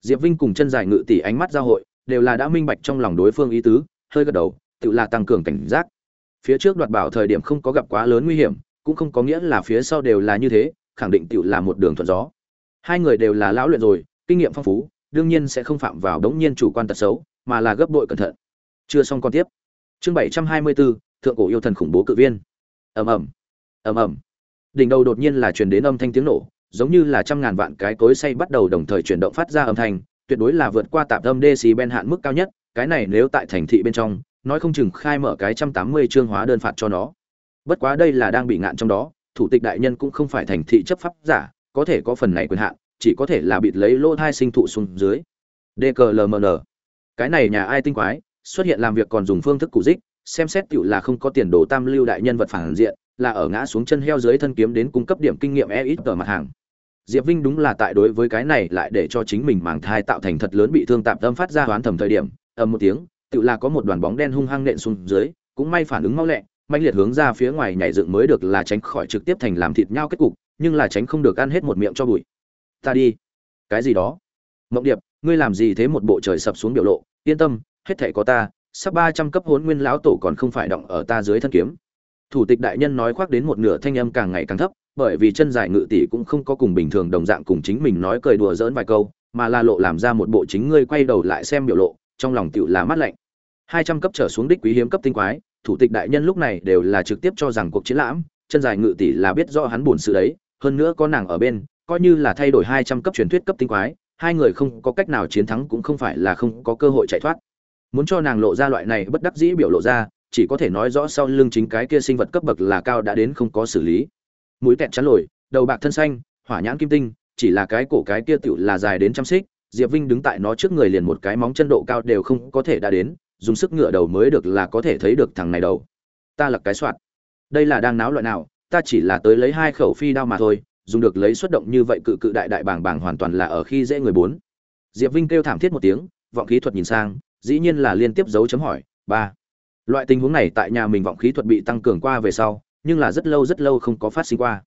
diệp vinh cùng chân dài ngự tỷ ánh mắt giao hội, đều là đã minh bạch trong lòng đối phương ý tứ, hơi gật đầu, tự là tăng cường cảnh giác. Phía trước đoạt bảo thời điểm không có gặp quá lớn nguy hiểm, cũng không có nghĩa là phía sau đều là như thế, khẳng định tự là một đường thuận gió. Hai người đều là lão luyện rồi, kinh nghiệm phong phú, đương nhiên sẽ không phạm vào đống nhiên chủ quan tật xấu, mà là gấp bội cẩn thận. Chưa xong con tiếp. Chương bảy trăm hai mươi bốn thượng cổ yêu thần khủng bố cự viên. Ầm ầm. Ầm ầm. Đỉnh đầu đột nhiên là truyền đến âm thanh tiếng nổ giống như là trăm ngàn vạn cái cối xay bắt đầu đồng thời chuyển động phát ra âm thanh, tuyệt đối là vượt qua tạp âm decibel hạn mức cao nhất, cái này nếu tại thành thị bên trong, nói không chừng khai mở cái trăm tám mươi chương hóa đơn phạt cho nó. Bất quá đây là đang bị ngạn trong đó, thủ tịch đại nhân cũng không phải thành thị chấp pháp giả, có thể có phần này quyền hạn, chỉ có thể là bịt lấy lỗ thai sinh thụ xuống dưới. Dklmn cái này nhà ai tinh quái, xuất hiện làm việc còn dùng phương thức cụ dích, xem xét tiểu là không có tiền đồ tam lưu đại nhân vật phản diện, là ở ngã xuống chân heo dưới thân kiếm đến cung cấp điểm kinh nghiệm EXP ít mặt hàng diệp vinh đúng là tại đối với cái này lại để cho chính mình màng thai tạo thành thật lớn bị thương tạm tâm phát ra hoán thầm thời điểm, ầm một tiếng tựa là có một đoàn bóng đen hung hăng nện xuống dưới, cũng may phản ứng mau lẹ mạnh liệt hướng ra phía ngoài nhảy dựng mới được là tránh khỏi trực tiếp thành làm thịt nhau kết cục, nhưng là tránh không được ăn hết một miệng cho bụi. Ta đi. Cái gì đó? Mộng điệp, ngươi làm gì thế một bộ trời sập xuống biểu lộ? Yên tâm, hết thảy có ta, sắp ba trăm cấp hốn nguyên lão tổ còn không phải động ở ta dưới thân kiếm. Thủ tịch đại nhân nói khoác đến một nửa thanh âm càng ngày càng thấp bởi vì chân dài ngự tỷ cũng không có cùng bình thường đồng dạng cùng chính mình nói cười đùa giỡn vài câu, mà là lộ làm ra một bộ chính ngươi quay đầu lại xem biểu lộ, trong lòng tựu là mắt lạnh. Hai trăm cấp trở xuống đích quý hiếm cấp tinh quái, thủ tịch đại nhân lúc này đều là trực tiếp cho rằng cuộc chiến lãm, chân dài ngự tỷ là biết rõ hắn buồn sự đấy, hơn nữa có nàng ở bên, coi như là thay đổi hai trăm cấp truyền thuyết cấp tinh quái, hai người không có cách nào chiến thắng cũng không phải là không có cơ hội chạy thoát. Muốn cho nàng lộ ra loại này bất đắc dĩ biểu lộ ra, chỉ có thể nói rõ sau lưng chính cái kia sinh vật cấp bậc là cao đã đến không có xử lý mũi tẹt chắn lồi, đầu bạc thân xanh, hỏa nhãn kim tinh, chỉ là cái cổ cái kia tựu là dài đến trăm xích, diệp vinh đứng tại nó trước người liền một cái móng chân độ cao đều không có thể đã đến, dùng sức ngựa đầu mới được là có thể thấy được thằng này đầu. Ta là cái soạt. Đây là đang náo loại nào, ta chỉ là tới lấy hai khẩu phi đao mà thôi, dùng được lấy xuất động như vậy cự cự đại đại bàng bàng hoàn toàn là ở khi dễ người bốn. Diệp vinh kêu thảm thiết một tiếng, vọng khí thuật nhìn sang, dĩ nhiên là liên tiếp dấu chấm hỏi, ba. Loại tình huống này tại nhà mình vọng khí thuật bị tăng cường qua về sau nhưng là rất lâu rất lâu không có phát sinh qua.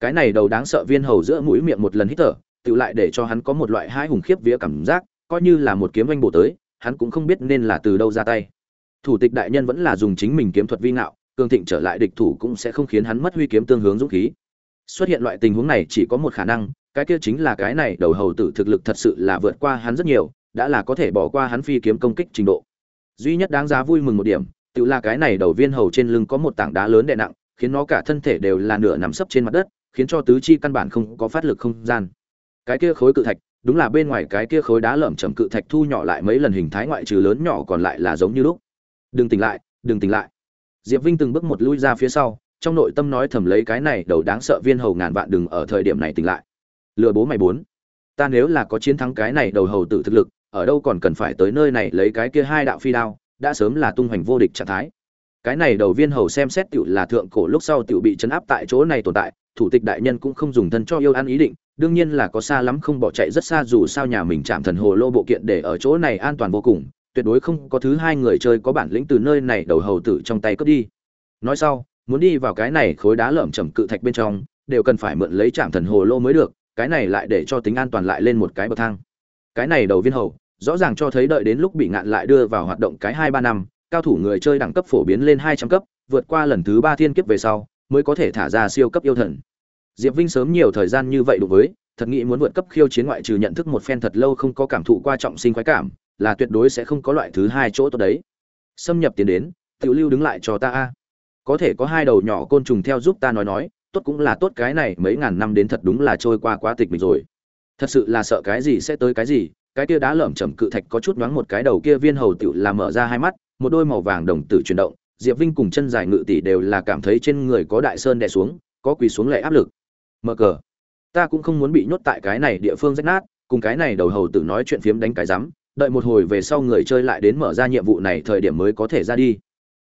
Cái này đầu đáng sợ viên hầu giữa mũi miệng một lần hít thở tự lại để cho hắn có một loại hai hùng khiếp vía cảm giác, coi như là một kiếm anh bổ tới, hắn cũng không biết nên là từ đâu ra tay. Thủ tịch đại nhân vẫn là dùng chính mình kiếm thuật vi ngạo, cường thịnh trở lại địch thủ cũng sẽ không khiến hắn mất huy kiếm tương hướng dũng khí. Xuất hiện loại tình huống này chỉ có một khả năng, cái kia chính là cái này đầu hầu tử thực lực thật sự là vượt qua hắn rất nhiều, đã là có thể bỏ qua hắn phi kiếm công kích trình độ. Duy nhất đáng giá vui mừng một điểm tự là cái này đầu viên hầu trên lưng có một tảng đá lớn đè nặng khiến nó cả thân thể đều là nửa nằm sấp trên mặt đất, khiến cho tứ chi căn bản không có phát lực không gian. Cái kia khối cự thạch, đúng là bên ngoài cái kia khối đá lởm chởm cự thạch thu nhỏ lại mấy lần hình thái ngoại trừ lớn nhỏ còn lại là giống như lúc. Đừng tỉnh lại, đừng tỉnh lại. Diệp vinh từng bước một lui ra phía sau, trong nội tâm nói thầm lấy cái này đầu đáng sợ viên hầu ngàn vạn đừng ở thời điểm này tỉnh lại. Lừa bố mày bốn. Ta nếu là có chiến thắng cái này đầu hầu tử thực lực, ở đâu còn cần phải tới nơi này lấy cái kia hai đạo phi đao, đã sớm là tung hoành vô địch trạng thái cái này đầu viên hầu xem xét tiểu là thượng cổ lúc sau tiểu bị chấn áp tại chỗ này tồn tại, thủ tịch đại nhân cũng không dùng thân cho yêu ăn ý định, đương nhiên là có xa lắm không bỏ chạy rất xa dù sao nhà mình chạm thần hồ lô bộ kiện để ở chỗ này an toàn vô cùng, tuyệt đối không có thứ hai người chơi có bản lĩnh từ nơi này đầu hầu tử trong tay cướp đi. Nói sau, muốn đi vào cái này khối đá lởm chầm cự thạch bên trong, đều cần phải mượn lấy chạm thần hồ lô mới được, cái này lại để cho tính an toàn lại lên một cái bậc thang. Cái này đầu viên hầu, rõ ràng cho thấy đợi đến lúc bị ngạn lại đưa vào hoạt động cái hai ba năm cao thủ người chơi đẳng cấp phổ biến lên hai trăm cấp, vượt qua lần thứ ba thiên kiếp về sau, mới có thể thả ra siêu cấp yêu thần. Diệp vinh sớm nhiều thời gian như vậy đối với, thật nghĩ muốn vượt cấp khiêu chiến ngoại trừ nhận thức một phen thật lâu không có cảm thụ qua trọng sinh khoái cảm, là tuyệt đối sẽ không có loại thứ hai chỗ tốt đấy. Xâm nhập tiến đến, tiểu lưu đứng lại cho ta a. Có thể có hai đầu nhỏ côn trùng theo giúp ta nói nói, tốt cũng là tốt cái này, mấy ngàn năm đến thật đúng là trôi qua quá tịch mịch rồi. Thật sự là sợ cái gì sẽ tới cái gì, cái kia đá lởm chầm cự thạch có chút nhoáng một cái đầu kia viên hầu tiểu là mở ra hai mắt một đôi màu vàng đồng tử chuyển động, diệp vinh cùng chân dài ngự tỷ đều là cảm thấy trên người có đại sơn đè xuống, có quỳ xuống lệ áp lực. Mở cờ. Ta cũng không muốn bị nhốt tại cái này địa phương rách nát, cùng cái này đầu hầu tử nói chuyện phiếm đánh cái rắm, đợi một hồi về sau người chơi lại đến mở ra nhiệm vụ này thời điểm mới có thể ra đi.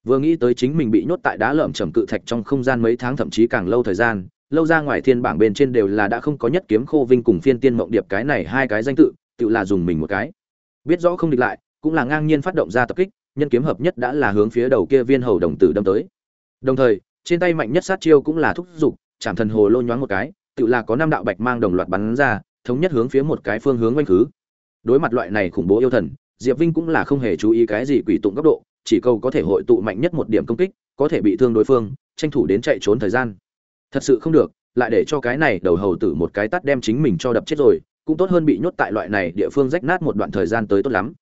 Vừa nghĩ tới chính mình bị nhốt tại đá lởm chầm cự thạch trong không gian mấy tháng thậm chí càng lâu thời gian, lâu ra ngoài thiên bảng bên trên đều là đã không có nhất kiếm khô vinh cùng phiên tiên mộng điệp cái này hai cái danh tự tự là dùng mình một cái. Biết rõ không địch lại, cũng là ngang nhiên phát động ra tập kích nhân kiếm hợp nhất đã là hướng phía đầu kia viên hầu đồng tử đâm tới. Đồng thời trên tay mạnh nhất sát chiêu cũng là thúc dục, chạm thần hồ lô nhoáng một cái tự là có năm đạo bạch mang đồng loạt bắn ra thống nhất hướng phía một cái phương hướng quanh khứ. Đối mặt loại này khủng bố yêu thần diệp vinh cũng là không hề chú ý cái gì quỷ tụng góc độ chỉ cầu có thể hội tụ mạnh nhất một điểm công kích có thể bị thương đối phương tranh thủ đến chạy trốn thời gian. Thật sự không được lại để cho cái này đầu hầu tử một cái tát đem chính mình cho đập chết rồi cũng tốt hơn bị nhốt tại loại này địa phương rách nát một đoạn thời gian tới tốt lắm.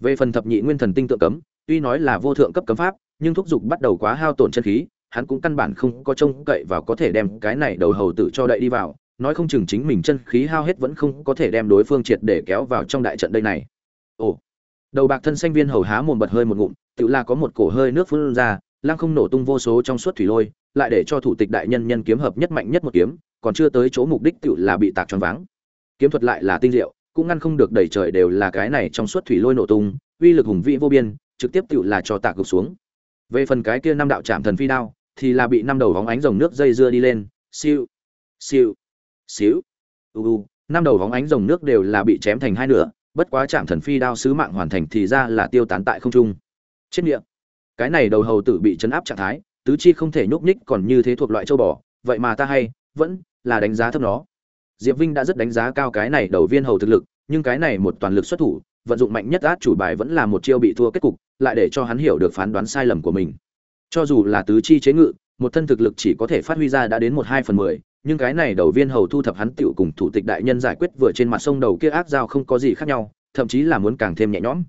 Về phần thập nhị nguyên thần tinh tượng cấm tuy nói là vô thượng cấp cấm pháp, nhưng thúc giục bắt đầu quá hao tổn chân khí, hắn cũng căn bản không có trông cậy vào có thể đem cái này đầu hầu tử cho đậy đi vào, nói không chừng chính mình chân khí hao hết vẫn không có thể đem đối phương triệt để kéo vào trong đại trận đây này. Ồ, đầu bạc thân xanh viên hầu há mồm bật hơi một ngụm tự là có một cổ hơi nước phun ra, lăng không nổ tung vô số trong suốt thủy lôi, lại để cho thủ tịch đại nhân nhân kiếm hợp nhất mạnh nhất một kiếm, còn chưa tới chỗ mục đích tự là bị tạc tròn váng. Kiếm thuật lại là tinh diệu, cũng ngăn không được đẩy trời đều là cái này trong suốt thủy lôi nổ tung, uy lực hùng vĩ vô biên trực tiếp tự là cho tạc gục xuống. Về phần cái kia năm đạo trạm thần phi đao, thì là bị năm đầu vóng ánh rồng nước dây dưa đi lên. Siêu siêu xíu u u, năm đầu vóng ánh rồng nước đều là bị chém thành hai nửa, bất quá chạm thần phi đao sứ mạng hoàn thành thì ra là tiêu tán tại không trung. Chết miệng cái này đầu hầu tử bị chấn áp trạng thái, tứ chi không thể nhúc nhích còn như thế thuộc loại châu bò, vậy mà ta hay, vẫn là đánh giá thấp nó. Diệp vinh đã rất đánh giá cao cái này đầu viên hầu thực lực, nhưng cái này một toàn lực xuất thủ, vận dụng mạnh nhất át chủ bài vẫn là một chiêu bị thua kết cục lại để cho hắn hiểu được phán đoán sai lầm của mình. Cho dù là tứ chi chế ngự, một thân thực lực chỉ có thể phát huy ra đã đến một hai phần mười, nhưng cái này đầu viên hầu thu thập hắn tiểu cùng thủ tịch đại nhân giải quyết vừa trên mặt sông đầu kia ác dao không có gì khác nhau, thậm chí là muốn càng thêm nhẹ nhõm.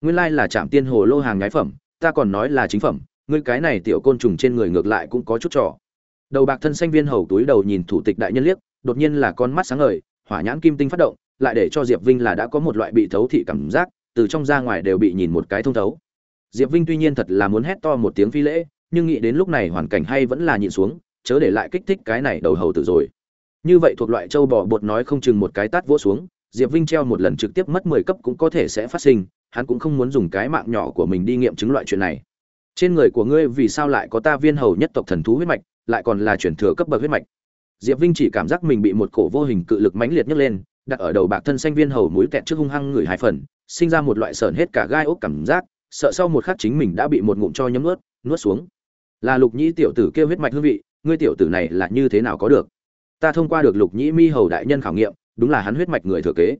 Nguyên lai là trạm tiên hồ lô hàng nhái phẩm, ta còn nói là chính phẩm, ngươi cái này tiểu côn trùng trên người ngược lại cũng có chút trò. Đầu bạc thân xanh viên hầu túi đầu nhìn thủ tịch đại nhân liếc, đột nhiên là con mắt sáng ngời, hỏa nhãn kim tinh phát động, lại để cho diệp vinh là đã có một loại bị thấu thị cảm giác, từ trong ra ngoài đều bị nhìn một cái thông thấu diệp vinh tuy nhiên thật là muốn hét to một tiếng phi lễ, nhưng nghĩ đến lúc này hoàn cảnh hay vẫn là nhịn xuống, chớ để lại kích thích cái này đầu hầu tử rồi. Như vậy thuộc loại châu bò bột nói không chừng một cái tát vỗ xuống, diệp vinh treo một lần trực tiếp mất mười cấp cũng có thể sẽ phát sinh, hắn cũng không muốn dùng cái mạng nhỏ của mình đi nghiệm chứng loại chuyện này. Trên người của ngươi vì sao lại có ta viên hầu nhất tộc thần thú huyết mạch, lại còn là chuyển thừa cấp bậc huyết mạch? Diệp vinh chỉ cảm giác mình bị một cổ vô hình cự lực mãnh liệt nhấc lên, đặt ở đầu bạc thân xanh viên hầu mũi kẹt trước hung hăng người hai phần, sinh ra một loại sờn hết cả gai ốc cảm giác sợ sau một khắc chính mình đã bị một ngụm cho nhấm nuốt nuốt xuống. Là lục nhĩ tiểu tử kêu huyết mạch hương vị, ngươi tiểu tử này là như thế nào có được? Ta thông qua được lục nhĩ mi hầu đại nhân khảo nghiệm, đúng là hắn huyết mạch người thừa kế.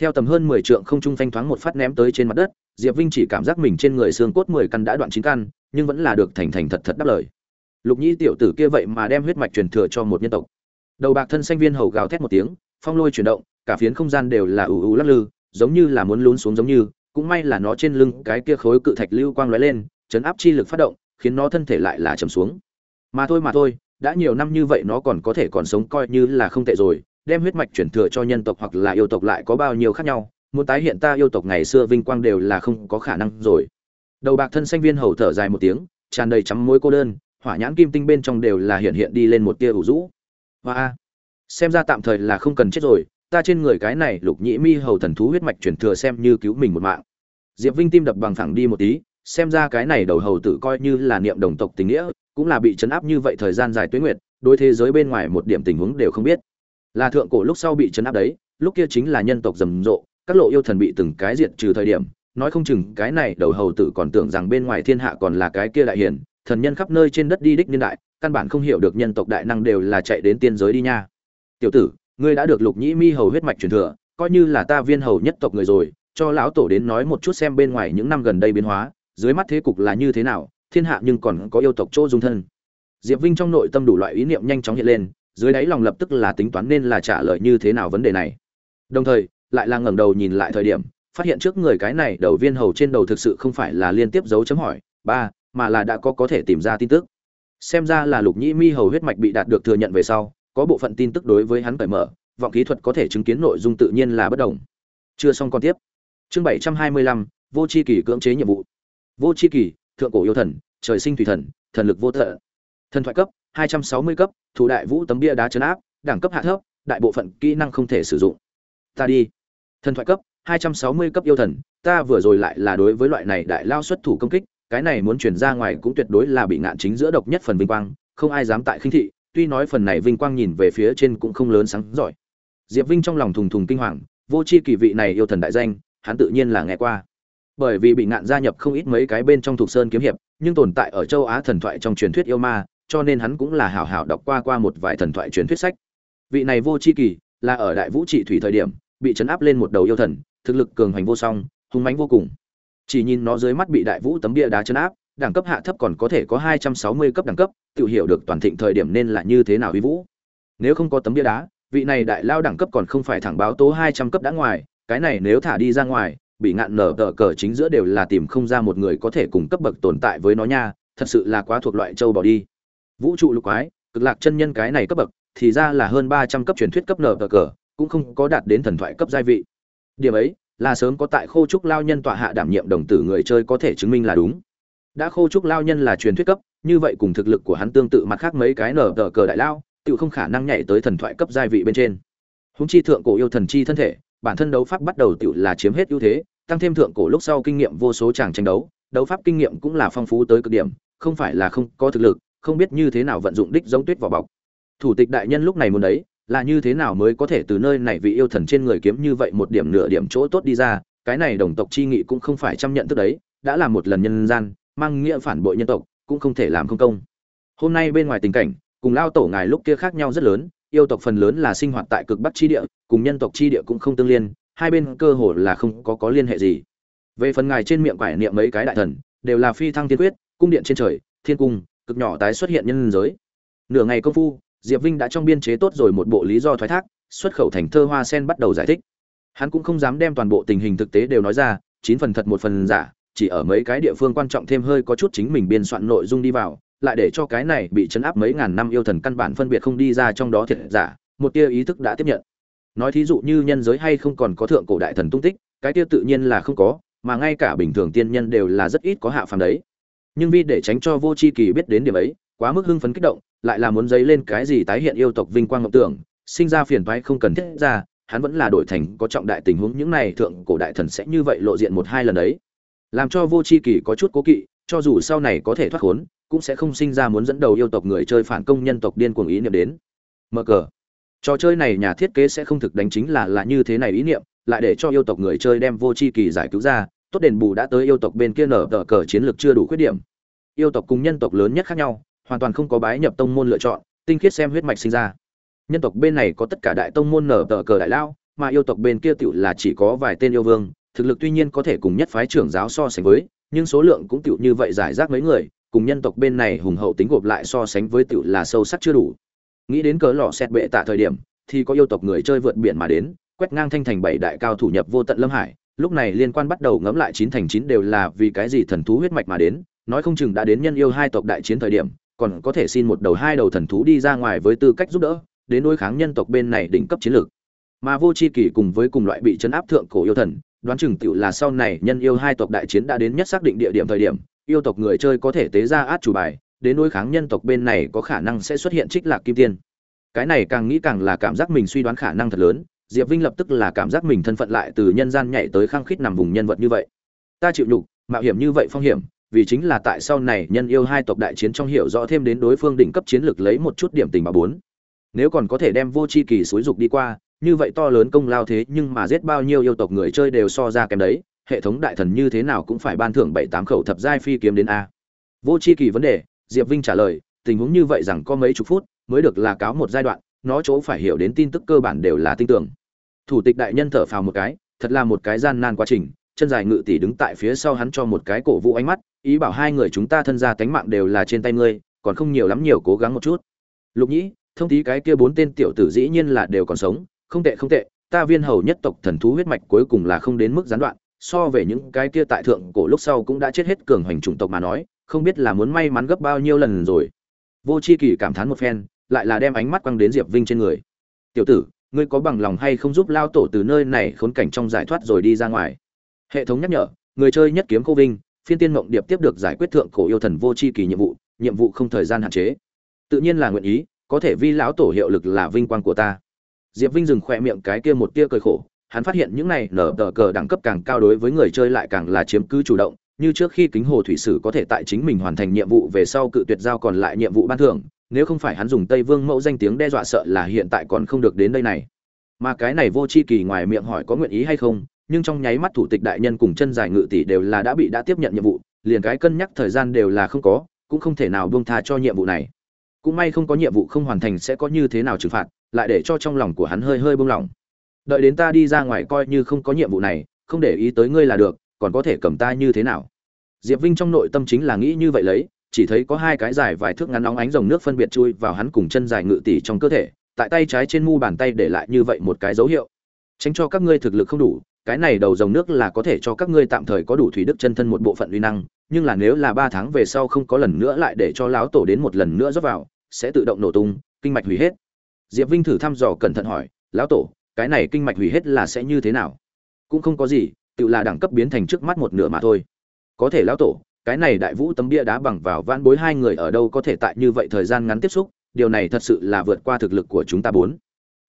Theo tầm hơn mười trượng không trung phanh thoáng một phát ném tới trên mặt đất, diệp vinh chỉ cảm giác mình trên người xương cốt mười căn đã đoạn chín căn, nhưng vẫn là được thành thành thật thật đáp lời. Lục nhĩ tiểu tử kia vậy mà đem huyết mạch truyền thừa cho một nhân tộc. Đầu bạc thân xanh viên hầu gào thét một tiếng, phong lôi chuyển động, cả phiến không gian đều là ù ù lắc lư, giống như là muốn lún xuống giống như cũng may là nó trên lưng cái kia khối cự thạch lưu quang lóe lên, chấn áp chi lực phát động, khiến nó thân thể lại là trầm xuống. Mà thôi mà thôi, đã nhiều năm như vậy nó còn có thể còn sống coi như là không tệ rồi, đem huyết mạch chuyển thừa cho nhân tộc hoặc là yêu tộc lại có bao nhiêu khác nhau, muốn tái hiện ta yêu tộc ngày xưa vinh quang đều là không có khả năng rồi. Đầu bạc thân xanh viên hầu thở dài một tiếng, tràn đầy chắm mối cô đơn, hỏa nhãn kim tinh bên trong đều là hiện hiện đi lên một tia ủ rũ. Và xem ra tạm thời là không cần chết rồi ta trên người cái này lục nhĩ mi hầu thần thú huyết mạch chuyển thừa xem như cứu mình một mạng. Diệp vinh tim đập bằng thẳng đi một tí, xem ra cái này đầu hầu tử coi như là niệm đồng tộc tình nghĩa, cũng là bị chấn áp như vậy thời gian dài tuế nguyệt, đối thế giới bên ngoài một điểm tình huống đều không biết. Là thượng cổ lúc sau bị chấn áp đấy, lúc kia chính là nhân tộc rầm rộ, các lộ yêu thần bị từng cái diệt trừ thời điểm, nói không chừng cái này đầu hầu tử còn tưởng rằng bên ngoài thiên hạ còn là cái kia đại hiển, thần nhân khắp nơi trên đất đi đích niên đại, căn bản không hiểu được nhân tộc đại năng đều là chạy đến tiên giới đi nha. Tiểu tử ngươi đã được lục nhĩ mi hầu huyết mạch truyền thừa, coi như là ta viên hầu nhất tộc người rồi, cho lão tổ đến nói một chút xem bên ngoài những năm gần đây biến hóa, dưới mắt thế cục là như thế nào, thiên hạ nhưng còn có yêu tộc chỗ dung thân. Diệp vinh trong nội tâm đủ loại ý niệm nhanh chóng hiện lên, dưới đáy lòng lập tức là tính toán nên là trả lời như thế nào vấn đề này. Đồng thời, lại là ngẩng đầu nhìn lại thời điểm, phát hiện trước người cái này đầu viên hầu trên đầu thực sự không phải là liên tiếp dấu chấm hỏi, ba, mà là đã có có thể tìm ra tin tức. Xem ra là lục nhĩ mi hầu huyết mạch bị đạt được thừa nhận về sau có bộ phận tin tức đối với hắn cởi mở, vọng kỹ thuật có thể chứng kiến nội dung tự nhiên là bất đồng. Chưa xong còn tiếp. Chương bảy trăm hai mươi lăm, vô c h i kỳ cưỡng chế nhiệm vụ. Vô c h i kỳ, thượng cổ yêu thần, trời sinh thủy thần thần lực vô tận thần thoại cấp 260 cấp, thủ đại vũ tấm bia đá chấn áp, đẳng cấp hạ thấp, đại bộ phận kỹ năng không thể sử dụng. Ta đi. Thần thoại cấp 260 cấp yêu thần, ta vừa rồi lại là đối với loại này đại lao xuất thủ công kích, cái này muốn truyền ra ngoài cũng tuyệt đối là bị ngạn chính giữa độc nhất phần vinh quang, không ai dám tại khinh thị tuy nói phần này vinh quang nhìn về phía trên cũng không lớn sáng giỏi. Diệp vinh trong lòng thùng thùng kinh hoàng, vô chi kỳ vị này yêu thần đại danh, hắn tự nhiên là nghe qua. Bởi vì bị ngạn gia nhập không ít mấy cái bên trong thuộc sơn kiếm hiệp, nhưng tồn tại ở châu á thần thoại trong truyền thuyết yêu ma, cho nên hắn cũng là hảo hảo đọc qua qua một vài thần thoại truyền thuyết sách. Vị này vô c h i kỳ, là ở đại vũ trị thủy thời điểm, bị chấn áp lên một đầu yêu thần, thực lực cường hành vô song, hung mãnh vô cùng. Chỉ nhìn nó dưới mắt bị đại vũ tấm bia đá chấn áp đẳng cấp hạ thấp còn có thể có hai trăm sáu mươi cấp đẳng cấp, tự hiểu được toàn thịnh thời điểm nên là như thế nào uy vũ. Nếu không có tấm bia đá, vị này đại lao đẳng cấp còn không phải thẳng báo tố hai trăm cấp đã ngoài, cái này nếu thả đi ra ngoài, bị ngạn nở tờ cờ chính giữa đều là tìm không ra một người có thể cùng cấp bậc tồn tại với nó nha, thật sự là quá thuộc loại châu bỏ đi. Vũ trụ lục quái, cực lạc chân nhân cái này cấp bậc, thì ra là hơn ba trăm cấp truyền thuyết cấp nở tờ cờ, cũng không có đạt đến thần thoại cấp gia vị. Điểm ấy, là sớm có tại khô trúc lao nhân tọa hạ đảm nhiệm đồng tử người chơi có thể chứng minh là đúng đã khô trúc lao nhân là truyền thuyết cấp, như vậy cùng thực lực của hắn tương tự mặt khác mấy cái nở tờ cờ đại lao tự không khả năng nhảy tới thần thoại cấp gia vị bên trên. Húng chi thượng cổ yêu thần chi thân thể, bản thân đấu pháp bắt đầu tự là chiếm hết ưu thế, tăng thêm thượng cổ lúc sau kinh nghiệm vô số chàng tranh đấu đấu pháp kinh nghiệm cũng là phong phú tới cực điểm, không phải là không có thực lực, không biết như thế nào vận dụng đích giống tuyết vỏ bọc. Thủ tịch đại nhân lúc này muốn đấy, là như thế nào mới có thể từ nơi này vị yêu thần trên người kiếm như vậy một điểm nửa điểm chỗ tốt đi ra, cái này đồng tộc chi nghị cũng không phải chăm nhận thức đấy, đã là một lần nhân gian mang nghĩa phản bội nhân tộc, cũng không thể làm không công. Hôm nay bên ngoài tình cảnh, cùng lao tổ ngài lúc kia khác nhau rất lớn, yêu tộc phần lớn là sinh hoạt tại cực bắc chi địa, cùng nhân tộc chi địa cũng không tương liên, hai bên cơ hồ là không có có liên hệ gì. Về phần ngài trên miệng quải niệm mấy cái đại thần, đều là phi thăng tiên quyết, cung điện trên trời, thiên cung, cực nhỏ tái xuất hiện nhân giới. Nửa ngày công phu, diệp vinh đã trong biên chế tốt rồi một bộ lý do thoái thác, xuất khẩu thành thơ hoa sen bắt đầu giải thích. Hắn cũng không dám đem toàn bộ tình hình thực tế đều nói ra, chín phần thật một phần giả chỉ ở mấy cái địa phương quan trọng thêm hơi có chút chính mình biên soạn nội dung đi vào, lại để cho cái này bị chấn áp mấy ngàn năm yêu thần căn bản phân biệt không đi ra trong đó thiệt giả, một tia ý thức đã tiếp nhận. Nói thí dụ như nhân giới hay không còn có thượng cổ đại thần tung tích, cái tia tự nhiên là không có, mà ngay cả bình thường tiên nhân đều là rất ít có hạ phàm đấy. Nhưng vì để tránh cho vô c h i kỳ biết đến điểm ấy, quá mức hưng phấn kích động, lại là muốn dấy lên cái gì tái hiện yêu tộc vinh quang ngọc tưởng, sinh ra phiền toái không cần thiết ra, hắn vẫn là đổi thành có trọng đại tình huống, những này thượng cổ đại thần sẽ như vậy lộ diện một hai lần đấy làm cho vô c h i kỳ có chút cố kỵ, cho dù sau này có thể thoát khốn, cũng sẽ không sinh ra muốn dẫn đầu yêu tộc người chơi phản công nhân tộc điên cuồng ý niệm đến. Mở cờ. Trò chơi này nhà thiết kế sẽ không thực đánh chính là là như thế này ý niệm, lại để cho yêu tộc người chơi đem vô chi kỳ giải cứu ra, tốt đền bù đã tới yêu tộc bên kia nở tờ cờ chiến lược chưa đủ khuyết điểm. Yêu tộc cùng nhân tộc lớn nhất khác nhau, hoàn toàn không có bái nhập tông môn lựa chọn, tinh khiết xem huyết mạch sinh ra. Nhân tộc bên này có tất cả đại tông môn nở tờ cờ đại lao, mà yêu tộc bên kia tựu là chỉ có vài tên yêu vương thực lực tuy nhiên có thể cùng nhất phái trưởng giáo so sánh với, nhưng số lượng cũng tiểu như vậy giải rác mấy người, cùng nhân tộc bên này hùng hậu tính gộp lại so sánh với tiểu là sâu sắc chưa đủ. Nghĩ đến cỡ lọ xét bệ tạ thời điểm, thì có yêu tộc người chơi vượt biển mà đến, quét ngang thanh thành bảy đại cao thủ nhập vô tận lâm hải, lúc này liên quan bắt đầu ngẫm lại chín thành chín đều là vì cái gì thần thú huyết mạch mà đến, nói không chừng đã đến nhân yêu hai tộc đại chiến thời điểm, còn có thể xin một đầu hai đầu thần thú đi ra ngoài với tư cách giúp đỡ, đến đối kháng nhân tộc bên này đỉnh cấp chiến lược. Mà vô chi kỳ cùng với cùng loại bị chấn áp thượng cổ yêu thần đoán chừng tựu là sau này nhân yêu hai tộc đại chiến đã đến nhất xác định địa điểm thời điểm, yêu tộc người chơi có thể tế ra át chủ bài, đến đối kháng nhân tộc bên này có khả năng sẽ xuất hiện trích lạc kim tiên. Cái này càng nghĩ càng là cảm giác mình suy đoán khả năng thật lớn, diệp vinh lập tức là cảm giác mình thân phận lại từ nhân gian nhảy tới khăng khít nằm vùng nhân vật như vậy. Ta chịu nhục, mạo hiểm như vậy phong hiểm, vì chính là tại sau này nhân yêu hai tộc đại chiến trong hiểu rõ thêm đến đối phương đỉnh cấp chiến lược lấy một chút điểm tình mà bốn. Nếu còn có thể đem vô c h i kỳ xúi dục đi qua như vậy to lớn công lao thế nhưng mà giết bao nhiêu yêu tộc người chơi đều so ra kém đấy, hệ thống đại thần như thế nào cũng phải ban thưởng bảy tám khẩu thập giai phi kiếm đến a. Vô c h i kỳ vấn đề, diệp vinh trả lời, tình huống như vậy rằng có mấy chục phút mới được là cáo một giai đoạn, nó chỗ phải hiểu đến tin tức cơ bản đều là tin tưởng. Thủ tịch đại nhân thở phào một cái, thật là một cái gian nan quá trình, chân dài ngự tỷ đứng tại phía sau hắn cho một cái cổ vũ ánh mắt, ý bảo hai người chúng ta thân ra tánh mạng đều là trên tay ngươi, còn không nhiều lắm nhiều cố gắng một chút. Lục nhĩ, thông tí cái kia bốn tên tiểu tử dĩ nhiên là đều còn sống không tệ không tệ, ta viên hầu nhất tộc thần thú huyết mạch cuối cùng là không đến mức gián đoạn, so về những cái kia tại thượng cổ lúc sau cũng đã chết hết cường hoành chủng tộc mà nói, không biết là muốn may mắn gấp bao nhiêu lần rồi. Vô c h i kỳ cảm thán một phen, lại là đem ánh mắt quăng đến diệp vinh trên người. Tiểu tử, ngươi có bằng lòng hay không giúp lao tổ từ nơi này khốn cảnh trong giải thoát rồi đi ra ngoài? Hệ thống nhắc nhở, người chơi nhất kiếm cô vinh, phiên tiên mộng điệp tiếp được giải quyết thượng cổ yêu thần vô c h i kỳ nhiệm vụ nhiệm vụ không thời gian hạn chế. Tự nhiên là nguyện ý, có thể vi lão tổ hiệu lực là vinh quang của ta diệp vinh dừng khỏe miệng cái kia một tia cười khổ, hắn phát hiện những này nở tờ cờ đẳng cấp càng cao đối với người chơi lại càng là chiếm cứ chủ động, như trước khi kính hồ thủy sử có thể tại chính mình hoàn thành nhiệm vụ về sau cự tuyệt giao còn lại nhiệm vụ ban thưởng, nếu không phải hắn dùng tây vương mẫu danh tiếng đe dọa sợ là hiện tại còn không được đến đây này. Mà cái này vô c h i kỳ ngoài miệng hỏi có nguyện ý hay không, nhưng trong nháy mắt thủ tịch đại nhân cùng chân dài ngự tỷ đều là đã bị đã tiếp nhận nhiệm vụ, liền cái cân nhắc thời gian đều là không có, cũng không thể nào buông tha cho nhiệm vụ này cũng may không có nhiệm vụ không hoàn thành sẽ có như thế nào trừng phạt, lại để cho trong lòng của hắn hơi hơi bông lỏng. Đợi đến ta đi ra ngoài coi như không có nhiệm vụ này, không để ý tới ngươi là được, còn có thể cầm ta như thế nào? Diệp vinh trong nội tâm chính là nghĩ như vậy lấy, chỉ thấy có hai cái dài vài thước ngắn óng ánh dòng nước phân biệt chui vào hắn cùng chân dài ngự tỷ trong cơ thể, tại tay trái trên mu bàn tay để lại như vậy một cái dấu hiệu. Tránh cho các ngươi thực lực không đủ, cái này đầu dòng nước là có thể cho các ngươi tạm thời có đủ thủy đức chân thân một bộ phận uy năng, nhưng là nếu là ba tháng về sau không có lần nữa lại để cho lão tổ đến một lần nữa rót vào sẽ tự động nổ tung, kinh mạch hủy hết. Diệp vinh thử thăm dò cẩn thận hỏi, lão tổ, cái này kinh mạch hủy hết là sẽ như thế nào? Cũng không có gì, tự là đẳng cấp biến thành trước mắt một nửa mà thôi. Có thể lão tổ, cái này đại vũ tấm bia đá bằng vào van bối hai người ở đâu có thể tại như vậy thời gian ngắn tiếp xúc, điều này thật sự là vượt qua thực lực của chúng ta bốn.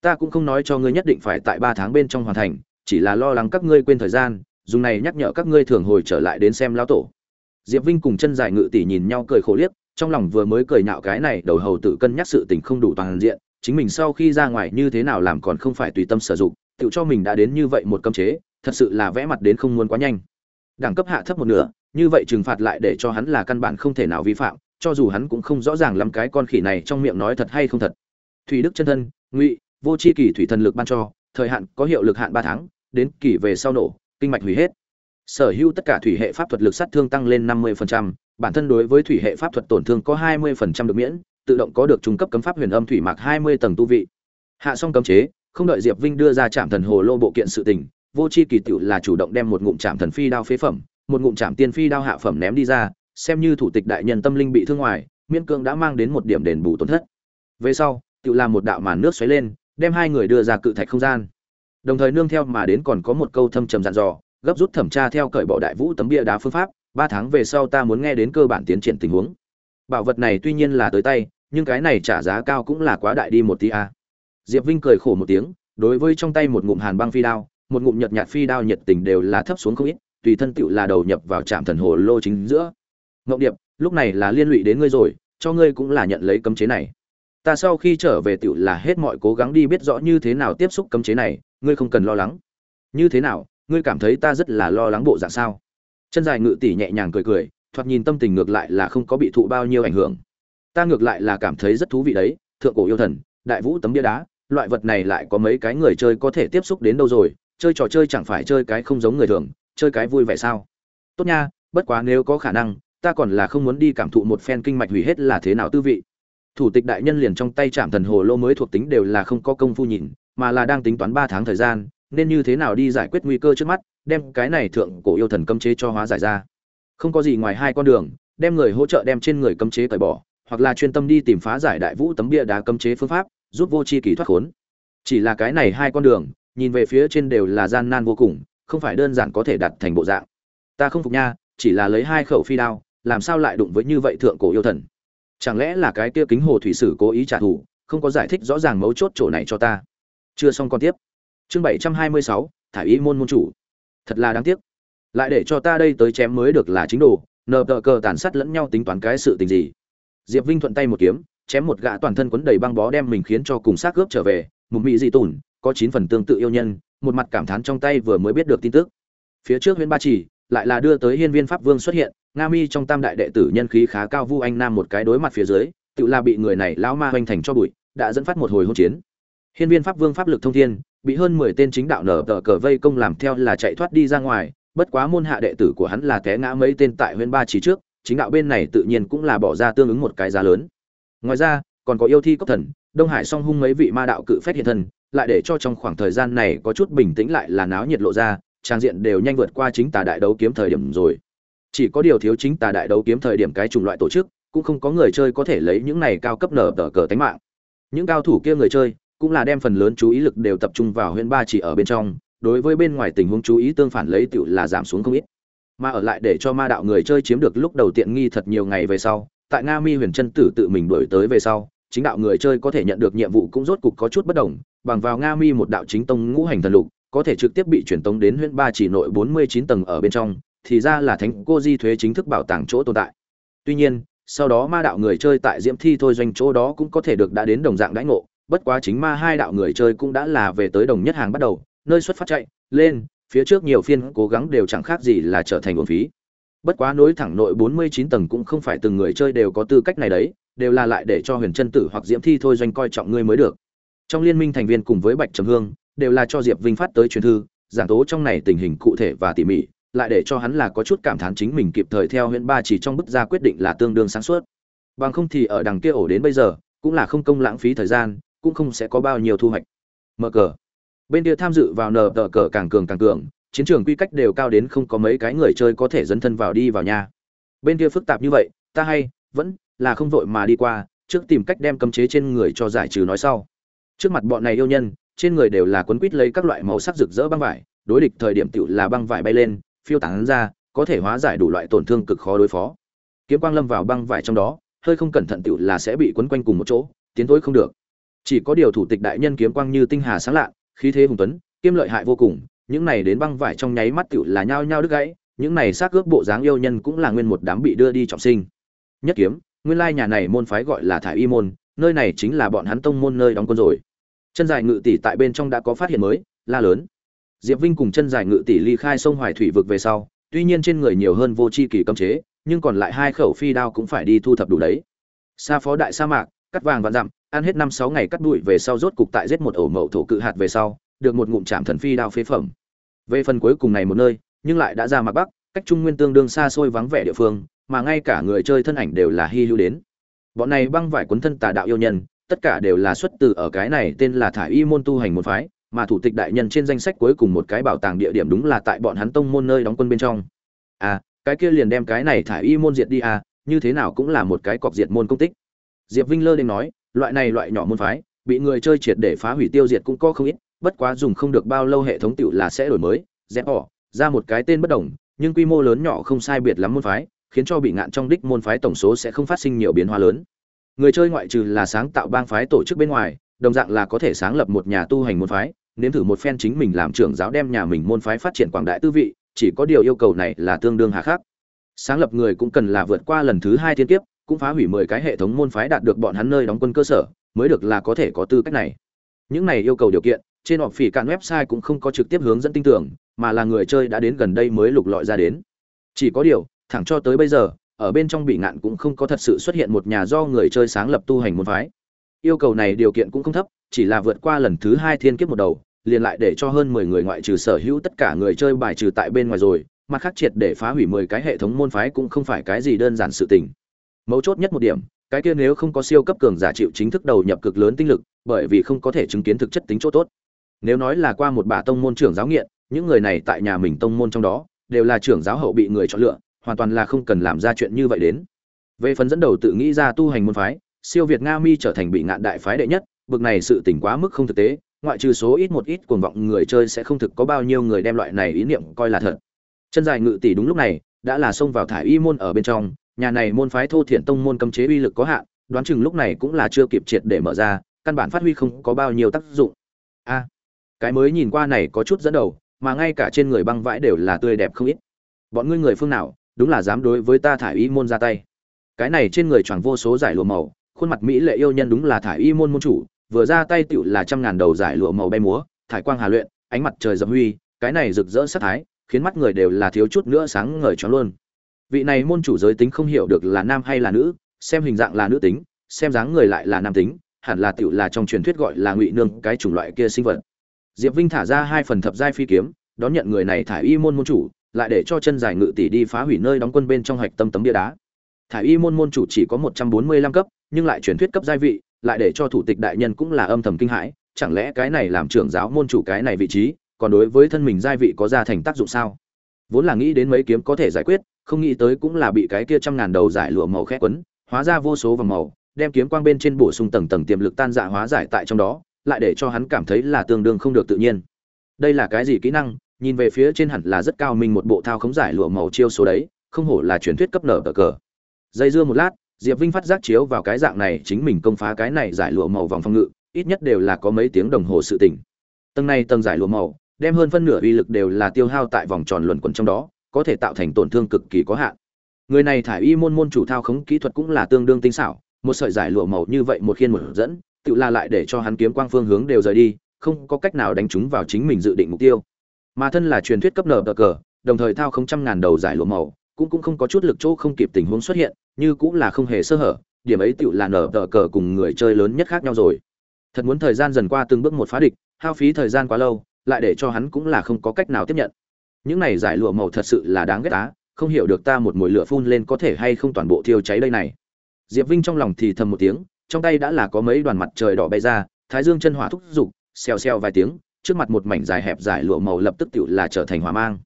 Ta cũng không nói cho ngươi nhất định phải tại ba tháng bên trong hoàn thành, chỉ là lo lắng các ngươi quên thời gian, dùng này nhắc nhở các ngươi thường hồi trở lại đến xem lão tổ. Diệp vinh cùng chân dài ngự tỷ nhìn nhau cười khổ liếc trong lòng vừa mới cười nhạo cái này đầu hầu tự cân nhắc sự tình không đủ toàn diện, chính mình sau khi ra ngoài như thế nào làm còn không phải tùy tâm sử dụng, tự cho mình đã đến như vậy một cấm chế, thật sự là vẽ mặt đến không muốn quá nhanh. Đẳng cấp hạ thấp một nửa, như vậy trừng phạt lại để cho hắn là căn bản không thể nào vi phạm, cho dù hắn cũng không rõ ràng lắm cái con khỉ này trong miệng nói thật hay không thật. Thủy đức chân thân, ngụy, vô c h i kỳ thủy thần lực ban cho, thời hạn có hiệu lực hạn ba tháng, đến kỳ về sau nổ, kinh mạch hủy hết. Sở hữu tất cả thủy hệ pháp thuật lực sát thương tăng lên năm mươi bản thân đối với thủy hệ pháp thuật tổn thương có hai mươi được miễn, tự động có được trung cấp cấm pháp huyền âm thủy mạc hai mươi tầng tu vị. Hạ xong cấm chế, không đợi diệp vinh đưa ra Trảm thần hồ lô bộ kiện sự tình, vô chi kỳ tiểu là chủ động đem một ngụm Trảm thần phi đao phế phẩm, một ngụm Trảm tiên phi đao hạ phẩm ném đi ra, xem như thủ tịch đại nhân tâm linh bị thương ngoài, miễn cưỡng đã mang đến một điểm đền bù tổn thất. Về sau, tiểu làm một đạo màn nước xoáy lên, đem hai người đưa ra cự thạch không gian. Đồng thời nương theo mà đến còn có một câu thâm trầm dặn dò, gấp rút thẩm tra theo cởi bỏ đại vũ tấm bia đá phương pháp ba tháng về sau ta muốn nghe đến cơ bản tiến triển tình huống. Bảo vật này tuy nhiên là tới tay, nhưng cái này trả giá cao cũng là quá đại đi một tí a diệp vinh cười khổ một tiếng, đối với trong tay một ngụm hàn băng phi đao, một ngụm nhật nhạt phi đao nhiệt tình đều là thấp xuống không ít, tùy thân tựu là đầu nhập vào trạm thần hồ lô chính giữa. Ngộng điệp, lúc này là liên lụy đến ngươi rồi, cho ngươi cũng là nhận lấy cấm chế này. Ta sau khi trở về tựu là hết mọi cố gắng đi biết rõ như thế nào tiếp xúc cấm chế này, ngươi không cần lo lắng. Như thế nào, ngươi cảm thấy ta rất là lo lắng bộ dạng sao? Chân dài ngự tỷ nhẹ nhàng cười cười, thoạt nhìn tâm tình ngược lại là không có bị thụ bao nhiêu ảnh hưởng. Ta ngược lại là cảm thấy rất thú vị đấy, thượng cổ yêu thần, đại vũ tấm bia đá, loại vật này lại có mấy cái người chơi có thể tiếp xúc đến đâu rồi, chơi trò chơi chẳng phải chơi cái không giống người thường, chơi cái vui vẻ sao? Tốt nha, bất quá nếu có khả năng, ta còn là không muốn đi cảm thụ một phen kinh mạch hủy hết là thế nào tư vị. Thủ tịch đại nhân liền trong tay chạm thần hồ lô mới thuộc tính đều là không có công phu nhìn, mà là đang tính toán ba tháng thời gian nên như thế nào đi giải quyết nguy cơ trước mắt, đem cái này thượng cổ yêu thần cấm chế cho hóa giải ra. Không có gì ngoài hai con đường, đem người hỗ trợ đem trên người cấm chế cởi bỏ, hoặc là chuyên tâm đi tìm phá giải đại vũ tấm bia đá cấm chế phương pháp, giúp vô chi kỳ thoát khốn. Chỉ là cái này hai con đường, nhìn về phía trên đều là gian nan vô cùng, không phải đơn giản có thể đặt thành bộ dạng. Ta không phục nha, chỉ là lấy hai khẩu phi đao, làm sao lại đụng với như vậy thượng cổ yêu thần? Chẳng lẽ là cái kia kính hồ thủy sử cố ý trả thù, không có giải thích rõ ràng mấu chốt chỗ này cho ta? Chưa xong con tiếp chương bảy trăm hai mươi sáu, thải ý môn môn chủ. Thật là đáng tiếc. Lại để cho ta đây tới chém mới được là chính đồ, nờ tờ cờ tàn sát lẫn nhau tính toán cái sự tình gì? Diệp vinh thuận tay một kiếm, chém một gã toàn thân quấn đầy băng bó đem mình khiến cho cùng xác cướp trở về, một mỹ dị tủn, có chín phần tương tự yêu nhân, một mặt cảm thán trong tay vừa mới biết được tin tức. Phía trước huyện ba chỉ, lại là đưa tới hiên viên pháp vương xuất hiện, nga mi trong tam đại đệ tử nhân khí khá cao vu anh nam một cái đối mặt phía dưới, tự là bị người này lão ma hoành thành cho bụi, đã dẫn phát một hồi hỗn chiến. Hiên viên pháp vương pháp lực thông thiên bị hơn mười tên chính đạo nở tờ cờ vây công làm theo là chạy thoát đi ra ngoài, bất quá môn hạ đệ tử của hắn là té ngã mấy tên tại huyện ba chỉ trước, chính đạo bên này tự nhiên cũng là bỏ ra tương ứng một cái giá lớn. Ngoài ra, còn có yêu thi cấp thần, đông hải song hung mấy vị ma đạo cự phách hiện thân, lại để cho trong khoảng thời gian này có chút bình tĩnh lại là náo nhiệt lộ ra, trang diện đều nhanh vượt qua chính tà đại đấu kiếm thời điểm rồi. Chỉ có điều thiếu chính tà đại đấu kiếm thời điểm cái chủng loại tổ chức, cũng không có người chơi có thể lấy những này cao cấp nở tờ cờ tánh mạng. Những cao thủ kia người chơi cũng là đem phần lớn chú ý lực đều tập trung vào huyện ba chỉ ở bên trong, đối với bên ngoài tình huống chú ý tương phản lấy tựu là giảm xuống không ít. Mà ở lại để cho ma đạo người chơi chiếm được lúc đầu tiện nghi thật nhiều ngày về sau, tại nga mi huyền chân tử tự mình đổi tới về sau, chính đạo người chơi có thể nhận được nhiệm vụ cũng rốt cục có chút bất đồng, bằng vào nga mi một đạo chính tông ngũ hành thần lục, có thể trực tiếp bị truyền tống đến huyện ba chỉ nội bốn mươi chín tầng ở bên trong, thì ra là thánh cô di thuế chính thức bảo tàng chỗ tồn tại. Tuy nhiên, sau đó ma đạo người chơi tại diễm thi thôi doanh chỗ đó cũng có thể được đã đến đồng dạng đãi ngộ bất quá chính ma hai đạo người chơi cũng đã là về tới đồng nhất hàng bắt đầu, nơi xuất phát chạy, lên, phía trước nhiều phiên cố gắng đều chẳng khác gì là trở thành nguồn phí. Bất quá nối thẳng nội 49 tầng cũng không phải từng người chơi đều có tư cách này đấy, đều là lại để cho huyền chân tử hoặc diễm thi thôi doanh coi trọng ngươi mới được. Trong liên minh thành viên cùng với bạch trầm hương, đều là cho diệp vinh phát tới truyền thư, giảng tố trong này tình hình cụ thể và tỉ mỉ, lại để cho hắn là có chút cảm thán chính mình kịp thời theo huyện ba chỉ trong bức ra quyết định là tương đương sáng suốt. Bằng không thì ở đằng kia ổ đến bây giờ, cũng là không công lãng phí thời gian cũng không sẽ có bao nhiêu thu hoạch. Mở cờ. Bên kia tham dự vào nờ tờ cờ càng cường càng cường, chiến trường quy cách đều cao đến không có mấy cái người chơi có thể dấn thân vào đi vào nhà. Bên kia phức tạp như vậy, ta hay, vẫn là không vội mà đi qua, trước tìm cách đem cấm chế trên người cho giải trừ nói sau. Trước mặt bọn này yêu nhân, trên người đều là quấn quít lấy các loại màu sắc rực rỡ băng vải, đối địch thời điểm tựu là băng vải bay lên, phiêu tán ra, có thể hóa giải đủ loại tổn thương cực khó đối phó. Kiếm quang lâm vào băng vải trong đó, hơi không cẩn thận tựu là sẽ bị quấn quanh cùng một chỗ, tiến tới không được chỉ có điều thủ tịch đại nhân kiếm quang như tinh hà sáng lạ, khí thế hùng tuấn, kiêm lợi hại vô cùng, những này đến băng vải trong nháy mắt tựu là nhao nhao đứt gãy, những này xác ướp bộ dáng yêu nhân cũng là nguyên một đám bị đưa đi trọng sinh. Nhất kiếm, nguyên lai nhà này môn phái gọi là thải y môn, nơi này chính là bọn hắn tông môn nơi đóng quân rồi. Chân dài ngự tỷ tại bên trong đã có phát hiện mới, la lớn. Diệp vinh cùng chân dài ngự tỷ ly khai sông hoài thủy vực về sau, tuy nhiên trên người nhiều hơn vô c h i kỳ cấm chế, nhưng còn lại hai khẩu phi đao cũng phải đi thu thập đủ đấy. Xa phó đại sa mạc, cắt vàng vạn dặm ăn hết năm sáu ngày cắt đuổi về sau rốt cục tại giết một ổ mậu thổ cự hạt về sau, được một ngụm chạm thần phi đao phế phẩm. Về phần cuối cùng này một nơi, nhưng lại đã ra mặt bắc, cách trung nguyên tương đương xa xôi vắng vẻ địa phương, mà ngay cả người chơi thân ảnh đều là hy hữu đến. Bọn này băng vải cuốn thân tà đạo yêu nhân, tất cả đều là xuất từ ở cái này tên là thải y môn tu hành một phái, mà thủ tịch đại nhân trên danh sách cuối cùng một cái bảo tàng địa điểm đúng là tại bọn hắn tông môn nơi đóng quân bên trong. À cái kia liền đem cái này thải y môn diệt đi à như thế nào cũng là một cái cọc diệt môn công tích. Diệp vinh lơ đ nói loại này loại nhỏ môn phái, bị người chơi triệt để phá hủy tiêu diệt cũng có không ít, bất quá dùng không được bao lâu hệ thống tựu là sẽ đổi mới, dẹp bỏ, ra một cái tên bất đồng, nhưng quy mô lớn nhỏ không sai biệt lắm môn phái, khiến cho bị ngạn trong đích môn phái tổng số sẽ không phát sinh nhiều biến hóa lớn. Người chơi ngoại trừ là sáng tạo bang phái tổ chức bên ngoài, đồng dạng là có thể sáng lập một nhà tu hành môn phái, nếm thử một phen chính mình làm trưởng giáo đem nhà mình môn phái phát triển quảng đại tư vị, chỉ có điều yêu cầu này là tương đương hà khắc. Sáng lập người cũng cần là vượt qua lần thứ hai thiên kiếp cũng phá hủy mười cái hệ thống môn phái đạt được bọn hắn nơi đóng quân cơ sở, mới được là có thể có tư cách này. Những này yêu cầu điều kiện, trên họp phỉ cạn website cũng không có trực tiếp hướng dẫn tin tưởng, mà là người chơi đã đến gần đây mới lục lọi ra đến. Chỉ có điều, thẳng cho tới bây giờ, ở bên trong bị ngạn cũng không có thật sự xuất hiện một nhà do người chơi sáng lập tu hành môn phái. Yêu cầu này điều kiện cũng không thấp, chỉ là vượt qua lần thứ hai thiên kiếp một đầu, liền lại để cho hơn mười người ngoại trừ sở hữu tất cả người chơi bài trừ tại bên ngoài rồi, mặt khác triệt để phá hủy mười cái hệ thống môn phái cũng không phải cái gì đơn giản sự tình mấu chốt nhất một điểm, cái kia nếu không có siêu cấp cường giả chịu chính thức đầu nhập cực lớn tinh lực, bởi vì không có thể chứng kiến thực chất tính chỗ tốt. Nếu nói là qua một bà tông môn trưởng giáo nghiện, những người này tại nhà mình tông môn trong đó, đều là trưởng giáo hậu bị người chọn lựa, hoàn toàn là không cần làm ra chuyện như vậy đến. Về phần dẫn đầu tự nghĩ ra tu hành môn phái, siêu việt nga mi trở thành bị ngạn đại phái đệ nhất, bực này sự tỉnh quá mức không thực tế, ngoại trừ số ít một ít cuồng vọng người chơi sẽ không thực có bao nhiêu người đem loại này ý niệm coi là thật. Chân dài ngự tỷ đúng lúc này, đã là xông vào thải y môn ở bên trong nhà này môn phái thô thiện tông môn cấm chế uy lực có hạn, đoán chừng lúc này cũng là chưa kịp triệt để mở ra, căn bản phát huy không có bao nhiêu tác dụng. A, cái mới nhìn qua này có chút dẫn đầu, mà ngay cả trên người băng vãi đều là tươi đẹp không ít. Bọn ngươi người phương nào, đúng là dám đối với ta thải y môn ra tay. Cái này trên người choàng vô số giải lụa màu, khuôn mặt mỹ lệ yêu nhân đúng là thải y môn môn chủ, vừa ra tay tựu là trăm ngàn đầu giải lụa màu bay múa, thải quang hà luyện, ánh mặt trời dập huy, cái này rực rỡ sát thái, khiến mắt người đều là thiếu chút nữa sáng ngời choáng luôn vị này môn chủ giới tính không hiểu được là nam hay là nữ, xem hình dạng là nữ tính, xem dáng người lại là nam tính, hẳn là tựu là trong truyền thuyết gọi là ngụy nương, cái chủng loại kia sinh vật. Diệp vinh thả ra hai phần thập giai phi kiếm, đón nhận người này thải y môn môn chủ, lại để cho chân dài ngự tỷ đi phá hủy nơi đóng quân bên trong hạch tâm tấm bia đá. Thải y môn môn chủ chỉ có một trăm bốn mươi lăm cấp, nhưng lại truyền thuyết cấp giai vị, lại để cho thủ tịch đại nhân cũng là âm thầm kinh hãi, chẳng lẽ cái này làm trưởng giáo môn chủ cái này vị trí, còn đối với thân mình giai vị có ra thành tác dụng sao? Vốn là nghĩ đến mấy kiếm có thể giải quyết không nghĩ tới cũng là bị cái kia trăm ngàn đầu giải lụa màu khét quấn, hóa ra vô số vòng màu, đem kiếm quang bên trên bổ sung tầng tầng tiềm lực tan dạ hóa giải tại trong đó, lại để cho hắn cảm thấy là tương đương không được tự nhiên. Đây là cái gì kỹ năng? Nhìn về phía trên hẳn là rất cao minh một bộ thao khống giải lụa màu chiêu số đấy, không hổ là truyền thuyết cấp nở cờ cờ. Dây dưa một lát, diệp vinh phát giác chiếu vào cái dạng này chính mình công phá cái này giải lụa màu vòng phòng ngự, ít nhất đều là có mấy tiếng đồng hồ sự tỉnh. Tầng này tầng giải lụa màu, đem hơn phân nửa uy lực đều là tiêu hao tại vòng tròn luẩn quẩn trong đó có thể tạo thành tổn thương cực kỳ có hạn. Người này thải y môn môn chủ thao khống kỹ thuật cũng là tương đương tinh xảo, một sợi giải lụa màu như vậy một khiên một dẫn, tự la lại để cho hắn kiếm quang phương hướng đều rời đi, không có cách nào đánh trúng vào chính mình dự định mục tiêu. Mà thân là truyền thuyết cấp nở cờ, đồng thời thao không trăm ngàn đầu giải lụa màu, cũng cũng không có chút lực chỗ không kịp tình huống xuất hiện, như cũng là không hề sơ hở, điểm ấy tự là nở tờ cờ cùng người chơi lớn nhất khác nhau rồi. Thật muốn thời gian dần qua từng bước một phá địch, hao phí thời gian quá lâu, lại để cho hắn cũng là không có cách nào tiếp nhận những này giải lụa màu thật sự là đáng ghét á, không hiểu được ta một mồi lửa phun lên có thể hay không toàn bộ thiêu cháy đây này. Diệp vinh trong lòng thì thầm một tiếng, trong tay đã là có mấy đoàn mặt trời đỏ bay ra, thái dương chân hỏa thúc giục, xèo xèo vài tiếng, trước mặt một mảnh dài hẹp giải lụa màu lập tức tự là trở thành hỏa mang.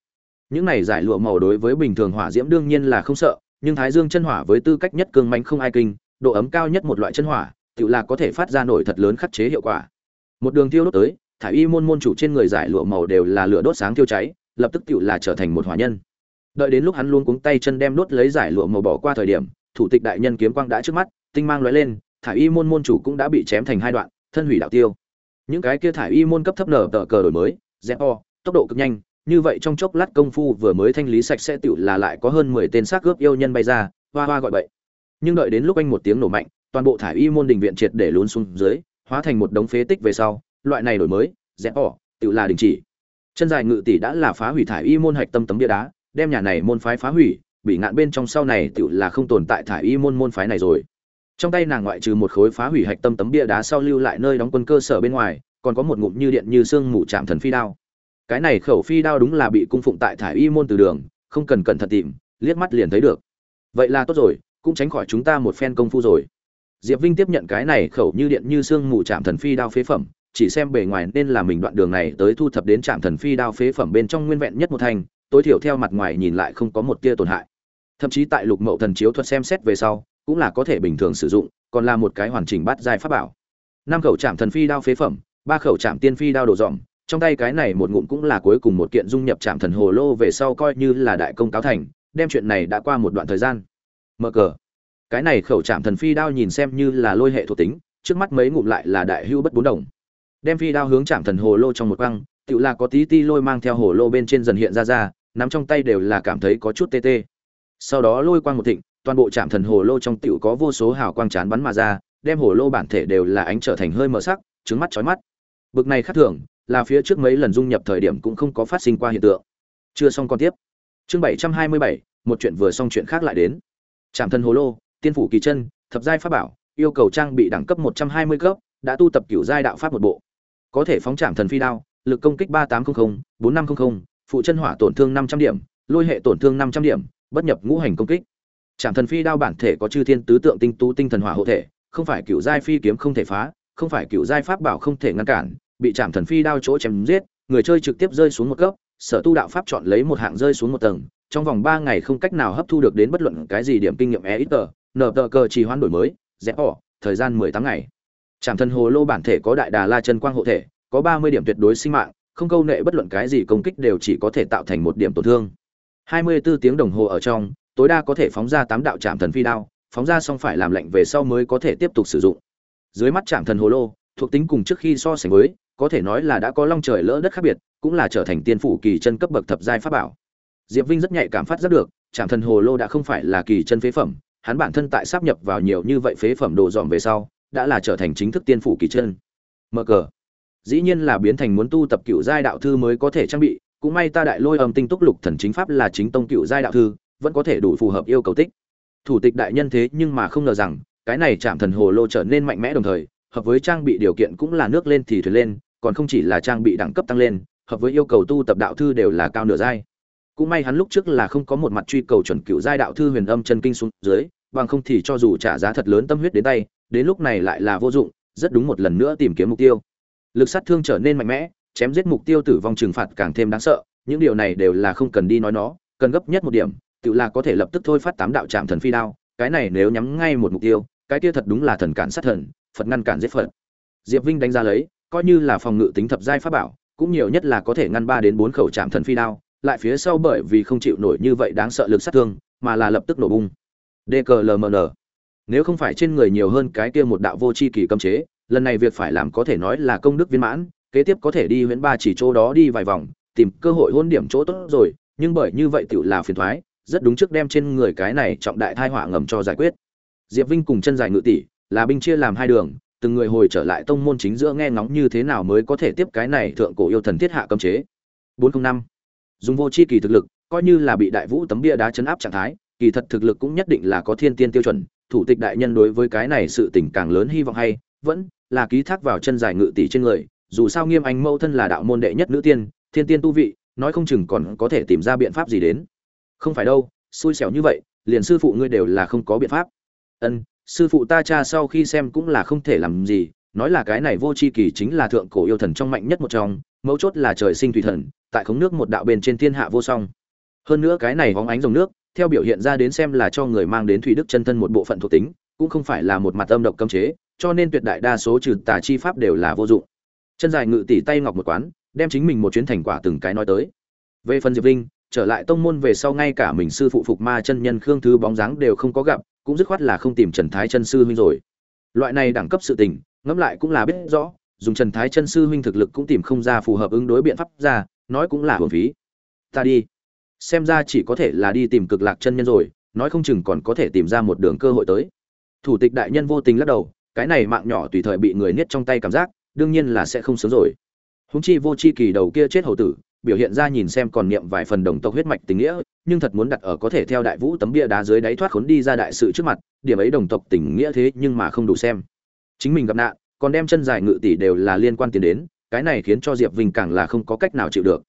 Những này giải lụa màu đối với bình thường hỏa diễm đương nhiên là không sợ, nhưng thái dương chân hỏa với tư cách nhất cương manh không ai kinh, độ ấm cao nhất một loại chân hỏa tự là có thể phát ra nổi thật lớn khắc chế hiệu quả. Một đường tiêu đốt tới, thải y môn môn chủ trên người giải lụa màu đều là lửa đốt sáng tiêu cháy lập tức tựu là trở thành một hỏa nhân. Đợi đến lúc hắn luôn cuống tay chân đem đốt lấy giải lụa màu bỏ qua thời điểm, thủ tịch đại nhân kiếm quang đã trước mắt, tinh mang lóe lên Thả y môn môn chủ cũng đã bị chém thành hai đoạn, thân hủy đạo tiêu. Những cái kia thả y môn cấp thấp nở tờ cờ đổi mới, dẹp o, tốc độ cực nhanh, như vậy trong chốc lát công phu vừa mới thanh lý sạch sẽ tựu là lại có hơn mười tên xác cướp yêu nhân bay ra, hoa hoa gọi bậy. Nhưng đợi đến lúc anh một tiếng nổ mạnh, toàn bộ thả y môn đình viện triệt để lún xuống dưới, hóa thành một đống phế tích về sau, loại này đổi mới, dẹp o tựu là đình chỉ chân dài ngự tỷ đã là phá hủy thải y môn hạch tâm tấm bia đá, đem nhà này môn phái phá hủy, bị ngạn bên trong sau này tự là không tồn tại thải y môn môn phái này rồi. Trong tay nàng ngoại trừ một khối phá hủy hạch tâm tấm bia đá sau lưu lại nơi đóng quân cơ sở bên ngoài, còn có một ngụm như điện như xương mù chạm thần phi đao. Cái này khẩu phi đao đúng là bị cung phụng tại thải y môn từ đường, không cần cẩn thận tìm, liếc mắt liền thấy được. Vậy là tốt rồi, cũng tránh khỏi chúng ta một phen công phu rồi. Diệp vinh tiếp nhận cái này khẩu như điện như xương mù chạm thần phi đao phế phẩm chỉ xem bề ngoài nên là mình đoạn đường này tới thu thập đến trạm thần phi đao phế phẩm bên trong nguyên vẹn nhất một thành, tối thiểu theo mặt ngoài nhìn lại không có một tia tổn hại. Thậm chí tại lục mậu thần chiếu thuật xem xét về sau, cũng là có thể bình thường sử dụng, còn là một cái hoàn chỉnh bát giai pháp bảo. Năm khẩu trạm thần phi đao phế phẩm, ba khẩu trạm tiên phi đao đồ dòm trong tay cái này một ngụm cũng là cuối cùng một kiện dung nhập trạm thần hồ lô về sau coi như là đại công cáo thành, đem chuyện này đã qua một đoạn thời gian. Mở cờ. Cái này khẩu trạm thần phi đao nhìn xem như là lôi hệ thuộc tính, trước mắt mấy ngụm lại là đại hưu bất bốn đồng đem phi đao hướng chạm thần hồ lô trong một băng tự là có tí ti lôi mang theo hồ lô bên trên dần hiện ra ra, nắm trong tay đều là cảm thấy có chút tê tê. Sau đó lôi quang một thịnh, toàn bộ chạm thần hồ lô trong tiểu có vô số hào quang chán bắn mà ra, đem hồ lô bản thể đều là ánh trở thành hơi mờ sắc, trứng mắt chói mắt. Bực này khác thường, là phía trước mấy lần dung nhập thời điểm cũng không có phát sinh qua hiện tượng. Chưa xong con tiếp. Chương bảy trăm hai mươi bảy, một chuyện vừa xong chuyện khác lại đến. Trạm thần hồ lô, tiên phủ kỳ chân, thập giai pháp bảo, yêu cầu trang bị đẳng cấp một trăm hai mươi cấp, đã tu tập cửu giai đạo pháp một bộ có thể phóng trạm thần phi đao, lực công kích ba tám trăm linh bốn năm trăm linh phụ chân hỏa tổn thương năm trăm điểm, lôi hệ tổn thương năm trăm điểm, bất nhập ngũ hành công kích. Trạm thần phi đao bản thể có chư thiên tứ tượng tinh tú tinh thần hỏa hộ thể, không phải cựu giai phi kiếm không thể phá, không phải cựu giai pháp bảo không thể ngăn cản, bị trạm thần phi đao chỗ chém giết, người chơi trực tiếp rơi xuống một cấp, sở tu đạo pháp chọn lấy một hạng rơi xuống một tầng, trong vòng ba ngày không cách nào hấp thu được đến bất luận cái gì điểm kinh nghiệm e ít tờ nở tờ cờ trì hoãn đổi mới, dẹp bỏ, thời gian mười tám ngày trạm thần hồ lô bản thể có đại đà la chân quang hộ thể, có ba mươi điểm tuyệt đối sinh mạng, không câu nệ bất luận cái gì công kích đều chỉ có thể tạo thành một điểm tổn thương. 24 tiếng đồng hồ ở trong, tối đa có thể phóng ra tám đạo Trảm thần phi đao, phóng ra xong phải làm lạnh về sau mới có thể tiếp tục sử dụng. Dưới mắt trạm thần hồ lô, thuộc tính cùng trước khi so sánh với, có thể nói là đã có long trời lỡ đất khác biệt, cũng là trở thành tiên phủ kỳ chân cấp bậc thập giai pháp bảo. Diệp vinh rất nhạy cảm phát giác được trạm thần hồ lô đã không phải là kỳ chân phế phẩm, hắn bản thân tại sắp nhập vào nhiều như vậy phế phẩm đồ dòm về sau đã là trở thành chính thức tiên phủ kỳ chân. Mở cờ. Dĩ nhiên là biến thành muốn tu tập cựu giai đạo thư mới có thể trang bị, cũng may ta đại lôi âm tinh túc lục thần chính pháp là chính tông cựu giai đạo thư, vẫn có thể đủ phù hợp yêu cầu tích. Thủ tịch đại nhân thế nhưng mà không ngờ rằng, cái này chạm thần hồ lô trở nên mạnh mẽ đồng thời, hợp với trang bị điều kiện cũng là nước lên thì thuyền lên, còn không chỉ là trang bị đẳng cấp tăng lên, hợp với yêu cầu tu tập đạo thư đều là cao nửa giai. Cũng may hắn lúc trước là không có một mặt truy cầu chuẩn cựu giai đạo thư huyền âm chân kinh xuống dưới, bằng không thì cho dù trả giá thật lớn tâm huyết đến tay đến lúc này lại là vô dụng, rất đúng một lần nữa tìm kiếm mục tiêu. Lực sát thương trở nên mạnh mẽ, chém giết mục tiêu tử vong trừng phạt càng thêm đáng sợ, những điều này đều là không cần đi nói nó, cần gấp nhất một điểm, tự là có thể lập tức thôi phát tám đạo trạm thần phi đao, cái này nếu nhắm ngay một mục tiêu, cái kia thật đúng là thần cản sát thần, phật ngăn cản giết phật. Diệp vinh đánh giá lấy, coi như là phòng ngự tính thập giai pháp bảo, cũng nhiều nhất là có thể ngăn ba đến bốn khẩu trạm thần phi đao, lại phía sau bởi vì không chịu nổi như vậy đáng sợ lực sát thương, mà là lập tức nổ bung. Dklmn nếu không phải trên người nhiều hơn cái kia một đạo vô chi kỳ cấm chế lần này việc phải làm có thể nói là công đức viên mãn kế tiếp có thể đi huyễn ba chỉ chỗ đó đi vài vòng tìm cơ hội hôn điểm chỗ tốt rồi nhưng bởi như vậy tựu là phiền toái, rất đúng trước đem trên người cái này trọng đại tai họa ngầm cho giải quyết. Diệp vinh cùng chân dài ngự tỷ là binh chia làm hai đường từng người hồi trở lại tông môn chính giữa nghe ngóng như thế nào mới có thể tiếp cái này thượng cổ yêu thần thiết hạ cấm chế. Bốn không năm dùng vô chi kỳ thực lực coi như là bị đại vũ tấm bia đá chấn áp trạng thái kỳ thật thực lực cũng nhất định là có thiên tiên tiêu chuẩn thủ tịch đại nhân đối với cái này sự tình càng lớn hy vọng hay, vẫn là ký thác vào chân dài ngự tỷ trên người, dù sao nghiêm anh mẫu thân là đạo môn đệ nhất nữ tiên, thiên tiên tu vị, nói không chừng còn có thể tìm ra biện pháp gì đến. Không phải đâu, xui xẻo như vậy, liền sư phụ ngươi đều là không có biện pháp. Ân, sư phụ ta cha sau khi xem cũng là không thể làm gì, nói là cái này vô c h i kỳ chính là thượng cổ yêu thần trong mạnh nhất một trong, mấu chốt là trời sinh thủy thần, tại khống nước một đạo bên trên thiên hạ vô song. Hơn nữa cái này hóng ánh dòng nước theo biểu hiện ra đến xem là cho người mang đến thủy đức chân thân một bộ phận thuộc tính, cũng không phải là một mặt âm độc cấm chế, cho nên tuyệt đại đa số trừ tà chi pháp đều là vô dụng. Chân dài ngự tỉ tay ngọc một quán, đem chính mình một chuyến thành quả từng cái nói tới. Về phần diệp linh trở lại tông môn về sau ngay cả mình sư phụ phục ma chân nhân khương thứ bóng dáng đều không có gặp, cũng dứt khoát là không tìm trần thái chân sư huynh rồi. Loại này đẳng cấp sự tình, ngẫm lại cũng là biết rõ, dùng trần thái chân sư huynh thực lực cũng tìm không ra phù hợp ứng đối biện pháp ra, nói cũng là hưởng phí. Ta đi xem ra chỉ có thể là đi tìm cực lạc chân nhân rồi, nói không chừng còn có thể tìm ra một đường cơ hội tới. Thủ tịch đại nhân vô tình lắc đầu, cái này mạng nhỏ tùy thời bị người niết trong tay cảm giác, đương nhiên là sẽ không sớm rồi. Húng chi vô chi kỳ đầu kia chết hầu tử, biểu hiện ra nhìn xem còn niệm vài phần đồng tộc huyết mạch tình nghĩa, nhưng thật muốn đặt ở có thể theo đại vũ tấm bia đá dưới đáy thoát khốn đi ra đại sự trước mặt, điểm ấy đồng tộc tình nghĩa thế nhưng mà không đủ xem. Chính mình gặp nạn, còn đem chân dài ngự tỷ đều là liên quan tiền đến, cái này khiến cho diệp vinh càng là không có cách nào chịu được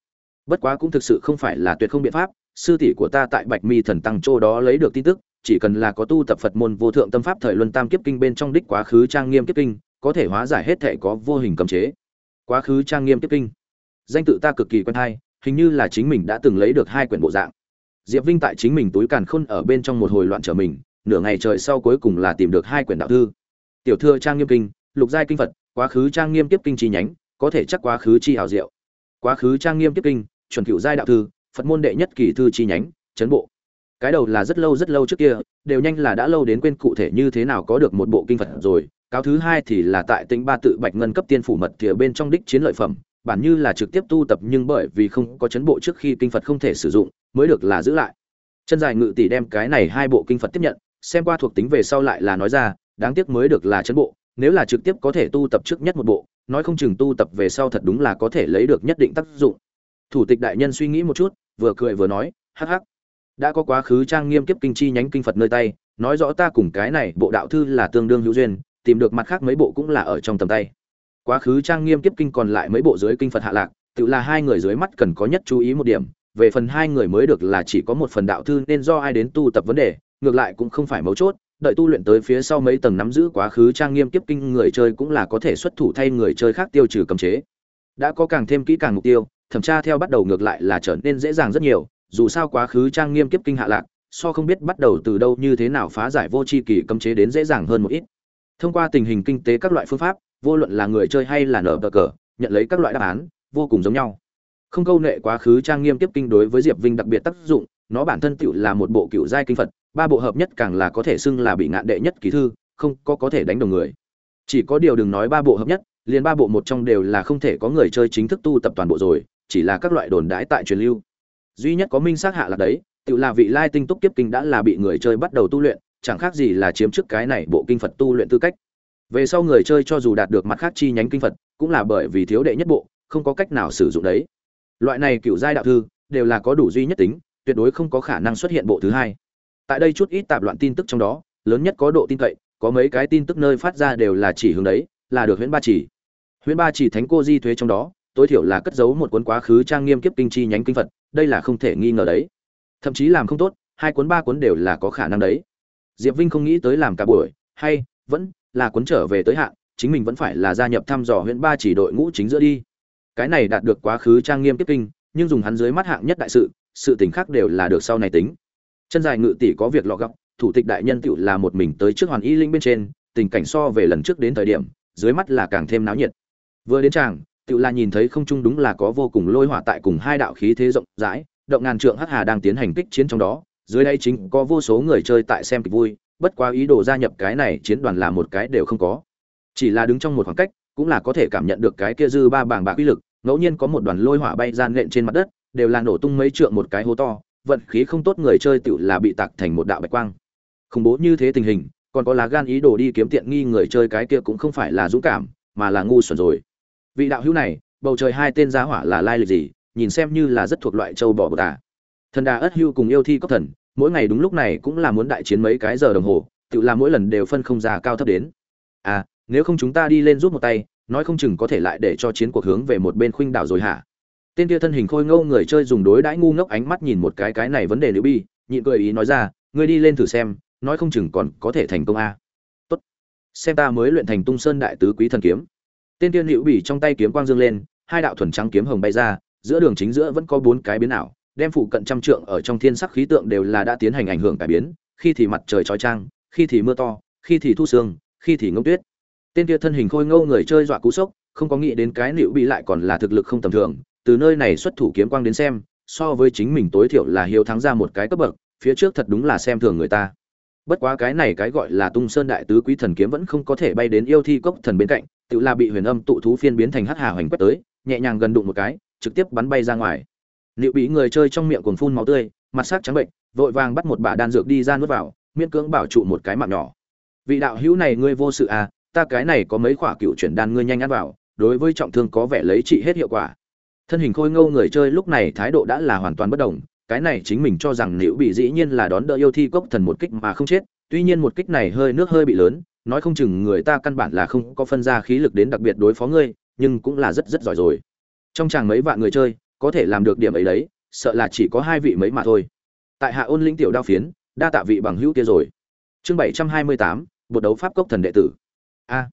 bất quá cũng thực sự không phải là tuyệt không biện pháp, sư tỷ của ta tại bạch mi thần tăng châu đó lấy được tin tức, chỉ cần là có tu tập phật môn vô thượng tâm pháp thời luân tam kiếp kinh bên trong đích quá khứ trang nghiêm kiếp kinh, có thể hóa giải hết thể có vô hình cấm chế. Quá khứ trang nghiêm kiếp kinh. Danh tự ta cực kỳ quen hay, hình như là chính mình đã từng lấy được hai quyển bộ dạng. Diệp vinh tại chính mình túi càn khôn ở bên trong một hồi loạn trở mình, nửa ngày trời sau cuối cùng là tìm được hai quyển đạo thư. Tiểu thư trang nghiêm kinh, lục giai kinh phật, quá khứ trang nghiêm tiếp kinh chi nhánh, có thể chắc quá khứ chi hào diệu quá khứ trang nghiêm tiếp kinh, chuẩn cựu giai đạo thư, phật môn đệ nhất kỳ thư chi nhánh, chấn bộ. Cái đầu là rất lâu rất lâu trước kia, đều nhanh là đã lâu đến quên cụ thể như thế nào có được một bộ kinh phật rồi, cáo thứ hai thì là tại tính ba tự bạch ngân cấp tiên phủ mật thìa bên trong đích chiến lợi phẩm, bản như là trực tiếp tu tập nhưng bởi vì không có chấn bộ trước khi kinh phật không thể sử dụng, mới được là giữ lại. Chân dài ngự tỷ đem cái này hai bộ kinh phật tiếp nhận, xem qua thuộc tính về sau lại là nói ra, đáng tiếc mới được là chấn bộ nếu là trực tiếp có thể tu tập trước nhất một bộ, nói không chừng tu tập về sau thật đúng là có thể lấy được nhất định tác dụng. Thủ tịch đại nhân suy nghĩ một chút, vừa cười vừa nói, hắc hắc, đã có quá khứ trang nghiêm kiếp kinh chi nhánh kinh phật nơi tay, nói rõ ta cùng cái này bộ đạo thư là tương đương hữu duyên, tìm được mặt khác mấy bộ cũng là ở trong tầm tay. Quá khứ trang nghiêm kiếp kinh còn lại mấy bộ dưới kinh phật hạ lạc, tự là hai người dưới mắt cần có nhất chú ý một điểm, về phần hai người mới được là chỉ có một phần đạo thư nên do ai đến tu tập vấn đề, ngược lại cũng không phải mấu chốt đợi tu luyện tới phía sau mấy tầng nắm giữ quá khứ trang nghiêm kiếp kinh người chơi cũng là có thể xuất thủ thay người chơi khác tiêu trừ cấm chế. Đã có càng thêm kỹ càng mục tiêu, thẩm tra theo bắt đầu ngược lại là trở nên dễ dàng rất nhiều, dù sao quá khứ trang nghiêm kiếp kinh hạ lạc, so không biết bắt đầu từ đâu như thế nào phá giải vô tri kỳ cấm chế đến dễ dàng hơn một ít. Thông qua tình hình kinh tế các loại phương pháp, vô luận là người chơi hay là nở bờ cờ, nhận lấy các loại đáp án, vô cùng giống nhau. Không câu nệ quá khứ trang nghiêm tiếp kinh đối với diệp vinh đặc biệt tác dụng nó bản thân tựu là một bộ cựu giai kinh phật, ba bộ hợp nhất càng là có thể xưng là bị ngạn đệ nhất ký thư, không có có thể đánh đồng người. Chỉ có điều đừng nói ba bộ hợp nhất, liền ba bộ một trong đều là không thể có người chơi chính thức tu tập toàn bộ rồi, chỉ là các loại đồn đãi tại truyền lưu. Duy nhất có minh xác hạ là đấy tự là vị lai tinh túc kiếp kinh đã là bị người chơi bắt đầu tu luyện, chẳng khác gì là chiếm trước cái này bộ kinh phật tu luyện tư cách. Về sau người chơi cho dù đạt được mặt khác chi nhánh kinh phật, cũng là bởi vì thiếu đệ nhất bộ, không có cách nào sử dụng đấy. Loại này cựu giai đạo thư, đều là có đủ duy nhất tính tuyệt đối không có khả năng xuất hiện bộ thứ hai. Tại đây chút ít tạp loạn tin tức trong đó, lớn nhất có độ tin cậy, có mấy cái tin tức nơi phát ra đều là chỉ hướng đấy, là được huyễn ba chỉ. Huyễn ba chỉ thánh cô di thuế trong đó, tối thiểu là cất giấu một cuốn quá khứ trang nghiêm kiếp kinh chi nhánh kinh phật, đây là không thể nghi ngờ đấy. Thậm chí làm không tốt, hai cuốn ba cuốn đều là có khả năng đấy. Diệp vinh không nghĩ tới làm cả buổi, hay, vẫn là cuốn trở về tới hạn, chính mình vẫn phải là gia nhập thăm dò huyện ba chỉ đội ngũ chính giữa đi. Cái này đạt được quá khứ trang nghiêm kiếp kinh, nhưng dùng hắn dưới mắt hạng nhất đại sự sự tình khác đều là được sau này tính. Chân dài ngự tỷ có việc lọ gọc thủ tịch đại nhân tựu là một mình tới trước hoàn y linh bên trên, tình cảnh so về lần trước đến thời điểm, dưới mắt là càng thêm náo nhiệt. Vừa đến tràng, tựu là nhìn thấy không trung đúng là có vô cùng lôi hỏa tại cùng hai đạo khí thế rộng rãi, động ngàn trượng hắc hà đang tiến hành kích chiến trong đó, dưới đây chính có vô số người chơi tại xem kịch vui, bất quá ý đồ gia nhập cái này chiến đoàn là một cái đều không có. Chỉ là đứng trong một khoảng cách, cũng là có thể cảm nhận được cái kia dư ba bảng bạc uy lực, ngẫu nhiên có một đoàn lôi hỏa bay gian nện trên mặt đất đều là nổ tung mấy trượng một cái hố to, vận khí không tốt người chơi tựu là bị tạc thành một đạo bạch quang. Khủng bố như thế tình hình, còn có lá gan ý đồ đi kiếm tiện nghi người chơi cái kia cũng không phải là dũng cảm, mà là ngu xuẩn rồi. Vị đạo hữu này, bầu trời hai tên giá hỏa là lai lịch gì, nhìn xem như là rất thuộc loại châu bò bờ tà thần đà ất hưu cùng yêu thi cốc thần, mỗi ngày đúng lúc này cũng là muốn đại chiến mấy cái giờ đồng hồ tự làm mỗi lần đều phân không ra cao thấp đến. À nếu không chúng ta đi lên rút một tay, nói không chừng có thể lại để cho chiến cuộc hướng về một bên khuynh đảo rồi hả? Tên kia thân hình khôi ngâu người chơi dùng đối đãi ngu ngốc ánh mắt nhìn một cái cái này vấn đề nữ bi, nhịn cười ý nói ra, ngươi đi lên thử xem, nói không chừng còn có thể thành công a. Tốt, xem ta mới luyện thành tung sơn đại tứ quý thần kiếm. Tên tiên liễu bỉ trong tay kiếm quang dương lên, hai đạo thuần trắng kiếm hồng bay ra, giữa đường chính giữa vẫn có bốn cái biến ảo, đem phụ cận trăm trượng ở trong thiên sắc khí tượng đều là đã tiến hành ảnh hưởng cải biến, khi thì mặt trời chói chang, khi thì mưa to, khi thì thu sương, khi thì ngông tuyết. Tên kia thân hình khôi ngâu người chơi dọa cú sốc, không có nghĩ đến cái nịu bị lại còn là thực lực không tầm thường từ nơi này xuất thủ kiếm quang đến xem, so với chính mình tối thiểu là hiếu thắng ra một cái cấp bậc, phía trước thật đúng là xem thường người ta. Bất quá cái này cái gọi là tung sơn đại tứ quý thần kiếm vẫn không có thể bay đến yêu thi cốc thần bên cạnh, tự là bị huyền âm tụ thú phiên biến thành hắc hà hoành quét tới, nhẹ nhàng gần đụng một cái, trực tiếp bắn bay ra ngoài. Liệu bị người chơi trong miệng cuồng phun máu tươi, mặt sắc trắng bệnh, vội vàng bắt một bả đan dược đi ra nuốt vào, miễn cưỡng bảo trụ một cái mạng nhỏ. Vị đạo hữu này ngươi vô sự à ta cái này có mấy quả cựu chuyển đan ngươi nhanh ăn vào, đối với trọng thương có vẻ lấy trị hết hiệu quả thân hình khôi ngâu người chơi lúc này thái độ đã là hoàn toàn bất đồng, cái này chính mình cho rằng liễu bị dĩ nhiên là đón đỡ yêu thi cốc thần một kích mà không chết, tuy nhiên một kích này hơi nước hơi bị lớn, nói không chừng người ta căn bản là không có phân ra khí lực đến đặc biệt đối phó ngươi, nhưng cũng là rất rất giỏi rồi. Trong chàng mấy vạn người chơi, có thể làm được điểm ấy đấy, sợ là chỉ có hai vị mấy mà thôi. Tại hạ ôn linh tiểu đao phiến, đa tạ vị bằng hữu kia rồi. Chương bảy trăm hai mươi tám, bộ đấu pháp cốc thần đệ tử. A.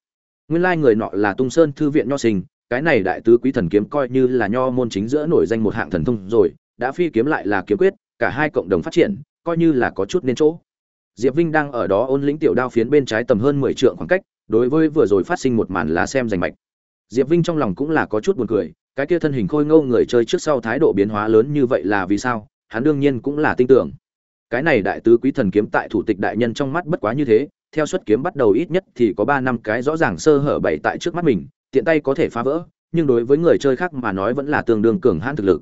Nguyên lai người nọ là tung sơn thư viện nho sinh cái này đại tứ quý thần kiếm coi như là nho môn chính giữa nổi danh một hạng thần thông rồi, đã phi kiếm lại là kiếm quyết, cả hai cộng đồng phát triển, coi như là có chút nên chỗ. Diệp vinh đang ở đó ôn lĩnh tiểu đao phiến bên trái tầm hơn mười trượng khoảng cách, đối với vừa rồi phát sinh một màn lá xem rành mạch. Diệp vinh trong lòng cũng là có chút buồn cười, cái kia thân hình khôi ngô người chơi trước sau thái độ biến hóa lớn như vậy là vì sao, hắn đương nhiên cũng là tin tưởng. Cái này đại tứ quý thần kiếm tại thủ tịch đại nhân trong mắt bất quá như thế, theo xuất kiếm bắt đầu ít nhất thì có ba năm cái rõ ràng sơ hở bảy tại trước mắt mình tiện tay có thể phá vỡ, nhưng đối với người chơi khác mà nói vẫn là tương đương cường hãn thực lực.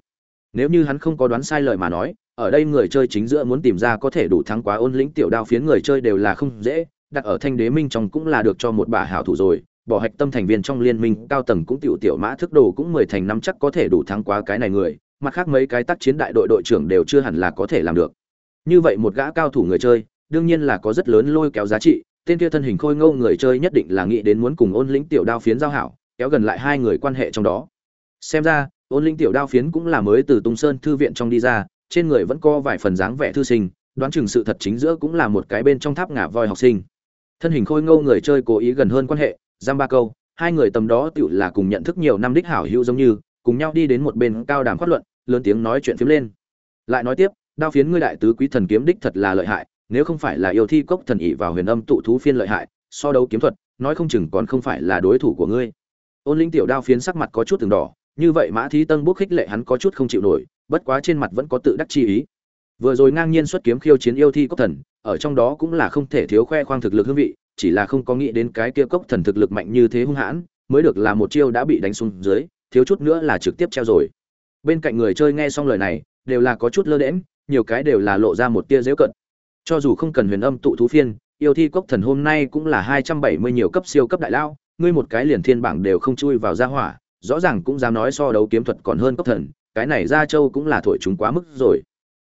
Nếu như hắn không có đoán sai lời mà nói, ở đây người chơi chính giữa muốn tìm ra có thể đủ thắng quá ôn lĩnh tiểu đao phiến người chơi đều là không dễ, đặt ở thanh đế minh trong cũng là được cho một bà hảo thủ rồi, bỏ hạch tâm thành viên trong liên minh, cao tầng cũng tiểu tiểu mã thức đồ cũng mười thành năm chắc có thể đủ thắng quá cái này người, mặt khác mấy cái tác chiến đại đội đội trưởng đều chưa hẳn là có thể làm được. Như vậy một gã cao thủ người chơi, đương nhiên là có rất lớn lôi kéo giá trị, tên kia thân hình khôi ngâu người chơi nhất định là nghĩ đến muốn cùng ôn lĩnh tiểu đao phiến giao hảo kéo gần lại hai người quan hệ trong đó. Xem ra, ôn Linh tiểu đao phiến cũng là mới từ tung sơn thư viện trong đi ra, trên người vẫn có vài phần dáng vẻ thư sinh, đoán chừng sự thật chính giữa cũng là một cái bên trong tháp ngả voi học sinh. Thân hình khôi ngâu người chơi cố ý gần hơn quan hệ, giam ba câu, hai người tầm đó tựu là cùng nhận thức nhiều năm đích hảo hữu giống như, cùng nhau đi đến một bên cao đàm phát luận, lớn tiếng nói chuyện phiếm lên. Lại nói tiếp, đao phiến ngươi đại tứ quý thần kiếm đích thật là lợi hại, nếu không phải là yêu thi cốc thần ỷ vào huyền âm tụ thú phiên lợi hại, so đấu kiếm thuật, nói không chừng còn không phải là đối thủ của ngươi ôn linh tiểu đao phiến sắc mặt có chút từng đỏ, như vậy mã thí tân bốc khích lệ hắn có chút không chịu nổi, bất quá trên mặt vẫn có tự đắc chi ý. Vừa rồi ngang nhiên xuất kiếm khiêu chiến yêu thi cốc thần, ở trong đó cũng là không thể thiếu khoe khoang thực lực hương vị, chỉ là không có nghĩ đến cái kia cốc thần thực lực mạnh như thế hung hãn, mới được là một chiêu đã bị đánh xuống dưới, thiếu chút nữa là trực tiếp treo rồi. Bên cạnh người chơi nghe xong lời này, đều là có chút lơ đễm nhiều cái đều là lộ ra một tia dễu cận. Cho dù không cần huyền âm tụ thú phiên, yêu thi cốc thần hôm nay cũng là hai trăm bảy mươi nhiều cấp siêu cấp đại lao ngươi một cái liền thiên bảng đều không chui vào gia hỏa, rõ ràng cũng dám nói so đấu kiếm thuật còn hơn cấp thần, cái này ra châu cũng là thổi chúng quá mức rồi.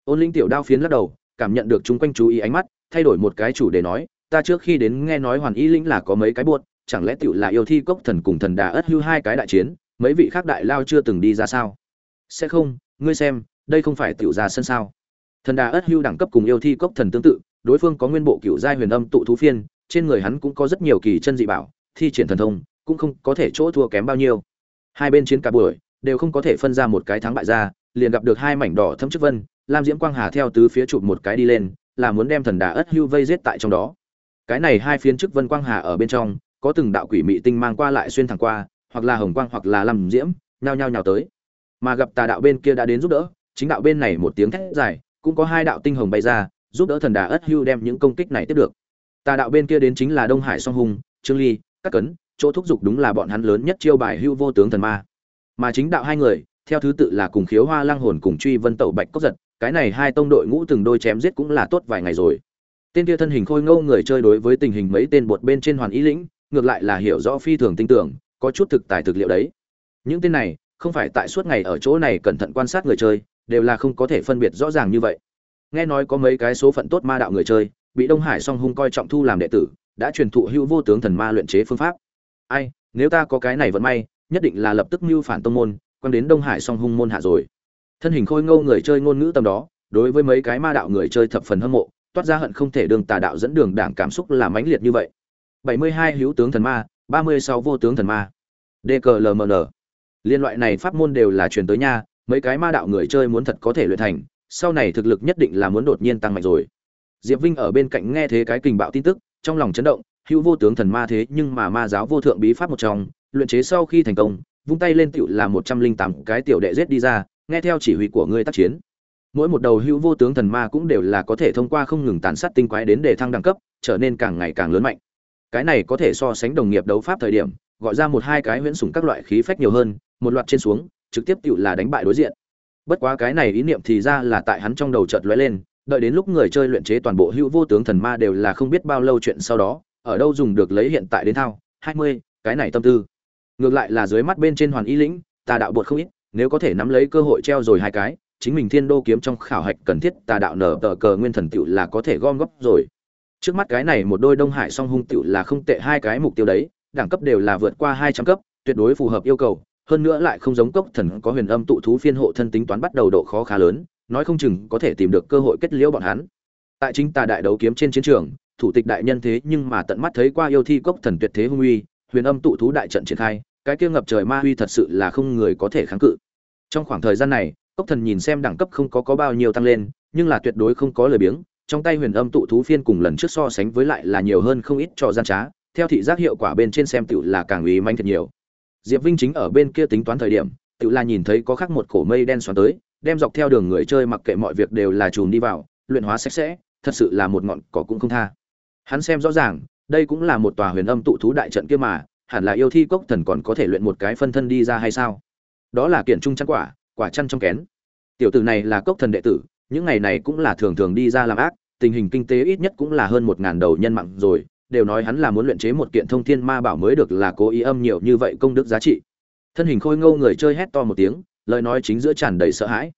Ôn linh tiểu đao phiến lắc đầu, cảm nhận được chúng quanh chú ý ánh mắt, thay đổi một cái chủ đề nói, ta trước khi đến nghe nói hoàn y linh là có mấy cái buột chẳng lẽ tiểu là yêu thi cốc thần cùng thần đà ất hưu hai cái đại chiến, mấy vị khác đại lao chưa từng đi ra sao? Sẽ không, ngươi xem, đây không phải tiểu ra sân sao? Thần đà ất hưu đẳng cấp cùng yêu thi cốc thần tương tự, đối phương có nguyên bộ cựu giai huyền âm tụ thú phiên, trên người hắn cũng có rất nhiều kỳ chân dị bảo thi triển thần thông, cũng không có thể chỗ thua kém bao nhiêu. Hai bên chiến cả buổi, đều không có thể phân ra một cái thắng bại ra, liền gặp được hai mảnh đỏ thâm chức vân, lam diễm quang hà theo tứ phía chụp một cái đi lên, là muốn đem thần đà ất hưu vây giết tại trong đó. Cái này hai phiến chức vân quang hà ở bên trong, có từng đạo quỷ mị tinh mang qua lại xuyên thẳng qua, hoặc là hồng quang hoặc là lam diễm, nhao nhao nhào tới. Mà gặp tà đạo bên kia đã đến giúp đỡ, chính đạo bên này một tiếng thét dài, cũng có hai đạo tinh hồng bay ra, giúp đỡ thần đà ất hưu đem những công kích này tiếp được. Tà đạo bên kia đến chính là đông hải song hùng trương ly các cấn, chỗ thúc giục đúng là bọn hắn lớn nhất chiêu bài hưu vô tướng thần ma. Mà chính đạo hai người, theo thứ tự là cùng khiếu hoa lang hồn cùng truy vân tẩu bạch cốc giật, cái này hai tông đội ngũ từng đôi chém giết cũng là tốt vài ngày rồi. Tên kia thân hình khôi ngâu người chơi đối với tình hình mấy tên bột bên trên hoàn ý lĩnh, ngược lại là hiểu rõ phi thường tin tưởng, có chút thực tài thực liệu đấy. Những tên này, không phải tại suốt ngày ở chỗ này cẩn thận quan sát người chơi, đều là không có thể phân biệt rõ ràng như vậy. Nghe nói có mấy cái số phận tốt ma đạo người chơi, bị đông hải song hung coi trọng thu làm đệ tử đã truyền thụ hữu vô tướng thần ma luyện chế phương pháp. Ai, nếu ta có cái này vận may, nhất định là lập tức mưu phản tông môn, quăng đến đông hải song hung môn hạ rồi. Thân hình khôi ngâu người chơi ngôn ngữ tầm đó, đối với mấy cái ma đạo người chơi thập phần hâm mộ, toát ra hận không thể đường tà đạo dẫn đường đảng cảm xúc là mãnh liệt như vậy. 72 hữu tướng thần ma 36 vô tướng thần ma. DKLMN liên loại này pháp môn đều là truyền tới nha, mấy cái ma đạo người chơi muốn thật có thể luyện thành, sau này thực lực nhất định là muốn đột nhiên tăng mạnh rồi. Diệp vinh ở bên cạnh nghe thế cái kình bạo tin tức trong lòng chấn động, hữu vô tướng thần ma thế nhưng mà ma giáo vô thượng bí pháp một trong, luyện chế sau khi thành công, vung tay lên tựu là một trăm linh tám cái tiểu đệ giết đi ra, nghe theo chỉ huy của ngươi tác chiến. Mỗi một đầu hữu vô tướng thần ma cũng đều là có thể thông qua không ngừng tàn sát tinh quái đến để thăng đẳng cấp, trở nên càng ngày càng lớn mạnh. Cái này có thể so sánh đồng nghiệp đấu pháp thời điểm, gọi ra một hai cái huyễn sủng các loại khí phách nhiều hơn, một loạt trên xuống, trực tiếp tựu là đánh bại đối diện. Bất quá cái này ý niệm thì ra là tại hắn trong đầu chợt lóe lên đợi đến lúc người chơi luyện chế toàn bộ hữu vô tướng thần ma đều là không biết bao lâu chuyện sau đó, ở đâu dùng được lấy hiện tại đến thao, hai mươi, cái này tâm tư. Ngược lại là dưới mắt bên trên hoàn y lĩnh, tà đạo bột không ít, nếu có thể nắm lấy cơ hội treo rồi hai cái, chính mình thiên đô kiếm trong khảo hạch cần thiết tà đạo nở tờ cờ nguyên thần tựu là có thể gom góp rồi. Trước mắt cái này một đôi đông hải song hung tựu là không tệ hai cái mục tiêu đấy, đẳng cấp đều là vượt qua hai trăm cấp, tuyệt đối phù hợp yêu cầu, hơn nữa lại không giống cốc thần có huyền âm tụ thú phiên hộ thân tính toán bắt đầu độ khó khá lớn nói không chừng có thể tìm được cơ hội kết liễu bọn hắn. Tại chính tà đại đấu kiếm trên chiến trường, thủ tịch đại nhân thế nhưng mà tận mắt thấy qua yêu thi cốc thần tuyệt thế hung uy, huyền âm tụ thú đại trận triển khai, cái kia ngập trời ma uy thật sự là không người có thể kháng cự. Trong khoảng thời gian này, cốc thần nhìn xem đẳng cấp không có có bao nhiêu tăng lên, nhưng là tuyệt đối không có lời biếng, trong tay huyền âm tụ thú phiên cùng lần trước so sánh với lại là nhiều hơn không ít cho gian trá, theo thị giác hiệu quả bên trên xem tựu là càng uy manh thật nhiều. Diệp vinh chính ở bên kia tính toán thời điểm, tựu là nhìn thấy có khắc một cổ mây đen xoắn tới đem dọc theo đường người chơi mặc kệ mọi việc đều là chùm đi vào, luyện hóa sạch sẽ, thật sự là một ngọn cỏ cũng không tha. Hắn xem rõ ràng, đây cũng là một tòa huyền âm tụ thú đại trận kia mà, hẳn là yêu thi cốc thần còn có thể luyện một cái phân thân đi ra hay sao? Đó là kiện trung chăn quả quả chăn trong kén. Tiểu tử này là cốc thần đệ tử, những ngày này cũng là thường thường đi ra làm ác, tình hình kinh tế ít nhất cũng là hơn một ngàn đầu nhân mạng rồi, đều nói hắn là muốn luyện chế một kiện thông thiên ma bảo mới được là cố ý âm nhiều như vậy công đức giá trị. Thân hình khôi ngâu người chơi hét to một tiếng lời nói chính giữa tràn đầy sợ hãi.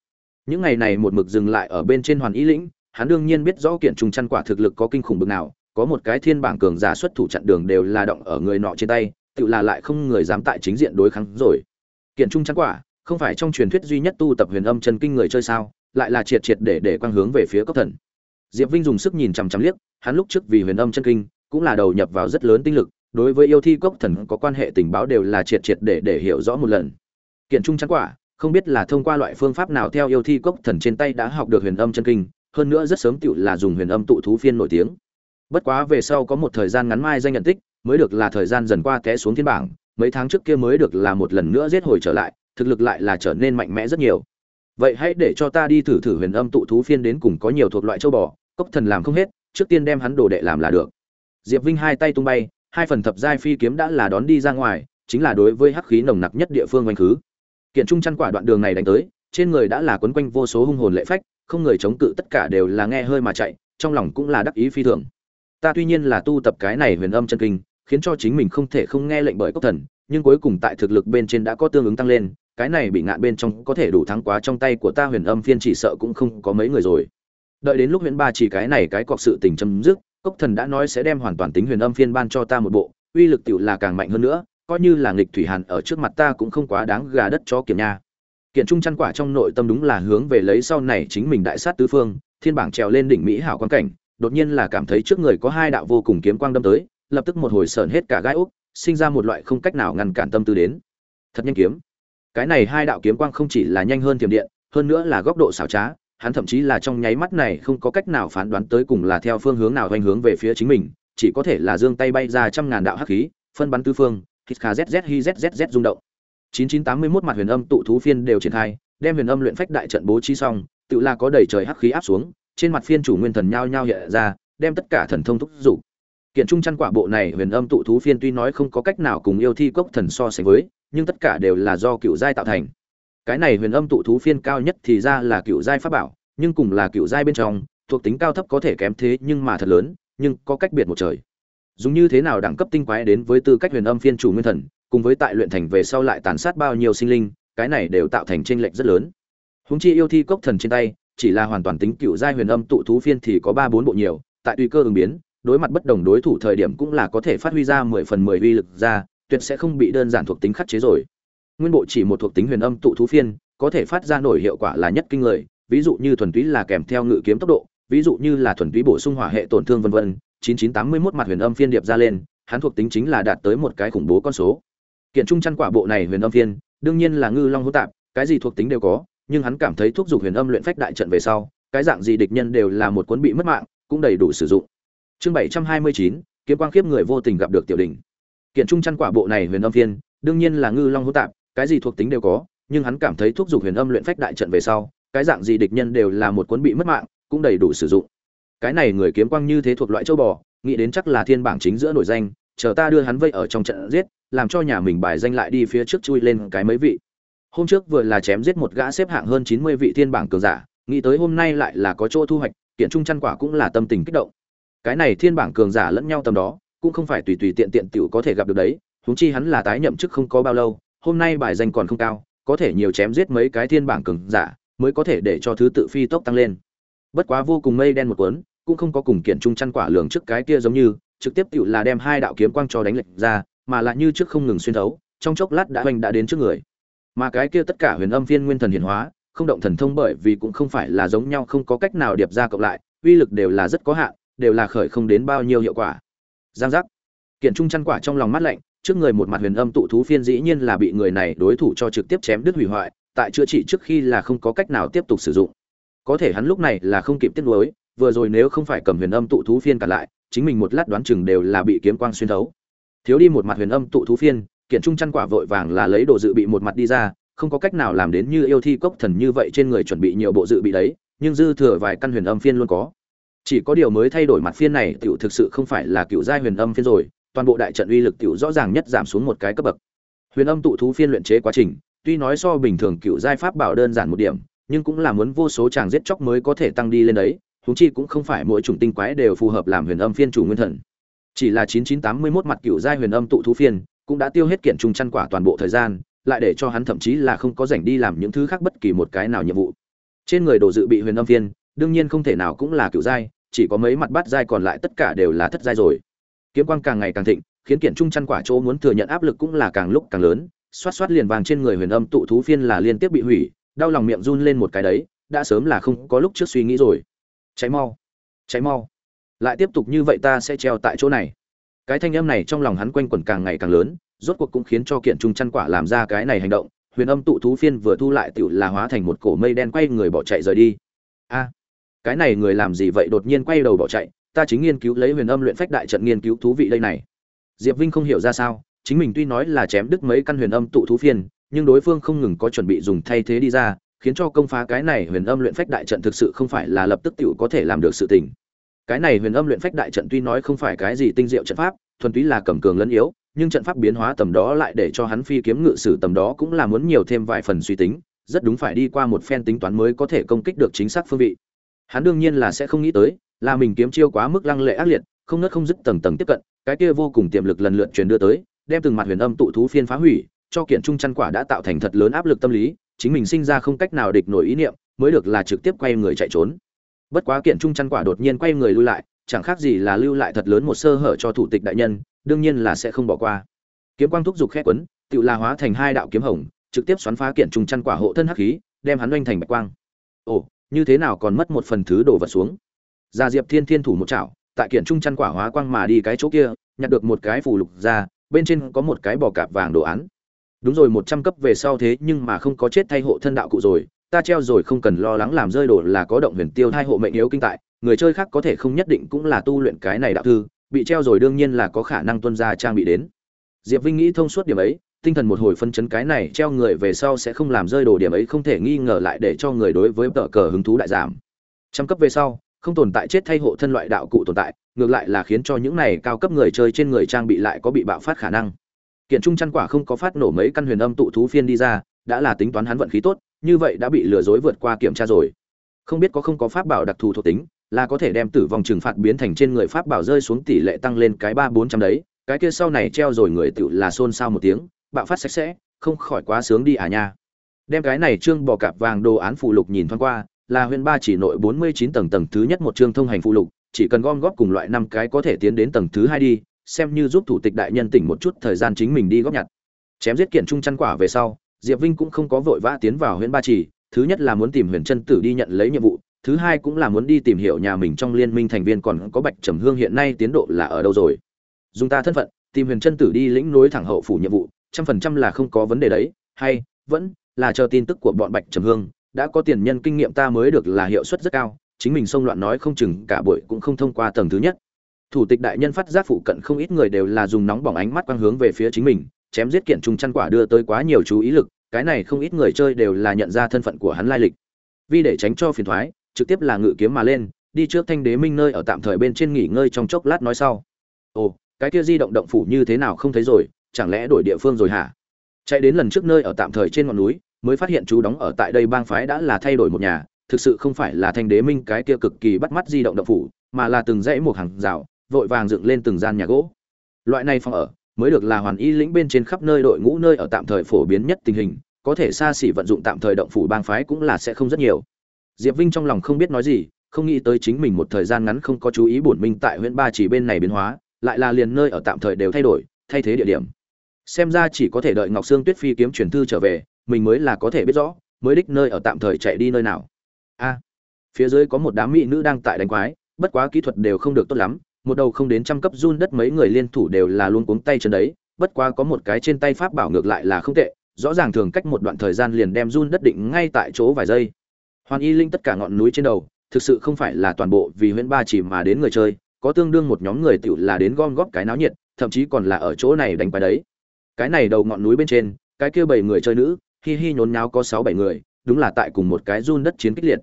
Những ngày này một mực dừng lại ở bên trên hoàn ý lĩnh, hắn đương nhiên biết rõ kiện trùng chăn quả thực lực có kinh khủng bực nào, có một cái thiên bảng cường giả xuất thủ chặn đường đều là động ở người nọ trên tay, tự là lại không người dám tại chính diện đối kháng rồi. Kiện trung chăn quả, không phải trong truyền thuyết duy nhất tu tập huyền âm chân kinh người chơi sao, lại là triệt triệt để để quang hướng về phía cấp thần. Diệp vinh dùng sức nhìn chằm chằm liếc, hắn lúc trước vì huyền âm chân kinh, cũng là đầu nhập vào rất lớn tinh lực, đối với yêu thi cốc thần có quan hệ tình báo đều là triệt triệt để để hiểu rõ một lần. Kiện trung chăn quả không biết là thông qua loại phương pháp nào theo yêu thi cốc thần trên tay đã học được huyền âm chân kinh, hơn nữa rất sớm tựu là dùng huyền âm tụ thú phiên nổi tiếng. Bất quá về sau có một thời gian ngắn mai danh nhận tích, mới được là thời gian dần qua té xuống thiên bảng, mấy tháng trước kia mới được là một lần nữa giết hồi trở lại, thực lực lại là trở nên mạnh mẽ rất nhiều. Vậy hãy để cho ta đi thử thử huyền âm tụ thú phiên đến cùng có nhiều thuộc loại châu bò, cốc thần làm không hết, trước tiên đem hắn đồ đệ làm là được. Diệp vinh hai tay tung bay, hai phần thập giai phi kiếm đã là đón đi ra ngoài, chính là đối với hắc khí nồng nặc nhất địa phương oanh khứ kiện trung chăn quả đoạn đường này đánh tới, trên người đã là quấn quanh vô số hung hồn lệ phách, không người chống cự tất cả đều là nghe hơi mà chạy, trong lòng cũng là đắc ý phi thường. Ta tuy nhiên là tu tập cái này huyền âm chân kinh, khiến cho chính mình không thể không nghe lệnh bởi cốc thần, nhưng cuối cùng tại thực lực bên trên đã có tương ứng tăng lên, cái này bị ngạn bên trong có thể đủ thắng quá trong tay của ta huyền âm phiên chỉ sợ cũng không có mấy người rồi. Đợi đến lúc huyền ba chỉ cái này cái cọc sự tình chấm dứt, cốc thần đã nói sẽ đem hoàn toàn tính huyền âm phiên ban cho ta một bộ, uy lực tiểu là càng mạnh hơn nữa coi như là nghịch thủy hàn ở trước mặt ta cũng không quá đáng gà đất cho kiểm nha. Kiện trung chăn quả trong nội tâm đúng là hướng về lấy sau này chính mình đại sát tứ phương, thiên bảng trèo lên đỉnh mỹ hảo quan cảnh, đột nhiên là cảm thấy trước người có hai đạo vô cùng kiếm quang đâm tới, lập tức một hồi sờn hết cả gai úc, sinh ra một loại không cách nào ngăn cản tâm tư đến. Thật nhanh kiếm. Cái này hai đạo kiếm quang không chỉ là nhanh hơn thiểm điện, hơn nữa là góc độ xảo trá, hắn thậm chí là trong nháy mắt này không có cách nào phán đoán tới cùng là theo phương hướng nào hoành hướng về phía chính mình, chỉ có thể là giương tay bay ra trăm ngàn đạo hắc khí, phân bắn tứ phương hít kha zz hi zzz rung động. 9981 mặt huyền âm tụ thú phiên đều triển khai, đem huyền âm luyện phách đại trận bố trí xong, tự là có đầy trời hắc khí áp xuống, trên mặt phiên chủ nguyên thần nhao nhao hiện ra, đem tất cả thần thông thúc dục kiện trung chăn quả bộ này huyền âm tụ thú phiên tuy nói không có cách nào cùng yêu thi cốc thần so sánh với, nhưng tất cả đều là do cựu giai tạo thành. Cái này huyền âm tụ thú phiên cao nhất thì ra là cựu giai pháp bảo, nhưng cùng là cựu giai bên trong, thuộc tính cao thấp có thể kém thế nhưng mà thật lớn, nhưng có cách biệt một trời dùng như thế nào đẳng cấp tinh quái đến với tư cách huyền âm phiên chủ nguyên thần, cùng với tại luyện thành về sau lại tàn sát bao nhiêu sinh linh, cái này đều tạo thành tranh lệch rất lớn. Húng chi yêu thi cốc thần trên tay, chỉ là hoàn toàn tính cựu giai huyền âm tụ thú phiên thì có ba bốn bộ nhiều, tại tùy cơ ứng biến, đối mặt bất đồng đối thủ thời điểm cũng là có thể phát huy ra mười phần mười uy lực ra, tuyệt sẽ không bị đơn giản thuộc tính khắc chế rồi. Nguyên bộ chỉ một thuộc tính huyền âm tụ thú phiên, có thể phát ra nổi hiệu quả là nhất kinh người, ví dụ như thuần túy là kèm theo ngự kiếm tốc độ, ví dụ như là thuần túy bổ sung hỏa hệ tổn thương vân vân 9981 mặt huyền âm phiên điệp ra lên hắn thuộc tính chính là đạt tới một cái khủng bố con số. Kiện trung chăn quả bộ này huyền âm phiên đương nhiên là ngư long hỗn tạp cái gì thuộc tính đều có nhưng hắn cảm thấy thuốc dục huyền âm luyện phách đại trận về sau cái dạng gì địch nhân đều là một cuốn bị mất mạng cũng đầy đủ sử dụng. Chương 729, kiếm quang khiếp người vô tình gặp được tiểu đỉnh. Kiện trung chăn quả bộ này huyền âm phiên đương nhiên là ngư long hỗn tạp cái gì thuộc tính đều có nhưng hắn cảm thấy thuốc dục huyền âm luyện phách đại trận về sau cái dạng gì địch nhân đều là một cuốn bị mất mạng cũng đầy đủ sử dụng cái này người kiếm quang như thế thuộc loại châu bò, nghĩ đến chắc là thiên bảng chính giữa nổi danh, chờ ta đưa hắn vây ở trong trận giết, làm cho nhà mình bài danh lại đi phía trước chui lên cái mấy vị. Hôm trước vừa là chém giết một gã xếp hạng hơn chín mươi vị thiên bảng cường giả, nghĩ tới hôm nay lại là có chỗ thu hoạch, kiện trung chăn quả cũng là tâm tình kích động. Cái này thiên bảng cường giả lẫn nhau tầm đó, cũng không phải tùy tùy tiện tiện tiểu có thể gặp được đấy, huống chi hắn là tái nhậm chức không có bao lâu, hôm nay bài danh còn không cao, có thể nhiều chém giết mấy cái thiên bảng cường giả, mới có thể để cho thứ tự phi tốc tăng lên bất quá vô cùng mây đen một cuốn, cũng không có cùng kiện trung chăn quả lường trước cái kia giống như, trực tiếp tự là đem hai đạo kiếm quang cho đánh lệch ra, mà lại như trước không ngừng xuyên thấu, trong chốc lát đã hoành đã đến trước người. Mà cái kia tất cả huyền âm viên nguyên thần hiển hóa, không động thần thông bởi vì cũng không phải là giống nhau, không có cách nào điệp ra cộng lại, uy lực đều là rất có hạn, đều là khởi không đến bao nhiêu hiệu quả. Giang giác. Kiện trung chăn quả trong lòng mắt lạnh, trước người một mặt huyền âm tụ thú phiên dĩ nhiên là bị người này đối thủ cho trực tiếp chém đứt hủy hoại, tại chữa trị trước khi là không có cách nào tiếp tục sử dụng có thể hắn lúc này là không kịp tiết nuối, vừa rồi nếu không phải cầm huyền âm tụ thú phiên cả lại, chính mình một lát đoán chừng đều là bị kiếm quang xuyên thấu. Thiếu đi một mặt huyền âm tụ thú phiên, kiện trung chăn quả vội vàng là lấy đồ dự bị một mặt đi ra, không có cách nào làm đến như yêu thi cốc thần như vậy trên người chuẩn bị nhiều bộ dự bị đấy, nhưng dư thừa vài căn huyền âm phiên luôn có. Chỉ có điều mới thay đổi mặt phiên này, tiểu thực sự không phải là cựu giai huyền âm phiên rồi, toàn bộ đại trận uy lực tiểu rõ ràng nhất giảm xuống một cái cấp bậc. Huyền âm tụ thú phiên luyện chế quá trình, tuy nói so bình thường cựu giai pháp bảo đơn giản một điểm nhưng cũng là muốn vô số chàng giết chóc mới có thể tăng đi lên đấy, huống chi cũng không phải mỗi chủng tinh quái đều phù hợp làm huyền âm phiên chủ nguyên thần. Chỉ là 9981 mặt cựu giai huyền âm tụ thú phiên, cũng đã tiêu hết kiện trung chăn quả toàn bộ thời gian, lại để cho hắn thậm chí là không có rảnh đi làm những thứ khác bất kỳ một cái nào nhiệm vụ. Trên người đồ dự bị huyền âm phiên, đương nhiên không thể nào cũng là cựu giai, chỉ có mấy mặt bát giai còn lại tất cả đều là thất giai rồi. Kiếm quang càng ngày càng thịnh, khiến kiện trung chăn quả chỗ muốn thừa nhận áp lực cũng là càng lúc càng lớn, xoát xoát liền vàng trên người huyền âm tụ thú phiên là liên tiếp bị hủy đau lòng miệng run lên một cái đấy, đã sớm là không có lúc trước suy nghĩ rồi. Cháy mau cháy mau. Lại tiếp tục như vậy ta sẽ treo tại chỗ này. Cái thanh âm này trong lòng hắn quanh quẩn càng ngày càng lớn, rốt cuộc cũng khiến cho kiện trung chăn quả làm ra cái này hành động, huyền âm tụ thú phiên vừa thu lại tựu là hóa thành một cổ mây đen quay người bỏ chạy rời đi. A, cái này người làm gì vậy đột nhiên quay đầu bỏ chạy, ta chính nghiên cứu lấy huyền âm luyện phách đại trận nghiên cứu thú vị đây này. Diệp vinh không hiểu ra sao, chính mình tuy nói là chém đứt mấy căn huyền âm tụ thú phiên nhưng đối phương không ngừng có chuẩn bị dùng thay thế đi ra khiến cho công phá cái này huyền âm luyện phách đại trận thực sự không phải là lập tức tiểu có thể làm được sự tình. Cái này huyền âm luyện phách đại trận tuy nói không phải cái gì tinh diệu trận pháp, thuần túy là cầm cường lẫn yếu, nhưng trận pháp biến hóa tầm đó lại để cho hắn phi kiếm ngự sử tầm đó cũng là muốn nhiều thêm vài phần suy tính, rất đúng phải đi qua một phen tính toán mới có thể công kích được chính xác phương vị. Hắn đương nhiên là sẽ không nghĩ tới, là mình kiếm chiêu quá mức lăng lệ ác liệt, không nứt không dứt tầng tầng tiếp cận, cái kia vô cùng tiềm lực lần lượt truyền đưa tới, đem từng mặt huyền âm tụ thú phiên phá hủy, cho kiện trung chăn quả đã tạo thành thật lớn áp lực tâm lý, chính mình sinh ra không cách nào địch nổi ý niệm mới được là trực tiếp quay người chạy trốn. Bất quá kiện trung chăn quả đột nhiên quay người lui lại chẳng khác gì là lưu lại thật lớn một sơ hở cho thủ tịch đại nhân đương nhiên là sẽ không bỏ qua. Kiếm quang thúc giục khét quấn tự la hóa thành hai đạo kiếm hồng trực tiếp xoắn phá kiện trung chăn quả hộ thân hắc khí đem hắn oanh thành bạch quang. Ồ như thế nào còn mất một phần thứ đổ vật xuống? Gia diệp thiên thiên thủ một chảo tại kiện trung chăn quả hóa quang mà đi cái chỗ kia nhặt được một cái phù lục ra bên trên có một cái bò cạp vàng đồ án đúng rồi, một trăm cấp về sau thế nhưng mà không có chết thay hộ thân đạo cụ rồi. Ta treo rồi không cần lo lắng làm rơi đồ là có động huyền tiêu hai hộ mệnh yếu kinh tại. Người chơi khác có thể không nhất định cũng là tu luyện cái này đạo thư. Bị treo rồi đương nhiên là có khả năng tuân ra trang bị đến. Diệp vinh nghĩ thông suốt điểm ấy, tinh thần một hồi phân chấn cái này treo người về sau sẽ không làm rơi đồ điểm ấy không thể nghi ngờ lại để cho người đối với tờ cờ hứng thú đại giảm. Trăm cấp về sau, không tồn tại chết thay hộ thân loại đạo cụ tồn tại, ngược lại là khiến cho những này cao cấp người chơi trên người trang bị lại có bị bạo phát khả năng kiện trung chăn quả không có phát nổ mấy căn huyền âm tụ thú phiên đi ra, đã là tính toán hắn vận khí tốt, như vậy đã bị lừa dối vượt qua kiểm tra rồi. Không biết có không có pháp bảo đặc thù thuộc tính, là có thể đem tử vong trừng phạt biến thành trên người pháp bảo rơi xuống tỷ lệ tăng lên cái ba bốn trăm đấy. Cái kia sau này treo rồi người tự là xôn xao một tiếng, bạo phát sạch sẽ, không khỏi quá sướng đi à nha. Đem cái này trương bò cạp vàng đồ án phụ lục nhìn thoáng qua, là huyện ba chỉ nội bốn mươi chín tầng tầng thứ nhất một chương thông hành phụ lục, chỉ cần gom góp cùng loại năm cái có thể tiến đến tầng thứ hai đi xem như giúp thủ tịch đại nhân tỉnh một chút thời gian chính mình đi góp nhặt. Chém giết kiện trung chăn quả về sau, diệp vinh cũng không có vội vã tiến vào huyện ba trì, thứ nhất là muốn tìm huyền chân tử đi nhận lấy nhiệm vụ, thứ hai cũng là muốn đi tìm hiểu nhà mình trong liên minh thành viên còn có bạch trầm hương hiện nay tiến độ là ở đâu rồi. Dùng ta thân phận, tìm huyền chân tử đi lĩnh nối thẳng hậu phủ nhiệm vụ, trăm phần trăm là không có vấn đề đấy, hay, vẫn là chờ tin tức của bọn bạch trầm hương, đã có tiền nhân kinh nghiệm ta mới được là hiệu suất rất cao, chính mình xông loạn nói không chừng cả buổi cũng không thông qua tầng thứ nhất thủ tịch đại nhân phát giác phụ cận không ít người đều là dùng nóng bỏng ánh mắt quang hướng về phía chính mình, chém giết kiện trùng chăn quả đưa tới quá nhiều chú ý lực, cái này không ít người chơi đều là nhận ra thân phận của hắn lai lịch. Vì để tránh cho phiền thoái, trực tiếp là ngự kiếm mà lên, đi trước thanh đế minh nơi ở tạm thời bên trên nghỉ ngơi trong chốc lát nói sau. Ồ, cái kia di động động phủ như thế nào không thấy rồi, chẳng lẽ đổi địa phương rồi hả? Chạy đến lần trước nơi ở tạm thời trên ngọn núi, mới phát hiện chú đóng ở tại đây bang phái đã là thay đổi một nhà, thực sự không phải là thanh đế minh cái kia cực kỳ bắt mắt di động động phủ, mà là từng dãy một hàng rào vội vàng dựng lên từng gian nhà gỗ. Loại này phòng ở mới được là hoàn y lĩnh bên trên khắp nơi đội ngũ nơi ở tạm thời phổ biến nhất tình hình, có thể xa xỉ vận dụng tạm thời động phủ bang phái cũng là sẽ không rất nhiều. Diệp vinh trong lòng không biết nói gì, không nghĩ tới chính mình một thời gian ngắn không có chú ý bổn minh tại huyện ba chỉ bên này biến hóa, lại là liền nơi ở tạm thời đều thay đổi, thay thế địa điểm. Xem ra chỉ có thể đợi ngọc sương tuyết phi kiếm truyền thư trở về, mình mới là có thể biết rõ, mới đích nơi ở tạm thời chạy đi nơi nào. A, phía dưới có một đám mỹ nữ đang tại đánh quái, bất quá kỹ thuật đều không được tốt lắm một đầu không đến trăm cấp run đất mấy người liên thủ đều là luôn cuống tay chân đấy, bất quá có một cái trên tay pháp bảo ngược lại là không tệ, rõ ràng thường cách một đoạn thời gian liền đem run đất định ngay tại chỗ vài giây. Hoàn y linh tất cả ngọn núi trên đầu, thực sự không phải là toàn bộ vì huyện ba chỉ mà đến người chơi, có tương đương một nhóm người tiểu là đến gom góp cái náo nhiệt, thậm chí còn là ở chỗ này đánh bài đấy. Cái này đầu ngọn núi bên trên, cái kia bảy người chơi nữ, hi hi nhốn nháo có sáu bảy người, đúng là tại cùng một cái run đất chiến kích liệt.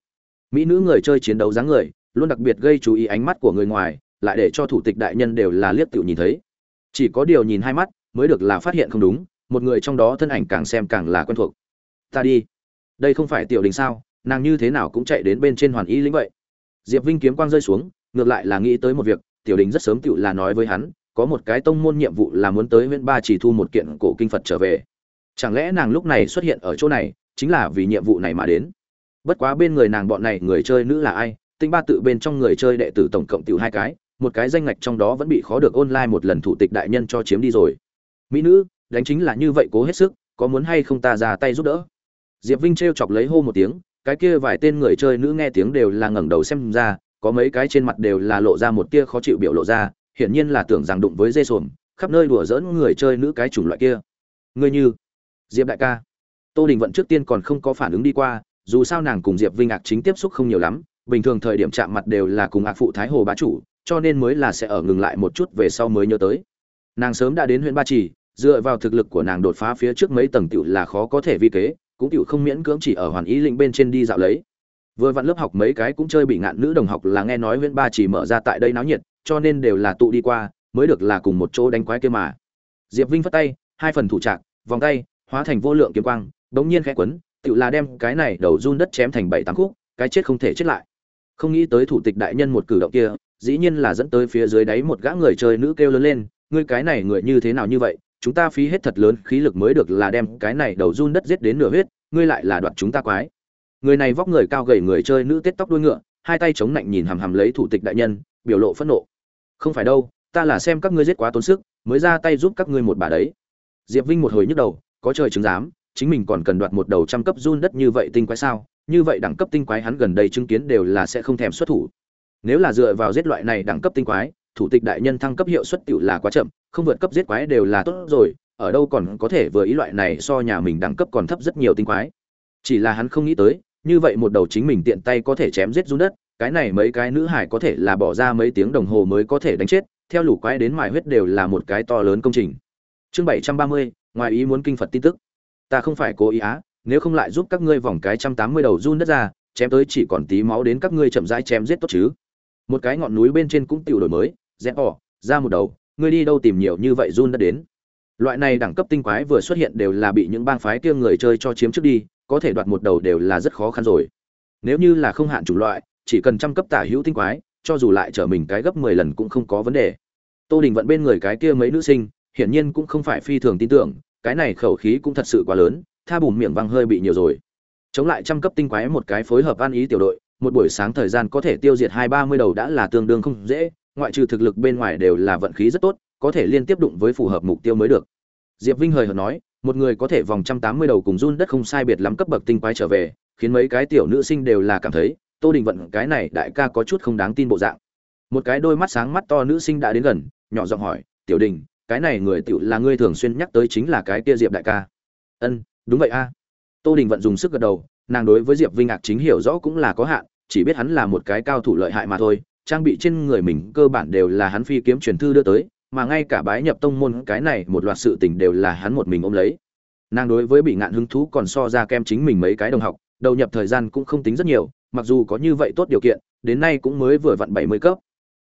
Mỹ nữ người chơi chiến đấu dáng người, luôn đặc biệt gây chú ý ánh mắt của người ngoài lại để cho thủ tịch đại nhân đều là liếc tựu nhìn thấy. Chỉ có điều nhìn hai mắt, mới được là phát hiện không đúng, một người trong đó thân ảnh càng xem càng là quen thuộc. Ta đi. Đây không phải tiểu đình sao, nàng như thế nào cũng chạy đến bên trên hoàn y lĩnh vậy. Diệp vinh kiếm quang rơi xuống, ngược lại là nghĩ tới một việc, tiểu đình rất sớm tựu là nói với hắn, có một cái tông môn nhiệm vụ là muốn tới huyện ba chỉ thu một kiện cổ kinh phật trở về. Chẳng lẽ nàng lúc này xuất hiện ở chỗ này, chính là vì nhiệm vụ này mà đến? Bất quá bên người nàng bọn này người chơi nữ là ai, tinh ba tự bên trong người chơi đệ tử tổng cộng tiểu hai cái một cái danh ngạch trong đó vẫn bị khó được online một lần thủ tịch đại nhân cho chiếm đi rồi. Mỹ nữ, đánh chính là như vậy cố hết sức, có muốn hay không ta ra tay giúp đỡ? Diệp vinh t chọc lấy hô một tiếng, cái kia vài tên người chơi nữ nghe tiếng đều là ngẩng đầu xem ra, có mấy cái trên mặt đều là lộ ra một tia khó chịu biểu lộ ra, hiển nhiên là tưởng rằng đụng với dê sồn khắp nơi đùa giỡn người chơi nữ cái chủng loại kia. Ngươi như, diệp đại ca. Tô đình vận trước tiên còn không có phản ứng đi qua, dù sao nàng cùng diệp vinh ạc chính tiếp xúc không nhiều lắm, bình thường thời điểm chạm mặt đều là cùng ạc phụ thái hồ bá chủ cho nên mới là sẽ ở ngừng lại một chút về sau mới nhớ tới. Nàng sớm đã đến huyện ba Chỉ dựa vào thực lực của nàng đột phá phía trước mấy tầng tiểu là khó có thể vi kế, cũng tiểu không miễn cưỡng chỉ ở hoàn ý lĩnh bên trên đi dạo lấy. Vừa vặn lớp học mấy cái cũng chơi bị ngạn nữ đồng học là nghe nói huyện ba chỉ mở ra tại đây náo nhiệt, cho nên đều là tụ đi qua, mới được là cùng một chỗ đánh quái kia mà. Diệp vinh phất tay, hai phần thủ trạc vòng tay, hóa thành vô lượng kiếm quang bỗng nhiên khẽ quấn tự là đem cái này đầu run đất chém thành bảy tám khúc, cái chết không thể chết lại. Không nghĩ tới thủ tịch đại nhân một cử động kia dĩ nhiên là dẫn tới phía dưới đáy một gã người chơi nữ kêu lớn lên, ngươi cái này người như thế nào như vậy? Chúng ta phí hết thật lớn khí lực mới được là đem cái này đầu run đất giết đến nửa huyết, ngươi lại là đoạt chúng ta quái. Người này vóc người cao gầy người chơi nữ tết tóc đuôi ngựa, hai tay chống lạnh nhìn hằm hằm lấy thủ tịch đại nhân, biểu lộ phẫn nộ. Không phải đâu, ta là xem các ngươi giết quá tốn sức, mới ra tay giúp các ngươi một bà đấy. Diệp vinh một hồi nhức đầu, có trời chứng giám, chính mình còn cần đoạt một đầu trăm cấp run đất như vậy tinh quái sao? Như vậy đẳng cấp tinh quái hắn gần đây chứng kiến đều là sẽ không thèm xuất thủ nếu là dựa vào giết loại này đẳng cấp tinh quái, thủ tịch đại nhân thăng cấp hiệu suất tiểu là quá chậm, không vượt cấp giết quái đều là tốt rồi, ở đâu còn có thể vừa ý loại này so nhà mình đẳng cấp còn thấp rất nhiều tinh quái. Chỉ là hắn không nghĩ tới, như vậy một đầu chính mình tiện tay có thể chém giết run đất, cái này mấy cái nữ hải có thể là bỏ ra mấy tiếng đồng hồ mới có thể đánh chết, theo lũ quái đến mài huyết đều là một cái to lớn công trình. Chương bảy trăm ba mươi, ngoài ý muốn kinh phật tin tức. Ta không phải cố ý á, nếu không lại giúp các ngươi vòng cái trăm tám mươi đầu run đất ra, chém tới chỉ còn tí máu đến các ngươi chậm rãi chém giết tốt chứ một cái ngọn núi bên trên cũng tiểu đổi mới rẽ ỏ ra một đầu, ngươi đi đâu tìm nhiều như vậy run đã đến. Loại này đẳng cấp tinh quái vừa xuất hiện đều là bị những bang phái kia người chơi cho chiếm trước đi, có thể đoạt một đầu đều là rất khó khăn rồi. Nếu như là không hạn chủng loại, chỉ cần trăm cấp tả hữu tinh quái, cho dù lại trở mình cái gấp mười lần cũng không có vấn đề. Tô đình vận bên người cái kia mấy nữ sinh, hiển nhiên cũng không phải phi thường tin tưởng, cái này khẩu khí cũng thật sự quá lớn, tha bùm miệng văng hơi bị nhiều rồi. Chống lại trăm cấp tinh quái một cái phối hợp ăn ý tiểu đội một buổi sáng thời gian có thể tiêu diệt hai ba mươi đầu đã là tương đương không dễ, ngoại trừ thực lực bên ngoài đều là vận khí rất tốt, có thể liên tiếp đụng với phù hợp mục tiêu mới được. Diệp vinh hời hợt nói, một người có thể vòng trăm tám mươi đầu cùng run đất không sai biệt lắm cấp bậc tinh quái trở về, khiến mấy cái tiểu nữ sinh đều là cảm thấy, tô đình vận cái này đại ca có chút không đáng tin bộ dạng. Một cái đôi mắt sáng mắt to nữ sinh đã đến gần, nhỏ giọng hỏi, tiểu đình, cái này người tiểu là ngươi thường xuyên nhắc tới chính là cái kia diệp đại ca. Ân, đúng vậy a. Tô đình vận dùng sức gật đầu nàng đối với diệp vinh ngạc chính hiểu rõ cũng là có hạn, chỉ biết hắn là một cái cao thủ lợi hại mà thôi, trang bị trên người mình cơ bản đều là hắn phi kiếm truyền thư đưa tới, mà ngay cả bái nhập tông môn, cái này một loạt sự tình đều là hắn một mình ôm lấy. Nàng đối với bị ngạn hứng thú còn so ra kem chính mình mấy cái đồng học, đầu nhập thời gian cũng không tính rất nhiều, mặc dù có như vậy tốt điều kiện, đến nay cũng mới vừa vặn bảy mươi cấp.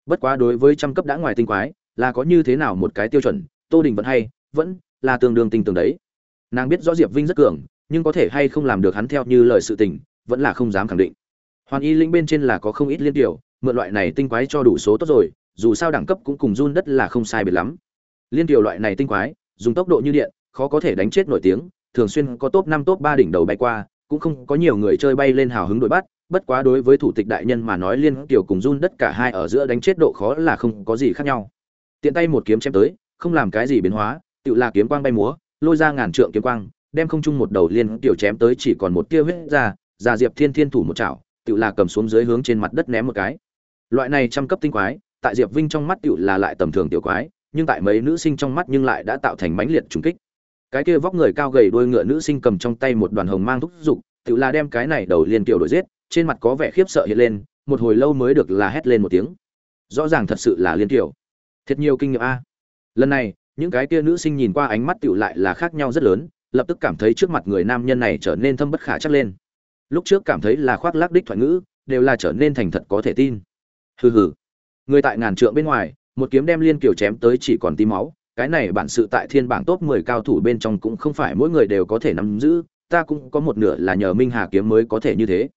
Bất quá đối với trăm cấp đã ngoài tinh quái, là có như thế nào một cái tiêu chuẩn, tô đình vẫn hay, vẫn là tương đương tinh tường đấy. Nàng biết rõ diệp vinh rất cường nhưng có thể hay không làm được hắn theo như lời sự tình, vẫn là không dám khẳng định. Hoàn y linh bên trên là có không ít liên tiểu, mượn loại này tinh quái cho đủ số tốt rồi, dù sao đẳng cấp cũng cùng run đất là không sai biệt lắm. Liên tiểu loại này tinh quái, dùng tốc độ như điện, khó có thể đánh chết nổi tiếng, thường xuyên có top năm, top ba đỉnh đầu bay qua, cũng không có nhiều người chơi bay lên hào hứng đối bắt, bất quá đối với thủ tịch đại nhân mà nói liên tiểu cùng run đất cả hai ở giữa đánh chết độ khó là không có gì khác nhau. Tiện tay một kiếm chém tới, không làm cái gì biến hóa, tự là kiếm quang bay múa, lôi ra ngàn trượng kiếm quang đem không chung một đầu liên tiểu chém tới chỉ còn một tia huyết ra ra diệp thiên thiên thủ một chảo tựu là cầm xuống dưới hướng trên mặt đất ném một cái. Loại này trăm cấp tinh quái tại diệp vinh trong mắt tựu là lại tầm thường tiểu quái nhưng tại mấy nữ sinh trong mắt nhưng lại đã tạo thành mãnh liệt trùng kích. Cái kia vóc người cao gầy đuôi ngựa nữ sinh cầm trong tay một đoàn hồng mang thúc dục, tựu là đem cái này đầu liên tiểu đổi giết trên mặt có vẻ khiếp sợ hiện lên một hồi lâu mới được là hét lên một tiếng. Rõ ràng thật sự là liên tiểu. Thiệt nhiều kinh nghiệm a. Lần này những cái kia nữ sinh nhìn qua ánh mắt tựu lại là khác nhau rất lớn lập tức cảm thấy trước mặt người nam nhân này trở nên thâm bất khả chắc lên. Lúc trước cảm thấy là khoác lác đích thoại ngữ, đều là trở nên thành thật có thể tin. Hừ hừ. Người tại ngàn trượng bên ngoài, một kiếm đem liên kiều chém tới chỉ còn tí máu, cái này bản sự tại thiên bảng top 10 cao thủ bên trong cũng không phải mỗi người đều có thể nắm giữ, ta cũng có một nửa là nhờ minh hà kiếm mới có thể như thế.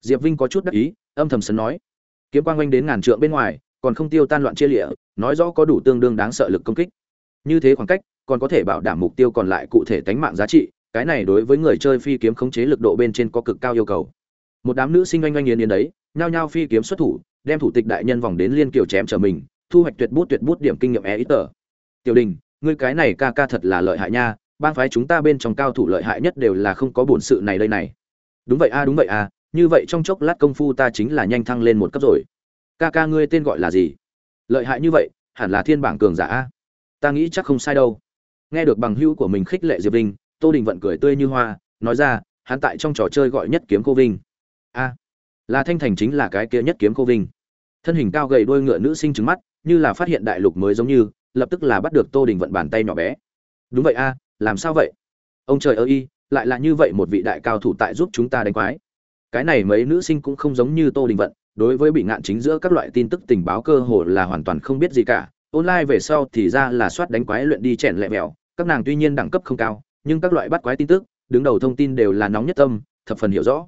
Diệp vinh có chút đắc ý, âm thầm sấn nói. Kiếm quang oanh đến ngàn trượng bên ngoài, còn không tiêu tan loạn chia lịa, nói rõ có đủ tương đương đáng sợ lực công kích. Như thế khoảng cách còn có thể bảo đảm mục tiêu còn lại cụ thể tánh mạng giá trị, cái này đối với người chơi phi kiếm khống chế lực độ bên trên có cực cao yêu cầu. Một đám nữ sinh oanh oanh yến yến đấy, nhao nhao phi kiếm xuất thủ, đem thủ tịch đại nhân vòng đến liên kiều chém trở mình, thu hoạch tuyệt bút tuyệt bút điểm kinh nghiệm e ít tờ. Tiểu đình, ngươi cái này ca ca thật là lợi hại nha, bang phái chúng ta bên trong cao thủ lợi hại nhất đều là không có bổn sự này đây này. Đúng vậy a, đúng vậy a, như vậy trong chốc lát công phu ta chính là nhanh thăng lên một cấp rồi. Ca ca ngươi tên gọi là gì? Lợi hại như vậy, hẳn là thiên bảng cường giả a. Ta nghĩ chắc không sai đâu nghe được bằng hữu của mình khích lệ diệp vinh, tô đình vận cười tươi như hoa, nói ra, hắn tại trong trò chơi gọi nhất kiếm cô vinh. A, là thanh thành chính là cái kia nhất kiếm cô vinh. Thân hình cao gầy đuôi ngựa nữ sinh trứng mắt, như là phát hiện đại lục mới giống như, lập tức là bắt được tô đình vận bàn tay nhỏ bé. Đúng vậy a, làm sao vậy? Ông trời ơi, lại là như vậy một vị đại cao thủ tại giúp chúng ta đánh quái. Cái này mấy nữ sinh cũng không giống như tô đình vận, đối với bị ngạn chính giữa các loại tin tức tình báo cơ hồ là hoàn toàn không biết gì cả online về sau thì ra là soát đánh quái luyện đi chèn lẹ vẹo. các nàng tuy nhiên đẳng cấp không cao nhưng các loại bắt quái tin tức đứng đầu thông tin đều là nóng nhất tâm thập phần hiểu rõ.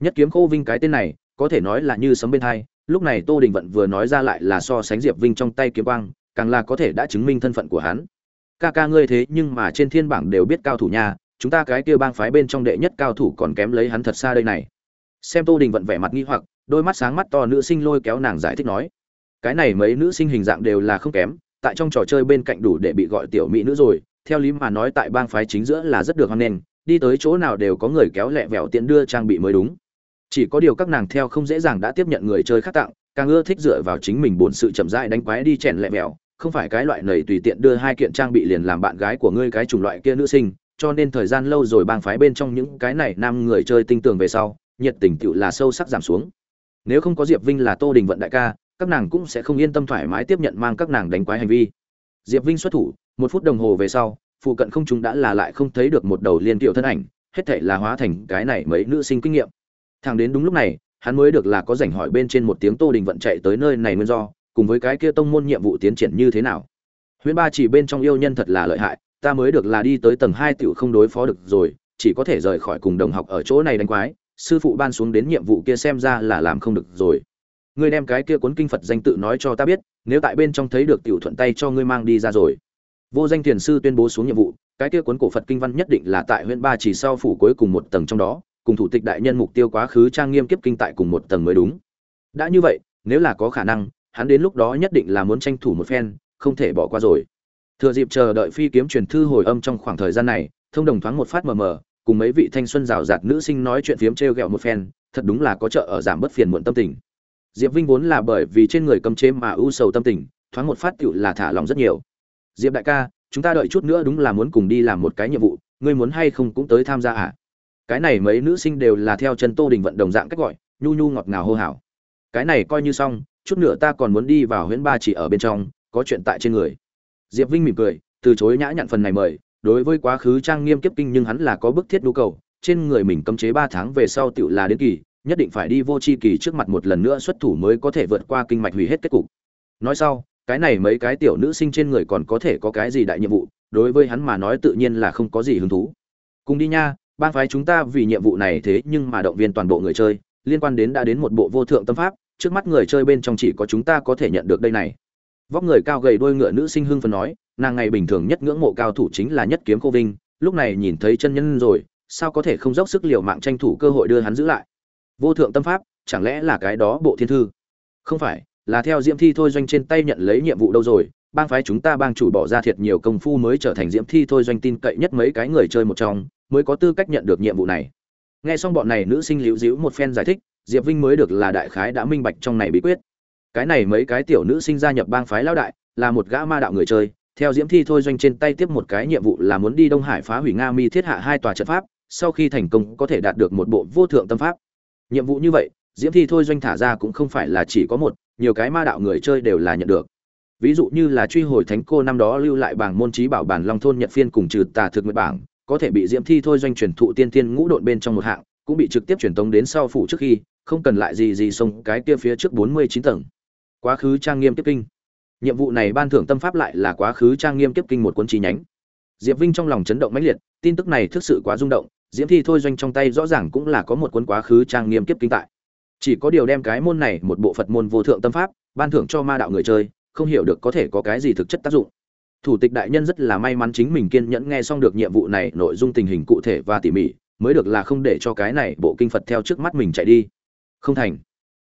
Nhất kiếm khô vinh cái tên này có thể nói là như sấm bên thai lúc này tô đình vận vừa nói ra lại là so sánh diệp vinh trong tay kiếm quang càng là có thể đã chứng minh thân phận của hắn. Ca ca ngươi thế nhưng mà trên thiên bảng đều biết cao thủ nhà, chúng ta cái kia bang phái bên trong đệ nhất cao thủ còn kém lấy hắn thật xa đây này. Xem tô đình vận vẻ mặt nghi hoặc đôi mắt sáng mắt to nữ sinh lôi kéo nàng giải thích nói cái này mấy nữ sinh hình dạng đều là không kém, tại trong trò chơi bên cạnh đủ để bị gọi tiểu mỹ nữ rồi, theo lý mà nói tại bang phái chính giữa là rất được hoan nghênh, đi tới chỗ nào đều có người kéo lẹ vẹo tiện đưa trang bị mới đúng. Chỉ có điều các nàng theo không dễ dàng đã tiếp nhận người chơi khác tặng, càng ưa thích dựa vào chính mình bổn sự chậm rãi đánh quái đi chèn lẹ vẹo, không phải cái loại nầy tùy tiện đưa hai kiện trang bị liền làm bạn gái của ngươi cái chủng loại kia nữ sinh, cho nên thời gian lâu rồi bang phái bên trong những cái này nam người chơi tinh tường về sau, nhiệt tình tựu là sâu sắc giảm xuống. Nếu không có diệp vinh là tô đình vận đại ca các nàng cũng sẽ không yên tâm thoải mái tiếp nhận mang các nàng đánh quái hành vi. Diệp vinh xuất thủ, một phút đồng hồ về sau, phụ cận không chúng đã là lại không thấy được một đầu liên tiểu thân ảnh, hết thảy là hóa thành cái này mấy nữ sinh kinh nghiệm. Thằng đến đúng lúc này, hắn mới được là có rảnh hỏi bên trên một tiếng tô đình vận chạy tới nơi này nguyên do, cùng với cái kia tông môn nhiệm vụ tiến triển như thế nào. Huyễn ba chỉ bên trong yêu nhân thật là lợi hại, ta mới được là đi tới tầng hai tiểu không đối phó được rồi, chỉ có thể rời khỏi cùng đồng học ở chỗ này đánh quái, sư phụ ban xuống đến nhiệm vụ kia xem ra là làm không được rồi ngươi đem cái kia cuốn kinh phật danh tự nói cho ta biết, nếu tại bên trong thấy được tiểu thuận tay cho ngươi mang đi ra rồi. Vô danh thiền sư tuyên bố xuống nhiệm vụ, cái kia cuốn cổ phật kinh văn nhất định là tại huyện ba chỉ sau phủ cuối cùng một tầng trong đó, cùng thủ tịch đại nhân mục tiêu quá khứ trang nghiêm kiếp kinh tại cùng một tầng mới đúng. Đã như vậy, nếu là có khả năng, hắn đến lúc đó nhất định là muốn tranh thủ một phen, không thể bỏ qua rồi. Thừa dịp chờ đợi phi kiếm truyền thư hồi âm trong khoảng thời gian này, thông đồng thoáng một phát mờ mờ, cùng mấy vị thanh xuân rào rạt nữ sinh nói chuyện phiếm t r ghẹo một phen, thật đúng là có trợ ở giảm bất phiền muộn tâm tình diệp vinh vốn là bởi vì trên người cấm chế mà ưu sầu tâm tình, thoáng một phát tựu là thả lòng rất nhiều. Diệp đại ca, chúng ta đợi chút nữa đúng là muốn cùng đi làm một cái nhiệm vụ, ngươi muốn hay không cũng tới tham gia à? Cái này mấy nữ sinh đều là theo chân tô đình vận đồng dạng cách gọi, nhu nhu ngọt ngào hô hào. Cái này coi như xong, chút nữa ta còn muốn đi vào huyễn ba chỉ ở bên trong, có chuyện tại trên người. Diệp vinh mỉm cười, từ chối nhã nhặn phần này mời, đối với quá khứ trang nghiêm kiếp kinh nhưng hắn là có bức thiết nhu cầu, trên người mình cấm chế ba tháng về sau tựu là đến kỳ nhất định phải đi vô c h i kỳ trước mặt một lần nữa xuất thủ mới có thể vượt qua kinh mạch hủy hết kết cục. Nói sau, cái này mấy cái tiểu nữ sinh trên người còn có thể có cái gì đại nhiệm vụ, đối với hắn mà nói tự nhiên là không có gì hứng thú. Cùng đi nha ban phái chúng ta vì nhiệm vụ này thế nhưng mà động viên toàn bộ người chơi, liên quan đến đã đến một bộ vô thượng tâm pháp, trước mắt người chơi bên trong chỉ có chúng ta có thể nhận được đây này. Vóc người cao gầy đôi ngựa nữ sinh hưng phần nói, nàng ngày bình thường nhất ngưỡng mộ cao thủ chính là nhất kiếm cô vinh, lúc này nhìn thấy chân nhân rồi, sao có thể không dốc sức liều mạng tranh thủ cơ hội đưa hắn giữ lại? Vô thượng tâm pháp, chẳng lẽ là cái đó bộ thiên thư? Không phải, là theo diễm thi thôi doanh trên tay nhận lấy nhiệm vụ đâu rồi, bang phái chúng ta bang chủ bỏ ra thiệt nhiều công phu mới trở thành diễm thi thôi doanh tin cậy nhất mấy cái người chơi một trong, mới có tư cách nhận được nhiệm vụ này. Nghe xong bọn này nữ sinh liễu dĩu một phen giải thích, diệp vinh mới được là đại khái đã minh bạch trong này bí quyết. Cái này mấy cái tiểu nữ sinh gia nhập bang phái lao đại, là một gã ma đạo người chơi, theo diễm thi thôi doanh trên tay tiếp một cái nhiệm vụ là muốn đi đông hải phá hủy nga mi thiết hạ hai tòa trận pháp, sau khi thành công có thể đạt được một bộ vô thượng tâm pháp nhiệm vụ như vậy, diễm thi thôi doanh thả ra cũng không phải là chỉ có một, nhiều cái ma đạo người chơi đều là nhận được. Ví dụ như là truy hồi thánh cô năm đó lưu lại bảng môn trí bảo bản long thôn nhận phiên cùng trừ tà thực nguyện bảng, có thể bị diễm thi thôi doanh truyền thụ tiên tiên ngũ độn bên trong một hạng, cũng bị trực tiếp truyền tống đến sau phủ trước khi, không cần lại gì gì xông cái kia phía trước bốn mươi chín tầng. Quá khứ trang nghiêm tiếp kinh. Nhiệm vụ này ban thưởng tâm pháp lại là quá khứ trang nghiêm tiếp kinh một quân chi nhánh. Diệp vinh trong lòng chấn động mãnh liệt, tin tức này thực sự quá rung động diễm thi thôi doanh trong tay rõ ràng cũng là có một cuốn quá khứ trang nghiêm kiếp kinh tại. Chỉ có điều đem cái môn này một bộ phật môn vô thượng tâm pháp, ban thưởng cho ma đạo người chơi, không hiểu được có thể có cái gì thực chất tác dụng. Thủ tịch đại nhân rất là may mắn chính mình kiên nhẫn nghe xong được nhiệm vụ này, nội dung tình hình cụ thể và tỉ mỉ, mới được là không để cho cái này bộ kinh phật theo trước mắt mình chạy đi. Không thành.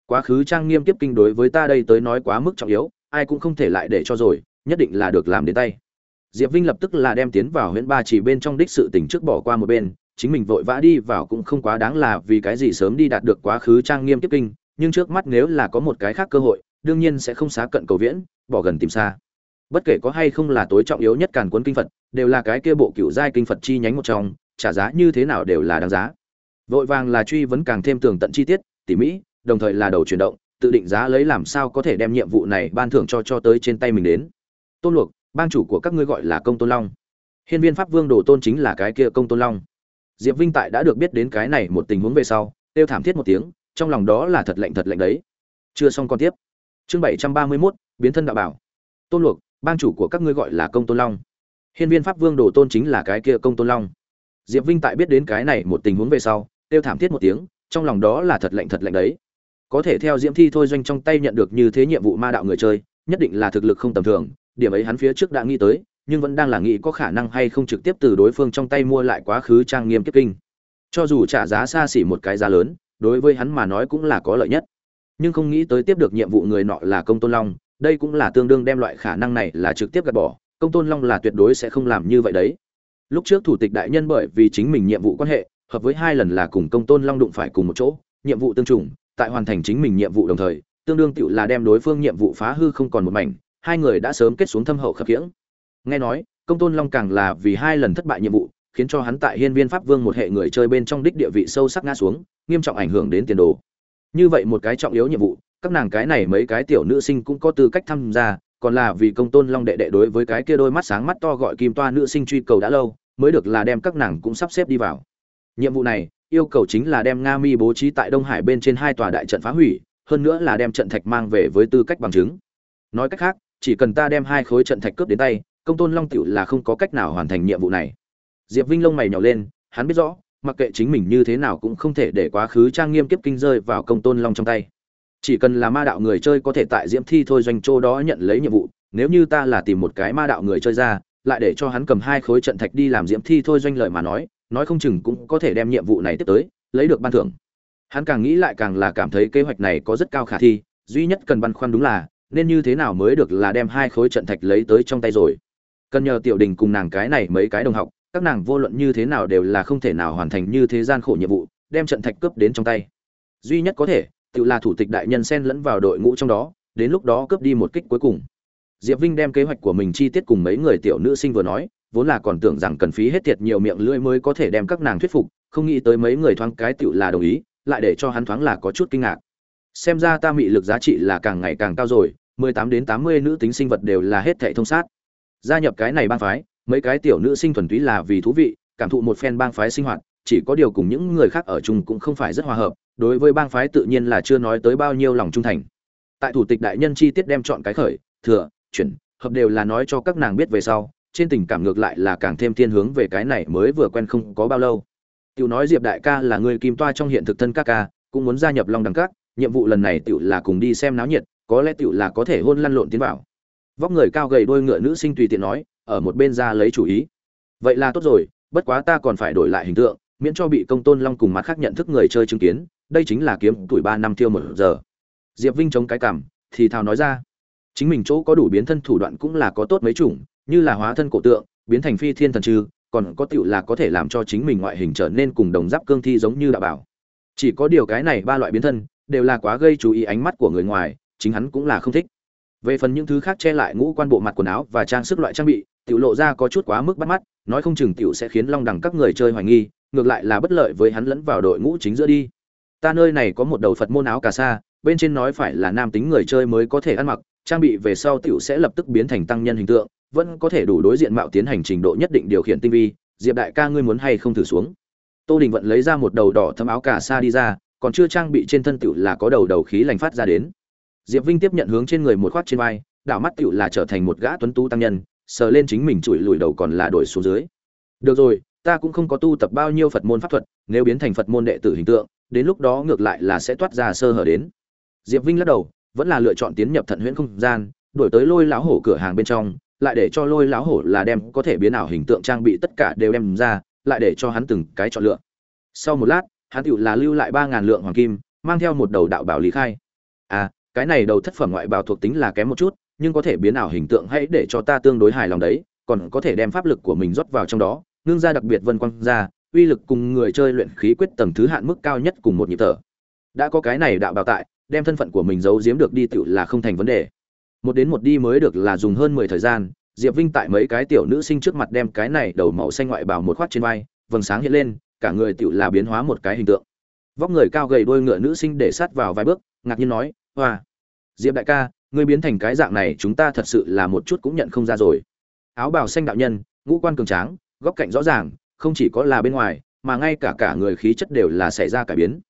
Quá khứ trang nghiêm kiếp kinh đối với ta đây tới nói quá mức trọng yếu, ai cũng không thể lại để cho rồi, nhất định là được làm đến tay. Diệp vinh lập tức là đem tiến vào huyện ba chỉ bên trong đích sự tỉnh trước bỏ qua một bên chính mình vội vã đi vào cũng không quá đáng là vì cái gì sớm đi đạt được quá khứ trang nghiêm tiếp kinh, nhưng trước mắt nếu là có một cái khác cơ hội, đương nhiên sẽ không xá cận cầu viễn, bỏ gần tìm xa. Bất kể có hay không là tối trọng yếu nhất càn cuốn kinh phật, đều là cái kia bộ cựu giai kinh phật chi nhánh một trong, trả giá như thế nào đều là đáng giá. Vội vàng là truy vấn càng thêm tường tận chi tiết, tỉ mỹ đồng thời là đầu chuyển động, tự định giá lấy làm sao có thể đem nhiệm vụ này ban thưởng cho cho tới trên tay mình đến. Tôn luộc ban chủ của các ngươi gọi là công tôn long. Hiên viên pháp vương đồ tôn chính là cái kia công tôn long diệp vinh tại đã được biết đến cái này một tình huống về sau, kêu thảm thiết một tiếng, trong lòng đó là thật lạnh thật lạnh đấy. Chưa xong còn tiếp. Chương bảy trăm ba mươi mốt, biến thân đạo bảo. Tôn luộc, bang chủ của các ngươi gọi là công tôn long. Hiên viên pháp vương đồ tôn chính là cái kia công tôn long. Diệp vinh tại biết đến cái này một tình huống về sau, kêu thảm thiết một tiếng, trong lòng đó là thật lạnh thật lạnh đấy. Có thể theo diễm thi thôi doanh trong tay nhận được như thế nhiệm vụ ma đạo người chơi, nhất định là thực lực không tầm thường, điểm ấy hắn phía trước đã nghĩ tới nhưng vẫn đang là nghĩ có khả năng hay không trực tiếp từ đối phương trong tay mua lại quá khứ trang nghiêm kiếp kinh. Cho dù trả giá xa xỉ một cái giá lớn, đối với hắn mà nói cũng là có lợi nhất. Nhưng không nghĩ tới tiếp được nhiệm vụ người nọ là công tôn long, đây cũng là tương đương đem loại khả năng này là trực tiếp gạt bỏ. Công tôn long là tuyệt đối sẽ không làm như vậy đấy. Lúc trước thủ tịch đại nhân bởi vì chính mình nhiệm vụ quan hệ, hợp với hai lần là cùng công tôn long đụng phải cùng một chỗ, nhiệm vụ tương trùng, tại hoàn thành chính mình nhiệm vụ đồng thời, tương đương tựu là đem đối phương nhiệm vụ phá hư không còn một mảnh, hai người đã sớm kết xuống thâm hậu khập khiễng nghe nói, công tôn long càng là vì hai lần thất bại nhiệm vụ, khiến cho hắn tại hiên viên pháp vương một hệ người chơi bên trong đích địa vị sâu sắc ngã xuống, nghiêm trọng ảnh hưởng đến tiền đồ. Như vậy một cái trọng yếu nhiệm vụ, các nàng cái này mấy cái tiểu nữ sinh cũng có tư cách tham gia, còn là vì công tôn long đệ đệ đối với cái kia đôi mắt sáng mắt to gọi kim toa nữ sinh truy cầu đã lâu, mới được là đem các nàng cũng sắp xếp đi vào. Nhiệm vụ này, yêu cầu chính là đem nga mi bố trí tại đông hải bên trên hai tòa đại trận phá hủy, hơn nữa là đem trận thạch mang về với tư cách bằng chứng. Nói cách khác, chỉ cần ta đem hai khối trận thạch cướp đến tay công tôn long tiểu là không có cách nào hoàn thành nhiệm vụ này. Diệp vinh lông mày nhỏ lên, hắn biết rõ, mặc kệ chính mình như thế nào cũng không thể để quá khứ trang nghiêm kiếp kinh rơi vào công tôn long trong tay. Chỉ cần là ma đạo người chơi có thể tại diễm thi thôi doanh châu đó nhận lấy nhiệm vụ, nếu như ta là tìm một cái ma đạo người chơi ra, lại để cho hắn cầm hai khối trận thạch đi làm diễm thi thôi doanh lợi mà nói nói không chừng cũng có thể đem nhiệm vụ này tiếp tới, lấy được ban thưởng. Hắn càng nghĩ lại càng là cảm thấy kế hoạch này có rất cao khả thi, duy nhất cần băn khoăn đúng là, nên như thế nào mới được là đem hai khối trận thạch lấy tới trong tay rồi cần nhờ tiểu đình cùng nàng cái này mấy cái đồng học, các nàng vô luận như thế nào đều là không thể nào hoàn thành như thế gian khổ nhiệm vụ, đem trận thạch cướp đến trong tay. Duy nhất có thể, tự là thủ tịch đại nhân xen lẫn vào đội ngũ trong đó, đến lúc đó cướp đi một kích cuối cùng. Diệp vinh đem kế hoạch của mình chi tiết cùng mấy người tiểu nữ sinh vừa nói, vốn là còn tưởng rằng cần phí hết thiệt nhiều miệng lưỡi mới có thể đem các nàng thuyết phục, không nghĩ tới mấy người thoáng cái tự là đồng ý, lại để cho hắn thoáng là có chút kinh ngạc. Xem ra ta mị lực giá trị là càng ngày càng cao rồi, mười tám đến tám mươi nữ tính sinh vật đều là hết thệ thông sát gia nhập cái này bang phái, mấy cái tiểu nữ sinh thuần túy là vì thú vị, cảm thụ một phen bang phái sinh hoạt, chỉ có điều cùng những người khác ở chung cũng không phải rất hòa hợp, đối với bang phái tự nhiên là chưa nói tới bao nhiêu lòng trung thành. Tại thủ tịch đại nhân chi tiết đem chọn cái khởi, thừa, chuyển, hợp đều là nói cho các nàng biết về sau, trên tình cảm ngược lại là càng thêm thiên hướng về cái này mới vừa quen không có bao lâu. Tiểu nói diệp đại ca là người kim toa trong hiện thực thân các ca, cũng muốn gia nhập long đẳng các, nhiệm vụ lần này tiểu là cùng đi xem náo nhiệt, có lẽ tiểu là có thể hôn lăn lộn tiến vào vóc người cao gầy đôi ngựa nữ sinh tùy tiện nói, ở một bên ra lấy chủ ý. Vậy là tốt rồi, bất quá ta còn phải đổi lại hình tượng, miễn cho bị công tôn long cùng mặt khác nhận thức người chơi chứng kiến, đây chính là kiếm tuổi ba năm tiêu một giờ. Diệp vinh chống cái cằm, thì thào nói ra, chính mình chỗ có đủ biến thân thủ đoạn cũng là có tốt mấy chủng, như là hóa thân cổ tượng, biến thành phi thiên thần trừ, còn có tựu là có thể làm cho chính mình ngoại hình trở nên cùng đồng giáp cương thi giống như đạo bảo. Chỉ có điều cái này ba loại biến thân, đều là quá gây chú ý ánh mắt của người ngoài, chính hắn cũng là không thích về phần những thứ khác che lại ngũ quan bộ mặt quần áo và trang sức loại trang bị, tiểu lộ ra có chút quá mức bắt mắt, nói không chừng tiểu sẽ khiến long đẳng các người chơi hoài nghi, ngược lại là bất lợi với hắn lẫn vào đội ngũ chính giữa đi. Ta nơi này có một đầu phật môn áo cà sa, bên trên nói phải là nam tính người chơi mới có thể ăn mặc, trang bị về sau tiểu sẽ lập tức biến thành tăng nhân hình tượng, vẫn có thể đủ đối diện mạo tiến hành trình độ nhất định điều khiển tinh vi, diệp đại ca ngươi muốn hay không thử xuống? Tô đình vận lấy ra một đầu đỏ thấm áo cà sa đi ra, còn chưa trang bị trên thân tiểu là có đầu đầu khí lành phát ra đến diệp vinh tiếp nhận hướng trên người một khoát trên vai, đảo mắt tựu là trở thành một gã tuấn tú tăng nhân, sờ lên chính mình chùi lùi đầu còn là đổi xuống dưới. Được rồi, ta cũng không có tu tập bao nhiêu phật môn pháp thuật, nếu biến thành phật môn đệ tử hình tượng, đến lúc đó ngược lại là sẽ toát ra sơ hở đến. Diệp vinh lắc đầu, vẫn là lựa chọn tiến nhập thận huyễn không gian đuổi tới lôi lão hổ cửa hàng bên trong, lại để cho lôi lão hổ là đem có thể biến ảo hình tượng trang bị tất cả đều đem ra, lại để cho hắn từng cái chọn lựa. Sau một lát, hắn tựu là lưu lại ba ngàn lượng hoàng kim, mang theo một đầu đạo bảo lý khai. À cái này đầu thất phẩm ngoại bào thuộc tính là kém một chút, nhưng có thể biến ảo hình tượng hãy để cho ta tương đối hài lòng đấy, còn có thể đem pháp lực của mình rót vào trong đó, ngưng ra đặc biệt vân quang ra, uy lực cùng người chơi luyện khí quyết tầng thứ hạn mức cao nhất cùng một nhịp thở. Đã có cái này đạo bảo tại, đem thân phận của mình giấu giếm được đi tựu là không thành vấn đề. Một đến một đi mới được là dùng hơn mười thời gian, diệp vinh tại mấy cái tiểu nữ sinh trước mặt đem cái này đầu màu xanh ngoại bào một khoát trên vai, vầng sáng hiện lên, cả người tựu là biến hóa một cái hình tượng. Vóc người cao gầy đôi ngựa nữ sinh để sát vào vài bước, ngạc nhiên nói hoa. Diệp đại ca, ngươi biến thành cái dạng này chúng ta thật sự là một chút cũng nhận không ra rồi. Áo bào xanh đạo nhân, ngũ quan cường tráng, góc cạnh rõ ràng, không chỉ có là bên ngoài, mà ngay cả cả người khí chất đều là xảy ra cải biến.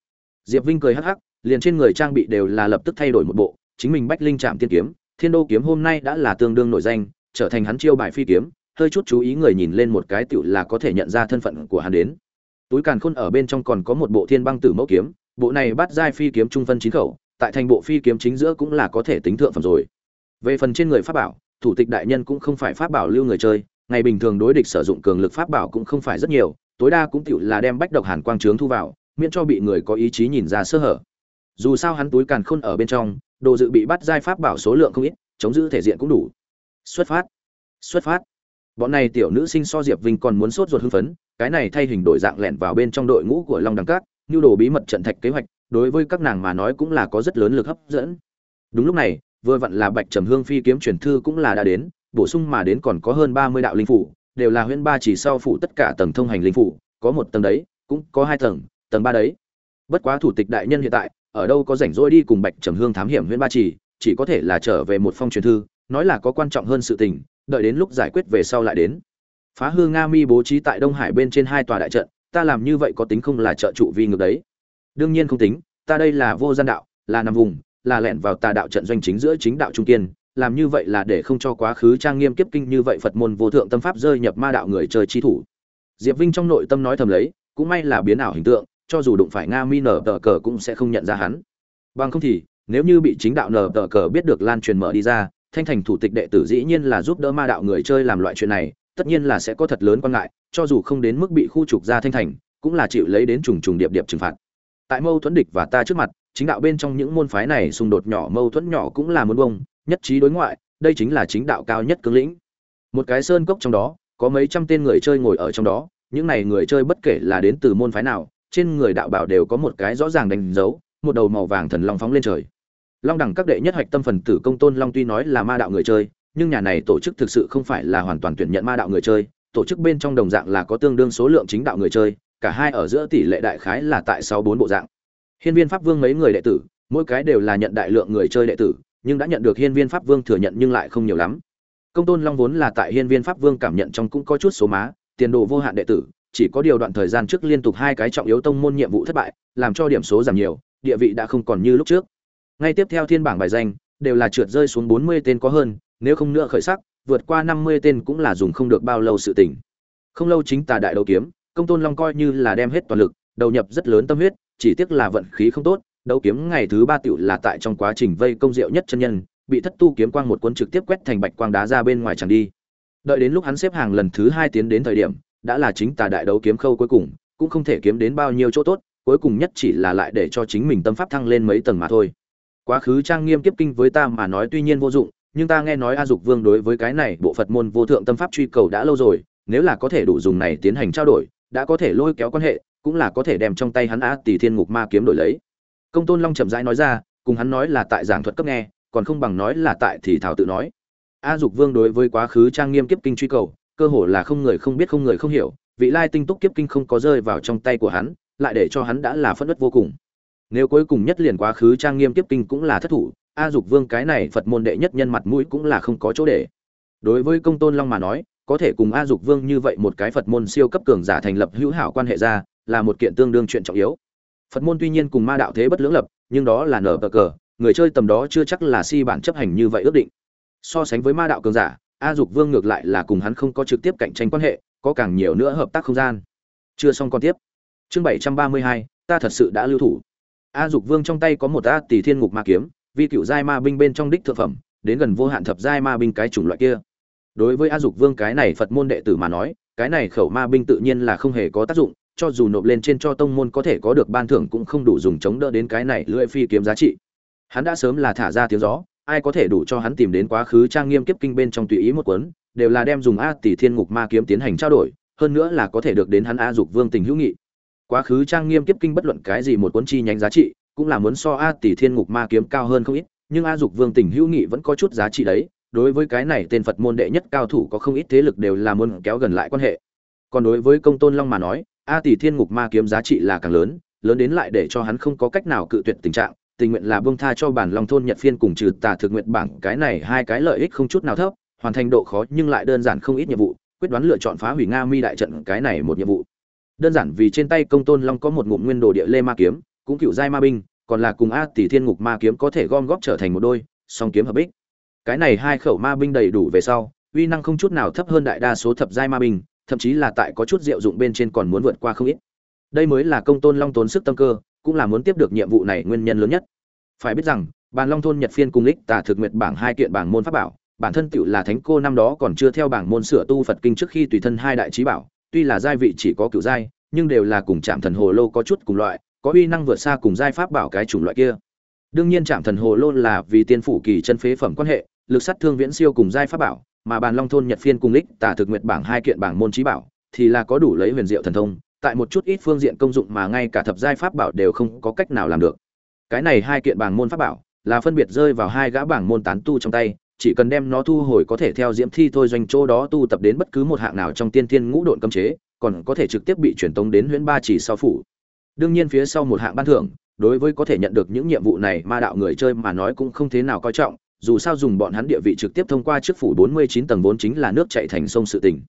Diệp vinh cười hắc hắc, liền trên người trang bị đều là lập tức thay đổi một bộ, chính mình bách linh trạm tiên kiếm, thiên đô kiếm hôm nay đã là tương đương nổi danh, trở thành hắn chiêu bài phi kiếm, hơi chút chú ý người nhìn lên một cái tựu là có thể nhận ra thân phận của hắn đến. Túi càn khôn ở bên trong còn có một bộ thiên băng tử mẫu kiếm, bộ này bắt giai phi kiếm trung phân chín khẩu tại thành bộ phi kiếm chính giữa cũng là có thể tính thượng phẩm rồi. Về phần trên người pháp bảo, thủ tịch đại nhân cũng không phải pháp bảo lưu người chơi, ngày bình thường đối địch sử dụng cường lực pháp bảo cũng không phải rất nhiều, tối đa cũng tựu là đem bách độc hàn quang trướng thu vào, miễn cho bị người có ý chí nhìn ra sơ hở. Dù sao hắn túi càn khôn ở bên trong, đồ dự bị bắt giai pháp bảo số lượng không ít, chống giữ thể diện cũng đủ. Xuất phát! Xuất phát! Bọn này tiểu nữ sinh so diệp vinh còn muốn sốt ruột hưng phấn, cái này thay hình đổi dạng lẻn vào bên trong đội ngũ của long đằng cát nhu đồ bí mật trận thạch kế hoạch đối với các nàng mà nói cũng là có rất lớn lực hấp dẫn. Đúng lúc này, vừa vặn là bạch trầm hương phi kiếm truyền thư cũng là đã đến, bổ sung mà đến còn có hơn ba mươi đạo linh phủ, đều là huyễn ba chỉ sau phụ tất cả tầng thông hành linh phủ, có một tầng đấy, cũng có hai tầng tầng ba đấy. Bất quá thủ tịch đại nhân hiện tại, ở đâu có rảnh rỗi đi cùng bạch trầm hương thám hiểm huyễn ba chỉ chỉ có thể là trở về một phong truyền thư, nói là có quan trọng hơn sự tình, đợi đến lúc giải quyết về sau lại đến. Phá hư nga mi bố trí tại đông hải bên trên hai tòa đại trận, ta làm như vậy có tính không là trợ trụ vi ngược đấy đương nhiên không tính, ta đây là vô gian đạo, là nằm vùng, là lẻn vào tà đạo trận doanh chính giữa chính đạo trung kiên, làm như vậy là để không cho quá khứ trang nghiêm kiếp kinh như vậy phật môn vô thượng tâm pháp rơi nhập ma đạo người chơi chi thủ. Diệp vinh trong nội tâm nói thầm lấy, cũng may là biến ảo hình tượng, cho dù đụng phải nga mi nở tờ cờ cũng sẽ không nhận ra hắn. Bằng không thì, nếu như bị chính đạo nở tờ cờ biết được lan truyền mở đi ra, thanh thành thủ tịch đệ tử dĩ nhiên là giúp đỡ ma đạo người chơi làm loại chuyện này, tất nhiên là sẽ có thật lớn quan ngại, cho dù không đến mức bị khu trục ra thanh thành, cũng là chịu lấy đến trùng trùng điệp điệp trừng phạt tại mâu thuẫn địch và ta trước mặt, chính đạo bên trong những môn phái này xung đột nhỏ, mâu thuẫn nhỏ cũng là muốn bông nhất trí đối ngoại, đây chính là chính đạo cao nhất cứng lĩnh. Một cái sơn cốc trong đó, có mấy trăm tên người chơi ngồi ở trong đó, những này người chơi bất kể là đến từ môn phái nào, trên người đạo bảo đều có một cái rõ ràng đánh dấu, một đầu màu vàng thần long phóng lên trời. Long đẳng các đệ nhất hoạch tâm phần tử công tôn long tuy nói là ma đạo người chơi, nhưng nhà này tổ chức thực sự không phải là hoàn toàn tuyển nhận ma đạo người chơi, tổ chức bên trong đồng dạng là có tương đương số lượng chính đạo người chơi cả hai ở giữa tỷ lệ đại khái là tại sáu bốn bộ dạng. Hiên viên pháp vương mấy người đệ tử, mỗi cái đều là nhận đại lượng người chơi đệ tử, nhưng đã nhận được hiên viên pháp vương thừa nhận nhưng lại không nhiều lắm. Công tôn long vốn là tại hiên viên pháp vương cảm nhận trong cũng có chút số má, tiền đồ vô hạn đệ tử, chỉ có điều đoạn thời gian trước liên tục hai cái trọng yếu tông môn nhiệm vụ thất bại, làm cho điểm số giảm nhiều, địa vị đã không còn như lúc trước. Ngay tiếp theo thiên bảng bài danh, đều là trượt rơi xuống bốn mươi tên có hơn, nếu không nữa khởi sắc, vượt qua năm mươi tên cũng là dùng không được bao lâu sự tỉnh không lâu chính tà đại đấu kiếm công tôn long coi như là đem hết toàn lực, đầu nhập rất lớn tâm huyết, chỉ tiếc là vận khí không tốt, đấu kiếm ngày thứ ba tựu là tại trong quá trình vây công diệu nhất chân nhân, bị thất tu kiếm quang một cuốn trực tiếp quét thành bạch quang đá ra bên ngoài chẳng đi. Đợi đến lúc hắn xếp hàng lần thứ hai tiến đến thời điểm, đã là chính tà đại đấu kiếm khâu cuối cùng, cũng không thể kiếm đến bao nhiêu chỗ tốt, cuối cùng nhất chỉ là lại để cho chính mình tâm pháp thăng lên mấy tầng mà thôi. Quá khứ trang nghiêm kiếp kinh với ta mà nói tuy nhiên vô dụng, nhưng ta nghe nói a dục vương đối với cái này bộ phật môn vô thượng tâm pháp truy cầu đã lâu rồi, nếu là có thể đủ dùng này tiến hành trao đổi đã có thể lôi kéo quan hệ, cũng là có thể đem trong tay hắn a tỷ thiên ngục ma kiếm đổi lấy. Công tôn long chậm rãi nói ra, cùng hắn nói là tại giảng thuật cấp nghe, còn không bằng nói là tại thì thảo tự nói. A dục vương đối với quá khứ trang nghiêm kiếp kinh truy cầu, cơ hồ là không người không biết không người không hiểu, vị lai tinh túc kiếp kinh không có rơi vào trong tay của hắn, lại để cho hắn đã là phất đất vô cùng. Nếu cuối cùng nhất liền quá khứ trang nghiêm kiếp kinh cũng là thất thủ, a dục vương cái này phật môn đệ nhất nhân mặt mũi cũng là không có chỗ để. Đối với công tôn long mà nói có thể cùng a dục vương như vậy một cái phật môn siêu cấp cường giả thành lập hữu hảo quan hệ ra, là một kiện tương đương chuyện trọng yếu. Phật môn tuy nhiên cùng ma đạo thế bất lưỡng lập, nhưng đó là nở cờ cờ, người chơi tầm đó chưa chắc là si bản chấp hành như vậy ước định. So sánh với ma đạo cường giả, a dục vương ngược lại là cùng hắn không có trực tiếp cạnh tranh quan hệ, có càng nhiều nữa hợp tác không gian. Chưa xong còn tiếp. Chương bảy trăm ba mươi hai, ta thật sự đã lưu thủ. A dục vương trong tay có một a tỷ thiên ngục ma kiếm vi cựu giai ma binh bên trong đích thượng phẩm, đến gần vô hạn thập giai ma binh cái chủng loại kia đối với a dục vương cái này phật môn đệ tử mà nói, cái này khẩu ma binh tự nhiên là không hề có tác dụng, cho dù nộp lên trên cho tông môn có thể có được ban thưởng cũng không đủ dùng chống đỡ đến cái này lưỡi phi kiếm giá trị. Hắn đã sớm là thả ra tiếng gió, ai có thể đủ cho hắn tìm đến quá khứ trang nghiêm kiếp kinh bên trong tùy ý một cuốn, đều là đem dùng a tỷ thiên ngục ma kiếm tiến hành trao đổi, hơn nữa là có thể được đến hắn a dục vương tình hữu nghị. Quá khứ trang nghiêm kiếp kinh bất luận cái gì một cuốn chi nhánh giá trị, cũng là muốn so a tỷ thiên ngục ma kiếm cao hơn không ít, nhưng a dục vương tình hữu nghị vẫn có chút giá trị đấy đối với cái này tên phật môn đệ nhất cao thủ có không ít thế lực đều là muốn kéo gần lại quan hệ. Còn đối với công tôn long mà nói, a tỷ thiên ngục ma kiếm giá trị là càng lớn lớn đến lại để cho hắn không có cách nào cự tuyệt tình trạng, tình nguyện là bông tha cho bản long thôn nhật phiên cùng trừ tà thực nguyện bảng, cái này hai cái lợi ích không chút nào thấp, hoàn thành độ khó nhưng lại đơn giản không ít nhiệm vụ, quyết đoán lựa chọn phá hủy nga mi đại trận, cái này một nhiệm vụ. Đơn giản vì trên tay công tôn long có một ngụm nguyên đồ địa lê ma kiếm, cũng cựu giai ma binh, còn là cùng a tỷ thiên ngục ma kiếm có thể gom góp trở thành một đôi, song kiếm hợp bích cái này hai khẩu ma binh đầy đủ về sau, uy năng không chút nào thấp hơn đại đa số thập giai ma binh, thậm chí là tại có chút diệu dụng bên trên còn muốn vượt qua không ít. Đây mới là công tôn long tốn sức tâm cơ, cũng là muốn tiếp được nhiệm vụ này nguyên nhân lớn nhất. Phải biết rằng, bàn long thôn nhật phiên cùng lích tả thực nguyệt bảng hai kiện bảng môn pháp bảo, bản thân tựu là thánh cô năm đó còn chưa theo bảng môn sửa tu phật kinh trước khi tùy thân hai đại trí bảo, tuy là giai vị chỉ có cựu giai, nhưng đều là cùng chạm thần hồ lô có chút cùng loại, có uy năng vượt xa cùng giai pháp bảo cái chủng loại kia. Đương nhiên chạm thần hồ lô là vì tiên phủ kỳ chân phế phẩm quan hệ lực sát thương viễn siêu cùng giai pháp bảo, mà bàn long thôn nhật phiên cùng lịch tà thực nguyệt bảng hai kiện bảng môn trí bảo, thì là có đủ lấy huyền diệu thần thông, tại một chút ít phương diện công dụng mà ngay cả thập giai pháp bảo đều không có cách nào làm được. Cái này hai kiện bảng môn pháp bảo, là phân biệt rơi vào hai gã bảng môn tán tu trong tay, chỉ cần đem nó thu hồi có thể theo diễm thi thôi doanh chỗ đó tu tập đến bất cứ một hạng nào trong tiên thiên ngũ độn cấm chế, còn có thể trực tiếp bị truyền tống đến huyễn ba chỉ sau phủ. Đương nhiên phía sau một hạng ban thưởng, đối với có thể nhận được những nhiệm vụ này ma đạo người chơi mà nói cũng không thế nào coi trọng dù sao dùng bọn hắn địa vị trực tiếp thông qua trước phủ 49 tầng vốn chính là nước chảy thành sông sự tình.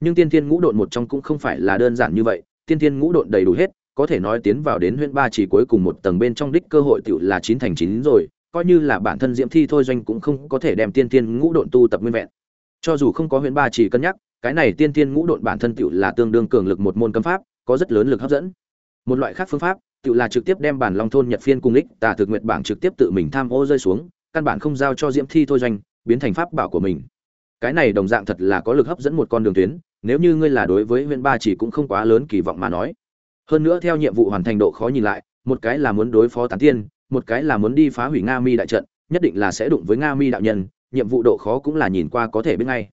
Nhưng tiên thiên ngũ độn một trong cũng không phải là đơn giản như vậy, tiên thiên ngũ độn đầy đủ hết, có thể nói tiến vào đến huyện ba chỉ cuối cùng một tầng bên trong đích cơ hội tiểu là chín thành chín rồi, coi như là bản thân diễm thi thôi doanh cũng không có thể đem tiên thiên ngũ độn tu tập nguyên vẹn. Cho dù không có huyện ba chỉ cân nhắc, cái này tiên thiên ngũ độn bản thân tiểu là tương đương cường lực một môn cấm pháp, có rất lớn lực hấp dẫn. Một loại khác phương pháp, tiểu là trực tiếp đem bản long thôn nhật phiên cung lịch tà thực nguyện bảng trực tiếp tự mình tham ô rơi xuống căn bản không giao cho diễm thi thôi doanh, biến thành pháp bảo của mình. Cái này đồng dạng thật là có lực hấp dẫn một con đường tuyến, nếu như ngươi là đối với huyện ba chỉ cũng không quá lớn kỳ vọng mà nói. Hơn nữa theo nhiệm vụ hoàn thành độ khó nhìn lại, một cái là muốn đối phó tán tiên, một cái là muốn đi phá hủy nga mi đại trận, nhất định là sẽ đụng với nga mi đạo nhân, nhiệm vụ độ khó cũng là nhìn qua có thể biết ngay.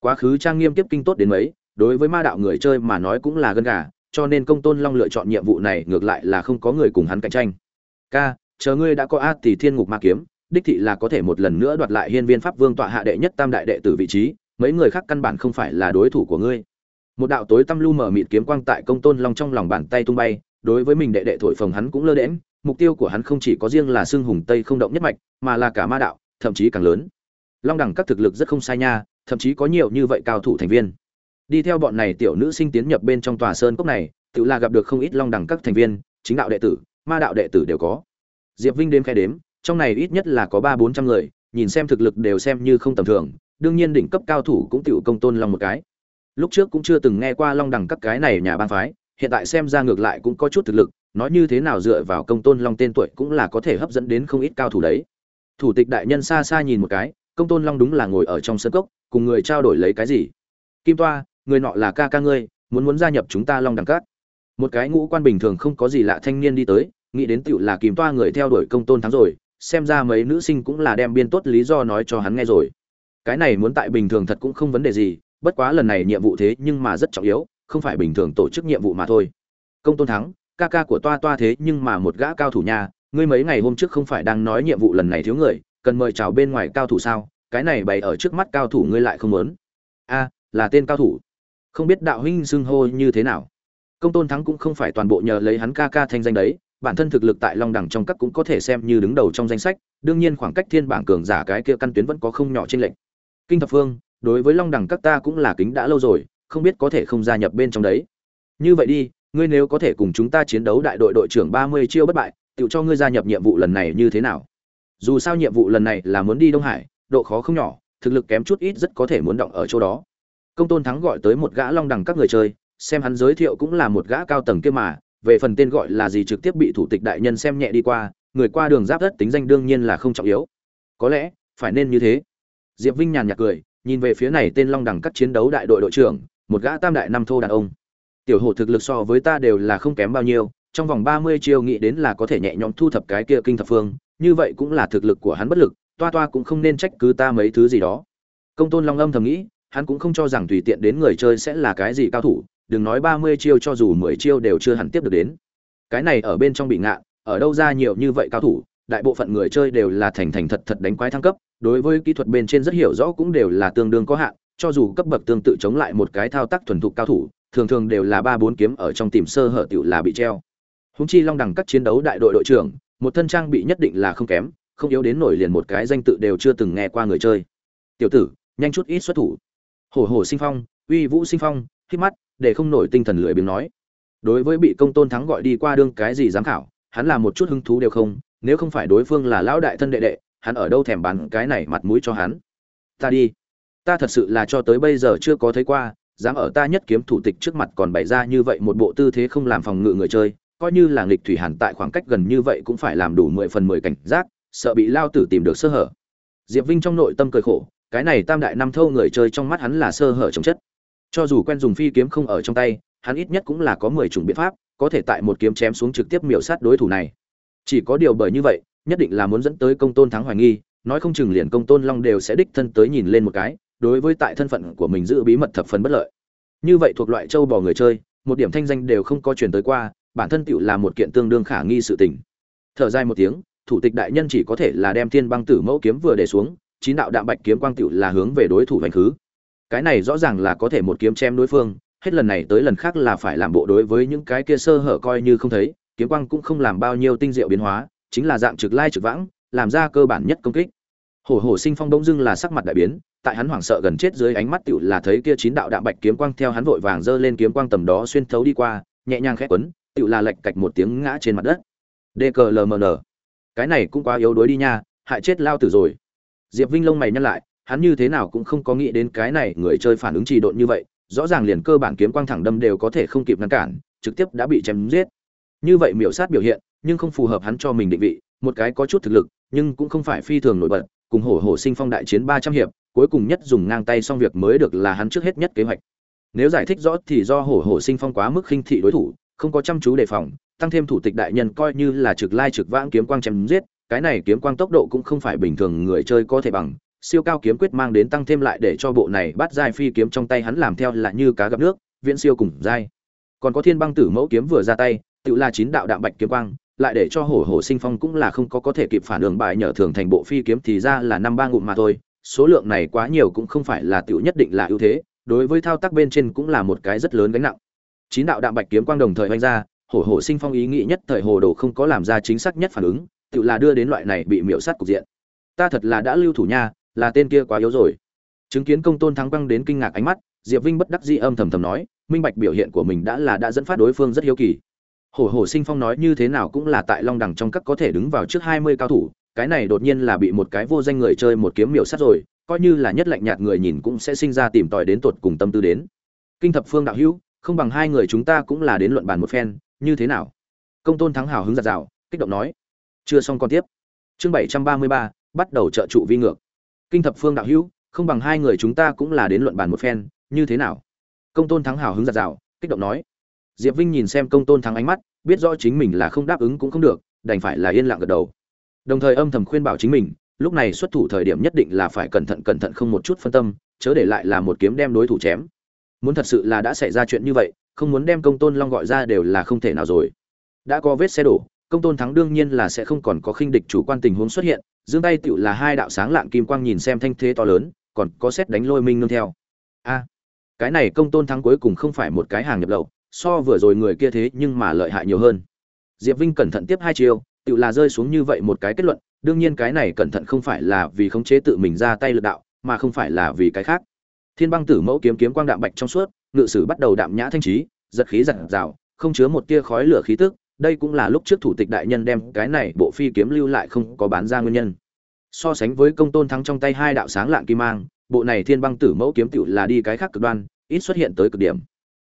Quá khứ trang nghiêm tiếp kinh tốt đến mấy, đối với ma đạo người chơi mà nói cũng là gân gà, cho nên công tôn long lựa chọn nhiệm vụ này ngược lại là không có người cùng hắn cạnh tranh. Ca, chờ ngươi đã có a tỷ thiên ngục ma kiếm đích thị là có thể một lần nữa đoạt lại hiên viên pháp vương tọa hạ đệ nhất tam đại đệ tử vị trí, mấy người khác căn bản không phải là đối thủ của ngươi. Một đạo tối tăm lu mở mịt kiếm quang tại công tôn long trong lòng bàn tay tung bay, đối với mình đệ đệ thổi phồng hắn cũng lơ đễm mục tiêu của hắn không chỉ có riêng là xương hùng tây không động nhất mạch, mà là cả ma đạo, thậm chí càng lớn. Long đẳng các thực lực rất không sai nha, thậm chí có nhiều như vậy cao thủ thành viên. Đi theo bọn này tiểu nữ sinh tiến nhập bên trong tòa sơn cốc này, tự là gặp được không ít long đẳng các thành viên, chính đạo đệ tử, ma đạo đệ tử đều có. Diệp vinh đêm khai đếm trong này ít nhất là có ba bốn trăm người, nhìn xem thực lực đều xem như không tầm thường, đương nhiên đỉnh cấp cao thủ cũng tựu công tôn long một cái. Lúc trước cũng chưa từng nghe qua long đẳng các cái này nhà bang phái, hiện tại xem ra ngược lại cũng có chút thực lực, nói như thế nào dựa vào công tôn long tên tuổi cũng là có thể hấp dẫn đến không ít cao thủ đấy. Thủ tịch đại nhân xa xa nhìn một cái, công tôn long đúng là ngồi ở trong sân cốc, cùng người trao đổi lấy cái gì? Kim toa, người nọ là ca ca ngươi, muốn muốn gia nhập chúng ta long đẳng các một cái ngũ quan bình thường không có gì lạ thanh niên đi tới, nghĩ đến tựu là kim toa người theo đuổi công tôn thắng rồi xem ra mấy nữ sinh cũng là đem biên tốt lý do nói cho hắn nghe rồi. Cái này muốn tại bình thường thật cũng không vấn đề gì, bất quá lần này nhiệm vụ thế nhưng mà rất trọng yếu, không phải bình thường tổ chức nhiệm vụ mà thôi. Công tôn thắng, ca ca của toa toa thế nhưng mà một gã cao thủ nha, ngươi mấy ngày hôm trước không phải đang nói nhiệm vụ lần này thiếu người, cần mời chào bên ngoài cao thủ sao? Cái này bày ở trước mắt cao thủ ngươi lại không muốn. A, là tên cao thủ. Không biết đạo huynh xưng hô như thế nào. Công tôn thắng cũng không phải toàn bộ nhờ lấy hắn ca ca thanh danh đấy bản thân thực lực tại long đẳng trong các cũng có thể xem như đứng đầu trong danh sách, đương nhiên khoảng cách thiên bảng cường giả cái kia căn tuyến vẫn có không nhỏ trên lệnh kinh thập phương, đối với long đẳng các ta cũng là kính đã lâu rồi, không biết có thể không gia nhập bên trong đấy. Như vậy đi, ngươi nếu có thể cùng chúng ta chiến đấu đại đội đội trưởng ba mươi chiêu bất bại tự cho ngươi gia nhập nhiệm vụ lần này như thế nào? Dù sao nhiệm vụ lần này là muốn đi đông hải, độ khó không nhỏ, thực lực kém chút ít rất có thể muốn động ở chỗ đó. Công tôn thắng gọi tới một gã long đẳng các người chơi, xem hắn giới thiệu cũng là một gã cao tầng kia mà về phần tên gọi là gì trực tiếp bị thủ tịch đại nhân xem nhẹ đi qua, người qua đường giáp đất tính danh đương nhiên là không trọng yếu. Có lẽ, phải nên như thế. Diệp vinh nhàn nhạt cười, nhìn về phía này tên long đẳng các chiến đấu đại đội đội trưởng, một gã tam đại năm thô đàn ông. Tiểu hổ thực lực so với ta đều là không kém bao nhiêu, trong vòng ba mươi chiêu nghĩ đến là có thể nhẹ nhõm thu thập cái kia kinh thập phương, như vậy cũng là thực lực của hắn bất lực, toa toa cũng không nên trách cứ ta mấy thứ gì đó. Công tôn long âm thầm nghĩ, hắn cũng không cho rằng tùy tiện đến người chơi sẽ là cái gì cao thủ đừng nói ba mươi chiêu cho dù mười chiêu đều chưa hẳn tiếp được đến. Cái này ở bên trong bị ngạn ở đâu ra nhiều như vậy cao thủ, đại bộ phận người chơi đều là thành thành thật thật đánh quái thăng cấp, đối với kỹ thuật bên trên rất hiểu rõ cũng đều là tương đương có hạn, cho dù cấp bậc tương tự chống lại một cái thao tác thuần thục cao thủ, thường thường đều là ba bốn kiếm ở trong tìm sơ hở tiểu là bị treo. Húng chi long đẳng các chiến đấu đại đội đội trưởng, một thân trang bị nhất định là không kém, không yếu đến nổi liền một cái danh tự đều chưa từng nghe qua người chơi. Tiểu tử, nhanh chút ít xuất thủ. Hổ hổ sinh phong, uy vũ sinh phong khi mắt để không nổi tinh thần lười biếng nói. Đối với bị công tôn thắng gọi đi qua đương cái gì giám khảo, hắn là một chút hứng thú đều không, nếu không phải đối phương là lão đại thân đệ đệ, hắn ở đâu thèm bán cái này mặt mũi cho hắn. Ta đi. Ta thật sự là cho tới bây giờ chưa có thấy qua, dám ở ta nhất kiếm thủ tịch trước mặt còn bày ra như vậy một bộ tư thế không làm phòng ngự người chơi, coi như là nghịch thủy hàn tại khoảng cách gần như vậy cũng phải làm đủ mười phần mười cảnh giác, sợ bị lao tử tìm được sơ hở. Diệp vinh trong nội tâm cười khổ, cái này tam đại năm thâu người chơi trong mắt hắn là sơ hở chống chất cho dù quen dùng phi kiếm không ở trong tay, hắn ít nhất cũng là có mười chủng biện pháp, có thể tại một kiếm chém xuống trực tiếp miểu sát đối thủ này. Chỉ có điều bởi như vậy, nhất định là muốn dẫn tới công tôn thắng hoài nghi, nói không chừng liền công tôn long đều sẽ đích thân tới nhìn lên một cái, đối với tại thân phận của mình giữ bí mật thập phần bất lợi. Như vậy thuộc loại châu bò người chơi, một điểm thanh danh đều không có truyền tới qua, bản thân tựu là một kiện tương đương khả nghi sự tình. Thở dài một tiếng, thủ tịch đại nhân chỉ có thể là đem thiên băng tử mẫu kiếm vừa để xuống, chín đạo đạm bạch kiếm quang tựu là hướng về đối thủ vành khứ cái này rõ ràng là có thể một kiếm chém đối phương, hết lần này tới lần khác là phải làm bộ đối với những cái kia sơ hở coi như không thấy, kiếm quang cũng không làm bao nhiêu tinh diệu biến hóa, chính là dạng trực lai trực vãng, làm ra cơ bản nhất công kích. Hổ hổ sinh phong bỗng dưng là sắc mặt đại biến, tại hắn hoảng sợ gần chết dưới ánh mắt tựu là thấy kia chín đạo đạm bạch kiếm quang theo hắn vội vàng giơ lên kiếm quang tầm đó xuyên thấu đi qua, nhẹ nhàng khẽ quấn, tựu là lệch cạch một tiếng ngã trên mặt đất. Dklmn cái này cũng quá yếu đuối đi nha, hại chết lao tử rồi. Diệp vinh lông mày nhăn lại hắn như thế nào cũng không có nghĩ đến cái này người chơi phản ứng trì độn như vậy, rõ ràng liền cơ bản kiếm quang thẳng đâm đều có thể không kịp ngăn cản, trực tiếp đã bị chém giết. Như vậy miểu sát biểu hiện, nhưng không phù hợp hắn cho mình định vị, một cái có chút thực lực, nhưng cũng không phải phi thường nổi bật, cùng hổ hổ sinh phong đại chiến ba trăm hiệp, cuối cùng nhất dùng ngang tay xong việc mới được là hắn trước hết nhất kế hoạch. Nếu giải thích rõ thì do hổ hổ sinh phong quá mức khinh thị đối thủ, không có chăm chú đề phòng, tăng thêm thủ tịch đại nhân coi như là trực lai trực vãng kiếm quang chém giết, cái này kiếm quang tốc độ cũng không phải bình thường người chơi có thể bằng siêu cao kiếm quyết mang đến tăng thêm lại để cho bộ này bắt giai phi kiếm trong tay hắn làm theo là như cá gặp nước, viễn siêu cùng giai. Còn có thiên băng tử mẫu kiếm vừa ra tay, tự là chín đạo đạm bạch kiếm quang, lại để cho hổ hổ sinh phong cũng là không có có thể kịp phản ứng, bài nhờ thường thành bộ phi kiếm thì ra là năm ba ngụm mà thôi, số lượng này quá nhiều cũng không phải là tiểu nhất định là ưu thế, đối với thao tác bên trên cũng là một cái rất lớn gánh nặng. Chín đạo đạm bạch kiếm quang đồng thời vung ra, hổ hổ sinh phong ý nghĩ nhất thời hồ đồ không có làm ra chính xác nhất phản ứng, tự là đưa đến loại này bị miểu sát cục diện. Ta thật là đã lưu thủ nha là tên kia quá yếu rồi. Chứng kiến công tôn thắng băng đến kinh ngạc ánh mắt, diệp vinh bất đắc dĩ âm thầm thầm nói, minh bạch biểu hiện của mình đã là đã dẫn phát đối phương rất hiếu kỳ. Hổ hổ sinh phong nói như thế nào cũng là tại long đẳng trong các có thể đứng vào trước hai mươi cao thủ, cái này đột nhiên là bị một cái vô danh người chơi một kiếm miểu sát rồi, coi như là nhất lạnh nhạt người nhìn cũng sẽ sinh ra tìm tòi đến tột cùng tâm tư đến. Kinh thập phương đạo hữu, không bằng hai người chúng ta cũng là đến luận bàn một phen, như thế nào? Công tôn thắng hào hứng giặt rào kích động nói. Chưa xong còn tiếp. Chương bảy trăm ba mươi ba, bắt đầu trợ trụ vi ngược kinh thập phương đạo hữu, không bằng hai người chúng ta cũng là đến luận bàn một phen, như thế nào? Công tôn thắng hào hứng giặt rào kích động nói. Diệp vinh nhìn xem công tôn thắng ánh mắt, biết rõ chính mình là không đáp ứng cũng không được, đành phải là yên lặng gật đầu. Đồng thời âm thầm khuyên bảo chính mình, lúc này xuất thủ thời điểm nhất định là phải cẩn thận cẩn thận không một chút phân tâm, chớ để lại là một kiếm đem đối thủ chém. Muốn thật sự là đã xảy ra chuyện như vậy, không muốn đem công tôn long gọi ra đều là không thể nào rồi. Đã có vết xe đổ, công tôn thắng đương nhiên là sẽ không còn có khinh địch chủ quan tình huống xuất hiện giương tay tựu là hai đạo sáng lạng kim quang nhìn xem thanh thế to lớn, còn có xét đánh lôi minh nương theo. A, cái này công tôn thắng cuối cùng không phải một cái hàng nhập lậu, so vừa rồi người kia thế nhưng mà lợi hại nhiều hơn. Diệp vinh cẩn thận tiếp hai chiêu tựu là rơi xuống như vậy một cái kết luận, đương nhiên cái này cẩn thận không phải là vì khống chế tự mình ra tay lực đạo, mà không phải là vì cái khác. Thiên băng tử mẫu kiếm kiếm quang đạm bạch trong suốt, ngự sử bắt đầu đạm nhã thanh trí, giật khí giật rào, không chứa một tia khói lửa khí tức đây cũng là lúc trước thủ tịch đại nhân đem cái này bộ phi kiếm lưu lại không có bán ra nguyên nhân. So sánh với công tôn thắng trong tay hai đạo sáng lạng kim mang, bộ này thiên băng tử mẫu kiếm tựu là đi cái khác cực đoan, ít xuất hiện tới cực điểm.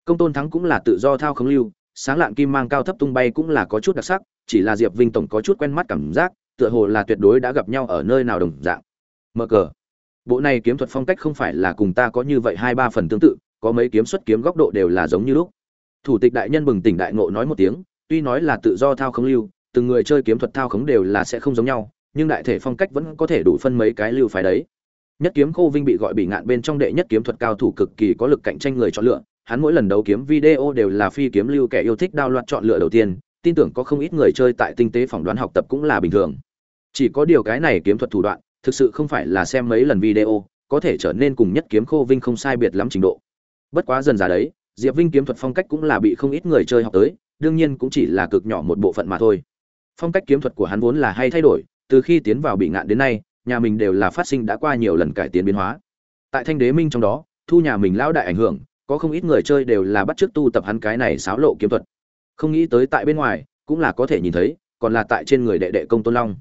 Công tôn thắng cũng là tự do thao khống lưu, sáng lạng kim mang cao thấp tung bay cũng là có chút đặc sắc, chỉ là diệp vinh tổng có chút quen mắt cảm giác, tựa hồ là tuyệt đối đã gặp nhau ở nơi nào đồng dạng. Mở cờ. Bộ này kiếm thuật phong cách không phải là cùng ta có như vậy hai ba phần tương tự, có mấy kiếm xuất kiếm góc độ đều là giống như lúc. Thủ tịch đại nhân bừng tỉnh đại ngộ nói một tiếng tuy nói là tự do thao khống lưu, từng người chơi kiếm thuật thao khống đều là sẽ không giống nhau, nhưng đại thể phong cách vẫn có thể đủ phân mấy cái lưu phái đấy. Nhất kiếm khô vinh bị gọi bị ngạn bên trong đệ nhất kiếm thuật cao thủ cực kỳ có lực cạnh tranh người chọn lựa, hắn mỗi lần đấu kiếm video đều là phi kiếm lưu kẻ yêu thích đao loạt chọn lựa đầu tiên, tin tưởng có không ít người chơi tại tinh tế phỏng đoán học tập cũng là bình thường. Chỉ có điều cái này kiếm thuật thủ đoạn, thực sự không phải là xem mấy lần video, có thể trở nên cùng nhất kiếm khô vinh không sai biệt lắm trình độ. Bất quá dần già đấy, diệp vinh kiếm thuật phong cách cũng là bị không ít người chơi học tới đương nhiên cũng chỉ là cực nhỏ một bộ phận mà thôi. Phong cách kiếm thuật của hắn vốn là hay thay đổi, từ khi tiến vào bị ngạn đến nay, nhà mình đều là phát sinh đã qua nhiều lần cải tiến biến hóa. Tại thanh đế minh trong đó, thu nhà mình lão đại ảnh hưởng, có không ít người chơi đều là bắt chước tu tập hắn cái này xáo lộ kiếm thuật. Không nghĩ tới tại bên ngoài, cũng là có thể nhìn thấy, còn là tại trên người đệ đệ công tôn long.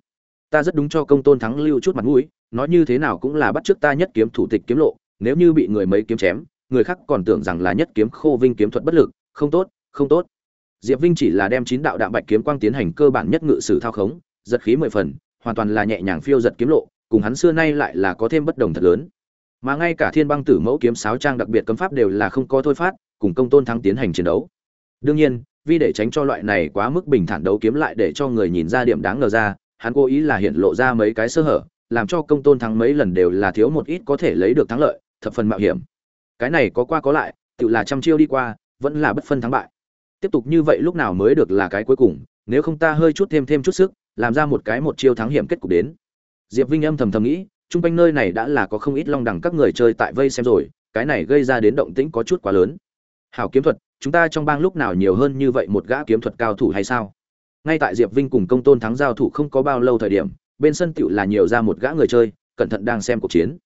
Ta rất đúng cho công tôn thắng lưu chút mặt mũi, nói như thế nào cũng là bắt chước ta nhất kiếm thủ tịch kiếm lộ, nếu như bị người mấy kiếm chém, người khác còn tưởng rằng là nhất kiếm khô vinh kiếm thuật bất lực, không tốt không tốt diệp vinh chỉ là đem chín đạo đạm bạch kiếm quang tiến hành cơ bản nhất ngự sử thao khống, giật khí mười phần, hoàn toàn là nhẹ nhàng phiêu giật kiếm lộ, cùng hắn xưa nay lại là có thêm bất đồng thật lớn. Mà ngay cả thiên băng tử mẫu kiếm sáo trang đặc biệt cấm pháp đều là không có thôi phát, cùng công tôn thắng tiến hành chiến đấu. Đương nhiên, vì để tránh cho loại này quá mức bình thản đấu kiếm lại để cho người nhìn ra điểm đáng ngờ ra, hắn cố ý là hiện lộ ra mấy cái sơ hở, làm cho công tôn thắng mấy lần đều là thiếu một ít có thể lấy được thắng lợi, thập phần mạo hiểm. Cái này có qua có lại, tự là trăm chiêu đi qua, vẫn là bất phân thắng bại tiếp tục như vậy lúc nào mới được là cái cuối cùng, nếu không ta hơi chút thêm thêm chút sức, làm ra một cái một chiêu thắng hiểm kết cục đến. Diệp vinh âm thầm thầm nghĩ, chung quanh nơi này đã là có không ít long đẳng các người chơi tại vây xem rồi, cái này gây ra đến động tĩnh có chút quá lớn. Hảo kiếm thuật, chúng ta trong bang lúc nào nhiều hơn như vậy một gã kiếm thuật cao thủ hay sao? Ngay tại diệp vinh cùng công tôn thắng giao thủ không có bao lâu thời điểm, bên sân tựu là nhiều ra một gã người chơi, cẩn thận đang xem cuộc chiến.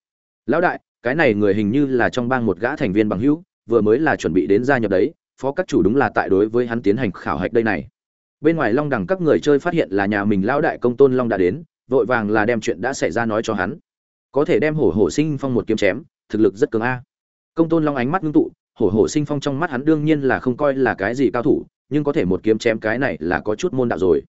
Lão đại, cái này người hình như là trong bang một gã thành viên bằng hữu, vừa mới là chuẩn bị đến gia nhập đấy phó các chủ đúng là tại đối với hắn tiến hành khảo hạch đây này. Bên ngoài long đẳng các người chơi phát hiện là nhà mình lão đại công tôn long đã đến, vội vàng là đem chuyện đã xảy ra nói cho hắn. Có thể đem hổ hổ sinh phong một kiếm chém, thực lực rất cường a. Công tôn long ánh mắt ngưng tụ, hổ hổ sinh phong trong mắt hắn đương nhiên là không coi là cái gì cao thủ, nhưng có thể một kiếm chém cái này là có chút môn đạo rồi.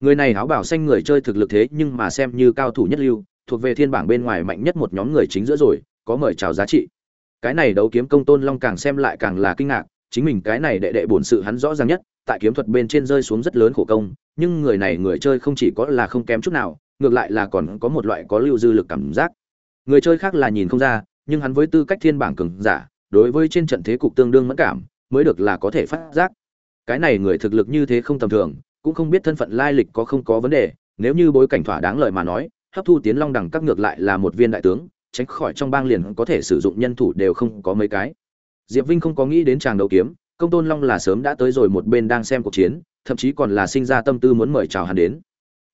Người này áo bảo xanh người chơi thực lực thế nhưng mà xem như cao thủ nhất lưu, thuộc về thiên bảng bên ngoài mạnh nhất một nhóm người chính giữa rồi, có mời chào giá trị. Cái này đấu kiếm công tôn long càng xem lại càng là kinh ngạc chính mình cái này đệ đệ bổn sự hắn rõ ràng nhất, tại kiếm thuật bên trên rơi xuống rất lớn khổ công, nhưng người này người chơi không chỉ có là không kém chút nào, ngược lại là còn có một loại có lưu dư lực cảm giác. Người chơi khác là nhìn không ra, nhưng hắn với tư cách thiên bảng cường giả, đối với trên trận thế cục tương đương mẫn cảm, mới được là có thể phát giác. Cái này người thực lực như thế không tầm thường, cũng không biết thân phận lai lịch có không có vấn đề, nếu như bối cảnh thỏa đáng lời mà nói, hấp thu tiến long đẳng các ngược lại là một viên đại tướng, tránh khỏi trong bang liền có thể sử dụng nhân thủ đều không có mấy cái diệp vinh không có nghĩ đến chàng đấu kiếm, công tôn long là sớm đã tới rồi một bên đang xem cuộc chiến, thậm chí còn là sinh ra tâm tư muốn mời chào hắn đến.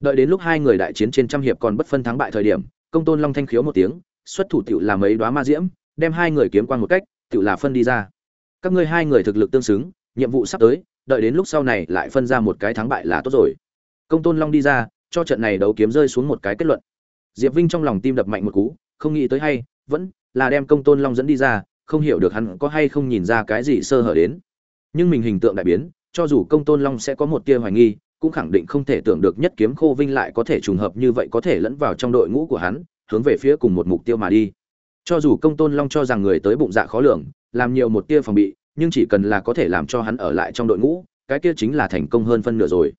Đợi đến lúc hai người đại chiến trên trăm hiệp còn bất phân thắng bại thời điểm, công tôn long thanh khiếu một tiếng, xuất thủ tiểu là mấy đóa ma diễm, đem hai người kiếm quan một cách, tiểu là phân đi ra. Các ngươi hai người thực lực tương xứng, nhiệm vụ sắp tới, đợi đến lúc sau này lại phân ra một cái thắng bại là tốt rồi. Công tôn long đi ra, cho trận này đấu kiếm rơi xuống một cái kết luận. Diệp vinh trong lòng tim đập mạnh một cú, không nghĩ tới hay, vẫn là đem công tôn long dẫn đi ra không hiểu được hắn có hay không nhìn ra cái gì sơ hở đến. Nhưng mình hình tượng đại biến, cho dù công tôn long sẽ có một tia hoài nghi, cũng khẳng định không thể tưởng được nhất kiếm khô vinh lại có thể trùng hợp như vậy có thể lẫn vào trong đội ngũ của hắn, hướng về phía cùng một mục tiêu mà đi. Cho dù công tôn long cho rằng người tới bụng dạ khó lường, làm nhiều một tia phòng bị, nhưng chỉ cần là có thể làm cho hắn ở lại trong đội ngũ, cái kia chính là thành công hơn phân nửa rồi.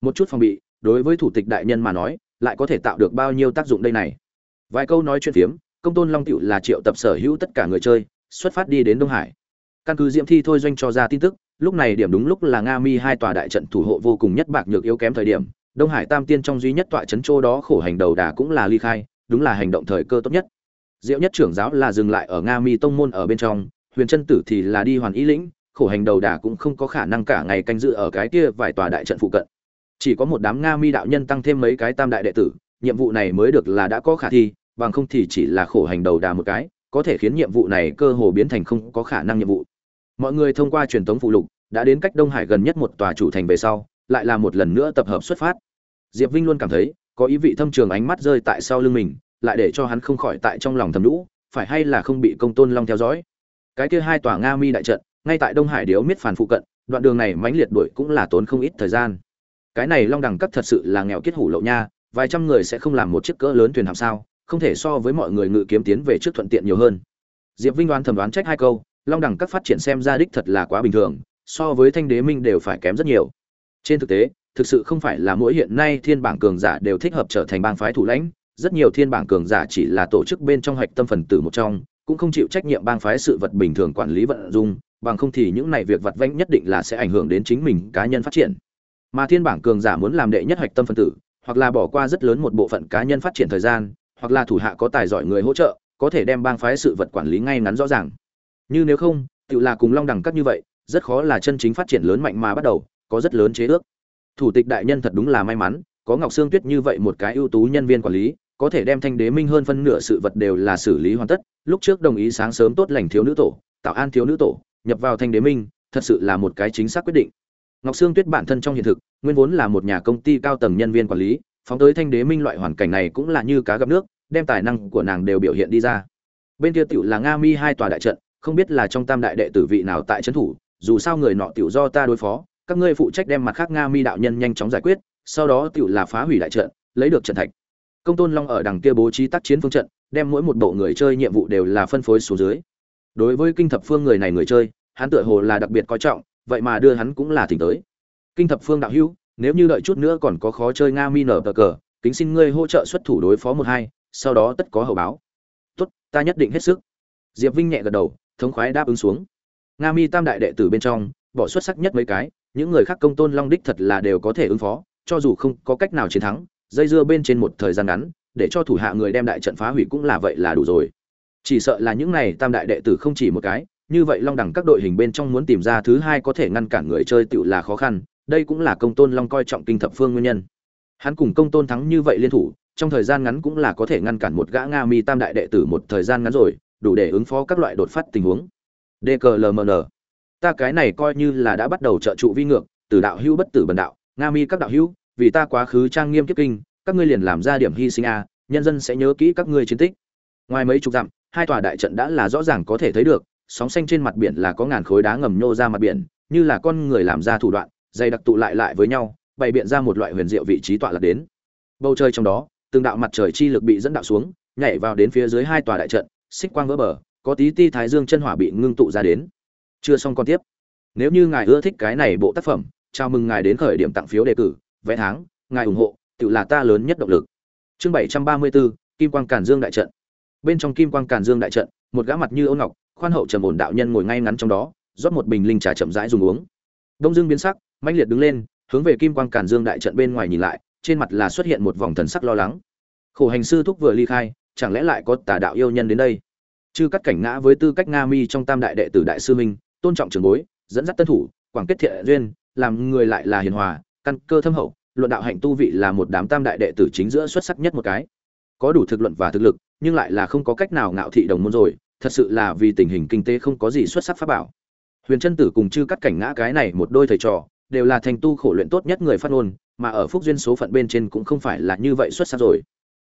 Một chút phòng bị, đối với thủ tịch đại nhân mà nói, lại có thể tạo được bao nhiêu tác dụng đây này? Vài câu nói chuyện phiếm, công tôn long tựu là triệu tập sở hữu tất cả người chơi xuất phát đi đến đông hải. Căn cứ diễm thi thôi doanh cho ra tin tức, lúc này điểm đúng lúc là nga mi hai tòa đại trận thủ hộ vô cùng nhất bạc nhược yếu kém thời điểm, đông hải tam tiên trong duy nhất tọa trấn châu đó khổ hành đầu đà cũng là ly khai, đúng là hành động thời cơ tốt nhất. Diệu nhất trưởng giáo là dừng lại ở nga mi tông môn ở bên trong, huyền chân tử thì là đi hoàn ý lĩnh, khổ hành đầu đà cũng không có khả năng cả ngày canh giữ ở cái kia vài tòa đại trận phụ cận. Chỉ có một đám nga mi đạo nhân tăng thêm mấy cái tam đại đệ tử, nhiệm vụ này mới được là đã có khả thi, bằng không thì chỉ là khổ hành đầu đà một cái có thể khiến nhiệm vụ này cơ hồ biến thành không có khả năng nhiệm vụ. Mọi người thông qua truyền thống phụ lục, đã đến cách đông hải gần nhất một tòa chủ thành về sau, lại là một lần nữa tập hợp xuất phát. Diệp vinh luôn cảm thấy, có ý vị thâm trường ánh mắt rơi tại sau lưng mình, lại để cho hắn không khỏi tại trong lòng thầm lũ, phải hay là không bị công tôn long theo dõi. Cái kia hai tòa nga mi đại trận, ngay tại đông hải điếu miết phản phụ cận, đoạn đường này mãnh liệt đuổi cũng là tốn không ít thời gian. Cái này long đẳng cấp thật sự là nghèo kết hủ lậu nha, vài trăm người sẽ không làm một chiếc cỡ lớn thuyền hạm sao? Không thể so với mọi người ngự kiếm tiến về trước thuận tiện nhiều hơn. Diệp vinh đoán thẩm đoán trách hai câu, long đẳng các phát triển xem ra đích thật là quá bình thường, so với thanh đế minh đều phải kém rất nhiều. Trên thực tế, thực sự không phải là mỗi hiện nay thiên bảng cường giả đều thích hợp trở thành bang phái thủ lãnh, rất nhiều thiên bảng cường giả chỉ là tổ chức bên trong hạch tâm phần tử một trong, cũng không chịu trách nhiệm bang phái sự vật bình thường quản lý vận dụng, bằng không thì những này việc vặt vãnh nhất định là sẽ ảnh hưởng đến chính mình cá nhân phát triển. Mà thiên bảng cường giả muốn làm đệ nhất hạch tâm phần tử, hoặc là bỏ qua rất lớn một bộ phận cá nhân phát triển thời gian hoặc là thủ hạ có tài giỏi người hỗ trợ, có thể đem bang phái sự vật quản lý ngay ngắn rõ ràng. Như nếu không tự là cùng long đẳng cấp như vậy, rất khó là chân chính phát triển lớn mạnh mà bắt đầu, có rất lớn chế ước. Thủ tịch đại nhân thật đúng là may mắn, có ngọc sương tuyết như vậy một cái ưu tú nhân viên quản lý, có thể đem thanh đế minh hơn phân nửa sự vật đều là xử lý hoàn tất, lúc trước đồng ý sáng sớm tốt lành thiếu nữ tổ, tạo an thiếu nữ tổ, nhập vào thanh đế minh, thật sự là một cái chính xác quyết định. Ngọc sương tuyết bản thân trong hiện thực, nguyên vốn là một nhà công ty cao tầng nhân viên quản lý phóng tới thanh đế minh loại hoàn cảnh này cũng là như cá gặp nước, đem tài năng của nàng đều biểu hiện đi ra. Bên kia tiểu là nga mi hai tòa đại trận, không biết là trong tam đại đệ tử vị nào tại trấn thủ, dù sao người nọ tiểu do ta đối phó, các ngươi phụ trách đem mặt khác nga mi đạo nhân nhanh chóng giải quyết, sau đó tiểu là phá hủy đại trận, lấy được trận thạch. Công tôn long ở đằng kia bố trí tác chiến phương trận, đem mỗi một bộ người chơi nhiệm vụ đều là phân phối xuống dưới. Đối với kinh thập phương người này người chơi, hắn tựa hồ là đặc biệt coi trọng, vậy mà đưa hắn cũng là tỉnh tới. Kinh thập phương đạo hữu nếu như đợi chút nữa còn có khó chơi nga mi nở cờ cờ, kính xin ngươi hỗ trợ xuất thủ đối phó một hai, sau đó tất có hậu báo. Tốt, ta nhất định hết sức. Diệp vinh nhẹ gật đầu, thống khoái đáp ứng xuống. Nga mi tam đại đệ tử bên trong, bỏ xuất sắc nhất mấy cái, những người khác công tôn long đích thật là đều có thể ứng phó, cho dù không có cách nào chiến thắng, dây dưa bên trên một thời gian ngắn, để cho thủ hạ người đem đại trận phá hủy cũng là vậy là đủ rồi. Chỉ sợ là những này tam đại đệ tử không chỉ một cái, như vậy long đẳng các đội hình bên trong muốn tìm ra thứ hai có thể ngăn cản người chơi tựu là khó khăn đây cũng là công tôn long coi trọng kinh thập phương nguyên nhân. Hắn cùng công tôn thắng như vậy liên thủ, trong thời gian ngắn cũng là có thể ngăn cản một gã nga mi tam đại đệ tử một thời gian ngắn rồi, đủ để ứng phó các loại đột phát tình huống. Dklmn ta cái này coi như là đã bắt đầu trợ trụ vi ngược, từ đạo hữu bất tử bần đạo, nga mi các đạo hữu, vì ta quá khứ trang nghiêm kiếp kinh, các ngươi liền làm ra điểm hy sinh a, nhân dân sẽ nhớ kỹ các ngươi chiến tích. Ngoài mấy chục dặm, hai tòa đại trận đã là rõ ràng có thể thấy được, sóng xanh trên mặt biển là có ngàn khối đá ngầm nhô ra mặt biển, như là con người làm ra thủ đoạn dày đặc tụ lại lại với nhau, bày biện ra một loại huyền diệu vị trí tọa lạc đến. Bầu trời trong đó, từng đạo mặt trời chi lực bị dẫn đạo xuống, nhảy vào đến phía dưới hai tòa đại trận, xích quang vỡ bờ, có tí ti thái dương chân hỏa bị ngưng tụ ra đến. Chưa xong con tiếp. Nếu như ngài ưa thích cái này bộ tác phẩm, chào mừng ngài đến khởi điểm tặng phiếu đề cử, vé tháng, ngài ủng hộ, tự là ta lớn nhất động lực. Chương bảy trăm ba mươi bốn kim quang cản dương đại trận. Bên trong kim quang càn dương đại trận, một gã mặt như ôn ngọc, khoan hậu trầm ổn đạo nhân ngồi ngay ngắn trong đó, rót một bình linh trà chậm rãi dùng uống. Đông dương biến sắc mãnh liệt đứng lên, hướng về kim quang càn dương đại trận bên ngoài nhìn lại, trên mặt là xuất hiện một vòng thần sắc lo lắng. Khổ hành sư thúc vừa ly khai, chẳng lẽ lại có tà đạo yêu nhân đến đây? Chư cắt cảnh ngã với tư cách nga mi trong tam đại đệ tử đại sư minh, tôn trọng trường bối, dẫn dắt tân thủ, quảng kết thiện duyên, làm người lại là hiền hòa, căn cơ thâm hậu, luận đạo hạnh tu vị là một đám tam đại đệ tử chính giữa xuất sắc nhất một cái. Có đủ thực luận và thực lực, nhưng lại là không có cách nào ngạo thị đồng môn rồi, thật sự là vì tình hình kinh tế không có gì xuất sắc pháp bảo. Huyền chân tử cùng chư cắt cảnh ngã cái này một đôi thầy trò đều là thành tu khổ luyện tốt nhất người phát ngôn, mà ở phúc duyên số phận bên trên cũng không phải là như vậy xuất sắc rồi.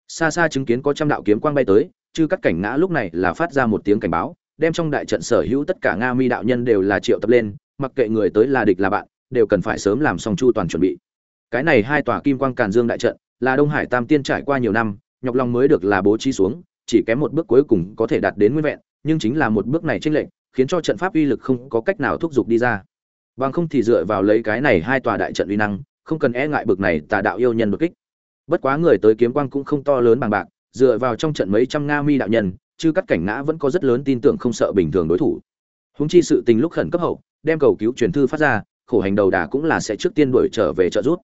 Xa xa chứng kiến có trăm đạo kiếm quang bay tới, chư cắt cảnh ngã lúc này là phát ra một tiếng cảnh báo, đem trong đại trận sở hữu tất cả nga mi đạo nhân đều là triệu tập lên, mặc kệ người tới là địch là bạn, đều cần phải sớm làm xong chu toàn chuẩn bị. Cái này hai tòa kim quang càn dương đại trận, là đông hải tam tiên trải qua nhiều năm, nhọc lòng mới được là bố trí xuống, chỉ kém một bước cuối cùng có thể đạt đến nguyên vẹn, nhưng chính là một bước này chênh lệch, khiến cho trận pháp uy lực không có cách nào thúc giục đi ra bằng không thì dựa vào lấy cái này hai tòa đại trận uy năng, không cần e ngại bực này tà đạo yêu nhân bực kích. Bất quá người tới kiếm quang cũng không to lớn bằng bạc, dựa vào trong trận mấy trăm nga mi đạo nhân chứ cắt cảnh ngã vẫn có rất lớn tin tưởng không sợ bình thường đối thủ. Húng chi sự tình lúc khẩn cấp hậu, đem cầu cứu truyền thư phát ra, khổ hành đầu đà cũng là sẽ trước tiên đuổi trở về trợ rút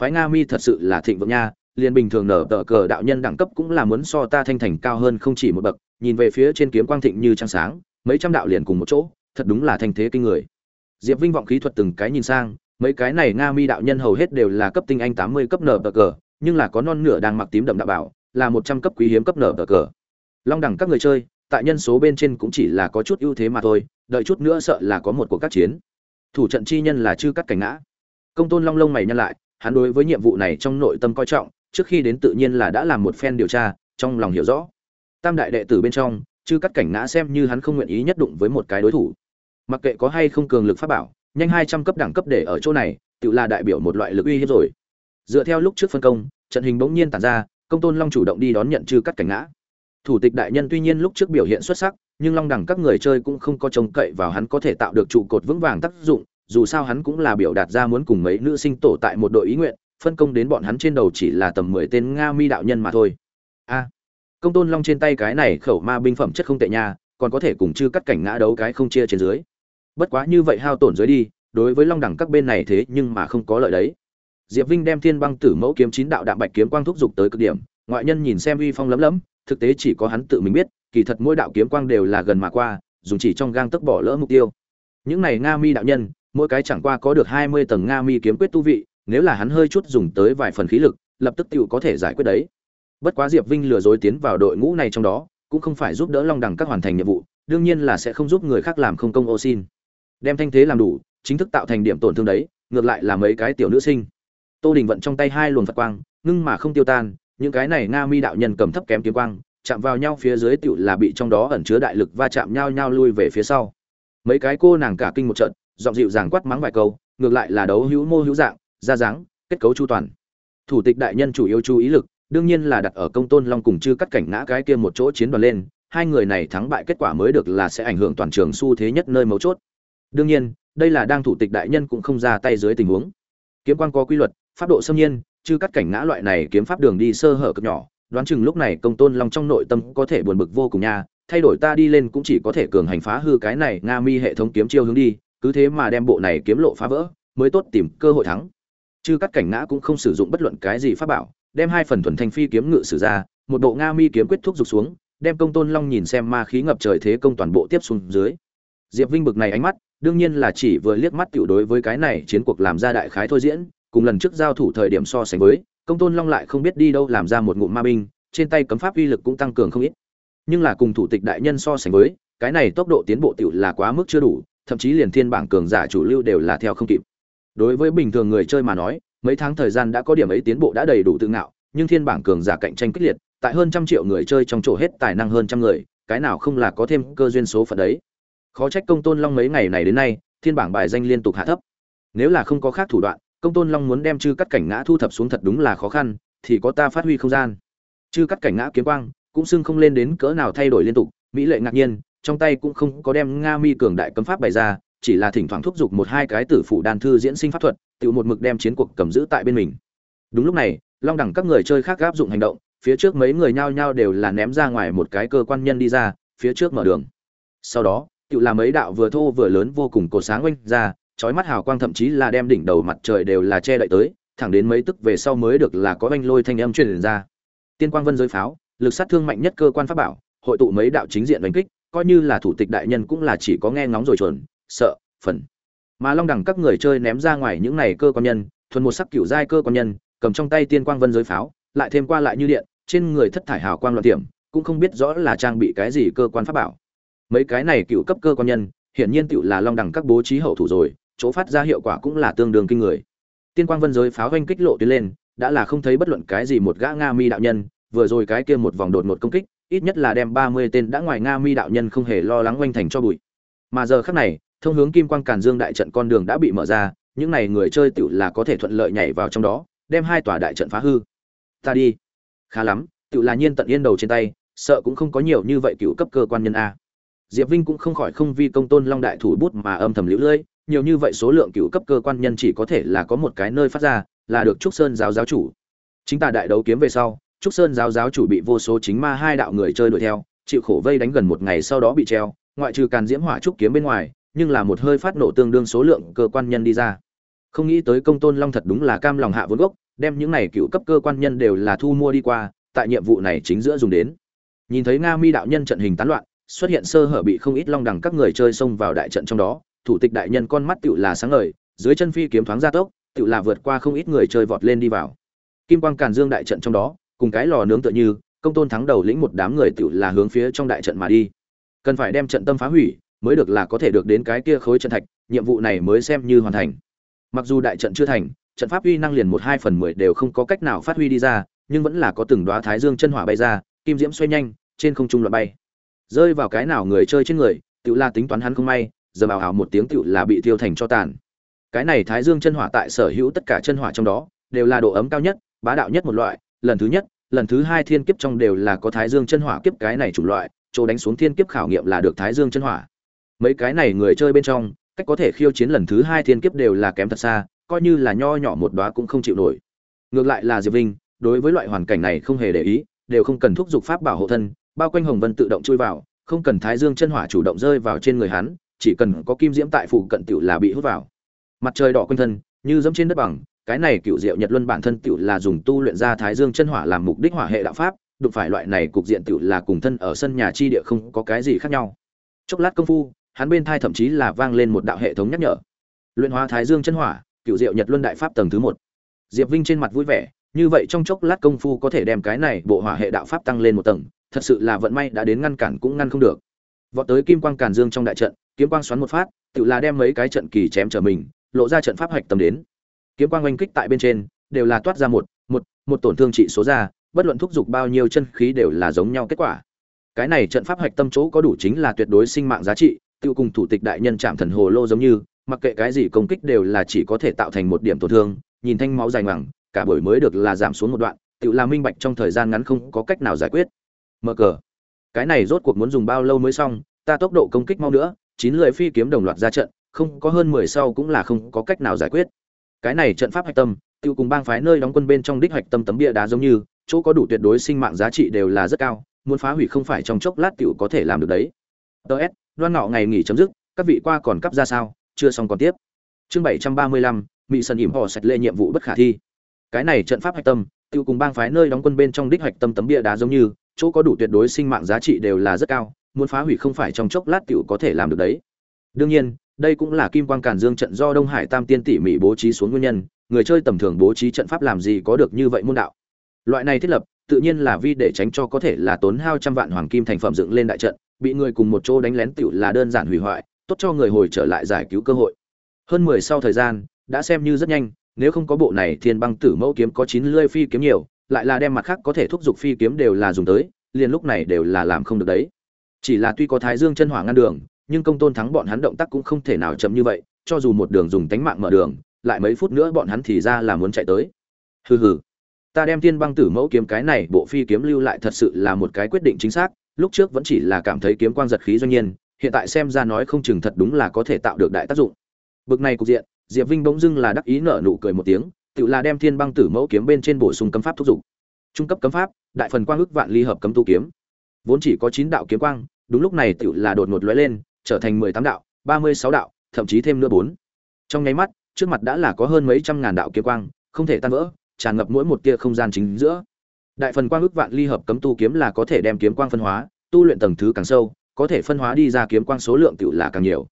phái nga mi thật sự là thịnh vượng nha, liền bình thường nở tờ cờ đạo nhân đẳng cấp cũng là muốn so ta thanh thành cao hơn không chỉ một bậc, nhìn về phía trên kiếm quang thịnh như trăng sáng, mấy trăm đạo liền cùng một chỗ, thật đúng là thanh thế kinh người diệp vinh vọng khí thuật từng cái nhìn sang, mấy cái này nga mi đạo nhân hầu hết đều là cấp tinh anh tám mươi cấp nở tờ cờ, nhưng là có non nửa đang mặc tím đậm đạo bảo, là một trăm cấp quý hiếm cấp nở tờ cờ. Long đẳng các người chơi, tại nhân số bên trên cũng chỉ là có chút ưu thế mà thôi, đợi chút nữa sợ là có một cuộc các chiến. Thủ trận chi nhân là chư cắt cảnh ngã. Công tôn long lông mày nhân lại, hắn đối với nhiệm vụ này trong nội tâm coi trọng, trước khi đến tự nhiên là đã làm một phen điều tra, trong lòng hiểu rõ. Tam đại đệ tử bên trong, chư cắt cảnh ngã xem như hắn không nguyện ý nhất đụng với một cái đối thủ mặc kệ có hay không cường lực pháp bảo, nhanh hai trăm cấp đẳng cấp để ở chỗ này, tự là đại biểu một loại lực uy hiếp rồi. Dựa theo lúc trước phân công, trận hình bỗng nhiên tản ra, công tôn long chủ động đi đón nhận chư cắt cảnh ngã. Thủ tịch đại nhân tuy nhiên lúc trước biểu hiện xuất sắc, nhưng long đẳng các người chơi cũng không có trông cậy vào hắn có thể tạo được trụ cột vững vàng tác dụng, dù sao hắn cũng là biểu đạt ra muốn cùng mấy nữ sinh tổ tại một đội ý nguyện, phân công đến bọn hắn trên đầu chỉ là tầm mười tên nga mi đạo nhân mà thôi. A, công tôn long trên tay cái này khẩu ma binh phẩm chất không tệ nha, còn có thể cùng chư cắt cảnh ngã đấu cái không chia trên dưới bất quá như vậy hao tổn dưới đi, đối với long đẳng các bên này thế nhưng mà không có lợi đấy. Diệp vinh đem thiên băng tử mẫu kiếm chín đạo đạm bạch kiếm quang thúc giục tới cực điểm, ngoại nhân nhìn xem uy phong lấm lấm, thực tế chỉ có hắn tự mình biết, kỳ thật mỗi đạo kiếm quang đều là gần mà qua, dùng chỉ trong gang tức bỏ lỡ mục tiêu. Những này nga mi đạo nhân, mỗi cái chẳng qua có được hai mươi tầng nga mi kiếm quyết tu vị, nếu là hắn hơi chút dùng tới vài phần khí lực, lập tức tựu có thể giải quyết đấy. Bất quá diệp vinh lừa dối tiến vào đội ngũ này trong đó, cũng không phải giúp đỡ long đẳng các hoàn thành nhiệm vụ, đương nhiên là sẽ không giúp người khác làm không công ô xin đem thanh thế làm đủ, chính thức tạo thành điểm tổn thương đấy, ngược lại là mấy cái tiểu nữ sinh. Tô đình vận trong tay hai luồng phật quang, ngưng mà không tiêu tan, những cái này nga mi đạo nhân cầm thấp kém kiếm quang, chạm vào nhau phía dưới tựu là bị trong đó ẩn chứa đại lực va chạm nhau nhau lui về phía sau. Mấy cái cô nàng cả kinh một trận dọn dịu dàng quát mắng vài câu, ngược lại là đấu hữu mô hữu dạng, ra dáng, kết cấu chu toàn. Thủ tịch đại nhân chủ yếu chú ý lực, đương nhiên là đặt ở công tôn long cùng chư cắt cảnh ngã cái kia một chỗ chiến đoàn lên, hai người này thắng bại kết quả mới được là sẽ ảnh hưởng toàn trường xu thế nhất nơi mấu chốt đương nhiên, đây là đang thủ tịch đại nhân cũng không ra tay dưới tình huống. Kiếm quan có quy luật, pháp độ xâm nhiên chứ cắt cảnh ngã loại này kiếm pháp đường đi sơ hở cực nhỏ, đoán chừng lúc này công tôn long trong nội tâm có thể buồn bực vô cùng nha, thay đổi ta đi lên cũng chỉ có thể cường hành phá hư cái này nga mi hệ thống kiếm chiêu hướng đi, cứ thế mà đem bộ này kiếm lộ phá vỡ, mới tốt tìm cơ hội thắng. Chứ cắt cảnh ngã cũng không sử dụng bất luận cái gì pháp bảo, đem hai phần thuần thanh phi kiếm ngự sử ra, một bộ nga mi kiếm quyết thúc giục xuống, đem công tôn long nhìn xem ma khí ngập trời thế công toàn bộ tiếp xuống dưới. Diệp vinh bực này ánh mắt đương nhiên là chỉ vừa liếc mắt tiểu đối với cái này chiến cuộc làm ra đại khái thôi diễn, cùng lần trước giao thủ thời điểm so sánh với, công tôn long lại không biết đi đâu làm ra một ngụm ma binh, trên tay cấm pháp uy lực cũng tăng cường không ít. Nhưng là cùng thủ tịch đại nhân so sánh với, cái này tốc độ tiến bộ tiểu là quá mức chưa đủ, thậm chí liền thiên bảng cường giả chủ lưu đều là theo không kịp. Đối với bình thường người chơi mà nói, mấy tháng thời gian đã có điểm ấy tiến bộ đã đầy đủ tự ngạo, nhưng thiên bảng cường giả cạnh tranh kích liệt, tại hơn trăm triệu người chơi trong chỗ hết tài năng hơn trăm người, cái nào không là có thêm cơ duyên số phận đấy khó trách công tôn long mấy ngày này đến nay, thiên bảng bài danh liên tục hạ thấp. Nếu là không có khác thủ đoạn, công tôn long muốn đem chư cắt cảnh ngã thu thập xuống thật đúng là khó khăn, thì có ta phát huy không gian. Chư cắt cảnh ngã kiếm quang, cũng xưng không lên đến cỡ nào thay đổi liên tục, mỹ lệ ngạc nhiên, trong tay cũng không có đem nga mi cường đại cấm pháp bày ra, chỉ là thỉnh thoảng thúc giục một hai cái tử phủ đàn thư diễn sinh pháp thuật, tự một mực đem chiến cuộc cầm giữ tại bên mình. Đúng lúc này, long đẳng các người chơi khác áp dụng hành động, phía trước mấy người nhao nhao đều là ném ra ngoài một cái cơ quan nhân đi ra, phía trước mở đường. Sau đó tự làm mấy đạo vừa thô vừa lớn vô cùng cột sáng oanh ra, chói mắt hào quang thậm chí là đem đỉnh đầu mặt trời đều là che đậy tới, thẳng đến mấy tức về sau mới được là có oanh lôi thanh âm truyền ra. Tiên quang vân giới pháo, lực sát thương mạnh nhất cơ quan pháp bảo, hội tụ mấy đạo chính diện đánh kích, coi như là thủ tịch đại nhân cũng là chỉ có nghe ngóng rồi chuẩn, sợ, phần. Mà long đẳng các người chơi ném ra ngoài những này cơ quan nhân, thuần một sắc cựu giai cơ quan nhân, cầm trong tay tiên quang vân giới pháo, lại thêm qua lại như điện, trên người thất thải hào quang loạn tiệm, cũng không biết rõ là trang bị cái gì cơ quan pháp bảo mấy cái này cựu cấp cơ quan nhân, hiển nhiên tựu là long đẳng các bố trí hậu thủ rồi, chỗ phát ra hiệu quả cũng là tương đương kinh người. Tiên quang vân giới pháo hoanh kích lộ tiến lên, đã là không thấy bất luận cái gì một gã nga mi đạo nhân, vừa rồi cái kia một vòng đột một công kích, ít nhất là đem ba mươi tên đã ngoài nga mi đạo nhân không hề lo lắng oanh thành cho bụi. Mà giờ khắc này, thông hướng kim quang càn dương đại trận con đường đã bị mở ra, những này người chơi tựu là có thể thuận lợi nhảy vào trong đó, đem hai tòa đại trận phá hư. Ta đi. Khá lắm tựu là nhiên tận yên đầu trên tay, sợ cũng không có nhiều như vậy cựu cấp cơ quan nhân a diệp vinh cũng không khỏi không vi công tôn long đại thủ bút mà âm thầm liễu lưỡi nhiều như vậy số lượng cựu cấp cơ quan nhân chỉ có thể là có một cái nơi phát ra, là được trúc sơn giáo giáo chủ. Chính ta đại đấu kiếm về sau, trúc sơn giáo giáo chủ bị vô số chính ma hai đạo người chơi đuổi theo, chịu khổ vây đánh gần một ngày sau đó bị treo, ngoại trừ càn diễm hỏa trúc kiếm bên ngoài, nhưng là một hơi phát nổ tương đương số lượng cơ quan nhân đi ra. Không nghĩ tới công tôn long thật đúng là cam lòng hạ vốn gốc, đem những này cựu cấp cơ quan nhân đều là thu mua đi qua, tại nhiệm vụ này chính giữa dùng đến. Nhìn thấy nga mi đạo nhân trận hình tán loạn xuất hiện sơ hở bị không ít long đẳng các người chơi xông vào đại trận trong đó, thủ tịch đại nhân con mắt tựu là sáng ngời, dưới chân phi kiếm thoáng ra tốc, tựu là vượt qua không ít người chơi vọt lên đi vào. Kim quang càn dương đại trận trong đó, cùng cái lò nướng tựa như, công tôn thắng đầu lĩnh một đám người tựu là hướng phía trong đại trận mà đi. Cần phải đem trận tâm phá hủy, mới được là có thể được đến cái kia khối trận thạch, nhiệm vụ này mới xem như hoàn thành. Mặc dù đại trận chưa thành, trận pháp uy năng liền một hai phần mười đều không có cách nào phát huy đi ra, nhưng vẫn là có từng đoá thái dương chân hỏa bay ra, kim diễm xoay nhanh, trên không trung loại bay rơi vào cái nào người chơi trên người tự la tính toán hắn không may, giờ bảo hào một tiếng tự là bị tiêu thành cho tàn. Cái này thái dương chân hỏa tại sở hữu tất cả chân hỏa trong đó, đều là độ ấm cao nhất, bá đạo nhất một loại, lần thứ nhất, lần thứ hai thiên kiếp trong đều là có thái dương chân hỏa kiếp cái này chủng loại, chỗ đánh xuống thiên kiếp khảo nghiệm là được thái dương chân hỏa. Mấy cái này người chơi bên trong, cách có thể khiêu chiến lần thứ hai thiên kiếp đều là kém thật xa, coi như là nho nhỏ một đóa cũng không chịu nổi. Ngược lại là diệp vinh, đối với loại hoàn cảnh này không hề để ý, đều không cần thúc giục pháp bảo hộ thân bao quanh hồng vân tự động chui vào, không cần thái dương chân hỏa chủ động rơi vào trên người hắn, chỉ cần có kim diễm tại phụ cận tiểu là bị hút vào. Mặt trời đỏ quanh thân, như dẫm trên đất bằng, cái này cựu diệu nhật luân bản thân tiểu là dùng tu luyện ra thái dương chân hỏa làm mục đích hỏa hệ đạo pháp, đụng phải loại này cục diện tiểu là cùng thân ở sân nhà chi địa không có cái gì khác nhau. Chốc lát công phu, hắn bên thai thậm chí là vang lên một đạo hệ thống nhắc nhở. Luyện hóa thái dương chân hỏa, cựu diệu nhật luân đại pháp tầng thứ một. Diệp vinh trên mặt vui vẻ, như vậy trong chốc lát công phu có thể đem cái này bộ hỏa hệ đạo pháp tăng lên một tầng thật sự là vận may đã đến ngăn cản cũng ngăn không được. Vọt tới kim quang càn dương trong đại trận, kiếm quang xoắn một phát tự là đem mấy cái trận kỳ chém trở mình, lộ ra trận pháp hạch tầm đến. Kiếm quang oanh kích tại bên trên, đều là toát ra một một một tổn thương trị số ra, bất luận thúc giục bao nhiêu chân khí đều là giống nhau kết quả. Cái này trận pháp hạch tâm chỗ có đủ chính là tuyệt đối sinh mạng giá trị tiêu cùng thủ tịch đại nhân chạm thần hồ lô giống như, mặc kệ cái gì công kích đều là chỉ có thể tạo thành một điểm tổn thương, nhìn thanh máu dài ngoằng, cả buổi mới được là giảm xuống một đoạn tự là minh bạch trong thời gian ngắn không có cách nào giải quyết mở cờ. Cái này rốt cuộc muốn dùng bao lâu mới xong, ta tốc độ công kích mau nữa, chín lưỡi phi kiếm đồng loạt ra trận, không có hơn mười sau cũng là không có cách nào giải quyết. Cái này trận pháp hạch tâm, tiêu cùng bang phái nơi đóng quân bên trong đích hạch tâm tấm bia đá giống như, chỗ có đủ tuyệt đối sinh mạng giá trị đều là rất cao, muốn phá hủy không phải trong chốc lát tiểu có thể làm được đấy. Ts đoan ngọ ngày nghỉ chấm dứt, các vị qua còn cấp ra sao, chưa xong còn tiếp. Chương bảy trăm ba mươi lăm mỹ sân ỉm họ sạch lệ nhiệm vụ bất khả thi. Cái này trận pháp hạch tâm, tiêu cùng bang phái nơi đóng quân bên trong đích hạch tâm tấm bia đá giống như chỗ có đủ tuyệt đối sinh mạng giá trị đều là rất cao, muốn phá hủy không phải trong chốc lát tiểu có thể làm được đấy. Đương nhiên, đây cũng là kim quang càn dương trận do đông hải tam tiên tỉ mỉ bố trí xuống nguyên nhân, người chơi tầm thường bố trí trận pháp làm gì có được như vậy môn đạo. Loại này thiết lập, tự nhiên là vi để tránh cho có thể là tốn hao trăm vạn hoàng kim thành phẩm dựng lên đại trận, bị người cùng một chỗ đánh lén tiểu là đơn giản hủy hoại, tốt cho người hồi trở lại giải cứu cơ hội. Hơn mười sau thời gian, đã xem như rất nhanh, nếu không có bộ này thiên băng tử mẫu kiếm có chín lưỡi phi kiếm nhiều lại là đem mặt khác có thể thúc giục phi kiếm đều là dùng tới, liền lúc này đều là làm không được đấy. Chỉ là tuy có thái dương chân hỏa ngăn đường, nhưng công tôn thắng bọn hắn động tác cũng không thể nào chậm như vậy, cho dù một đường dùng tánh mạng mở đường, lại mấy phút nữa bọn hắn thì ra là muốn chạy tới. Hừ hừ. Ta đem thiên băng tử mẫu kiếm cái này bộ phi kiếm lưu lại thật sự là một cái quyết định chính xác, lúc trước vẫn chỉ là cảm thấy kiếm quang giật khí doanh nhiên, hiện tại xem ra nói không chừng thật đúng là có thể tạo được đại tác dụng. Bực này cục diện, diệp vinh bỗng dưng là đắc ý nở nụ cười một tiếng tự là đem thiên băng tử mẫu kiếm bên trên bổ sung cấm pháp thúc giục. Trung cấp cấm pháp, đại phần quang ức vạn ly hợp cấm tu kiếm. Vốn chỉ có chín đạo kiếm quang, đúng lúc này tự là đột ngột lóe lên, trở thành mười tám đạo, ba mươi sáu đạo, thậm chí thêm nữa bốn. Trong nháy mắt, trước mặt đã là có hơn mấy trăm ngàn đạo kiếm quang, không thể tan vỡ, tràn ngập mỗi một tia không gian chính giữa. Đại phần quang ức vạn ly hợp cấm tu kiếm là có thể đem kiếm quang phân hóa, tu luyện tầng thứ càng sâu, có thể phân hóa đi ra kiếm quang số lượng tựu là càng nhiều.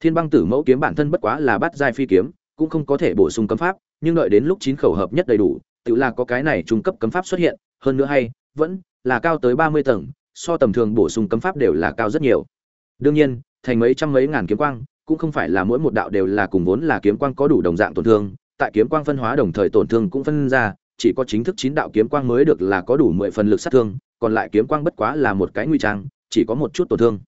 Thiên băng tử mẫu kiếm bản thân bất quá là bắt giai phi kiếm, cũng không có thể bổ sung cấm pháp nhưng đợi đến lúc chín khẩu hợp nhất đầy đủ, tự là có cái này trung cấp cấm pháp xuất hiện, hơn nữa hay, vẫn là cao tới ba mươi tầng, so tầm thường bổ sung cấm pháp đều là cao rất nhiều. Đương nhiên, thành mấy trăm mấy ngàn kiếm quang, cũng không phải là mỗi một đạo đều là cùng vốn là kiếm quang có đủ đồng dạng tổn thương, tại kiếm quang phân hóa đồng thời tổn thương cũng phân ra, chỉ có chính thức chín đạo kiếm quang mới được là có đủ mười phần lực sát thương, còn lại kiếm quang bất quá là một cái nguy trang, chỉ có một chút tổn thương.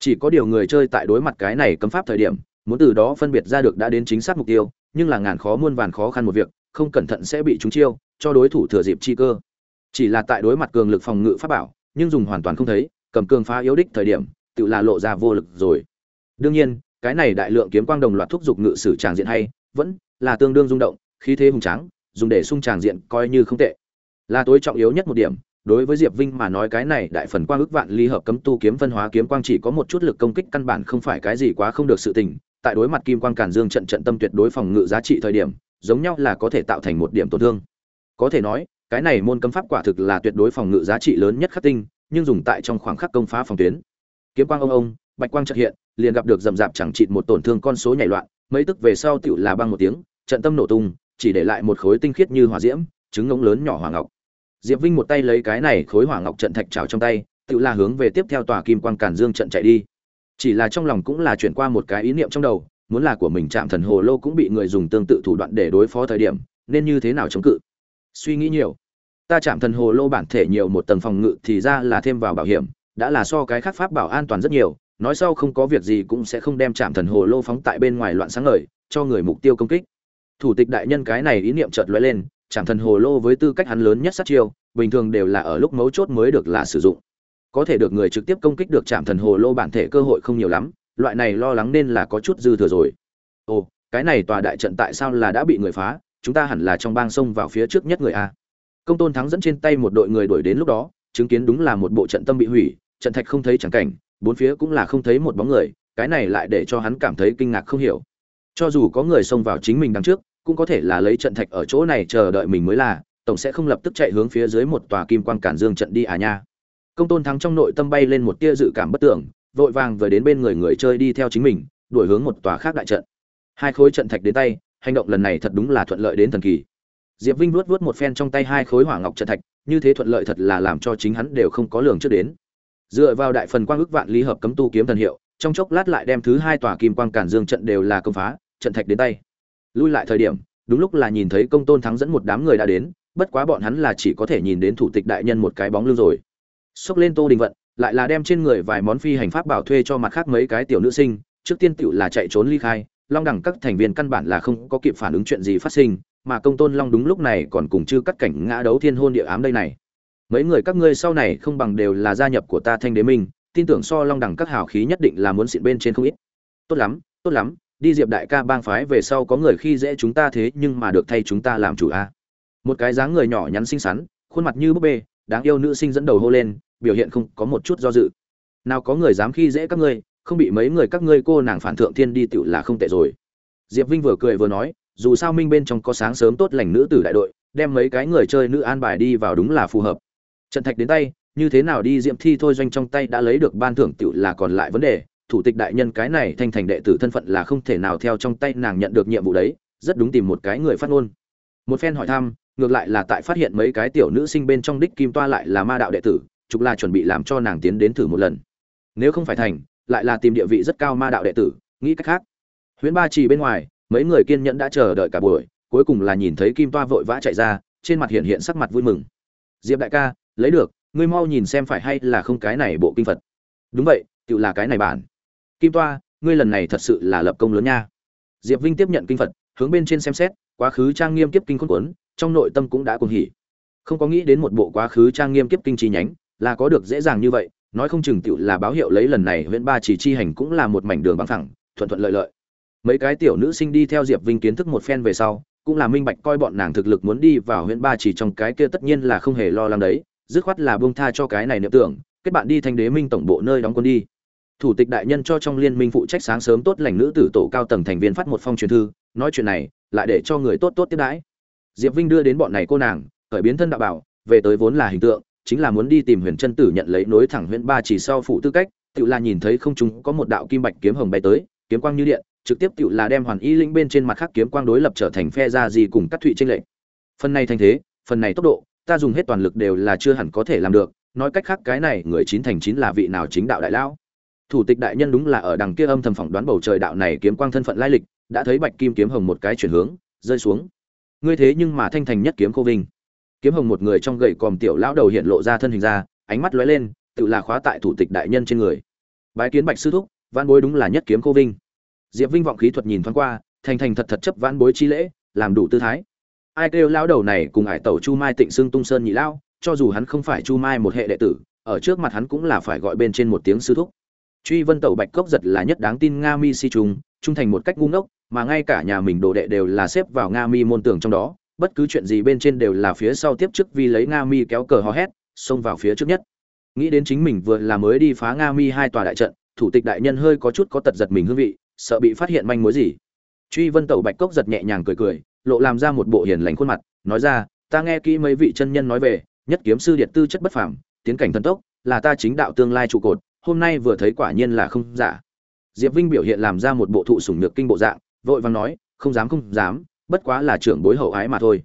Chỉ có điều người chơi tại đối mặt cái này cấm pháp thời điểm, muốn từ đó phân biệt ra được đã đến chính xác mục tiêu nhưng là ngàn khó muôn vàn khó khăn một việc, không cẩn thận sẽ bị trúng chiêu, cho đối thủ thừa dịp chi cơ. Chỉ là tại đối mặt cường lực phòng ngự pháp bảo, nhưng dùng hoàn toàn không thấy, cầm cường phá yếu đích thời điểm, tự là lộ ra vô lực rồi. Đương nhiên, cái này đại lượng kiếm quang đồng loạt thúc giục ngự sử tràng diện hay, vẫn là tương đương rung động, khí thế hùng tráng, dùng để sung tràng diện coi như không tệ. Là tối trọng yếu nhất một điểm, đối với diệp vinh mà nói cái này đại phần quang ước vạn ly hợp cấm tu kiếm phân hóa kiếm quang chỉ có một chút lực công kích căn bản không phải cái gì quá không được sự tình tại đối mặt kim quang càn dương trận trận tâm tuyệt đối phòng ngự giá trị thời điểm, giống nhau là có thể tạo thành một điểm tổn thương. Có thể nói, cái này môn cấm pháp quả thực là tuyệt đối phòng ngự giá trị lớn nhất khắc tinh, nhưng dùng tại trong khoảng khắc công phá phòng tuyến. Kiếm quang ông ông, bạch quang chợt hiện, liền gặp được rầm rạp chẳng trị một tổn thương con số nhảy loạn, mấy tức về sau tựu là băng một tiếng, trận tâm nổ tung, chỉ để lại một khối tinh khiết như hỏa diễm, trứng ngỗng lớn nhỏ hỏa ngọc. Diệp vinh một tay lấy cái này khối hỏa ngọc trận thạch trào trong tay, tựu là hướng về tiếp theo tòa kim quang càn dương trận chạy đi chỉ là trong lòng cũng là chuyển qua một cái ý niệm trong đầu, muốn là của mình chạm thần hồ lô cũng bị người dùng tương tự thủ đoạn để đối phó thời điểm, nên như thế nào chống cự? Suy nghĩ nhiều. Ta chạm thần hồ lô bản thể nhiều một tầng phòng ngự thì ra là thêm vào bảo hiểm, đã là so cái khác pháp bảo an toàn rất nhiều, nói sau không có việc gì cũng sẽ không đem chạm thần hồ lô phóng tại bên ngoài loạn sáng ngời, cho người mục tiêu công kích. Thủ tịch đại nhân cái này ý niệm chợt lóe lên chạm thần hồ lô với tư cách hắn lớn nhất sát chiêu, bình thường đều là ở lúc mấu chốt mới được là sử dụng có thể được người trực tiếp công kích được chạm thần hồ lô bản thể cơ hội không nhiều lắm, loại này lo lắng nên là có chút dư thừa rồi. Ồ, cái này tòa đại trận tại sao là đã bị người phá? Chúng ta hẳn là trong bang sông vào phía trước nhất người a. Công tôn thắng dẫn trên tay một đội người đuổi đến lúc đó, chứng kiến đúng là một bộ trận tâm bị hủy, trận thạch không thấy chẳng cảnh, bốn phía cũng là không thấy một bóng người, cái này lại để cho hắn cảm thấy kinh ngạc không hiểu. Cho dù có người xông vào chính mình đằng trước, cũng có thể là lấy trận thạch ở chỗ này chờ đợi mình mới là, tổng sẽ không lập tức chạy hướng phía dưới một tòa kim quan cản dương trận đi à nha công tôn thắng trong nội tâm bay lên một tia dự cảm bất tưởng, vội vàng vừa đến bên người người chơi đi theo chính mình, đuổi hướng một tòa khác đại trận. Hai khối trận thạch đến tay, hành động lần này thật đúng là thuận lợi đến thần kỳ. Diệp vinh vuốt vuốt một phen trong tay hai khối hỏa ngọc trận thạch, như thế thuận lợi thật là làm cho chính hắn đều không có lường trước đến. Dựa vào đại phần quang ước vạn lý hợp cấm tu kiếm thần hiệu, trong chốc lát lại đem thứ hai tòa kim quang cản dương trận đều là công phá, trận thạch đến tay. Lui lại thời điểm, đúng lúc là nhìn thấy công tôn thắng dẫn một đám người đã đến, bất quá bọn hắn là chỉ có thể nhìn đến thủ tịch đại nhân một cái bóng lưng rồi xốc lên tô đình vận, lại là đem trên người vài món phi hành pháp bảo thuê cho mặt khác mấy cái tiểu nữ sinh, trước tiên tựu là chạy trốn ly khai, long đẳng các thành viên căn bản là không có kịp phản ứng chuyện gì phát sinh, mà công tôn long đúng lúc này còn cùng chư cắt cảnh ngã đấu thiên hôn địa ám đây này. Mấy người các ngươi sau này không bằng đều là gia nhập của ta thanh đế minh, tin tưởng so long đẳng các hào khí nhất định là muốn xịn bên trên không ít. Tốt lắm tốt lắm, đi diệp đại ca bang phái về sau có người khi dễ chúng ta thế nhưng mà được thay chúng ta làm chủ a. Một cái dáng người nhỏ nhắn xinh xắn, khuôn mặt như búp bê, đáng yêu nữ sinh dẫn đầu hô lên biểu hiện không có một chút do dự. Nào có người dám khi dễ các ngươi, không bị mấy người các ngươi cô nàng phản thượng thiên đi tựu là không tệ rồi. Diệp vinh vừa cười vừa nói, dù sao minh bên trong có sáng sớm tốt lành nữ tử đại đội, đem mấy cái người chơi nữ an bài đi vào đúng là phù hợp. Trận thạch đến tay, như thế nào đi diệm thi thôi doanh trong tay đã lấy được ban thưởng tựu là còn lại vấn đề, thủ tịch đại nhân cái này thanh thành đệ tử thân phận là không thể nào theo trong tay nàng nhận được nhiệm vụ đấy, rất đúng tìm một cái người phát ngôn. Một phen hỏi thăm, ngược lại là tại phát hiện mấy cái tiểu nữ sinh bên trong đích kim toa lại là ma đạo đệ tử trục là chuẩn bị làm cho nàng tiến đến thử một lần. Nếu không phải thành, lại là tìm địa vị rất cao ma đạo đệ tử, nghĩ cách khác. Huyễn ba trì bên ngoài, mấy người kiên nhẫn đã chờ đợi cả buổi, cuối cùng là nhìn thấy kim toa vội vã chạy ra, trên mặt hiện hiện sắc mặt vui mừng. Diệp đại ca, lấy được, ngươi mau nhìn xem phải hay là không cái này bộ kinh phật. Đúng vậy, tự là cái này bản. Kim toa, ngươi lần này thật sự là lập công lớn nha. Diệp vinh tiếp nhận kinh phật, hướng bên trên xem xét, quá khứ trang nghiêm kiếp kinh khôn quấn trong nội tâm cũng đã cuồng hỉ. Không có nghĩ đến một bộ quá khứ trang nghiêm kiếp kinh chi nhánh là có được dễ dàng như vậy, nói không chừng tựu là báo hiệu lấy lần này huyện ba chỉ chi hành cũng là một mảnh đường bằng thẳng thuận thuận lợi lợi. Mấy cái tiểu nữ sinh đi theo diệp vinh kiến thức một phen về sau, cũng là minh bạch coi bọn nàng thực lực muốn đi vào huyện ba chỉ trong cái kia tất nhiên là không hề lo lắng đấy, dứt khoát là buông tha cho cái này niệm tưởng, kết bạn đi thanh đế minh tổng bộ nơi đóng quân đi. Thủ tịch đại nhân cho trong liên minh phụ trách sáng sớm tốt lành nữ tử tổ cao tầng thành viên phát một phong truyền thư, nói chuyện này, lại để cho người tốt tốt tiếp đãi. Diệp vinh đưa đến bọn này cô nàng, khởi biến thân đạo bảo, về tới vốn là hình tượng chính là muốn đi tìm huyền chân tử nhận lấy nối thẳng huyện ba chỉ sau phụ tư cách, tự là nhìn thấy không chúng có một đạo kim bạch kiếm hồng bay tới, kiếm quang như điện, trực tiếp tự là đem hoàn y linh bên trên mặt khác kiếm quang đối lập trở thành phe ra gì cùng cắt thụy tranh lệch. Phần này thành thế, phần này tốc độ, ta dùng hết toàn lực đều là chưa hẳn có thể làm được, nói cách khác cái này người chín thành chín là vị nào chính đạo đại lão. Thủ tịch đại nhân đúng là ở đằng kia âm thầm phỏng đoán bầu trời đạo này kiếm quang thân phận lai lịch, đã thấy bạch kim kiếm hồng một cái chuyển hướng, rơi xuống. Ngươi thế nhưng mà thanh thành nhất kiếm cô vinh kiếm hồng một người trong gậy còm tiểu lão đầu hiện lộ ra thân hình ra, ánh mắt lóe lên, tự là khóa tại thủ tịch đại nhân trên người. Bái kiến bạch sư thúc văn bối đúng là nhất kiếm cô vinh. Diệp vinh vọng khí thuật nhìn thoáng qua, thành thành thật thật chấp văn bối chi lễ, làm đủ tư thái. Ai kêu lão đầu này cùng ải tẩu chu mai tịnh xưng tung sơn nhị lão, cho dù hắn không phải chu mai một hệ đệ tử, ở trước mặt hắn cũng là phải gọi bên trên một tiếng sư thúc. Truy vân tẩu bạch cốc giật là nhất đáng tin nga mi si trung trung thành một cách ngu ngốc, mà ngay cả nhà mình đồ đệ đều là xếp vào nga mi môn tưởng trong đó bất cứ chuyện gì bên trên đều là phía sau tiếp trước vì lấy nga mi kéo cờ hò hét, xông vào phía trước nhất. Nghĩ đến chính mình vừa là mới đi phá nga mi hai tòa đại trận, thủ tịch đại nhân hơi có chút có tật giật mình hương vị, sợ bị phát hiện manh mối gì. Truy vân tẩu bạch cốc giật nhẹ nhàng cười cười, lộ làm ra một bộ hiền lành khuôn mặt, nói ra, ta nghe kỹ mấy vị chân nhân nói về, nhất kiếm sư điện tư chất bất phàm, tiến cảnh thần tốc, là ta chính đạo tương lai trụ cột, hôm nay vừa thấy quả nhiên là không giả. Diệp vinh biểu hiện làm ra một bộ thụ sủng nhược kinh bộ dạng, vội vàng nói, không dám không dám bất quá là trưởng bối hậu ái mà thôi.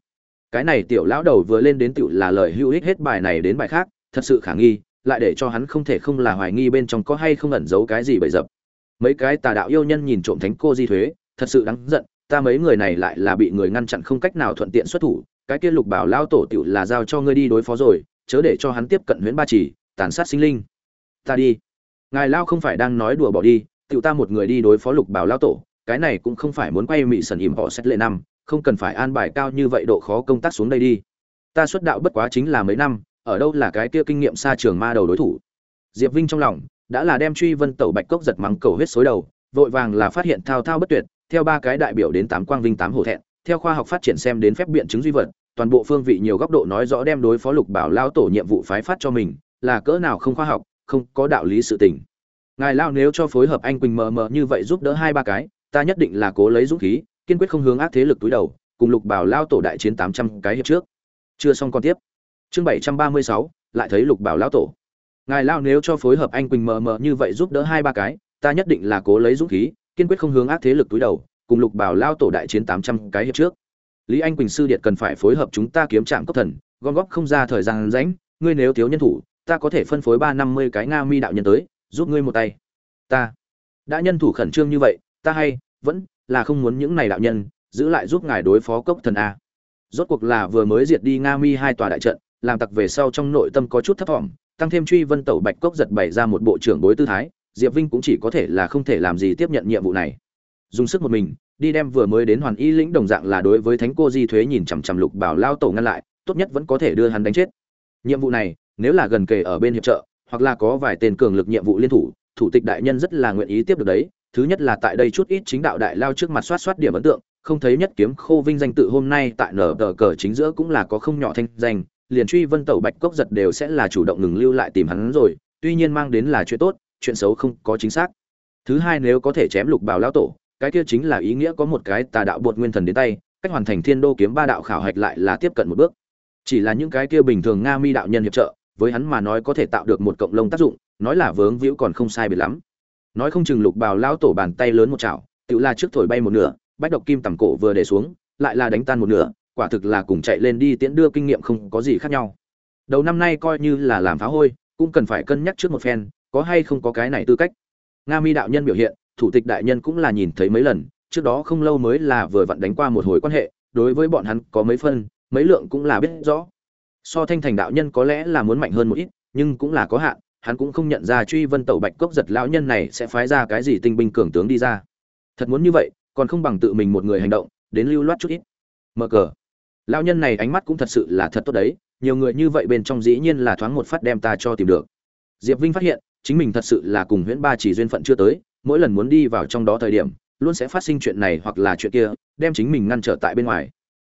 Cái này tiểu lão đầu vừa lên đến tiểu là lời hữu ích hết bài này đến bài khác, thật sự khả nghi, lại để cho hắn không thể không là hoài nghi bên trong có hay không ẩn giấu cái gì bậy dập. Mấy cái tà đạo yêu nhân nhìn trộm thánh cô di thuế, thật sự đáng giận, ta mấy người này lại là bị người ngăn chặn không cách nào thuận tiện xuất thủ, cái kia lục bảo lao tổ tiểu là giao cho ngươi đi đối phó rồi, chớ để cho hắn tiếp cận huyễn ba chỉ tàn sát sinh linh. Ta đi. Ngài lao không phải đang nói đùa bỏ đi tiểu ta một người đi đối phó lục bảo lao tổ cái này cũng không phải muốn quay mỹ sần ỉm họ xét lệ năm, không cần phải an bài cao như vậy độ khó công tác xuống đây đi. Ta xuất đạo bất quá chính là mấy năm, ở đâu là cái kia kinh nghiệm xa trường ma đầu đối thủ. Diệp vinh trong lòng, đã là đem truy vân tẩu bạch cốc giật mắng cầu huyết xối đầu, vội vàng là phát hiện thao thao bất tuyệt, theo ba cái đại biểu đến tám quang vinh tám hổ thẹn, theo khoa học phát triển xem đến phép biện chứng duy vật, toàn bộ phương vị nhiều góc độ nói rõ đem đối phó lục bảo lao tổ nhiệm vụ phái phát cho mình, là cỡ nào không khoa học, không có đạo lý sự tình. Ngài lao nếu cho phối hợp anh quỳnh mờ mờ như vậy giúp đỡ hai ba cái ta nhất định là cố lấy dũng khí, kiên quyết không hướng ác thế lực túi đầu, cùng lục bảo lao tổ đại chiến tám trăm cái hiệp trước. Chưa xong còn tiếp. Chương bảy trăm ba mươi sáu, lại thấy lục bảo lao tổ. Ngài lao nếu cho phối hợp anh quỳnh mờ mờ như vậy giúp đỡ hai ba cái, ta nhất định là cố lấy dũng khí, kiên quyết không hướng ác thế lực túi đầu, cùng lục bảo lao tổ đại chiến tám trăm cái hiệp trước. Lý anh quỳnh sư điện cần phải phối hợp chúng ta kiếm trạm cấp thần, gom góp không ra thời gian rãnh ngươi nếu thiếu nhân thủ, ta có thể phân phối ba năm mươi cái nga mi đạo nhân tới, giúp ngươi một tay. Ta đã nhân thủ khẩn trương như vậy ta hay, vẫn là không muốn những này đạo nhân, giữ lại giúp ngài đối phó cốc thần a. Rốt cuộc là vừa mới diệt đi nga mi hai tòa đại trận, làm tặc về sau trong nội tâm có chút thấp thỏm, tăng thêm truy vân tẩu bạch cốc giật bày ra một bộ trưởng bối tư thái, diệp vinh cũng chỉ có thể là không thể làm gì tiếp nhận nhiệm vụ này. Dùng sức một mình, đi đem vừa mới đến hoàn y lĩnh đồng dạng là đối với thánh cô di thuế nhìn chằm chằm lục bảo lao tổ ngăn lại, tốt nhất vẫn có thể đưa hắn đánh chết. Nhiệm vụ này, nếu là gần kề ở bên hiệp trợ, hoặc là có vài tên cường lực nhiệm vụ liên thủ thủ tịch đại nhân rất là nguyện ý tiếp được đấy thứ nhất là tại đây chút ít chính đạo đại lao trước mặt soát soát điểm ấn tượng, không thấy nhất kiếm khô vinh danh tự hôm nay tại nở tờ cờ chính giữa cũng là có không nhỏ thanh danh, liền truy vân tẩu bạch cốc giật đều sẽ là chủ động ngừng lưu lại tìm hắn rồi, tuy nhiên mang đến là chuyện tốt, chuyện xấu không có chính xác. Thứ hai nếu có thể chém lục bào lao tổ, cái kia chính là ý nghĩa có một cái tà đạo bột nguyên thần đến tay, cách hoàn thành thiên đô kiếm ba đạo khảo hạch lại là tiếp cận một bước. Chỉ là những cái kia bình thường nga mi đạo nhân hiệp trợ, với hắn mà nói có thể tạo được một cộng lông tác dụng, nói là vướng víu còn không sai biệt lắm nói không chừng lục bào lao tổ bàn tay lớn một chảo, tự la trước thổi bay một nửa, bách độc kim tầm cổ vừa để xuống, lại là đánh tan một nửa, quả thực là cùng chạy lên đi tiễn đưa kinh nghiệm không có gì khác nhau. Đầu năm nay coi như là làm phá hôi, cũng cần phải cân nhắc trước một phen, có hay không có cái này tư cách. Nga mi đạo nhân biểu hiện, thủ tịch đại nhân cũng là nhìn thấy mấy lần, trước đó không lâu mới là vừa vặn đánh qua một hồi quan hệ, đối với bọn hắn có mấy phân, mấy lượng cũng là biết rõ. So thanh thành đạo nhân có lẽ là muốn mạnh hơn một ít, nhưng cũng là có hạn hắn cũng không nhận ra truy vân tẩu bạch cốc giật lão nhân này sẽ phái ra cái gì tinh binh cường tướng đi ra. Thật muốn như vậy, còn không bằng tự mình một người hành động, đến lưu loát chút ít. Mở cờ. Lão nhân này ánh mắt cũng thật sự là thật tốt đấy, nhiều người như vậy bên trong dĩ nhiên là thoáng một phát đem ta cho tìm được. Diệp vinh phát hiện, chính mình thật sự là cùng huyễn ba chỉ duyên phận chưa tới, mỗi lần muốn đi vào trong đó thời điểm, luôn sẽ phát sinh chuyện này hoặc là chuyện kia, đem chính mình ngăn trở tại bên ngoài.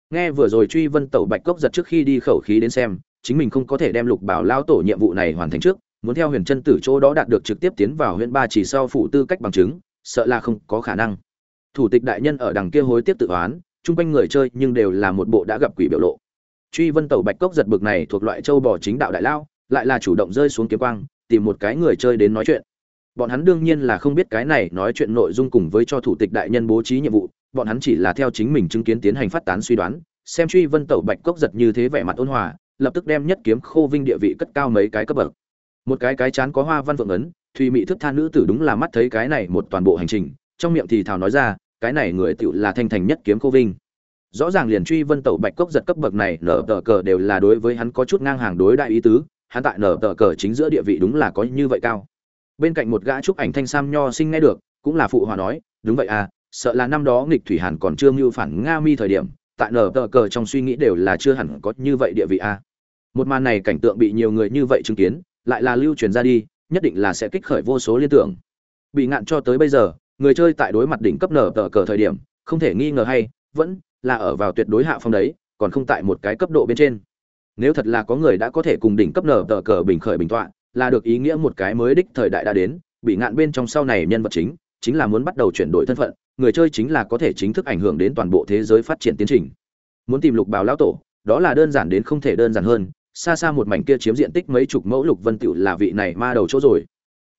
Nghe vừa rồi truy vân tẩu bạch cốc giật trước khi đi khẩu khí đến xem, chính mình không có thể đem lục bảo lao tổ nhiệm vụ này hoàn thành trước muốn theo huyền chân tử chỗ đó đạt được trực tiếp tiến vào huyện ba chỉ sau phụ tư cách bằng chứng, sợ là không có khả năng. Thủ tịch đại nhân ở đằng kia hối tiếc tự oán, chung quanh người chơi nhưng đều là một bộ đã gặp quỷ biểu lộ. Truy vân tẩu bạch cốc giật bực này thuộc loại châu bò chính đạo đại lao, lại là chủ động rơi xuống kiếm quang, tìm một cái người chơi đến nói chuyện. Bọn hắn đương nhiên là không biết cái này nói chuyện nội dung cùng với cho thủ tịch đại nhân bố trí nhiệm vụ, bọn hắn chỉ là theo chính mình chứng kiến tiến hành phát tán suy đoán, xem truy vân tẩu bạch cốc giật như thế vẻ mặt ôn hòa, lập tức đem nhất kiếm khô vinh địa vị cất cao mấy cái cấp bậc một cái cái chán có hoa văn vượng ấn, thùy mị thức than nữ tử đúng là mắt thấy cái này một toàn bộ hành trình, trong miệng thì thào nói ra, cái này người tựu là thanh thành nhất kiếm cô vinh rõ ràng liền truy vân tẩu bạch cốc giật cấp bậc này, nở tờ cờ đều là đối với hắn có chút ngang hàng đối đại ý tứ, hắn tại nở tờ cờ chính giữa địa vị đúng là có như vậy cao bên cạnh một gã trúc ảnh thanh sam nho sinh nghe được, cũng là phụ hòa nói, đúng vậy à sợ là năm đó nghịch thủy hàn còn chưa mưu phản nga mi thời điểm, tại nở tờ cờ trong suy nghĩ đều là chưa hẳn có như vậy địa vị à. một màn này cảnh tượng bị nhiều người như vậy chứng kiến lại là lưu truyền ra đi, nhất định là sẽ kích khởi vô số liên tưởng. Bị ngạn cho tới bây giờ, người chơi tại đối mặt đỉnh cấp nở tờ cờ thời điểm, không thể nghi ngờ hay, vẫn là ở vào tuyệt đối hạ phong đấy, còn không tại một cái cấp độ bên trên. Nếu thật là có người đã có thể cùng đỉnh cấp nở tờ cờ bình khởi bình tọa, là được ý nghĩa một cái mới đích thời đại đã đến, bị ngạn bên trong sau này nhân vật chính chính là muốn bắt đầu chuyển đổi thân phận, người chơi chính là có thể chính thức ảnh hưởng đến toàn bộ thế giới phát triển tiến trình. Muốn tìm lục bào lão tổ, đó là đơn giản đến không thể đơn giản hơn xa xa một mảnh kia chiếm diện tích mấy chục mẫu lục vân tựu là vị này ma đầu chỗ rồi.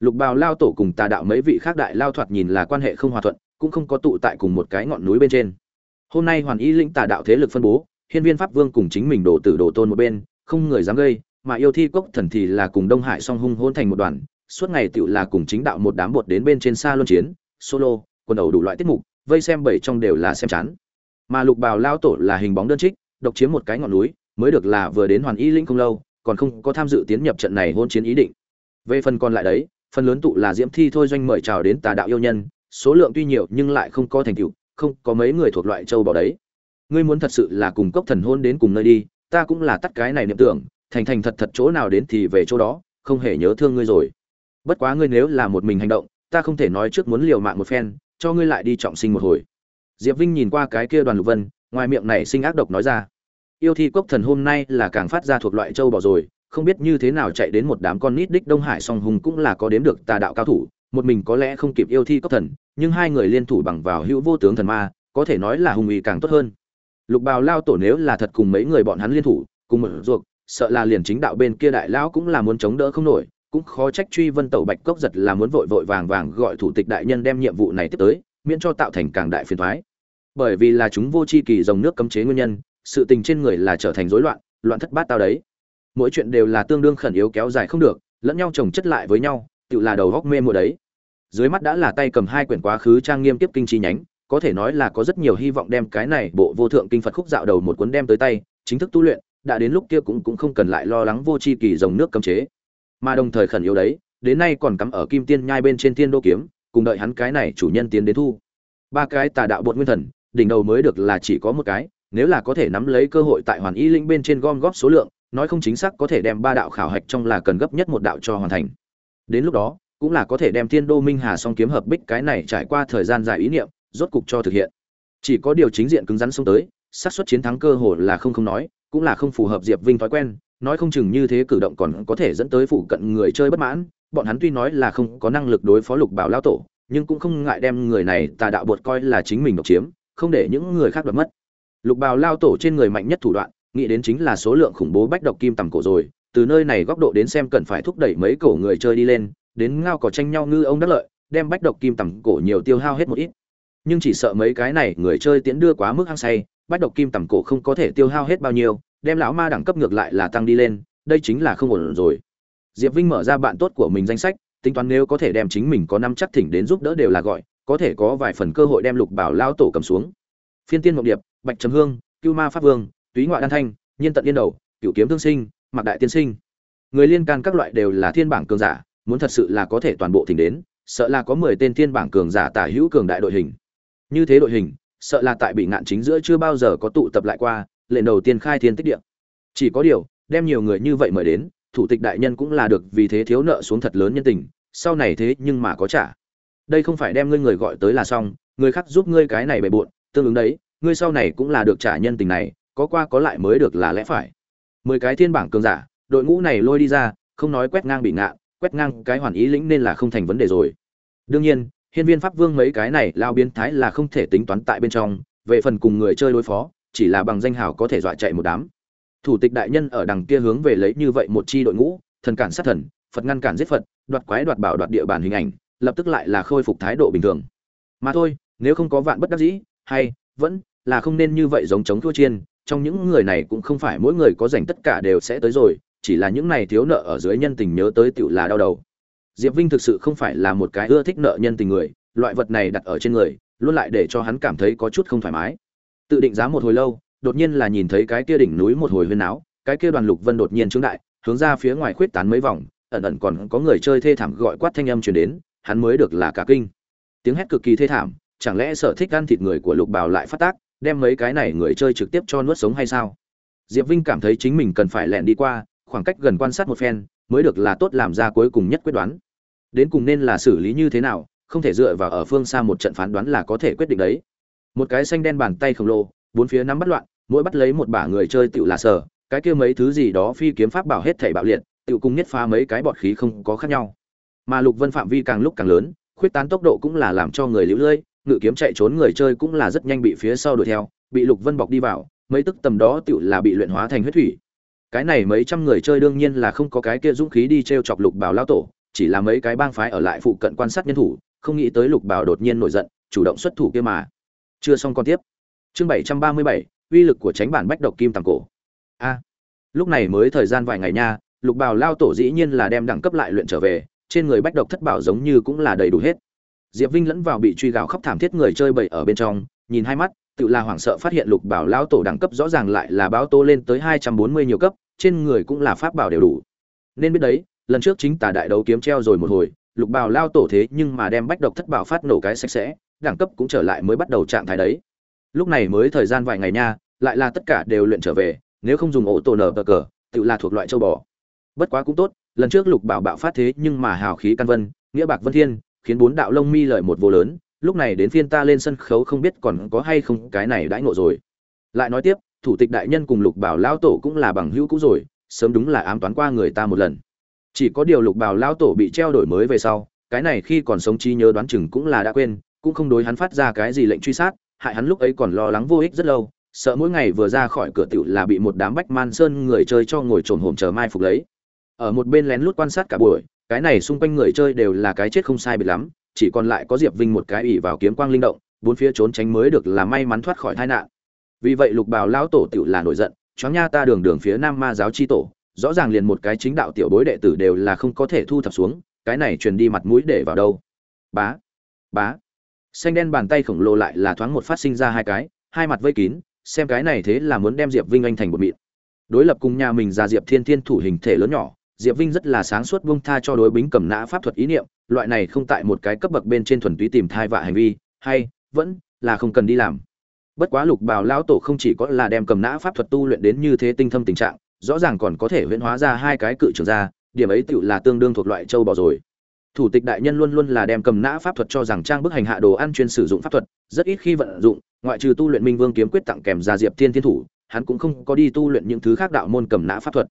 Lục bào lao tổ cùng tà đạo mấy vị khác đại lao thoạt nhìn là quan hệ không hòa thuận, cũng không có tụ tại cùng một cái ngọn núi bên trên. Hôm nay hoàn y lĩnh tà đạo thế lực phân bố, hiên viên pháp vương cùng chính mình đổ tử đổ tôn một bên, không người dám gây, mà yêu thi cốc thần thì là cùng đông hải song hung hôn thành một đoàn, suốt ngày tựu là cùng chính đạo một đám bột đến bên trên xa luân chiến, solo, quần đầu đủ loại tiết mục, vây xem bảy trong đều là xem chán. Mà lục bào lao tổ là hình bóng đơn trích, độc chiếm một cái ngọn núi mới được là vừa đến hoàn y lĩnh không lâu, còn không có tham dự tiến nhập trận này hôn chiến ý định. Về phần còn lại đấy, phần lớn tụ là diễm thi thôi doanh mời chào đến tà đạo yêu nhân, số lượng tuy nhiều nhưng lại không có thành tựu, không có mấy người thuộc loại châu bò đấy. Ngươi muốn thật sự là cùng cốc thần hôn đến cùng nơi đi, ta cũng là tắt cái này niệm tưởng, thành thành thật thật chỗ nào đến thì về chỗ đó, không hề nhớ thương ngươi rồi. Bất quá ngươi nếu là một mình hành động, ta không thể nói trước muốn liều mạng một phen, cho ngươi lại đi trọng sinh một hồi. Diệp vinh nhìn qua cái kia đoàn lục vân, ngoài miệng này sinh ác độc nói ra yêu thi cốc thần hôm nay là càng phát ra thuộc loại châu bò rồi, không biết như thế nào chạy đến một đám con nít đích đông hải song hùng cũng là có đếm được tà đạo cao thủ, một mình có lẽ không kịp yêu thi cốc thần, nhưng hai người liên thủ bằng vào hữu vô tướng thần ma, có thể nói là hùng uy càng tốt hơn. Lục bào lao tổ nếu là thật cùng mấy người bọn hắn liên thủ, cùng mở ruột, sợ là liền chính đạo bên kia đại lão cũng là muốn chống đỡ không nổi, cũng khó trách truy vân tẩu bạch cốc giật là muốn vội vội vàng vàng gọi thủ tịch đại nhân đem nhiệm vụ này tiếp tới, miễn cho tạo thành càng đại phiền thoái. Bởi vì là chúng vô tri kỳ dòng nước cấm chế nguyên nhân sự tình trên người là trở thành rối loạn loạn thất bát tao đấy. Mỗi chuyện đều là tương đương khẩn yếu kéo dài không được, lẫn nhau chồng chất lại với nhau, tự là đầu góc mê mùa đấy. Dưới mắt đã là tay cầm hai quyển quá khứ trang nghiêm tiếp kinh chi nhánh, có thể nói là có rất nhiều hy vọng đem cái này bộ vô thượng kinh phật khúc dạo đầu một cuốn đem tới tay, chính thức tu luyện, đã đến lúc kia cũng cũng không cần lại lo lắng vô chi kỳ dòng nước cấm chế. Mà đồng thời khẩn yếu đấy, đến nay còn cắm ở kim tiên nhai bên trên thiên đô kiếm, cùng đợi hắn cái này chủ nhân tiến đến thu. Ba cái tà đạo bột nguyên thần, đỉnh đầu mới được là chỉ có một cái nếu là có thể nắm lấy cơ hội tại hoàn y linh bên trên gom góp số lượng, nói không chính xác có thể đem ba đạo khảo hạch trong là cần gấp nhất một đạo cho hoàn thành. Đến lúc đó, cũng là có thể đem thiên đô minh hà song kiếm hợp bích cái này trải qua thời gian dài ý niệm, rốt cục cho thực hiện. Chỉ có điều chính diện cứng rắn xông tới, xác suất chiến thắng cơ hội là không không nói, cũng là không phù hợp diệp vinh thói quen, nói không chừng như thế cử động còn có thể dẫn tới phụ cận người chơi bất mãn, bọn hắn tuy nói là không có năng lực đối phó lục bảo lao tổ, nhưng cũng không ngại đem người này tà đạo bột coi là chính mình độc chiếm, không để những người khác đoạt mất lục bào lao tổ trên người mạnh nhất thủ đoạn, nghĩ đến chính là số lượng khủng bố bách độc kim tầm cổ rồi, từ nơi này góc độ đến xem cần phải thúc đẩy mấy cổ người chơi đi lên, đến ngao cỏ tranh nhau ngư ông đắc lợi, đem bách độc kim tầm cổ nhiều tiêu hao hết một ít. Nhưng chỉ sợ mấy cái này người chơi tiễn đưa quá mức hăng say, bách độc kim tầm cổ không có thể tiêu hao hết bao nhiêu, đem lão ma đẳng cấp ngược lại là tăng đi lên, đây chính là không ổn rồi. Diệp vinh mở ra bạn tốt của mình danh sách, tính toán nếu có thể đem chính mình có năm chắc thỉnh đến giúp đỡ đều là gọi, có thể có vài phần cơ hội đem lục bảo lao tổ cầm xuống. Phiên tiên mộng điệp bạch trầm hương, cưu ma pháp vương, túy ngoại đan thanh, nhiên tận yên đầu cựu kiếm thương sinh mặc đại tiên sinh. Người liên can các loại đều là thiên bảng cường giả, muốn thật sự là có thể toàn bộ thỉnh đến, sợ là có mười tên thiên bảng cường giả tả hữu cường đại đội hình. Như thế đội hình, sợ là tại bị ngạn chính giữa chưa bao giờ có tụ tập lại qua lệnh đầu tiên khai thiên tích địa. Chỉ có điều, đem nhiều người như vậy mời đến, thủ tịch đại nhân cũng là được vì thế thiếu nợ xuống thật lớn nhân tình, sau này thế nhưng mà có trả. Đây không phải đem ngươi người gọi tới là xong, người khác giúp ngươi cái này bề bộn, tương ứng đấy ngươi sau này cũng là được trả nhân tình này, có qua có lại mới được là lẽ phải. Mười cái thiên bảng cường giả, đội ngũ này lôi đi ra, không nói quét ngang bị ngạ, quét ngang cái hoàn ý lĩnh nên là không thành vấn đề rồi. Đương nhiên, hiên viên pháp vương mấy cái này lao biến thái là không thể tính toán tại bên trong, về phần cùng người chơi đối phó, chỉ là bằng danh hào có thể dọa chạy một đám. Thủ tịch đại nhân ở đằng kia hướng về lấy như vậy một chi đội ngũ, thần cản sát thần, phật ngăn cản giết phật, đoạt quái đoạt bảo đoạt địa bàn hình ảnh, lập tức lại là khôi phục thái độ bình thường. Mà thôi, nếu không có vạn bất đắc dĩ, hay, vẫn là không nên như vậy giống chống thua chiên, trong những người này cũng không phải mỗi người có dành tất cả đều sẽ tới rồi, chỉ là những này thiếu nợ ở dưới nhân tình nhớ tới tựu là đau đầu. Diệp vinh thực sự không phải là một cái ưa thích nợ nhân tình người, loại vật này đặt ở trên người, luôn lại để cho hắn cảm thấy có chút không thoải mái. Tự định giá một hồi lâu, đột nhiên là nhìn thấy cái kia đỉnh núi một hồi huyên áo cái kia đoàn lục vân đột nhiên trướng đại, hướng ra phía ngoài khuyết tán mấy vòng, ẩn ẩn còn có người chơi thê thảm gọi quát thanh âm truyền đến, hắn mới được là cả kinh. Tiếng hét cực kỳ thê thảm, chẳng lẽ sở thích ăn thịt người của lục bảo lại phát tác? Đem mấy cái này người chơi trực tiếp cho nuốt sống hay sao? Diệp vinh cảm thấy chính mình cần phải lẹn đi qua, khoảng cách gần quan sát một phen, mới được là tốt làm ra cuối cùng nhất quyết đoán. Đến cùng nên là xử lý như thế nào, không thể dựa vào ở phương xa một trận phán đoán là có thể quyết định đấy. Một cái xanh đen bàn tay khổng lồ, bốn phía nắm bắt loạn, mỗi bắt lấy một bả người chơi tựu là sở, cái kia mấy thứ gì đó phi kiếm pháp bảo hết thảy bạo liệt, tựu cùng nhất pha mấy cái bọt khí không có khác nhau. Mà lục vân phạm vi càng lúc càng lớn, khuyết tán tốc độ cũng là làm cho người liễu lơi ngự kiếm chạy trốn người chơi cũng là rất nhanh bị phía sau đuổi theo, bị lục vân bọc đi vào, mấy tức tầm đó tựu là bị luyện hóa thành huyết thủy. Cái này mấy trăm người chơi đương nhiên là không có cái kia dũng khí đi trêu chọc lục bảo lao tổ, chỉ là mấy cái bang phái ở lại phụ cận quan sát nhân thủ, không nghĩ tới lục bảo đột nhiên nổi giận, chủ động xuất thủ kia mà. Chưa xong con tiếp. Chương bảy trăm ba mươi bảy, uy lực của tránh bản bách độc kim tàng cổ. A. Lúc này mới thời gian vài ngày nha, lục bảo lao tổ dĩ nhiên là đem đẳng cấp lại luyện trở về, trên người bách độc thất bảo giống như cũng là đầy đủ hết diệp vinh lẫn vào bị truy gào khóc thảm thiết người chơi bậy ở bên trong, nhìn hai mắt, tự là hoảng sợ phát hiện lục bảo lão tổ đẳng cấp rõ ràng lại là báo tô lên tới hai trăm bốn mươi nhiều cấp, trên người cũng là pháp bảo đều đủ. Nên biết đấy, lần trước chính tà đại đấu kiếm treo rồi một hồi, lục bảo lao tổ thế nhưng mà đem bách độc thất bảo phát nổ cái sạch sẽ, đẳng cấp cũng trở lại mới bắt đầu trạng thái đấy. Lúc này mới thời gian vài ngày nha, lại là tất cả đều luyện trở về, nếu không dùng ổ tổ nở bờ cờ, tự là thuộc loại châu bò. Bất quá cũng tốt, lần trước lục bảo bạo phát thế nhưng mà hào khí căn vân, nghĩa bạc vân thiên khiến bốn đạo lông mi lợi một vô lớn, lúc này đến phiên ta lên sân khấu không biết còn có hay không cái này đãi ngộ rồi. Lại nói tiếp, thủ tịch đại nhân cùng lục bảo lão tổ cũng là bằng hữu cũ rồi, sớm đúng là ám toán qua người ta một lần. Chỉ có điều lục bảo lão tổ bị treo đổi mới về sau, cái này khi còn sống trí nhớ đoán chừng cũng là đã quên, cũng không đối hắn phát ra cái gì lệnh truy sát, hại hắn lúc ấy còn lo lắng vô ích rất lâu, sợ mỗi ngày vừa ra khỏi cửa tiểu là bị một đám bách man sơn người chơi cho ngồi trồn hổm chờ mai phục lấy. Ở một bên lén lút quan sát cả buổi cái này xung quanh người chơi đều là cái chết không sai biệt lắm, chỉ còn lại có diệp vinh một cái ỉ vào kiếm quang linh động, bốn phía trốn tránh mới được là may mắn thoát khỏi tai nạn. Vì vậy lục bào lão tổ tiểu là nổi giận, choáng nha, ta đường đường phía nam ma giáo chi tổ, rõ ràng liền một cái chính đạo tiểu bối đệ tử đều là không có thể thu thập xuống, cái này truyền đi mặt mũi để vào đâu? Bá bá. Xanh đen bàn tay khổng lồ lại là thoáng một phát sinh ra hai cái, hai mặt vây kín, xem cái này thế là muốn đem diệp vinh anh thành một mịn. Đối lập cùng nhà mình ra diệp thiên thiên thủ hình thể lớn nhỏ diệp vinh rất là sáng suốt buông tha cho đối bính cầm nã pháp thuật ý niệm, loại này không tại một cái cấp bậc bên trên thuần túy tìm thai vạ hành vi, hay, vẫn, là không cần đi làm. Bất quá lục bào lão tổ không chỉ có là đem cầm nã pháp thuật tu luyện đến như thế tinh thâm tình trạng, rõ ràng còn có thể huyễn hóa ra hai cái cự trường ra, điểm ấy tựu là tương đương thuộc loại châu bò rồi. Thủ tịch đại nhân luôn luôn là đem cầm nã pháp thuật cho rằng trang bức hành hạ đồ ăn chuyên sử dụng pháp thuật, rất ít khi vận dụng, ngoại trừ tu luyện minh vương kiếm quyết tặng kèm ra diệp thiên thiên thủ, hắn cũng không có đi tu luyện những thứ khác đạo môn cầm nã pháp thuật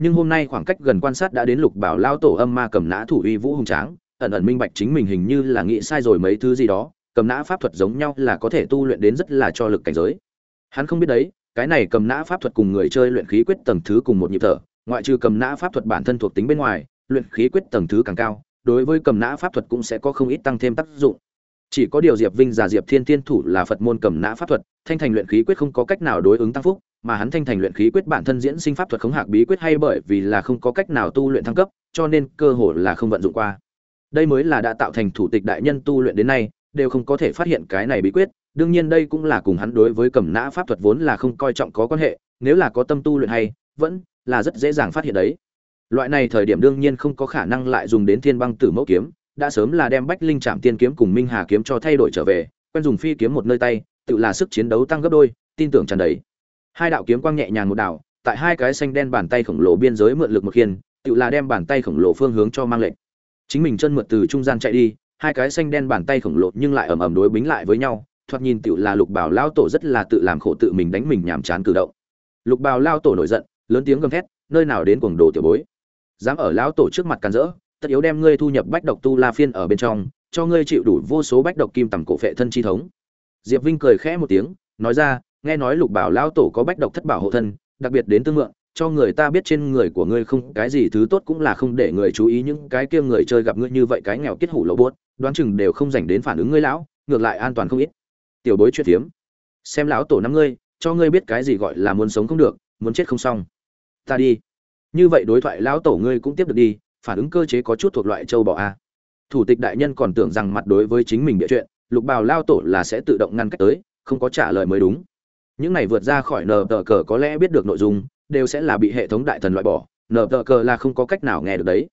nhưng hôm nay khoảng cách gần quan sát đã đến lục bảo lao tổ âm ma cầm nã thủ uy vũ hùng tráng, ẩn ẩn minh bạch chính mình hình như là nghĩ sai rồi mấy thứ gì đó, cầm nã pháp thuật giống nhau là có thể tu luyện đến rất là cho lực cảnh giới. Hắn không biết đấy, cái này cầm nã pháp thuật cùng người chơi luyện khí quyết tầng thứ cùng một nhịp thở, ngoại trừ cầm nã pháp thuật bản thân thuộc tính bên ngoài, luyện khí quyết tầng thứ càng cao, đối với cầm nã pháp thuật cũng sẽ có không ít tăng thêm tác dụng. Chỉ có điều diệp vinh giả diệp thiên thiên thủ là phật môn cầm nã pháp thuật, thanh thành luyện khí quyết không có cách nào đối ứng tăng phúc mà hắn thanh thành luyện khí quyết bản thân diễn sinh pháp thuật khống hạc bí quyết hay bởi vì là không có cách nào tu luyện thăng cấp, cho nên cơ hội là không vận dụng qua. Đây mới là đã tạo thành thủ tịch đại nhân tu luyện đến nay, đều không có thể phát hiện cái này bí quyết, đương nhiên đây cũng là cùng hắn đối với cầm nã pháp thuật vốn là không coi trọng có quan hệ, nếu là có tâm tu luyện hay, vẫn là rất dễ dàng phát hiện đấy. Loại này thời điểm đương nhiên không có khả năng lại dùng đến thiên băng tử mẫu kiếm, đã sớm là đem bách linh chạm tiên kiếm cùng minh hà kiếm cho thay đổi trở về, quen dùng phi kiếm một nơi tay, tự là sức chiến đấu tăng gấp đôi, tin tưởng tràn đầy hai đạo kiếm quang nhẹ nhàng một đạo tại hai cái xanh đen bàn tay khổng lồ biên giới mượn lực một khiên tự là đem bàn tay khổng lồ phương hướng cho mang lệnh chính mình chân mượn từ trung gian chạy đi, hai cái xanh đen bàn tay khổng lồ nhưng lại ầm ầm đối bính lại với nhau, thoạt nhìn tự là lục bảo lao tổ rất là tự làm khổ tự mình đánh mình nhàm chán cử động. Lục bào lao tổ nổi giận, lớn tiếng gầm thét, nơi nào đến cuồng đồ tiểu bối? Dám ở lão tổ trước mặt càn rỡ, tất yếu đem ngươi thu nhập bách độc tu la phiên ở bên trong, cho ngươi chịu đủ vô số bách độc kim tầm cổ phệ thân chi thống. Diệp vinh cười khẽ một tiếng, nói ra nghe nói lục bảo lão tổ có bách độc thất bảo hộ thân, đặc biệt đến tương mượn, cho người ta biết trên người của ngươi không, cái gì thứ tốt cũng là không để người chú ý những cái kia người chơi gặp ngươi như vậy cái nghèo kết hủ lỗ buốt, đoán chừng đều không dành đến phản ứng ngươi lão, ngược lại an toàn không ít. Tiểu bối chuyện thiếm, xem lão tổ năm ngươi, cho ngươi biết cái gì gọi là muốn sống không được, muốn chết không xong. Ta đi. Như vậy đối thoại lão tổ ngươi cũng tiếp được đi, phản ứng cơ chế có chút thuộc loại châu bò a. Thủ tịch đại nhân còn tưởng rằng mặt đối với chính mình địa chuyện, lục bào lao tổ là sẽ tự động ngăn cách tới, không có trả lời mới đúng những này vượt ra khỏi nờ tờ cờ có lẽ biết được nội dung, đều sẽ là bị hệ thống đại thần loại bỏ, nờ tờ cờ là không có cách nào nghe được đấy.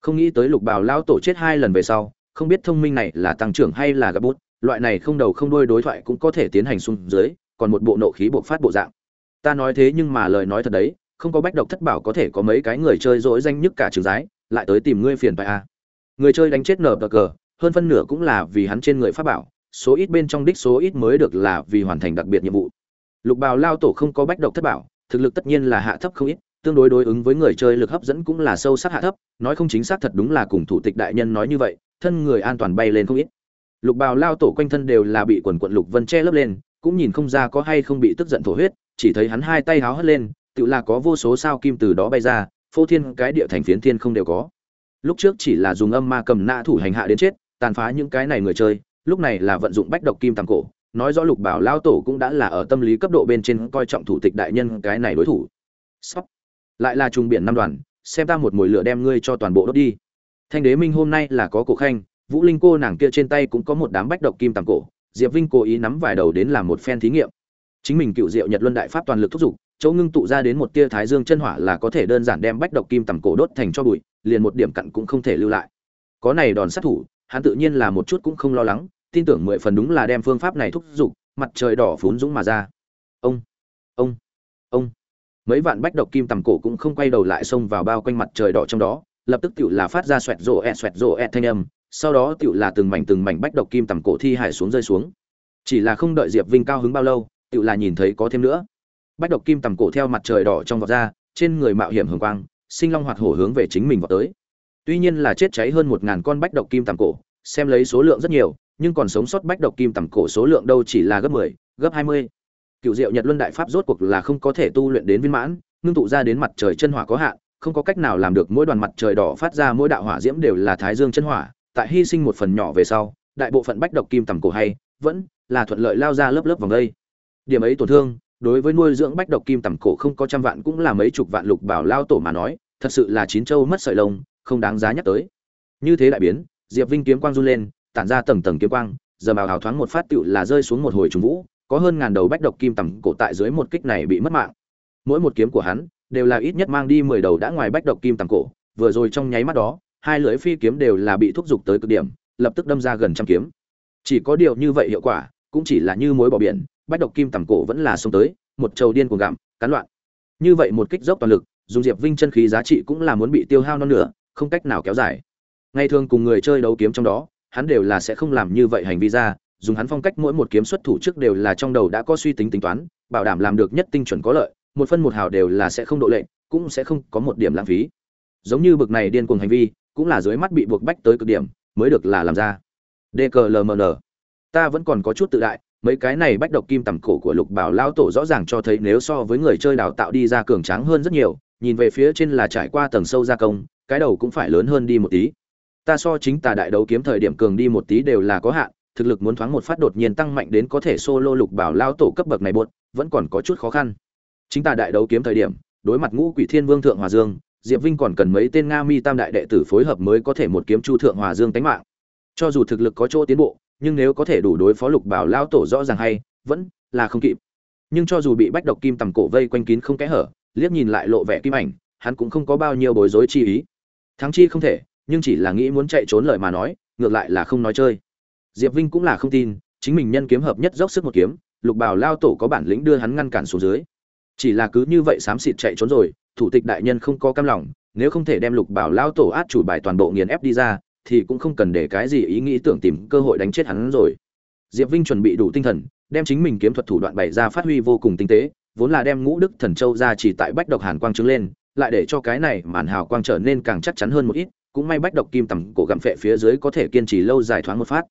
Không nghĩ tới lục bào lao tổ chết hai lần về sau, không biết thông minh này là tăng trưởng hay là gấp bút, loại này không đầu không đuôi đối thoại cũng có thể tiến hành xuống dưới, còn một bộ nộ khí bộc phát bộ dạng. Ta nói thế nhưng mà lời nói thật đấy, không có bách độc thất bảo có thể có mấy cái người chơi dỗi danh nhất cả trường giái, lại tới tìm ngươi phiền phải a à. người chơi đánh chết Nờ bờ cờ, hơn phân nửa cũng là vì hắn trên người pháp bảo, số ít bên trong đích số ít mới được là vì hoàn thành đặc biệt nhiệm vụ lục bào lao tổ không có bách độc thất bảo, thực lực tất nhiên là hạ thấp không ít, tương đối đối ứng với người chơi lực hấp dẫn cũng là sâu sắc hạ thấp, nói không chính xác thật đúng là cùng thủ tịch đại nhân nói như vậy, thân người an toàn bay lên không ít. Lục bào lao tổ quanh thân đều là bị quần quận lục vân che lấp lên, cũng nhìn không ra có hay không bị tức giận thổ huyết, chỉ thấy hắn hai tay háo hất lên, tự là có vô số sao kim từ đó bay ra, phô thiên cái địa thành phiến thiên không đều có. Lúc trước chỉ là dùng âm ma cầm nã thủ hành hạ đến chết, tàn phá những cái này người chơi, lúc này là vận dụng bách độc kim tàng cổ nói rõ lục bảo lao tổ cũng đã là ở tâm lý cấp độ bên trên coi trọng thủ tịch đại nhân cái này đối thủ. Sóc. lại là trùng biển năm đoàn, xem ta một mồi lửa đem ngươi cho toàn bộ đốt đi. Thanh đế minh hôm nay là có cổ khanh, vũ linh cô nàng kia trên tay cũng có một đám bách độc kim tàng cổ, diệp vinh cố ý nắm vài đầu đến làm một phen thí nghiệm. Chính mình cựu diệu nhật luân đại pháp toàn lực thúc giục, chỗ ngưng tụ ra đến một tia thái dương chân hỏa là có thể đơn giản đem bách độc kim tầm cổ đốt thành cho bụi, liền một điểm cặn cũng không thể lưu lại. Có này đòn sát thủ, hắn tự nhiên là một chút cũng không lo lắng tin tưởng mười phần đúng là đem phương pháp này thúc giục, mặt trời đỏ phún dũng mà ra. Ông ông ông. Mấy vạn bách độc kim tầm cổ cũng không quay đầu lại xông vào bao quanh mặt trời đỏ trong đó, lập tức tựu là phát ra xoẹt rộ ẹt xoẹt rộ ẹt thanh âm, sau đó tựu là từng mảnh từng mảnh bách độc kim tầm cổ thi hải xuống rơi xuống. Chỉ là không đợi diệp vinh cao hứng bao lâu tựu là nhìn thấy có thêm nữa. Bách độc kim tầm cổ theo mặt trời đỏ trong vọt ra, trên người mạo hiểm hường quang, sinh long hoạt hổ hướng về chính mình vào tới. Tuy nhiên là chết cháy hơn một ngàn con bách độc kim tầm cổ, xem lấy số lượng rất nhiều nhưng còn sống sót bách độc kim tầm cổ số lượng đâu chỉ là gấp mười, gấp hai mươi. Cựu diệu nhật luân đại pháp rốt cuộc là không có thể tu luyện đến viên mãn, ngưng tụ ra đến mặt trời chân hỏa có hạn, không có cách nào làm được mỗi đoàn mặt trời đỏ phát ra mỗi đạo hỏa diễm đều là thái dương chân hỏa. Tại hy sinh một phần nhỏ về sau, đại bộ phận bách độc kim tầm cổ hay, vẫn là thuận lợi lao ra lớp lớp vòng đây. Điểm ấy tổn thương, đối với nuôi dưỡng bách độc kim tầm cổ không có trăm vạn cũng là mấy chục vạn lục bảo lao tổ mà nói, thật sự là chín châu mất sợi lông, không đáng giá nhắc tới. Như thế đại biến, diệp vinh kiếm quang run lên tản ra tầng tầng kiếm quang, giờ bào hào thoáng một phát tựu là rơi xuống một hồi trùng vũ, có hơn ngàn đầu bách độc kim tầm cổ tại dưới một kích này bị mất mạng. Mỗi một kiếm của hắn đều là ít nhất mang đi mười đầu đã ngoài bách độc kim tầm cổ, vừa rồi trong nháy mắt đó, hai lưỡi phi kiếm đều là bị thúc giục tới cực điểm, lập tức đâm ra gần trăm kiếm. Chỉ có điều như vậy hiệu quả cũng chỉ là như mối bỏ biển, bách độc kim tầm cổ vẫn là xông tới, một trầu điên cuồng gặm, cắn loạn. Như vậy một kích dốc toàn lực, dùng diệp vinh chân khí giá trị cũng là muốn bị tiêu hao non nửa, không cách nào kéo dài. Ngày thường cùng người chơi đấu kiếm trong đó hắn đều là sẽ không làm như vậy hành vi ra, dùng hắn phong cách mỗi một kiếm xuất thủ trước đều là trong đầu đã có suy tính tính toán, bảo đảm làm được nhất tinh chuẩn có lợi, một phân một hào đều là sẽ không độ lệnh cũng sẽ không có một điểm lãng phí. Giống như bực này điên cuồng hành vi, cũng là dưới mắt bị buộc bách tới cực điểm, mới được là làm ra. Dklmn ta vẫn còn có chút tự đại, mấy cái này bách độc kim tầm cổ của lục bảo lao tổ rõ ràng cho thấy nếu so với người chơi đào tạo đi ra cường tráng hơn rất nhiều, nhìn về phía trên là trải qua tầng sâu gia công, cái đầu cũng phải lớn hơn đi một tí ta so chính tà đại đấu kiếm thời điểm cường đi một tí đều là có hạn, thực lực muốn thoáng một phát đột nhiên tăng mạnh đến có thể solo lục bảo lao tổ cấp bậc này buốt vẫn còn có chút khó khăn. Chính tà đại đấu kiếm thời điểm, đối mặt ngũ quỷ thiên vương thượng hòa dương, diệp vinh còn cần mấy tên nga mi tam đại đệ tử phối hợp mới có thể một kiếm chu thượng hòa dương tánh mạng. Cho dù thực lực có chỗ tiến bộ, nhưng nếu có thể đủ đối phó lục bảo lao tổ rõ ràng hay, vẫn là không kịp. Nhưng cho dù bị bách độc kim tầm cổ vây quanh kín không kẽ hở, liếc nhìn lại lộ vẻ kim ảnh, hắn cũng không có bao nhiêu bối rối chi ý. Thắng chi không thể nhưng chỉ là nghĩ muốn chạy trốn lời mà nói, ngược lại là không nói chơi. Diệp vinh cũng là không tin, chính mình nhân kiếm hợp nhất dốc sức một kiếm, lục bảo lao tổ có bản lĩnh đưa hắn ngăn cản xuống dưới. Chỉ là cứ như vậy xám xịt chạy trốn rồi, thủ tịch đại nhân không có cam lòng, nếu không thể đem lục bảo lao tổ át chủ bài toàn bộ nghiền ép đi ra, thì cũng không cần để cái gì ý nghĩ tưởng tìm cơ hội đánh chết hắn rồi. Diệp vinh chuẩn bị đủ tinh thần, đem chính mình kiếm thuật thủ đoạn bày ra phát huy vô cùng tinh tế, vốn là đem ngũ đức thần châu ra chỉ tại bách độc hàn quang trứng lên, lại để cho cái này màn hào quang trở nên càng chắc chắn hơn một ít cũng may bách độc kim tầm cổ gặm phệ phía dưới có thể kiên trì lâu dài thoáng một phát.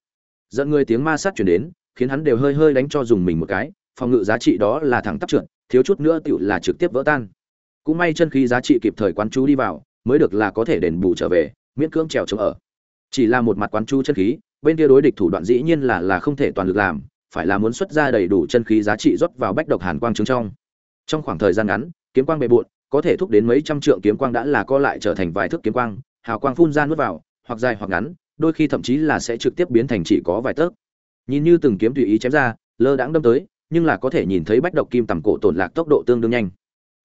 Dẫn người tiếng ma sát chuyển đến, khiến hắn đều hơi hơi đánh cho dùng mình một cái, phòng ngự giá trị đó là thẳng tắp trượt, thiếu chút nữa tựu là trực tiếp vỡ tan. Cũng may chân khí giá trị kịp thời quán chú đi vào, mới được là có thể đền bù trở về, miễn cưỡng trèo chống ở. Chỉ là một mặt quán chú chân khí, bên kia đối địch thủ đoạn dĩ nhiên là là không thể toàn lực làm, phải là muốn xuất ra đầy đủ chân khí giá trị rót vào bách độc hàn quang trứng trong. Trong khoảng thời gian ngắn, kiếm quang bề bộn, có thể thúc đến mấy trăm trượng kiếm quang đã là co lại trở thành vài thước kiếm quang hào quang phun ra nuốt vào, hoặc dài hoặc ngắn, đôi khi thậm chí là sẽ trực tiếp biến thành chỉ có vài tấc. Nhìn như từng kiếm tùy ý chém ra, lơ đãng đâm tới, nhưng là có thể nhìn thấy bách độc kim tầm cổ tổn lạc tốc độ tương đương nhanh.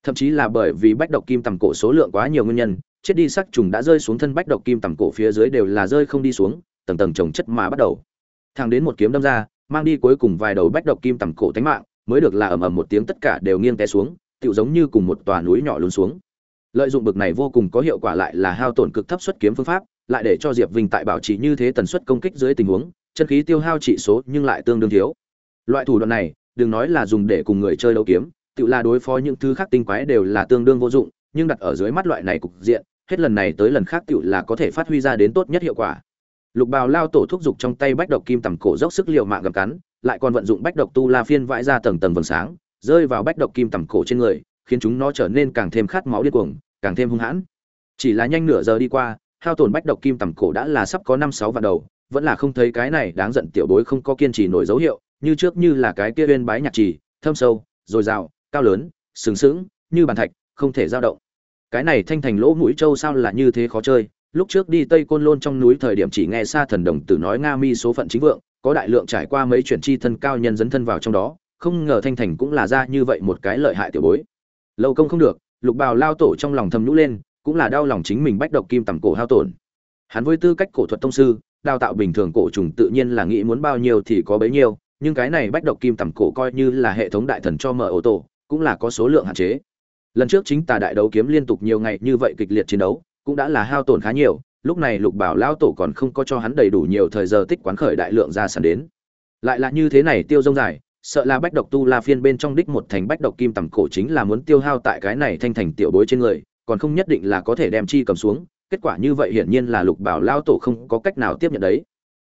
Thậm chí là bởi vì bách độc kim tầm cổ số lượng quá nhiều nguyên nhân, chết đi sắc trùng đã rơi xuống thân bách độc kim tầm cổ phía dưới đều là rơi không đi xuống, tầng tầng trồng chất mà bắt đầu. Thang đến một kiếm đâm ra, mang đi cuối cùng vài đầu bách độc kim tầm cổ tánh mạng, mới được là ầm ầm một tiếng tất cả đều nghiêng té xuống, tựu giống như cùng một tòa núi nhỏ lún xuống lợi dụng bực này vô cùng có hiệu quả lại là hao tổn cực thấp xuất kiếm phương pháp, lại để cho diệp vinh tại bảo trì như thế tần suất công kích dưới tình huống, chân khí tiêu hao trị số nhưng lại tương đương thiếu. Loại thủ đoạn này, đừng nói là dùng để cùng người chơi đấu kiếm, tự là đối phó những thứ khác tinh quái đều là tương đương vô dụng, nhưng đặt ở dưới mắt loại này cục diện, hết lần này tới lần khác tự là có thể phát huy ra đến tốt nhất hiệu quả. Lục bào lao tổ thúc giục trong tay bách độc kim tầm cổ dốc sức liều mạng gầm cắn, lại còn vận dụng bách độc tu la phiên vãi ra tầng tầng vầng sáng, rơi vào bách độc kim tầm cổ trên người khiến chúng nó trở nên càng thêm khát máu điên cuồng, càng thêm hung hãn. Chỉ là nhanh nửa giờ đi qua, hao tổn bách độc kim tầm cổ đã là sắp có năm sáu vạn đầu, vẫn là không thấy cái này đáng giận tiểu bối không có kiên trì nổi dấu hiệu, như trước như là cái kia uyên bái nhạc trì, thâm sâu rồi dào, cao lớn, sừng sững, như bàn thạch, không thể dao động. Cái này thanh thành lỗ mũi châu sao là như thế khó chơi? Lúc trước đi tây côn lôn trong núi thời điểm chỉ nghe xa thần đồng tử nói nga mi số phận chính vượng, có đại lượng trải qua mấy chuyển chi thân cao nhân dẫn thân vào trong đó, không ngờ thanh thành cũng là ra như vậy một cái lợi hại tiểu bối lâu công không được, lục bào lao tổ trong lòng thầm nhũ lên, cũng là đau lòng chính mình bách độc kim tầm cổ hao tổn. Hắn với tư cách cổ thuật tông sư, đào tạo bình thường cổ trùng tự nhiên là nghĩ muốn bao nhiêu thì có bấy nhiêu, nhưng cái này bách độc kim tầm cổ coi như là hệ thống đại thần cho mở ô tô cũng là có số lượng hạn chế. Lần trước chính tà đại đấu kiếm liên tục nhiều ngày như vậy kịch liệt chiến đấu, cũng đã là hao tổn khá nhiều, lúc này lục bảo lao tổ còn không có cho hắn đầy đủ nhiều thời giờ tích quán khởi đại lượng ra sản đến. Lại là như thế này tiêu dông dài sợ là bách độc tu la phiên bên trong đích một thành bách độc kim tầm cổ chính là muốn tiêu hao tại cái này thanh thành tiểu bối trên người, còn không nhất định là có thể đem chi cầm xuống, kết quả như vậy hiển nhiên là lục bảo lao tổ không có cách nào tiếp nhận đấy.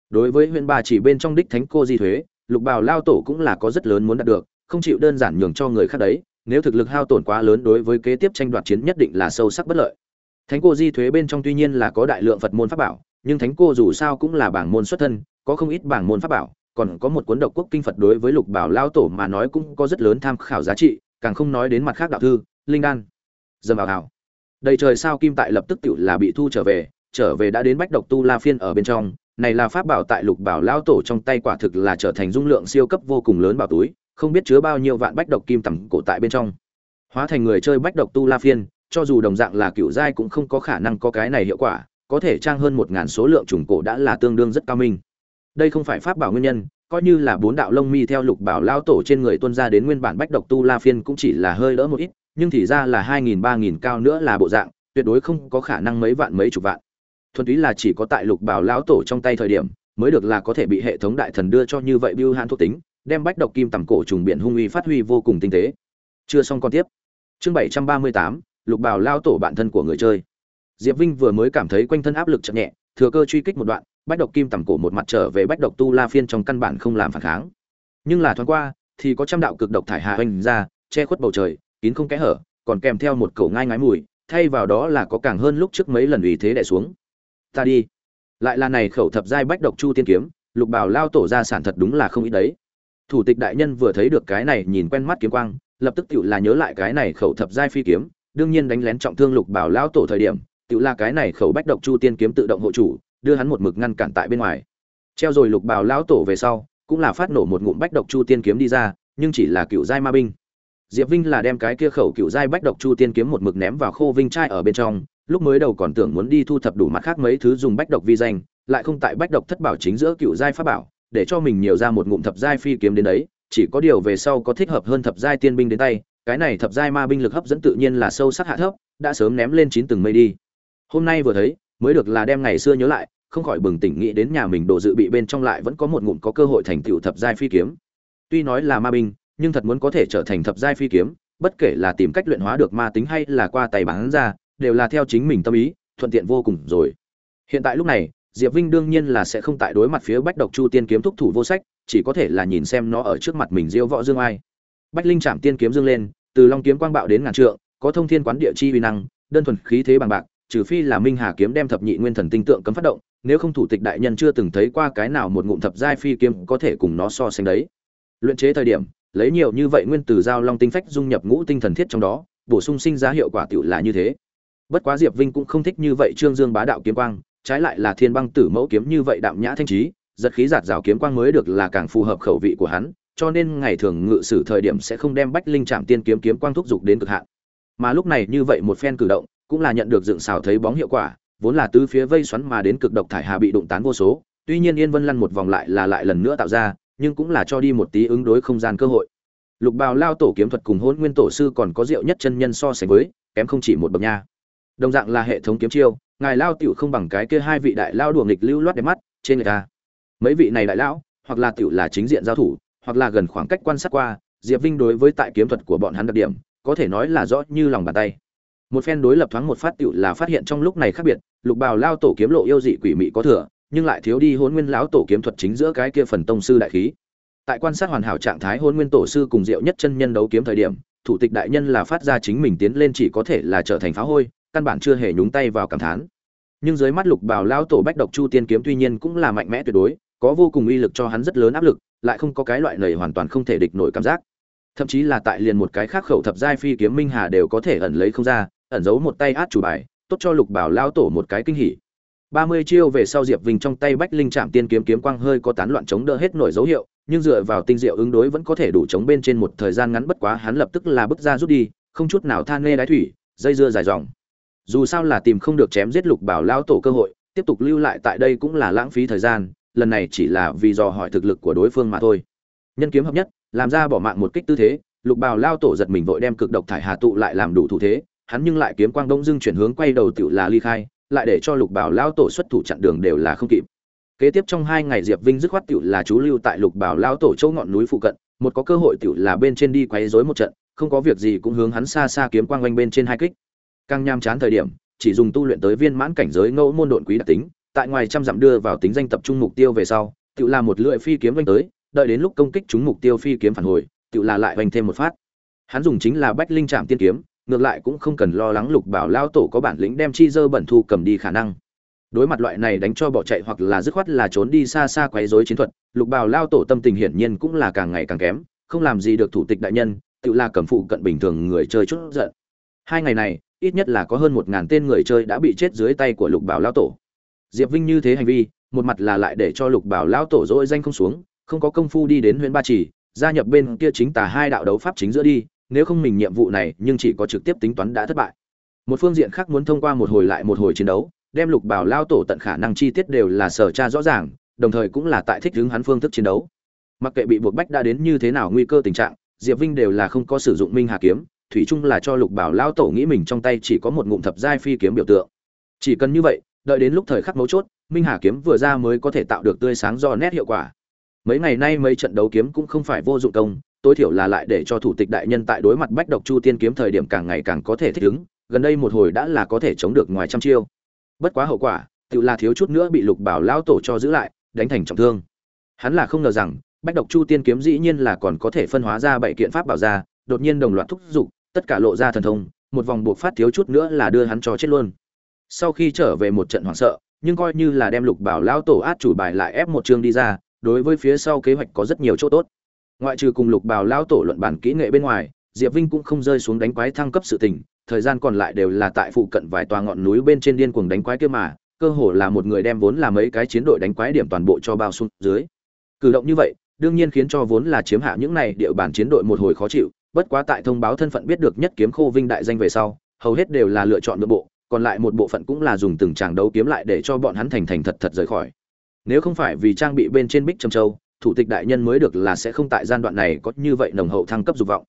Đối với huyện bà chỉ bên trong đích thánh cô di thuế, lục bảo lao tổ cũng là có rất lớn muốn đạt được, không chịu đơn giản nhường cho người khác đấy, nếu thực lực hao tổn quá lớn đối với kế tiếp tranh đoạt chiến nhất định là sâu sắc bất lợi. Thánh cô di thuế bên trong tuy nhiên là có đại lượng phật môn pháp bảo, nhưng thánh cô dù sao cũng là bảng môn xuất thân, có không ít bảng môn pháp bảo còn có một cuốn độc quốc kinh phật đối với lục bảo lao tổ mà nói cũng có rất lớn tham khảo giá trị, càng không nói đến mặt khác đạo thư, linh đan. Dầm vào hảo đầy trời sao kim tại lập tức tiểu là bị thu trở về trở về đã đến bách độc tu la phiên ở bên trong, này là pháp bảo tại lục bảo lao tổ trong tay quả thực là trở thành dung lượng siêu cấp vô cùng lớn bảo túi, không biết chứa bao nhiêu vạn bách độc kim tầm cổ tại bên trong. Hóa thành người chơi bách độc tu la phiên, cho dù đồng dạng là cựu giai cũng không có khả năng có cái này hiệu quả, có thể trang hơn một ngàn số lượng trùng cổ đã là tương đương rất cao minh đây không phải pháp bảo nguyên nhân, coi như là bốn đạo lông mi theo lục bảo lao tổ trên người tuân ra đến nguyên bản bách độc tu la phiên cũng chỉ là hơi đỡ một ít, nhưng thì ra là hai nghìn, ba nghìn cao nữa là bộ dạng, tuyệt đối không có khả năng mấy vạn mấy chục vạn. Thuần túy là chỉ có tại lục bảo lão tổ trong tay thời điểm, mới được là có thể bị hệ thống đại thần đưa cho như vậy biêu hạn thuộc tính, đem bách độc kim tầm cổ trùng biển hung uy phát huy vô cùng tinh tế. Chưa xong con tiếp. Chương bảy trăm ba mươi tám, lục bảo lao tổ bản thân của người chơi. Diệp vinh vừa mới cảm thấy quanh thân áp lực chậm nhẹ, thừa cơ truy kích một đoạn bách độc kim tầm cổ một mặt trở về bách độc tu la phiên trong căn bản không làm phản kháng. Nhưng là thoáng qua, thì có trăm đạo cực độc thải hạ hoành ra, che khuất bầu trời, kín không kẽ hở, còn kèm theo một cổ ngai ngái mùi, thay vào đó là có càng hơn lúc trước mấy lần ủy thế đẻ xuống. Ta đi. Lại là này khẩu thập giai bách độc chu tiên kiếm, lục bảo lao tổ ra sản thật đúng là không ít đấy. Thủ tịch đại nhân vừa thấy được cái này nhìn quen mắt kiếm quang, lập tức tự là nhớ lại cái này khẩu thập giai phi kiếm, đương nhiên đánh lén trọng thương lục bảo lao tổ thời điểm tự là cái này khẩu bách độc chu tiên kiếm tự động hộ chủ đưa hắn một mực ngăn cản tại bên ngoài. Treo rồi lục bào lão tổ về sau, cũng là phát nổ một ngụm bách độc chu tiên kiếm đi ra, nhưng chỉ là cựu giai ma binh. Diệp vinh là đem cái kia khẩu cựu giai bách độc chu tiên kiếm một mực ném vào khô vinh trai ở bên trong, lúc mới đầu còn tưởng muốn đi thu thập đủ mặt khác mấy thứ dùng bách độc vi danh, lại không tại bách độc thất bảo chính giữa cựu giai pháp bảo, để cho mình nhiều ra một ngụm thập giai phi kiếm đến đấy, chỉ có điều về sau có thích hợp hơn thập giai tiên binh đến tay, cái này thập giai ma binh lực hấp dẫn tự nhiên là sâu sắc hạ thấp, đã sớm ném lên chín từng mây đi. Hôm nay vừa thấy mới được là đem ngày xưa nhớ lại, không khỏi bừng tỉnh nghĩ đến nhà mình đồ dự bị bên trong lại vẫn có một ngụm có cơ hội thành tựu thập giai phi kiếm. Tuy nói là ma binh, nhưng thật muốn có thể trở thành thập giai phi kiếm, bất kể là tìm cách luyện hóa được ma tính hay là qua tay bán ra, đều là theo chính mình tâm ý, thuận tiện vô cùng rồi. Hiện tại lúc này, diệp vinh đương nhiên là sẽ không tại đối mặt phía bách độc chu tiên kiếm thúc thủ vô sách, chỉ có thể là nhìn xem nó ở trước mặt mình diêu võ dương ai. Bách linh chạm tiên kiếm dương lên, từ long kiếm quang bạo đến ngàn trượng, có thông thiên quán địa chi uy năng, đơn thuần khí thế bằng bạc trừ phi là minh hà kiếm đem thập nhị nguyên thần tinh tượng cấm phát động, nếu không thủ tịch đại nhân chưa từng thấy qua cái nào một ngụm thập giai phi kiếm có thể cùng nó so sánh đấy. Luyện chế thời điểm, lấy nhiều như vậy nguyên từ giao long tinh phách dung nhập ngũ tinh thần thiết trong đó, bổ sung sinh ra hiệu quả tiểu là như thế. Bất quá diệp vinh cũng không thích như vậy trương dương bá đạo kiếm quang, trái lại là thiên băng tử mẫu kiếm như vậy đạm nhã thanh trí, giật khí giạt rào kiếm quang mới được là càng phù hợp khẩu vị của hắn, cho nên ngày thường ngự sử thời điểm sẽ không đem bách linh chạm tiên kiếm kiếm quang thúc dục đến cực hạn. Mà lúc này như vậy một phen cử động cũng là nhận được dựng xào thấy bóng hiệu quả, vốn là tứ phía vây xoắn mà đến cực độc thải hà bị đụng tán vô số, tuy nhiên yên vân lăn một vòng lại là lại lần nữa tạo ra, nhưng cũng là cho đi một tí ứng đối không gian cơ hội. Lục bào lao tổ kiếm thuật cùng hôn nguyên tổ sư còn có diệu nhất chân nhân so sánh với, kém không chỉ một bậc nha. Đồng dạng là hệ thống kiếm chiêu, ngài lao tiểu không bằng cái kia hai vị đại lao đùa nghịch lưu loát đẹp mắt, trên người ta. Mấy vị này đại lão, hoặc là tiểu là chính diện giao thủ, hoặc là gần khoảng cách quan sát qua, diệp vinh đối với tại kiếm thuật của bọn hắn đặc điểm, có thể nói là rõ như lòng bàn tay một phen đối lập thoáng một phát tựu là phát hiện trong lúc này khác biệt, lục bào lao tổ kiếm lộ yêu dị quỷ mị có thừa, nhưng lại thiếu đi hôn nguyên lão tổ kiếm thuật chính giữa cái kia phần tông sư đại khí. Tại quan sát hoàn hảo trạng thái hôn nguyên tổ sư cùng diệu nhất chân nhân đấu kiếm thời điểm, thủ tịch đại nhân là phát ra chính mình tiến lên chỉ có thể là trở thành phá hôi, căn bản chưa hề nhúng tay vào cảm thán. Nhưng dưới mắt lục bảo lao tổ bách độc chu tiên kiếm tuy nhiên cũng là mạnh mẽ tuyệt đối, có vô cùng uy lực cho hắn rất lớn áp lực, lại không có cái loại nầy hoàn toàn không thể địch nổi cảm giác. Thậm chí là tại liền một cái khác khẩu thập giai phi kiếm minh hà đều có thể ẩn lấy không ra ẩn giấu một tay át chủ bài, tốt cho lục bảo lao tổ một cái kinh hỉ. Ba mươi chiêu về sau diệp vinh trong tay bách linh trạm tiên kiếm kiếm quang hơi có tán loạn chống đỡ hết nổi dấu hiệu, nhưng dựa vào tinh diệu ứng đối vẫn có thể đủ chống bên trên một thời gian ngắn bất quá hắn lập tức là bước ra rút đi, không chút nào than nghe đái thủy, dây dưa dài dòng. Dù sao là tìm không được chém giết lục bảo lao tổ cơ hội, tiếp tục lưu lại tại đây cũng là lãng phí thời gian, lần này chỉ là vì dò hỏi thực lực của đối phương mà thôi. Nhân kiếm hợp nhất, làm ra bỏ mạng một kích tư thế, lục bào lao tổ giật mình vội đem cực độc thải hà tụ lại làm đủ thủ thế hắn nhưng lại kiếm quang đông dưng chuyển hướng quay đầu tựu là ly khai, lại để cho lục bảo lao tổ xuất thủ chặn đường đều là không kịp. Kế tiếp trong hai ngày diệp vinh dứt khoát tựu là chú lưu tại lục bảo lao tổ châu ngọn núi phụ cận, một có cơ hội tựu là bên trên đi quấy rối một trận, không có việc gì cũng hướng hắn xa xa kiếm quang quanh bên trên hai kích. Càng nham chán thời điểm, chỉ dùng tu luyện tới viên mãn cảnh giới ngẫu môn độn quý đặc tính, tại ngoài trăm dặm đưa vào tính danh tập trung mục tiêu về sau, tiểu là một lưỡi phi kiếm quanh tới, đợi đến lúc công kích chúng mục tiêu phi kiếm phản hồi, tiểu là lại vanh thêm một phát. Hắn dùng chính là bách linh trạm tiên kiếm ngược lại cũng không cần lo lắng lục bảo lao tổ có bản lĩnh đem chi dơ bẩn thu cầm đi khả năng. Đối mặt loại này đánh cho bỏ chạy hoặc là dứt khoát là trốn đi xa xa quấy rối chiến thuật, lục bảo lao tổ tâm tình hiển nhiên cũng là càng ngày càng kém, không làm gì được thủ tịch đại nhân, tự là cầm phụ cận bình thường người chơi chút giận. Hai ngày này, ít nhất là có hơn một ngàn tên người chơi đã bị chết dưới tay của lục bảo lao tổ. Diệp vinh như thế hành vi, một mặt là lại để cho lục bảo lao tổ dỗi danh không xuống, không có công phu đi đến huyện ba chỉ, gia nhập bên kia chính tả hai đạo đấu pháp chính giữa đi nếu không mình nhiệm vụ này, nhưng chỉ có trực tiếp tính toán đã thất bại. Một phương diện khác muốn thông qua một hồi lại một hồi chiến đấu, đem lục bảo lao tổ tận khả năng chi tiết đều là sở tra rõ ràng, đồng thời cũng là tại thích hướng hắn phương thức chiến đấu. Mặc kệ bị buộc bách đã đến như thế nào nguy cơ tình trạng, diệp vinh đều là không có sử dụng minh hà kiếm, thủy chung là cho lục bảo lao tổ nghĩ mình trong tay chỉ có một ngụm thập giai phi kiếm biểu tượng. Chỉ cần như vậy, đợi đến lúc thời khắc mấu chốt, minh hà kiếm vừa ra mới có thể tạo được tươi sáng do nét hiệu quả. Mấy ngày nay mấy trận đấu kiếm cũng không phải vô dụng công tối thiểu là lại để cho thủ tịch đại nhân tại đối mặt bách độc chu tiên kiếm thời điểm càng ngày càng có thể thích ứng, gần đây một hồi đã là có thể chống được ngoài trăm chiêu. Bất quá hậu quả, tự là thiếu chút nữa bị lục bảo lão tổ cho giữ lại, đánh thành trọng thương. Hắn là không ngờ rằng, bách độc chu tiên kiếm dĩ nhiên là còn có thể phân hóa ra bảy kiện pháp bảo ra, đột nhiên đồng loạt thúc giục, tất cả lộ ra thần thông, một vòng buộc phát thiếu chút nữa là đưa hắn cho chết luôn. Sau khi trở về một trận hoảng sợ, nhưng coi như là đem lục bảo lão tổ át chủ bài lại ép một chương đi ra, đối với phía sau kế hoạch có rất nhiều chỗ tốt ngoại trừ cùng lục bào lao tổ luận bản kỹ nghệ bên ngoài, diệp vinh cũng không rơi xuống đánh quái thăng cấp sự tình, thời gian còn lại đều là tại phụ cận vài tòa ngọn núi bên trên điên cuồng đánh quái kia mà, cơ hồ là một người đem vốn là mấy cái chiến đội đánh quái điểm toàn bộ cho bao xuống dưới. Cử động như vậy, đương nhiên khiến cho vốn là chiếm hạ những này địa bàn chiến đội một hồi khó chịu, bất quá tại thông báo thân phận biết được nhất kiếm khô vinh đại danh về sau, hầu hết đều là lựa chọn nội bộ, còn lại một bộ phận cũng là dùng từng tràng đấu kiếm lại để cho bọn hắn thành thành thật thật rời khỏi. Nếu không phải vì trang bị bên trên bích trầm châu thủ tịch đại nhân mới được là sẽ không tại gian đoạn này có như vậy nồng hậu thăng cấp dục vọng.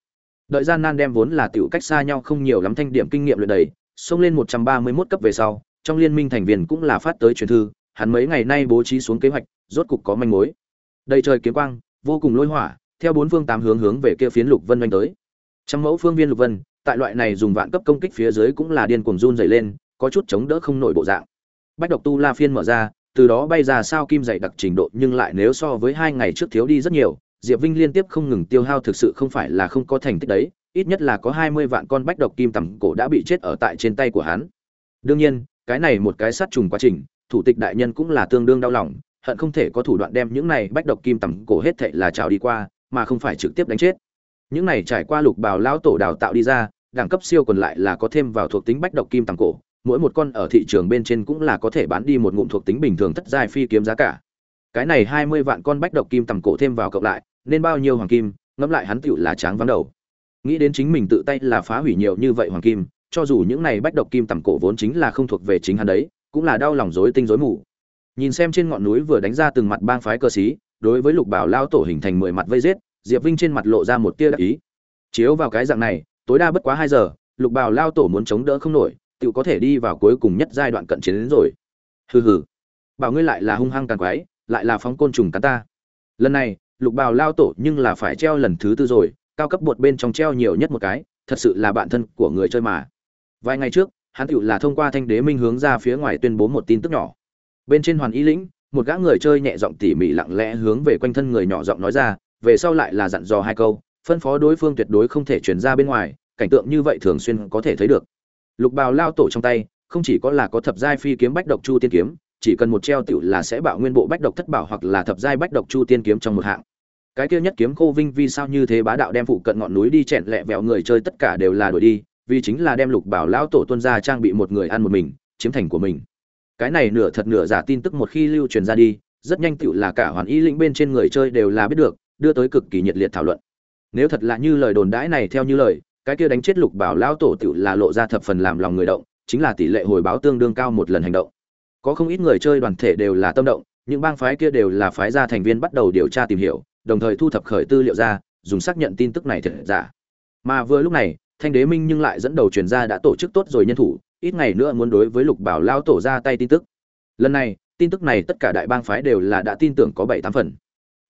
Đợi gian nan đem vốn là tiểu cách xa nhau không nhiều lắm thanh điểm kinh nghiệm luyện đầy, xông lên một trăm ba mươi 131 cấp về sau, trong liên minh thành viên cũng là phát tới truyền thư, hắn mấy ngày nay bố trí xuống kế hoạch, rốt cục có manh mối. Đầy trời kiếm quang, vô cùng lôi hỏa, theo bốn phương tám hướng hướng về kia phiến lục vân doanh tới. Trăm mẫu phương viên lục vân, tại loại này dùng vạn cấp công kích phía dưới cũng là điên cuồng run dày lên, có chút chống đỡ không nổi bộ dạng. Bách độc tu la phiên mở ra từ đó bay ra sao kim dày đặc trình độ nhưng lại nếu so với hai ngày trước thiếu đi rất nhiều, diệp vinh liên tiếp không ngừng tiêu hao thực sự không phải là không có thành tích đấy, ít nhất là có hai mươi vạn con bách độc kim tầm cổ đã bị chết ở tại trên tay của hắn. Đương nhiên, cái này một cái sát trùng quá trình, thủ tịch đại nhân cũng là tương đương đau lòng, hận không thể có thủ đoạn đem những này bách độc kim tầm cổ hết thệ là trào đi qua, mà không phải trực tiếp đánh chết. Những này trải qua lục bào lão tổ đào tạo đi ra, đẳng cấp siêu còn lại là có thêm vào thuộc tính bách độc kim tầm cổ mỗi một con ở thị trường bên trên cũng là có thể bán đi một ngụm thuộc tính bình thường thất giai phi kiếm giá cả. Cái này hai mươi vạn con bách độc kim tầm cổ thêm vào cộng lại, nên bao nhiêu hoàng kim, ngẫm lại hắn tựu là tráng vắng đầu. Nghĩ đến chính mình tự tay là phá hủy nhiều như vậy hoàng kim, cho dù những này bách độc kim tầm cổ vốn chính là không thuộc về chính hắn đấy, cũng là đau lòng rối tinh rối mù. Nhìn xem trên ngọn núi vừa đánh ra từng mặt bang phái cơ sĩ, đối với lục bảo lao tổ hình thành mười mặt vây giết, diệp vinh trên mặt lộ ra một tia đắc ý. Chiếu vào cái dạng này, tối đa bất quá hai giờ, lục bảo lao tổ muốn chống đỡ không nổi tự có thể đi vào cuối cùng nhất giai đoạn cận chiến đến rồi. Hừ hừ. Bảo ngươi lại là hung hăng càng quái, lại là phóng côn trùng cắn ta. Lần này, lục bào lao tổ nhưng là phải treo lần thứ tư rồi, cao cấp bột bên trong treo nhiều nhất một cái, thật sự là bạn thân của người chơi mà. Vài ngày trước, hắn tựu là thông qua thanh đế minh hướng ra phía ngoài tuyên bố một tin tức nhỏ. Bên trên hoàn y lĩnh, một gã người chơi nhẹ giọng tỉ mỉ lặng lẽ hướng về quanh thân người nhỏ giọng nói ra, về sau lại là dặn dò hai câu, phân phó đối phương tuyệt đối không thể chuyển ra bên ngoài, cảnh tượng như vậy thường xuyên có thể thấy được lục bào lao tổ trong tay, không chỉ có là có thập giai phi kiếm bách độc chu tiên kiếm, chỉ cần một treo tiểu là sẽ bạo nguyên bộ bách độc thất bảo hoặc là thập giai bách độc chu tiên kiếm trong một hạng. Cái kia nhất kiếm khô vinh vì sao như thế bá đạo đem phụ cận ngọn núi đi chèn lẹ vẹo người chơi tất cả đều là đuổi đi, vì chính là đem lục bảo lão tổ tuân ra trang bị một người ăn một mình, chiếm thành của mình. Cái này nửa thật nửa giả tin tức một khi lưu truyền ra đi, rất nhanh tựu là cả hoàn y lĩnh bên trên người chơi đều là biết được, đưa tới cực kỳ nhiệt liệt thảo luận. Nếu thật là như lời đồn đãi này theo như lời cái kia đánh chết lục bảo lão tổ tựu là lộ ra thập phần làm lòng người động, chính là tỷ lệ hồi báo tương đương cao một lần hành động. Có không ít người chơi đoàn thể đều là tâm động, những bang phái kia đều là phái gia thành viên bắt đầu điều tra tìm hiểu, đồng thời thu thập khởi tư liệu ra, dùng xác nhận tin tức này thật giả. Mà vừa lúc này, thanh đế minh nhưng lại dẫn đầu truyền ra đã tổ chức tốt rồi nhân thủ, ít ngày nữa muốn đối với lục bảo lao tổ ra tay tin tức. Lần này, tin tức này tất cả đại bang phái đều là đã tin tưởng có bảy tám phần.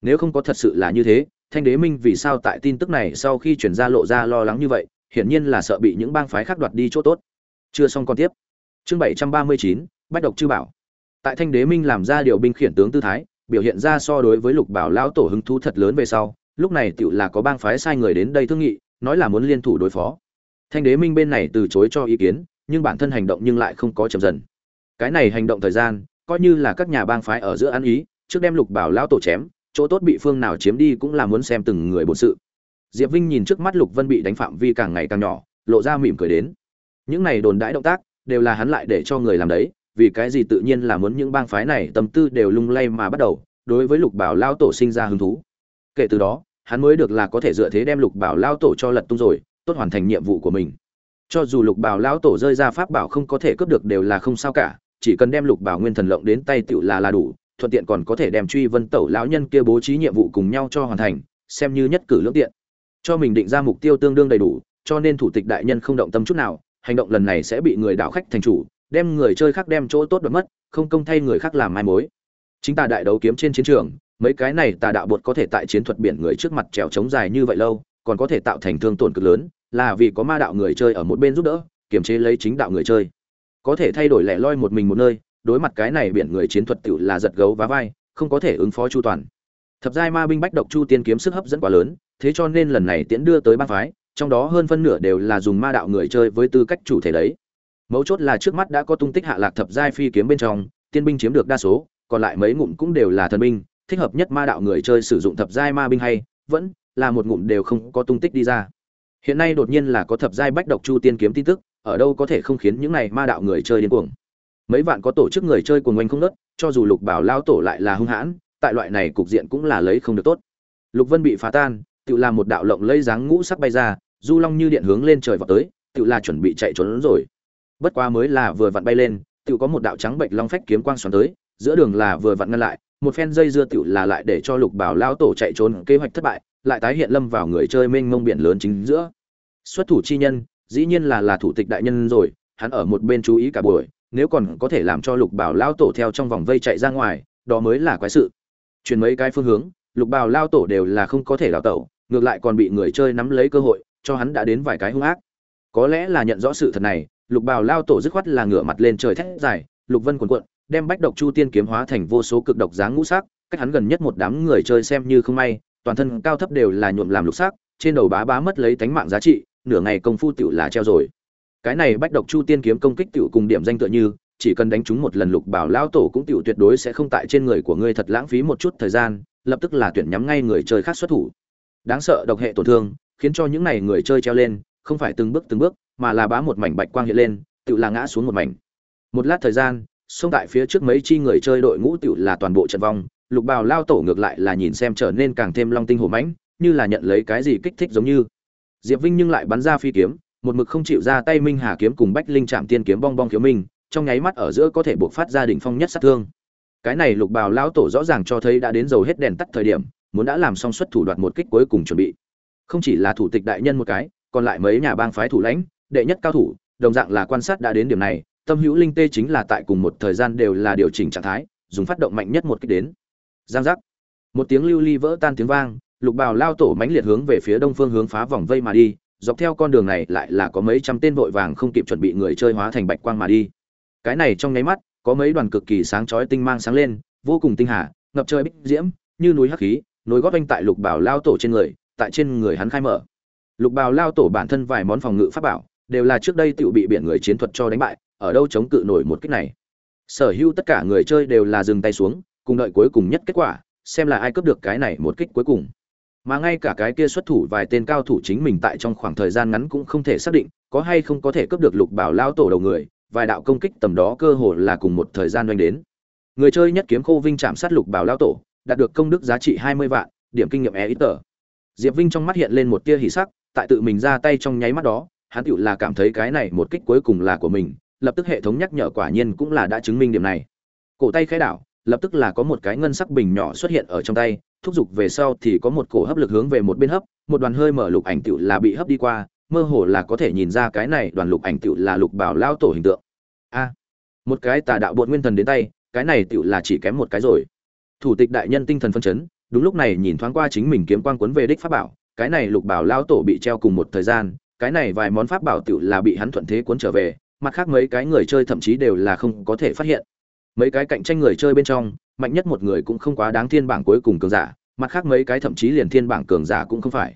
Nếu không có thật sự là như thế thanh đế minh vì sao tại tin tức này sau khi chuyển ra lộ ra lo lắng như vậy, hiển nhiên là sợ bị những bang phái khác đoạt đi chỗ tốt. Chưa xong còn tiếp. Chương bảy trăm ba mươi chín, bách độc chư bảo. Tại thanh đế minh làm ra điều binh khiển tướng tư thái, biểu hiện ra so đối với lục bảo lão tổ hứng thú thật lớn về sau, lúc này tựu là có bang phái sai người đến đây thương nghị, nói là muốn liên thủ đối phó. Thanh đế minh bên này từ chối cho ý kiến, nhưng bản thân hành động nhưng lại không có chậm dần. Cái này hành động thời gian, coi như là các nhà bang phái ở giữa ăn ý, trước đem lục bảo lão tổ chém chỗ tốt bị phương nào chiếm đi cũng là muốn xem từng người bổn sự. Diệp vinh nhìn trước mắt lục vân bị đánh phạm vi càng ngày càng nhỏ, lộ ra mỉm cười đến. Những này đồn đãi động tác, đều là hắn lại để cho người làm đấy, vì cái gì tự nhiên là muốn những bang phái này tâm tư đều lung lay mà bắt đầu, đối với lục bảo Lão tổ sinh ra hứng thú. Kể từ đó, hắn mới được là có thể dựa thế đem lục bảo Lão tổ cho lật tung rồi, tốt hoàn thành nhiệm vụ của mình. Cho dù lục bảo Lão tổ rơi ra pháp bảo không có thể cướp được đều là không sao cả, chỉ cần đem lục bảo nguyên thần lộng đến tay tựu là là đủ thuận tiện còn có thể đem truy vân tẩu lão nhân kia bố trí nhiệm vụ cùng nhau cho hoàn thành, xem như nhất cử lưỡng tiện. Cho mình định ra mục tiêu tương đương đầy đủ, cho nên thủ tịch đại nhân không động tâm chút nào, hành động lần này sẽ bị người đạo khách thành chủ, đem người chơi khác đem chỗ tốt đoạt mất, không công thay người khác làm mai mối. Chính tà đại đấu kiếm trên chiến trường, mấy cái này tà đạo bột có thể tại chiến thuật biển người trước mặt trèo trống dài như vậy lâu, còn có thể tạo thành thương tổn cực lớn, là vì có ma đạo người chơi ở một bên giúp đỡ, kiềm chế lấy chính đạo người chơi. Có thể thay đổi lẻ loi một mình một nơi đối mặt cái này biển người chiến thuật tiểu là giật gấu và vai, không có thể ứng phó chu toàn. Thập giai ma binh bách độc chu tiên kiếm sức hấp dẫn quá lớn, thế cho nên lần này tiễn đưa tới ba phái, trong đó hơn phân nửa đều là dùng ma đạo người chơi với tư cách chủ thể đấy. Mấu chốt là trước mắt đã có tung tích hạ lạc thập giai phi kiếm bên trong, tiên binh chiếm được đa số, còn lại mấy ngụm cũng đều là thần binh, thích hợp nhất ma đạo người chơi sử dụng thập giai ma binh hay, vẫn là một ngụm đều không có tung tích đi ra. Hiện nay đột nhiên là có thập giai bách độc chu tiên kiếm tin tức, ở đâu có thể không khiến những này ma đạo người chơi điên cuồng mấy vạn có tổ chức người chơi cuồng oanh không nớt, cho dù lục bảo lao tổ lại là hung hãn, tại loại này cục diện cũng là lấy không được tốt. Lục vân bị phá tan tự làm một đạo lộng lây dáng ngũ sắc bay ra, du long như điện hướng lên trời vào tới tự là chuẩn bị chạy trốn rồi. Bất quá mới là vừa vặn bay lên tự có một đạo trắng bệnh long phách kiếm quang xoắn tới, giữa đường là vừa vặn ngăn lại, một phen dây dưa tự là lại để cho lục bảo lao tổ chạy trốn, kế hoạch thất bại, lại tái hiện lâm vào người chơi mênh mông biển lớn chính giữa. Xuất thủ chi nhân, dĩ nhiên là là thủ tịch đại nhân rồi, hắn ở một bên chú ý cả buổi nếu còn có thể làm cho lục bảo lao tổ theo trong vòng vây chạy ra ngoài, đó mới là quái sự. Chuyển mấy cái phương hướng, lục bảo lao tổ đều là không có thể đào tẩu, ngược lại còn bị người chơi nắm lấy cơ hội, cho hắn đã đến vài cái hung ác. Có lẽ là nhận rõ sự thật này, lục bào lao tổ dứt khoát là ngửa mặt lên trời thét dài, lục vân quần quận đem bách độc chu tiên kiếm hóa thành vô số cực độc dáng ngũ sắc, cách hắn gần nhất một đám người chơi xem như không may, toàn thân cao thấp đều là nhuộm làm lục sắc, trên đầu bá bá mất lấy tánh mạng giá trị, nửa ngày công phu tiểu là treo rồi cái này bách độc chu tiên kiếm công kích tiểu cùng điểm danh tựa như, chỉ cần đánh trúng một lần lục bảo lao tổ cũng tiểu tuyệt đối sẽ không tại trên người của ngươi thật lãng phí một chút thời gian, lập tức là tuyển nhắm ngay người chơi khác xuất thủ. Đáng sợ độc hệ tổn thương, khiến cho những này người chơi treo lên, không phải từng bước từng bước, mà là bá một mảnh bạch quang hiện lên tự là ngã xuống một mảnh. Một lát thời gian, xông tại phía trước mấy chi người chơi đội ngũ tự là toàn bộ trận vong, lục bào lao tổ ngược lại là nhìn xem trở nên càng thêm long tinh hổ mãnh, như là nhận lấy cái gì kích thích giống như. Diệp vinh nhưng lại bắn ra phi kiếm một mực không chịu ra tay minh hà kiếm cùng bách linh chạm tiên kiếm bong bong kiếm minh, trong nháy mắt ở giữa có thể buộc phát ra đỉnh phong nhất sát thương. Cái này lục bào Lão tổ rõ ràng cho thấy đã đến dầu hết đèn tắt thời điểm, muốn đã làm xong xuất thủ đoạt một kích cuối cùng chuẩn bị. Không chỉ là thủ tịch đại nhân một cái, còn lại mấy nhà bang phái thủ lãnh, đệ nhất cao thủ, đồng dạng là quan sát đã đến điểm này, tâm hữu linh tê chính là tại cùng một thời gian đều là điều chỉnh trạng thái, dùng phát động mạnh nhất một kích đến. Giang giác. Một tiếng lưu ly vỡ tan tiếng vang, lục bào lao tổ mãnh liệt hướng về phía đông phương hướng phá vòng vây mà đi dọc theo con đường này lại là có mấy trăm tên vội vàng không kịp chuẩn bị người chơi hóa thành bạch quang mà đi. Cái này trong nháy mắt, có mấy đoàn cực kỳ sáng chói tinh mang sáng lên, vô cùng tinh hà, ngập trời bích diễm, như núi hắc khí, nối gót anh tại lục bảo lao tổ trên người, tại trên người hắn khai mở. Lục bào lao tổ bản thân vài món phòng ngự pháp bảo, đều là trước đây tự bị biển người chiến thuật cho đánh bại, ở đâu chống cự nổi một kích này. Sở hữu tất cả người chơi đều là dừng tay xuống, cùng đợi cuối cùng nhất kết quả, xem là ai cướp được cái này một kích cuối cùng mà ngay cả cái kia xuất thủ vài tên cao thủ chính mình tại trong khoảng thời gian ngắn cũng không thể xác định, có hay không có thể cướp được lục bảo lao tổ đầu người, vài đạo công kích tầm đó cơ hồ là cùng một thời gian doanh đến. Người chơi nhất kiếm khô vinh chạm sát lục bảo lao tổ, đạt được công đức giá trị hai mươi vạn, điểm kinh nghiệm e ít tờ. Diệp vinh trong mắt hiện lên một tia hỉ sắc, tại tự mình ra tay trong nháy mắt đó, hắn tựu là cảm thấy cái này một kích cuối cùng là của mình, lập tức hệ thống nhắc nhở quả nhiên cũng là đã chứng minh điểm này. Cổ tay khai đảo, lập tức là có một cái ngân sắc bình nhỏ xuất hiện ở trong tay thúc giục về sau thì có một cổ hấp lực hướng về một bên hấp, một đoàn hơi mở lục ảnh tiểu là bị hấp đi qua, mơ hồ là có thể nhìn ra cái này đoàn lục ảnh tiểu là lục bảo lao tổ hình tượng. A, một cái tà đạo bột nguyên thần đến tay, cái này tiểu là chỉ kém một cái rồi. Thủ tịch đại nhân tinh thần phân chấn, đúng lúc này nhìn thoáng qua chính mình kiếm quang cuốn về đích pháp bảo, cái này lục bảo lao tổ bị treo cùng một thời gian, cái này vài món pháp bảo tiểu là bị hắn thuận thế cuốn trở về, mặt khác mấy cái người chơi thậm chí đều là không có thể phát hiện mấy cái cạnh tranh người chơi bên trong, mạnh nhất một người cũng không quá đáng thiên bảng cuối cùng cường giả, mặt khác mấy cái thậm chí liền thiên bảng cường giả cũng không phải.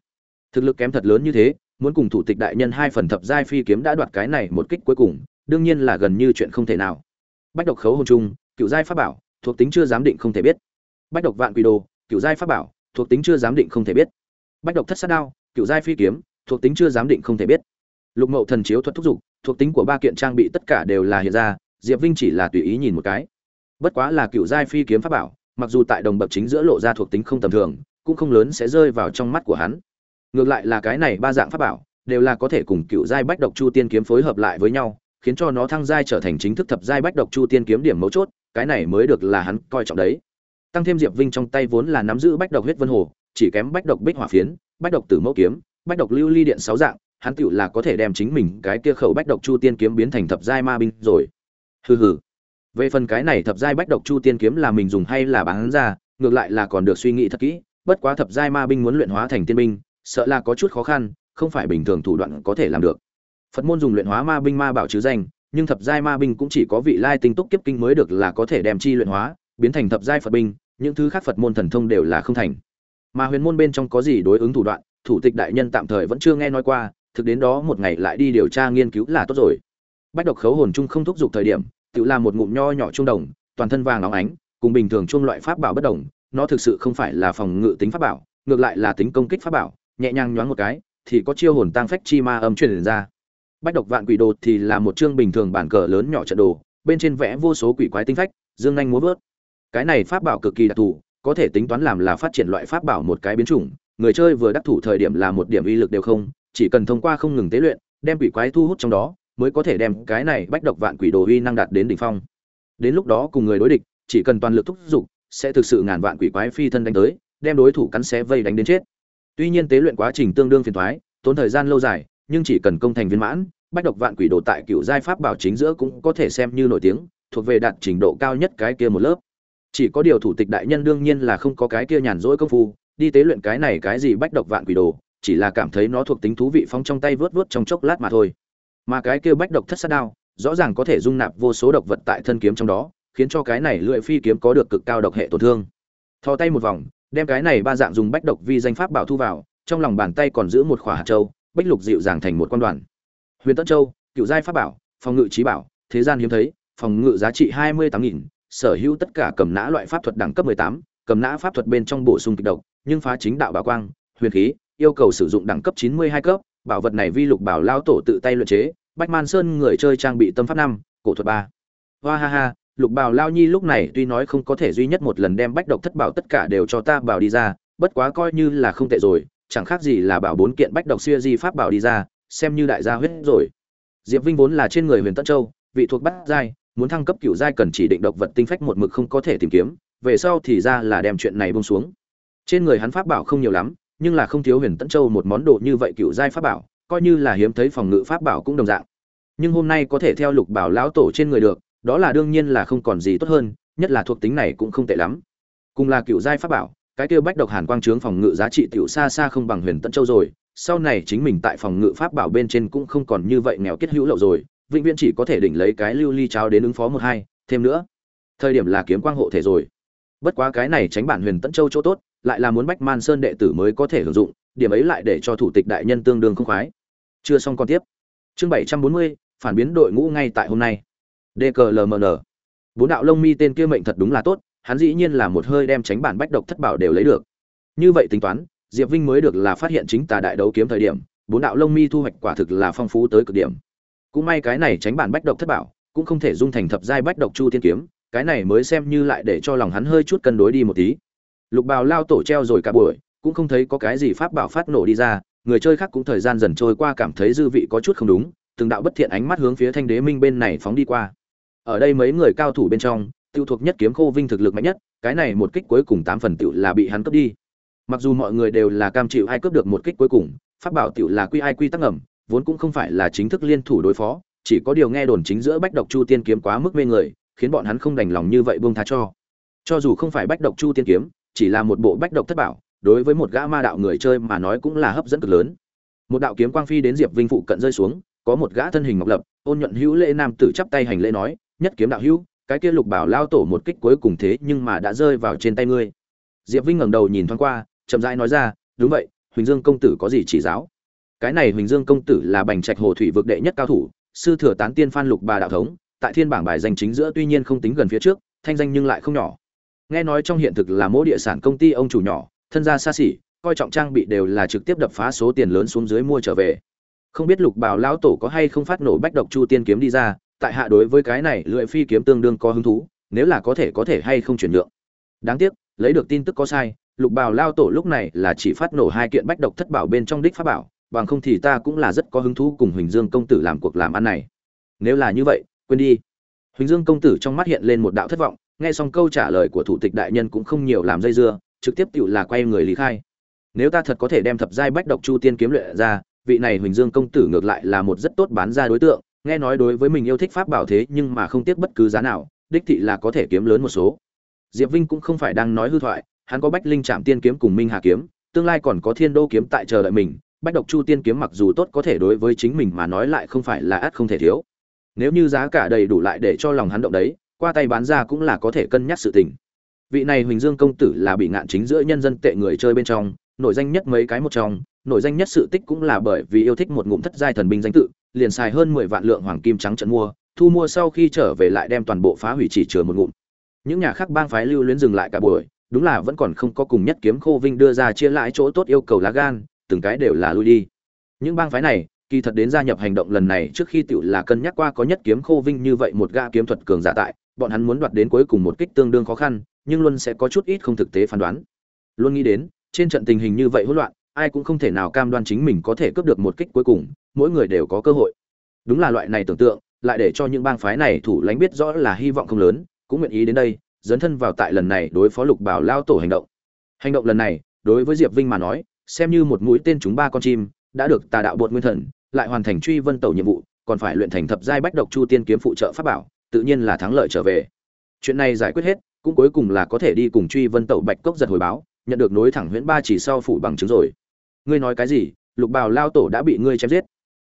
Thực lực kém thật lớn như thế, muốn cùng thủ tịch đại nhân hai phần thập giai phi kiếm đã đoạt cái này một kích cuối cùng, đương nhiên là gần như chuyện không thể nào. Bách độc khấu hồn trung, cựu giai pháp bảo, thuộc tính chưa giám định không thể biết. Bách độc vạn quỷ đồ, cựu giai pháp bảo, thuộc tính chưa giám định không thể biết. Bách độc thất sát đao, cựu giai phi kiếm, thuộc tính chưa giám định không thể biết. Lục mậu thần chiếu thuật thúc giục thuộc tính của ba kiện trang bị tất cả đều là hiện ra diệp vinh chỉ là tùy ý nhìn một cái. Bất quá là cựu giai phi kiếm pháp bảo, mặc dù tại đồng bậc chính giữa lộ ra thuộc tính không tầm thường, cũng không lớn sẽ rơi vào trong mắt của hắn. Ngược lại là cái này ba dạng pháp bảo, đều là có thể cùng cựu giai bách độc chu tiên kiếm phối hợp lại với nhau, khiến cho nó thăng giai trở thành chính thức thập giai bách độc chu tiên kiếm điểm mấu chốt, cái này mới được là hắn coi trọng đấy. Tăng thêm diệp vinh trong tay vốn là nắm giữ bách độc huyết vân hồ, chỉ kém bách độc bích hỏa phiến, bách độc tử mẫu kiếm, bách độc lưu ly điện sáu dạng, hắn tựu là có thể đem chính mình cái kia khẩu bách độc chu tiên kiếm biến thành thập giai ma binh rồi hừ hừ. Về phần cái này thập giai bách độc chu tiên kiếm là mình dùng hay là bán ra, ngược lại là còn được suy nghĩ thật kỹ, bất quá thập giai ma binh muốn luyện hóa thành tiên binh, sợ là có chút khó khăn, không phải bình thường thủ đoạn có thể làm được. Phật môn dùng luyện hóa ma binh ma bảo chứ danh, nhưng thập giai ma binh cũng chỉ có vị lai tinh túc kiếp kinh mới được là có thể đem chi luyện hóa, biến thành thập giai phật binh, những thứ khác phật môn thần thông đều là không thành. Mà huyền môn bên trong có gì đối ứng thủ đoạn, thủ tịch đại nhân tạm thời vẫn chưa nghe nói qua, thực đến đó một ngày lại đi điều tra nghiên cứu là tốt rồi bách độc khấu hồn chung không thúc giục thời điểm, tự là một ngụm nho nhỏ trung đồng, toàn thân vàng óng ánh, cùng bình thường chung loại pháp bảo bất đồng, nó thực sự không phải là phòng ngự tính pháp bảo, ngược lại là tính công kích pháp bảo, nhẹ nhàng nhoáng một cái, thì có chiêu hồn tăng phách chi ma âm truyền ra. Bách độc vạn quỷ đồ thì là một chương bình thường bản cờ lớn nhỏ trận đồ, bên trên vẽ vô số quỷ quái tinh phách, dương nhanh múa vớt. Cái này pháp bảo cực kỳ đặc thù, có thể tính toán làm là phát triển loại pháp bảo một cái biến chủng, người chơi vừa đắc thủ thời điểm là một điểm uy lực đều không, chỉ cần thông qua không ngừng tế luyện, đem quỷ quái thu hút trong đó mới có thể đem cái này bách độc vạn quỷ đồ uy năng đạt đến đỉnh phong. Đến lúc đó cùng người đối địch chỉ cần toàn lực thúc giục sẽ thực sự ngàn vạn quỷ quái phi thân đánh tới đem đối thủ cắn xé vây đánh đến chết. Tuy nhiên tế luyện quá trình tương đương phiền toái, tốn thời gian lâu dài nhưng chỉ cần công thành viên mãn bách độc vạn quỷ đồ tại cựu giai pháp bảo chính giữa cũng có thể xem như nổi tiếng thuộc về đạt trình độ cao nhất cái kia một lớp. Chỉ có điều thủ tịch đại nhân đương nhiên là không có cái kia nhàn rỗi công phu đi tế luyện cái này cái gì bách độc vạn quỷ đồ chỉ là cảm thấy nó thuộc tính thú vị phong trong tay vớt vớt trong chốc lát mà thôi mà cái kia bách độc thất sát đao, rõ ràng có thể dung nạp vô số độc vật tại thân kiếm trong đó, khiến cho cái này lưỡi phi kiếm có được cực cao độc hệ tổn thương. Thò tay một vòng, đem cái này ba dạng dùng bách độc vi danh pháp bảo thu vào, trong lòng bàn tay còn giữ một khỏa hạt châu, bách lục dịu dàng thành một quan đoàn. Huyền tân châu, cựu giai pháp bảo, phòng ngự trí bảo, thế gian hiếm thấy, phòng ngự giá trị hai mươi tám nghìn, sở hữu tất cả cầm nã loại pháp thuật đẳng cấp mười tám, cầm nã pháp thuật bên trong bổ sung kịch độc, nhưng phá chính đạo bảo quang, huyền khí, yêu cầu sử dụng đẳng cấp chín mươi hai cấp, bảo vật này vi lục bảo lao tổ tự tay luyện chế bách man sơn người chơi trang bị tâm pháp năm, cổ thuật ba. Hoa ha ha, lục bảo lao nhi lúc này tuy nói không có thể duy nhất một lần đem bách độc thất bảo tất cả đều cho ta bảo đi ra, bất quá coi như là không tệ rồi, chẳng khác gì là bảo bốn kiện bách độc xuya di pháp bảo đi ra, xem như đại gia huyết rồi. Diệp vinh vốn là trên người huyền tân châu, vị thuộc bát giai, muốn thăng cấp cựu giai cần chỉ định độc vật tinh phách một mực không có thể tìm kiếm, về sau thì ra là đem chuyện này bông xuống. Trên người hắn pháp bảo không nhiều lắm, nhưng là không thiếu huyền tẫn châu một món đồ như vậy cựu giai pháp bảo coi như là hiếm thấy phòng ngự pháp bảo cũng đồng dạng. Nhưng hôm nay có thể theo lục bảo lão tổ trên người được, đó là đương nhiên là không còn gì tốt hơn, nhất là thuộc tính này cũng không tệ lắm. Cùng là cựu giai pháp bảo, cái kia bách độc hàn quang trướng phòng ngự giá trị tiểu xa xa không bằng huyền tân châu rồi, sau này chính mình tại phòng ngự pháp bảo bên trên cũng không còn như vậy nghèo kết hữu lậu rồi, vĩnh viễn chỉ có thể đỉnh lấy cái lưu ly cháo đến ứng phó một hai, thêm nữa, thời điểm là kiếm quang hộ thể rồi. Bất quá cái này tránh bản huyền tân châu chỗ tốt, lại là muốn bách man sơn đệ tử mới có thể hưởng dụng, điểm ấy lại để cho thủ tịch đại nhân tương đương không khoái chưa xong còn tiếp. Chương bảy trăm bốn mươi, phản biến đội ngũ ngay tại hôm nay. Dklmn bốn đạo lông mi tên kia mệnh thật đúng là tốt, hắn dĩ nhiên là một hơi đem tránh bản bách độc thất bảo đều lấy được. Như vậy tính toán, diệp vinh mới được là phát hiện chính tà đại đấu kiếm thời điểm, bốn đạo lông mi thu hoạch quả thực là phong phú tới cực điểm. Cũng may cái này tránh bản bách độc thất bảo, cũng không thể dung thành thập giai bách độc chu tiên kiếm, cái này mới xem như lại để cho lòng hắn hơi chút cân đối đi một tí. Lục bào lao tổ treo rồi cả buổi, cũng không thấy có cái gì pháp bảo phát nổ đi ra người chơi khác cũng thời gian dần trôi qua cảm thấy dư vị có chút không đúng, từng đạo bất thiện ánh mắt hướng phía thanh đế minh bên này phóng đi qua. Ở đây mấy người cao thủ bên trong, tiêu thuộc nhất kiếm khô vinh thực lực mạnh nhất, cái này một kích cuối cùng tám phần tiểu là bị hắn cướp đi. Mặc dù mọi người đều là cam chịu ai cướp được một kích cuối cùng, pháp bảo tiểu là quy ai quy tắc ngầm, vốn cũng không phải là chính thức liên thủ đối phó, chỉ có điều nghe đồn chính giữa bách độc chu tiên kiếm quá mức mê người, khiến bọn hắn không đành lòng như vậy buông tha cho. Cho dù không phải bách độc chu tiên kiếm, chỉ là một bộ bách độc thất bảo đối với một gã ma đạo người chơi mà nói cũng là hấp dẫn cực lớn. Một đạo kiếm quang phi đến diệp vinh phụ cận rơi xuống, có một gã thân hình ngọc lập, ôn nhuận hữu lễ nam tử chắp tay hành lễ nói, nhất kiếm đạo hữu, cái kia lục bảo lao tổ một kích cuối cùng thế nhưng mà đã rơi vào trên tay ngươi. Diệp vinh ngẩng đầu nhìn thoáng qua, chậm rãi nói ra, đúng vậy, huỳnh dương công tử có gì chỉ giáo? Cái này huỳnh dương công tử là bành trạch hồ thủy vực đệ nhất cao thủ, sư thừa tán tiên phan lục bà đạo thống, tại thiên bảng bài danh chính giữa tuy nhiên không tính gần phía trước, thanh danh nhưng lại không nhỏ. Nghe nói trong hiện thực là mỗi địa sản công ty ông chủ nhỏ thân gia xa xỉ, coi trọng trang bị đều là trực tiếp đập phá số tiền lớn xuống dưới mua trở về. Không biết lục bảo lão tổ có hay không phát nổ bách độc chu tiên kiếm đi ra, tại hạ đối với cái này lưỡi phi kiếm tương đương có hứng thú, nếu là có thể có thể hay không chuyển nhượng. Đáng tiếc, lấy được tin tức có sai, lục bảo lao tổ lúc này là chỉ phát nổ hai kiện bách độc thất bảo bên trong đích pháp bảo, bằng không thì ta cũng là rất có hứng thú cùng huỳnh dương công tử làm cuộc làm ăn này. Nếu là như vậy, quên đi. Huỳnh dương công tử trong mắt hiện lên một đạo thất vọng, nghe xong câu trả lời của thủ tịch đại nhân cũng không nhiều làm dây dưa trực tiếp tự là quay người lý khai. Nếu ta thật có thể đem thập giai bách độc chu tiên kiếm luyện ra, vị này huỳnh dương công tử ngược lại là một rất tốt bán ra đối tượng, nghe nói đối với mình yêu thích pháp bảo thế nhưng mà không tiếc bất cứ giá nào, đích thị là có thể kiếm lớn một số. Diệp vinh cũng không phải đang nói hư thoại, hắn có bách linh trạm tiên kiếm cùng minh hà kiếm, tương lai còn có thiên đô kiếm tại chờ đợi mình, bách độc chu tiên kiếm mặc dù tốt có thể đối với chính mình mà nói lại không phải là ắt không thể thiếu. Nếu như giá cả đầy đủ lại để cho lòng hắn động đấy, qua tay bán ra cũng là có thể cân nhắc sự tình vị này huỳnh dương công tử là bị ngạn chính giữa nhân dân tệ người chơi bên trong, nổi danh nhất mấy cái một trong, nổi danh nhất sự tích cũng là bởi vì yêu thích một ngụm thất giai thần binh danh tự, liền xài hơn mười vạn lượng hoàng kim trắng trận mua, thu mua sau khi trở về lại đem toàn bộ phá hủy chỉ chừa một ngụm. Những nhà khác bang phái lưu luyến dừng lại cả buổi, đúng là vẫn còn không có cùng nhất kiếm khô vinh đưa ra chia lãi chỗ tốt yêu cầu lá gan, từng cái đều là lui đi. Những bang phái này, kỳ thật đến gia nhập hành động lần này trước khi tiểu là cân nhắc qua có nhất kiếm khô vinh như vậy một gã kiếm thuật cường giả tại bọn hắn muốn đoạt đến cuối cùng một kích tương đương khó khăn, nhưng luôn sẽ có chút ít không thực tế phán đoán. Luôn nghĩ đến, trên trận tình hình như vậy hỗn loạn, ai cũng không thể nào cam đoan chính mình có thể cướp được một kích cuối cùng, mỗi người đều có cơ hội. Đúng là loại này tưởng tượng, lại để cho những bang phái này thủ lãnh biết rõ là hy vọng không lớn, cũng nguyện ý đến đây, dấn thân vào tại lần này đối phó lục bảo lao tổ hành động. Hành động lần này, đối với diệp vinh mà nói, xem như một mũi tên chúng ba con chim, đã được tà đạo bột nguyên thần, lại hoàn thành truy vân tẩu nhiệm vụ, còn phải luyện thành thập giai bách độc chu tiên kiếm phụ trợ pháp bảo tự nhiên là thắng lợi trở về. Chuyện này giải quyết hết, cũng cuối cùng là có thể đi cùng truy vân tẩu bạch cốc giật hồi báo, nhận được nối thẳng huyễn ba chỉ sau phủ bằng chứng rồi. Ngươi nói cái gì? Lục bào lao tổ đã bị ngươi chém giết.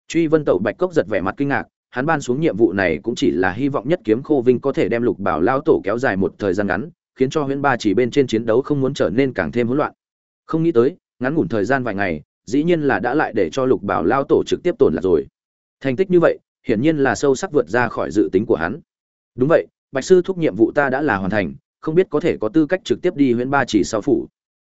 Truy vân tẩu bạch cốc giật vẻ mặt kinh ngạc, hắn ban xuống nhiệm vụ này cũng chỉ là hy vọng nhất kiếm khô vinh có thể đem lục bảo lao tổ kéo dài một thời gian ngắn, khiến cho huyễn ba chỉ bên trên chiến đấu không muốn trở nên càng thêm hỗn loạn. Không nghĩ tới, ngắn ngủn thời gian vài ngày, dĩ nhiên là đã lại để cho lục bảo lao tổ trực tiếp tổn lạc rồi. Thành tích như vậy, hiển nhiên là sâu sắc vượt ra khỏi dự tính của hắn đúng vậy, bạch sư thúc nhiệm vụ ta đã là hoàn thành, không biết có thể có tư cách trực tiếp đi huyễn ba chỉ sau phủ.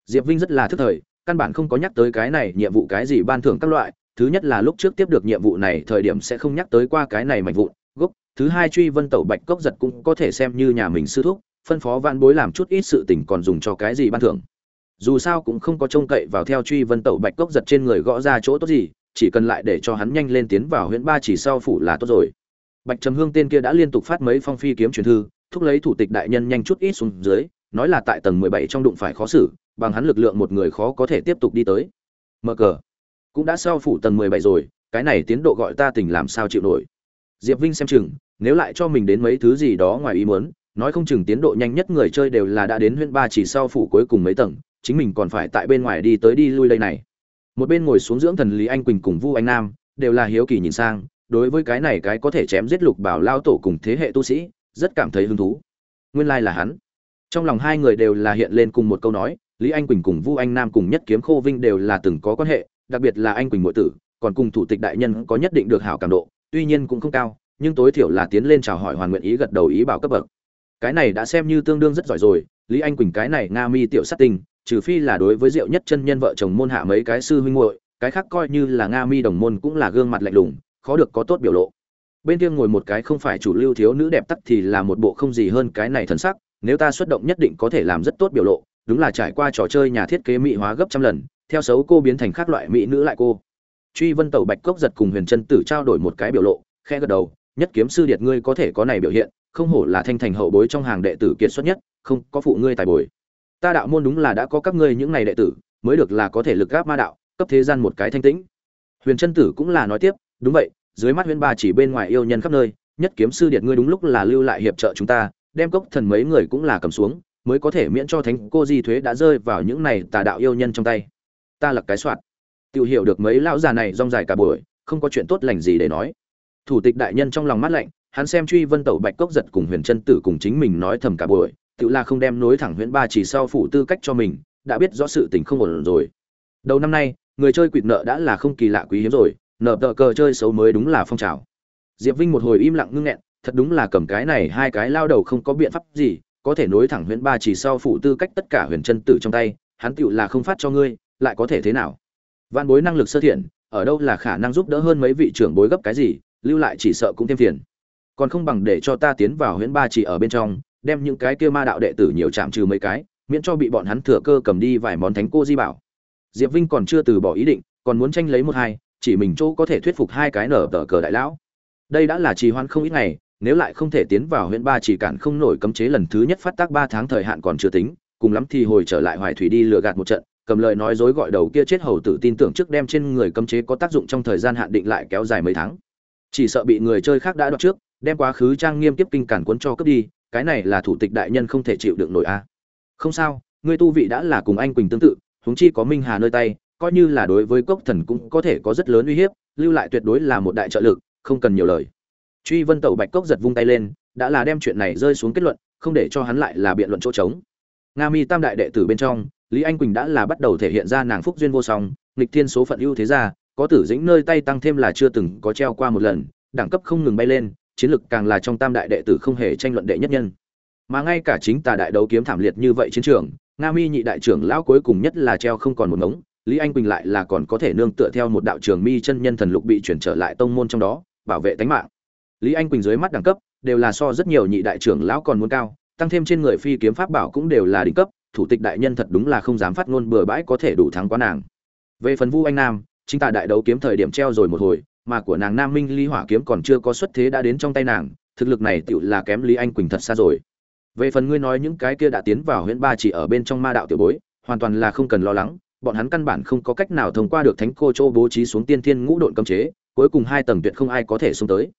Diệp vinh rất là thức thời, căn bản không có nhắc tới cái này nhiệm vụ cái gì ban thưởng các loại, thứ nhất là lúc trước tiếp được nhiệm vụ này thời điểm sẽ không nhắc tới qua cái này mạnh vụn, gốc, thứ hai truy vân tẩu bạch cốc giật cũng có thể xem như nhà mình sư thúc, phân phó van bối làm chút ít sự tình còn dùng cho cái gì ban thưởng. Dù sao cũng không có trông cậy vào theo truy vân tẩu bạch cốc giật trên người gõ ra chỗ tốt gì, chỉ cần lại để cho hắn nhanh lên tiến vào huyện ba chỉ sau phủ là tốt rồi bạch trầm hương tên kia đã liên tục phát mấy phong phi kiếm truyền thư, thúc lấy thủ tịch đại nhân nhanh chút ít xuống dưới, nói là tại tầng mười bảy trong đụng phải khó xử, bằng hắn lực lượng một người khó có thể tiếp tục đi tới. Mở cờ. Cũng đã sau phủ tầng mười bảy rồi, cái này tiến độ gọi ta tỉnh làm sao chịu nổi. Diệp vinh xem chừng, nếu lại cho mình đến mấy thứ gì đó ngoài ý muốn, nói không chừng tiến độ nhanh nhất người chơi đều là đã đến huyện ba chỉ sau phủ cuối cùng mấy tầng, chính mình còn phải tại bên ngoài đi tới đi lui đây này. Một bên ngồi xuống dưỡng thần lý anh quỳnh cùng vu anh nam, đều là hiếu kỳ nhìn sang đối với cái này cái có thể chém giết lục bảo lao tổ cùng thế hệ tu sĩ, rất cảm thấy hứng thú. Nguyên lai là hắn. Trong lòng hai người đều là hiện lên cùng một câu nói, lý anh quỳnh cùng vu anh nam cùng nhất kiếm khô vinh đều là từng có quan hệ, đặc biệt là anh quỳnh nội tử, còn cùng thủ tịch đại nhân có nhất định được hảo cảm độ, tuy nhiên cũng không cao, nhưng tối thiểu là tiến lên chào hỏi hoàn nguyện ý gật đầu ý bảo cấp bậc. Cái này đã xem như tương đương rất giỏi rồi, lý anh quỳnh cái này nga mi tiểu sát tinh trừ phi là đối với diệu nhất chân nhân vợ chồng môn hạ mấy cái sư huynh muội, cái khác coi như là nga mi đồng môn cũng là gương mặt lạnh lùng khó được có tốt biểu lộ. Bên kia ngồi một cái không phải chủ lưu thiếu nữ đẹp tắc thì là một bộ không gì hơn cái này thần sắc, nếu ta xuất động nhất định có thể làm rất tốt biểu lộ, đúng là trải qua trò chơi nhà thiết kế mỹ hóa gấp trăm lần, theo xấu cô biến thành khác loại mỹ nữ lại cô. Truy vân tẩu bạch cốc giật cùng huyền chân tử trao đổi một cái biểu lộ khe gật đầu, nhất kiếm sư điệt ngươi có thể có này biểu hiện, không hổ là thanh thành hậu bối trong hàng đệ tử kiệt xuất nhất, không có phụ ngươi tài bồi. Ta đạo môn đúng là đã có các ngươi những này đệ tử, mới được là có thể lực gáp ma đạo, cấp thế gian một cái thanh tĩnh. Huyền chân tử cũng là nói tiếp đúng vậy, dưới mắt huyễn ba chỉ bên ngoài yêu nhân khắp nơi, nhất kiếm sư điện ngươi đúng lúc là lưu lại hiệp trợ chúng ta, đem cốc thần mấy người cũng là cầm xuống, mới có thể miễn cho thánh cô di thuế đã rơi vào những này tà đạo yêu nhân trong tay. Ta là cái soạt tự hiểu được mấy lão già này rong dài cả buổi, không có chuyện tốt lành gì để nói. Thủ tịch đại nhân trong lòng mắt lạnh, hắn xem truy vân tẩu bạch cốc giật cùng huyền chân tử cùng chính mình nói thầm cả buổi, tự là không đem nối thẳng huyện ba chỉ sau phủ tư cách cho mình, đã biết rõ sự tình không ổn rồi. Đầu năm nay, người chơi quỵt nợ đã là không kỳ lạ quý hiếm rồi nợ tờ cờ chơi xấu mới đúng là phong trào. Diệp vinh một hồi im lặng ngưng nghẹn, thật đúng là cầm cái này hai cái lao đầu không có biện pháp gì, có thể nối thẳng huyện ba chỉ sau phủ tư cách tất cả huyền chân tử trong tay, hắn tựu là không phát cho ngươi, lại có thể thế nào? Văn bối năng lực sơ thiện, ở đâu là khả năng giúp đỡ hơn mấy vị trưởng bối gấp cái gì, lưu lại chỉ sợ cũng thêm phiền. Còn không bằng để cho ta tiến vào huyện ba chỉ ở bên trong, đem những cái kia ma đạo đệ tử nhiều chạm trừ mấy cái, miễn cho bị bọn hắn thừa cơ cầm đi vài món thánh cô di bảo. Diệp vinh còn chưa từ bỏ ý định, còn muốn tranh lấy một hai chỉ mình chỗ có thể thuyết phục hai cái nở tờ cờ đại lão. Đây đã là trì hoãn không ít ngày, nếu lại không thể tiến vào huyện ba chỉ cản không nổi cấm chế lần thứ nhất phát tác ba tháng thời hạn còn chưa tính, cùng lắm thì hồi trở lại hoài thủy đi lừa gạt một trận, cầm lời nói dối gọi đầu kia chết hầu tử tin tưởng trước đem trên người cấm chế có tác dụng trong thời gian hạn định lại kéo dài mấy tháng. Chỉ sợ bị người chơi khác đã đoạt trước, đem quá khứ trang nghiêm tiếp kinh cản cuốn cho cướp đi, cái này là thủ tịch đại nhân không thể chịu được nổi a. Không sao, ngươi tu vị đã là cùng anh quỳnh tương tự, huống chi có minh hà nơi tay coi như là đối với cốc thần cũng có thể có rất lớn uy hiếp, lưu lại tuyệt đối là một đại trợ lực, không cần nhiều lời. Truy vân tẩu bạch cốc giật vung tay lên, đã là đem chuyện này rơi xuống kết luận, không để cho hắn lại là biện luận chỗ trống. Nga mi tam đại đệ tử bên trong, lý anh quỳnh đã là bắt đầu thể hiện ra nàng phúc duyên vô song, nghịch thiên số phận ưu thế ra, có tử dĩnh nơi tay tăng thêm là chưa từng có treo qua một lần, đẳng cấp không ngừng bay lên, chiến lực càng là trong tam đại đệ tử không hề tranh luận đệ nhất nhân. Mà ngay cả chính tà đại đấu kiếm thảm liệt như vậy chiến trường, nga mi nhị đại trưởng lão cuối cùng nhất là treo không còn một ngống lý anh quỳnh lại là còn có thể nương tựa theo một đạo trường mi chân nhân thần lục bị chuyển trở lại tông môn trong đó bảo vệ tính mạng lý anh quỳnh dưới mắt đẳng cấp đều là so rất nhiều nhị đại trưởng lão còn muốn cao tăng thêm trên người phi kiếm pháp bảo cũng đều là đỉnh cấp thủ tịch đại nhân thật đúng là không dám phát ngôn bừa bãi có thể đủ thắng quá nàng về phần vu anh nam chính tại đại đấu kiếm thời điểm treo rồi một hồi mà của nàng Nam Minh Ly Hỏa kiếm còn chưa có xuất thế đã đến trong tay nàng, thực lực này tựu là kém Lý Anh Quỳnh thật xa rồi. Về phần ngươi nói những cái kia đã tiến vào huyện ba chỉ ở bên trong ma đạo tiểu bối, hoàn toàn là không cần lo lắng, bọn hắn căn bản không có cách nào thông qua được thánh cô châu bố trí xuống tiên thiên ngũ độn cấm chế, cuối cùng hai tầng tuyệt không ai có thể xuống tới.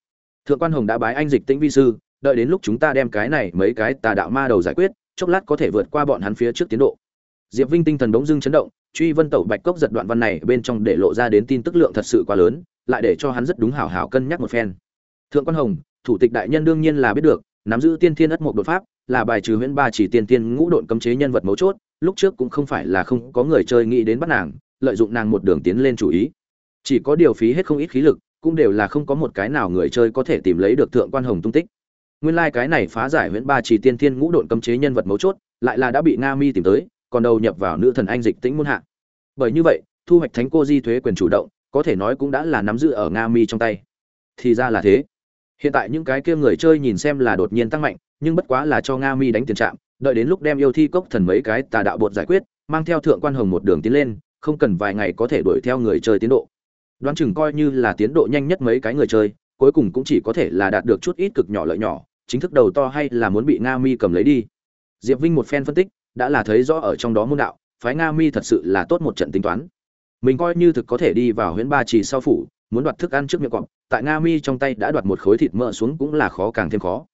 Thượng quan Hồng đã bái anh dịch tĩnh vi sư, đợi đến lúc chúng ta đem cái này mấy cái tà đạo ma đầu giải quyết, chốc lát có thể vượt qua bọn hắn phía trước tiến độ diệp vinh tinh thần bỗng dưng chấn động truy vân tẩu bạch cốc giật đoạn văn này bên trong để lộ ra đến tin tức lượng thật sự quá lớn lại để cho hắn rất đúng hảo hảo cân nhắc một phen thượng quan hồng thủ tịch đại nhân đương nhiên là biết được nắm giữ tiên thiên ất mục đột pháp là bài trừ huyễn ba chỉ tiên tiên ngũ độn cấm chế nhân vật mấu chốt, lúc trước cũng không phải là không có người chơi nghĩ đến bắt nàng, lợi dụng nàng một đường tiến lên chủ ý. Chỉ có điều phí hết không ít khí lực, cũng đều là không có một cái nào người chơi có thể tìm lấy được thượng quan hồng tung tích. Nguyên lai cái này phá giải huyễn ba chỉ tiên Tiên ngũ độn cấm chế nhân vật mấu chốt, lại là đã bị nga mi tìm tới, còn đầu nhập vào nữ thần anh dịch tĩnh muôn hạ. Bởi như vậy, thu hoạch thánh cô di thuế quyền chủ động, có thể nói cũng đã là nắm giữ ở nga mi trong tay. Thì ra là thế. Hiện tại những cái kia người chơi nhìn xem là đột nhiên tăng mạnh nhưng bất quá là cho nga mi đánh tiền trạm, đợi đến lúc đem yêu thi cốc thần mấy cái tà đạo bột giải quyết, mang theo thượng quan hồng một đường tiến lên, không cần vài ngày có thể đuổi theo người chơi tiến độ. Đoán chừng coi như là tiến độ nhanh nhất mấy cái người chơi, cuối cùng cũng chỉ có thể là đạt được chút ít cực nhỏ lợi nhỏ, chính thức đầu to hay là muốn bị nga mi cầm lấy đi. Diệp vinh một phen phân tích, đã là thấy rõ ở trong đó môn đạo, phái nga mi thật sự là tốt một trận tính toán. Mình coi như thực có thể đi vào huyện ba trì sau phủ, muốn đoạt thức ăn trước miệng cọp tại nga mi trong tay đã đoạt một khối thịt mỡ xuống cũng là khó càng thêm khó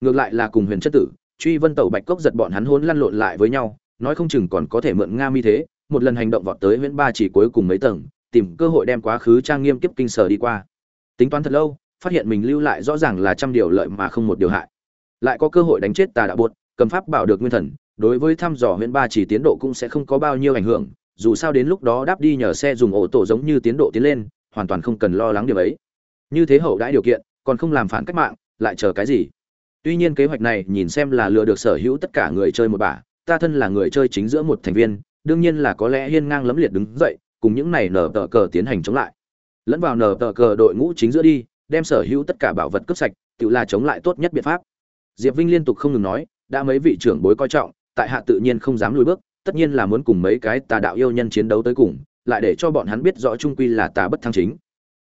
ngược lại là cùng huyền chất tử, truy vân tẩu bạch cốc giật bọn hắn hôn lăn lộn lại với nhau, nói không chừng còn có thể mượn nga mi thế, một lần hành động vọt tới huyện ba chỉ cuối cùng mấy tầng, tìm cơ hội đem quá khứ trang nghiêm kiếp kinh sở đi qua. Tính toán thật lâu, phát hiện mình lưu lại rõ ràng là trăm điều lợi mà không một điều hại. Lại có cơ hội đánh chết tà đạo buột, cầm pháp bảo được nguyên thần, đối với thăm dò huyện ba chỉ tiến độ cũng sẽ không có bao nhiêu ảnh hưởng, dù sao đến lúc đó đáp đi nhờ xe dùng ổ tổ giống như tiến độ tiến lên, hoàn toàn không cần lo lắng điều ấy. Như thế hậu đãi điều kiện, còn không làm phản cách mạng, lại chờ cái gì? Tuy nhiên kế hoạch này nhìn xem là lừa được sở hữu tất cả người chơi một bả ta thân là người chơi chính giữa một thành viên, đương nhiên là có lẽ hiên ngang lấm liệt đứng dậy, cùng những này nở tờ cờ tiến hành chống lại. Lẫn vào nở tờ cờ đội ngũ chính giữa đi, đem sở hữu tất cả bảo vật cướp sạch, tự là chống lại tốt nhất biện pháp. Diệp vinh liên tục không ngừng nói, đã mấy vị trưởng bối coi trọng, tại hạ tự nhiên không dám lùi bước, tất nhiên là muốn cùng mấy cái tà đạo yêu nhân chiến đấu tới cùng, lại để cho bọn hắn biết rõ trung quy là tà bất thăng chính.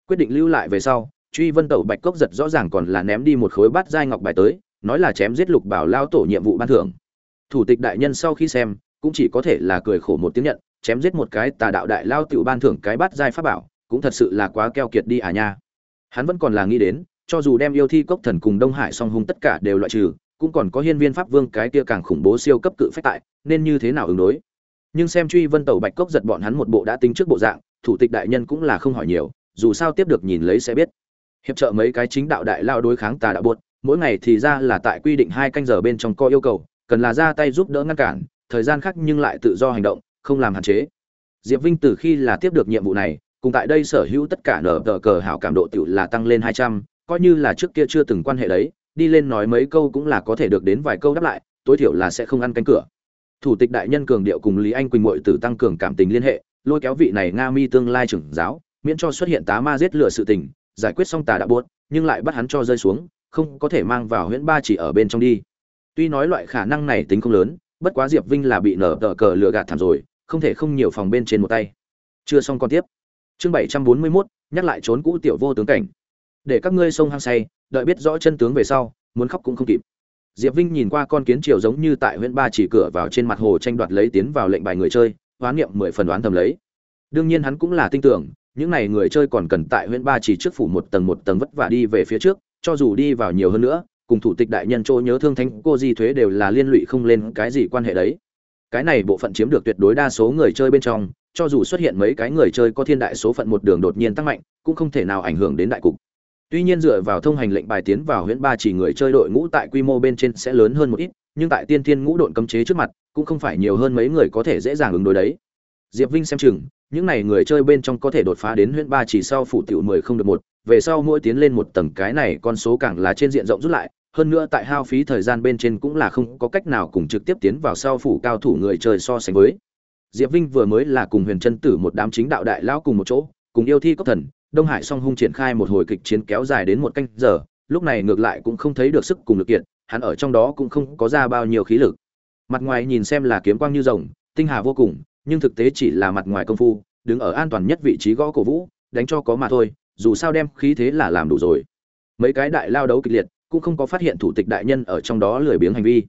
Quyết định lưu lại về sau truy vân tẩu bạch cốc giật rõ ràng còn là ném đi một khối bát giai ngọc bài tới, nói là chém giết lục bảo lao tổ nhiệm vụ ban thưởng. Thủ tịch đại nhân sau khi xem, cũng chỉ có thể là cười khổ một tiếng nhận, chém giết một cái tà đạo đại lao tiểu ban thưởng cái bát giai pháp bảo, cũng thật sự là quá keo kiệt đi à nha. Hắn vẫn còn là nghĩ đến, cho dù đem yêu thi cốc thần cùng đông hải song hung tất cả đều loại trừ, cũng còn có hiên viên pháp vương cái kia càng khủng bố siêu cấp cự phách tại, nên như thế nào ứng đối? Nhưng xem truy vân tẩu bạch cốc giật bọn hắn một bộ đã tính trước bộ dạng, thủ tịch đại nhân cũng là không hỏi nhiều, dù sao tiếp được nhìn lấy sẽ biết hiệp trợ mấy cái chính đạo đại lao đối kháng tà đạo buốt mỗi ngày thì ra là tại quy định hai canh giờ bên trong co yêu cầu, cần là ra tay giúp đỡ ngăn cản, thời gian khác nhưng lại tự do hành động, không làm hạn chế. Diệp vinh từ khi là tiếp được nhiệm vụ này, cùng tại đây sở hữu tất cả nở tờ cờ hảo cảm độ tiểu là tăng lên hai trăm, coi như là trước kia chưa từng quan hệ đấy, đi lên nói mấy câu cũng là có thể được đến vài câu đáp lại, tối thiểu là sẽ không ăn cánh cửa. Thủ tịch đại nhân cường điệu cùng lý anh quỳnh muội tử tăng cường cảm tình liên hệ, lôi kéo vị này nga mi tương lai trưởng giáo, miễn cho xuất hiện tá ma giết lửa sự tình giải quyết xong tà đã buốt nhưng lại bắt hắn cho rơi xuống không có thể mang vào huyễn ba chỉ ở bên trong đi. Tuy nói loại khả năng này tính không lớn bất quá diệp vinh là bị nở tờ cờ lừa gạt thảm rồi không thể không nhiều phòng bên trên một tay. Chưa xong con tiếp. Chương bảy trăm bốn mươi 741, nhắc lại trốn cũ tiểu vô tướng cảnh. Để các ngươi sông hang say đợi biết rõ chân tướng về sau muốn khóc cũng không kịp. Diệp vinh nhìn qua con kiến triều giống như tại huyện ba chỉ cửa vào trên mặt hồ tranh đoạt lấy tiến vào lệnh bài người chơi hoán niệm mười phần đoán thầm lấy. Đương nhiên hắn cũng là tin tưởng những này người chơi còn cần tại huyện ba chỉ trước phủ một tầng một tầng vất vả đi về phía trước cho dù đi vào nhiều hơn nữa cùng thủ tịch đại nhân chỗ nhớ thương thánh cô di thuế đều là liên lụy không lên cái gì quan hệ đấy cái này bộ phận chiếm được tuyệt đối đa số người chơi bên trong cho dù xuất hiện mấy cái người chơi có thiên đại số phận một đường đột nhiên tăng mạnh cũng không thể nào ảnh hưởng đến đại cục Tuy nhiên dựa vào thông hành lệnh bài tiến vào huyện ba chỉ người chơi đội ngũ tại quy mô bên trên sẽ lớn hơn một ít, nhưng tại tiên thiên ngũ độn cấm chế trước mặt, cũng không phải nhiều hơn mấy người có thể dễ dàng ứng đối đấy. Diệp Vinh xem chừng, những này người chơi bên trong có thể đột phá đến Huyền ba chỉ sau phụ tiểu mười không được một, về sau mỗi tiến lên một tầng cái này con số càng là trên diện rộng rút lại, hơn nữa tại hao phí thời gian bên trên cũng là không có cách nào cùng trực tiếp tiến vào sau phủ cao thủ người chơi so sánh với. Diệp Vinh vừa mới là cùng Huyền Chân Tử một đám chính đạo đại lão cùng một chỗ, cùng yêu thi cấp thần, Đông Hải song hung triển khai một hồi kịch chiến kéo dài đến một canh giờ, lúc này ngược lại cũng không thấy được sức cùng lực kiện, hắn ở trong đó cũng không có ra bao nhiêu khí lực. Mặt ngoài nhìn xem là kiếm quang như rồng, tinh hà vô cùng, nhưng thực tế chỉ là mặt ngoài công phu, đứng ở an toàn nhất vị trí gõ cổ vũ, đánh cho có mà thôi, dù sao đem khí thế là làm đủ rồi. Mấy cái đại lao đấu kịch liệt, cũng không có phát hiện thủ tịch đại nhân ở trong đó lười biếng hành vi.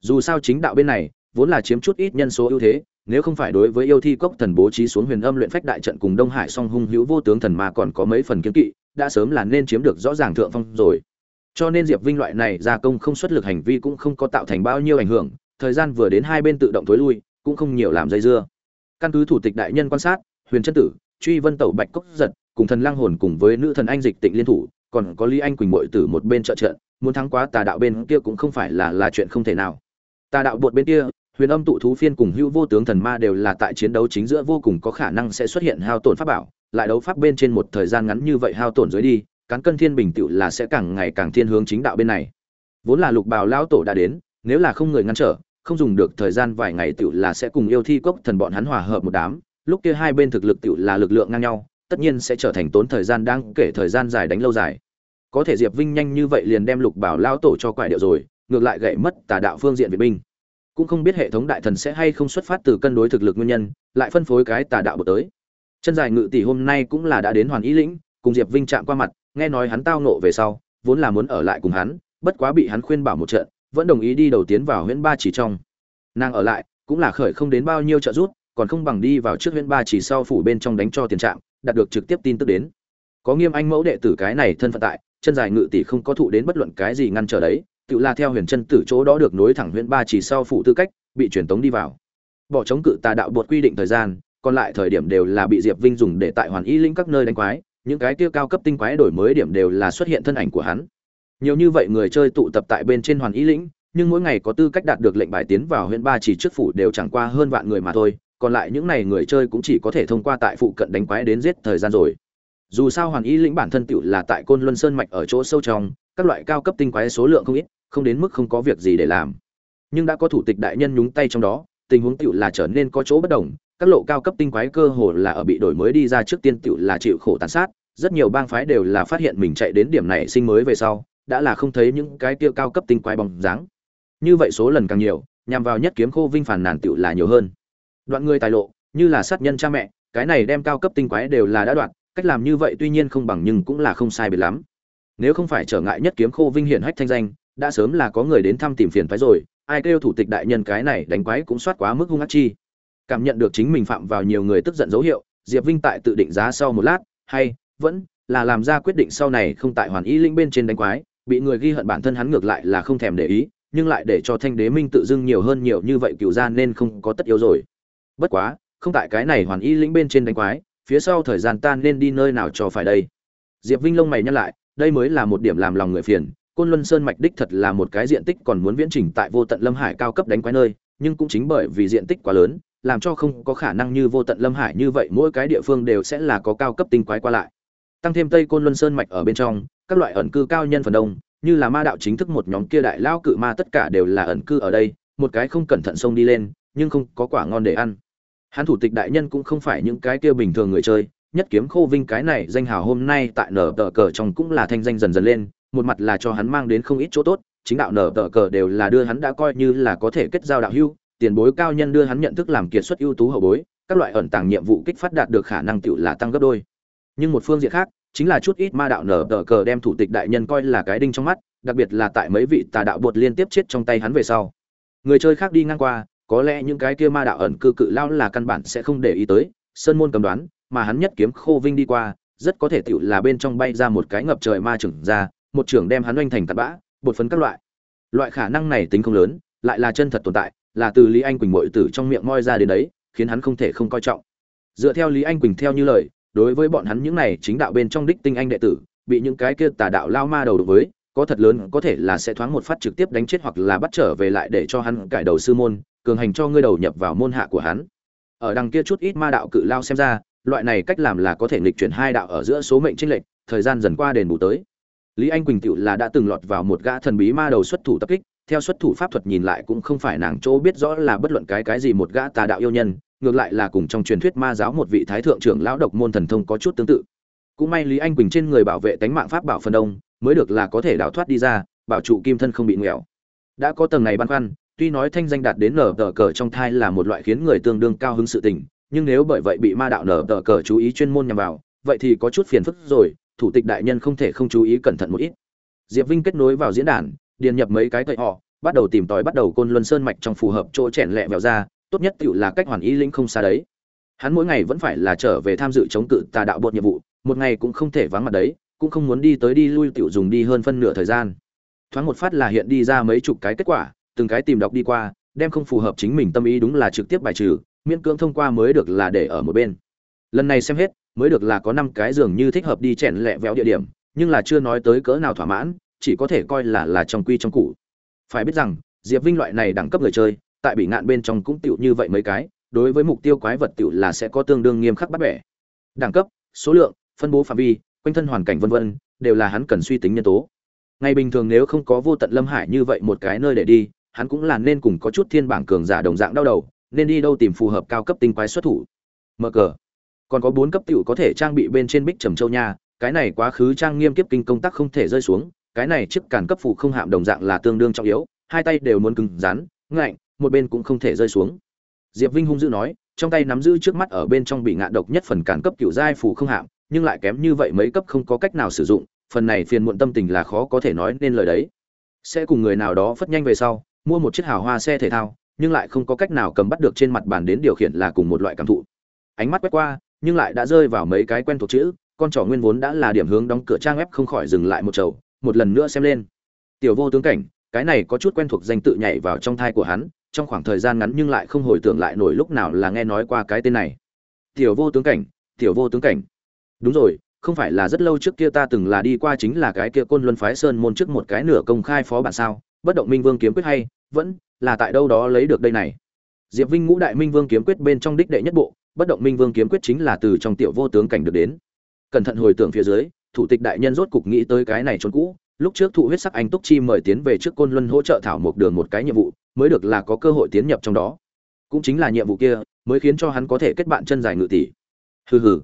Dù sao chính đạo bên này vốn là chiếm chút ít nhân số ưu thế, nếu không phải đối với yêu thi cốc thần bố trí xuống huyền âm luyện phách đại trận cùng đông hải song hung hữu vô tướng thần mà còn có mấy phần kiến kỵ đã sớm là nên chiếm được rõ ràng thượng phong rồi cho nên diệp vinh loại này gia công không xuất lực hành vi cũng không có tạo thành bao nhiêu ảnh hưởng thời gian vừa đến hai bên tự động thối lui cũng không nhiều làm dây dưa căn cứ thủ tịch đại nhân quan sát, huyền chân tử, truy vân tẩu bạch cốc giật, cùng thần lang hồn cùng với nữ thần anh dịch tịnh liên thủ, còn có lý anh quỳnh muội tử một bên trợ trận, muốn thắng quá tà đạo bên kia cũng không phải là là chuyện không thể nào. Tà đạo bột bên kia, huyền âm tụ thú phiên cùng hữu vô tướng thần ma đều là tại chiến đấu chính giữa vô cùng có khả năng sẽ xuất hiện hao tổn pháp bảo, lại đấu pháp bên trên một thời gian ngắn như vậy hao tổn dưới đi, cán cân thiên bình tựu là sẽ càng ngày càng thiên hướng chính đạo bên này. Vốn là lục bào lão tổ đã đến, nếu là không người ngăn trở không dùng được thời gian vài ngày tiểu là sẽ cùng yêu thi cốc thần bọn hắn hòa hợp một đám, lúc kia hai bên thực lực tiểu là lực lượng ngang nhau, tất nhiên sẽ trở thành tốn thời gian đang kể thời gian dài đánh lâu dài. Có thể diệp vinh nhanh như vậy liền đem lục bảo lão tổ cho quại điệu rồi, ngược lại gậy mất tà đạo phương diện việt binh. Cũng không biết hệ thống đại thần sẽ hay không xuất phát từ cân đối thực lực nguyên nhân, lại phân phối cái tà đạo bột tới. Chân dài ngự tỷ hôm nay cũng là đã đến hoàn ý lĩnh, cùng diệp vinh chạm qua mặt, nghe nói hắn tao nộ về sau, vốn là muốn ở lại cùng hắn, bất quá bị hắn khuyên bảo một trận vẫn đồng ý đi đầu tiến vào huyện ba chỉ trong. Nàng ở lại, cũng là khởi không đến bao nhiêu trợ giúp, còn không bằng đi vào trước huyện ba chỉ sau phủ bên trong đánh cho tiền trạng đạt được trực tiếp tin tức đến. Có nghiêm anh mẫu đệ tử cái này thân phận tại, chân dài ngự tỷ không có thụ đến bất luận cái gì ngăn trở đấy, tự là theo huyền chân tử chỗ đó được nối thẳng huyện ba chỉ sau phủ tư cách, bị truyền tống đi vào. Bỏ chống cự tà đạo buộc quy định thời gian, còn lại thời điểm đều là bị diệp vinh dùng để tại hoàn y lĩnh các nơi đánh quái, những cái kia cao cấp tinh quái đổi mới điểm đều là xuất hiện thân ảnh của hắn nhiều như vậy người chơi tụ tập tại bên trên hoàn y lĩnh, nhưng mỗi ngày có tư cách đạt được lệnh bài tiến vào huyện ba chỉ trước phủ đều chẳng qua hơn vạn người mà thôi, còn lại những này người chơi cũng chỉ có thể thông qua tại phụ cận đánh quái đến giết thời gian rồi. Dù sao hoàn y lĩnh bản thân tựu là tại côn luân sơn mạch ở chỗ sâu trong, các loại cao cấp tinh quái số lượng không ít, không đến mức không có việc gì để làm. Nhưng đã có thủ tịch đại nhân nhúng tay trong đó, tình huống tựu là trở nên có chỗ bất đồng, các lộ cao cấp tinh quái cơ hồ là ở bị đổi mới đi ra trước tiên tựu là chịu khổ tàn sát, rất nhiều bang phái đều là phát hiện mình chạy đến điểm này sinh mới về sau đã là không thấy những cái kia cao cấp tinh quái bóng dáng. Như vậy số lần càng nhiều, nhằm vào nhất kiếm khô vinh phản nàn tựu là nhiều hơn. Đoạn người tài lộ, như là sát nhân cha mẹ, cái này đem cao cấp tinh quái đều là đã đoạn, cách làm như vậy tuy nhiên không bằng nhưng cũng là không sai biệt lắm. Nếu không phải trở ngại nhất kiếm khô vinh hiển hách thanh danh, đã sớm là có người đến thăm tìm phiền phái rồi, ai kêu thủ tịch đại nhân cái này đánh quái cũng soát quá mức hung ác chi. Cảm nhận được chính mình phạm vào nhiều người tức giận dấu hiệu, diệp vinh tại tự định giá sau một lát, hay, vẫn là làm ra quyết định sau này không tại hoàn ý linh bên trên đánh quái bị người ghi hận bản thân hắn ngược lại là không thèm để ý, nhưng lại để cho thanh đế minh tự dưng nhiều hơn nhiều như vậy cựu ra nên không có tất yếu rồi. Bất quá, không tại cái này hoàn y lĩnh bên trên đánh quái, phía sau thời gian tan nên đi nơi nào cho phải đây? Diệp vinh lông mày nhắc lại, đây mới là một điểm làm lòng người phiền, côn luân sơn mạch đích thật là một cái diện tích còn muốn viễn trình tại vô tận lâm hải cao cấp đánh quái nơi, nhưng cũng chính bởi vì diện tích quá lớn, làm cho không có khả năng như vô tận lâm hải như vậy mỗi cái địa phương đều sẽ là có cao cấp tinh quái qua lại. Tăng thêm tây côn luân sơn mạch ở bên trong các loại ẩn cư cao nhân phần đông, như là ma đạo chính thức một nhóm kia đại lao cự ma tất cả đều là ẩn cư ở đây, một cái không cẩn thận xông đi lên, nhưng không có quả ngon để ăn. Hắn thủ tịch đại nhân cũng không phải những cái kia bình thường người chơi, nhất kiếm khô vinh cái này danh hào hôm nay tại nở tờ cờ trong cũng là thanh danh dần dần lên, một mặt là cho hắn mang đến không ít chỗ tốt, chính đạo nở tờ cờ đều là đưa hắn đã coi như là có thể kết giao đạo hưu tiền bối cao nhân đưa hắn nhận thức làm kiệt xuất ưu tú hậu bối, các loại ẩn tàng nhiệm vụ kích phát đạt được khả năng tựu là tăng gấp đôi. Nhưng một phương diện khác chính là chút ít ma đạo nở tờ cờ đem thủ tịch đại nhân coi là cái đinh trong mắt, đặc biệt là tại mấy vị tà đạo bột liên tiếp chết trong tay hắn về sau. Người chơi khác đi ngang qua, có lẽ những cái kia ma đạo ẩn cư cự lao là căn bản sẽ không để ý tới, sơn môn cầm đoán, mà hắn nhất kiếm khô vinh đi qua, rất có thể tựu là bên trong bay ra một cái ngập trời ma trưởng ra, một trưởng đem hắn oanh thành tạt bã, bột phấn các loại. Loại khả năng này tính không lớn, lại là chân thật tồn tại, là từ lý anh quỳnh mội tử trong miệng moi ra đến đấy, khiến hắn không thể không coi trọng. Dựa theo lý anh quỳnh theo như lời đối với bọn hắn những này chính đạo bên trong đích tinh anh đệ tử, bị những cái kia tà đạo lao ma đầu đối với, có thật lớn có thể là sẽ thoáng một phát trực tiếp đánh chết hoặc là bắt trở về lại để cho hắn cải đầu sư môn, cường hành cho ngươi đầu nhập vào môn hạ của hắn. Ở đằng kia chút ít ma đạo cự lao xem ra, loại này cách làm là có thể nghịch chuyển hai đạo ở giữa số mệnh chênh lệch, thời gian dần qua đền bù tới. Lý anh quỳnh tựu là đã từng lọt vào một gã thần bí ma đầu xuất thủ tập kích, theo xuất thủ pháp thuật nhìn lại cũng không phải nàng chỗ biết rõ là bất luận cái cái gì một gã tà đạo yêu nhân ngược lại là cùng trong truyền thuyết ma giáo một vị thái thượng trưởng lão độc môn thần thông có chút tương tự. Cũng may lý anh quỳnh trên người bảo vệ tánh mạng pháp bảo phần đông, mới được là có thể đào thoát đi ra, bảo trụ kim thân không bị nghèo. Đã có tầng này băn khoăn, tuy nói thanh danh đạt đến nở tờ cờ trong thai là một loại khiến người tương đương cao hứng sự tình, nhưng nếu bởi vậy bị ma đạo nở tờ cờ chú ý chuyên môn nhằm vào, vậy thì có chút phiền phức rồi, thủ tịch đại nhân không thể không chú ý cẩn thận một ít. Diệp vinh kết nối vào diễn đàn, điền nhập mấy cái cậy họ, bắt đầu tìm tòi bắt đầu côn luân sơn mạch trong phù hợp chỗ chèn lẹ vẹo ra tốt nhất tựu là cách hoàn ý linh không xa đấy. Hắn mỗi ngày vẫn phải là trở về tham dự chống cự tà đạo bột nhiệm vụ, một ngày cũng không thể vắng mặt đấy, cũng không muốn đi tới đi lui tiểu dùng đi hơn phân nửa thời gian. Thoáng một phát là hiện đi ra mấy chục cái kết quả, từng cái tìm đọc đi qua, đem không phù hợp chính mình tâm ý đúng là trực tiếp bài trừ, miễn cưỡng thông qua mới được là để ở một bên. Lần này xem hết, mới được là có năm cái giường như thích hợp đi chèn lẹ véo địa điểm, nhưng là chưa nói tới cỡ nào thỏa mãn, chỉ có thể coi là là trong quy trong cụ phải biết rằng, diệp vinh loại này đẳng cấp người chơi tại bị ngạn bên trong cũng tựu như vậy mấy cái, đối với mục tiêu quái vật tựu là sẽ có tương đương nghiêm khắc bắt bẻ. Đẳng cấp, số lượng, phân bố phạm vi, quanh thân hoàn cảnh vân vân, đều là hắn cần suy tính nhân tố. Ngày bình thường nếu không có vô tận lâm hải như vậy một cái nơi để đi, hắn cũng là nên cùng có chút thiên bảng cường giả đồng dạng đau đầu, nên đi đâu tìm phù hợp cao cấp tinh quái xuất thủ. Mở cờ. Còn có bốn cấp tiểu có thể trang bị bên trên bích trầm châu nha, cái này quá khứ trang nghiêm kiếp kinh công tác không thể rơi xuống, cái này chiếc càn cấp phụ không hạm đồng dạng là tương đương trọng yếu, hai tay đều muốn cứng rắn, ngạnh một bên cũng không thể rơi xuống. Diệp vinh hung dữ nói, trong tay nắm giữ trước mắt ở bên trong bị ngạn độc nhất phần cản cấp cựu giai phù không hạm nhưng lại kém như vậy mấy cấp không có cách nào sử dụng, phần này phiền muộn tâm tình là khó có thể nói nên lời đấy. Sẽ cùng người nào đó phất nhanh về sau, mua một chiếc hào hoa xe thể thao, nhưng lại không có cách nào cầm bắt được trên mặt bàn đến điều khiển là cùng một loại cảm thụ. Ánh mắt quét qua, nhưng lại đã rơi vào mấy cái quen thuộc chữ, con trỏ nguyên vốn đã là điểm hướng đóng cửa trang web không khỏi dừng lại một chầu, một lần nữa xem lên. Tiểu vô tướng cảnh, cái này có chút quen thuộc danh tự nhảy vào trong thai của hắn trong khoảng thời gian ngắn nhưng lại không hồi tưởng lại nổi lúc nào là nghe nói qua cái tên này. Tiểu vô tướng cảnh, tiểu vô tướng cảnh. Đúng rồi, không phải là rất lâu trước kia ta từng là đi qua chính là cái kia côn luân phái sơn môn trước một cái nửa công khai phó bản sao? Bất động minh vương kiếm quyết hay, vẫn là tại đâu đó lấy được đây này. Diệp vinh ngũ đại minh vương kiếm quyết bên trong đích đệ nhất bộ, bất động minh vương kiếm quyết chính là từ trong tiểu vô tướng cảnh được đến. Cẩn thận hồi tưởng phía dưới, thủ tịch đại nhân rốt cục nghĩ tới cái này trốn cũ lúc trước thụ huyết sắc anh túc chi mời tiến về trước côn luân hỗ trợ thảo một đường một cái nhiệm vụ, mới được là có cơ hội tiến nhập trong đó. Cũng chính là nhiệm vụ kia, mới khiến cho hắn có thể kết bạn chân dài ngự tỷ. Hừ hừ.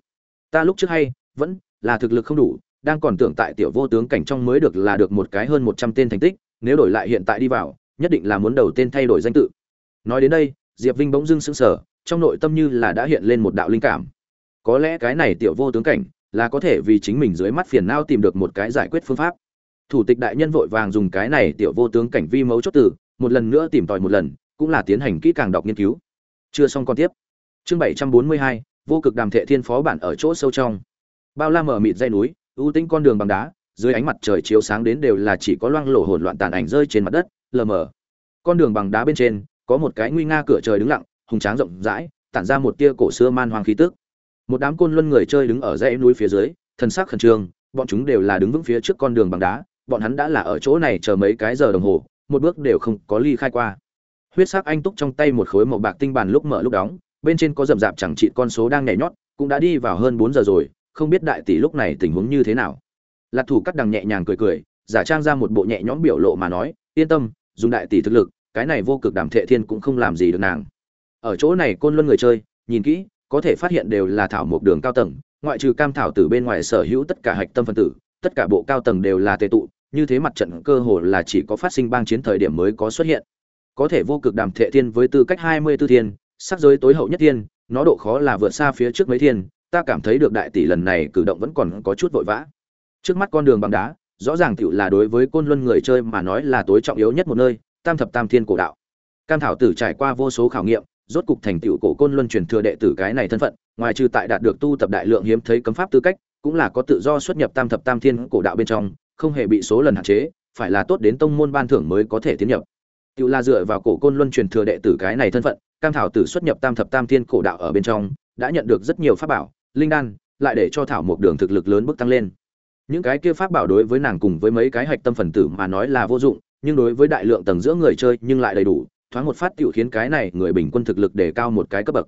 Ta lúc trước hay, vẫn là thực lực không đủ, đang còn tưởng tại tiểu vô tướng cảnh trong mới được là được một cái hơn một trăm tên thành tích, nếu đổi lại hiện tại đi vào, nhất định là muốn đầu tên thay đổi danh tự. Nói đến đây, diệp vinh bỗng dưng sững sờ, trong nội tâm như là đã hiện lên một đạo linh cảm. Có lẽ cái này tiểu vô tướng cảnh là có thể vì chính mình dưới mắt phiền não tìm được một cái giải quyết phương pháp thủ tịch đại nhân vội vàng dùng cái này tiểu vô tướng cảnh vi mấu chốt từ, một lần nữa tìm tòi một lần, cũng là tiến hành kỹ càng đọc nghiên cứu. Chưa xong còn tiếp. Chương bảy trăm bốn mươi hai, vô cực đàm thệ thiên phó bản ở chỗ sâu trong. Bao la mở mịt dây núi ưu tĩnh con đường bằng đá, dưới ánh mặt trời chiếu sáng đến đều là chỉ có loang lổ hỗn loạn tàn ảnh rơi trên mặt đất, lờ mờ. Con đường bằng đá bên trên, có một cái nguy nga cửa trời đứng lặng, hùng tráng rộng rãi, tản ra một tia cổ xưa man hoang khí tức. Một đám côn luân người chơi đứng ở dãy núi phía dưới, thần sắc khẩn trương, bọn chúng đều là đứng vững phía trước con đường bằng đá bọn hắn đã là ở chỗ này chờ mấy cái giờ đồng hồ, một bước đều không có ly khai qua. Huyết sắc anh túc trong tay một khối màu bạc tinh bàn lúc mở lúc đóng, bên trên có rậm rạp chẳng trị con số đang nhảy nhót, cũng đã đi vào hơn bốn giờ rồi, không biết đại tỷ lúc này tình huống như thế nào. Lạc thủ cắt đằng nhẹ nhàng cười cười, giả trang ra một bộ nhẹ nhõm biểu lộ mà nói, yên tâm, dùng đại tỷ thực lực, cái này vô cực đàm thệ thiên cũng không làm gì được nàng. Ở chỗ này côn luân người chơi, nhìn kỹ, có thể phát hiện đều là thảo một đường cao tầng, ngoại trừ cam thảo từ bên ngoài sở hữu tất cả hạch tâm phân tử tất cả bộ cao tầng đều là tề tụ, như thế mặt trận cơ hồ là chỉ có phát sinh bang chiến thời điểm mới có xuất hiện. Có thể vô cực đàm thệ thiên với tư cách hai mươi tư thiên, sắc giới tối hậu nhất thiên, nó độ khó là vượt xa phía trước mấy thiên, ta cảm thấy được đại tỷ lần này cử động vẫn còn có chút vội vã. Trước mắt con đường bằng đá, rõ ràng tựu là đối với côn luân người chơi mà nói là tối trọng yếu nhất một nơi, tam thập tam thiên cổ đạo. Cam thảo tử trải qua vô số khảo nghiệm, rốt cục thành tựu cổ côn luân truyền thừa đệ tử cái này thân phận, ngoài trừ tại đạt được tu tập đại lượng hiếm thấy cấm pháp tư cách cũng là có tự do xuất nhập tam thập tam thiên cổ đạo bên trong, không hề bị số lần hạn chế, phải là tốt đến tông môn ban thưởng mới có thể tiến nhập. Tự là dựa vào cổ côn luân truyền thừa đệ tử cái này thân phận, cam thảo tử xuất nhập tam thập tam thiên cổ đạo ở bên trong, đã nhận được rất nhiều pháp bảo, linh đan, lại để cho thảo một đường thực lực lớn bước tăng lên. Những cái kia pháp bảo đối với nàng cùng với mấy cái hạch tâm phần tử mà nói là vô dụng, nhưng đối với đại lượng tầng giữa người chơi nhưng lại đầy đủ, thoáng một phát tiểu khiến cái này người bình quân thực lực để cao một cái cấp bậc.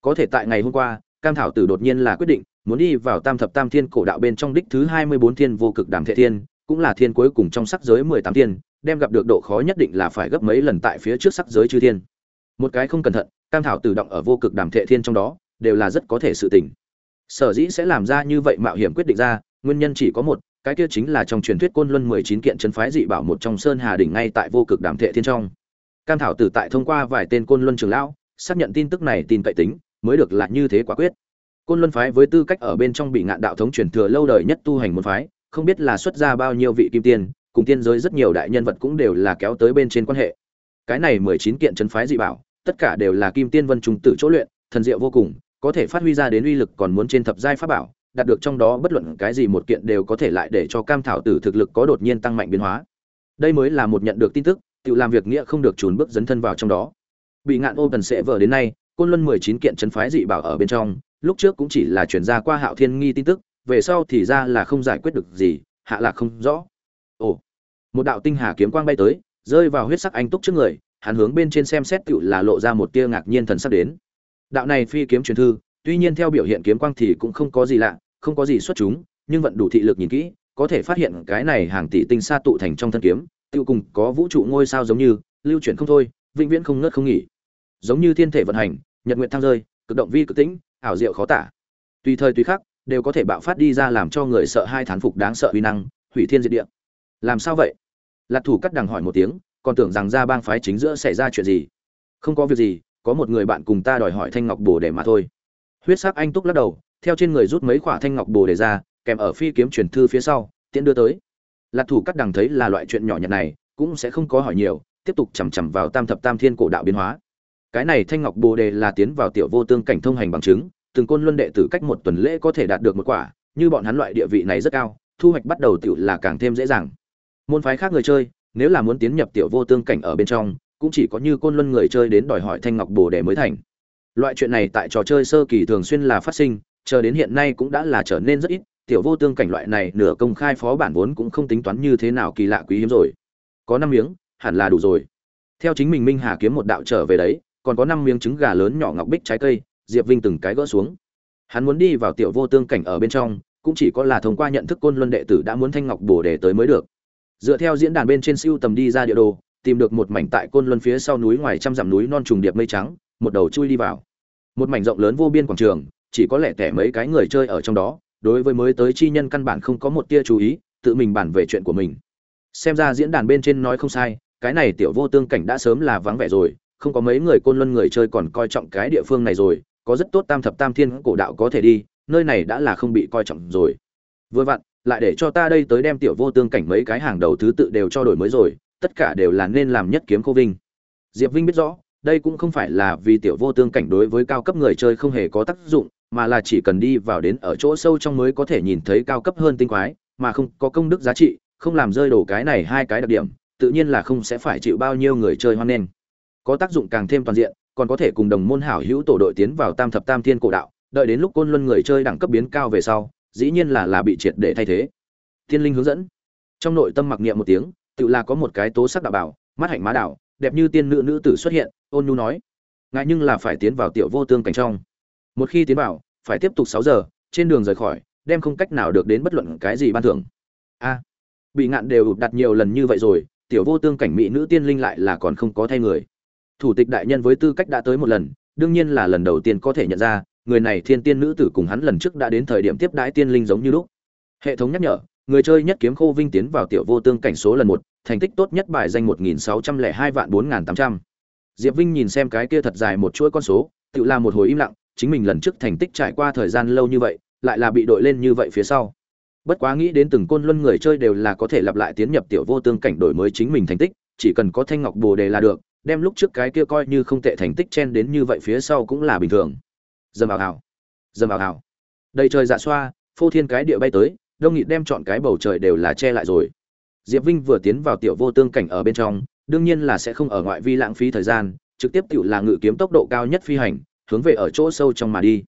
Có thể tại ngày hôm qua, cam thảo tử đột nhiên là quyết định muốn đi vào tam thập tam thiên cổ đạo bên trong đích thứ hai mươi bốn thiên vô cực đàm thệ thiên, cũng là thiên cuối cùng trong sắc giới mười tám thiên, đem gặp được độ khó nhất định là phải gấp mấy lần tại phía trước sắc giới chư thiên. Một cái không cẩn thận, cam thảo tự động ở vô cực đàm thệ thiên trong đó, đều là rất có thể sự tình. Sở dĩ sẽ làm ra như vậy mạo hiểm quyết định ra, nguyên nhân chỉ có một, cái kia chính là trong truyền thuyết côn luân mười chín kiện chân phái dị bảo một trong sơn hà đỉnh ngay tại vô cực đàm thệ thiên trong. Cam thảo tử tại thông qua vài tên côn luân trường lão, xác nhận tin tức này tin cậy tính, mới được là như thế quả quyết côn luân phái với tư cách ở bên trong bị ngạn đạo thống truyền thừa lâu đời nhất tu hành môn phái, không biết là xuất ra bao nhiêu vị kim tiên, cùng tiên giới rất nhiều đại nhân vật cũng đều là kéo tới bên trên quan hệ. Cái này mười chín kiện chân phái dị bảo, tất cả đều là kim tiên vân trùng tự chỗ luyện, thần diệu vô cùng, có thể phát huy ra đến uy lực còn muốn trên thập giai pháp bảo, đạt được trong đó bất luận cái gì một kiện đều có thể lại để cho cam thảo tử thực lực có đột nhiên tăng mạnh biến hóa. Đây mới là một nhận được tin tức, tự làm việc nghĩa không được trốn bước dấn thân vào trong đó. Bị ngạn ô tần sẽ vở đến nay, côn luân mười chín kiện trấn phái dị bảo ở bên trong lúc trước cũng chỉ là chuyển ra qua hạo thiên nghi tin tức, về sau thì ra là không giải quyết được gì, hạ lạc không rõ. Ồ, một đạo tinh hà kiếm quang bay tới, rơi vào huyết sắc anh túc trước người, hắn hướng bên trên xem xét tựu là lộ ra một tia ngạc nhiên thần sắc đến. Đạo này phi kiếm truyền thư, tuy nhiên theo biểu hiện kiếm quang thì cũng không có gì lạ, không có gì xuất chúng, nhưng vận đủ thị lực nhìn kỹ, có thể phát hiện cái này hàng tỷ tinh sa tụ thành trong thân kiếm tiêu cùng có vũ trụ ngôi sao giống như, lưu chuyển không thôi, vĩnh viễn không ngớt không nghỉ. Giống như thiên thể vận hành, nhật nguyện thăng rơi, cực động vi cực tĩnh ảo diệu khó tả. Tùy thời tùy khắc, đều có thể bạo phát đi ra làm cho người sợ hai thán phục đáng sợ uy năng, hủy thiên diệt địa. Làm sao vậy? Lạc thủ cắt đằng hỏi một tiếng, còn tưởng rằng ra bang phái chính giữa xảy ra chuyện gì. Không có việc gì, có một người bạn cùng ta đòi hỏi thanh ngọc bồ để mà thôi. Huyết sắc anh túc lắc đầu, theo trên người rút mấy khỏa thanh ngọc bồ để ra, kèm ở phi kiếm truyền thư phía sau, tiễn đưa tới. Lạc thủ cắt đằng thấy là loại chuyện nhỏ nhặt này, cũng sẽ không có hỏi nhiều, tiếp tục chằm chằm vào tam thập tam thiên cổ đạo biến hóa cái này thanh ngọc bồ đề là tiến vào tiểu vô tương cảnh thông hành bằng chứng, từng côn luân đệ tử cách một tuần lễ có thể đạt được một quả, như bọn hắn loại địa vị này rất cao, thu hoạch bắt đầu tiểu là càng thêm dễ dàng. Môn phái khác người chơi, nếu là muốn tiến nhập tiểu vô tương cảnh ở bên trong, cũng chỉ có như côn luân người chơi đến đòi hỏi thanh ngọc bồ đề mới thành. Loại chuyện này tại trò chơi sơ kỳ thường xuyên là phát sinh, chờ đến hiện nay cũng đã là trở nên rất ít, tiểu vô tương cảnh loại này nửa công khai phó bản vốn cũng không tính toán như thế nào kỳ lạ quý hiếm rồi. Có năm miếng, hẳn là đủ rồi. Theo chính mình minh hà kiếm một đạo trở về đấy còn có năm miếng trứng gà lớn nhỏ ngọc bích trái cây, diệp vinh từng cái gỡ xuống. Hắn muốn đi vào tiểu vô tương cảnh ở bên trong, cũng chỉ có là thông qua nhận thức côn luân đệ tử đã muốn thanh ngọc bổ đề tới mới được. Dựa theo diễn đàn bên trên siêu tầm đi ra địa đồ, tìm được một mảnh tại côn luân phía sau núi ngoài trăm dặm núi non trùng điệp mây trắng, một đầu chui đi vào. Một mảnh rộng lớn vô biên quảng trường, chỉ có lẽ tẻ mấy cái người chơi ở trong đó, đối với mới tới chi nhân căn bản không có một tia chú ý, tự mình bản về chuyện của mình. Xem ra diễn đàn bên trên nói không sai, cái này tiểu vô tương cảnh đã sớm là vắng vẻ rồi không có mấy người côn luân người chơi còn coi trọng cái địa phương này rồi, có rất tốt tam thập tam thiên cổ đạo có thể đi, nơi này đã là không bị coi trọng rồi. Vừa vặn, lại để cho ta đây tới đem tiểu vô tương cảnh mấy cái hàng đầu thứ tự đều cho đổi mới rồi, tất cả đều là nên làm nhất kiếm cô vinh. Diệp vinh biết rõ, đây cũng không phải là vì tiểu vô tương cảnh đối với cao cấp người chơi không hề có tác dụng, mà là chỉ cần đi vào đến ở chỗ sâu trong mới có thể nhìn thấy cao cấp hơn tinh quái, mà không có công đức giá trị, không làm rơi đổ cái này hai cái đặc điểm, tự nhiên là không sẽ phải chịu bao nhiêu người chơi hoan nghênh có tác dụng càng thêm toàn diện, còn có thể cùng đồng môn hảo hữu tổ đội tiến vào tam thập tam thiên cổ đạo, đợi đến lúc côn luân người chơi đẳng cấp biến cao về sau, dĩ nhiên là là bị triệt để thay thế. Tiên linh hướng dẫn. Trong nội tâm mặc niệm một tiếng, tự là có một cái tố sắc đạo bảo, mắt hạnh má đảo, đẹp như tiên nữ nữ tử xuất hiện, ôn nhu nói ngại nhưng là phải tiến vào tiểu vô tương cảnh trong. Một khi tiến vào, phải tiếp tục sáu giờ, trên đường rời khỏi, đem không cách nào được đến bất luận cái gì ban thưởng. A, bị ngạn đều đặt nhiều lần như vậy rồi, tiểu vô tương cảnh mỹ nữ tiên linh lại là còn không có thay người thủ tịch đại nhân với tư cách đã tới một lần, đương nhiên là lần đầu tiên có thể nhận ra, người này thiên tiên nữ tử cùng hắn lần trước đã đến thời điểm tiếp đãi tiên linh giống như lúc. Hệ thống nhắc nhở, người chơi nhất kiếm khô vinh tiến vào tiểu vô tương cảnh số lần một, thành tích tốt nhất bài danh một nghìn sáu trăm lẻ hai vạn bốn nghìn tám trăm. Diệp vinh nhìn xem cái kia thật dài một chuỗi con số, tự làm một hồi im lặng, chính mình lần trước thành tích trải qua thời gian lâu như vậy, lại là bị đội lên như vậy phía sau. Bất quá nghĩ đến từng côn luân người chơi đều là có thể lặp lại tiến nhập tiểu vô tương cảnh đổi mới chính mình thành tích, chỉ cần có thanh ngọc bồ đề là được đem lúc trước cái kia coi như không tệ thành tích chen đến như vậy phía sau cũng là bình thường. Dầm vào hào dầm vào hào đầy trời dạ xoa, phô thiên cái địa bay tới, đông nghị đem chọn cái bầu trời đều là che lại rồi. Diệp vinh vừa tiến vào tiểu vô tương cảnh ở bên trong, đương nhiên là sẽ không ở ngoại vi lãng phí thời gian, trực tiếp tự là ngự kiếm tốc độ cao nhất phi hành, hướng về ở chỗ sâu trong mà đi.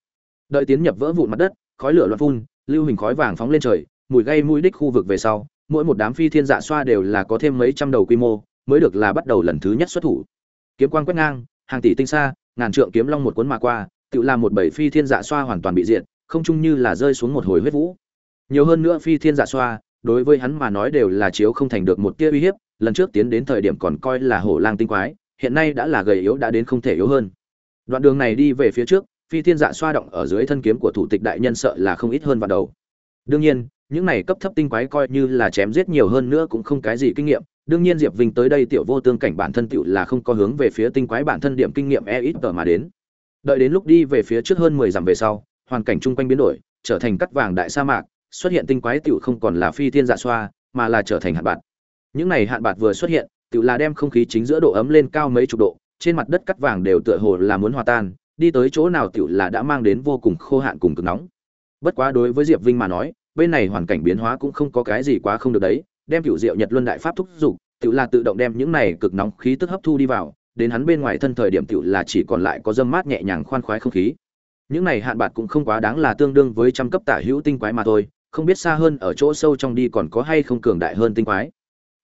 Đợi tiến nhập vỡ vụn mặt đất, khói lửa loạn phun, lưu hình khói vàng phóng lên trời, mùi gây mũi đích khu vực về sau, mỗi một đám phi thiên dạ xoa đều là có thêm mấy trăm đầu quy mô mới được là bắt đầu lần thứ nhất xuất thủ. Kiếm quang quét ngang, hàng tỷ tinh xa, ngàn trượng kiếm long một cuốn mà qua, tự làm một bảy phi thiên dạ xoa hoàn toàn bị diện không chung như là rơi xuống một hồi huyết vũ. Nhiều hơn nữa phi thiên dạ xoa, đối với hắn mà nói đều là chiếu không thành được một tia uy hiếp, lần trước tiến đến thời điểm còn coi là hổ lang tinh quái, hiện nay đã là gầy yếu đã đến không thể yếu hơn. Đoạn đường này đi về phía trước, phi thiên dạ xoa động ở dưới thân kiếm của thủ tịch đại nhân sợ là không ít hơn vào đầu. Đương nhiên, những này cấp thấp tinh quái coi như là chém giết nhiều hơn nữa cũng không cái gì kinh nghiệm đương nhiên diệp vinh tới đây tiểu vô tương cảnh bản thân tựu là không có hướng về phía tinh quái bản thân điểm kinh nghiệm e ít tờ mà đến. Đợi đến lúc đi về phía trước hơn mười dặm về sau, hoàn cảnh chung quanh biến đổi, trở thành cắt vàng đại sa mạc, xuất hiện tinh quái tựu không còn là phi thiên dạ xoa, mà là trở thành hạn bạc những này hạn bạc vừa xuất hiện tựu là đem không khí chính giữa độ ấm lên cao mấy chục độ, trên mặt đất cắt vàng đều tựa hồ là muốn hòa tan, đi tới chỗ nào tựu là đã mang đến vô cùng khô hạn cùng cực nóng. Bất quá đối với diệp vinh mà nói, bên này hoàn cảnh biến hóa cũng không có cái gì quá không được đấy đem cựu diệu nhật luân đại pháp thúc giục, tự là tự động đem những này cực nóng khí tức hấp thu đi vào, đến hắn bên ngoài thân thời điểm tự là chỉ còn lại có dâm mát nhẹ nhàng khoan khoái không khí. Những này hạn bạc cũng không quá đáng là tương đương với trăm cấp tả hữu tinh quái mà thôi, không biết xa hơn ở chỗ sâu trong đi còn có hay không cường đại hơn tinh quái.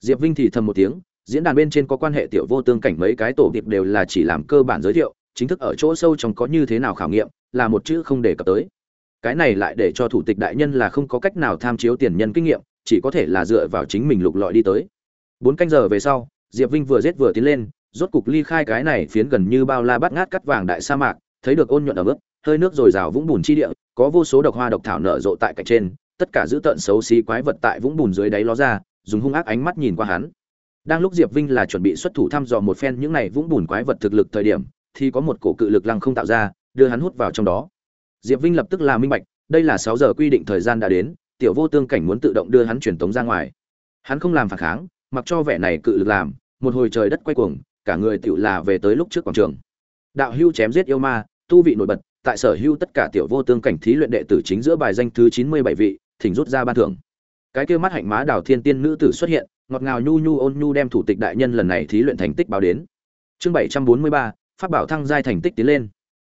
Diệp vinh thì thầm một tiếng, diễn đàn bên trên có quan hệ tiểu vô tương cảnh mấy cái tổ điệp đều là chỉ làm cơ bản giới thiệu, chính thức ở chỗ sâu trong có như thế nào khảo nghiệm, là một chữ không đề cập tới. Cái này lại để cho thủ tịch đại nhân là không có cách nào tham chiếu tiền nhân kinh nghiệm chỉ có thể là dựa vào chính mình lục lọi đi tới. Bốn canh giờ về sau, diệp vinh vừa giết vừa tiến lên, rốt cục ly khai cái này phiến gần như bao la bắt ngát cắt vàng đại sa mạc, thấy được ôn nhuận ở mức hơi nước dồi dào vũng bùn chi địa, có vô số độc hoa độc thảo nở rộ tại cạnh trên, tất cả giữ tận xấu xí quái vật tại vũng bùn dưới đáy ló ra, dùng hung ác ánh mắt nhìn qua hắn. Đang lúc diệp vinh là chuẩn bị xuất thủ thăm dò một phen những này vũng bùn quái vật thực lực thời điểm, thì có một cổ cự lực lăng không tạo ra, đưa hắn hút vào trong đó. Diệp vinh lập tức là minh bạch, đây là sáu giờ quy định thời gian đã đến tiểu vô tương cảnh muốn tự động đưa hắn truyền tống ra ngoài. Hắn không làm phản kháng, mặc cho vẻ này cự lực làm, một hồi trời đất quay cuồng, cả người tựu là về tới lúc trước quảng trường. Đạo hưu chém giết yêu ma, tu vị nổi bật, tại sở hưu tất cả tiểu vô tương cảnh thí luyện đệ tử chính giữa bài danh thứ chín mươi bảy vị, thỉnh rút ra ban thưởng. Cái kia mắt hạnh má đào thiên tiên nữ tử xuất hiện, ngọt ngào nhu nhu ôn nhu đem thủ tịch đại nhân lần này thí luyện thành tích báo đến. Chương bảy trăm bốn mươi ba phát bảo thăng giai thành tích tiến lên.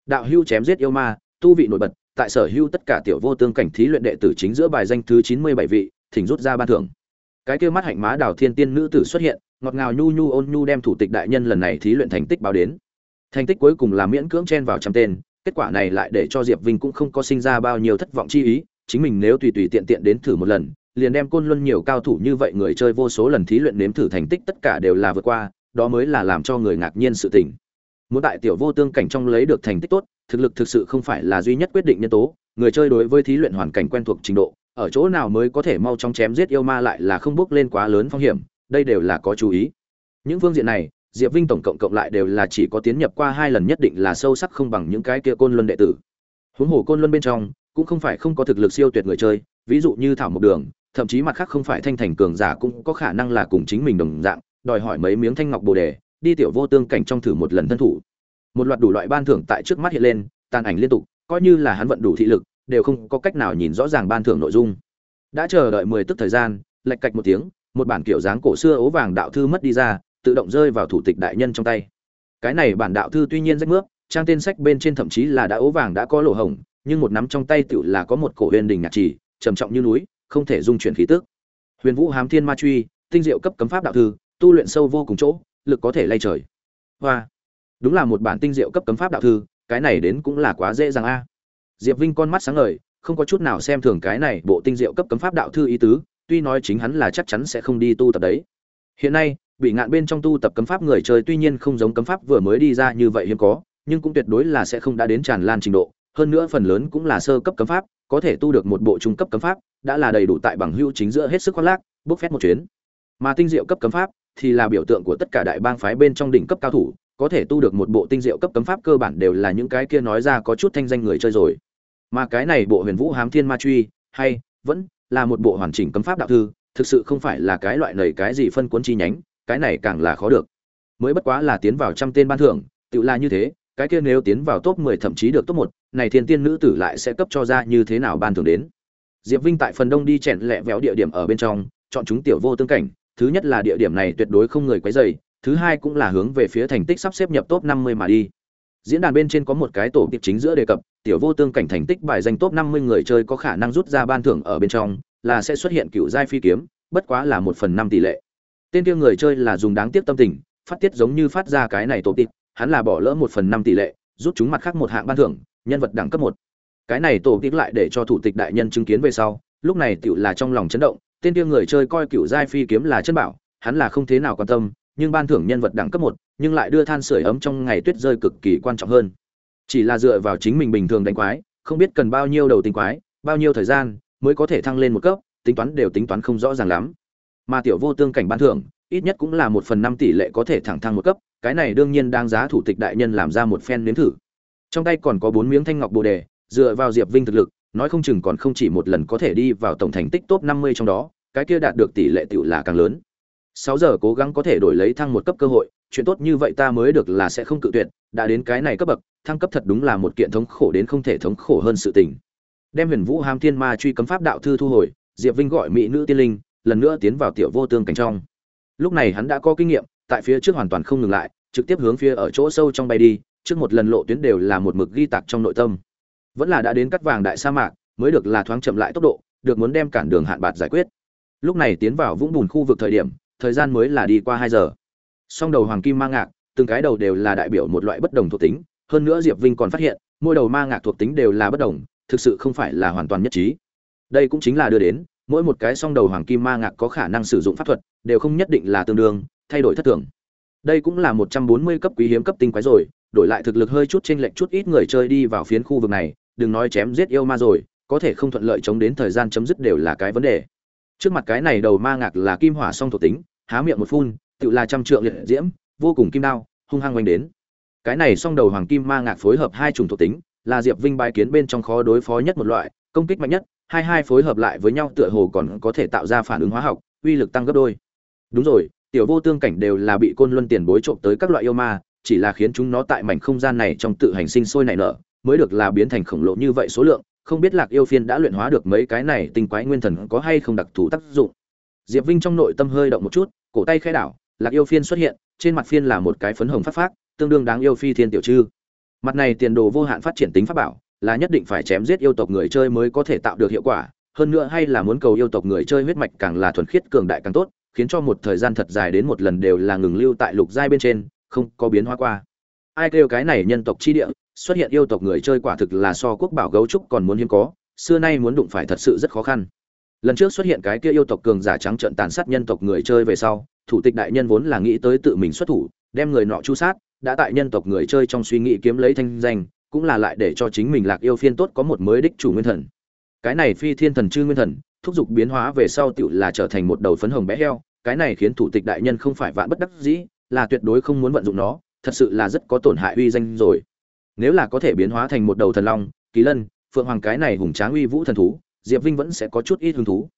Đạo hưu chém giết yêu ma, tu vị nổi bật tại sở hưu tất cả tiểu vô tương cảnh thí luyện đệ tử chính giữa bài danh thứ chín mươi bảy vị, thỉnh rút ra ban thưởng. Cái kia mắt hạnh má đào thiên tiên nữ tử xuất hiện, ngọt ngào nhu nhu ôn nhu đem thủ tịch đại nhân lần này thí luyện thành tích báo đến. Thành tích cuối cùng là miễn cưỡng chen vào trăm tên, kết quả này lại để cho diệp vinh cũng không có sinh ra bao nhiêu thất vọng chi ý, chính mình nếu tùy tùy tiện tiện đến thử một lần, liền đem côn luân nhiều cao thủ như vậy người chơi vô số lần thí luyện nếm thử thành tích tất cả đều là vượt qua, đó mới là làm cho người ngạc nhiên sự tình muốn tại tiểu vô tương cảnh trong lấy được thành tích tốt, thực lực thực sự không phải là duy nhất quyết định nhân tố. Người chơi đối với thí luyện hoàn cảnh quen thuộc trình độ, ở chỗ nào mới có thể mau chóng chém giết yêu ma lại là không bước lên quá lớn phong hiểm, đây đều là có chú ý. Những phương diện này, diệp vinh tổng cộng cộng lại đều là chỉ có tiến nhập qua hai lần nhất định là sâu sắc không bằng những cái kia côn luân đệ tử. Huống hồ côn luân bên trong, cũng không phải không có thực lực siêu tuyệt người chơi, ví dụ như thảo mộc đường, thậm chí mặt khác không phải thanh thành cường giả cũng có khả năng là cùng chính mình đồng dạng, đòi hỏi mấy miếng thanh ngọc bồ đề đi tiểu vô tương cảnh trong thử một lần thân thủ. Một loạt đủ loại ban thưởng tại trước mắt hiện lên tàn ảnh liên tục coi như là hắn vận đủ thị lực đều không có cách nào nhìn rõ ràng ban thưởng nội dung. Đã chờ đợi mười tức thời gian lệch cạch một tiếng một bản kiểu dáng cổ xưa ố vàng đạo thư mất đi ra tự động rơi vào thủ tịch đại nhân trong tay. Cái này bản đạo thư tuy nhiên rách nước trang tên sách bên trên thậm chí là đã ố vàng đã có lỗ hồng, nhưng một nắm trong tay tựu là có một cổ huyền đình nhạc trì trầm trọng như núi không thể dung chuyển khí tức. Huyền vũ hám thiên ma truy tinh diệu cấp cấm pháp đạo thư tu luyện sâu vô cùng chỗ lực có thể lay trời. Hoa. Đúng là một bản tinh diệu cấp cấm pháp đạo thư, cái này đến cũng là quá dễ dàng a. Diệp vinh con mắt sáng ngời, không có chút nào xem thường cái này bộ tinh diệu cấp cấm pháp đạo thư ý tứ, tuy nói chính hắn là chắc chắn sẽ không đi tu tập đấy. Hiện nay, bị ngạn bên trong tu tập cấm pháp người chơi tuy nhiên không giống cấm pháp vừa mới đi ra như vậy hiếm có, nhưng cũng tuyệt đối là sẽ không đã đến tràn lan trình độ. Hơn nữa phần lớn cũng là sơ cấp cấm pháp, có thể tu được một bộ trung cấp cấm pháp, đã là đầy đủ tại bằng hữu chính giữa hết sức khoác lác, bốc phép một chuyến. Mà tinh diệu cấp cấm pháp thì là biểu tượng của tất cả đại bang phái bên trong đỉnh cấp cao thủ có thể tu được một bộ tinh diệu cấp cấm pháp cơ bản đều là những cái kia nói ra có chút thanh danh người chơi rồi mà cái này bộ huyền vũ hám thiên ma truy hay vẫn là một bộ hoàn chỉnh cấm pháp đạo thư thực sự không phải là cái loại nầy cái gì phân cuốn chi nhánh cái này càng là khó được mới bất quá là tiến vào trăm tên ban thưởng tự là như thế cái kia nếu tiến vào top 10 thậm chí được top 1, này thiên tiên nữ tử lại sẽ cấp cho ra như thế nào ban thưởng đến. Diệp Vinh tại phần đông đi chèn lẹ véo địa điểm ở bên trong, chọn chúng tiểu vô tương cảnh, thứ nhất là địa điểm này tuyệt đối không người quấy rầy, thứ hai cũng là hướng về phía thành tích sắp xếp nhập top 50 mà đi. Diễn đàn bên trên có một cái tổ tiếp chính giữa đề cập, tiểu vô tương cảnh thành tích bài danh top 50 người chơi có khả năng rút ra ban thưởng ở bên trong, là sẽ xuất hiện cựu giai phi kiếm, bất quá là 1 phần 5 tỷ lệ. Tên kia người chơi là dùng đáng tiếc tâm tình, phát tiết giống như phát ra cái này tổ tiếp, hắn là bỏ lỡ 1 phần 5 tỷ lệ, rút chúng mặt khác một hạng ban thưởng, nhân vật đẳng cấp 1. Cái này tổ tiếp lại để cho thủ tịch đại nhân chứng kiến về sau, lúc này tiểu là trong lòng chấn động, tên kia người chơi coi cựu giai phi kiếm là chân bảo, hắn là không thế nào quan tâm, nhưng ban thưởng nhân vật đẳng cấp một nhưng lại đưa than sưởi ấm trong ngày tuyết rơi cực kỳ quan trọng hơn. Chỉ là dựa vào chính mình bình thường đánh quái không biết cần bao nhiêu đầu tinh quái bao nhiêu thời gian mới có thể thăng lên một cấp tính toán đều tính toán không rõ ràng lắm. Mà tiểu vô tương cảnh ban thưởng ít nhất cũng là một phần năm tỷ lệ có thể thẳng thăng một cấp cái này đương nhiên đang giá thủ tịch đại nhân làm ra một phen nếm thử. Trong tay còn có bốn miếng thanh ngọc bồ đề dựa vào diệp vinh thực lực nói không chừng còn không chỉ một lần có thể đi vào tổng thành tích top năm mươi trong đó, cái kia đạt được tỷ lệ tiểu là càng lớn. Sáu giờ cố gắng có thể đổi lấy thăng một cấp cơ hội, chuyện tốt như vậy ta mới được là sẽ không cự tuyệt, đã đến cái này cấp bậc, thăng cấp thật đúng là một kiện thống khổ đến không thể thống khổ hơn sự tình. Đem huyền vũ hàm thiên ma truy cấm pháp đạo thư thu hồi, diệp vinh gọi mỹ nữ tiên linh, lần nữa tiến vào tiểu vô tương cảnh trong. Lúc này hắn đã có kinh nghiệm, tại phía trước hoàn toàn không ngừng lại, trực tiếp hướng phía ở chỗ sâu trong bay đi, trước một lần lộ tuyến đều là một mực ghi tạc trong nội tâm vẫn là đã đến cắt vàng đại sa mạc, mới được là thoáng chậm lại tốc độ, được muốn đem cản đường hạn bạt giải quyết. Lúc này tiến vào vũng bùn khu vực thời điểm, thời gian mới là đi qua hai giờ. Song đầu hoàng kim ma ngạc, từng cái đầu đều là đại biểu một loại bất đồng thuộc tính, hơn nữa diệp vinh còn phát hiện, mỗi đầu ma ngạc thuộc tính đều là bất đồng, thực sự không phải là hoàn toàn nhất trí. Đây cũng chính là đưa đến, mỗi một cái song đầu hoàng kim ma ngạc có khả năng sử dụng pháp thuật, đều không nhất định là tương đương, thay đổi thất thường. Đây cũng là một trăm bốn mươi cấp quý hiếm cấp tinh quái rồi, đổi lại thực lực hơi chút chênh lệch chút ít người chơi đi vào phiến khu vực này đừng nói chém giết yêu ma rồi, có thể không thuận lợi chống đến thời gian chấm dứt đều là cái vấn đề. Trước mặt cái này đầu ma ngạc là kim hỏa song thuộc tính, há miệng một phun, tự là trăm trượng liệt diễm, vô cùng kim đao, hung hăng oanh đến. Cái này song đầu hoàng kim ma ngạc phối hợp hai chủng thuộc tính, là diệp vinh bài kiến bên trong khó đối phó nhất một loại, công kích mạnh nhất, hai hai phối hợp lại với nhau tựa hồ còn có thể tạo ra phản ứng hóa học, uy lực tăng gấp đôi. Đúng rồi, tiểu vô tương cảnh đều là bị côn luân tiền bối trộm tới các loại yêu ma, chỉ là khiến chúng nó tại mảnh không gian này trong tự hành sinh sôi nảy nở mới được là biến thành khổng lồ như vậy số lượng, không biết lạc yêu phiên đã luyện hóa được mấy cái này tinh quái nguyên thần có hay không đặc thù tác dụng diệp vinh trong nội tâm hơi động một chút, cổ tay khai đảo, lạc yêu phiên xuất hiện, trên mặt phiên là một cái phấn hồng phát phát, tương đương đáng yêu phi thiên tiểu chư. mặt này tiền đồ vô hạn phát triển tính pháp bảo, là nhất định phải chém giết yêu tộc người chơi mới có thể tạo được hiệu quả, hơn nữa hay là muốn cầu yêu tộc người chơi huyết mạch càng là thuần khiết cường đại càng tốt, khiến cho một thời gian thật dài đến một lần đều là ngừng lưu tại lục giai bên trên, không có biến hóa qua ai kêu cái này nhân tộc chi địa xuất hiện yêu tộc người chơi quả thực là so quốc bảo gấu trúc còn muốn hiếm có, xưa nay muốn đụng phải thật sự rất khó khăn. Lần trước xuất hiện cái kia yêu tộc cường giả trắng trợn tàn sát nhân tộc người chơi về sau, thủ tịch đại nhân vốn là nghĩ tới tự mình xuất thủ, đem người nọ chu sát, đã tại nhân tộc người chơi trong suy nghĩ kiếm lấy thanh danh, cũng là lại để cho chính mình lạc yêu phiên tốt có một mới đích chủ nguyên thần. Cái này phi thiên thần chư nguyên thần, thúc giục biến hóa về sau tựu là trở thành một đầu phấn hồng bé heo, cái này khiến thủ tịch đại nhân không phải vạn bất đắc dĩ, là tuyệt đối không muốn vận dụng nó, thật sự là rất có tổn hại uy danh rồi nếu là có thể biến hóa thành một đầu thần long, kỳ lân, phượng hoàng cái này hùng tráng uy vũ thần thú, diệp vinh vẫn sẽ có chút ít hứng thú.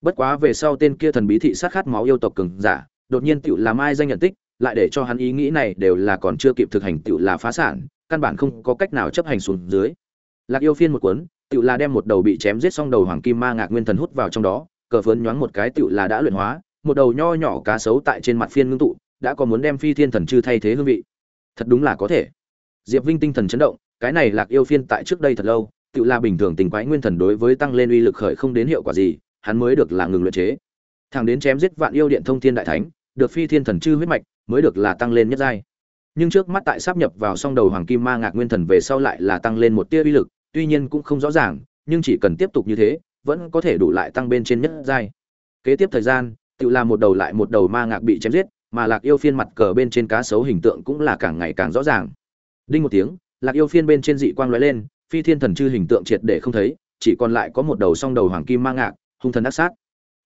Bất quá về sau tên kia thần bí thị sát khát máu yêu tộc cường giả, đột nhiên tựu làm ai danh nhận tích, lại để cho hắn ý nghĩ này đều là còn chưa kịp thực hành tựu là phá sản, căn bản không có cách nào chấp hành xuống dưới. Lạc yêu phiên một cuốn tựu là đem một đầu bị chém giết xong đầu hoàng kim ma ngạc nguyên thần hút vào trong đó, cờ phớn nhoáng một cái tựu là đã luyện hóa, một đầu nho nhỏ cá sấu tại trên mặt phiên ngưng tụ, đã có muốn đem phi thiên thần chư thay thế hương vị. Thật đúng là có thể diệp vinh tinh thần chấn động, cái này lạc yêu phiên tại trước đây thật lâu, tự là bình thường tình quái nguyên thần đối với tăng lên uy lực khởi không đến hiệu quả gì, hắn mới được là ngừng luyện chế. Thằng đến chém giết vạn yêu điện thông thiên đại thánh, được phi thiên thần chư huyết mạch, mới được là tăng lên nhất giai. Nhưng trước mắt tại sắp nhập vào song đầu hoàng kim ma ngạc nguyên thần về sau lại là tăng lên một tia uy lực, tuy nhiên cũng không rõ ràng, nhưng chỉ cần tiếp tục như thế, vẫn có thể đủ lại tăng bên trên nhất giai. Kế tiếp thời gian, tự là một đầu lại một đầu ma ngạc bị chém giết, mà lạc yêu phiên mặt cờ bên trên cá sấu hình tượng cũng là càng ngày càng rõ ràng đinh một tiếng, lạc yêu phiên bên trên dị quang lóe lên, phi thiên thần chư hình tượng triệt để không thấy, chỉ còn lại có một đầu song đầu hoàng kim mang ngạc, hung thần đắc sát.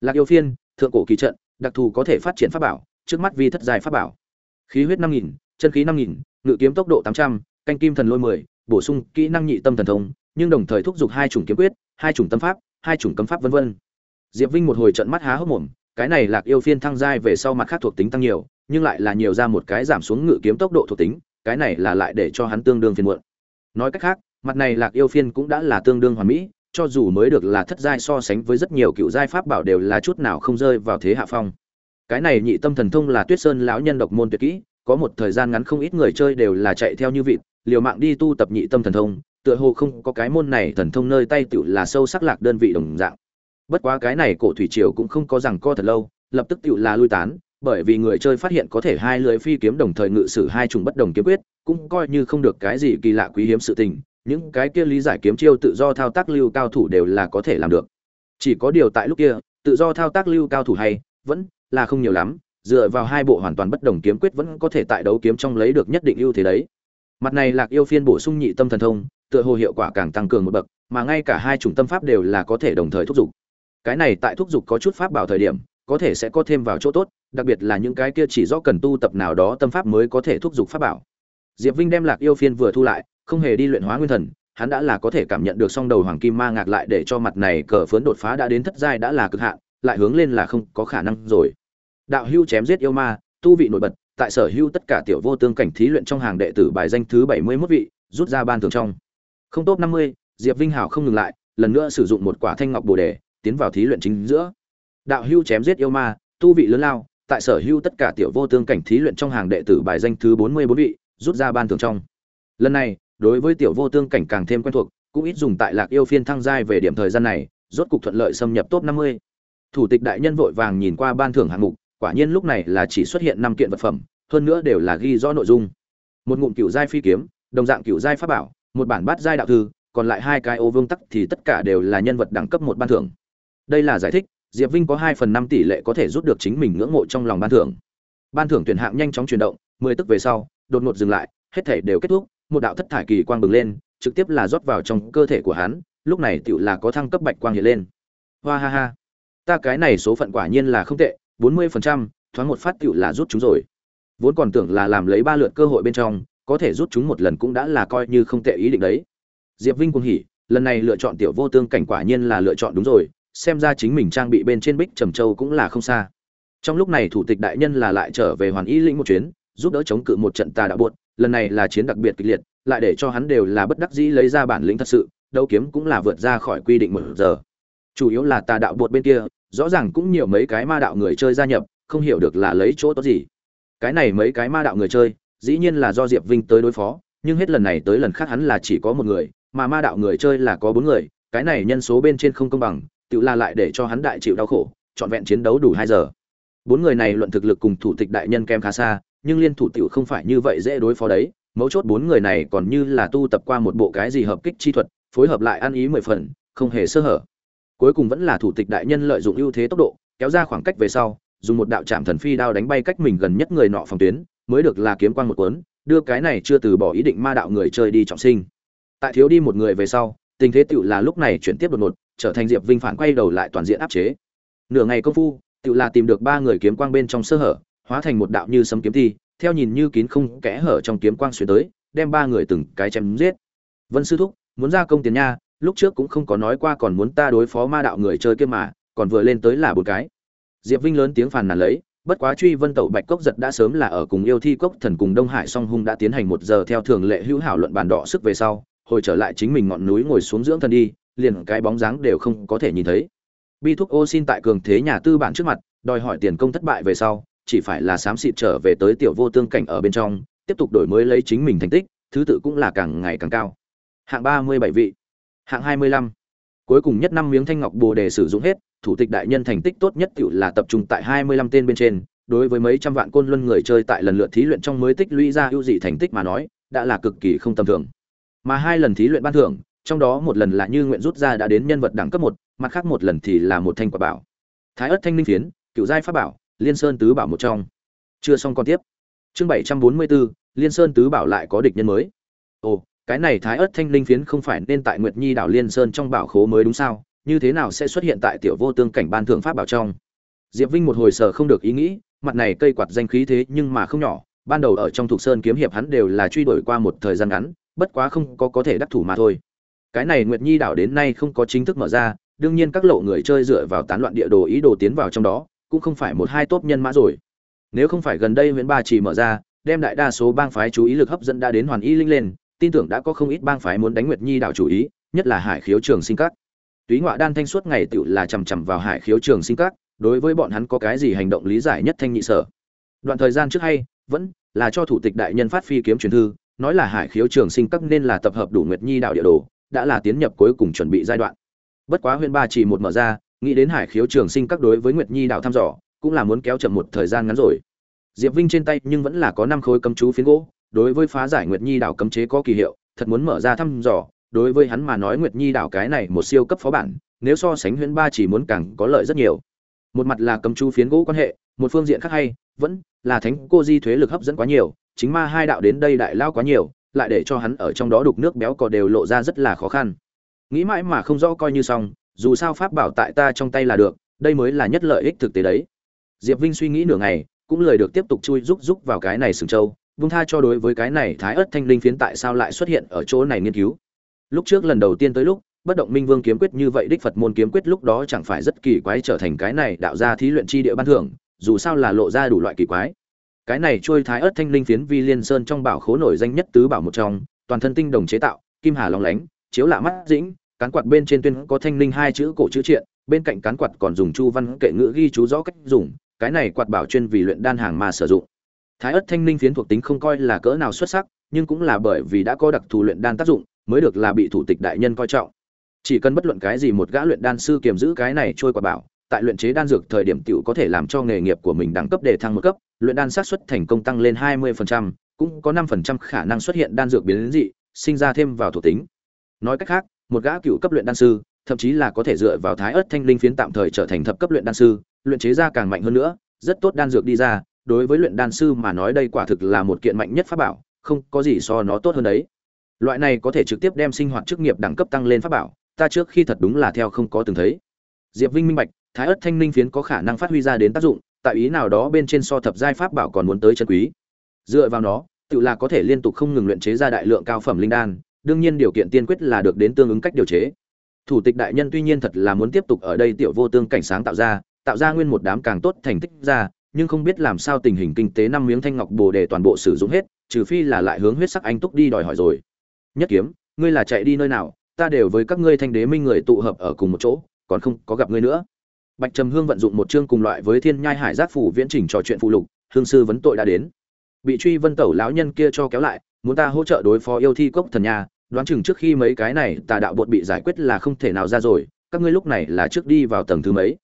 Lạc yêu phiên, thượng cổ kỳ trận, đặc thù có thể phát triển pháp bảo, trước mắt vi thất dài pháp bảo. Khí huyết năm nghìn, chân khí năm nghìn, ngự kiếm tốc độ tám trăm, canh kim thần lôi mười, bổ sung kỹ năng nhị tâm thần thông, nhưng đồng thời thúc giục hai chủng kiếm quyết, hai chủng tâm pháp, hai chủng cấm pháp vân vân. Diệp vinh một hồi trận mắt há hốc mồm, cái này lạc yêu phiên thăng giai về sau mặt khác thuộc tính tăng nhiều, nhưng lại là nhiều ra một cái giảm xuống ngự kiếm tốc độ thuộc tính cái này là lại để cho hắn tương đương phiền muộn. Nói cách khác, mặt này lạc yêu phiên cũng đã là tương đương hoàn mỹ, cho dù mới được là thất giai so sánh với rất nhiều cựu giai pháp bảo đều là chút nào không rơi vào thế hạ phong. Cái này nhị tâm thần thông là tuyết sơn lão nhân độc môn tuyệt kỹ, có một thời gian ngắn không ít người chơi đều là chạy theo như vịt, liều mạng đi tu tập nhị tâm thần thông, tựa hồ không có cái môn này thần thông nơi tay tựu là sâu sắc lạc đơn vị đồng dạng. Bất quá cái này cổ thủy triều cũng không có rằng co thật lâu, lập tức tựu là lui tán bởi vì người chơi phát hiện có thể hai lưỡi phi kiếm đồng thời ngự sử hai chủng bất đồng kiếm quyết, cũng coi như không được cái gì kỳ lạ quý hiếm sự tình, những cái kia lý giải kiếm chiêu tự do thao tác lưu cao thủ đều là có thể làm được chỉ có điều tại lúc kia, tự do thao tác lưu cao thủ hay, vẫn là không nhiều lắm, dựa vào hai bộ hoàn toàn bất đồng kiếm quyết vẫn có thể tại đấu kiếm trong lấy được nhất định ưu thế đấy mặt này lạc yêu phiên bổ sung nhị tâm thần thông, tựa hồ hiệu quả càng tăng cường một bậc, mà ngay cả hai chủng tâm pháp đều là có thể đồng thời thúc dục. cái này tại thúc dục có chút pháp bảo thời điểm, có thể sẽ có thêm vào chỗ tốt đặc biệt là những cái kia chỉ rõ cần tu tập nào đó tâm pháp mới có thể thúc giục pháp bảo. Diệp vinh đem lạc yêu phiên vừa thu lại, không hề đi luyện hóa nguyên thần, hắn đã là có thể cảm nhận được song đầu hoàng kim ma ngạc lại để cho mặt này cờ phấn đột phá đã đến thất giai đã là cực hạn, lại hướng lên là không có khả năng rồi. Đạo hưu chém giết yêu ma, tu vị nổi bật, tại sở hưu tất cả tiểu vô tương cảnh thí luyện trong hàng đệ tử bài danh thứ bảy mươi 71 vị, rút ra ban thưởng trong. Không top năm mươi, diệp vinh hảo không ngừng lại, lần nữa sử dụng một quả thanh ngọc bồ đề, tiến vào thí luyện chính giữa. Đạo hưu chém giết yêu ma, tu vị lớn lao tại sở hữu tất cả tiểu vô tương cảnh thí luyện trong hàng đệ tử bài danh thứ bốn mươi bốn vị, rút ra ban thưởng trong. Lần này, đối với tiểu vô tương cảnh càng thêm quen thuộc, cũng ít dùng tại lạc yêu phiên thăng giai về điểm thời gian này, rốt cục thuận lợi xâm nhập top năm mươi. Thủ tịch đại nhân vội vàng nhìn qua ban thưởng hạng mục, quả nhiên lúc này là chỉ xuất hiện năm kiện vật phẩm, hơn nữa đều là ghi rõ nội dung. Một ngụm cựu giai phi kiếm, đồng dạng cựu giai pháp bảo, một bản bát giai đạo thư, còn lại hai cái ô vương tắc thì tất cả đều là nhân vật đẳng cấp một ban thưởng. Đây là giải thích diệp vinh có hai phần năm tỷ lệ có thể rút được chính mình ngưỡng mộ trong lòng ban thưởng. Ban thưởng tuyển hạng nhanh chóng chuyển động, mười tức về sau, đột ngột dừng lại, hết thể đều kết thúc, một đạo thất thải kỳ quang bừng lên, trực tiếp là rót vào trong cơ thể của hắn, lúc này tựu là có thăng cấp bạch quang hiện lên. Hoa ha ha. Ta cái này số phận quả nhiên là không tệ, bốn mươi phần trăm, thoáng một phát tựu là rút chúng rồi. Vốn còn tưởng là làm lấy ba lượt cơ hội bên trong, có thể rút chúng một lần cũng đã là coi như không tệ ý định đấy. Diệp vinh cuồng hỉ, lần này lựa chọn tiểu vô tương cảnh quả nhiên là lựa chọn đúng rồi xem ra chính mình trang bị bên trên bích trầm châu cũng là không xa. Trong lúc này thủ tịch đại nhân là lại trở về hoàn y lĩnh một chuyến, giúp đỡ chống cự một trận tà đạo buột lần này là chiến đặc biệt kịch liệt, lại để cho hắn đều là bất đắc dĩ lấy ra bản lĩnh thật sự, đấu kiếm cũng là vượt ra khỏi quy định một giờ. Chủ yếu là tà đạo buột bên kia, rõ ràng cũng nhiều mấy cái ma đạo người chơi gia nhập, không hiểu được là lấy chỗ tốt gì. Cái này mấy cái ma đạo người chơi, dĩ nhiên là do diệp vinh tới đối phó, nhưng hết lần này tới lần khác hắn là chỉ có một người, mà ma đạo người chơi là có bốn người, cái này nhân số bên trên không công bằng tự la lại để cho hắn đại chịu đau khổ, trọn vẹn chiến đấu đủ hai giờ. Bốn người này luận thực lực cùng thủ tịch đại nhân kem khá xa, nhưng liên thủ tiểu không phải như vậy dễ đối phó đấy. Mấu chốt bốn người này còn như là tu tập qua một bộ cái gì hợp kích chi thuật, phối hợp lại ăn ý mười phần, không hề sơ hở. Cuối cùng vẫn là thủ tịch đại nhân lợi dụng ưu thế tốc độ, kéo ra khoảng cách về sau, dùng một đạo trạm thần phi đao đánh bay cách mình gần nhất người nọ phòng tuyến, mới được là kiếm quan một cuốn, đưa cái này chưa từ bỏ ý định ma đạo người chơi đi trọng sinh. Tại thiếu đi một người về sau, tình thế tựu là lúc này chuyển tiếp đột ngột trở thành diệp vinh phản quay đầu lại toàn diện áp chế. Nửa ngày công phu tự là tìm được ba người kiếm quang bên trong sơ hở, hóa thành một đạo như sấm kiếm thi, theo nhìn như kín không kẽ hở trong kiếm quang xuyên tới, đem ba người từng cái chém giết. Vân sư thúc, muốn ra công tiền nha, lúc trước cũng không có nói qua còn muốn ta đối phó ma đạo người chơi kia mà, còn vừa lên tới là bốn cái. Diệp vinh lớn tiếng phàn nàn lấy, bất quá truy vân tẩu bạch cốc giật đã sớm là ở cùng yêu thi cốc thần cùng đông hải song hung đã tiến hành một giờ theo thường lệ hữu hảo luận bàn đỏ sức về sau, hồi trở lại chính mình ngọn núi ngồi xuống dưỡng thần đi liền cái bóng dáng đều không có thể nhìn thấy. Bi thuốc ô xin tại cường thế nhà tư bản trước mặt, đòi hỏi tiền công thất bại về sau, chỉ phải là xám xịt trở về tới tiểu vô tương cảnh ở bên trong, tiếp tục đổi mới lấy chính mình thành tích, thứ tự cũng là càng ngày càng cao. Hạng ba mươi bảy vị. Hạng hai mươi lăm. Cuối cùng nhất năm miếng thanh ngọc bồ đề sử dụng hết, thủ tịch đại nhân thành tích tốt nhất tiểu là tập trung tại hai mươi lăm tên bên trên, đối với mấy trăm vạn côn luân người chơi tại lần lượt thí luyện trong mới tích lũy ra ưu dị thành tích mà nói, đã là cực kỳ không tầm thường. Mà hai lần thí luyện ban thưởng trong đó một lần là như nguyện rút ra đã đến nhân vật đẳng cấp một, mặt khác một lần thì là một thanh quả bảo. Thái ất thanh linh phiến, cựu giai pháp bảo, liên sơn tứ bảo một trong. Chưa xong còn tiếp. Chương bảy trăm bốn mươi bốn liên sơn tứ bảo lại có địch nhân mới. Ồ, cái này thái ớt thanh linh phiến không phải nên tại nguyệt nhi đảo liên sơn trong bảo khố mới đúng sao? Như thế nào sẽ xuất hiện tại tiểu vô tương cảnh ban thượng pháp bảo trong? Diệp vinh một hồi sở không được ý nghĩ, mặt này cây quạt danh khí thế nhưng mà không nhỏ, ban đầu ở trong thục sơn kiếm hiệp hắn đều là truy đuổi qua một thời gian ngắn, bất quá không có có thể đắc thủ mà thôi cái này nguyệt nhi đảo đến nay không có chính thức mở ra, đương nhiên các lộ người chơi dựa vào tán loạn địa đồ ý đồ tiến vào trong đó, cũng không phải một hai tốt nhân mã rồi. Nếu không phải gần đây huyện ba chỉ mở ra, đem đại đa số bang phái chú ý lực hấp dẫn đã đến hoàn y linh lên, tin tưởng đã có không ít bang phái muốn đánh nguyệt nhi đảo chủ ý, nhất là hải khiếu trường sinh các. Túy ngoại đan thanh suốt ngày tựu là chằm chằm vào hải khiếu trường sinh các, đối với bọn hắn có cái gì hành động lý giải nhất thanh nhị sở. Đoạn thời gian trước hay, vẫn là cho thủ tịch đại nhân phát phi kiếm truyền thư, nói là hải khiếu trường sinh các nên là tập hợp đủ nguyệt nhi đạo địa đồ đã là tiến nhập cuối cùng chuẩn bị giai đoạn. Bất quá huyện ba chỉ một mở ra, nghĩ đến hải khiếu trường sinh các đối với nguyệt nhi đạo thăm dò, cũng là muốn kéo chậm một thời gian ngắn rồi. Diệp vinh trên tay nhưng vẫn là có năm khối cấm chú phiến gỗ, đối với phá giải nguyệt nhi đạo cấm chế có kỳ hiệu, thật muốn mở ra thăm dò, đối với hắn mà nói nguyệt nhi đạo cái này một siêu cấp phó bản, nếu so sánh huyện ba chỉ muốn càng có lợi rất nhiều. Một mặt là cấm chú phiến gỗ quan hệ, một phương diện khác hay, vẫn là thánh cô di thuế lực hấp dẫn quá nhiều, chính ma hai đạo đến đây đại lao quá nhiều lại để cho hắn ở trong đó đục nước béo cò đều lộ ra rất là khó khăn. Nghĩ mãi mà không rõ coi như xong, dù sao pháp bảo tại ta trong tay là được, đây mới là nhất lợi ích thực tế đấy. Diệp vinh suy nghĩ nửa ngày, cũng lời được tiếp tục chui rúc rúc vào cái này sừng châu vung tha cho đối với cái này thái ớt thanh linh phiến tại sao lại xuất hiện ở chỗ này nghiên cứu. Lúc trước lần đầu tiên tới lúc, bất động minh vương kiếm quyết như vậy đích phật môn kiếm quyết lúc đó chẳng phải rất kỳ quái trở thành cái này đạo ra thí luyện chi địa ban thưởng, dù sao là lộ ra đủ loại kỳ quái cái này trôi thái ớt thanh linh phiến vi liên sơn trong bảo khố nổi danh nhất tứ bảo một trong, toàn thân tinh đồng chế tạo, kim hà long lánh, chiếu lạ mắt dĩnh, cán quạt bên trên tuyên có thanh linh hai chữ cổ chữ triện, bên cạnh cán quạt còn dùng chu văn kệ ngữ ghi chú rõ cách dùng, cái này quạt bảo chuyên vì luyện đan hàng mà sử dụng. Thái ớt thanh linh phiến thuộc tính không coi là cỡ nào xuất sắc, nhưng cũng là bởi vì đã có đặc thù luyện đan tác dụng, mới được là bị thủ tịch đại nhân coi trọng. Chỉ cần bất luận cái gì một gã luyện đan sư kiềm giữ cái này trôi quạt bảo tại luyện chế đan dược thời điểm tiểu có thể làm cho nghề nghiệp của mình đẳng cấp đề thăng một cấp luyện đan xác suất thành công tăng lên 20%, cũng có 5% khả năng xuất hiện đan dược biến dị sinh ra thêm vào thuộc tính. Nói cách khác một gã cựu cấp luyện đan sư thậm chí là có thể dựa vào thái ớt thanh linh phiến tạm thời trở thành thập cấp luyện đan sư luyện chế ra càng mạnh hơn nữa rất tốt đan dược đi ra đối với luyện đan sư mà nói đây quả thực là một kiện mạnh nhất pháp bảo không có gì so nó tốt hơn đấy. Loại này có thể trực tiếp đem sinh hoạt chức nghiệp đẳng cấp tăng lên pháp bảo ta trước khi thật đúng là theo không có từng thấy. Diệp vinh minh bạch thái ớt thanh linh phiến có khả năng phát huy ra đến tác dụng, tại ý nào đó bên trên so thập giai pháp bảo còn muốn tới chân quý. Dựa vào nó, tự là có thể liên tục không ngừng luyện chế ra đại lượng cao phẩm linh đan, đương nhiên điều kiện tiên quyết là được đến tương ứng cách điều chế. Thủ tịch đại nhân tuy nhiên thật là muốn tiếp tục ở đây tiểu vô tương cảnh sáng tạo ra tạo ra nguyên một đám càng tốt thành tích ra, nhưng không biết làm sao tình hình kinh tế năm miếng thanh ngọc bồ đề toàn bộ sử dụng hết, trừ phi là lại hướng huyết sắc anh túc đi đòi hỏi rồi. Nhất kiếm, ngươi là chạy đi nơi nào, ta đều với các ngươi thanh đế minh người tụ hợp ở cùng một chỗ, còn không có gặp ngươi nữa bạch trầm hương vận dụng một chương cùng loại với thiên nhai hải giác phủ viễn trình trò chuyện phụ lục, hương sư vấn tội đã đến. Bị truy vân tẩu lão nhân kia cho kéo lại, muốn ta hỗ trợ đối phó yêu thi cốc thần nhà, đoán chừng trước khi mấy cái này tà đạo bột bị giải quyết là không thể nào ra rồi, các ngươi lúc này là trước đi vào tầng thứ mấy?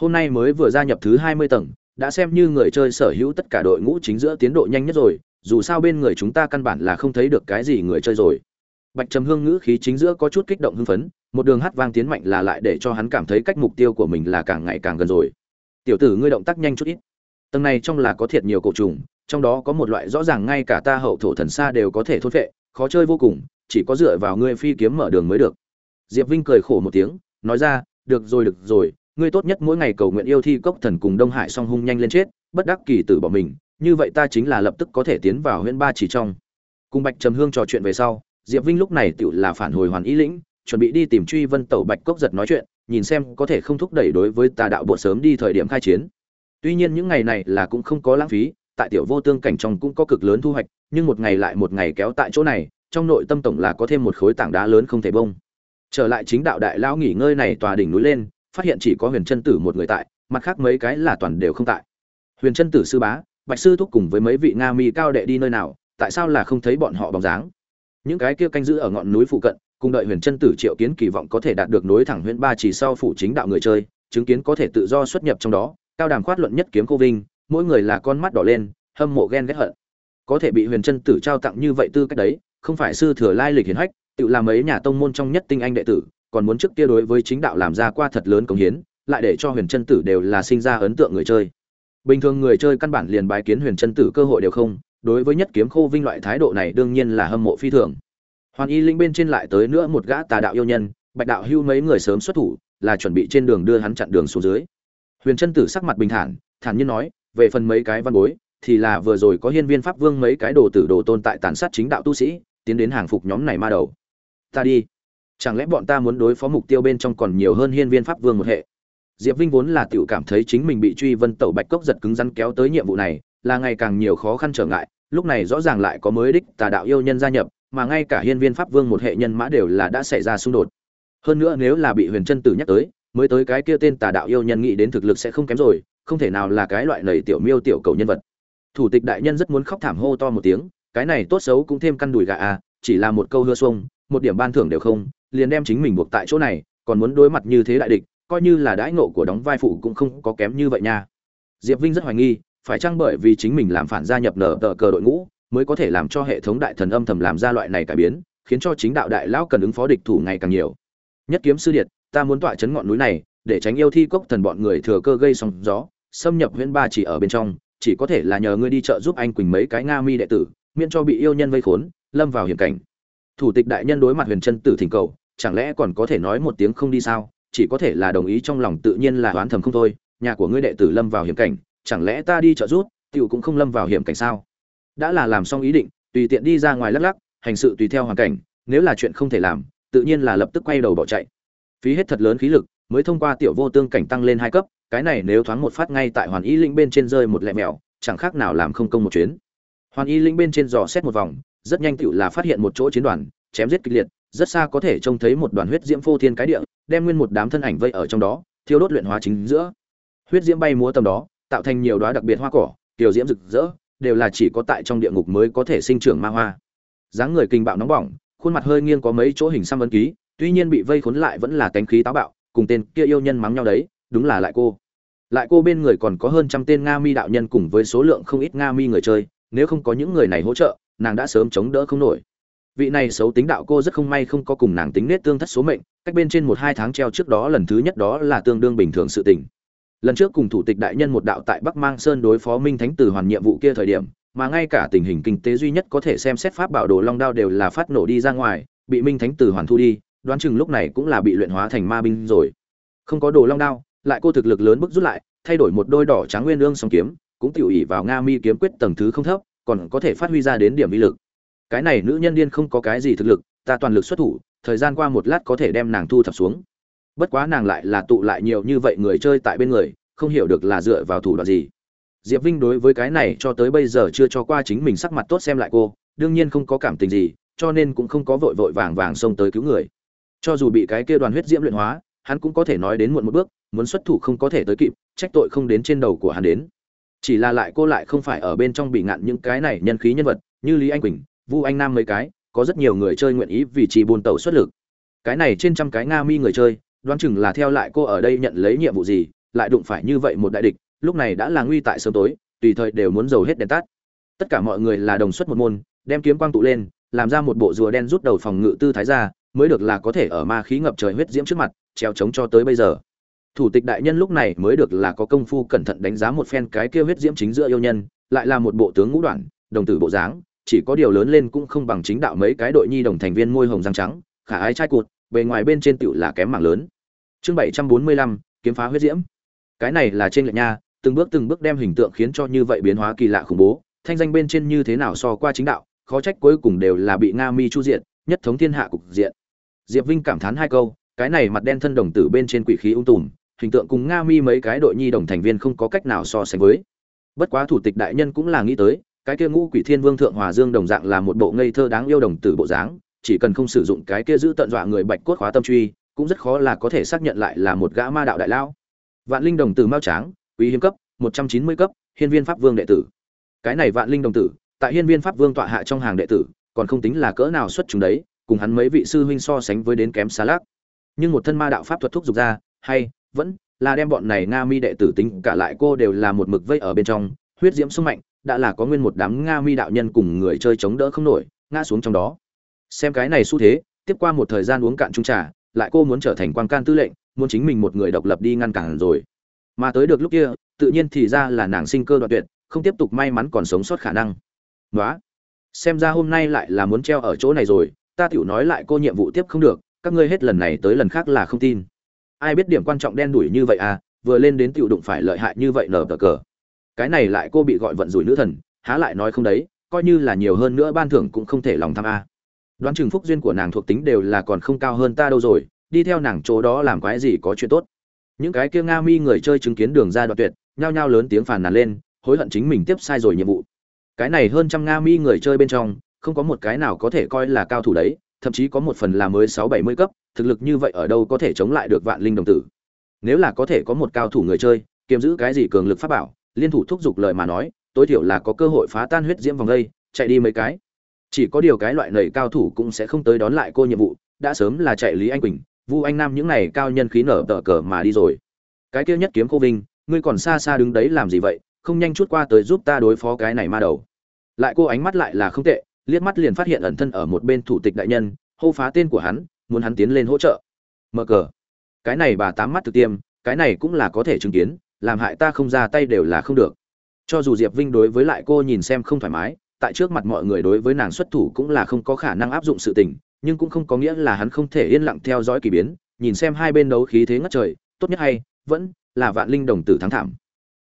Hôm nay mới vừa gia nhập thứ hai mươi tầng, đã xem như người chơi sở hữu tất cả đội ngũ chính giữa tiến độ nhanh nhất rồi, dù sao bên người chúng ta căn bản là không thấy được cái gì người chơi rồi. Bạch trầm hương ngữ khí chính giữa có chút kích động hưng phấn một đường hát vang tiến mạnh là lại để cho hắn cảm thấy cách mục tiêu của mình là càng ngày càng gần rồi. Tiểu tử ngươi động tác nhanh chút ít. Tầng này trong là có thiệt nhiều cổ trùng, trong đó có một loại rõ ràng ngay cả ta hậu thổ thần xa đều có thể thốt vệ khó chơi vô cùng, chỉ có dựa vào ngươi phi kiếm mở đường mới được. Diệp vinh cười khổ một tiếng, nói ra, được rồi được rồi, ngươi tốt nhất mỗi ngày cầu nguyện yêu thi cốc thần cùng đông hải song hung nhanh lên chết, bất đắc kỳ tử bỏ mình, như vậy ta chính là lập tức có thể tiến vào huyện ba chỉ trong. Cùng bạch trầm hương trò chuyện về sau, diệp vinh lúc này tự là phản hồi hoàn ý lĩnh chuẩn bị đi tìm truy vân tẩu bạch cốc giật nói chuyện, nhìn xem có thể không thúc đẩy đối với tà đạo bộ sớm đi thời điểm khai chiến. Tuy nhiên những ngày này là cũng không có lãng phí, tại tiểu vô tương cảnh trong cũng có cực lớn thu hoạch, nhưng một ngày lại một ngày kéo tại chỗ này, trong nội tâm tổng là có thêm một khối tảng đá lớn không thể bông. Trở lại chính đạo đại lão nghỉ ngơi này tòa đỉnh núi lên, phát hiện chỉ có huyền chân tử một người tại, mặt khác mấy cái là toàn đều không tại. Huyền chân tử sư bá, bạch sư thúc cùng với mấy vị nga mi cao đệ đi nơi nào, tại sao là không thấy bọn họ bóng dáng? Những cái kia canh giữ ở ngọn núi phụ cận cùng đợi huyền chân tử triệu kiến kỳ vọng có thể đạt được nối thẳng huyền ba chỉ sau phủ chính đạo người chơi, chứng kiến có thể tự do xuất nhập trong đó, cao đàm khoát luận nhất kiếm cô vinh, mỗi người là con mắt đỏ lên, hâm mộ ghen ghét hận. Có thể bị huyền chân tử trao tặng như vậy tư cách đấy, không phải sư thừa lai lịch hiển hách, tự làm ấy nhà tông môn trong nhất tinh anh đệ tử, còn muốn trước kia đối với chính đạo làm ra qua thật lớn công hiến, lại để cho huyền chân tử đều là sinh ra ấn tượng người chơi. Bình thường người chơi căn bản liền bái kiến huyền chân tử cơ hội đều không, đối với nhất kiếm khô vinh loại thái độ này đương nhiên là hâm mộ phi thường hoàn y linh bên trên lại tới nữa một gã tà đạo yêu nhân, bạch đạo hưu mấy người sớm xuất thủ, là chuẩn bị trên đường đưa hắn chặn đường xuống dưới. Huyền chân tử sắc mặt bình thản thản nhiên nói, về phần mấy cái văn bối, thì là vừa rồi có hiên viên pháp vương mấy cái đồ tử đồ tôn tại tàn sát chính đạo tu sĩ, tiến đến hàng phục nhóm này ma đầu. Ta đi. Chẳng lẽ bọn ta muốn đối phó mục tiêu bên trong còn nhiều hơn hiên viên pháp vương một hệ? Diệp vinh vốn là tiểu cảm thấy chính mình bị truy vân tẩu bạch cốc giật cứng rắn kéo tới nhiệm vụ này, là ngày càng nhiều khó khăn trở ngại, lúc này rõ ràng lại có mới đích tà đạo yêu nhân gia nhập mà ngay cả hiên viên pháp vương một hệ nhân mã đều là đã xảy ra xung đột. Hơn nữa nếu là bị huyền chân tử nhắc tới, mới tới cái kia tên tà đạo yêu nhân nghĩ đến thực lực sẽ không kém rồi, không thể nào là cái loại nầy tiểu miêu tiểu cầu nhân vật. Thủ tịch đại nhân rất muốn khóc thảm hô to một tiếng, cái này tốt xấu cũng thêm căn đùi gà à chỉ là một câu hưa xuông, một điểm ban thưởng đều không, liền đem chính mình buộc tại chỗ này, còn muốn đối mặt như thế đại địch, coi như là đãi ngộ của đóng vai phụ cũng không có kém như vậy nha. Diệp vinh rất hoài nghi, phải chăng bởi vì chính mình làm phản gia nhập nở tờ cờ đội ngũ mới có thể làm cho hệ thống đại thần âm thầm làm ra loại này cải biến, khiến cho chính đạo đại lão cần ứng phó địch thủ ngày càng nhiều. Nhất kiếm sư điện ta muốn tọa chấn ngọn núi này, để tránh yêu thi cốc thần bọn người thừa cơ gây sóng gió, xâm nhập huyễn ba chỉ ở bên trong, chỉ có thể là nhờ ngươi đi chợ giúp anh quỳnh mấy cái nga mi đệ tử, miễn cho bị yêu nhân vây khốn, lâm vào hiểm cảnh. Thủ tịch đại nhân đối mặt huyền chân tử thỉnh cầu, chẳng lẽ còn có thể nói một tiếng không đi sao? Chỉ có thể là đồng ý trong lòng tự nhiên là oán thầm không thôi, nhà của ngươi đệ tử lâm vào hiểm cảnh, chẳng lẽ ta đi trợ giúp, tiểu cũng không lâm vào hiểm cảnh sao? Đã là làm xong ý định, tùy tiện đi ra ngoài lắc lắc, hành sự tùy theo hoàn cảnh, nếu là chuyện không thể làm, tự nhiên là lập tức quay đầu bỏ chạy. Phí hết thật lớn khí lực, mới thông qua tiểu vô tương cảnh tăng lên hai cấp, cái này nếu thoáng một phát ngay tại hoàn y linh bên trên rơi một lẹ mèo, chẳng khác nào làm không công một chuyến. Hoàn y linh bên trên dò xét một vòng, rất nhanh tựu là phát hiện một chỗ chiến đoàn, chém giết kịch liệt, rất xa có thể trông thấy một đoàn huyết diễm phô thiên cái địa, đem nguyên một đám thân ảnh vây ở trong đó, thiêu đốt luyện hóa chính giữa. Huyết diễm bay múa tầm đó, tạo thành nhiều đóa đặc biệt hoa cỏ, tiểu diễm rực rỡ đều là chỉ có tại trong địa ngục mới có thể sinh trưởng ma hoa. Dáng người kinh bạo nóng bỏng, khuôn mặt hơi nghiêng có mấy chỗ hình xăm ấn ký, tuy nhiên bị vây khốn lại vẫn là cánh khí táo bạo, cùng tên kia yêu nhân mắng nhau đấy, đúng là lại cô. Lại cô bên người còn có hơn trăm tên nga mi đạo nhân cùng với số lượng không ít nga mi người chơi, nếu không có những người này hỗ trợ, nàng đã sớm chống đỡ không nổi. Vị này xấu tính đạo cô rất không may không có cùng nàng tính nết tương thất số mệnh, cách bên trên một hai tháng treo trước đó lần thứ nhất đó là tương đương bình thường sự tình lần trước cùng thủ tịch đại nhân một đạo tại bắc mang sơn đối phó minh thánh tử hoàn nhiệm vụ kia thời điểm, mà ngay cả tình hình kinh tế duy nhất có thể xem xét pháp bảo đồ long đao đều là phát nổ đi ra ngoài, bị minh thánh tử hoàn thu đi, đoán chừng lúc này cũng là bị luyện hóa thành ma binh rồi. Không có đồ long đao, lại cô thực lực lớn bước rút lại, thay đổi một đôi đỏ trắng nguyên lương song kiếm, cũng tiểu ỷ vào nga mi kiếm quyết tầng thứ không thấp, còn có thể phát huy ra đến điểm uy lực. Cái này nữ nhân điên không có cái gì thực lực, ta toàn lực xuất thủ, thời gian qua một lát có thể đem nàng thu thập xuống bất quá nàng lại là tụ lại nhiều như vậy người chơi tại bên người, không hiểu được là dựa vào thủ đoạn gì. Diệp vinh đối với cái này cho tới bây giờ chưa cho qua chính mình sắc mặt tốt xem lại cô, đương nhiên không có cảm tình gì, cho nên cũng không có vội vội vàng vàng xông tới cứu người. Cho dù bị cái kia đoàn huyết diễm luyện hóa, hắn cũng có thể nói đến muộn một bước, muốn xuất thủ không có thể tới kịp, trách tội không đến trên đầu của hắn đến. Chỉ là lại cô lại không phải ở bên trong bị ngạn những cái này nhân khí nhân vật, như lý anh quỳnh, vu anh nam mấy cái, có rất nhiều người chơi nguyện ý vì chỉ buôn tàu xuất lực. Cái này trên trăm cái nga mi người chơi đoán chừng là theo lại cô ở đây nhận lấy nhiệm vụ gì, lại đụng phải như vậy một đại địch, lúc này đã là nguy tại sớm tối, tùy thời đều muốn dầu hết đèn tắt. Tất cả mọi người là đồng xuất một môn, đem kiếm quang tụ lên, làm ra một bộ rùa đen rút đầu phòng ngự tư thái ra, mới được là có thể ở ma khí ngập trời huyết diễm trước mặt, treo chống cho tới bây giờ. Thủ tịch đại nhân lúc này mới được là có công phu cẩn thận đánh giá một phen cái kia huyết diễm chính giữa yêu nhân, lại là một bộ tướng ngũ đoạn, đồng tử bộ dáng, chỉ có điều lớn lên cũng không bằng chính đạo mấy cái đội nhi đồng thành viên môi hồng răng trắng, khả ái trai cụt bề ngoài bên trên tựu là kém mảng lớn chương bảy trăm bốn mươi lăm, kiếm phá huyết diễm. Cái này là trên lệnh nha, từng bước từng bước đem hình tượng khiến cho như vậy biến hóa kỳ lạ khủng bố, thanh danh bên trên như thế nào so qua chính đạo, khó trách cuối cùng đều là bị nga mi chu diện nhất thống thiên hạ cục diện. Diệp vinh cảm thán hai câu, cái này mặt đen thân đồng tử bên trên quỷ khí ung tùm, hình tượng cùng nga mi mấy cái đội nhi đồng thành viên không có cách nào so sánh với. Bất quá thủ tịch đại nhân cũng là nghĩ tới, cái kia ngũ quỷ thiên vương thượng hòa dương đồng dạng là một bộ ngây thơ đáng yêu đồng tử bộ dáng, chỉ cần không sử dụng cái kia giữ tận dọa người bạch cốt khóa tâm truy cũng rất khó là có thể xác nhận lại là một gã ma đạo đại lao vạn linh đồng tử mao tráng, quý hiếm cấp, một trăm chín mươi cấp, hiên viên pháp vương đệ tử. Cái này vạn linh đồng tử, tại hiên viên pháp vương tọa hạ trong hàng đệ tử, còn không tính là cỡ nào xuất chúng đấy, cùng hắn mấy vị sư huynh so sánh với đến kém xa lác nhưng một thân ma đạo pháp thuật thúc giục ra, hay, vẫn là đem bọn này nga mi đệ tử tính cả lại cô đều là một mực vây ở bên trong, huyết diễm sung mạnh, đã là có nguyên một đám nga mi đạo nhân cùng người chơi chống đỡ không nổi, ngã xuống trong đó. Xem cái này xu thế, tiếp qua một thời gian uống cạn chung trà lại cô muốn trở thành quan can tư lệnh, muốn chính mình một người độc lập đi ngăn cản rồi. Mà tới được lúc kia, tự nhiên thì ra là nàng sinh cơ đoạn tuyệt, không tiếp tục may mắn còn sống sót khả năng. Nói xem ra hôm nay lại là muốn treo ở chỗ này rồi, ta tiểu nói lại cô nhiệm vụ tiếp không được, các ngươi hết lần này tới lần khác là không tin. Ai biết điểm quan trọng đen đủi như vậy à vừa lên đến tiểu đụng phải lợi hại như vậy nở tờ cờ. Cái này lại cô bị gọi vận rủi nữ thần, há lại nói không đấy, coi như là nhiều hơn nữa ban thưởng cũng không thể lòng tham a đoán chừng phúc duyên của nàng thuộc tính đều là còn không cao hơn ta đâu rồi, đi theo nàng chỗ đó làm quái gì có chuyện tốt. Những cái kia nga mi người chơi chứng kiến đường ra đoạn tuyệt, nhao nhao lớn tiếng phàn nàn lên, hối hận chính mình tiếp sai rồi nhiệm vụ. Cái này hơn trăm nga mi người chơi bên trong, không có một cái nào có thể coi là cao thủ đấy, thậm chí có một phần là mới sáu bảy mươi cấp, thực lực như vậy ở đâu có thể chống lại được vạn linh đồng tử. Nếu là có thể có một cao thủ người chơi, kiềm giữ cái gì cường lực pháp bảo, liên thủ thúc giục lời mà nói, tối thiểu là có cơ hội phá tan huyết diễm vòng gây chạy đi mấy cái chỉ có điều cái loại nầy cao thủ cũng sẽ không tới đón lại cô nhiệm vụ, đã sớm là chạy lý anh quỳnh, vu anh nam những này cao nhân khí nở tờ cờ mà đi rồi. Cái kia nhất kiếm cô vinh, ngươi còn xa xa đứng đấy làm gì vậy, không nhanh chút qua tới giúp ta đối phó cái này ma đầu. Lại cô ánh mắt lại là không tệ, liếc mắt liền phát hiện ẩn thân ở một bên thủ tịch đại nhân, hô phá tên của hắn, muốn hắn tiến lên hỗ trợ. Mở cờ. Cái này bà tám mắt thực tiêm, cái này cũng là có thể chứng kiến, làm hại ta không ra tay đều là không được. Cho dù diệp vinh đối với lại cô nhìn xem không thoải mái tại trước mặt mọi người đối với nàng xuất thủ cũng là không có khả năng áp dụng sự tình, nhưng cũng không có nghĩa là hắn không thể yên lặng theo dõi kỳ biến, nhìn xem hai bên đấu khí thế ngất trời, tốt nhất hay, vẫn là vạn linh đồng tử thắng thảm.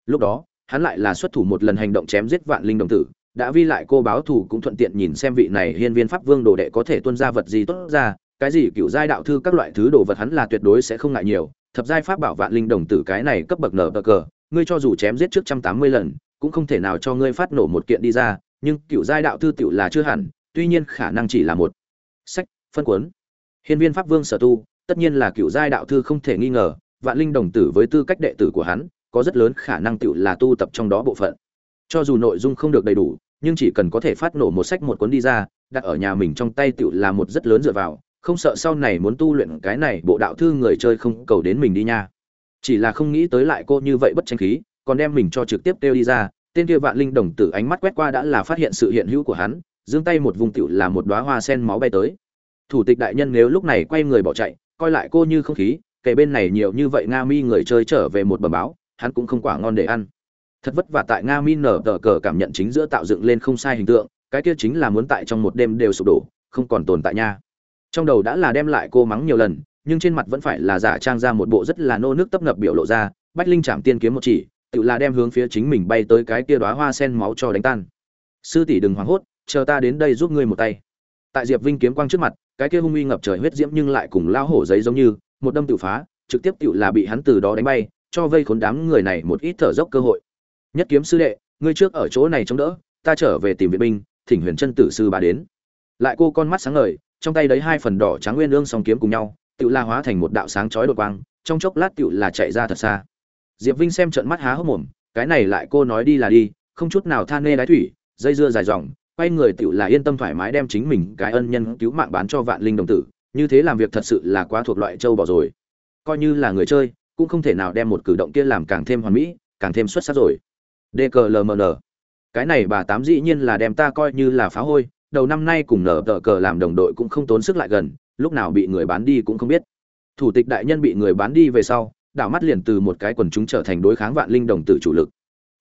Lúc đó, hắn lại là xuất thủ một lần hành động chém giết vạn linh đồng tử, đã vi lại cô báo thủ cũng thuận tiện nhìn xem vị này hiên viên pháp vương đồ đệ có thể tuân ra vật gì tốt ra, cái gì cựu giai đạo thư các loại thứ đồ vật hắn là tuyệt đối sẽ không ngại nhiều, thập giai pháp bảo vạn linh đồng tử cái này cấp bậc nở cờ, ngươi cho dù chém giết trước trăm tám mươi lần, cũng không thể nào cho ngươi phát nổ một kiện đi ra nhưng cựu giai đạo thư tiểu là chưa hẳn, tuy nhiên khả năng chỉ là một. Sách, phân cuốn. Hiên viên pháp vương sở tu, tất nhiên là cựu giai đạo thư không thể nghi ngờ, vạn linh đồng tử với tư cách đệ tử của hắn, có rất lớn khả năng tiểu là tu tập trong đó bộ phận. Cho dù nội dung không được đầy đủ, nhưng chỉ cần có thể phát nổ một sách một cuốn đi ra, đặt ở nhà mình trong tay tiểu là một rất lớn dựa vào, không sợ sau này muốn tu luyện cái này bộ đạo thư người chơi không cầu đến mình đi nha. Chỉ là không nghĩ tới lại cô như vậy bất tranh khí, còn đem mình cho trực tiếp tiêu đi ra tên kia vạn linh đồng tử ánh mắt quét qua đã là phát hiện sự hiện hữu của hắn, giương tay một vùng tựu là một đóa hoa sen máu bay tới. Thủ tịch đại nhân nếu lúc này quay người bỏ chạy, coi lại cô như không khí kể bên này nhiều như vậy nga mi người chơi trở về một bầm báo, hắn cũng không quả ngon để ăn. Thật vất vả tại nga mi nở tờ cờ cảm nhận chính giữa tạo dựng lên không sai hình tượng, cái kia chính là muốn tại trong một đêm đều sụp đổ, không còn tồn tại nha. Trong đầu đã là đem lại cô mắng nhiều lần, nhưng trên mặt vẫn phải là giả trang ra một bộ rất là nô nước tấp nập biểu lộ ra, bách linh chạm tiên kiếm một chỉ tự là đem hướng phía chính mình bay tới cái kia đóa hoa sen máu cho đánh tan. Sư tỷ đừng hoảng hốt, chờ ta đến đây giúp ngươi một tay. Tại diệp vinh kiếm quang trước mặt, cái kia hung uy ngập trời huyết diễm nhưng lại cùng lao hổ giấy giống như, một đâm tự phá, trực tiếp tự là bị hắn từ đó đánh bay, cho vây khốn đám người này một ít thở dốc cơ hội. Nhất kiếm sư đệ, ngươi trước ở chỗ này chống đỡ, ta trở về tìm viện binh, thỉnh huyền chân tử sư bà đến. Lại cô con mắt sáng ngời, trong tay đấy hai phần đỏ trắng nguyên ương song kiếm cùng nhau, tự la hóa thành một đạo sáng chói đột quang, trong chốc lát tự là chạy ra thật xa diệp vinh xem trận mắt há hốc mồm, cái này lại cô nói đi là đi, không chút nào than nê đái thủy, dây dưa dài dòng, quay người tự là yên tâm thoải mái đem chính mình cái ân nhân cứu mạng bán cho vạn linh đồng tử, như thế làm việc thật sự là quá thuộc loại châu bò rồi. Coi như là người chơi, cũng không thể nào đem một cử động kia làm càng thêm hoàn mỹ, càng thêm xuất sắc rồi. Dklmn cái này bà tám dĩ nhiên là đem ta coi như là phá hôi, đầu năm nay cùng nở tờ cờ làm đồng đội cũng không tốn sức lại gần, lúc nào bị người bán đi cũng không biết. Thủ tịch đại nhân bị người bán đi về sau đảo mắt liền từ một cái quần chúng trở thành đối kháng vạn linh đồng tử chủ lực.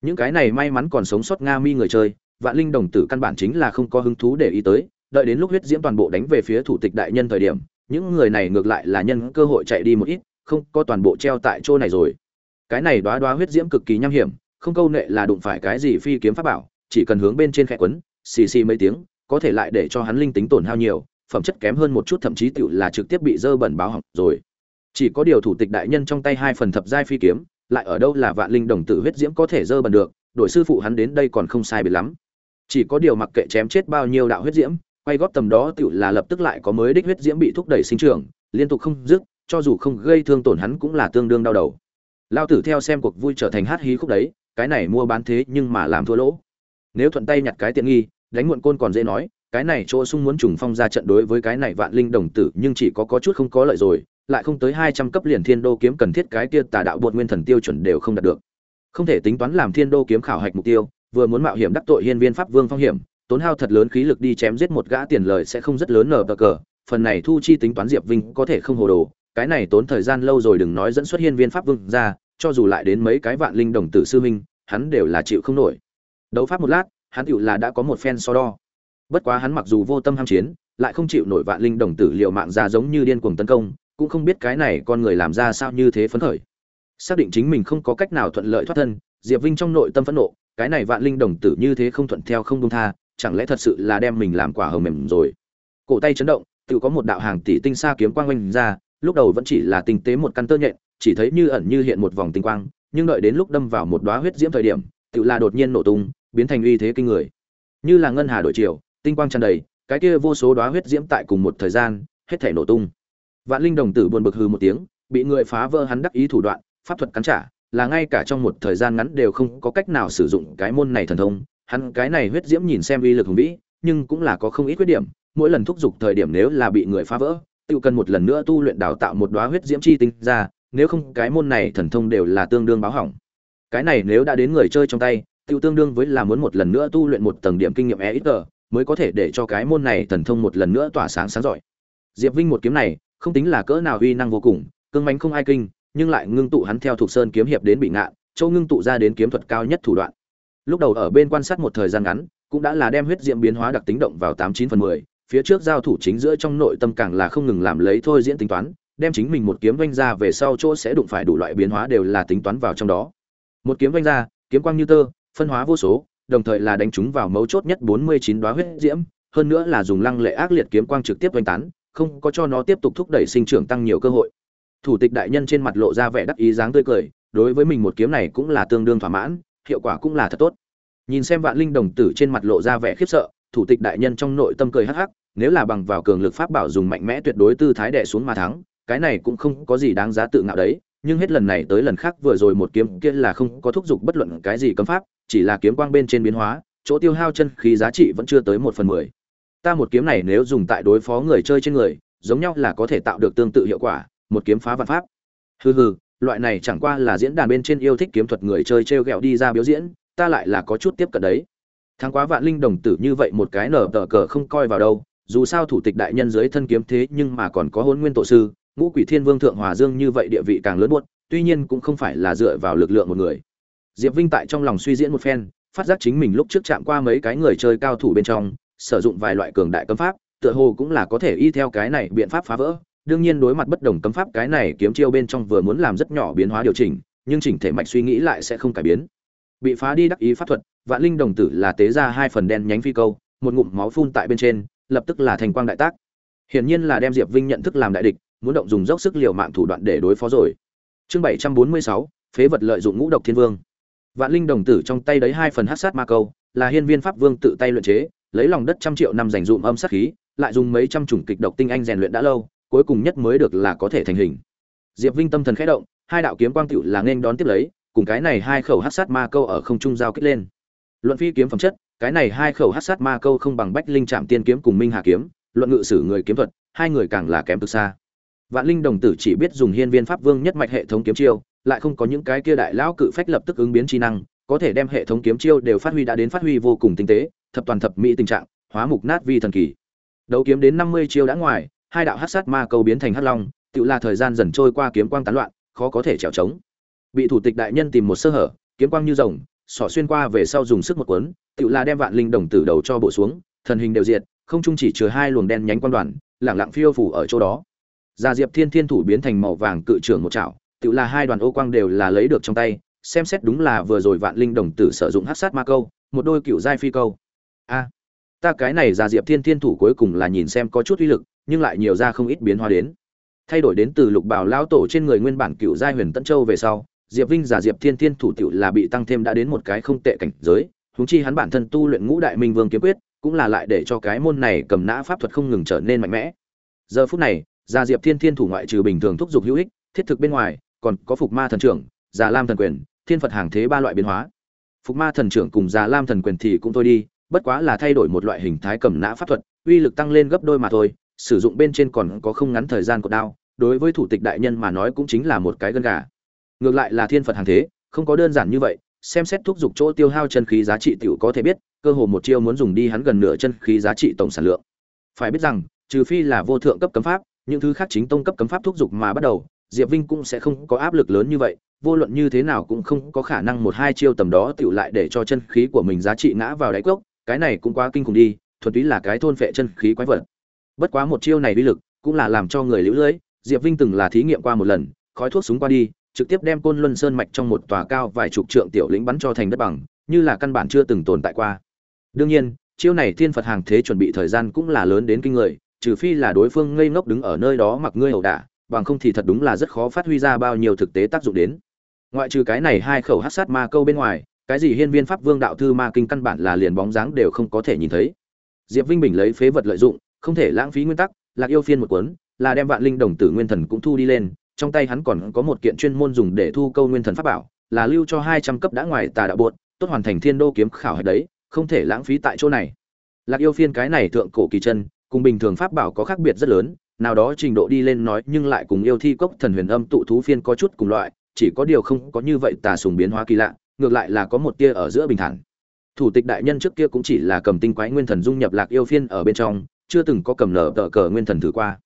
Những cái này may mắn còn sống sót nga mi người chơi, vạn linh đồng tử căn bản chính là không có hứng thú để ý tới, đợi đến lúc huyết diễm toàn bộ đánh về phía thủ tịch đại nhân thời điểm, những người này ngược lại là nhân cơ hội chạy đi một ít, không có toàn bộ treo tại chỗ này rồi. Cái này đoá đoá huyết diễm cực kỳ nham hiểm, không câu nệ là đụng phải cái gì phi kiếm pháp bảo, chỉ cần hướng bên trên khẽ quấn, xì xì mấy tiếng, có thể lại để cho hắn linh tính tổn hao nhiều, phẩm chất kém hơn một chút, thậm chí tựu là trực tiếp bị dơ bẩn báo hỏng rồi chỉ có điều thủ tịch đại nhân trong tay hai phần thập giai phi kiếm, lại ở đâu là vạn linh đồng tử huyết diễm có thể dơ bẩn được đội sư phụ hắn đến đây còn không sai biệt lắm. Chỉ có điều mặc kệ chém chết bao nhiêu đạo huyết diễm, quay góp tầm đó tựu là lập tức lại có mới đích huyết diễm bị thúc đẩy sinh trưởng, liên tục không dứt, cho dù không gây thương tổn hắn cũng là tương đương đau đầu. Lao tử theo xem cuộc vui trở thành hát hí khúc đấy, cái này mua bán thế nhưng mà làm thua lỗ. Nếu thuận tay nhặt cái tiện nghi, đánh muộn côn còn dễ nói, cái này chỗ sung muốn trùng phong ra trận đối với cái này vạn linh đồng tử nhưng chỉ có có chút không có lợi rồi lại không tới hai trăm cấp liền thiên đô kiếm cần thiết cái kia tà đạo bột nguyên thần tiêu chuẩn đều không đạt được. Không thể tính toán làm thiên đô kiếm khảo hạch mục tiêu, vừa muốn mạo hiểm đắc tội hiên viên pháp vương phong hiểm, tốn hao thật lớn khí lực đi chém giết một gã tiền lời sẽ không rất lớn nở bờ cờ, phần này thu chi tính toán diệp vinh có thể không hồ đồ, cái này tốn thời gian lâu rồi đừng nói dẫn xuất hiên viên pháp vương ra, cho dù lại đến mấy cái vạn linh đồng tử sư minh hắn đều là chịu không nổi. Đấu pháp một lát, hắn tựu là đã có một phen so đo. Bất quá hắn mặc dù vô tâm ham chiến, lại không chịu nổi vạn linh đồng tử liệu mạng ra giống như điên cuồng tấn công cũng không biết cái này con người làm ra sao như thế phấn khởi. Xác định chính mình không có cách nào thuận lợi thoát thân, diệp vinh trong nội tâm phẫn nộ, cái này vạn linh đồng tử như thế không thuận theo không công tha, chẳng lẽ thật sự là đem mình làm quả hờ mềm rồi? Cổ tay chấn động, tự có một đạo hàng tỷ tinh xa kiếm quang oanh ra, lúc đầu vẫn chỉ là tinh tế một căn tơ nhện, chỉ thấy như ẩn như hiện một vòng tinh quang, nhưng đợi đến lúc đâm vào một đóa huyết diễm thời điểm, tự là đột nhiên nổ tung, biến thành uy thế kinh người. Như là ngân hà đổi chiều, tinh quang tràn đầy, cái kia vô số đóa huyết diễm tại cùng một thời gian, hết thể nổ tung vạn linh đồng tử buồn bực hừ một tiếng bị người phá vỡ hắn đắc ý thủ đoạn pháp thuật cắn trả là ngay cả trong một thời gian ngắn đều không có cách nào sử dụng cái môn này thần thông. Hắn cái này huyết diễm nhìn xem uy lực hùng vĩ nhưng cũng là có không ít khuyết điểm. Mỗi lần thúc giục thời điểm nếu là bị người phá vỡ tiêu cần một lần nữa tu luyện đào tạo một đóa huyết diễm chi tinh ra nếu không cái môn này thần thông đều là tương đương báo hỏng. Cái này nếu đã đến người chơi trong tay tiêu tương đương với là muốn một lần nữa tu luyện một tầng điểm kinh nghiệm EXP, mới có thể để cho cái môn này thần thông một lần nữa tỏa sáng sáng giỏi. Diệp vinh một kiếm này không tính là cỡ nào uy năng vô cùng, cương mãnh không ai kinh, nhưng lại ngưng tụ hắn theo thuộc sơn kiếm hiệp đến bị ngạn châu ngưng tụ ra đến kiếm thuật cao nhất thủ đoạn. Lúc đầu ở bên quan sát một thời gian ngắn, cũng đã là đem huyết diễm biến hóa đặc tính động vào tám chín phần mười, phía trước giao thủ chính giữa trong nội tâm càng là không ngừng làm lấy thôi diễn tính toán, đem chính mình một kiếm vanh ra về sau chỗ sẽ đụng phải đủ loại biến hóa đều là tính toán vào trong đó. Một kiếm vanh ra, kiếm quang như tơ, phân hóa vô số, đồng thời là đánh chúng vào mấu chốt nhất bốn mươi chín đóa huyết diễm, hơn nữa là dùng lăng lệ ác liệt kiếm quang trực tiếp vanh tán không có cho nó tiếp tục thúc đẩy sinh trưởng tăng nhiều cơ hội. Thủ tịch đại nhân trên mặt lộ ra vẻ đắc ý dáng tươi cười, đối với mình một kiếm này cũng là tương đương thỏa mãn, hiệu quả cũng là thật tốt. Nhìn xem vạn linh đồng tử trên mặt lộ ra vẻ khiếp sợ, thủ tịch đại nhân trong nội tâm cười hắc hắc, nếu là bằng vào cường lực pháp bảo dùng mạnh mẽ tuyệt đối tư thái đè xuống mà thắng, cái này cũng không có gì đáng giá tự ngạo đấy, nhưng hết lần này tới lần khác vừa rồi một kiếm kia là không có thúc giục bất luận cái gì cấm pháp, chỉ là kiếm quang bên trên biến hóa, chỗ tiêu hao chân khí giá trị vẫn chưa tới một phần mười ta một kiếm này nếu dùng tại đối phó người chơi trên người, giống nhau là có thể tạo được tương tự hiệu quả, một kiếm phá vạn pháp. Hừ hừ, loại này chẳng qua là diễn đàn bên trên yêu thích kiếm thuật người chơi t r e o g ẹ o đi ra biểu diễn, ta lại là có chút tiếp cận đấy. Thắng quá vạn linh đồng tử như vậy một cái nở tờ cờ không coi vào đâu, dù sao thủ tịch đại nhân dưới thân kiếm thế nhưng mà còn có hôn nguyên tổ sư, ngũ quỷ thiên vương thượng hòa dương như vậy địa vị càng lớn buốt tuy nhiên cũng không phải là dựa vào lực lượng một người. Diệp vinh tại trong lòng suy diễn một phen, phát giác chính mình lúc trước chạm qua mấy cái người chơi cao thủ bên trong sử dụng vài loại cường đại cấm pháp, tựa hồ cũng là có thể y theo cái này biện pháp phá vỡ. Đương nhiên đối mặt bất đồng cấm pháp, cái này kiếm chiêu bên trong vừa muốn làm rất nhỏ biến hóa điều chỉnh, nhưng chỉnh thể mạch suy nghĩ lại sẽ không cải biến. Bị phá đi đắc ý pháp thuật, vạn linh đồng tử là tế ra hai phần đen nhánh phi câu, một ngụm máu phun tại bên trên, lập tức là thành quang đại tác. Hiển nhiên là đem diệp vinh nhận thức làm đại địch, muốn động dùng dốc sức liều mạng thủ đoạn để đối phó rồi. Chương bảy trăm bốn mươi sáu, phế vật lợi dụng ngũ độc thiên vương. Vạn linh đồng tử trong tay đấy hai phần hắc sát ma câu, là hiên viên pháp vương tự tay luyện chế lấy lòng đất trăm triệu năm dành dụm âm sát khí, lại dùng mấy trăm chủng kịch độc tinh anh rèn luyện đã lâu, cuối cùng nhất mới được là có thể thành hình. Diệp vinh tâm thần khẽ động, hai đạo kiếm quang tựu là nên đón tiếp lấy, cùng cái này hai khẩu hát sát ma câu ở không trung giao kích lên. Luận phi kiếm phẩm chất, cái này hai khẩu hát sát ma câu không bằng bách linh trạm tiên kiếm cùng minh hà kiếm, luận ngự sử người kiếm thuật, hai người càng là kém từ xa. Vạn linh đồng tử chỉ biết dùng hiên viên pháp vương nhất mạch hệ thống kiếm chiêu, lại không có những cái kia đại lão cự phách lập tức ứng biến chi năng, có thể đem hệ thống kiếm chiêu đều phát huy đã đến phát huy vô cùng tinh tế thập toàn thập mỹ tình trạng, hóa mục nát vi thần kỳ. Đấu kiếm đến năm mươi chiêu đã ngoài, hai đạo hắc sát ma câu biến thành hắc long tựa là thời gian dần trôi qua kiếm quang tán loạn, khó có thể chèo chống bị thủ tịch đại nhân tìm một sơ hở, kiếm quang như rồng, xỏ xuyên qua về sau dùng sức một cuốn tựa là đem vạn linh đồng tử đầu cho bộ xuống, thần hình đều diệt, không chung chỉ chứa hai luồng đen nhánh quan đoàn lẳng lặng phiêu phù ở chỗ đó. Gia diệp thiên thiên thủ biến thành màu vàng cự trưởng một chảo tựa là hai đoàn ô quang đều là lấy được trong tay, xem xét đúng là vừa rồi vạn linh đồng tử sử dụng hắc sát ma câu, một đôi cựu giai phi câu a, ta cái này gia diệp thiên thiên thủ cuối cùng là nhìn xem có chút uy lực, nhưng lại nhiều ra không ít biến hóa đến. Thay đổi đến từ lục bảo lão tổ trên người nguyên bản cựu giai huyền tân châu về sau, diệp vinh giả diệp thiên thiên thủ tiểu là bị tăng thêm đã đến một cái không tệ cảnh giới húng chi hắn bản thân tu luyện ngũ đại minh vương kiếm quyết, cũng là lại để cho cái môn này cầm nã pháp thuật không ngừng trở nên mạnh mẽ. Giờ phút này giả diệp thiên thiên thủ ngoại trừ bình thường thúc giục hữu ích, thiết thực bên ngoài, còn có phục ma thần trưởng, già lam thần quyền, thiên phật hàng thế ba loại biến hóa. Phục ma thần trưởng cùng già lam thần quyền thì cũng thôi đi bất quá là thay đổi một loại hình thái cầm nã pháp thuật, uy lực tăng lên gấp đôi mà thôi, sử dụng bên trên còn có không ngắn thời gian cột đao, đối với thủ tịch đại nhân mà nói cũng chính là một cái gân gà. Ngược lại là thiên phật hàng thế, không có đơn giản như vậy, xem xét thúc giục chỗ tiêu hao chân khí giá trị tiểu có thể biết, cơ hồ một chiêu muốn dùng đi hắn gần nửa chân khí giá trị tổng sản lượng. Phải biết rằng, trừ phi là vô thượng cấp cấm pháp, những thứ khác chính tông cấp cấm pháp thúc giục mà bắt đầu, diệp vinh cũng sẽ không có áp lực lớn như vậy, vô luận như thế nào cũng không có khả năng một hai chiêu tầm đó tiểu lại để cho chân khí của mình giá trị ngã vào đáy cốc cái này cũng quá kinh khủng đi, thuần túy là cái thôn phệ chân khí quái vật. Bất quá một chiêu này uy lực cũng là làm cho người lũ lưỡi diệp vinh từng là thí nghiệm qua một lần, khói thuốc súng qua đi, trực tiếp đem côn luân sơn mạch trong một tòa cao vài chục trượng tiểu lĩnh bắn cho thành đất bằng, như là căn bản chưa từng tồn tại qua. Đương nhiên, chiêu này thiên phật hàng thế chuẩn bị thời gian cũng là lớn đến kinh người, trừ phi là đối phương ngây ngốc đứng ở nơi đó mặc ngươi ẩu đả, bằng không thì thật đúng là rất khó phát huy ra bao nhiêu thực tế tác dụng đến. Ngoại trừ cái này hai khẩu hát sát ma câu bên ngoài cái gì hiên viên pháp vương đạo thư ma kinh căn bản là liền bóng dáng đều không có thể nhìn thấy. Diệp vinh bình lấy phế vật lợi dụng, không thể lãng phí nguyên tắc, lạc yêu phiên một cuốn, là đem vạn linh đồng tử nguyên thần cũng thu đi lên, trong tay hắn còn có một kiện chuyên môn dùng để thu câu nguyên thần pháp bảo, là lưu cho hai trăm cấp đã ngoài tà đạo bột tốt hoàn thành thiên đô kiếm khảo hạch đấy, không thể lãng phí tại chỗ này. Lạc yêu phiên cái này thượng cổ kỳ chân, cùng bình thường pháp bảo có khác biệt rất lớn, nào đó trình độ đi lên nói, nhưng lại cùng yêu thi cốc thần huyền âm tụ thú phiên có chút cùng loại, chỉ có điều không có như vậy tà sùng biến hóa kỳ lạ ngược lại là có một tia ở giữa bình thản. Thủ tịch đại nhân trước kia cũng chỉ là cầm tinh quái nguyên thần dung nhập lạc yêu phiên ở bên trong, chưa từng có cầm nở tờ cờ nguyên thần thử qua.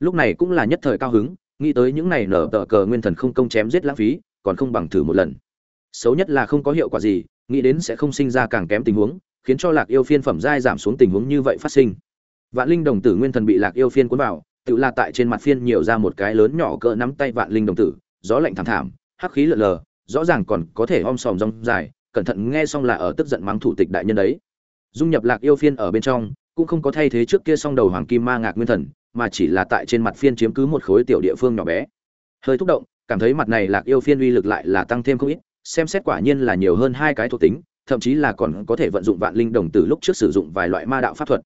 Lúc này cũng là nhất thời cao hứng, nghĩ tới những này nở tờ cờ nguyên thần không công chém giết lãng phí, còn không bằng thử một lần. Xấu nhất là không có hiệu quả gì, nghĩ đến sẽ không sinh ra càng kém tình huống, khiến cho lạc yêu phiên phẩm giai giảm xuống tình huống như vậy phát sinh. Vạn linh đồng tử nguyên thần bị lạc yêu phiên cuốn vào, tự là tại trên mặt phiên nhiều ra một cái lớn nhỏ cỡ nắm tay vạn linh đồng tử, gió lạnh thảm thảm, hắc khí lợn lờ rõ ràng còn có thể om sòm rong dài cẩn thận nghe xong là ở tức giận mắng thủ tịch đại nhân đấy. Dung nhập lạc yêu phiên ở bên trong cũng không có thay thế trước kia song đầu hoàng kim ma ngạc nguyên thần mà chỉ là tại trên mặt phiên chiếm cứ một khối tiểu địa phương nhỏ bé. Hơi thúc động cảm thấy mặt này lạc yêu phiên uy lực lại là tăng thêm không ít xem xét quả nhiên là nhiều hơn hai cái thuộc tính thậm chí là còn có thể vận dụng vạn linh đồng từ lúc trước sử dụng vài loại ma đạo pháp thuật.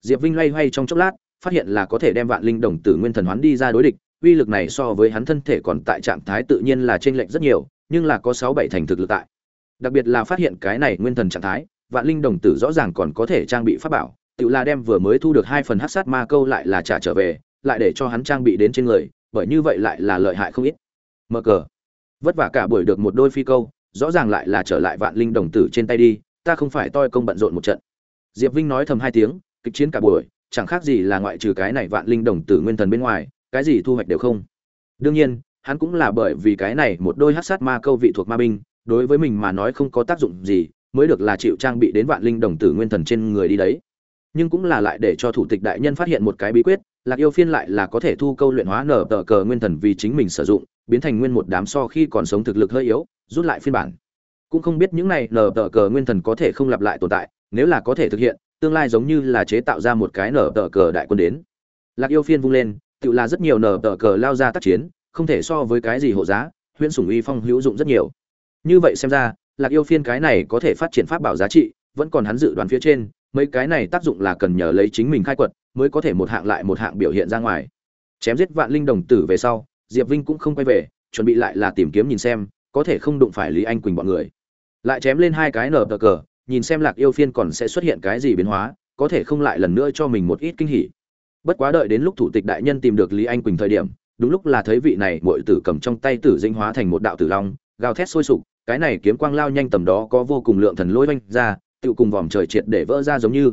Diệp vinh loay hoay trong chốc lát phát hiện là có thể đem vạn linh đồng tử nguyên thần hoán đi ra đối địch uy lực này so với hắn thân thể còn tại trạng thái tự nhiên là chênh lệch rất nhiều, nhưng là có sáu bảy thành thực lực tại. Đặc biệt là phát hiện cái này nguyên thần trạng thái, Vạn Linh đồng tử rõ ràng còn có thể trang bị pháp bảo, tự là đem vừa mới thu được hai phần hắc sát ma câu lại là trả trở về, lại để cho hắn trang bị đến trên người, bởi như vậy lại là lợi hại không ít. Mở cờ. Vất vả cả buổi được một đôi phi câu, rõ ràng lại là trở lại Vạn Linh đồng tử trên tay đi, ta không phải toi công bận rộn một trận. Diệp Vinh nói thầm hai tiếng, kịch chiến cả buổi, chẳng khác gì là ngoại trừ cái này Vạn Linh đồng tử nguyên thần bên ngoài, cái gì thu hoạch đều không. Đương nhiên, hắn cũng là bởi vì cái này một đôi hắc sát ma câu vị thuộc ma binh, đối với mình mà nói không có tác dụng gì, mới được là chịu trang bị đến Vạn Linh đồng tử nguyên thần trên người đi đấy. Nhưng cũng là lại để cho thủ tịch đại nhân phát hiện một cái bí quyết lạc yêu phiên lại là có thể thu câu luyện hóa nở tờ cờ nguyên thần vì chính mình sử dụng biến thành nguyên một đám so khi còn sống thực lực hơi yếu rút lại phiên bản. Cũng không biết những này nở tờ cờ nguyên thần có thể không lặp lại tồn tại nếu là có thể thực hiện tương lai giống như là chế tạo ra một cái nở tờ cờ đại quân đến. Lạc yêu phiên vung lên tự là rất nhiều nở tờ cờ lao ra tác chiến không thể so với cái gì hộ giá, huyễn sủng uy phong hữu dụng rất nhiều. Như vậy xem ra, lạc yêu phiên cái này có thể phát triển pháp bảo giá trị, vẫn còn hắn dự đoán phía trên, mấy cái này tác dụng là cần nhờ lấy chính mình khai quật, mới có thể một hạng lại một hạng biểu hiện ra ngoài. Chém giết vạn linh đồng tử về sau, diệp vinh cũng không quay về, chuẩn bị lại là tìm kiếm nhìn xem, có thể không đụng phải lý anh quỳnh bọn người. Lại chém lên hai cái nở tờ cờ, nhìn xem lạc yêu phiên còn sẽ xuất hiện cái gì biến hóa, có thể không lại lần nữa cho mình một ít kinh hỉ. Bất quá đợi đến lúc thủ tịch đại nhân tìm được lý anh quỳnh thời điểm đúng lúc là thấy vị này, muội tử cầm trong tay tử dinh hóa thành một đạo tử long, gào thét sôi sục, cái này kiếm quang lao nhanh tầm đó có vô cùng lượng thần lôi vanh ra tự cùng vòm trời triệt để vỡ ra giống như.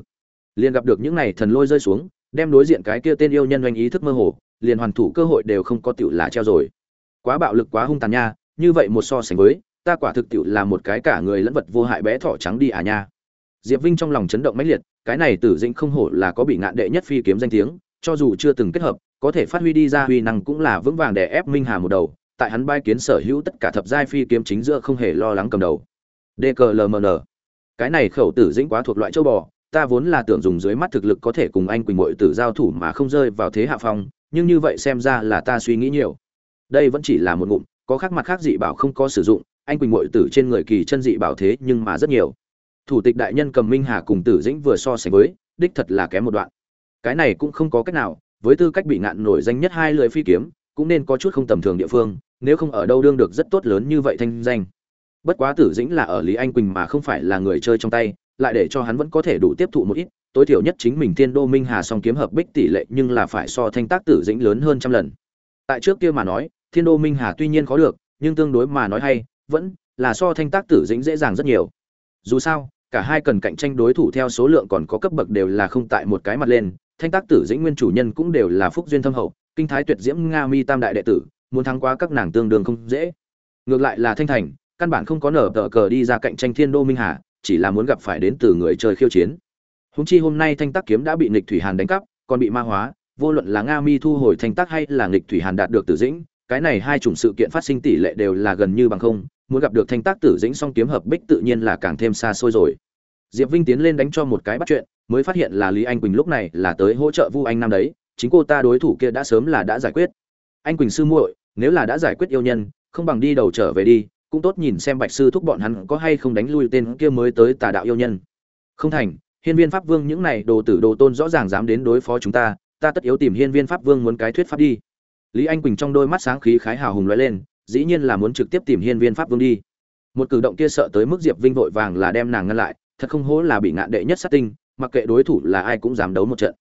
Liền gặp được những này thần lôi rơi xuống, đem đối diện cái kia tên yêu nhân doanh ý thức mơ hồ, liền hoàn thủ cơ hội đều không có tựu là treo rồi. Quá bạo lực quá hung tàn nha, như vậy một so sánh với, ta quả thực tựu là một cái cả người lẫn vật vô hại bé thỏ trắng đi à nha. Diệp vinh trong lòng chấn động mãnh liệt, cái này tử dĩnh không hổ là có bị ngạn đệ nhất phi kiếm danh tiếng cho dù chưa từng kết hợp, có thể phát huy đi ra huy năng cũng là vững vàng để ép minh hà một đầu. Tại hắn bay kiến sở hữu tất cả thập giai phi kiếm chính giữa không hề lo lắng cầm đầu. Dklmn cái này khẩu tử dĩnh quá thuộc loại châu bò, ta vốn là tưởng dùng dưới mắt thực lực có thể cùng anh quỳnh mội tử giao thủ mà không rơi vào thế hạ phong, nhưng như vậy xem ra là ta suy nghĩ nhiều. Đây vẫn chỉ là một ngụm, có khác mặt khác dị bảo không có sử dụng, anh quỳnh mội tử trên người kỳ chân dị bảo thế nhưng mà rất nhiều. Thủ tịch đại nhân cầm minh hà cùng tử dĩnh vừa so sánh với, đích thật là kém một đoạn cái này cũng không có cách nào, với tư cách bị ngạn nổi danh nhất hai lưỡi phi kiếm, cũng nên có chút không tầm thường địa phương, nếu không ở đâu đương được rất tốt lớn như vậy thanh danh. Bất quá tử dĩnh là ở lý anh quỳnh mà không phải là người chơi trong tay, lại để cho hắn vẫn có thể đủ tiếp thụ một ít, tối thiểu nhất chính mình thiên đô minh hà song kiếm hợp bích tỷ lệ nhưng là phải so thanh tác tử dĩnh lớn hơn trăm lần. Tại trước kia mà nói, thiên đô minh hà tuy nhiên khó được, nhưng tương đối mà nói hay, vẫn là so thanh tác tử dĩnh dễ dàng rất nhiều. Dù sao, cả hai cần cạnh tranh đối thủ theo số lượng còn có cấp bậc đều là không tại một cái mặt lên thanh tác tử dĩnh nguyên chủ nhân cũng đều là phúc duyên thâm hậu, kinh thái tuyệt diễm nga mi tam đại đệ tử, muốn thắng qua các nàng tương đương không dễ. Ngược lại là thanh thành, căn bản không có nở tờ cờ đi ra cạnh tranh thiên đô minh hà, chỉ là muốn gặp phải đến từ người chơi khiêu chiến. Húng chi hôm nay thanh tác kiếm đã bị Nịch thủy hàn đánh cắp, còn bị ma hóa, vô luận là nga mi thu hồi thanh tác hay là Nịch thủy hàn đạt được tử dĩnh, cái này hai chủng sự kiện phát sinh tỷ lệ đều là gần như bằng không, muốn gặp được thanh tác tử dĩnh song kiếm hợp bích tự nhiên là càng thêm xa xôi rồi. Diệp vinh tiến lên đánh cho một cái bắt chuyện mới phát hiện là lý anh quỳnh lúc này là tới hỗ trợ vu anh Nam đấy, chính cô ta đối thủ kia đã sớm là đã giải quyết. Anh quỳnh sư muội, nếu là đã giải quyết yêu nhân, không bằng đi đầu trở về đi, cũng tốt nhìn xem bạch sư thúc bọn hắn có hay không đánh lui tên kia mới tới tà đạo yêu nhân. Không thành, hiên viên pháp vương những này đồ tử đồ tôn rõ ràng dám đến đối phó chúng ta ta tất yếu tìm hiên viên pháp vương muốn cái thuyết pháp đi. Lý anh quỳnh trong đôi mắt sáng khí khái hào hùng lóe lên, dĩ nhiên là muốn trực tiếp tìm hiên viên pháp vương đi. Một cử động kia sợ tới mức diệp vinh vội vàng là đem nàng ngăn lại, thật không hố là bị ngạn đệ nhất sát tinh mặc kệ đối thủ là ai cũng dám đấu một trận.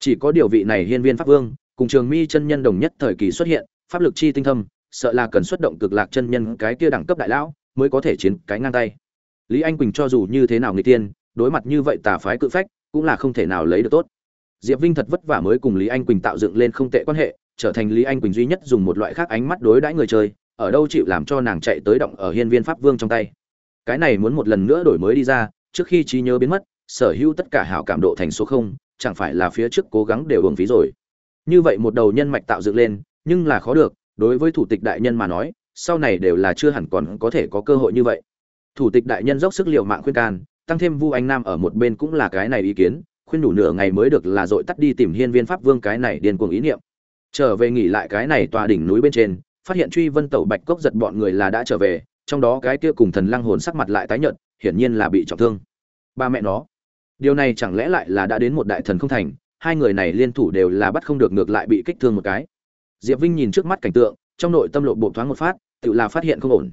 Chỉ có điều vị này hiên viên pháp vương, cùng trường mi chân nhân đồng nhất thời kỳ xuất hiện, pháp lực chi tinh thâm, sợ là cần xuất động cực lạc chân nhân cái kia đẳng cấp đại lão mới có thể chiến cái ngang tay. Lý anh quỳnh cho dù như thế nào người tiên, đối mặt như vậy tà phái cự phách, cũng là không thể nào lấy được tốt. Diệp vinh thật vất vả mới cùng lý anh quỳnh tạo dựng lên không tệ quan hệ, trở thành lý anh quỳnh duy nhất dùng một loại khác ánh mắt đối đãi người chơi, ở đâu chịu làm cho nàng chạy tới động ở hiên viên pháp vương trong tay. Cái này muốn một lần nữa đổi mới đi ra, trước khi trí nhớ biến mất sở hữu tất cả hảo cảm độ thành số không, chẳng phải là phía trước cố gắng đều hưởng phí rồi. Như vậy một đầu nhân mạch tạo dựng lên, nhưng là khó được, đối với thủ tịch đại nhân mà nói, sau này đều là chưa hẳn còn có thể có cơ hội như vậy. Thủ tịch đại nhân dốc sức liệu mạng khuyên can, tăng thêm vu anh nam ở một bên cũng là cái này ý kiến, khuyên đủ nửa ngày mới được là dội tắt đi tìm hiên viên pháp vương cái này điên cuồng ý niệm. Trở về nghỉ lại cái này tòa đỉnh núi bên trên, phát hiện truy vân tẩu bạch cốc giật bọn người là đã trở về, trong đó cái kia cùng thần lăng hồn sắc mặt lại tái nhợt, hiển nhiên là bị trọng thương. Ba mẹ nó điều này chẳng lẽ lại là đã đến một đại thần không thành, hai người này liên thủ đều là bắt không được ngược lại bị kích thương một cái. Diệp vinh nhìn trước mắt cảnh tượng, trong nội tâm lộ bộ thoáng một phát, tự là phát hiện không ổn.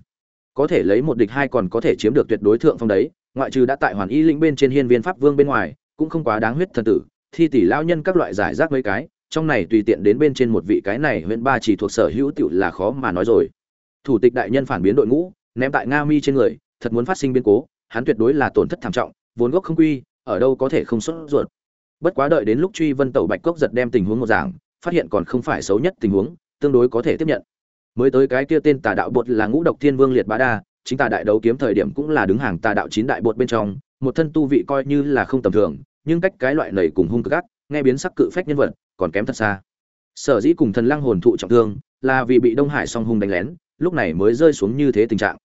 Có thể lấy một địch hai còn có thể chiếm được tuyệt đối thượng phong đấy, ngoại trừ đã tại hoàn y lĩnh bên trên hiên viên pháp vương bên ngoài, cũng không quá đáng huyết thần tử, thi tỷ lao nhân các loại giải rác mấy cái, trong này tùy tiện đến bên trên một vị cái này huyện ba chỉ thuộc sở hữu tựu là khó mà nói rồi. Thủ tịch đại nhân phản biến đội ngũ, ném tại nga mi trên người, thật muốn phát sinh biến cố, hắn tuyệt đối là tổn thất thảm trọng, vốn gốc không quy ở đâu có thể không xuất ruột. Bất quá đợi đến lúc truy vân tẩu bạch cốc giật đem tình huống một giảng phát hiện còn không phải xấu nhất tình huống, tương đối có thể tiếp nhận. Mới tới cái kia tên tà đạo bột là ngũ độc thiên vương liệt bá đa, chính tà đại đấu kiếm thời điểm cũng là đứng hàng tà đạo chín đại bột bên trong, một thân tu vị coi như là không tầm thường, nhưng cách cái loại nầy cùng hung cực gắt nghe biến sắc cự phách nhân vật, còn kém thật xa. Sở dĩ cùng thần lăng hồn thụ trọng thương, là vì bị đông hải song hung đánh lén, lúc này mới rơi xuống như thế tình trạng.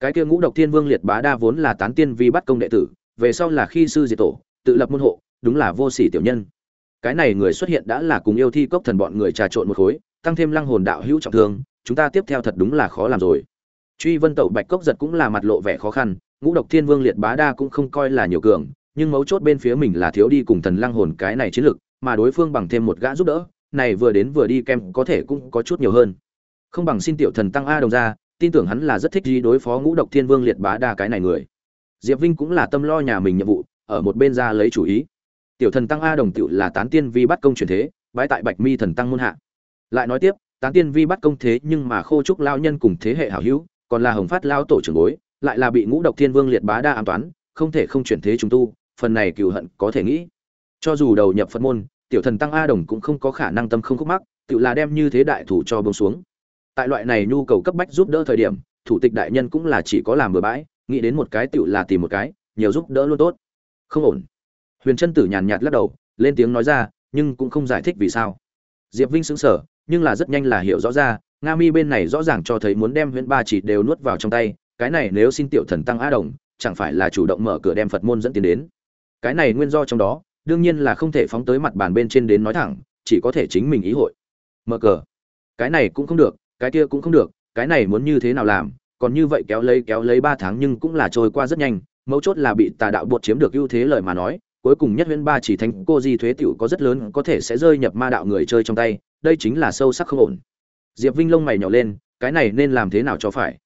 Cái kia ngũ độc thiên vương liệt bá đa vốn là tán tiên vi bắt công đệ tử về sau là khi sư diệt tổ, tự lập môn hộ, đúng là vô sỉ tiểu nhân. Cái này người xuất hiện đã là cùng yêu thi cốc thần bọn người trà trộn một khối, tăng thêm lăng hồn đạo hữu trọng thương, chúng ta tiếp theo thật đúng là khó làm rồi. Truy vân tẩu bạch cốc giật cũng là mặt lộ vẻ khó khăn, ngũ độc thiên vương liệt bá đa cũng không coi là nhiều cường, nhưng mấu chốt bên phía mình là thiếu đi cùng thần lăng hồn cái này chiến lực, mà đối phương bằng thêm một gã giúp đỡ, này vừa đến vừa đi kem có thể cũng có chút nhiều hơn. Không bằng xin tiểu thần tăng a đồng ra, tin tưởng hắn là rất thích gì đối phó ngũ độc thiên vương liệt bá đa cái này người diệp vinh cũng là tâm lo nhà mình nhiệm vụ, ở một bên ra lấy chủ ý. Tiểu thần tăng a đồng tựu là tán tiên vi bắt công truyền thế, bái tại bạch mi thần tăng môn hạ. Lại nói tiếp, tán tiên vi bắt công thế nhưng mà khô trúc lao nhân cùng thế hệ hảo hữu, còn là hồng phát lao tổ trưởng bối, lại là bị ngũ độc thiên vương liệt bá đa an toán, không thể không chuyển thế chúng tu, phần này cừu hận có thể nghĩ. Cho dù đầu nhập phật môn, tiểu thần tăng a đồng cũng không có khả năng tâm không khúc mắc, tự là đem như thế đại thủ cho bông xuống. Tại loại này nhu cầu cấp bách giúp đỡ thời điểm, thủ tịch đại nhân cũng là chỉ có làm bừa bãi nghĩ đến một cái tựu là tìm một cái, nhiều giúp đỡ luôn tốt. Không ổn. Huyền trân tử nhàn nhạt lắc đầu, lên tiếng nói ra, nhưng cũng không giải thích vì sao. Diệp vinh xứng sở nhưng là rất nhanh là hiểu rõ ra, nga mi bên này rõ ràng cho thấy muốn đem huyện ba chỉ đều nuốt vào trong tay, cái này nếu xin tiểu thần tăng á đồng, chẳng phải là chủ động mở cửa đem phật môn dẫn tiến đến. Cái này nguyên do trong đó, đương nhiên là không thể phóng tới mặt bàn bên trên đến nói thẳng, chỉ có thể chính mình ý hội. Mở cờ cái này cũng không được, cái kia cũng không được, cái này muốn như thế nào làm còn như vậy kéo lấy kéo lấy ba tháng nhưng cũng là trôi qua rất nhanh, mấu chốt là bị tà đạo buộc chiếm được ưu thế lời mà nói, cuối cùng nhất huyễn ba chỉ thành cô di thuế tiểu có rất lớn có thể sẽ rơi nhập ma đạo người chơi trong tay, đây chính là sâu sắc không ổn. Diệp vinh lông mày nhỏ lên, cái này nên làm thế nào cho phải?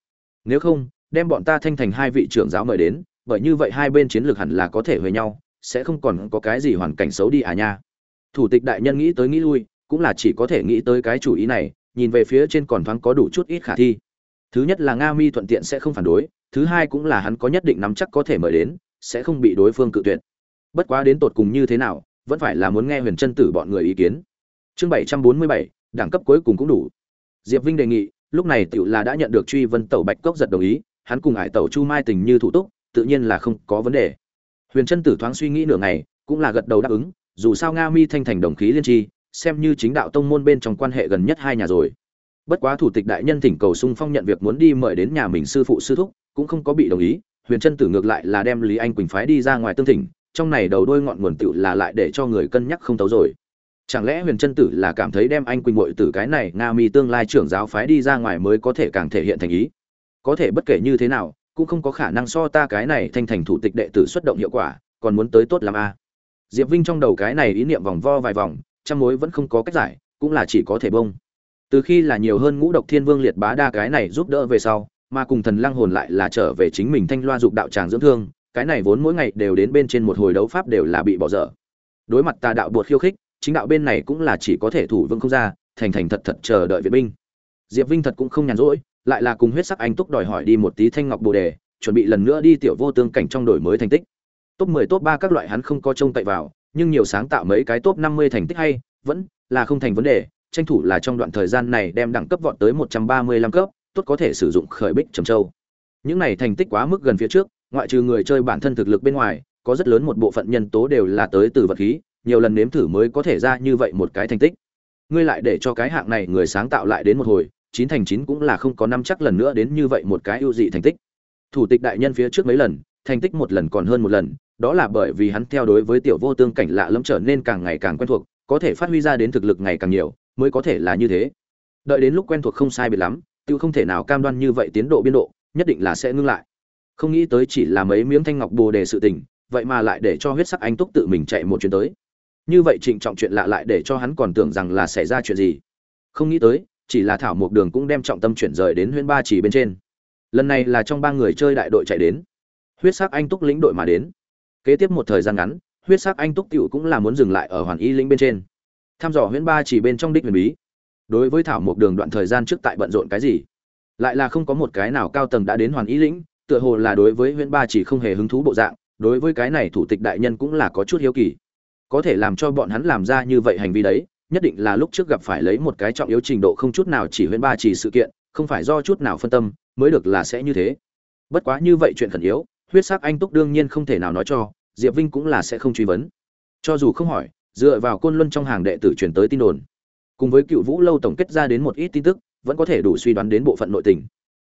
Nếu không, đem bọn ta thanh thành hai vị trưởng giáo mời đến, bởi như vậy hai bên chiến lược hẳn là có thể huề nhau, sẽ không còn có cái gì hoàn cảnh xấu đi à nha. Thủ tịch đại nhân nghĩ tới nghĩ lui, cũng là chỉ có thể nghĩ tới cái chủ ý này, nhìn về phía trên còn thoáng có đủ chút ít khả thi thứ nhất là nga mi thuận tiện sẽ không phản đối, thứ hai cũng là hắn có nhất định nắm chắc có thể mời đến, sẽ không bị đối phương cự tuyệt. Bất quá đến tột cùng như thế nào, vẫn phải là muốn nghe huyền chân tử bọn người ý kiến. Chương bảy trăm bốn mươi bảy, đẳng cấp cuối cùng cũng đủ. Diệp vinh đề nghị, lúc này tựu là đã nhận được truy vân tẩu bạch cốc giật đồng ý, hắn cùng ải tẩu chu mai tình như thủ túc, tự nhiên là không có vấn đề. Huyền chân tử thoáng suy nghĩ nửa ngày, cũng là gật đầu đáp ứng, dù sao nga mi thanh thành đồng khí liên tri, xem như chính đạo tông môn bên trong quan hệ gần nhất hai nhà rồi bất quá thủ tịch đại nhân thỉnh cầu sung phong nhận việc muốn đi mời đến nhà mình sư phụ sư thúc, cũng không có bị đồng ý, huyền chân tử ngược lại là đem lý anh quỳnh phái đi ra ngoài tương thỉnh, trong này đầu đôi ngọn nguồn tựu là lại để cho người cân nhắc không tấu rồi. Chẳng lẽ huyền chân tử là cảm thấy đem anh quỳnh mội tử cái này nga mi tương lai trưởng giáo phái đi ra ngoài mới có thể càng thể hiện thành ý? Có thể bất kể như thế nào, cũng không có khả năng so ta cái này thanh thành thủ tịch đệ tử xuất động hiệu quả, còn muốn tới tốt làm a à? diệp vinh trong đầu cái này ý niệm vòng vo vài vòng, trăm mối vẫn không có cách giải, cũng là chỉ có thể bông từ khi là nhiều hơn ngũ độc thiên vương liệt bá đa cái này giúp đỡ về sau, mà cùng thần lăng hồn lại là trở về chính mình thanh loa dục đạo tràng dưỡng thương, cái này vốn mỗi ngày đều đến bên trên một hồi đấu pháp đều là bị bỏ dở. Đối mặt tà đạo buộc khiêu khích, chính đạo bên này cũng là chỉ có thể thủ vương không ra, thành thành thật thật chờ đợi viện binh. Diệp vinh thật cũng không nhàn rỗi, lại là cùng huyết sắc anh túc đòi hỏi đi một tí thanh ngọc bồ đề, chuẩn bị lần nữa đi tiểu vô tương cảnh trong đổi mới thành tích. Top 10 top ba các loại hắn không có trông cậy vào, nhưng nhiều sáng tạo mấy cái top 50 thành tích hay, vẫn là không thành vấn đề tranh thủ là trong đoạn thời gian này đem đẳng cấp vọt tới 135 cấp, tốt có thể sử dụng khởi bích trầm châu. Những này thành tích quá mức gần phía trước, ngoại trừ người chơi bản thân thực lực bên ngoài, có rất lớn một bộ phận nhân tố đều là tới từ vật khí, nhiều lần nếm thử mới có thể ra như vậy một cái thành tích. Ngươi lại để cho cái hạng này người sáng tạo lại đến một hồi, chín thành chín cũng là không có năm chắc lần nữa đến như vậy một cái ưu dị thành tích. Thủ tịch đại nhân phía trước mấy lần, thành tích một lần còn hơn một lần, đó là bởi vì hắn theo đối với tiểu vô tương cảnh lạ lẫm trở nên càng ngày càng quen thuộc, có thể phát huy ra đến thực lực ngày càng nhiều mới có thể là như thế. Đợi đến lúc quen thuộc không sai biệt lắm, tiêu không thể nào cam đoan như vậy tiến độ biên độ, nhất định là sẽ ngưng lại. Không nghĩ tới chỉ là mấy miếng thanh ngọc bồ đề sự tình, vậy mà lại để cho huyết sắc anh túc tự mình chạy một chuyến tới. Như vậy trịnh trọng chuyện lạ lại để cho hắn còn tưởng rằng là xảy ra chuyện gì. Không nghĩ tới, chỉ là thảo một đường cũng đem trọng tâm chuyển rời đến huyễn ba chỉ bên trên. Lần này là trong ba người chơi đại đội chạy đến. Huyết sắc anh túc lĩnh đội mà đến. Kế tiếp một thời gian ngắn, huyết sắc anh túc cựu cũng là muốn dừng lại ở hoàn y lĩnh bên trên thăm dò huyễn ba chỉ bên trong đích huyền bí. Đối với thảo mộc đường đoạn thời gian trước tại bận rộn cái gì? Lại là không có một cái nào cao tầng đã đến hoàn ý lĩnh, tựa hồ là đối với huyễn ba chỉ không hề hứng thú bộ dạng, đối với cái này thủ tịch đại nhân cũng là có chút hiếu kỳ. Có thể làm cho bọn hắn làm ra như vậy hành vi đấy, nhất định là lúc trước gặp phải lấy một cái trọng yếu trình độ không chút nào chỉ huyễn ba chỉ sự kiện, không phải do chút nào phân tâm, mới được là sẽ như thế. Bất quá như vậy chuyện khẩn yếu, huyết sắc anh túc đương nhiên không thể nào nói cho, diệp vinh cũng là sẽ không truy vấn. Cho dù không hỏi dựa vào côn luân trong hàng đệ tử truyền tới tin đồn. Cùng với cựu vũ lâu tổng kết ra đến một ít tin tức, vẫn có thể đủ suy đoán đến bộ phận nội tình.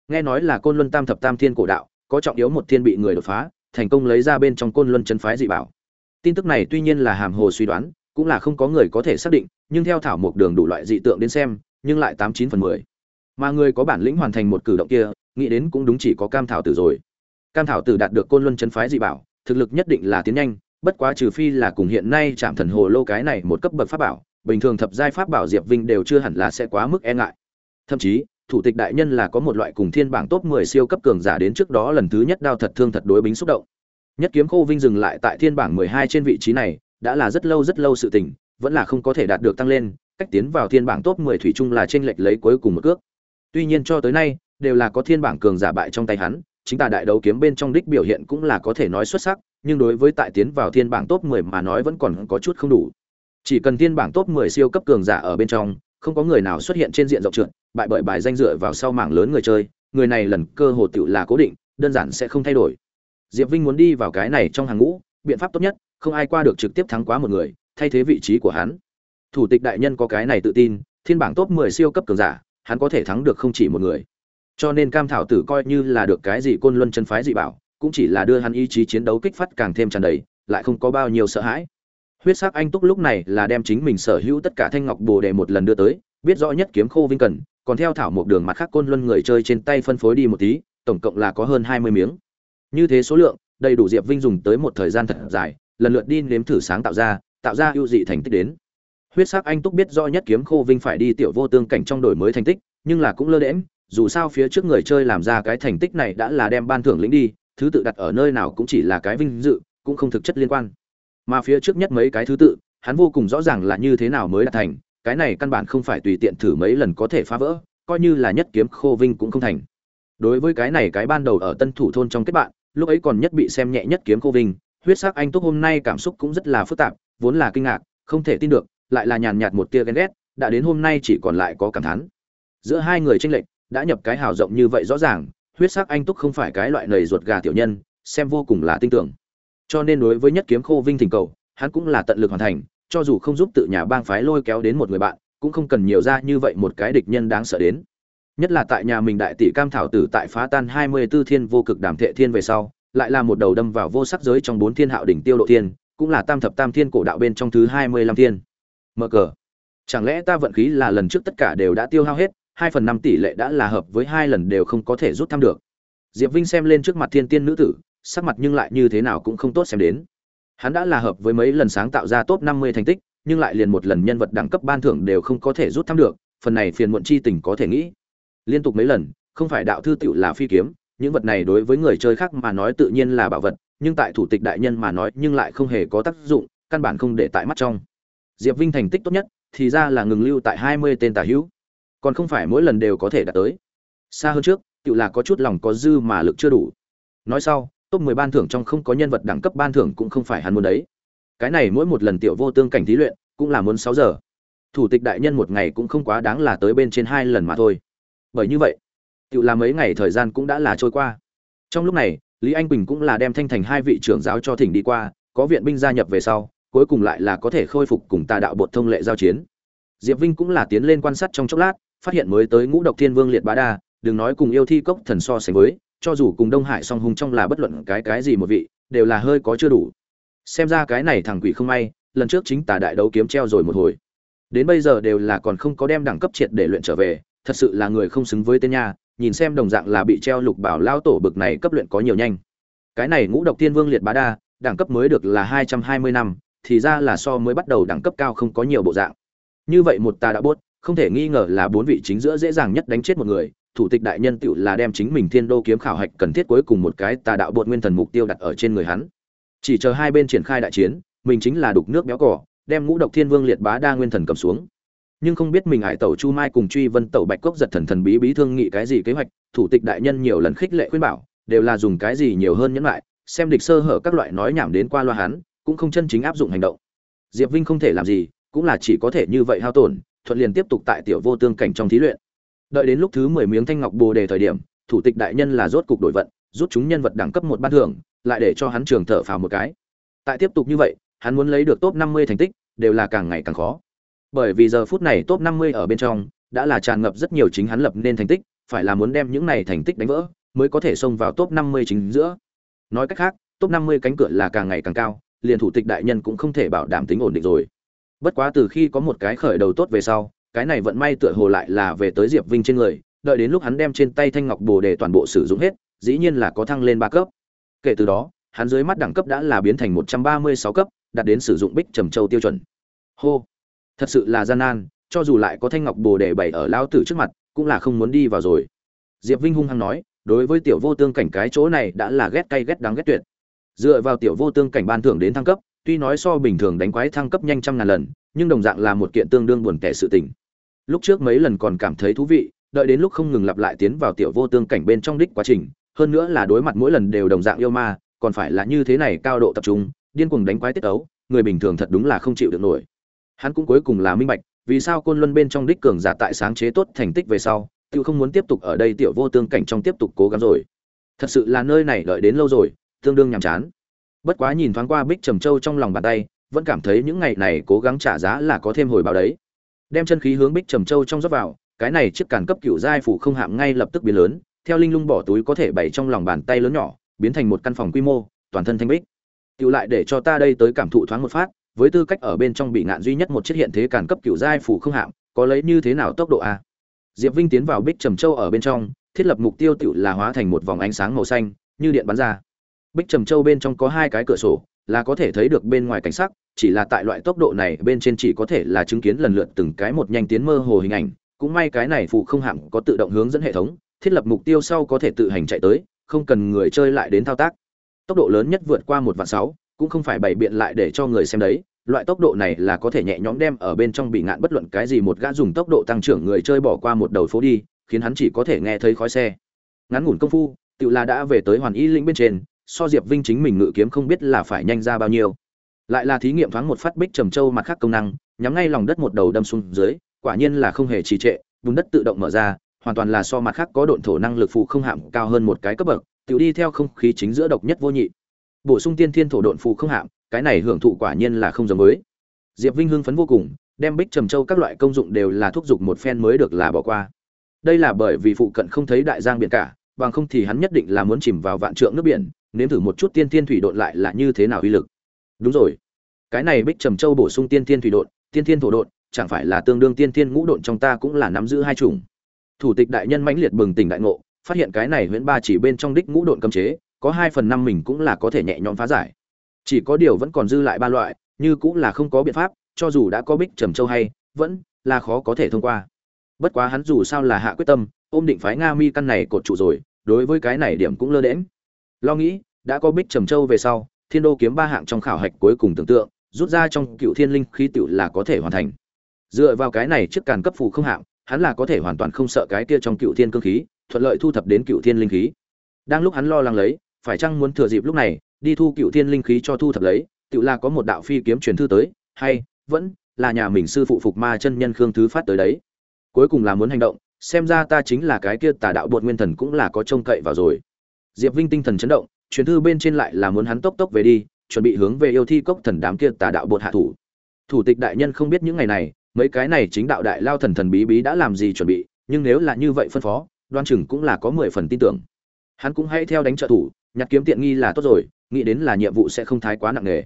Nghe nói là côn luân tam thập tam thiên cổ đạo, có trọng yếu một thiên bị người đột phá, thành công lấy ra bên trong côn luân chân phái dị bảo. Tin tức này tuy nhiên là hàm hồ suy đoán, cũng là không có người có thể xác định, nhưng theo thảo mộc đường đủ loại dị tượng đến xem, nhưng lại tám chín phần mười. Mà người có bản lĩnh hoàn thành một cử động kia, nghĩ đến cũng đúng chỉ có cam thảo tử rồi. Cam thảo tử đạt được côn luân chân phái dị bảo, thực lực nhất định là tiến nhanh bất quá trừ phi là cùng hiện nay chạm thần hồ lô cái này một cấp bậc pháp bảo, bình thường thập giai pháp bảo diệp vinh đều chưa hẳn là sẽ quá mức e ngại. Thậm chí, thủ tịch đại nhân là có một loại cùng thiên bảng top 10 siêu cấp cường giả đến trước đó lần thứ nhất đao thật thương thật đối bính xúc động. Nhất kiếm khô vinh dừng lại tại thiên bảng 12 trên vị trí này, đã là rất lâu rất lâu sự tình, vẫn là không có thể đạt được tăng lên, cách tiến vào thiên bảng top 10 thủy chung là trên lệch lấy cuối cùng một cước. Tuy nhiên cho tới nay, đều là có thiên bảng cường giả bại trong tay hắn, chính ta đại đấu kiếm bên trong đích biểu hiện cũng là có thể nói xuất sắc nhưng đối với tại tiến vào thiên bảng top 10 mà nói vẫn còn có chút không đủ. Chỉ cần thiên bảng top 10 siêu cấp cường giả ở bên trong, không có người nào xuất hiện trên diện rộng trượt, bại bởi bài danh dựa vào sau mảng lớn người chơi, người này lần cơ hồ tựu là cố định, đơn giản sẽ không thay đổi. Diệp vinh muốn đi vào cái này trong hàng ngũ, biện pháp tốt nhất, không ai qua được trực tiếp thắng quá một người, thay thế vị trí của hắn. Thủ tịch đại nhân có cái này tự tin, thiên bảng top 10 siêu cấp cường giả, hắn có thể thắng được không chỉ một người. Cho nên cam thảo tử coi như là được cái gì côn luân chân phái dị bảo cũng chỉ là đưa hắn ý chí chiến đấu kích phát càng thêm tràn đầy lại không có bao nhiêu sợ hãi. Huyết sắc anh túc lúc này là đem chính mình sở hữu tất cả thanh ngọc bồ đề một lần đưa tới biết rõ nhất kiếm khô vinh cần còn theo thảo một đường mặt khác côn luân người chơi trên tay phân phối đi một tí tổng cộng là có hơn hai mươi miếng. Như thế số lượng đầy đủ diệp vinh dùng tới một thời gian thật dài lần lượt đi nếm thử sáng tạo ra tạo ra ưu dị thành tích đến. Huyết sắc anh túc biết rõ nhất kiếm khô vinh phải đi tiểu vô tương cảnh trong đổi mới thành tích nhưng là cũng lơ đễnh, dù sao phía trước người chơi làm ra cái thành tích này đã là đem ban thưởng lĩnh đi thứ tự đặt ở nơi nào cũng chỉ là cái vinh dự, cũng không thực chất liên quan. Mà phía trước nhất mấy cái thứ tự, hắn vô cùng rõ ràng là như thế nào mới đạt thành, cái này căn bản không phải tùy tiện thử mấy lần có thể phá vỡ, coi như là nhất kiếm khô vinh cũng không thành. Đối với cái này cái ban đầu ở tân thủ thôn trong kết bạn, lúc ấy còn nhất bị xem nhẹ nhất kiếm khô vinh, huyết sắc anh túc hôm nay cảm xúc cũng rất là phức tạp, vốn là kinh ngạc, không thể tin được, lại là nhàn nhạt một tia ghen ghét, đã đến hôm nay chỉ còn lại có cảm thán. Giữa hai người tranh lệch, đã nhập cái hào rộng như vậy rõ ràng huyết sắc anh túc không phải cái loại nầy ruột gà tiểu nhân, xem vô cùng là tin tưởng. Cho nên đối với nhất kiếm khô vinh thỉnh cầu, hắn cũng là tận lực hoàn thành, cho dù không giúp tự nhà bang phái lôi kéo đến một người bạn, cũng không cần nhiều ra như vậy một cái địch nhân đáng sợ đến. Nhất là tại nhà mình đại tỷ cam thảo tử tại phá tan hai mươi 24 thiên vô cực đàm thệ thiên về sau, lại là một đầu đâm vào vô sắc giới trong bốn thiên hạo đỉnh tiêu độ thiên, cũng là tam thập tam thiên cổ đạo bên trong thứ hai mươi lăm thiên. Mở cờ. Chẳng lẽ ta vận khí là lần trước tất cả đều đã tiêu hao hết hai phần năm tỷ lệ đã là hợp với hai lần đều không có thể rút thăm được. Diệp vinh xem lên trước mặt thiên tiên nữ tử, sắc mặt nhưng lại như thế nào cũng không tốt xem đến. Hắn đã là hợp với mấy lần sáng tạo ra top năm mươi thành tích, nhưng lại liền một lần nhân vật đẳng cấp ban thưởng đều không có thể rút thăm được, phần này phiền muộn chi tình có thể nghĩ. Liên tục mấy lần, không phải đạo thư tựu là phi kiếm, những vật này đối với người chơi khác mà nói tự nhiên là bảo vật, nhưng tại thủ tịch đại nhân mà nói nhưng lại không hề có tác dụng, căn bản không để tại mắt trong. Diệp vinh thành tích tốt nhất, thì ra là ngừng lưu tại hai mươi tên tà hữu còn không phải mỗi lần đều có thể đạt tới xa hơn trước tự là có chút lòng có dư mà lực chưa đủ nói sau top 10 ban thưởng trong không có nhân vật đẳng cấp ban thưởng cũng không phải hắn muốn đấy. Cái này mỗi một lần tiểu vô tương cảnh thí luyện, cũng là muốn sáu giờ. Thủ tịch đại nhân một ngày cũng không quá đáng là tới bên trên hai lần mà thôi. Bởi như vậy, tiểu là mấy ngày thời gian cũng đã là trôi qua. Trong lúc này, Lý Anh Bình cũng là đem thanh thành hai vị trưởng giáo cho thỉnh đi qua, có viện binh gia nhập về sau, cuối cùng lại là có thể khôi phục cùng tà đạo bột thông lệ giao chiến. Diệp Vinh cũng là tiến lên quan sát trong chốc lát, phát hiện mới tới Ngũ Độc Thiên Vương liệt bá đa, đừng nói cùng yêu thi cốc thần so sánh với, cho dù cùng đông hải song hùng trong là bất luận cái cái gì một vị đều là hơi có chưa đủ. Xem ra cái này thằng quỷ không may lần trước chính tà đại đấu kiếm treo rồi một hồi. Đến bây giờ đều là còn không có đem đẳng cấp triệt để luyện trở về thật sự là người không xứng với tên nha nhìn xem đồng dạng là bị treo lục bảo lao tổ bực này cấp luyện có nhiều nhanh. Cái này ngũ độc tiên vương liệt bá đa đẳng cấp mới được là hai trăm hai mươi năm thì ra là so mới bắt đầu đẳng cấp cao không có nhiều bộ dạng. Như vậy một tà đã bốt không thể nghi ngờ là bốn vị chính giữa dễ dàng nhất đánh chết một người, thủ tịch đại nhân tựu là đem chính mình thiên đô kiếm khảo hạch cần thiết cuối cùng một cái tà đạo bột nguyên thần mục tiêu đặt ở trên người hắn. Chỉ chờ hai bên triển khai đại chiến, mình chính là đục nước béo cỏ, đem ngũ độc thiên vương liệt bá đa nguyên thần cầm xuống. Nhưng không biết mình hải tẩu chu mai cùng truy vân tẩu bạch cốc giật thần thần bí bí thương nghị cái gì kế hoạch, thủ tịch đại nhân nhiều lần khích lệ khuyên bảo, đều là dùng cái gì nhiều hơn nhẫn lại, xem địch sơ hở các loại nói nhảm đến qua loa hắn, cũng không chân chính áp dụng hành động. Diệp vinh không thể làm gì, cũng là chỉ có thể như vậy hao tổn thuận liền tiếp tục tại tiểu vô tương cảnh trong thí luyện. Đợi đến lúc thứ mười miếng thanh ngọc bồ đề thời điểm, thủ tịch đại nhân là rốt cục đổi vận, rút chúng nhân vật đẳng cấp một ban thưởng, lại để cho hắn trường thở phào một cái. Tại tiếp tục như vậy, hắn muốn lấy được top năm mươi thành tích, đều là càng ngày càng khó. Bởi vì giờ phút này top năm mươi ở bên trong, đã là tràn ngập rất nhiều chính hắn lập nên thành tích, phải là muốn đem những này thành tích đánh vỡ, mới có thể xông vào top năm mươi chính giữa. Nói cách khác, top năm mươi cánh cửa là càng ngày càng cao, liền thủ tịch đại nhân cũng không thể bảo đảm tính ổn định rồi bất quá từ khi có một cái khởi đầu tốt về sau, cái này vận may tựa hồ lại là về tới diệp vinh trên người, đợi đến lúc hắn đem trên tay thanh ngọc bồ đề toàn bộ sử dụng hết, dĩ nhiên là có thăng lên ba cấp. Kể từ đó, hắn dưới mắt đẳng cấp đã là biến thành một trăm ba mươi sáu cấp, đạt đến sử dụng bích trầm châu tiêu chuẩn. Hô! Thật sự là gian nan, cho dù lại có thanh ngọc bồ đề bày ở lao tử trước mặt, cũng là không muốn đi vào rồi. Diệp vinh hung hăng nói, đối với tiểu vô tương cảnh cái chỗ này đã là ghét cay ghét đắng ghét tuyệt. Dựa vào tiểu vô tương cảnh ban thưởng đến thăng cấp tuy nói so bình thường đánh quái thăng cấp nhanh trăm ngàn lần, nhưng đồng dạng là một kiện tương đương buồn tẻ sự tình. Lúc trước mấy lần còn cảm thấy thú vị, đợi đến lúc không ngừng lặp lại tiến vào tiểu vô tương cảnh bên trong đích quá trình, hơn nữa là đối mặt mỗi lần đều đồng dạng yêu ma, còn phải là như thế này cao độ tập trung, điên cuồng đánh quái tiết ấu người bình thường thật đúng là không chịu được nổi. Hắn cũng cuối cùng là minh bạch, vì sao côn luân bên trong đích cường giả tại sáng chế tốt thành tích về sau, tự không muốn tiếp tục ở đây tiểu vô tương cảnh trong tiếp tục cố gắng rồi. Thật sự là nơi này đợi đến lâu rồi, tương đương nhàm chán bất quá nhìn thoáng qua bích trầm châu trong lòng bàn tay, vẫn cảm thấy những ngày này cố gắng trả giá là có thêm hồi báo đấy. Đem chân khí hướng bích trầm châu trong rót vào, cái này chiếc càn cấp cựu giai phủ không hạm ngay lập tức biến lớn, theo linh lung bỏ túi có thể bày trong lòng bàn tay lớn nhỏ, biến thành một căn phòng quy mô, toàn thân thanh bích. Tự lại để cho ta đây tới cảm thụ thoáng một phát, với tư cách ở bên trong bị ngạn duy nhất một chiếc hiện thế càn cấp cựu giai phủ không hạm, có lấy như thế nào tốc độ a diệp vinh tiến vào bích trầm châu ở bên trong, thiết lập mục tiêu tự là hóa thành một vòng ánh sáng màu xanh, như điện bắn ra bích trầm châu bên trong có hai cái cửa sổ, là có thể thấy được bên ngoài cảnh sắc, chỉ là tại loại tốc độ này bên trên chỉ có thể là chứng kiến lần lượt từng cái một nhanh tiến mơ hồ hình ảnh. Cũng may cái này phụ không hạm có tự động hướng dẫn hệ thống, thiết lập mục tiêu sau có thể tự hành chạy tới, không cần người chơi lại đến thao tác. Tốc độ lớn nhất vượt qua một vạn sáu, cũng không phải bày biện lại để cho người xem đấy, loại tốc độ này là có thể nhẹ nhõm đem ở bên trong bị ngạn bất luận cái gì một gã dùng tốc độ tăng trưởng người chơi bỏ qua một đầu phố đi, khiến hắn chỉ có thể nghe thấy khói xe. Ngắn ngủn công phu tự là đã về tới hoàn y lĩnh bên trên so diệp vinh chính mình ngự kiếm không biết là phải nhanh ra bao nhiêu. Lại là thí nghiệm thoáng một phát bích trầm châu mặt khác công năng, nhắm ngay lòng đất một đầu đâm xuống dưới, quả nhiên là không hề trì trệ, vùng đất tự động mở ra, hoàn toàn là so mặt khác có độn thổ năng lực phụ không hạm cao hơn một cái cấp bậc, tự đi theo không khí chính giữa độc nhất vô nhị. Bổ sung tiên thiên thổ độn phụ không hạm, cái này hưởng thụ quả nhiên là không giống với. Diệp vinh hưng phấn vô cùng, đem bích trầm châu các loại công dụng đều là thúc giục một phen mới được là bỏ qua. Đây là bởi vì phụ cận không thấy đại giang biển cả, bằng không thì hắn nhất định là muốn chìm vào vạn trượng nước biển nếm thử một chút tiên thiên thủy độn lại là như thế nào uy lực. Đúng rồi. Cái này bích trầm châu bổ sung tiên thiên thủy độn, tiên thiên thổ độn, chẳng phải là tương đương tiên thiên ngũ độn trong ta cũng là nắm giữ hai chủng. Thủ tịch đại nhân mãnh liệt bừng tỉnh đại ngộ, phát hiện cái này huyễn ba chỉ bên trong đích ngũ độn cấm chế, có hai phần năm mình cũng là có thể nhẹ nhõm phá giải. Chỉ có điều vẫn còn dư lại ba loại, như cũng là không có biện pháp, cho dù đã có bích trầm châu hay, vẫn là khó có thể thông qua. Bất quá hắn dù sao là hạ quyết tâm, ôm định phái nga mi căn này cột trụ rồi, đối với cái này điểm cũng lơ đễnh lo nghĩ, đã có bích trầm châu về sau, thiên đô kiếm ba hạng trong khảo hạch cuối cùng tưởng tượng, rút ra trong cựu thiên linh khí tựu là có thể hoàn thành. Dựa vào cái này trước càn cấp phù không hạng, hắn là có thể hoàn toàn không sợ cái kia trong cựu thiên cương khí, thuận lợi thu thập đến cựu thiên linh khí. Đang lúc hắn lo lắng lấy, phải chăng muốn thừa dịp lúc này, đi thu cựu thiên linh khí cho thu thập lấy, tựu là có một đạo phi kiếm truyền thư tới, hay, vẫn là nhà mình sư phụ phục ma chân nhân khương thứ phát tới đấy. Cuối cùng là muốn hành động, xem ra ta chính là cái kia tà đạo bột nguyên thần cũng là có trông cậy vào rồi diệp vinh tinh thần chấn động truyền thư bên trên lại là muốn hắn tốc tốc về đi, chuẩn bị hướng về yêu thi cốc thần đám kia tà đạo bột hạ thủ. Thủ tịch đại nhân không biết những ngày này, mấy cái này chính đạo đại lao thần thần bí bí đã làm gì chuẩn bị, nhưng nếu là như vậy phân phó, đoan chừng cũng là có mười phần tin tưởng. Hắn cũng hãy theo đánh trợ thủ, nhặt kiếm tiện nghi là tốt rồi, nghĩ đến là nhiệm vụ sẽ không thái quá nặng nề.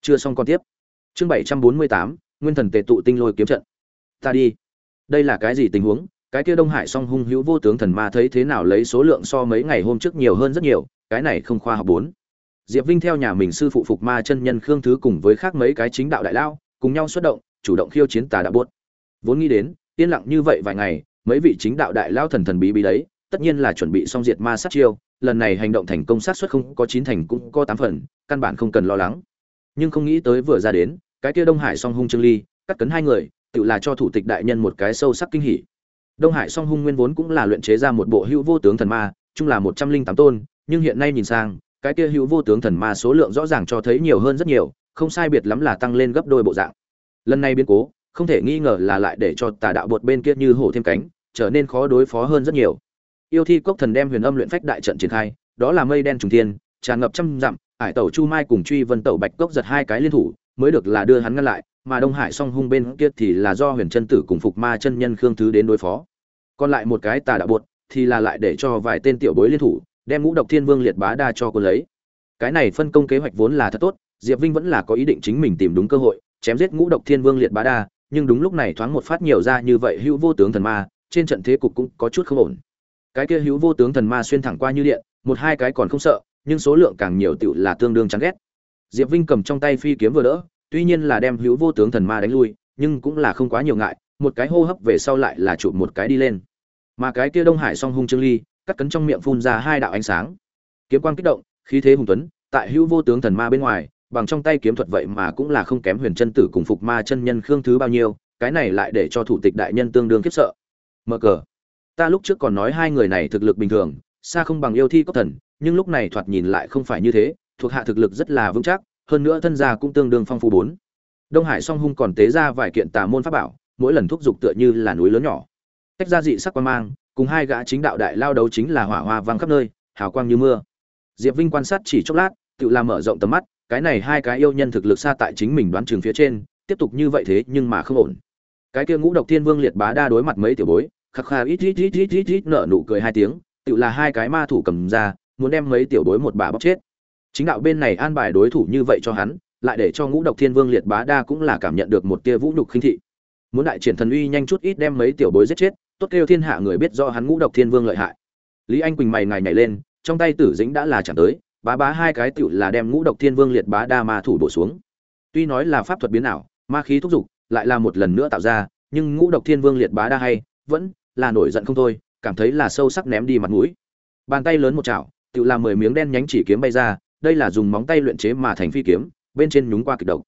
Chưa xong con tiếp. Chương bảy trăm bốn mươi tám, nguyên thần tề tụ tinh lôi kiếm trận. Ta đi. Đây là cái gì tình huống? Cái kia đông hải song hung hữu vô tướng thần ma thấy thế nào lấy số lượng so mấy ngày hôm trước nhiều hơn rất nhiều, cái này không khoa học bốn. Diệp vinh theo nhà mình sư phụ phục ma chân nhân khương thứ cùng với khác mấy cái chính đạo đại lao, cùng nhau xuất động, chủ động khiêu chiến tà đạo buốt. Vốn nghĩ đến, yên lặng như vậy vài ngày, mấy vị chính đạo đại lao thần thần bí bí đấy, tất nhiên là chuẩn bị xong diệt ma sát chiêu, lần này hành động thành công sát xuất không có chín thành cũng có tám phần, căn bản không cần lo lắng. Nhưng không nghĩ tới vừa ra đến, cái kia đông hải song hung trương ly, cắt cấn hai người, tự là cho thủ tịch đại nhân một cái sâu sắc kinh hỉ đông hải song hung nguyên vốn cũng là luyện chế ra một bộ hữu vô tướng thần ma, chung là một trăm linh tám tôn, nhưng hiện nay nhìn sang, cái kia hữu vô tướng thần ma số lượng rõ ràng cho thấy nhiều hơn rất nhiều, không sai biệt lắm là tăng lên gấp đôi bộ dạng. Lần này biến cố, không thể nghi ngờ là lại để cho tà đạo bột bên kia như hổ thêm cánh, trở nên khó đối phó hơn rất nhiều. Yêu thi cốc thần đem huyền âm luyện phách đại trận triển khai, đó là mây đen trùng thiên, tràn ngập trăm dặm, hải tẩu chu mai cùng truy vân tẩu bạch cốc giật hai cái liên thủ, mới được là đưa hắn ngăn lại, mà đông hải song hung bên kia thì là do huyền chân tử cùng phục ma chân nhân khương thứ đến đối phó còn lại một cái tà đạo bột thì là lại để cho vài tên tiểu bối liên thủ, đem ngũ độc thiên vương liệt bá đa cho cô lấy. Cái này phân công kế hoạch vốn là thật tốt, diệp vinh vẫn là có ý định chính mình tìm đúng cơ hội, chém giết ngũ độc thiên vương liệt bá đa, nhưng đúng lúc này thoáng một phát nhiều ra như vậy hữu vô tướng thần ma, trên trận thế cục cũng có chút không ổn. Cái kia hữu vô tướng thần ma xuyên thẳng qua như điện, một hai cái còn không sợ, nhưng số lượng càng nhiều tựu là tương đương chán ghét. Diệp vinh cầm trong tay phi kiếm vừa đỡ, tuy nhiên là đem hữu vô tướng thần ma đánh lui, nhưng cũng là không quá nhiều ngại, một cái hô hấp về sau lại là chụp một cái đi lên mà cái kia đông hải song hung trương ly, cắt cấn trong miệng phun ra hai đạo ánh sáng. Kiếm quang kích động, khí thế hùng tuấn, tại hữu vô tướng thần ma bên ngoài, bằng trong tay kiếm thuật vậy mà cũng là không kém huyền chân tử cùng phục ma chân nhân khương thứ bao nhiêu, cái này lại để cho thủ tịch đại nhân tương đương khiếp sợ. Mở cờ. Ta lúc trước còn nói hai người này thực lực bình thường, xa không bằng yêu thi cốc thần, nhưng lúc này thoạt nhìn lại không phải như thế, thuộc hạ thực lực rất là vững chắc, hơn nữa thân gia cũng tương đương phong phú bốn. Đông hải song hung còn tế ra vài kiện tà môn pháp bảo, mỗi lần thúc giục tựa như là núi lớn nhỏ tách ra dị sắc quan mang, cùng hai gã chính đạo đại lao đấu chính là hỏa hoa vang khắp nơi, hào quang như mưa. Diệp vinh quan sát chỉ chốc lát, tự làm mở rộng tầm mắt, cái này hai cái yêu nhân thực lực xa tại chính mình đoán trường phía trên, tiếp tục như vậy thế nhưng mà không ổn. Cái kia ngũ độc thiên vương liệt bá đa đối mặt mấy tiểu bối, khắc kha ít ít ít ít ít ít nở nụ cười hai tiếng, tự là hai cái ma thủ cầm ra, muốn đem mấy tiểu bối một bà bóc chết. Chính đạo bên này an bài đối thủ như vậy cho hắn, lại để cho ngũ độc thiên vương liệt bá đa cũng là cảm nhận được một tia vũ nhục khinh thị. Muốn đại triển thần uy nhanh chút ít đem mấy tiểu bối giết chết tốt kêu thiên hạ người biết do hắn ngũ độc thiên vương lợi hại. Lý anh quỳnh mày ngài nhảy lên, trong tay tử dĩnh đã là chẳng tới, bá bá hai cái tựu là đem ngũ độc thiên vương liệt bá đa ma thủ đổ xuống. Tuy nói là pháp thuật biến ảo, ma khí thúc giục, lại là một lần nữa tạo ra, nhưng ngũ độc thiên vương liệt bá đa hay, vẫn là nổi giận không thôi, cảm thấy là sâu sắc ném đi mặt mũi. Bàn tay lớn một chảo tựu là mười miếng đen nhánh chỉ kiếm bay ra, đây là dùng móng tay luyện chế mà thành phi kiếm, bên trên nhúng qua kịch độc.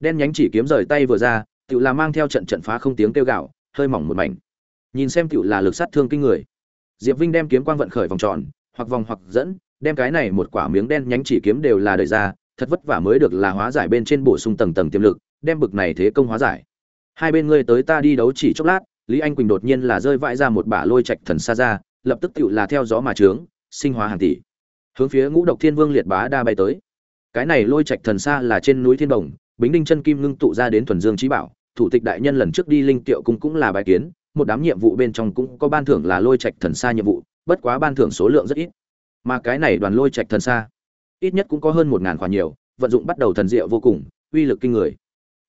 Đen nhánh chỉ kiếm rời tay vừa ra tựu là mang theo trận trận phá không tiếng kêu gạo hơi mỏng một mảnh nhìn xem tựu là lực sát thương kinh người. Diệp vinh đem kiếm quang vận khởi vòng tròn, hoặc vòng hoặc dẫn, đem cái này một quả miếng đen nhánh chỉ kiếm đều là đời ra, thật vất vả mới được là hóa giải bên trên bổ sung tầng tầng tiềm lực, đem bực này thế công hóa giải. Hai bên ngươi tới ta đi đấu chỉ chốc lát, lý anh quỳnh đột nhiên là rơi vãi ra một bả lôi trạch thần xa ra, lập tức tựu là theo gió mà trướng, sinh hóa hàng tỷ. Hướng phía ngũ độc thiên vương liệt bá đa bay tới. Cái này lôi trạch thần xa là trên núi thiên đồng, bính đinh chân kim ngưng tụ ra đến thuần dương trí bảo, thủ tịch đại nhân lần trước đi linh tiệu cung cũng là bài kiến một đám nhiệm vụ bên trong cũng có ban thưởng là lôi trạch thần xa nhiệm vụ, bất quá ban thưởng số lượng rất ít. Mà cái này đoàn lôi trạch thần xa ít nhất cũng có hơn một ngàn khoản nhiều, vận dụng bắt đầu thần diệu vô cùng, uy lực kinh người.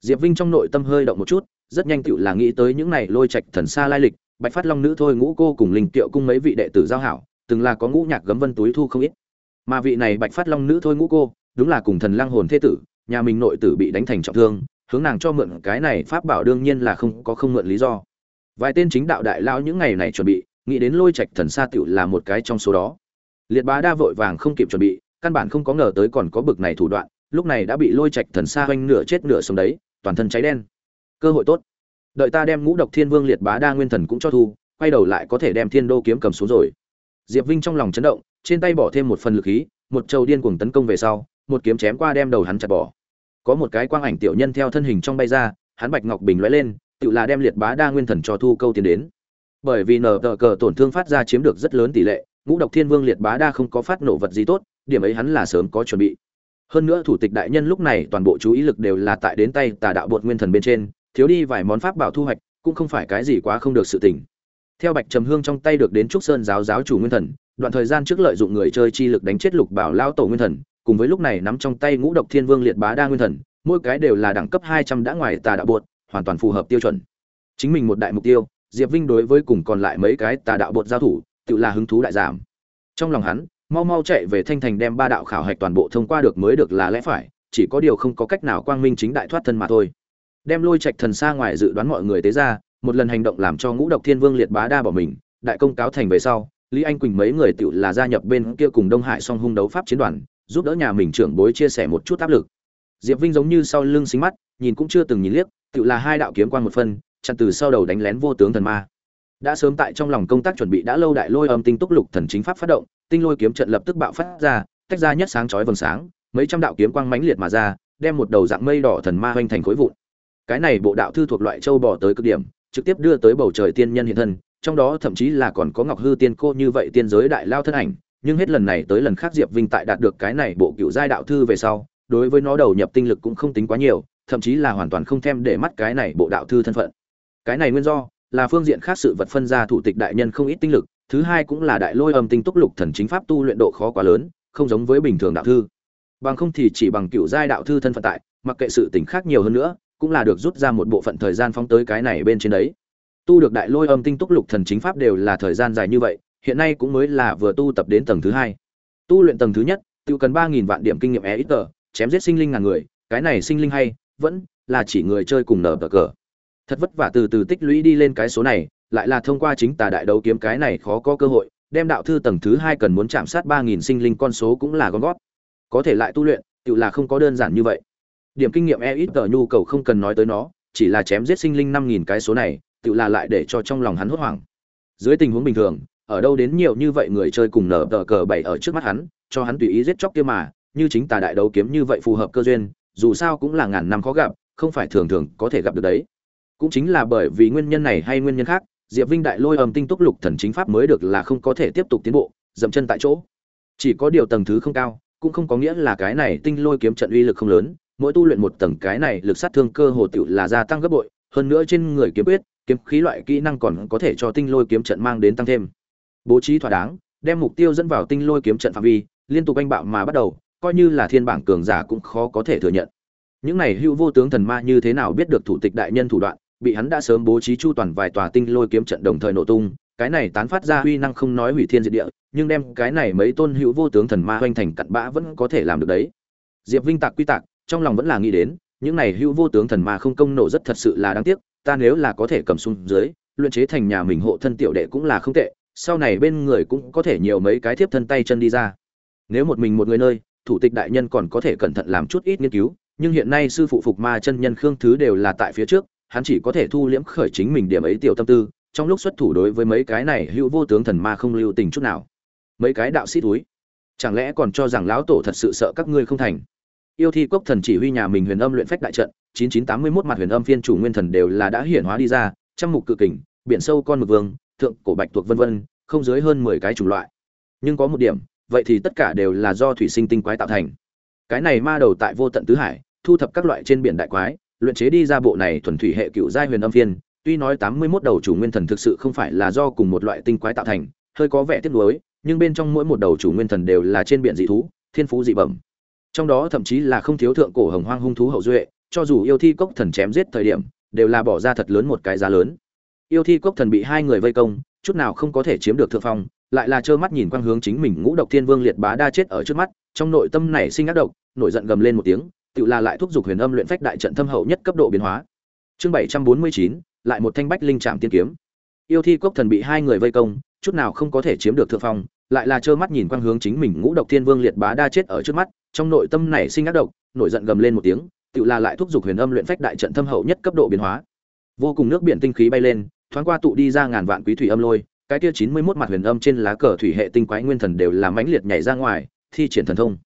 Diệp vinh trong nội tâm hơi động một chút, rất nhanh tựu là nghĩ tới những này lôi trạch thần xa lai lịch, bạch phát long nữ thôi ngũ cô cùng linh tiệu cung mấy vị đệ tử giao hảo, từng là có ngũ nhạc gấm vân túi thu không ít. Mà vị này bạch phát long nữ thôi ngũ cô, đúng là cùng thần lang hồn thế tử, nhà mình nội tử bị đánh thành trọng thương, hướng nàng cho mượn cái này pháp bảo đương nhiên là không có không mượn lý do vài tên chính đạo đại lao những ngày này chuẩn bị, nghĩ đến lôi trạch thần sa tựu là một cái trong số đó. Liệt bá đa vội vàng không kịp chuẩn bị, căn bản không có ngờ tới còn có bực này thủ đoạn, lúc này đã bị lôi trạch thần sa hoanh nửa chết nửa sống đấy, toàn thân cháy đen. Cơ hội tốt. Đợi ta đem ngũ độc thiên vương liệt bá đa nguyên thần cũng cho thu, quay đầu lại có thể đem thiên đô kiếm cầm xuống rồi. Diệp vinh trong lòng chấn động, trên tay bỏ thêm một phần lực khí, một trâu điên cuồng tấn công về sau, một kiếm chém qua đem đầu hắn chặt bỏ. Có một cái quang ảnh tiểu nhân theo thân hình trong bay ra, hắn bạch ngọc bình lóe lên tự là đem liệt bá đa nguyên thần cho thu câu tiến đến. Bởi vì nở tờ cờ tổn thương phát ra chiếm được rất lớn tỷ lệ, ngũ độc thiên vương liệt bá đa không có phát nổ vật gì tốt, điểm ấy hắn là sớm có chuẩn bị. Hơn nữa thủ tịch đại nhân lúc này toàn bộ chú ý lực đều là tại đến tay tà đạo bột nguyên thần bên trên, thiếu đi vài món pháp bảo thu hoạch, cũng không phải cái gì quá không được sự tình. Theo bạch trầm hương trong tay được đến trúc sơn giáo giáo chủ nguyên thần, đoạn thời gian trước lợi dụng người chơi chi lực đánh chết lục bảo lao tổ nguyên thần, cùng với lúc này nắm trong tay ngũ độc thiên vương liệt bá đa nguyên thần, mỗi cái đều là đẳng cấp hai trăm đã ngoài tà đạo bột hoàn toàn phù hợp tiêu chuẩn. Chính mình một đại mục tiêu, diệp vinh đối với cùng còn lại mấy cái tà đạo bột giao thủ, tự là hứng thú đại giảm. Trong lòng hắn, mau mau chạy về thanh thành đem ba đạo khảo hạch toàn bộ thông qua được mới được là lẽ phải, chỉ có điều không có cách nào quang minh chính đại thoát thân mà thôi. Đem lôi trạch thần xa ngoài dự đoán mọi người tế ra, một lần hành động làm cho ngũ độc thiên vương liệt bá đa bỏ mình, đại công cáo thành về sau, lý anh quỳnh mấy người tự là gia nhập bên kia cùng đông hải song hung đấu pháp chiến đoàn, giúp đỡ nhà mình trưởng bối chia sẻ một chút áp lực. Diệp vinh giống như sau lưng xính mắt, nhìn cũng chưa từng nhìn liếc tự là hai đạo kiếm quan một phân, chặn từ sau đầu đánh lén vô tướng thần ma. Đã sớm tại trong lòng công tác chuẩn bị đã lâu đại lôi âm tinh túc lục thần chính pháp phát động, tinh lôi kiếm trận lập tức bạo phát ra, tách ra nhất sáng chói vầng sáng, mấy trăm đạo kiếm quang mãnh liệt mà ra, đem một đầu dạng mây đỏ thần ma hoành thành khối vụn. Cái này bộ đạo thư thuộc loại châu bò tới cực điểm, trực tiếp đưa tới bầu trời tiên nhân hiện thân, trong đó thậm chí là còn có ngọc hư tiên cô như vậy tiên giới đại lao thân ảnh, nhưng hết lần này tới lần khác diệp vinh tại đạt được cái này bộ cựu giai đạo thư về sau, đối với nó đầu nhập tinh lực cũng không tính quá nhiều thậm chí là hoàn toàn không thèm để mắt cái này bộ đạo thư thân phận. Cái này nguyên do là phương diện khác sự vật phân ra thủ tịch đại nhân không ít tinh lực, thứ hai cũng là đại lôi âm tinh túc lục thần chính pháp tu luyện độ khó quá lớn, không giống với bình thường đạo thư. Bằng không thì chỉ bằng cựu giai đạo thư thân phận tại, mặc kệ sự tình khác nhiều hơn nữa, cũng là được rút ra một bộ phận thời gian phóng tới cái này bên trên đấy. Tu được đại lôi âm tinh túc lục thần chính pháp đều là thời gian dài như vậy, hiện nay cũng mới là vừa tu tập đến tầng thứ hai. Tu luyện tầng thứ nhất tự cần ba nghìn vạn điểm kinh nghiệm e ít tờ, chém giết sinh linh ngàn người, cái này sinh linh hay vẫn là chỉ người chơi cùng nở cờ thật vất vả từ từ tích lũy đi lên cái số này, lại là thông qua chính tà đại đấu kiếm cái này khó có cơ hội, đem đạo thư tầng thứ hai cần muốn chạm sát ba nghìn sinh linh con số cũng là con gót có thể lại tu luyện, tự là không có đơn giản như vậy. Điểm kinh nghiệm e ít tờ nhu cầu không cần nói tới nó, chỉ là chém giết sinh linh năm nghìn cái số này, tự là lại để cho trong lòng hắn hốt hoảng. Dưới tình huống bình thường, ở đâu đến nhiều như vậy người chơi cùng nở tờ cờ bảy ở trước mắt hắn, cho hắn tùy ý giết chóc kia mà, như chính tà đại đấu kiếm như vậy phù hợp cơ duyên dù sao cũng là ngàn năm khó gặp, không phải thường thường có thể gặp được đấy. Cũng chính là bởi vì nguyên nhân này hay nguyên nhân khác, diệp vinh đại lôi âm tinh túc lục thần chính pháp mới được là không có thể tiếp tục tiến bộ, dậm chân tại chỗ. Chỉ có điều tầng thứ không cao, cũng không có nghĩa là cái này tinh lôi kiếm trận uy lực không lớn, mỗi tu luyện một tầng cái này lực sát thương cơ hồ tiểu là gia tăng gấp bội, hơn nữa trên người kiếm quyết, kiếm khí loại kỹ năng còn có thể cho tinh lôi kiếm trận mang đến tăng thêm. Bố trí thỏa đáng, đem mục tiêu dẫn vào tinh lôi kiếm trận phạm vi, liên tục anh bạo mà bắt đầu coi như là thiên bảng cường giả cũng khó có thể thừa nhận. Những này hữu vô tướng thần ma như thế nào biết được thủ tịch đại nhân thủ đoạn, bị hắn đã sớm bố trí chu toàn vài tòa tinh lôi kiếm trận đồng thời nổ tung, cái này tán phát ra uy năng không nói hủy thiên diệt địa, nhưng đem cái này mấy tôn hữu vô tướng thần ma hoành thành cặn bã vẫn có thể làm được đấy. Diệp vinh tạc quy tạc, trong lòng vẫn là nghĩ đến, những này hữu vô tướng thần ma không công nổ rất thật sự là đáng tiếc, ta nếu là có thể cầm xuống dưới, luyện chế thành nhà mình hộ thân tiểu đệ cũng là không tệ, sau này bên người cũng có thể nhiều mấy cái thiếp thân tay chân đi ra. Nếu một mình một người nơi thủ tịch đại nhân còn có thể cẩn thận làm chút ít nghiên cứu, nhưng hiện nay sư phụ phục ma chân nhân khương thứ đều là tại phía trước, hắn chỉ có thể thu liễm khởi chính mình điểm ấy tiểu tâm tư, trong lúc xuất thủ đối với mấy cái này hữu vô tướng thần ma không lưu tình chút nào. Mấy cái đạo sĩ túi, chẳng lẽ còn cho rằng lão tổ thật sự sợ các ngươi không thành? Yêu thi cốc thần chỉ huy nhà mình huyền âm luyện phách đại trận 9981 mặt huyền âm phiên chủ nguyên thần đều là đã hiển hóa đi ra, trăm mục cự kình, biển sâu con mực vương, thượng cổ bạch tuộc vân vân, không dưới hơn 10 cái chủng loại. Nhưng có một điểm vậy thì tất cả đều là do thủy sinh tinh quái tạo thành. Cái này ma đầu tại vô tận tứ hải, thu thập các loại trên biển đại quái, luyện chế đi ra bộ này thuần thủy hệ cựu giai huyền âm phiên, tuy nói 81 đầu chủ nguyên thần thực sự không phải là do cùng một loại tinh quái tạo thành, hơi có vẻ tiếc nuối, nhưng bên trong mỗi một đầu chủ nguyên thần đều là trên biển dị thú, thiên phú dị bẩm. Trong đó thậm chí là không thiếu thượng cổ hồng hoang hung thú hậu duệ, cho dù yêu thi cốc thần chém giết thời điểm, đều là bỏ ra thật lớn một cái giá lớn. Yêu thi cốc thần bị hai người vây công, chút nào không có thể chiếm được thượng phong lại là trơ mắt nhìn quang hướng chính mình ngũ độc thiên vương liệt bá đa chết ở trước mắt, trong nội tâm này sinh ác độc, nổi giận gầm lên một tiếng, tự là lại thúc giục huyền âm luyện phách đại trận thâm hậu nhất cấp độ biến hóa. Chương bảy trăm bốn mươi chín, lại một thanh bách linh trạm tiên kiếm. Yêu thi cốc thần bị hai người vây công, chút nào không có thể chiếm được thượng phong, lại là trơ mắt nhìn quang hướng chính mình ngũ độc thiên vương liệt bá đa chết ở trước mắt, trong nội tâm này sinh ác độc, nổi giận gầm lên một tiếng, tự là lại thúc giục huyền âm luyện phách đại trận thâm hậu nhất cấp độ biến hóa. Vô cùng nước biển tinh khí bay lên, thoáng qua tụ đi ra ngàn vạn quý thủy âm lôi cái kia chín mươi 91 mặt huyền âm trên lá cờ thủy hệ tinh quái nguyên thần đều làm mãnh liệt nhảy ra ngoài, thi triển thần thông.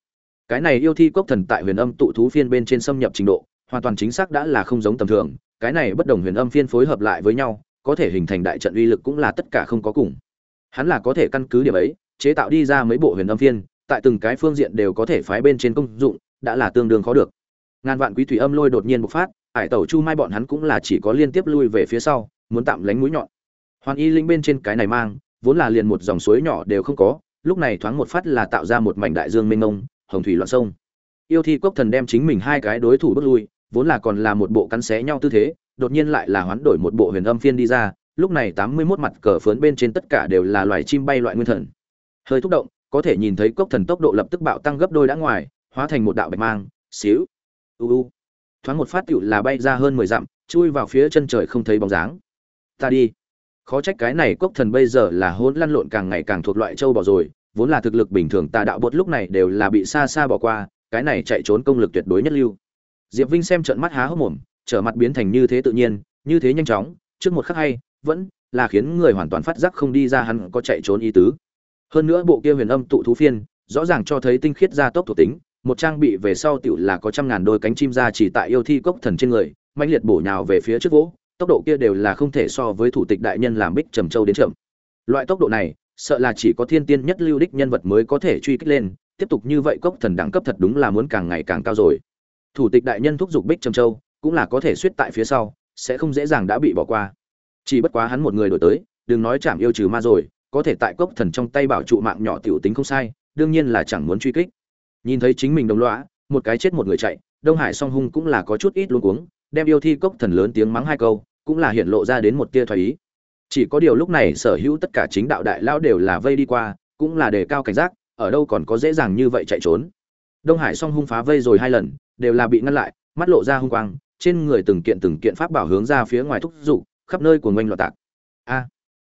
Cái này yêu thi cốc thần tại huyền âm tụ thú phiên bên trên xâm nhập trình độ, hoàn toàn chính xác đã là không giống tầm thường, cái này bất đồng huyền âm phiên phối hợp lại với nhau, có thể hình thành đại trận uy lực cũng là tất cả không có cùng. Hắn là có thể căn cứ điểm ấy, chế tạo đi ra mấy bộ huyền âm phiên, tại từng cái phương diện đều có thể phái bên trên công dụng, đã là tương đương khó được. Ngàn vạn quý thủy âm lôi đột nhiên bộc phát, hải tẩu chu mai bọn hắn cũng là chỉ có liên tiếp lui về phía sau, muốn tạm lánh mũi nhọn hoàn y linh bên trên cái này mang, vốn là liền một dòng suối nhỏ đều không có, lúc này thoáng một phát là tạo ra một mảnh đại dương mênh mông, hồng thủy loạn sông. Yêu thi cốc thần đem chính mình hai cái đối thủ bước lui, vốn là còn là một bộ cắn xé nhau tư thế, đột nhiên lại là hoán đổi một bộ huyền âm phiên đi ra, lúc này tám mươi 81 mặt cờ phớn bên trên tất cả đều là loài chim bay loại nguyên thần. Hơi thúc động, có thể nhìn thấy cốc thần tốc độ lập tức bạo tăng gấp đôi đã ngoài, hóa thành một đạo bạch mang, xíu, u u. Thoáng một phát tựu là bay ra hơn mười dặm, chui vào phía chân trời không thấy bóng dáng. Ta đi khó trách cái này cốc thần bây giờ là hỗn lăn lộn càng ngày càng thuộc loại châu bò rồi, vốn là thực lực bình thường tà đạo bột lúc này đều là bị xa xa bỏ qua, cái này chạy trốn công lực tuyệt đối nhất lưu. Diệp vinh xem trận mắt há hốc mồm, trở mặt biến thành như thế tự nhiên, như thế nhanh chóng, trước một khắc hay, vẫn là khiến người hoàn toàn phát giác không đi ra hắn có chạy trốn ý tứ. Hơn nữa bộ kia huyền âm tụ thú phiên, rõ ràng cho thấy tinh khiết gia tốc thuộc tính, một trang bị về sau tiểu là có trăm ngàn đôi cánh chim ra chỉ tại yêu thi cốc thần trên người, mãnh liệt bổ nhào về phía trước vỗ tốc độ kia đều là không thể so với thủ tịch đại nhân làm bích trầm châu đến chậm. Loại tốc độ này, sợ là chỉ có thiên tiên nhất lưu đích nhân vật mới có thể truy kích lên, tiếp tục như vậy cốc thần đẳng cấp thật đúng là muốn càng ngày càng cao rồi. Thủ tịch đại nhân thúc giục bích trầm châu, cũng là có thể suýt tại phía sau, sẽ không dễ dàng đã bị bỏ qua. Chỉ bất quá hắn một người đổi tới, đừng nói chạm yêu trừ ma rồi, có thể tại cốc thần trong tay bảo trụ mạng nhỏ tiểu tính không sai, đương nhiên là chẳng muốn truy kích. Nhìn thấy chính mình đồng lõa, một cái chết một người chạy, đông hải song hung cũng là có chút ít luống cuống, đem yêu thi cốc thần lớn tiếng mắng hai câu cũng là hiện lộ ra đến một tia thoái ý. Chỉ có điều lúc này sở hữu tất cả chính đạo đại lão đều là vây đi qua, cũng là đề cao cảnh giác, ở đâu còn có dễ dàng như vậy chạy trốn. Đông hải song hung phá vây rồi hai lần, đều là bị ngăn lại, mắt lộ ra hung quang, trên người từng kiện từng kiện pháp bảo hướng ra phía ngoài thúc giục, khắp nơi của ngoanh loạn tạc. A,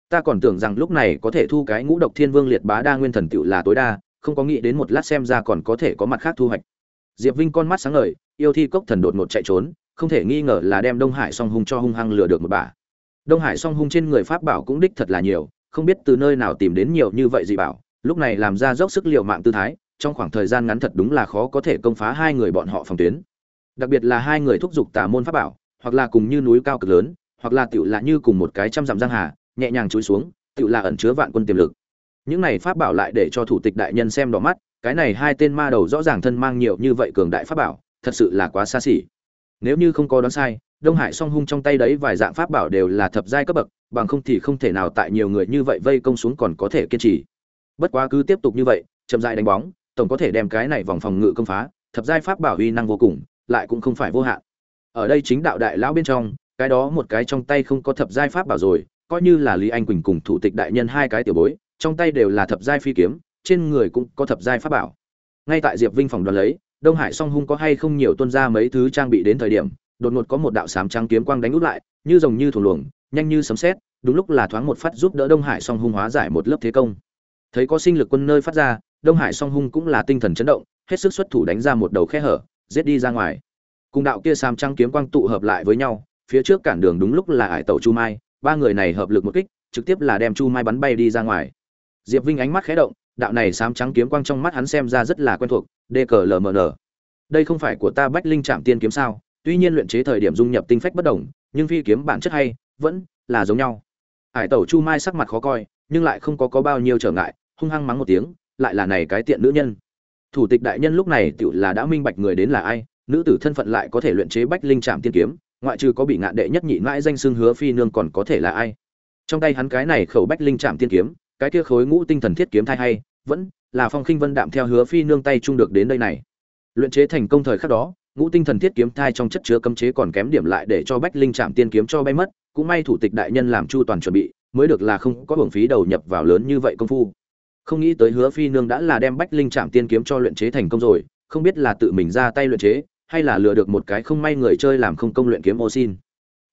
ta còn tưởng rằng lúc này có thể thu cái ngũ độc thiên vương liệt bá đa nguyên thần tựu là tối đa, không có nghĩ đến một lát xem ra còn có thể có mặt khác thu hoạch. Diệp vinh con mắt sáng ngời, yêu thi cốc thần đột ngột chạy trốn không thể nghi ngờ là đem đông hải song hung cho hung hăng lừa được một bà. Đông hải song hung trên người pháp bảo cũng đích thật là nhiều, không biết từ nơi nào tìm đến nhiều như vậy gì bảo, lúc này làm ra dốc sức liệu mạng tư thái, trong khoảng thời gian ngắn thật đúng là khó có thể công phá hai người bọn họ phòng tuyến. Đặc biệt là hai người thúc giục tà môn pháp bảo, hoặc là cùng như núi cao cực lớn, hoặc là tựu là như cùng một cái trăm dặm giang hà, nhẹ nhàng chúi xuống tựu là ẩn chứa vạn quân tiềm lực. Những này pháp bảo lại để cho thủ tịch đại nhân xem đỏ mắt, cái này hai tên ma đầu rõ ràng thân mang nhiều như vậy cường đại pháp bảo, thật sự là quá xa xỉ nếu như không có đoán sai, đông hải song hung trong tay đấy vài dạng pháp bảo đều là thập giai cấp bậc, bằng không thì không thể nào tại nhiều người như vậy vây công xuống còn có thể kiên trì. Bất quá cứ tiếp tục như vậy, chậm dại đánh bóng, tổng có thể đem cái này vòng phòng ngự công phá, thập giai pháp bảo uy năng vô cùng, lại cũng không phải vô hạn. Ở đây chính đạo đại lão bên trong, cái đó một cái trong tay không có thập giai pháp bảo rồi, coi như là lý anh quỳnh cùng thủ tịch đại nhân hai cái tiểu bối, trong tay đều là thập giai phi kiếm, trên người cũng có thập giai pháp bảo. Ngay tại diệp vinh phòng đoàn lấy đông hải song hung có hay không nhiều tuân ra mấy thứ trang bị đến thời điểm, đột ngột có một đạo sám trắng kiếm quang đánh út lại, như rồng như thủ luồng, nhanh như sấm sét, đúng lúc là thoáng một phát giúp đỡ đông hải song hung hóa giải một lớp thế công. Thấy có sinh lực quân nơi phát ra, đông hải song hung cũng là tinh thần chấn động, hết sức xuất thủ đánh ra một đầu khe hở, giết đi ra ngoài. Cùng đạo kia sám trắng kiếm quang tụ hợp lại với nhau, phía trước cản đường đúng lúc là ải tàu chu mai, ba người này hợp lực một kích, trực tiếp là đem chu mai bắn bay đi ra ngoài. Diệp vinh ánh mắt khẽ động, đạo này sám trắng kiếm quang trong mắt hắn xem ra rất là quen thuộc dklmn đây không phải của ta bách linh Trảm tiên kiếm sao? Tuy nhiên luyện chế thời điểm dung nhập tinh phách bất đồng, nhưng phi kiếm bản chất hay, vẫn là giống nhau. Hải tẩu chu mai sắc mặt khó coi, nhưng lại không có có bao nhiêu trở ngại, hung hăng mắng một tiếng, lại là này cái tiện nữ nhân. Thủ tịch đại nhân lúc này tựu là đã minh bạch người đến là ai, nữ tử thân phận lại có thể luyện chế bách linh Trảm tiên kiếm, ngoại trừ có bị ngạn đệ nhất nhị mãi danh xưng hứa phi nương còn có thể là ai. Trong tay hắn cái này khẩu bách linh Trảm tiên kiếm, cái kia khối ngũ tinh thần thiết kiếm thai hay, vẫn là phong khinh vân đạm theo hứa phi nương tay chung được đến đây này. Luyện chế thành công thời khắc đó, ngũ tinh thần thiết kiếm thai trong chất chứa cấm chế còn kém điểm lại để cho bách linh chạm tiên kiếm cho bay mất, cũng may thủ tịch đại nhân làm chu toàn chuẩn bị, mới được là không có hưởng phí đầu nhập vào lớn như vậy công phu. Không nghĩ tới hứa phi nương đã là đem bách linh chạm tiên kiếm cho luyện chế thành công rồi, không biết là tự mình ra tay luyện chế, hay là lừa được một cái không may người chơi làm không công luyện kiếm ô xin.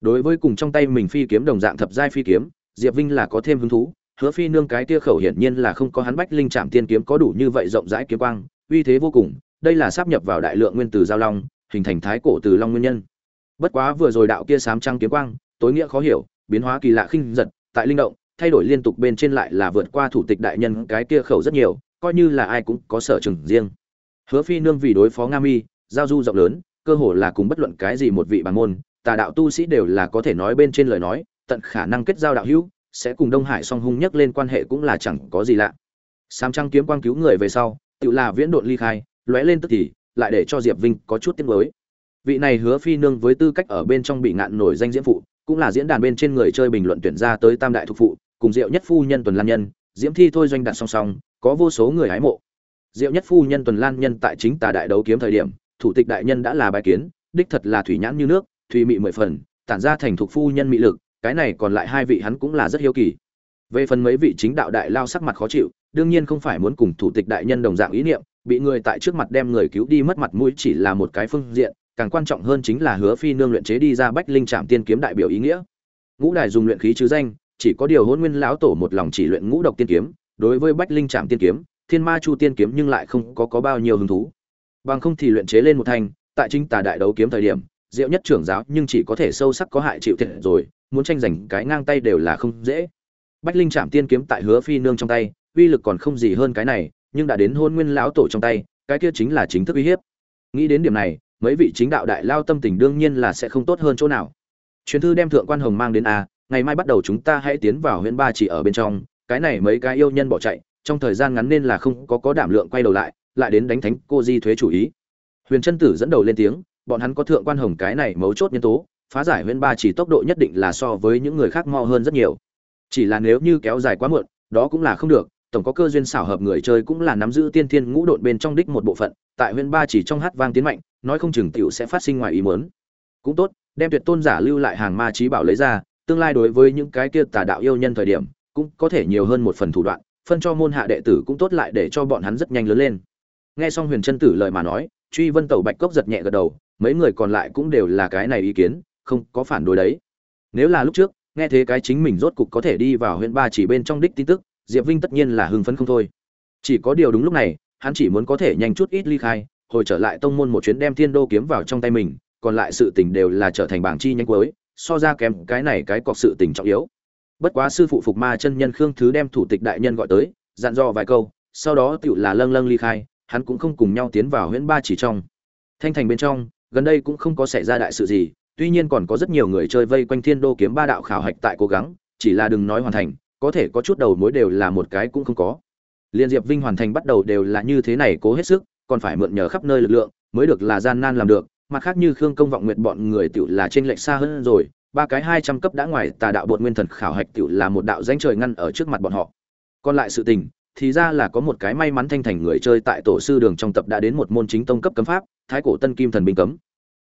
Đối với cùng trong tay mình phi kiếm đồng dạng thập giai phi kiếm, diệp vinh là có thêm hứng thú hứa phi nương cái tia khẩu hiển nhiên là không có hắn bách linh chạm tiên kiếm có đủ như vậy rộng rãi kiếm quang, uy thế vô cùng, đây là sáp nhập vào đại lượng nguyên từ giao long, hình thành thái cổ từ long nguyên nhân. Bất quá vừa rồi đạo kia sám trăng kiếm quang, tối nghĩa khó hiểu, biến hóa kỳ lạ khinh giật, tại linh động, thay đổi liên tục bên trên lại là vượt qua thủ tịch đại nhân cái kia khẩu rất nhiều, coi như là ai cũng có sở trường riêng. Hứa phi nương vì đối phó nga mi, giao du rộng lớn, cơ hồ là cùng bất luận cái gì một vị bản môn, tà đạo tu sĩ đều là có thể nói bên trên lời nói, tận khả năng kết giao đạo hữu sẽ cùng đông hải song hung nhất lên quan hệ cũng là chẳng có gì lạ. Sám trăng kiếm quang cứu người về sau, tự là viễn độn ly khai, lóe lên tức thì, lại để cho diệp vinh có chút tiếc mới vị này hứa phi nương với tư cách ở bên trong bị ngạn nổi danh diễn phụ, cũng là diễn đàn bên trên người chơi bình luận tuyển ra tới tam đại thuộc phụ, cùng diệu nhất phu nhân tuần lan nhân, diễm thi thôi doanh đặt song song, có vô số người hái mộ. Diệu nhất phu nhân tuần lan nhân tại chính tà đại đấu kiếm thời điểm, thủ tịch đại nhân đã là bài kiến, đích thật là thủy nhãn như nước thùy mị mười phần, tản ra thành thuộc phu nhân mị lực cái này còn lại hai vị hắn cũng là rất hiếu kỳ. Về phần mấy vị chính đạo đại lao sắc mặt khó chịu đương nhiên không phải muốn cùng thủ tịch đại nhân đồng dạng ý niệm bị người tại trước mặt đem người cứu đi mất mặt mũi chỉ là một cái phương diện càng quan trọng hơn chính là hứa phi nương luyện chế đi ra bách linh trạm tiên kiếm đại biểu ý nghĩa. Ngũ đài dùng luyện khí chứ danh chỉ có điều hôn nguyên lão tổ một lòng chỉ luyện ngũ độc tiên kiếm đối với bách linh trạm tiên kiếm thiên ma chu tiên kiếm nhưng lại không có, có bao nhiêu hứng thú. Bằng không thì luyện chế lên một thanh tại chính tà đại đấu kiếm thời điểm diệu nhất trưởng giáo nhưng chỉ có thể sâu sắc có hại chịu thiệt rồi muốn tranh giành cái ngang tay đều là không dễ. Bách linh chạm tiên kiếm tại hứa phi nương trong tay, uy lực còn không gì hơn cái này, nhưng đã đến hôn nguyên lão tổ trong tay, cái kia chính là chính thức uy hiếp. Nghĩ đến điểm này, mấy vị chính đạo đại lao tâm tình đương nhiên là sẽ không tốt hơn chỗ nào. Truyền thư đem thượng quan hồng mang đến a, ngày mai bắt đầu chúng ta hãy tiến vào huyện ba chỉ ở bên trong, cái này mấy cái yêu nhân bỏ chạy, trong thời gian ngắn nên là không có có đảm lượng quay đầu lại lại đến đánh thánh cô di thuế chủ ý. Huyền trân tử dẫn đầu lên tiếng, bọn hắn có thượng quan hồng cái này mấu chốt nhân tố phá giải huyễn ba chỉ tốc độ nhất định là so với những người khác mo hơn rất nhiều. Chỉ là nếu như kéo dài quá muộn, đó cũng là không được, tổng có cơ duyên xảo hợp người chơi cũng là nắm giữ tiên thiên ngũ độn bên trong đích một bộ phận, tại huyễn ba chỉ trong hát vang tiến mạnh, nói không chừng tiểu sẽ phát sinh ngoài ý muốn. Cũng tốt, đem tuyệt tôn giả lưu lại hàng ma trí bảo lấy ra, tương lai đối với những cái kia tà đạo yêu nhân thời điểm, cũng có thể nhiều hơn một phần thủ đoạn, phân cho môn hạ đệ tử cũng tốt lại để cho bọn hắn rất nhanh lớn lên. Nghe xong huyền chân tử lời mà nói, truy vân tẩu bạch cốc giật nhẹ gật đầu, mấy người còn lại cũng đều là cái này ý kiến không có phản đối đấy. Nếu là lúc trước, nghe thế cái chính mình rốt cục có thể đi vào huyện ba chỉ bên trong đích tin tức, diệp vinh tất nhiên là hưng phấn không thôi. Chỉ có điều đúng lúc này, hắn chỉ muốn có thể nhanh chút ít ly khai, hồi trở lại tông môn một chuyến đem thiên đô kiếm vào trong tay mình, còn lại sự tình đều là trở thành bảng chi nhanh cuối, so ra kém cái này cái cọc sự tình trọng yếu. Bất quá sư phụ phục ma chân nhân khương thứ đem thủ tịch đại nhân gọi tới, dặn dò vài câu, sau đó tựu là lâng lâng ly khai, hắn cũng không cùng nhau tiến vào huyện ba chỉ trong. Thanh thành bên trong, gần đây cũng không có xảy ra đại sự gì tuy nhiên còn có rất nhiều người chơi vây quanh thiên đô kiếm ba đạo khảo hạch tại cố gắng, chỉ là đừng nói hoàn thành, có thể có chút đầu mối đều là một cái cũng không có. Liên diệp vinh hoàn thành bắt đầu đều là như thế này cố hết sức, còn phải mượn nhờ khắp nơi lực lượng, mới được là gian nan làm được. Mặt khác như khương công vọng nguyện bọn người tựu là trên lệch xa hơn rồi, ba cái hai trăm cấp đã ngoài tà đạo bột nguyên thần khảo hạch tựu là một đạo danh trời ngăn ở trước mặt bọn họ. Còn lại sự tình, thì ra là có một cái may mắn thanh thành người chơi tại tổ sư đường trong tập đã đến một môn chính tông cấp cấm pháp, thái cổ tân kim thần binh cấm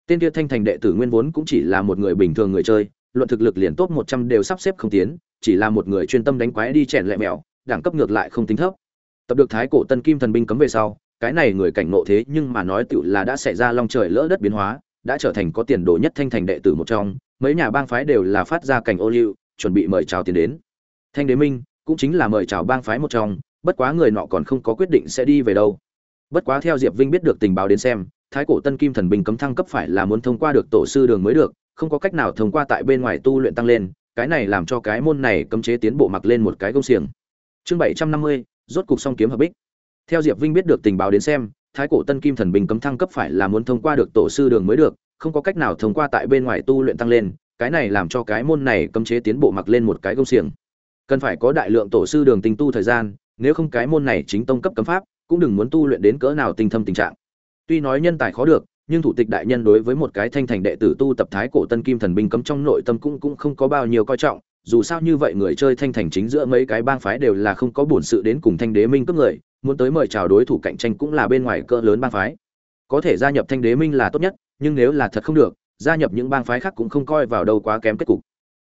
tên kia thanh thành đệ tử nguyên vốn cũng chỉ là một người bình thường người chơi, luận thực lực liền tốt một trăm đều sắp xếp không tiến, chỉ là một người chuyên tâm đánh quái đi chèn lẹ mèo, đẳng cấp ngược lại không tính thấp. Tập được thái cổ tân kim thần binh cấm về sau, cái này người cảnh ngộ thế nhưng mà nói tựu là đã xảy ra long trời lỡ đất biến hóa, đã trở thành có tiền đồ nhất thanh thành đệ tử một trong, mấy nhà bang phái đều là phát ra cảnh ô liu, chuẩn bị mời chào tiền đến. Thanh đế minh cũng chính là mời chào bang phái một trong, bất quá người nọ còn không có quyết định sẽ đi về đâu. Bất quá theo diệp vinh biết được tình báo đến xem thái cổ tân kim thần binh cấm thăng cấp phải là muốn thông qua được tổ sư đường mới được, không có cách nào thông qua tại bên ngoài tu luyện tăng lên, cái này làm cho cái môn này cấm chế tiến bộ mặc lên một cái công xiềng. Chương bảy trăm năm mươi, rốt cục song kiếm hợp bích. Theo diệp vinh biết được tình báo đến xem, thái cổ tân kim thần binh cấm thăng cấp phải là muốn thông qua được tổ sư đường mới được, không có cách nào thông qua tại bên ngoài tu luyện tăng lên, cái này làm cho cái môn này cấm chế tiến bộ mặc lên một cái công xiềng. Cần phải có đại lượng tổ sư đường tinh tu thời gian, nếu không cái môn này chính tông cấp cấm pháp, cũng đừng muốn tu luyện đến cỡ nào tinh thâm tình trạng tuy nói nhân tài khó được, nhưng thủ tịch đại nhân đối với một cái thanh thành đệ tử tu tập thái cổ tân kim thần binh cấm trong nội tâm cũng cũng không có bao nhiêu coi trọng. Dù sao như vậy người chơi thanh thành chính giữa mấy cái bang phái đều là không có bổn sự đến cùng thanh đế minh cướp người, muốn tới mời chào đối thủ cạnh tranh cũng là bên ngoài cỡ lớn bang phái. Có thể gia nhập thanh đế minh là tốt nhất, nhưng nếu là thật không được, gia nhập những bang phái khác cũng không coi vào đâu quá kém kết cục.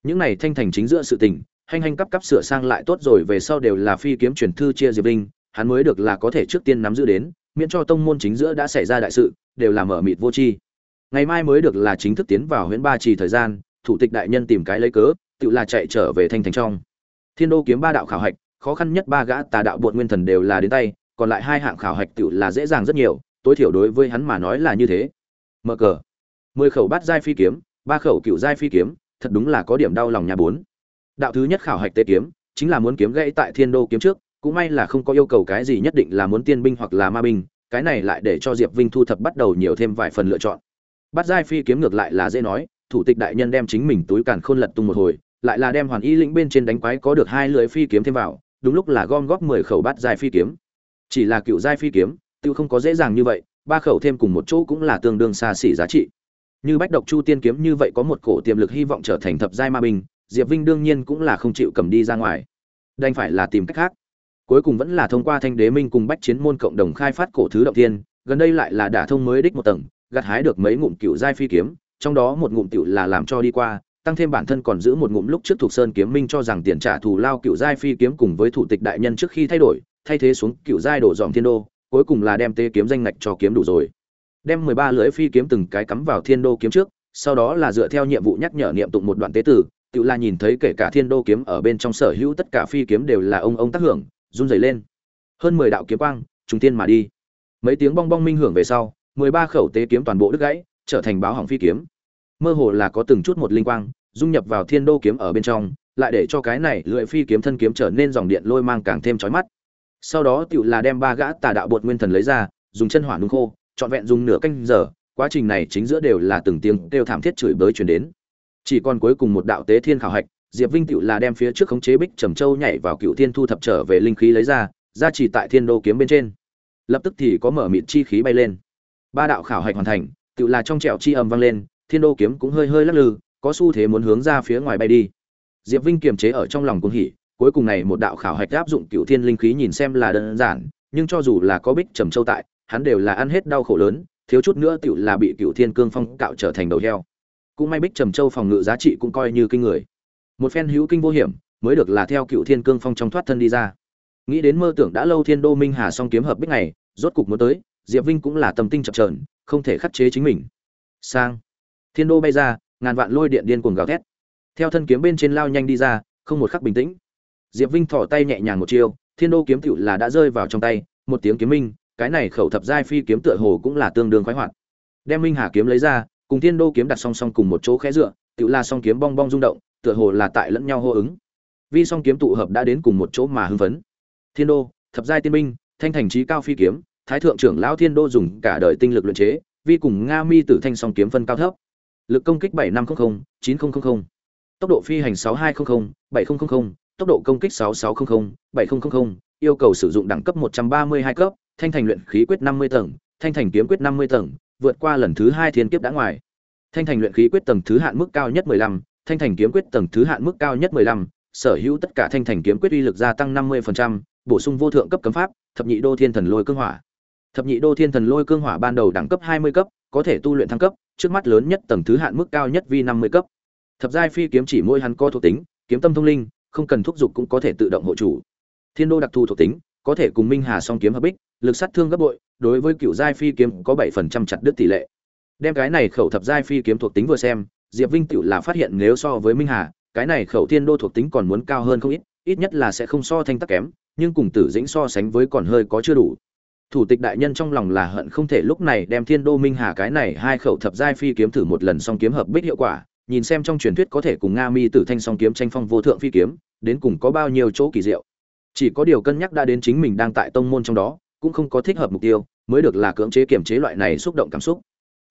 Những này thanh thành chính giữa sự tình hành hành cấp cấp sửa sang lại tốt rồi về sau đều là phi kiếm truyền thư chia diệp linh hắn mới được là có thể trước tiên nắm giữ đến miễn cho tông môn chính giữa đã xảy ra đại sự, đều là mở mịt vô tri. Ngày mai mới được là chính thức tiến vào huyện ba trì thời gian, thủ tịch đại nhân tìm cái lấy cớ, tự là chạy trở về thanh thành trong. Thiên đô kiếm ba đạo khảo hạch, khó khăn nhất ba gã tà đạo bột nguyên thần đều là đến tay, còn lại hai hạng khảo hạch tự là dễ dàng rất nhiều, tối thiểu đối với hắn mà nói là như thế. Mở cờ. Mười khẩu bát giai phi kiếm, ba khẩu cựu giai phi kiếm, thật đúng là có điểm đau lòng nhà bốn. Đạo thứ nhất khảo hạch tế kiếm, chính là muốn kiếm gãy tại thiên đô kiếm trước cũng may là không có yêu cầu cái gì nhất định là muốn tiên binh hoặc là ma binh, cái này lại để cho diệp vinh thu thập bắt đầu nhiều thêm vài phần lựa chọn. Bắt giai phi kiếm ngược lại là dễ nói, thủ tịch đại nhân đem chính mình túi càn khôn lật tung một hồi, lại là đem hoàn y lĩnh bên trên đánh quái có được hai lưỡi phi kiếm thêm vào, đúng lúc là gom góp mười khẩu bắt giai phi kiếm. Chỉ là cựu giai phi kiếm, tiêu không có dễ dàng như vậy, ba khẩu thêm cùng một chỗ cũng là tương đương xa xỉ giá trị. Như bách độc chu tiên kiếm như vậy có một cổ tiềm lực hy vọng trở thành thập giai ma binh, diệp vinh đương nhiên cũng là không chịu cầm đi ra ngoài. Đành phải là tìm cách khác cuối cùng vẫn là thông qua thanh đế minh cùng bách chiến môn cộng đồng khai phát cổ thứ động tiên gần đây lại là đả thông mới đích một tầng, gặt hái được mấy ngụm cựu giai phi kiếm, trong đó một ngụm tiểu là làm cho đi qua, tăng thêm bản thân còn giữ một ngụm lúc trước thuộc sơn kiếm minh cho rằng tiền trả thù lao cựu giai phi kiếm cùng với thủ tịch đại nhân trước khi thay đổi, thay thế xuống cựu giai đổ dòm thiên đô, cuối cùng là đem tê kiếm danh ngạch cho kiếm đủ rồi. Đem mười ba lưỡi phi kiếm từng cái cắm vào thiên đô kiếm trước, sau đó là dựa theo nhiệm vụ nhắc nhở niệm tụng một đoạn tế tử tự là nhìn thấy kể cả thiên đô kiếm ở bên trong sở hữu tất cả phi kiếm đều là ông ông tác hưởng run rẩy lên. Hơn mười đạo kiếm quang, trùng tiên mà đi. Mấy tiếng bong bong minh hưởng về sau, mười ba khẩu tế kiếm toàn bộ đứt gãy, trở thành báo hỏng phi kiếm. Mơ hồ là có từng chút một linh quang, dung nhập vào thiên đô kiếm ở bên trong, lại để cho cái này lưỡi phi kiếm thân kiếm trở nên dòng điện lôi mang càng thêm chói mắt. Sau đó, tựu là đem ba gã tà đạo bột nguyên thần lấy ra, dùng chân hỏa nung khô, trọn vẹn dùng nửa canh giờ, quá trình này chính giữa đều là từng tiếng kêu thảm thiết chửi bới truyền đến. Chỉ còn cuối cùng một đạo tế thiên khảo hạch diệp vinh tựu là đem phía trước khống chế bích trầm châu nhảy vào cựu thiên thu thập trở về linh khí lấy ra ra chỉ tại thiên đô kiếm bên trên. Lập tức thì có mở mịt chi khí bay lên. Ba đạo khảo hạch hoàn thành tựu là trong trẹo chi âm vang lên, thiên đô kiếm cũng hơi hơi lắc lư, có xu thế muốn hướng ra phía ngoài bay đi. Diệp vinh kiềm chế ở trong lòng cung hỉ, cuối cùng này một đạo khảo hạch áp dụng cựu thiên linh khí nhìn xem là đơn giản, nhưng cho dù là có bích trầm châu tại, hắn đều là ăn hết đau khổ lớn, thiếu chút nữa tựu là bị cựu thiên cương phong cạo trở thành đầu heo. Cũng may bích trầm châu phòng ngự giá trị cũng coi như kinh người một phen hữu kinh vô hiểm, mới được là theo cựu thiên cương phong trong thoát thân đi ra. Nghĩ đến mơ tưởng đã lâu thiên đô minh hà song kiếm hợp bích này, rốt cục muốn tới, diệp vinh cũng là tâm tinh chập trờn không thể khắc chế chính mình. Sang. Thiên đô bay ra, ngàn vạn lôi điện điên cuồng gào thét. Theo thân kiếm bên trên lao nhanh đi ra, không một khắc bình tĩnh. Diệp vinh thỏ tay nhẹ nhàng một chiêu, thiên đô kiếm cựu là đã rơi vào trong tay, một tiếng kiếm minh, cái này khẩu thập giai phi kiếm tựa hồ cũng là tương đương khoái hoạt. Đem minh hà kiếm lấy ra, cùng thiên đô kiếm đặt song song cùng một chỗ khẽ dựa cựu là song kiếm bong bong rung động tựa hồ là tại lẫn nhau hô ứng. Vi song kiếm tụ hợp đã đến cùng một chỗ mà hưng phấn. Thiên đô, thập giai tiên minh thanh thành trí cao phi kiếm, thái thượng trưởng lão thiên đô dùng cả đời tinh lực luyện chế, vi cùng nga mi tử thanh song kiếm phân cao thấp. Lực công kích bảy năm trăm linh chín nghìn tốc độ phi hành sáu hai trăm linh bảy nghìn tốc độ công kích sáu sáu trăm linh bảy nghìn yêu cầu sử dụng đẳng cấp một trăm ba mươi hai cấp, thanh thành luyện khí quyết năm mươi tầng, thanh thành kiếm quyết năm mươi tầng, vượt qua lần thứ hai thiên kiếp đã ngoài. Thanh thành luyện khí quyết tầng thứ hạn mức cao nhất mười lăm thanh thành kiếm quyết tầng thứ hạn mức cao nhất mười lăm, sở hữu tất cả thanh thành kiếm quyết uy lực gia tăng năm mươi phần trăm, bổ sung vô thượng cấp cấm pháp, thập nhị đô thiên thần lôi cương hỏa. Thập nhị đô thiên thần lôi cương hỏa ban đầu đẳng cấp hai mươi cấp, có thể tu luyện thăng cấp, trước mắt lớn nhất tầng thứ hạn mức cao nhất vi năm mươi cấp. Thập giai phi kiếm chỉ mỗi hắn có thuộc tính, kiếm tâm thông linh, không cần thúc dục cũng có thể tự động hộ chủ. Thiên đô đặc thù thuộc tính, có thể cùng minh hà song kiếm hợp bích, lực sát thương gấp bội, đối với cựu giai phi kiếm có 7% chặt đứt tỷ lệ. Đem cái này khẩu thập giai phi kiếm thuộc tính vừa xem diệp vinh tự là phát hiện nếu so với minh hà, cái này khẩu thiên đô thuộc tính còn muốn cao hơn không ít ít nhất là sẽ không so thanh tắc kém, nhưng cùng tử dĩnh so sánh với còn hơi có chưa đủ. Thủ tịch đại nhân trong lòng là hận không thể lúc này đem thiên đô minh hà cái này hai khẩu thập giai phi kiếm thử một lần song kiếm hợp bích hiệu quả, nhìn xem trong truyền thuyết có thể cùng nga mi tử thanh song kiếm tranh phong vô thượng phi kiếm, đến cùng có bao nhiêu chỗ kỳ diệu. Chỉ có điều cân nhắc đã đến chính mình đang tại tông môn trong đó, cũng không có thích hợp mục tiêu, mới được là cưỡng chế kiểm chế loại này xúc động cảm xúc.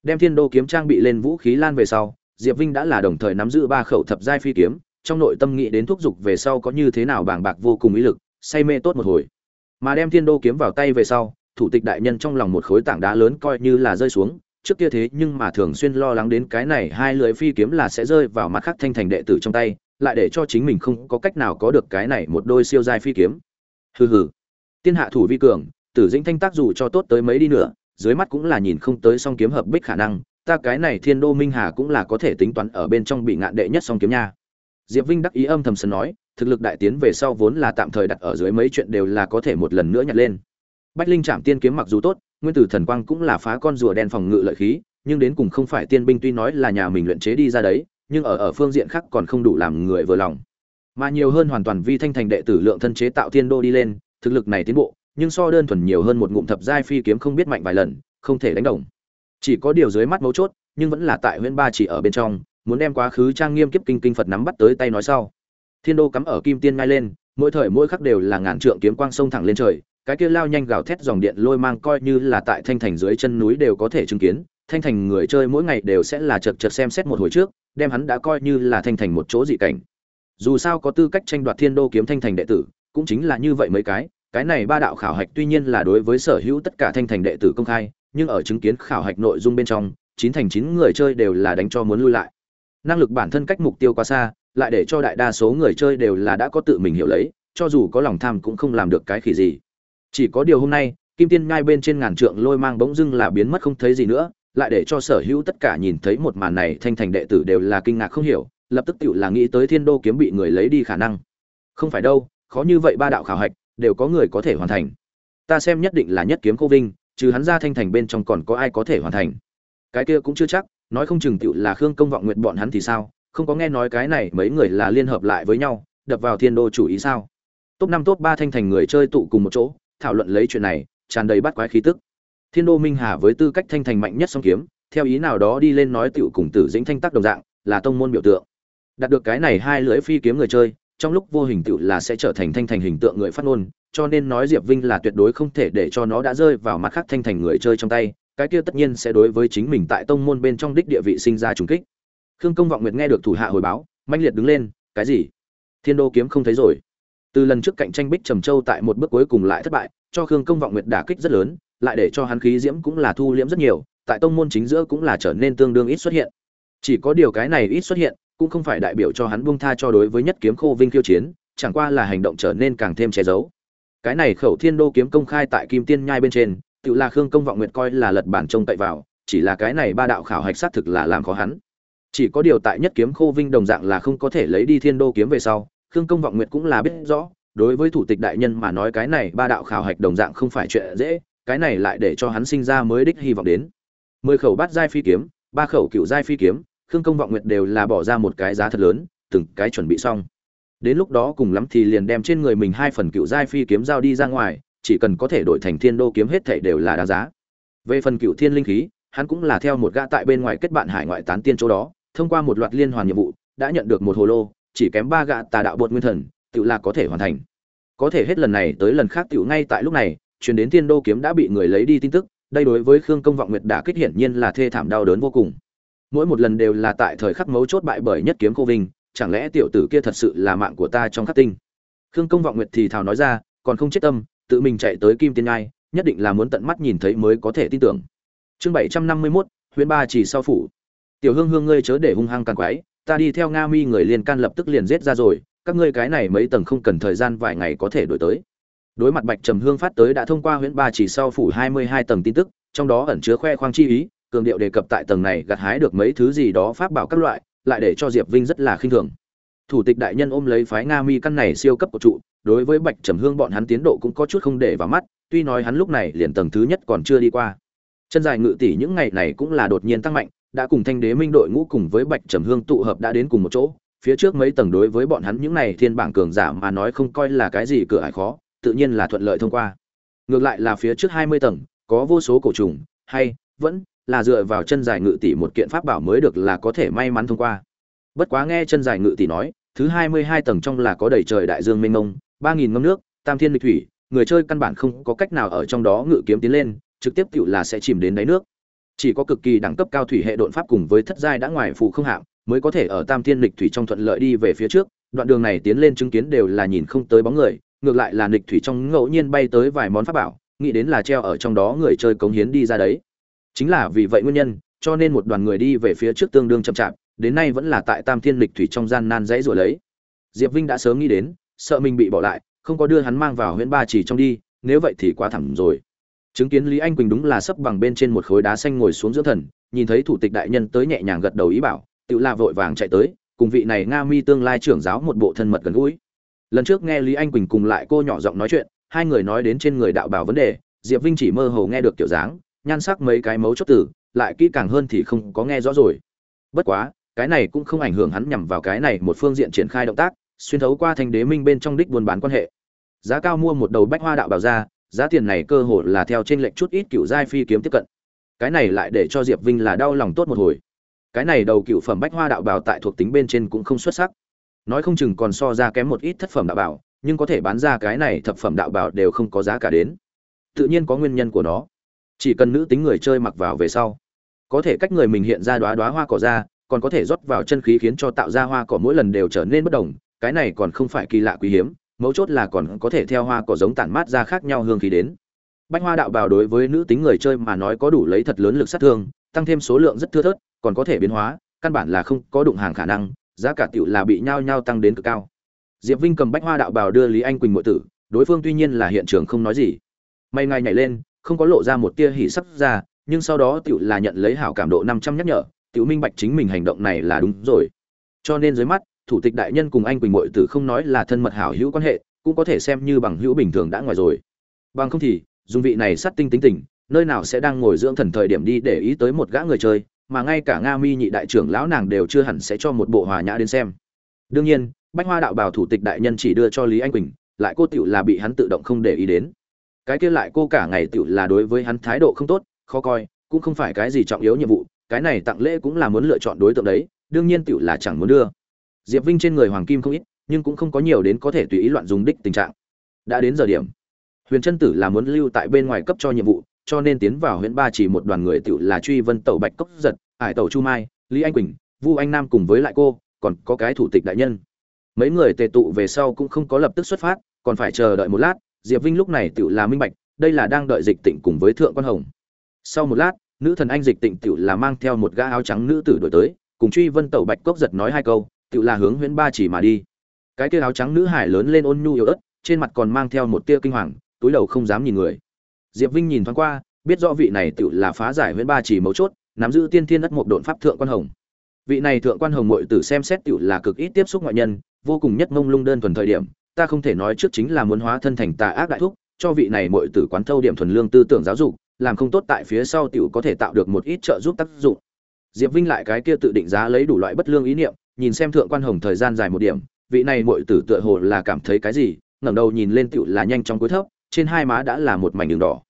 Đem thiên đô kiếm trang bị lên vũ khí lan về sau diệp vinh đã là đồng thời nắm giữ ba khẩu thập giai phi kiếm, trong nội tâm nghĩ đến thúc dục về sau có như thế nào bàng bạc vô cùng ý lực, say mê tốt một hồi. Mà đem thiên đô kiếm vào tay về sau, thủ tịch đại nhân trong lòng một khối tảng đá lớn coi như là rơi xuống, trước kia thế nhưng mà thường xuyên lo lắng đến cái này hai lưỡi phi kiếm là sẽ rơi vào mắt khắc thanh thành đệ tử trong tay, lại để cho chính mình không có cách nào có được cái này một đôi siêu giai phi kiếm. Hừ hừ. Tiên hạ thủ vi cường, tử dĩnh thanh tác dù cho tốt tới mấy đi nữa, dưới mắt cũng là nhìn không tới song kiếm hợp bích khả năng ta cái này thiên đô minh hà cũng là có thể tính toán ở bên trong bị ngạn đệ nhất song kiếm nha. Diệp vinh đắc ý âm thầm sân nói, thực lực đại tiến về sau vốn là tạm thời đặt ở dưới mấy chuyện đều là có thể một lần nữa nhặt lên. Bách linh trạm tiên kiếm mặc dù tốt, nguyên tử thần quang cũng là phá con rùa đen phòng ngự lợi khí, nhưng đến cùng không phải tiên binh tuy nói là nhà mình luyện chế đi ra đấy, nhưng ở ở phương diện khác còn không đủ làm người vừa lòng. Mà nhiều hơn hoàn toàn vi thanh thành đệ tử lượng thân chế tạo thiên đô đi lên, thực lực này tiến bộ, nhưng so đơn thuần nhiều hơn một ngụm thập giai phi kiếm không biết mạnh vài lần, không thể đánh đồng chỉ có điều dưới mắt mấu chốt, nhưng vẫn là tại huyện ba chỉ ở bên trong, muốn đem quá khứ trang nghiêm kiếp kinh kinh phật nắm bắt tới tay nói sau. Thiên đô cắm ở kim tiên ngay lên, mỗi thời mỗi khắc đều là ngàn trượng kiếm quang sông thẳng lên trời, cái kia lao nhanh gào thét dòng điện lôi mang coi như là tại thanh thành dưới chân núi đều có thể chứng kiến, thanh thành người chơi mỗi ngày đều sẽ là chật chật xem xét một hồi trước, đem hắn đã coi như là thanh thành một chỗ dị cảnh. Dù sao có tư cách tranh đoạt thiên đô kiếm thanh thành đệ tử, cũng chính là như vậy mấy cái cái này ba đạo khảo hạch tuy nhiên là đối với sở hữu tất cả thanh thành đệ tử công khai nhưng ở chứng kiến khảo hạch nội dung bên trong, chín thành chín người chơi đều là đánh cho muốn lui lại. Năng lực bản thân cách mục tiêu quá xa, lại để cho đại đa số người chơi đều là đã có tự mình hiểu lấy, cho dù có lòng tham cũng không làm được cái khỉ gì. Chỉ có điều hôm nay, kim tiên ngay bên trên ngàn trượng lôi mang bỗng dưng là biến mất không thấy gì nữa, lại để cho sở hữu tất cả nhìn thấy một màn này thanh thành đệ tử đều là kinh ngạc không hiểu, lập tức tiểu là nghĩ tới thiên đô kiếm bị người lấy đi khả năng. Không phải đâu, khó như vậy ba đạo khảo hạch, đều có người có thể hoàn thành. Ta xem nhất định là nhất kiếm cô vinh trừ hắn ra thanh thành bên trong còn có ai có thể hoàn thành. Cái kia cũng chưa chắc, nói không chừng tựu là khương công vọng nguyện bọn hắn thì sao? Không có nghe nói cái này mấy người là liên hợp lại với nhau, đập vào thiên đô chủ ý sao? Top năm, top ba thanh thành người chơi tụ cùng một chỗ, thảo luận lấy chuyện này, tràn đầy bắt quái khí tức. Thiên đô minh hà với tư cách thanh thành mạnh nhất song kiếm, theo ý nào đó đi lên nói tựu cùng tử dĩnh thanh tác đồng dạng, là tông môn biểu tượng. Đạt được cái này hai lưỡi phi kiếm người chơi trong lúc vô hình tựu là sẽ trở thành thanh thành hình tượng người phát ngôn, cho nên nói diệp vinh là tuyệt đối không thể để cho nó đã rơi vào mặt khác thanh thành người chơi trong tay, cái kia tất nhiên sẽ đối với chính mình tại tông môn bên trong đích địa vị sinh ra trùng kích. Khương công vọng nguyệt nghe được thủ hạ hồi báo manh liệt đứng lên, cái gì? Thiên đô kiếm không thấy rồi. Từ lần trước cạnh tranh bích trầm châu tại một bước cuối cùng lại thất bại, cho khương công vọng nguyệt đả kích rất lớn, lại để cho hắn khí diễm cũng là thu liễm rất nhiều, tại tông môn chính giữa cũng là trở nên tương đương ít xuất hiện. Chỉ có điều cái này ít xuất hiện cũng không phải đại biểu cho hắn buông tha cho đối với nhất kiếm khô vinh khiêu chiến, chẳng qua là hành động trở nên càng thêm che giấu. Cái này khẩu thiên đô kiếm công khai tại kim tiên nhai bên trên, tự là khương công vọng nguyệt coi là lật bản trông cậy vào, chỉ là cái này ba đạo khảo hạch xác thực là làm khó hắn. Chỉ có điều tại nhất kiếm khô vinh đồng dạng là không có thể lấy đi thiên đô kiếm về sau, khương công vọng nguyệt cũng là biết rõ, đối với thủ tịch đại nhân mà nói cái này ba đạo khảo hạch đồng dạng không phải chuyện dễ, cái này lại để cho hắn sinh ra mới đích hy vọng đến. Mười khẩu bát giai phi kiếm, ba khẩu cựu giai phi kiếm khương công vọng nguyệt đều là bỏ ra một cái giá thật lớn, từng cái chuẩn bị xong. Đến lúc đó cùng lắm thì liền đem trên người mình hai phần cựu giai phi kiếm giao đi ra ngoài, chỉ cần có thể đổi thành thiên đô kiếm hết thảy đều là đáng giá. Về phần cựu thiên linh khí, hắn cũng là theo một gã tại bên ngoài kết bạn hải ngoại tán tiên chỗ đó, thông qua một loạt liên hoàn nhiệm vụ, đã nhận được một hồ lô, chỉ kém ba gã tà đạo bột nguyên thần tự là có thể hoàn thành. Có thể hết lần này tới lần khác tự ngay tại lúc này, chuyển đến thiên đô kiếm đã bị người lấy đi tin tức, đây đối với khương công vọng nguyệt đã kích hiển nhiên là thê thảm đau đớn vô cùng mỗi một lần đều là tại thời khắc mấu chốt bại bởi nhất kiếm cô vinh, chẳng lẽ tiểu tử kia thật sự là mạng của ta trong khắc tinh? Khương công vọng nguyệt thì thào nói ra, còn không chết tâm, tự mình chạy tới kim tiên ngai nhất định là muốn tận mắt nhìn thấy mới có thể tin tưởng. Chương bảy trăm năm mươi mốt huyện ba chỉ sau phủ. Tiểu hương hương ngươi chớ để hung hăng càng quái, ta đi theo nga mi người liền can lập tức liền giết ra rồi, các ngươi cái này mấy tầng không cần thời gian vài ngày có thể đổi tới. Đối mặt bạch trầm hương phát tới đã thông qua huyện ba chỉ sau phủ hai mươi hai tầng tin tức, trong đó ẩn chứa khoe khoang chi ý cường điệu đề cập tại tầng này gặt hái được mấy thứ gì đó pháp bảo các loại, lại để cho diệp vinh rất là khinh thường. Thủ tịch đại nhân ôm lấy phái nga mi căn này siêu cấp của trụ, đối với bạch trầm hương bọn hắn tiến độ cũng có chút không để vào mắt, tuy nói hắn lúc này liền tầng thứ nhất còn chưa đi qua. Chân dài ngự tỷ những ngày này cũng là đột nhiên tăng mạnh, đã cùng thanh đế minh đội ngũ cùng với bạch trầm hương tụ hợp đã đến cùng một chỗ, phía trước mấy tầng đối với bọn hắn những này thiên bảng cường giả mà nói không coi là cái gì cửa ải khó, tự nhiên là thuận lợi thông qua. Ngược lại là phía trước hai mươi tầng, có vô số cổ trùng, hay, vẫn là dựa vào chân dài ngự tỷ một kiện pháp bảo mới được là có thể may mắn thông qua. Bất quá nghe chân dài ngự tỷ nói, thứ hai mươi hai tầng trong là có đầy trời đại dương mênh mông, ba nghìn ngâm nước, tam thiên lịch thủy, người chơi căn bản không có cách nào ở trong đó ngự kiếm tiến lên, trực tiếp tựu là sẽ chìm đến đáy nước. Chỉ có cực kỳ đẳng cấp cao thủy hệ độn pháp cùng với thất giai đã ngoài phù không hạng, mới có thể ở tam thiên lịch thủy trong thuận lợi đi về phía trước. Đoạn đường này tiến lên chứng kiến đều là nhìn không tới bóng người, ngược lại là lịch thủy trong ngẫu nhiên bay tới vài món pháp bảo, nghĩ đến là treo ở trong đó người chơi cống hiến đi ra đấy chính là vì vậy nguyên nhân, cho nên một đoàn người đi về phía trước tương đương chậm chạp, đến nay vẫn là tại tam thiên lịch thủy trong gian nan dãy rồi lấy. Diệp vinh đã sớm nghĩ đến, sợ mình bị bỏ lại, không có đưa hắn mang vào huyện ba chỉ trong đi, nếu vậy thì quá thẳng rồi. Chứng kiến lý anh quỳnh đúng là sấp bằng bên trên một khối đá xanh ngồi xuống giữa thần, nhìn thấy thủ tịch đại nhân tới nhẹ nhàng gật đầu ý bảo, tự la vội vàng chạy tới, cùng vị này nga mi tương lai trưởng giáo một bộ thân mật gần gũi. Lần trước nghe lý anh quỳnh cùng lại cô nhỏ giọng nói chuyện, hai người nói đến trên người đạo bảo vấn đề, diệp vinh chỉ mơ hồ nghe được kiểu dáng nhan sắc mấy cái mấu chốt tử, lại kỹ càng hơn thì không có nghe rõ rồi. Bất quá, cái này cũng không ảnh hưởng hắn nhằm vào cái này một phương diện triển khai động tác, xuyên thấu qua thành đế minh bên trong đích buôn bán quan hệ. Giá cao mua một đầu bách hoa đạo bảo ra, giá tiền này cơ hội là theo trên lệnh chút ít cựu giai phi kiếm tiếp cận. Cái này lại để cho diệp vinh là đau lòng tốt một hồi. Cái này đầu cựu phẩm bách hoa đạo bảo tại thuộc tính bên trên cũng không xuất sắc. Nói không chừng còn so ra kém một ít thất phẩm đạo bảo, nhưng có thể bán ra cái này thập phẩm đạo bảo đều không có giá cả đến. Tự nhiên có nguyên nhân của nó chỉ cần nữ tính người chơi mặc vào về sau, có thể cách người mình hiện ra đoá đoá hoa cỏ ra, còn có thể rót vào chân khí khiến cho tạo ra hoa cỏ mỗi lần đều trở nên bất đồng, cái này còn không phải kỳ lạ quý hiếm, mấu chốt là còn có thể theo hoa cỏ giống tản mát ra khác nhau hương khí đến. Bách hoa đạo bào đối với nữ tính người chơi mà nói có đủ lấy thật lớn lực sát thương, tăng thêm số lượng rất thưa thớt, còn có thể biến hóa, căn bản là không có đụng hàng khả năng, giá cả tiểu là bị nhao nhao tăng đến cực cao. Diệp vinh cầm bách hoa đạo bào đưa lý anh quỳnh ngụy tử, đối phương tuy nhiên là hiện trường không nói gì. May ngay nhảy lên không có lộ ra một tia hỉ sắc ra, nhưng sau đó tiểu là nhận lấy hảo cảm độ năm trăm nhắc nhở, tiểu minh bạch chính mình hành động này là đúng rồi. Cho nên dưới mắt, thủ tịch đại nhân cùng anh quỳnh muội tử không nói là thân mật hảo hữu quan hệ, cũng có thể xem như bằng hữu bình thường đã ngoài rồi. Bằng không thì, dùng vị này sát tinh tính tình, nơi nào sẽ đang ngồi dưỡng thần thời điểm đi để ý tới một gã người chơi, mà ngay cả nga mi nhị đại trưởng lão nàng đều chưa hẳn sẽ cho một bộ hòa nhã đến xem. Đương nhiên Bạch hoa đạo bảo thủ tịch đại nhân chỉ đưa cho lý anh quỳnh, lại cô tiểu là bị hắn tự động không để ý đến cái kia lại cô cả ngày tựu là đối với hắn thái độ không tốt, khó coi, cũng không phải cái gì trọng yếu nhiệm vụ, cái này tặng lễ cũng là muốn lựa chọn đối tượng đấy, đương nhiên tựu là chẳng muốn đưa. Diệp vinh trên người hoàng kim không ít, nhưng cũng không có nhiều đến có thể tùy ý loạn dùng đích tình trạng. Đã đến giờ điểm, huyền trân tử là muốn lưu tại bên ngoài cấp cho nhiệm vụ, cho nên tiến vào huyện ba chỉ một đoàn người tựu là truy vân tẩu bạch cốc giật ải tẩu chu mai, lý anh quỳnh, vu anh nam cùng với lại cô, còn có cái thủ tịch đại nhân. Mấy người tề tụ về sau cũng không có lập tức xuất phát, còn phải chờ đợi một lát diệp vinh lúc này tựu là minh bạch, đây là đang đợi dịch tịnh cùng với thượng quan hồng. Sau một lát, nữ thần anh dịch tịnh tựu là mang theo một gã áo trắng nữ tử đổi tới, cùng truy vân tẩu bạch cốc giật nói hai câu, tựu là hướng huyễn ba chỉ mà đi. Cái kia áo trắng nữ hải lớn lên ôn nhu yếu ớt, trên mặt còn mang theo một tia kinh hoàng, túi đầu không dám nhìn người. Diệp vinh nhìn thoáng qua, biết rõ vị này tựu là phá giải huyễn ba chỉ mấu chốt, nắm giữ tiên thiên đất một độn pháp thượng quan hồng. Vị này thượng quan hồng mội tử xem xét tựu là cực ít tiếp xúc ngoại nhân, vô cùng nhất mông lung đơn thuần thời điểm ta không thể nói trước chính là muốn hóa thân thành tà ác đại thúc, cho vị này muội tử quán thâu điểm thuần lương tư tưởng giáo dục, làm không tốt tại phía sau tiểu có thể tạo được một ít trợ giúp tác dụng. Diệp vinh lại cái kia tự định giá lấy đủ loại bất lương ý niệm, nhìn xem thượng quan hồng thời gian dài một điểm, vị này muội tử tựa hồ là cảm thấy cái gì, ngẩng đầu nhìn lên tiểu là nhanh chóng cuối thấp, trên hai má đã là một mảnh đường đỏ.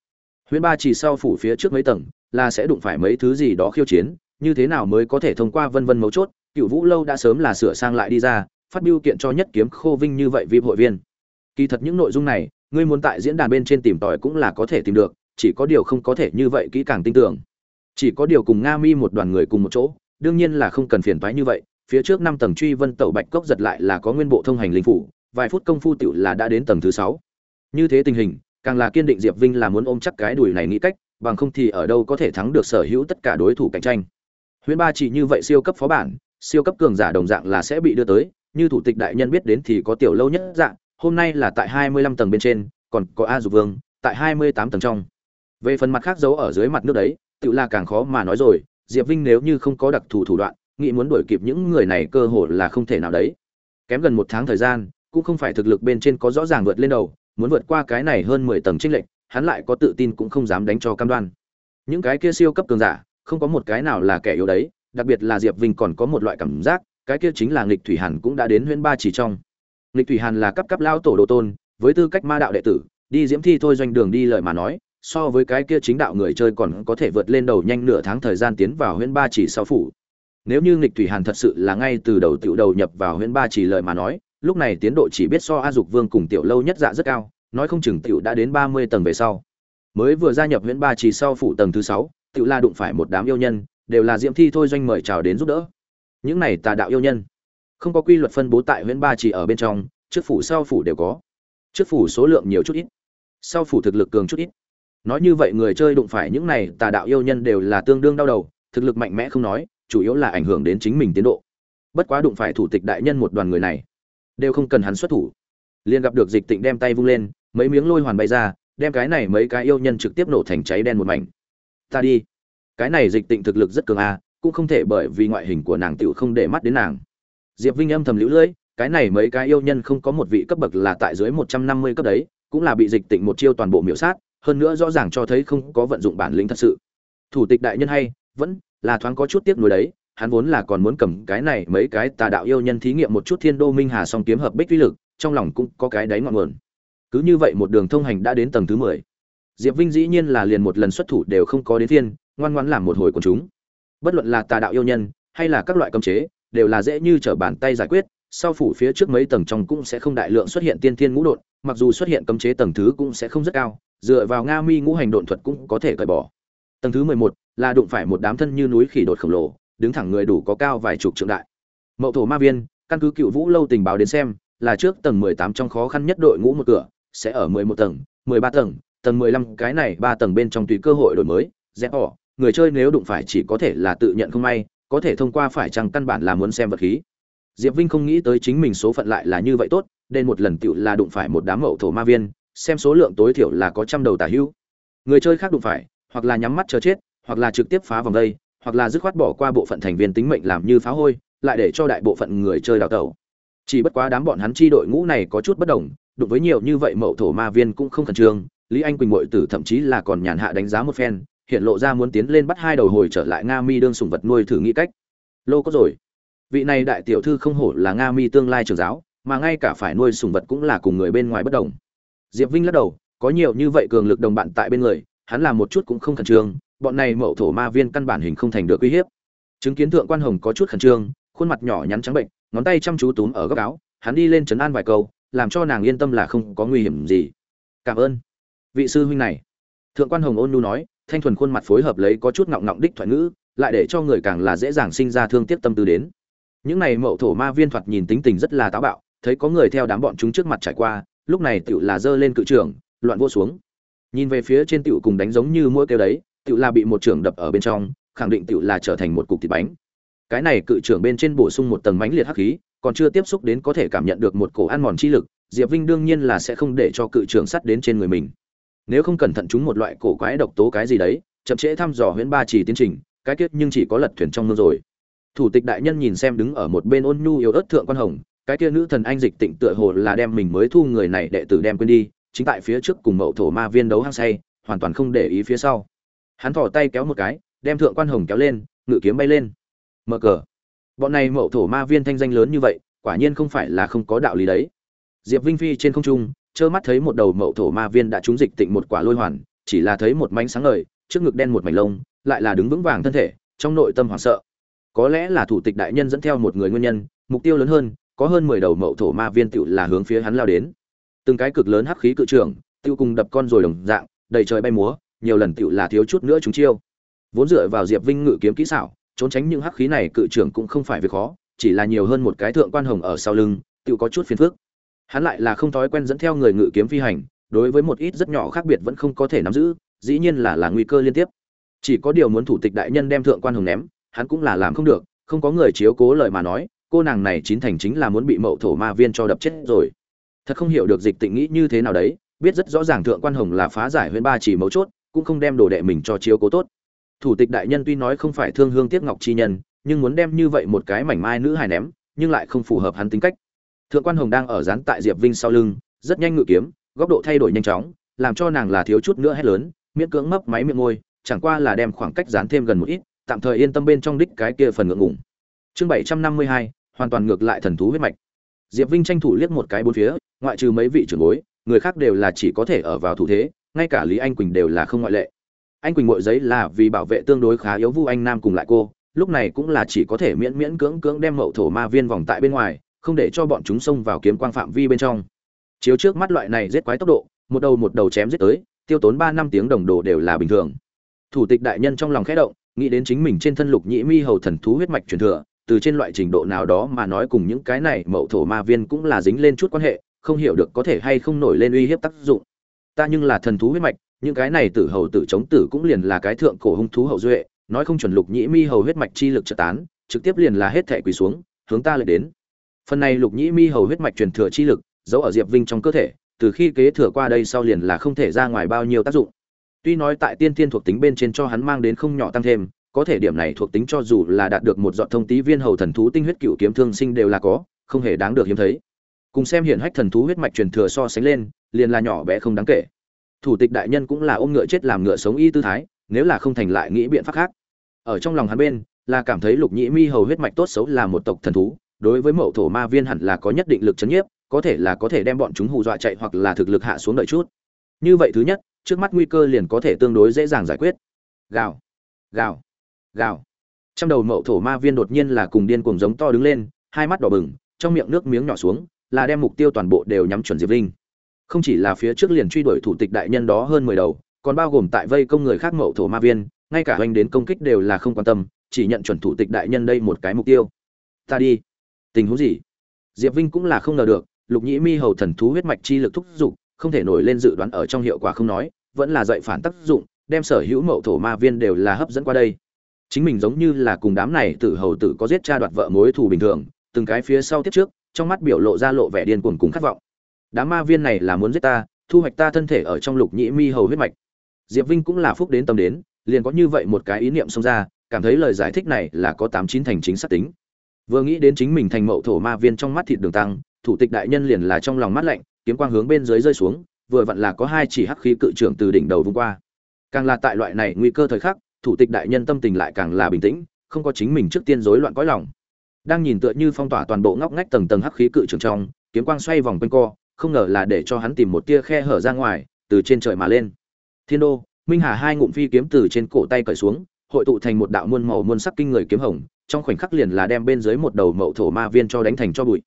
Huyễn ba chỉ sau phủ phía trước mấy tầng, là sẽ đụng phải mấy thứ gì đó khiêu chiến, như thế nào mới có thể thông qua vân vân mấu chốt cựu vũ lâu đã sớm là sửa sang lại đi ra phát biểu kiện cho nhất kiếm khô vinh như vậy vip hội viên. Kỳ thật những nội dung này, ngươi muốn tại diễn đàn bên trên tìm tòi cũng là có thể tìm được, chỉ có điều không có thể như vậy kỹ càng tin tưởng. Chỉ có điều cùng nga mi một đoàn người cùng một chỗ, đương nhiên là không cần phiền toái như vậy, phía trước năm tầng truy vân tẩu bạch cốc giật lại là có nguyên bộ thông hành linh phủ, vài phút công phu tiểu là đã đến tầng thứ sáu. Như thế tình hình, càng là kiên định diệp vinh là muốn ôm chắc cái đùi này nghĩ cách, bằng không thì ở đâu có thể thắng được sở hữu tất cả đối thủ cạnh tranh. Huyễn ba chỉ như vậy siêu cấp phó bản, siêu cấp cường giả đồng dạng là sẽ bị đưa tới như thủ tịch đại nhân biết đến thì có tiểu lâu nhất dạng hôm nay là tại hai mươi lăm tầng bên trên, còn có a dục vương, tại hai mươi tám tầng trong. Về phần mặt khác giấu ở dưới mặt nước đấy, tự là càng khó mà nói rồi, diệp vinh nếu như không có đặc thù thủ đoạn, nghĩ muốn đuổi kịp những người này cơ hội là không thể nào đấy. Kém gần một tháng thời gian, cũng không phải thực lực bên trên có rõ ràng vượt lên đầu, muốn vượt qua cái này hơn mười tầng trinh lệnh hắn lại có tự tin cũng không dám đánh cho cam đoan. Những cái kia siêu cấp cường giả, không có một cái nào là kẻ yếu đấy, đặc biệt là diệp vinh còn có một loại cảm giác cái kia chính là nghịch thủy hàn cũng đã đến huyễn ba chỉ trong. Nghịch thủy hàn là cấp cấp lao tổ đồ tôn, với tư cách ma đạo đệ tử, đi diễm thi thôi doanh đường đi lời mà nói, so với cái kia chính đạo người chơi còn có thể vượt lên đầu nhanh nửa tháng thời gian tiến vào huyễn ba chỉ sau phủ. Nếu như nghịch thủy hàn thật sự là ngay từ đầu tiểu đầu nhập vào huyễn ba chỉ lời mà nói, lúc này tiến độ chỉ biết so a dục vương cùng tiểu lâu nhất dạ rất cao, nói không chừng tiểu đã đến ba mươi tầng về sau. Mới vừa gia nhập huyễn ba chỉ sau phủ tầng thứ sáu, tiểu la đụng phải một đám yêu nhân, đều là diễm thi thôi doanh mời chào đến giúp đỡ những này tà đạo yêu nhân. Không có quy luật phân bố tại huyện ba chỉ ở bên trong, trước phủ sau phủ đều có. Trước phủ số lượng nhiều chút ít, sau phủ thực lực cường chút ít. Nói như vậy người chơi đụng phải những này tà đạo yêu nhân đều là tương đương đau đầu, thực lực mạnh mẽ không nói, chủ yếu là ảnh hưởng đến chính mình tiến độ. Bất quá đụng phải thủ tịch đại nhân một đoàn người này, đều không cần hắn xuất thủ. Liền gặp được dịch tịnh đem tay vung lên, mấy miếng lôi hoàn bay ra, đem cái này mấy cái yêu nhân trực tiếp nổ thành cháy đen một mảnh. Ta đi. Cái này dịch tịnh thực lực rất cường a cũng không thể bởi vì ngoại hình của nàng tiểu không để mắt đến nàng. Diệp vinh âm thầm lưu lưỡi cái này mấy cái yêu nhân không có một vị cấp bậc là tại dưới một trăm năm mươi cấp đấy, cũng là bị dịch tịnh một chiêu toàn bộ miểu sát, hơn nữa rõ ràng cho thấy không có vận dụng bản lĩnh thật sự. Thủ tịch đại nhân hay, vẫn là thoáng có chút tiếc nuối đấy, hắn vốn là còn muốn cầm cái này mấy cái tà đạo yêu nhân thí nghiệm một chút thiên đô minh hà song kiếm hợp bích uy lực, trong lòng cũng có cái đáy ngọn nguồn. Cứ như vậy một đường thông hành đã đến tầng thứ mười. Diệp vinh dĩ nhiên là liền một lần xuất thủ đều không có đến thiên ngoan ngoãn làm một hồi của chúng bất luận là tà đạo yêu nhân, hay là các loại cấm chế, đều là dễ như trở bàn tay giải quyết, sau phủ phía trước mấy tầng trong cũng sẽ không đại lượng xuất hiện tiên thiên ngũ đột mặc dù xuất hiện cấm chế tầng thứ cũng sẽ không rất cao, dựa vào nga mi ngũ hành độn thuật cũng có thể cởi bỏ tầng thứ mười một là đụng phải một đám thân như núi khỉ đột khổng lồ, đứng thẳng người đủ có cao vài chục trượng đại mậu thổ ma viên, căn cứ cựu vũ lâu tình báo đến xem, là trước tầng mười tám trong khó khăn nhất đội ngũ một cửa, sẽ ở mười một tầng, mười ba tầng tầng mười lăm, cái này ba tầng bên trong tùy cơ hội đổi mới rẽ ỏ người chơi nếu đụng phải chỉ có thể là tự nhận không may, có thể thông qua phải chăng căn bản là muốn xem vật khí. Diệp vinh không nghĩ tới chính mình số phận lại là như vậy tốt, nên một lần tựu là đụng phải một đám mậu thổ ma viên, xem số lượng tối thiểu là có trăm đầu tả hữu. Người chơi khác đụng phải, hoặc là nhắm mắt chờ chết, hoặc là trực tiếp phá vòng đây, hoặc là dứt khoát bỏ qua bộ phận thành viên tính mệnh làm như phá hôi, lại để cho đại bộ phận người chơi đào tẩu. Chỉ bất quá đám bọn hắn chi đội ngũ này có chút bất đồng, đụng với nhiều như vậy mậu thổ ma viên cũng không khẩn trương, lý anh quỳnh mội tử thậm chí là còn nhàn hạ đánh giá một phen hiện lộ ra muốn tiến lên bắt hai đầu hồi trở lại nga mi đương sùng vật nuôi thử nghĩ cách. Lô có rồi. Vị này đại tiểu thư không hổ là nga mi tương lai trường giáo, mà ngay cả phải nuôi sùng vật cũng là cùng người bên ngoài bất đồng. Diệp vinh lắc đầu, có nhiều như vậy cường lực đồng bạn tại bên người, hắn làm một chút cũng không khẩn trương, bọn này mậu thổ ma viên căn bản hình không thành được uy hiếp. Chứng kiến thượng quan hồng có chút khẩn trương, khuôn mặt nhỏ nhắn trắng bệnh, ngón tay chăm chú túm ở góc áo, hắn đi lên chấn an vài câu, làm cho nàng yên tâm là không có nguy hiểm gì. Cảm ơn vị sư huynh này. Thượng quan hồng ôn nhu nói thanh thuần khuôn mặt phối hợp lấy có chút ngọng ngọng đích thoại ngữ, lại để cho người càng là dễ dàng sinh ra thương tiếc tâm tư đến. Những này mậu thổ ma viên thoạt nhìn tính tình rất là táo bạo, thấy có người theo đám bọn chúng trước mặt trải qua, lúc này tựu là giơ lên cự trưởng, loạn vô xuống. Nhìn về phía trên tựu cùng đánh giống như mỗi kêu đấy tựu là bị một trưởng đập ở bên trong, khẳng định tựu là trở thành một cục thịt bánh. Cái này cự trưởng bên trên bổ sung một tầng mánh liệt hắc khí, còn chưa tiếp xúc đến có thể cảm nhận được một cổ ăn mòn chi lực, diệp vinh đương nhiên là sẽ không để cho cự trưởng sắt đến trên người mình nếu không cẩn thận chúng một loại cổ quái độc tố cái gì đấy, chậm trễ thăm dò huyễn ba chỉ tiến trình, cái kết nhưng chỉ có lật thuyền trong mương rồi. Thủ tịch đại nhân nhìn xem đứng ở một bên ôn nhu yếu ớt thượng quan hồng, cái kia nữ thần anh dịch tịnh tựa hồ là đem mình mới thu người này đệ tử đem quên đi, chính tại phía trước cùng mậu thổ ma viên đấu hăng say, hoàn toàn không để ý phía sau. Hắn thỏ tay kéo một cái, đem thượng quan hồng kéo lên, ngự kiếm bay lên. Mở cờ bọn này mậu thổ ma viên thanh danh lớn như vậy, quả nhiên không phải là không có đạo lý đấy. Diệp vinh phi trên không trung trơ mắt thấy một đầu mậu thổ ma viên đã trúng dịch tịnh một quả lôi hoàn, chỉ là thấy một mảnh sáng ngời, trước ngực đen một mảnh lông, lại là đứng vững vàng thân thể, trong nội tâm hoảng sợ. Có lẽ là thủ tịch đại nhân dẫn theo một người nguyên nhân, mục tiêu lớn hơn, có hơn mười đầu mậu thổ ma viên tựu là hướng phía hắn lao đến. Từng cái cực lớn hắc khí cự trường tựu cùng đập con rồi đồng dạng, đầy trời bay múa, nhiều lần tựu là thiếu chút nữa chúng chiêu. Vốn dựa vào diệp vinh ngự kiếm kỹ xảo, trốn tránh những hắc khí này cự trưởng cũng không phải việc khó, chỉ là nhiều hơn một cái thượng quan hồng ở sau lưng, tựu có chút phiền phức hắn lại là không thói quen dẫn theo người ngự kiếm phi hành, đối với một ít rất nhỏ khác biệt vẫn không có thể nắm giữ, dĩ nhiên là là nguy cơ liên tiếp. Chỉ có điều muốn thủ tịch đại nhân đem thượng quan hồng ném, hắn cũng là làm không được, không có người chiếu cố lời mà nói, cô nàng này chín thành chính là muốn bị mậu thổ ma viên cho đập chết rồi. Thật không hiểu được dịch tịnh nghĩ như thế nào đấy, biết rất rõ ràng thượng quan hồng là phá giải huyễn ba chỉ mấu chốt, cũng không đem đồ đệ mình cho chiếu cố tốt. Thủ tịch đại nhân tuy nói không phải thương hương tiếc ngọc chi nhân, nhưng muốn đem như vậy một cái mảnh mai nữ hài ném, nhưng lại không phù hợp hắn tính cách thượng quan hồng đang ở dán tại diệp vinh sau lưng, rất nhanh ngự kiếm, góc độ thay đổi nhanh chóng, làm cho nàng là thiếu chút nữa hét lớn, miễn cưỡng mấp máy miệng môi, chẳng qua là đem khoảng cách dán thêm gần một ít, tạm thời yên tâm bên trong đích cái kia phần ngượng ngùng. Chương bảy trăm năm mươi hai, hoàn toàn ngược lại thần thú huyết mạch. Diệp vinh tranh thủ liếc một cái bốn phía, ngoại trừ mấy vị trưởng bối, người khác đều là chỉ có thể ở vào thủ thế, ngay cả lý anh quỳnh đều là không ngoại lệ. Anh quỳnh mội giấy là vì bảo vệ tương đối khá yếu vu anh nam cùng lại cô, lúc này cũng là chỉ có thể miễn miễn cưỡng cưỡng đem mậu thổ ma viên vòng tại bên ngoài không để cho bọn chúng xông vào kiếm quang phạm vi bên trong. Chiếu trước mắt loại này giết quái tốc độ, một đầu một đầu chém giết tới, tiêu tốn ba năm tiếng đồng đồ đều là bình thường. Thủ tịch đại nhân trong lòng khẽ động, nghĩ đến chính mình trên thân lục nhĩ mi hầu thần thú huyết mạch truyền thừa, từ trên loại trình độ nào đó mà nói cùng những cái này mậu thổ ma viên cũng là dính lên chút quan hệ, không hiểu được có thể hay không nổi lên uy hiếp tác dụng. Ta nhưng là thần thú huyết mạch, những cái này tử hầu tử chống tử cũng liền là cái thượng cổ hung thú hậu duệ, nói không chuẩn lục nhĩ mi hầu huyết mạch chi lực trợ tán, trực tiếp liền là hết thể quỳ xuống, hướng ta lại đến phần này lục nhĩ mi hầu huyết mạch truyền thừa chi lực, giấu ở diệp vinh trong cơ thể, từ khi kế thừa qua đây sau liền là không thể ra ngoài bao nhiêu tác dụng. Tuy nói tại tiên Thiên thuộc tính bên trên cho hắn mang đến không nhỏ tăng thêm, có thể điểm này thuộc tính cho dù là đạt được một dọn thông tí viên hầu thần thú tinh huyết cựu kiếm thương sinh đều là có, không hề đáng được hiếm thấy. Cùng xem hiện hách thần thú huyết mạch truyền thừa so sánh lên, liền là nhỏ bé không đáng kể. Thủ tịch đại nhân cũng là ôm ngựa chết làm ngựa sống y tư thái, nếu là không thành lại nghĩ biện pháp khác. Ở trong lòng hắn bên, là cảm thấy lục nhĩ mi hầu huyết mạch tốt xấu là một tộc thần thú đối với mậu thổ ma viên hẳn là có nhất định lực chấn nhiếp, có thể là có thể đem bọn chúng hù dọa chạy hoặc là thực lực hạ xuống đợi chút. Như vậy thứ nhất, trước mắt nguy cơ liền có thể tương đối dễ dàng giải quyết. Gào gào gào. Trong đầu mậu thổ ma viên đột nhiên là cùng điên cuồng giống to đứng lên, hai mắt đỏ bừng, trong miệng nước miếng nhỏ xuống, là đem mục tiêu toàn bộ đều nhắm chuẩn diệp linh. Không chỉ là phía trước liền truy đuổi thủ tịch đại nhân đó hơn mười đầu, còn bao gồm tại vây công người khác mậu thổ ma viên, ngay cả hoành đến công kích đều là không quan tâm, chỉ nhận chuẩn thủ tịch đại nhân đây một cái mục tiêu. Ta đi tình huống gì? Diệp vinh cũng là không ngờ được, lục nhĩ mi hầu thần thú huyết mạch chi lực thúc giục, không thể nổi lên dự đoán ở trong hiệu quả không nói, vẫn là dạy phản tác dụng, đem sở hữu mậu thổ ma viên đều là hấp dẫn qua đây. Chính mình giống như là cùng đám này tử hầu tử có giết cha đoạt vợ mối thù bình thường, từng cái phía sau tiếp trước, trong mắt biểu lộ ra lộ vẻ điên cuồng cùng khát vọng. Đám ma viên này là muốn giết ta, thu hoạch ta thân thể ở trong lục nhĩ mi hầu huyết mạch. Diệp vinh cũng là phúc đến tâm đến, liền có như vậy một cái ý niệm xông ra, cảm thấy lời giải thích này là có tám chín thành chính xác tính vừa nghĩ đến chính mình thành mậu thổ ma viên trong mắt thịt đường tăng, thủ tịch đại nhân liền là trong lòng mắt lạnh, kiếm quang hướng bên dưới rơi xuống, vừa vặn là có hai chỉ hắc khí cự trưởng từ đỉnh đầu vung qua. Càng là tại loại này nguy cơ thời khắc, thủ tịch đại nhân tâm tình lại càng là bình tĩnh, không có chính mình trước tiên rối loạn cõi lòng. Đang nhìn tựa như phong tỏa toàn bộ ngóc ngách tầng tầng hắc khí cự trường trong, kiếm quang xoay vòng quanh co, không ngờ là để cho hắn tìm một tia khe hở ra ngoài, từ trên trời mà lên. Thiên đô, minh hà hai ngụm phi kiếm từ trên cổ tay cởi xuống hội tụ thành một đạo muôn màu muôn sắc kinh người kiếm hồng, trong khoảnh khắc liền là đem bên dưới một đầu mậu thổ ma viên cho đánh thành cho bụi.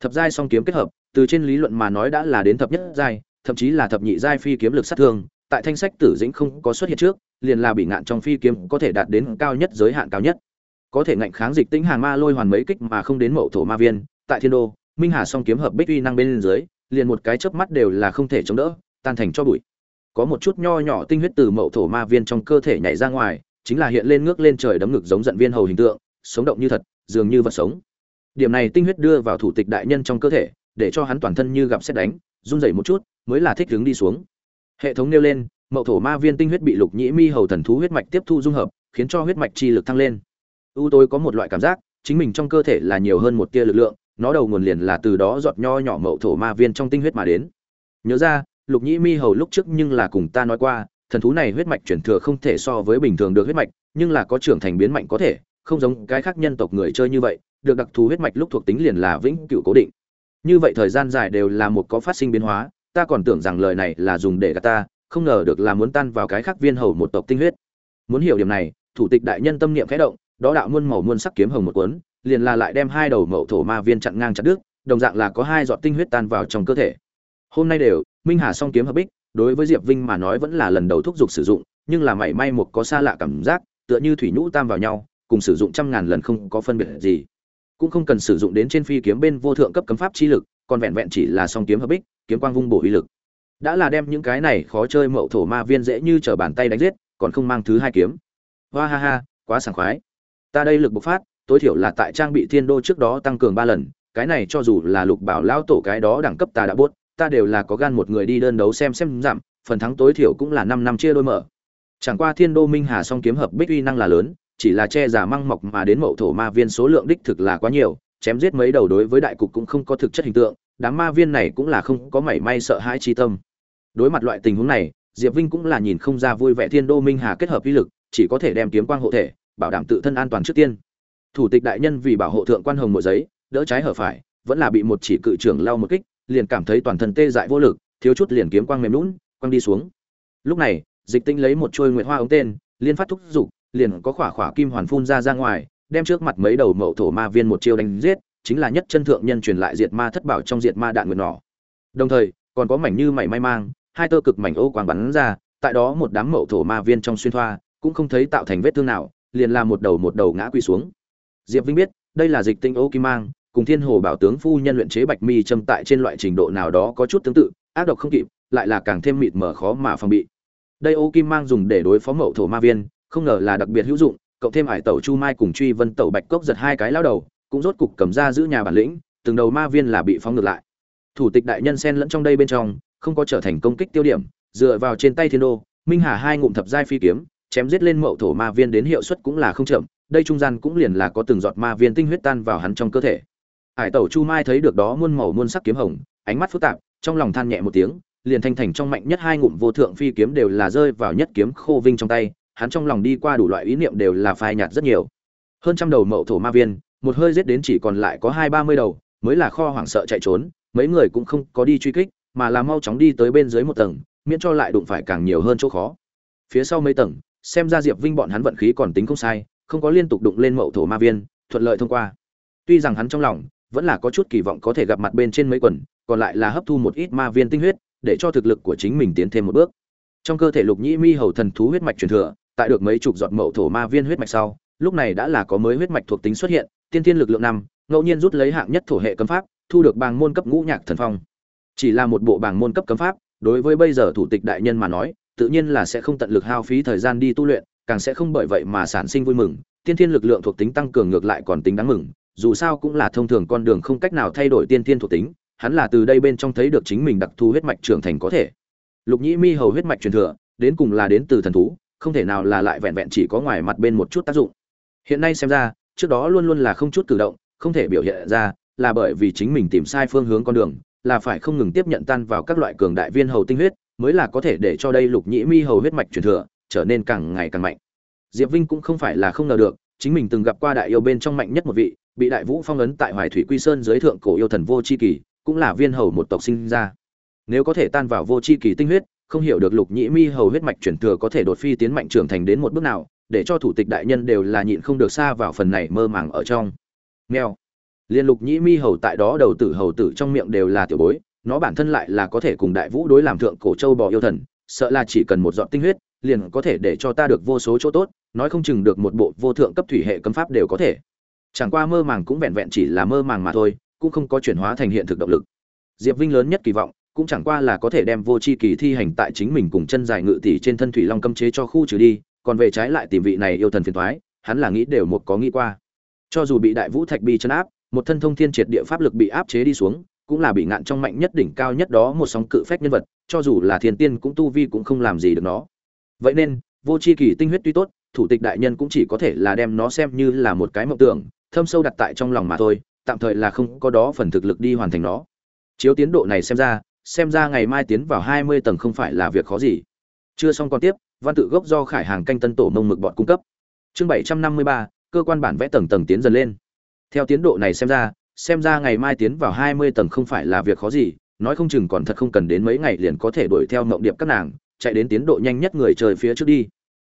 Thập giai song kiếm kết hợp, từ trên lý luận mà nói đã là đến thập nhất giai, thậm chí là thập nhị giai phi kiếm lực sát thương, tại thanh sách tử dĩnh không có xuất hiện trước, liền là bị ngạn trong phi kiếm có thể đạt đến cao nhất giới hạn cao nhất. Có thể ngạnh kháng dịch tĩnh hàng ma lôi hoàn mấy kích mà không đến mậu thổ ma viên, tại thiên đô, minh hà song kiếm hợp bích uy năng bên dưới, liền một cái chớp mắt đều là không thể chống đỡ, tan thành cho bụi. Có một chút nho nhỏ tinh huyết từ mậu thổ ma viên trong cơ thể nhảy ra ngoài chính là hiện lên ngước lên trời đấm ngực giống giận viên hầu hình tượng, sống động như thật, dường như vật sống. Điểm này tinh huyết đưa vào thủ tịch đại nhân trong cơ thể, để cho hắn toàn thân như gặp xét đánh, run rẩy một chút, mới là thích đứng đi xuống. Hệ thống nêu lên, mậu thổ ma viên tinh huyết bị lục nhĩ mi hầu thần thú huyết mạch tiếp thu dung hợp, khiến cho huyết mạch chi lực thăng lên. U tôi có một loại cảm giác, chính mình trong cơ thể là nhiều hơn một tia lực lượng, nó đầu nguồn liền là từ đó giọt nho nhỏ mậu thổ ma viên trong tinh huyết mà đến. Nhớ ra, lục nhĩ mi hầu lúc trước nhưng là cùng ta nói qua thần thú này huyết mạch chuyển thừa không thể so với bình thường được huyết mạch, nhưng là có trưởng thành biến mạnh có thể, không giống cái khác nhân tộc người chơi như vậy, được đặc thù huyết mạch lúc thuộc tính liền là vĩnh cửu cố định. Như vậy thời gian dài đều là một có phát sinh biến hóa, ta còn tưởng rằng lời này là dùng để gạt ta, không ngờ được là muốn tan vào cái khác viên hầu một tộc tinh huyết. Muốn hiểu điểm này, thủ tịch đại nhân tâm niệm khẽ động, đó đạo muôn màu muôn sắc kiếm hồng một cuốn, liền là lại đem hai đầu mậu thổ ma viên chặn ngang chặt đứt, đồng dạng là có hai giọt tinh huyết tan vào trong cơ thể. Hôm nay đều, minh hà song kiếm hợp bích đối với diệp vinh mà nói vẫn là lần đầu thúc giục sử dụng, nhưng là mảy may một có xa lạ cảm giác, tựa như thủy nhũ tam vào nhau, cùng sử dụng trăm ngàn lần không có phân biệt gì. Cũng không cần sử dụng đến trên phi kiếm bên vô thượng cấp cấm pháp chi lực, còn vẹn vẹn chỉ là song kiếm hợp bích, kiếm quang vung bổ uy lực. Đã là đem những cái này khó chơi mậu thổ ma viên dễ như trở bàn tay đánh giết, còn không mang thứ hai kiếm. Hoa ha ha, quá sảng khoái. Ta đây lực bộc phát, tối thiểu là tại trang bị thiên đô trước đó tăng cường ba lần, cái này cho dù là lục bảo lao tổ cái đó đẳng cấp ta đã buốt ta đều là có gan một người đi đơn đấu xem xem giảm, phần thắng tối thiểu cũng là năm năm chia đôi mở. Chẳng qua thiên đô minh hà song kiếm hợp bích uy năng là lớn, chỉ là che giả măng mọc mà đến mậu thổ ma viên số lượng đích thực là quá nhiều, chém giết mấy đầu đối với đại cục cũng không có thực chất hình tượng, đám ma viên này cũng là không có mảy may sợ hãi chi tâm. Đối mặt loại tình huống này, diệp vinh cũng là nhìn không ra vui vẻ thiên đô minh hà kết hợp uy lực, chỉ có thể đem kiếm quang hộ thể, bảo đảm tự thân an toàn trước tiên. Thủ tịch đại nhân vì bảo hộ thượng quan hồng một giấy, đỡ trái hở phải, vẫn là bị một chỉ cự trưởng lao một kích liền cảm thấy toàn thân tê dại vô lực, thiếu chút liền kiếm quang mềm lún quăng đi xuống. Lúc này, dịch tinh lấy một chuôi nguyệt hoa ống tên, liên phát thúc dục, liền có khỏa khỏa kim hoàn phun ra ra ngoài, đem trước mặt mấy đầu mậu thổ ma viên một chiêu đánh giết, chính là nhất chân thượng nhân truyền lại diệt ma thất bảo trong diệt ma đạn nguyệt nỏ. Đồng thời, còn có mảnh như mảy may mang, hai tơ cực mảnh ô quang bắn ra, tại đó một đám mậu thổ ma viên trong xuyên thoa, cũng không thấy tạo thành vết thương nào, liền làm một đầu một đầu ngã quỳ xuống. Diệp vinh biết, đây là dịch tinh ô kim mang cùng thiên hồ bảo tướng phu nhân luyện chế bạch mi châm tại trên loại trình độ nào đó có chút tương tự, ác độc không kịp, lại là càng thêm mịt mở khó mà phòng bị. Đây ô kim mang dùng để đối phó mậu thổ ma viên, không ngờ là đặc biệt hữu dụng, cộng thêm hải tẩu chu mai cùng truy vân tẩu bạch cốc giật hai cái lao đầu, cũng rốt cục cầm ra giữ nhà bản lĩnh, từng đầu ma viên là bị phóng ngược lại. Thủ tịch đại nhân xen lẫn trong đây bên trong, không có trở thành công kích tiêu điểm, dựa vào trên tay thiên đô, minh hà hai ngụm thập giai phi kiếm, chém giết lên mậu thổ ma viên đến hiệu suất cũng là không chậm, đây trung gian cũng liền là có từng giọt ma viên tinh huyết tan vào hắn trong cơ thể hải tẩu chu mai thấy được đó muôn màu muôn sắc kiếm hồng, ánh mắt phức tạp, trong lòng than nhẹ một tiếng, liền thanh thành trong mạnh nhất hai ngụm vô thượng phi kiếm đều là rơi vào nhất kiếm khô vinh trong tay, hắn trong lòng đi qua đủ loại ý niệm đều là phai nhạt rất nhiều. Hơn trăm đầu mậu thổ ma viên, một hơi giết đến chỉ còn lại có hai ba mươi đầu, mới là kho hoảng sợ chạy trốn, mấy người cũng không có đi truy kích, mà là mau chóng đi tới bên dưới một tầng, miễn cho lại đụng phải càng nhiều hơn chỗ khó. Phía sau mấy tầng, xem ra diệp vinh bọn hắn vận khí còn tính không sai, không có liên tục đụng lên mậu thổ ma viên, thuận lợi thông qua. Tuy rằng hắn trong lòng vẫn là có chút kỳ vọng có thể gặp mặt bên trên mấy quần, còn lại là hấp thu một ít ma viên tinh huyết, để cho thực lực của chính mình tiến thêm một bước. Trong cơ thể lục nhĩ mi hầu thần thú huyết mạch truyền thừa, tại được mấy chục giọt mậu thổ ma viên huyết mạch sau, lúc này đã là có mới huyết mạch thuộc tính xuất hiện, tiên thiên lực lượng năm, ngẫu nhiên rút lấy hạng nhất thổ hệ cấm pháp, thu được bàng môn cấp ngũ nhạc thần phong. Chỉ là một bộ bảng môn cấp cấm pháp, đối với bây giờ thủ tịch đại nhân mà nói, tự nhiên là sẽ không tận lực hao phí thời gian đi tu luyện, càng sẽ không bởi vậy mà sản sinh vui mừng, tiên thiên lực lượng thuộc tính tăng cường ngược lại còn tính đáng mừng dù sao cũng là thông thường con đường không cách nào thay đổi tiên thiên thuộc tính, hắn là từ đây bên trong thấy được chính mình đặc thù huyết mạch trưởng thành có thể. Lục nhĩ mi hầu huyết mạch truyền thừa, đến cùng là đến từ thần thú, không thể nào là lại vẹn vẹn chỉ có ngoài mặt bên một chút tác dụng. Hiện nay xem ra, trước đó luôn luôn là không chút cử động, không thể biểu hiện ra, là bởi vì chính mình tìm sai phương hướng con đường, là phải không ngừng tiếp nhận tan vào các loại cường đại viên hầu tinh huyết, mới là có thể để cho đây lục nhĩ mi hầu huyết mạch truyền thừa, trở nên càng ngày càng mạnh. Diệp vinh cũng không phải là không ngờ được, chính mình từng gặp qua đại yêu bên trong mạnh nhất một vị bị đại vũ phong ấn tại hoài thủy quy sơn dưới thượng cổ yêu thần vô c h i kỳ, cũng là viên hầu một tộc sinh ra. Nếu có thể tan vào vô c h i kỳ tinh huyết, không hiểu được lục nhĩ mi hầu huyết mạch chuyển thừa có thể đột phi tiến mạnh trưởng thành đến một bước nào, để cho thủ tịch đại nhân đều là nhịn không được xa vào phần này mơ màng ở trong. Nghèo. Liên lục nhĩ mi hầu tại đó đầu tử hầu tử trong miệng đều là tiểu bối, nó bản thân lại là có thể cùng đại vũ đối làm thượng cổ châu bò yêu thần, sợ là chỉ cần một dọn tinh huyết, liền có thể để cho ta được vô số chỗ tốt, nói không chừng được một bộ vô thượng cấp thủy hệ cấm pháp đều có thể chẳng qua mơ màng cũng vẹn vẹn chỉ là mơ màng mà thôi, cũng không có chuyển hóa thành hiện thực động lực. Diệp vinh lớn nhất kỳ vọng, cũng chẳng qua là có thể đem vô chi kỳ thi hành tại chính mình cùng chân dài ngự tỷ trên thân thủy long cấm chế cho khu trừ đi, còn về trái lại tìm vị này yêu thần phiền thoái hắn là nghĩ đều một có nghĩ qua. Cho dù bị đại vũ thạch bi chân áp, một thân thông thiên triệt địa pháp lực bị áp chế đi xuống, cũng là bị ngạn trong mạnh nhất đỉnh cao nhất đó một sóng cự phách nhân vật, cho dù là thiên tiên cũng tu vi cũng không làm gì được nó. Vậy nên, vô chi kỳ tinh huyết tuy tốt thủ tịch đại nhân cũng chỉ có thể là đem nó xem như là một cái mộng tưởng, thâm sâu đặt tại trong lòng mà thôi, tạm thời là không có đó phần thực lực đi hoàn thành nó. Chiếu tiến độ này xem ra xem ra ngày mai tiến vào hai mươi tầng không phải là việc khó gì. Chưa xong còn tiếp, văn tự gốc do khải hàng canh tân tổ mông mực bọn cung cấp. Chương bảy trăm năm mươi ba, cơ quan bản vẽ tầng tầng tiến dần lên. Theo tiến độ này xem ra xem ra ngày mai tiến vào hai mươi tầng không phải là việc khó gì, nói không chừng còn thật không cần đến mấy ngày liền có thể đuổi theo mộng điệp các nàng, chạy đến tiến độ nhanh nhất người trời phía trước đi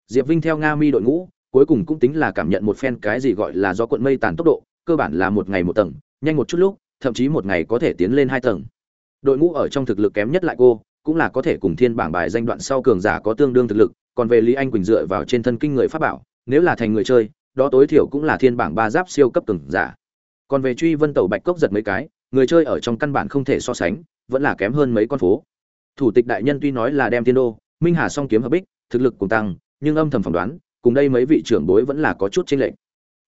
diệp vinh theo nga mi đội ngũ, cuối cùng cũng tính là cảm nhận một phen cái gì gọi là do cuộn mây tàn tốc độ, cơ bản là một ngày một tầng, nhanh một chút lúc, thậm chí một ngày có thể tiến lên hai tầng. Đội ngũ ở trong thực lực kém nhất lại cô, cũng là có thể cùng thiên bảng bài danh đoạn sau cường giả có tương đương thực lực, còn về lý anh quỳnh dựa vào trên thân kinh người pháp bảo, nếu là thành người chơi, đó tối thiểu cũng là thiên bảng ba giáp siêu cấp cường giả. Còn về truy vân tẩu bạch cốc giật mấy cái, người chơi ở trong căn bản không thể so sánh, vẫn là kém hơn mấy con phố. Thủ tịch đại nhân tuy nói là đem tiên đô, minh hà song kiếm hợp bích, thực lực cùng tăng nhưng âm thầm phỏng đoán, cùng đây mấy vị trưởng bối vẫn là có chút chênh lệch.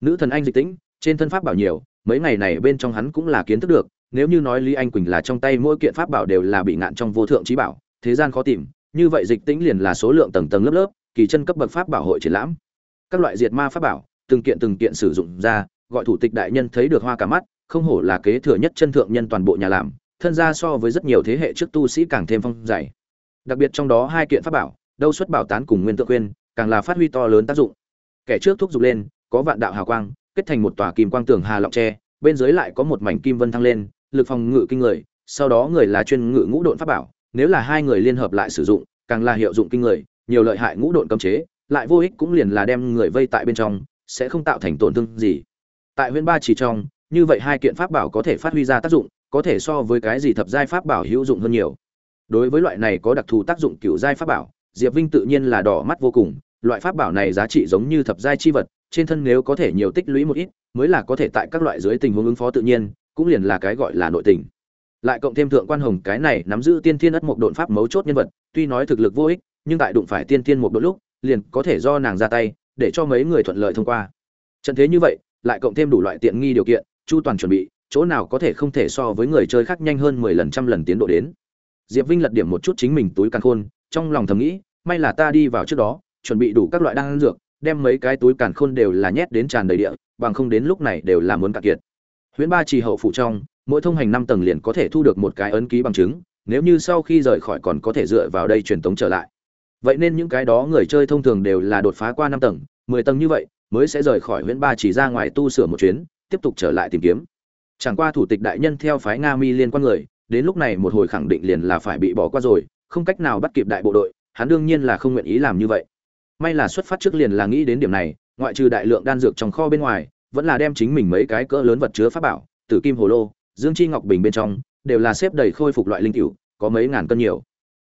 Nữ thần anh dịch tĩnh, trên thân pháp bảo nhiều, mấy ngày này bên trong hắn cũng là kiến thức được, nếu như nói lý anh quỳnh là trong tay mỗi kiện pháp bảo đều là bị ngạn trong vô thượng trí bảo, thế gian khó tìm, như vậy dịch tĩnh liền là số lượng tầng tầng lớp lớp, kỳ chân cấp bậc pháp bảo hội triển lãm. Các loại diệt ma pháp bảo, từng kiện từng kiện sử dụng ra, gọi thủ tịch đại nhân thấy được hoa cả mắt, không hổ là kế thừa nhất chân thượng nhân toàn bộ nhà làm, thân ra so với rất nhiều thế hệ trước tu sĩ càng thêm phong dày. Đặc biệt trong đó hai kiện pháp bảo, đâu xuất bảo tán cùng nguyên tự khuyên càng là phát huy to lớn tác dụng. Kẻ trước thúc giục lên, có vạn đạo hào quang, kết thành một tòa kim quang tường hà lọng tre, bên dưới lại có một mảnh kim vân thăng lên, lực phòng ngự kinh người, sau đó người là chuyên ngự ngũ độn pháp bảo, nếu là hai người liên hợp lại sử dụng, càng là hiệu dụng kinh người, nhiều lợi hại ngũ độn cấm chế, lại vô ích cũng liền là đem người vây tại bên trong, sẽ không tạo thành tổn thương gì. Tại huyện ba chỉ trong, như vậy hai kiện pháp bảo có thể phát huy ra tác dụng, có thể so với cái gì thập giai pháp bảo hữu dụng hơn nhiều. Đối với loại này có đặc thù tác dụng cựu giai pháp bảo, diệp vinh tự nhiên là đỏ mắt vô cùng loại pháp bảo này giá trị giống như thập giai chi vật, trên thân nếu có thể nhiều tích lũy một ít, mới là có thể tại các loại dưới tình huống ứng phó tự nhiên, cũng liền là cái gọi là nội tình. Lại cộng thêm thượng quan hồng, cái này nắm giữ tiên thiên ất một độn pháp mấu chốt nhân vật, tuy nói thực lực vô ích, nhưng tại đụng phải tiên thiên một độn lúc, liền có thể do nàng ra tay, để cho mấy người thuận lợi thông qua. Trận thế như vậy, lại cộng thêm đủ loại tiện nghi điều kiện, chu toàn chuẩn bị, chỗ nào có thể không thể so với người chơi khác nhanh hơn mười lần trăm lần tiến độ đến. Diệp vinh lật điểm một chút chính mình túi càn khôn, trong lòng thầm nghĩ, may là ta đi vào trước đó chuẩn bị đủ các loại đan dược, đem mấy cái túi càn khôn đều là nhét đến tràn đầy địa, bằng không đến lúc này đều là muốn cạn kiệt. Huyễn ba trì hậu phụ trong, mỗi thông hành năm tầng liền có thể thu được một cái ấn ký bằng chứng, nếu như sau khi rời khỏi còn có thể dựa vào đây truyền tống trở lại. Vậy nên những cái đó người chơi thông thường đều là đột phá qua năm tầng, mười tầng như vậy, mới sẽ rời khỏi Huyễn ba chỉ ra ngoài tu sửa một chuyến, tiếp tục trở lại tìm kiếm. Chẳng qua thủ tịch đại nhân theo phái nga mi liên quan người, đến lúc này một hồi khẳng định liền là phải bị bỏ qua rồi, không cách nào bắt kịp đại bộ đội, hắn đương nhiên là không nguyện ý làm như vậy may là xuất phát trước liền là nghĩ đến điểm này, ngoại trừ đại lượng đan dược trong kho bên ngoài, vẫn là đem chính mình mấy cái cỡ lớn vật chứa pháp bảo, tử kim hồ lô, dương chi ngọc bình bên trong, đều là xếp đầy khôi phục loại linh cựu có mấy ngàn cân nhiều.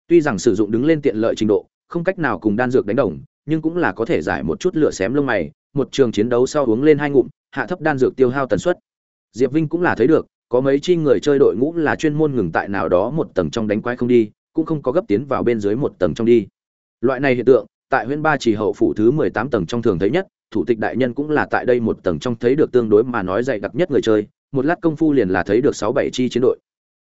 Tuy rằng sử dụng đứng lên tiện lợi trình độ, không cách nào cùng đan dược đánh đồng, nhưng cũng là có thể giải một chút lửa xém lông mày, một trường chiến đấu sau uống lên hai ngụm, hạ thấp đan dược tiêu hao tần suất. Diệp vinh cũng là thấy được, có mấy chi người chơi đội ngũ là chuyên môn ngừng tại nào đó một tầng trong đánh quái không đi, cũng không có gấp tiến vào bên dưới một tầng trong đi. Loại này hiện tượng tại huyện ba chỉ hậu phủ thứ mười tám tầng trong thường thấy nhất, thủ tịch đại nhân cũng là tại đây một tầng trong thấy được tương đối mà nói dày đặc nhất người chơi, một lát công phu liền là thấy được sáu bảy chi chiến đội.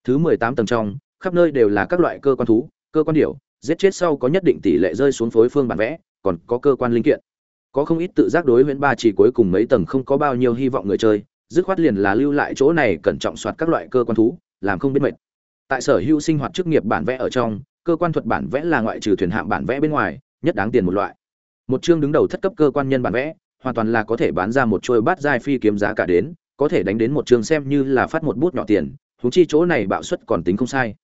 Thứ mười tám tầng trong, khắp nơi đều là các loại cơ quan thú, cơ quan điểu, giết chết sau có nhất định tỷ lệ rơi xuống phối phương bản vẽ, còn có cơ quan linh kiện. Có không ít tự giác đối huyện ba chỉ cuối cùng mấy tầng không có bao nhiêu hy vọng người chơi, dứt khoát liền là lưu lại chỗ này cẩn trọng soạt các loại cơ quan thú, làm không biết mệt. Tại sở hữu sinh hoạt chức nghiệp bản vẽ ở trong, cơ quan thuật bản vẽ là ngoại trừ thuyền hạm bản vẽ bên ngoài nhất đáng tiền một loại. Một chương đứng đầu thất cấp cơ quan nhân bản vẽ, hoàn toàn là có thể bán ra một trôi bát giai phi kiếm giá cả đến, có thể đánh đến một chương xem như là phát một bút nhỏ tiền, huống chi chỗ này bạo suất còn tính không sai.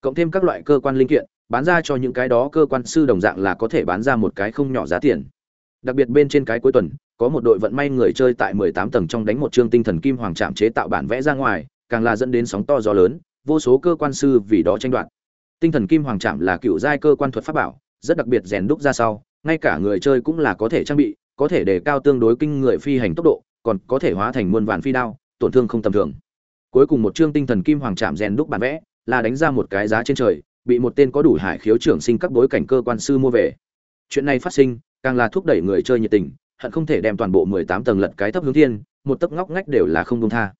Cộng thêm các loại cơ quan linh kiện, bán ra cho những cái đó cơ quan sư đồng dạng là có thể bán ra một cái không nhỏ giá tiền. Đặc biệt bên trên cái cuối tuần, có một đội vận may người chơi tại 18 tầng trong đánh một chương tinh thần kim hoàng trạm chế tạo bản vẽ ra ngoài, càng là dẫn đến sóng to gió lớn, vô số cơ quan sư vì đó tranh đoạt. Tinh thần kim hoàng trạm là cựu giai cơ quan thuật pháp bảo rất đặc biệt rèn đúc ra sau, ngay cả người chơi cũng là có thể trang bị, có thể đề cao tương đối kinh người phi hành tốc độ, còn có thể hóa thành muôn vàn phi đao, tổn thương không tầm thường. Cuối cùng một chương tinh thần kim hoàng trạm rèn đúc bản vẽ là đánh ra một cái giá trên trời, bị một tên có đủ hải khiếu trưởng sinh các bối cảnh cơ quan sư mua về. Chuyện này phát sinh, càng là thúc đẩy người chơi nhiệt tình, hận không thể đem toàn bộ 18 tầng lật cái thấp hướng thiên, một tấc ngóc ngách đều là không công tha.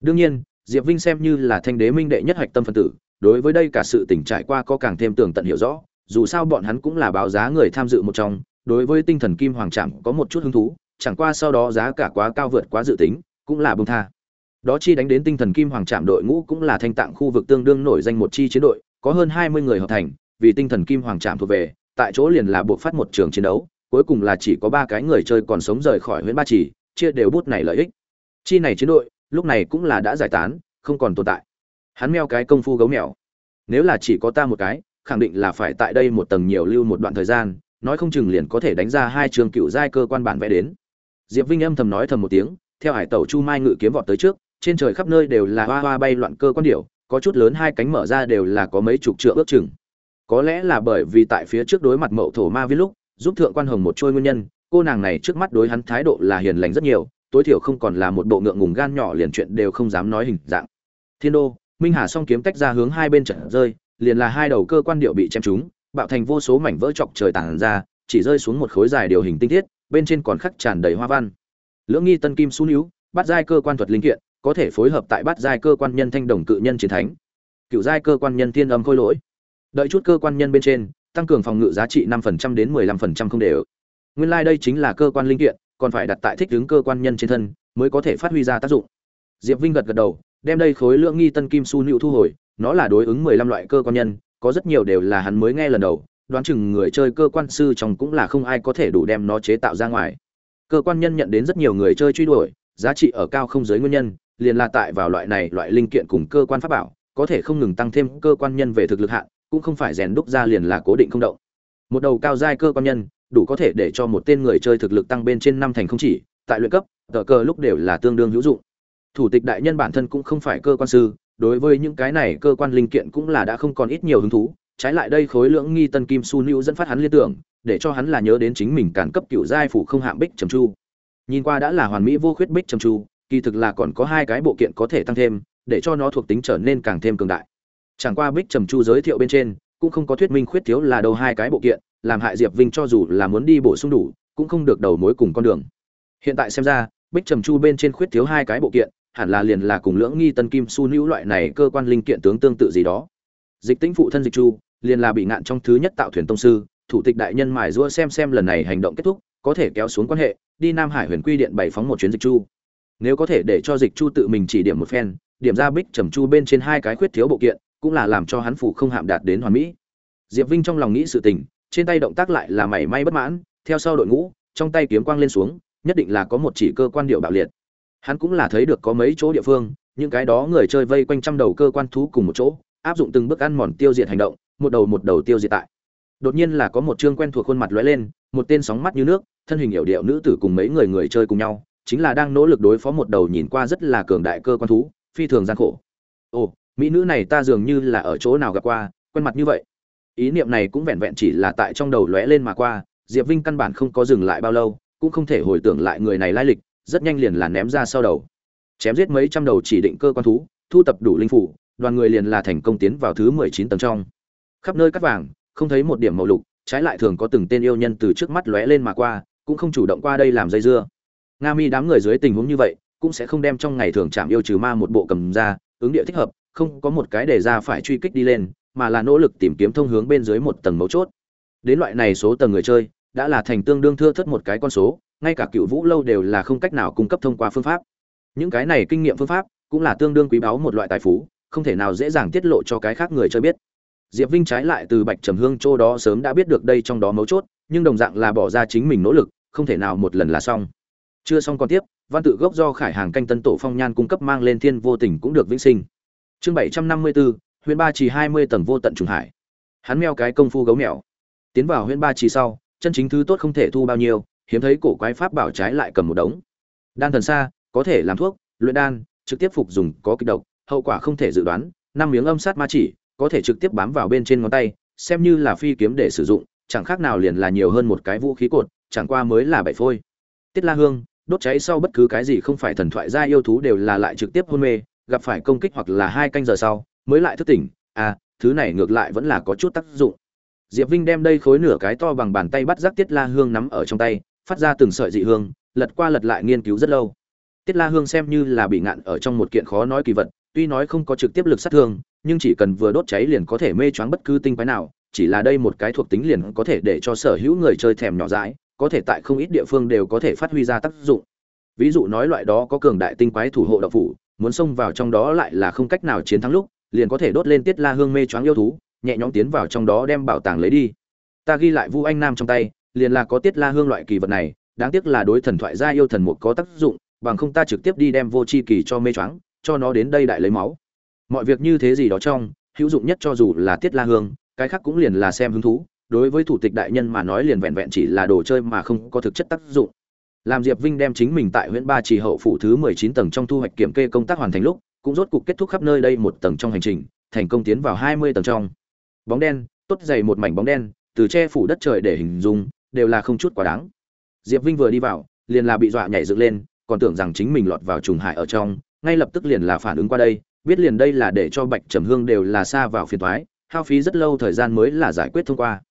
Đương nhiên, diệp vinh xem như là thanh đế minh đệ nhất hạch tâm phân tử, đối với đây cả sự tình trải qua có càng thêm tường tận hiểu rõ dù sao bọn hắn cũng là báo giá người tham dự một trong, đối với tinh thần kim hoàng trạm có một chút hứng thú, chẳng qua sau đó giá cả quá cao vượt quá dự tính, cũng là bông tha. Đó chi đánh đến tinh thần kim hoàng trạm đội ngũ cũng là thanh tạng khu vực tương đương nổi danh một chi chiến đội, có hơn hai mươi người hợp thành, vì tinh thần kim hoàng trạm thuộc về, tại chỗ liền là buộc phát một trường chiến đấu, cuối cùng là chỉ có ba cái người chơi còn sống rời khỏi huyện ba chỉ chia đều bút này lợi ích. Chi này chiến đội, lúc này cũng là đã giải tán, không còn tồn tại. Hắn meo cái công phu gấu mèo. Nếu là chỉ có ta một cái khẳng định là phải tại đây một tầng nhiều lưu một đoạn thời gian, nói không chừng liền có thể đánh ra hai trường cựu giai cơ quan bản vẽ đến. Diệp vinh âm thầm nói thầm một tiếng, theo hải tẩu chu mai ngự kiếm vọt tới trước, trên trời khắp nơi đều là hoa hoa bay loạn cơ quan điểu, có chút lớn hai cánh mở ra đều là có mấy chục trượng ước chừng. Có lẽ là bởi vì tại phía trước đối mặt mậu thổ ma vi lúc, giúp thượng quan hồng một trôi nguyên nhân, cô nàng này trước mắt đối hắn thái độ là hiền lành rất nhiều, tối thiểu không còn là một bộ ngượng ngùng gan nhỏ liền chuyện đều không dám nói hình dạng. Thiên đô, minh hà song kiếm tách ra hướng hai bên trận rơi liền là hai đầu cơ quan điệu bị chém trúng, bạo thành vô số mảnh vỡ chọc trời tản ra, chỉ rơi xuống một khối dài điều hình tinh thiết, bên trên còn khắc tràn đầy hoa văn. Lưỡng nghi tân kim xuống níu, bắt giai cơ quan thuật linh kiện, có thể phối hợp tại bắt giai cơ quan nhân thanh đồng cự nhân chiến thánh. Cựu giai cơ quan nhân thiên âm khôi lỗi. Đợi chút cơ quan nhân bên trên, tăng cường phòng ngự giá trị 5% đến 15% không đều. Nguyên lai like đây chính là cơ quan linh kiện, còn phải đặt tại thích ứng cơ quan nhân trên thân, mới có thể phát huy ra tác dụng. Diệp vinh gật gật đầu, đem đây khối lượng nghi tân kim su nữu thu hồi nó là đối ứng 15 loại cơ quan nhân, có rất nhiều đều là hắn mới nghe lần đầu, đoán chừng người chơi cơ quan sư trong cũng là không ai có thể đủ đem nó chế tạo ra ngoài. Cơ quan nhân nhận đến rất nhiều người chơi truy đuổi, giá trị ở cao không giới nguyên nhân, liền là tại vào loại này loại linh kiện cùng cơ quan pháp bảo, có thể không ngừng tăng thêm cơ quan nhân về thực lực hạn, cũng không phải rèn đúc ra liền là cố định không động. Một đầu cao giai cơ quan nhân, đủ có thể để cho một tên người chơi thực lực tăng bên trên năm thành không chỉ, tại luyện cấp, tờ cờ lúc đều là tương đương hữu dụng. Thủ tịch đại nhân bản thân cũng không phải cơ quan sư đối với những cái này cơ quan linh kiện cũng là đã không còn ít nhiều hứng thú, trái lại đây khối lượng nghi tân kim su nữ dẫn phát hắn liên tưởng, để cho hắn là nhớ đến chính mình càn cấp cựu giai phủ không hạng bích trầm chu. Nhìn qua đã là hoàn mỹ vô khuyết bích trầm chu, kỳ thực là còn có hai cái bộ kiện có thể tăng thêm, để cho nó thuộc tính trở nên càng thêm cường đại. Chẳng qua bích trầm chu giới thiệu bên trên, cũng không có thuyết minh khuyết thiếu là đâu hai cái bộ kiện, làm hại diệp vinh cho dù là muốn đi bổ sung đủ, cũng không được đầu mối cùng con đường. Hiện tại xem ra, bích trầm chu bên trên khuyết thiếu hai cái bộ kiện hẳn là liền là cùng lưỡng nghi tân kim su nữ loại này cơ quan linh kiện tướng tương tự gì đó. Dịch tĩnh phụ thân dịch chu, liền là bị ngạn trong thứ nhất tạo thuyền tông sư, thủ tịch đại nhân mài giũa xem xem lần này hành động kết thúc, có thể kéo xuống quan hệ, đi nam hải huyền quy điện bày phóng một chuyến dịch chu. Nếu có thể để cho dịch chu tự mình chỉ điểm một phen, điểm ra bích trầm chu bên trên hai cái khuyết thiếu bộ kiện, cũng là làm cho hắn phủ không hạm đạt đến hoàn mỹ. Diệp vinh trong lòng nghĩ sự tình, trên tay động tác lại là mảy may bất mãn, theo sau đội ngũ, trong tay kiếm quang lên xuống, nhất định là có một chỉ cơ quan điệu bạo liệt hắn cũng là thấy được có mấy chỗ địa phương, những cái đó người chơi vây quanh trăm đầu cơ quan thú cùng một chỗ, áp dụng từng bước ăn mòn tiêu diệt hành động, một đầu một đầu tiêu diệt tại. Đột nhiên là có một chương quen thuộc khuôn mặt lóe lên, một tên sóng mắt như nước, thân hình hiểu điệu nữ tử cùng mấy người người chơi cùng nhau, chính là đang nỗ lực đối phó một đầu nhìn qua rất là cường đại cơ quan thú, phi thường gian khổ. Ồ, mỹ nữ này ta dường như là ở chỗ nào gặp qua, quen mặt như vậy. Ý niệm này cũng vẹn vẹn chỉ là tại trong đầu lóe lên mà qua, diệp vinh căn bản không có dừng lại bao lâu, cũng không thể hồi tưởng lại người này lai lịch rất nhanh liền là ném ra sau đầu. Chém giết mấy trăm đầu chỉ định cơ quan thú, thu tập đủ linh phủ, đoàn người liền là thành công tiến vào thứ mười chín tầng trong. Khắp nơi cắt vàng, không thấy một điểm màu lục, trái lại thường có từng tên yêu nhân từ trước mắt lóe lên mà qua, cũng không chủ động qua đây làm dây dưa. Nga mi đám người dưới tình huống như vậy, cũng sẽ không đem trong ngày thường chạm yêu trừ ma một bộ cầm ra, ứng địa thích hợp, không có một cái để ra phải truy kích đi lên, mà là nỗ lực tìm kiếm thông hướng bên dưới một tầng mấu chốt. Đến loại này số tầng người chơi, đã là thành tương đương thưa thất một cái con số ngay cả cựu vũ lâu đều là không cách nào cung cấp thông qua phương pháp. Những cái này kinh nghiệm phương pháp cũng là tương đương quý báu một loại tài phú, không thể nào dễ dàng tiết lộ cho cái khác người chơi biết. Diệp vinh trái lại từ bạch trầm hương châu đó sớm đã biết được đây trong đó mấu chốt, nhưng đồng dạng là bỏ ra chính mình nỗ lực, không thể nào một lần là xong. Chưa xong còn tiếp, văn tự gốc do khải hàng canh tân tổ phong nhan cung cấp mang lên thiên vô tình cũng được vĩnh sinh. Chương bảy trăm năm mươi bốn huyện ba trì hai mươi tầng vô tận trùng hải. Hắn meo cái công phu gấu mèo. Tiến vào huyện ba trì sau, chân chính thứ tốt không thể thu bao nhiêu hiếm thấy cổ quái pháp bảo trái lại cầm một đống. Đan thần xa, có thể làm thuốc, luyện đan, trực tiếp phục dùng, có kịch độc, hậu quả không thể dự đoán, năm miếng âm sát ma chỉ, có thể trực tiếp bám vào bên trên ngón tay, xem như là phi kiếm để sử dụng, chẳng khác nào liền là nhiều hơn một cái vũ khí cột, chẳng qua mới là bảy phôi. Tiết la hương, đốt cháy sau bất cứ cái gì không phải thần thoại gia yêu thú đều là lại trực tiếp hôn mê, gặp phải công kích hoặc là hai canh giờ sau, mới lại thức tỉnh à thứ này ngược lại vẫn là có chút tác dụng. Diệp vinh đem đây khối nửa cái to bằng bàn tay bắt giác tiết la hương nắm ở trong tay phát ra từng sợi dị hương, lật qua lật lại nghiên cứu rất lâu. Tiết la hương xem như là bị ngạn ở trong một kiện khó nói kỳ vật, tuy nói không có trực tiếp lực sát thương, nhưng chỉ cần vừa đốt cháy liền có thể mê choáng bất cứ tinh quái nào, chỉ là đây một cái thuộc tính liền có thể để cho sở hữu người chơi thèm nhỏ dãi, có thể tại không ít địa phương đều có thể phát huy ra tác dụng. Ví dụ nói loại đó có cường đại tinh quái thủ hộ đạo phủ, muốn xông vào trong đó lại là không cách nào chiến thắng lúc, liền có thể đốt lên tiết la hương mê choáng yêu thú, nhẹ nhõm tiến vào trong đó đem bảo tàng lấy đi. Ta ghi lại vu anh nam trong tay liền là có tiết la hương loại kỳ vật này, đáng tiếc là đối thần thoại gia yêu thần một có tác dụng, bằng không ta trực tiếp đi đem vô chi kỳ cho mê choáng, cho nó đến đây đại lấy máu. Mọi việc như thế gì đó trong, hữu dụng nhất cho dù là tiết la hương, cái khác cũng liền là xem hứng thú, đối với thủ tịch đại nhân mà nói liền vẹn vẹn chỉ là đồ chơi mà không có thực chất tác dụng. Làm diệp vinh đem chính mình tại huyện ba trì hậu phủ thứ mười chín tầng trong thu hoạch kiểm kê công tác hoàn thành lúc, cũng rốt cục kết thúc khắp nơi đây một tầng trong hành trình, thành công tiến vào hai mươi tầng trong. Bóng đen, tốt dày một mảnh bóng đen, từ che phủ đất trời để hình dung đều là không chút quá đáng. Diệp vinh vừa đi vào, liền là bị dọa nhảy dựng lên, còn tưởng rằng chính mình lọt vào trùng hại ở trong, ngay lập tức liền là phản ứng qua đây, biết liền đây là để cho bạch trầm hương đều là xa vào phiền thoái hao phí rất lâu thời gian mới là giải quyết thông qua.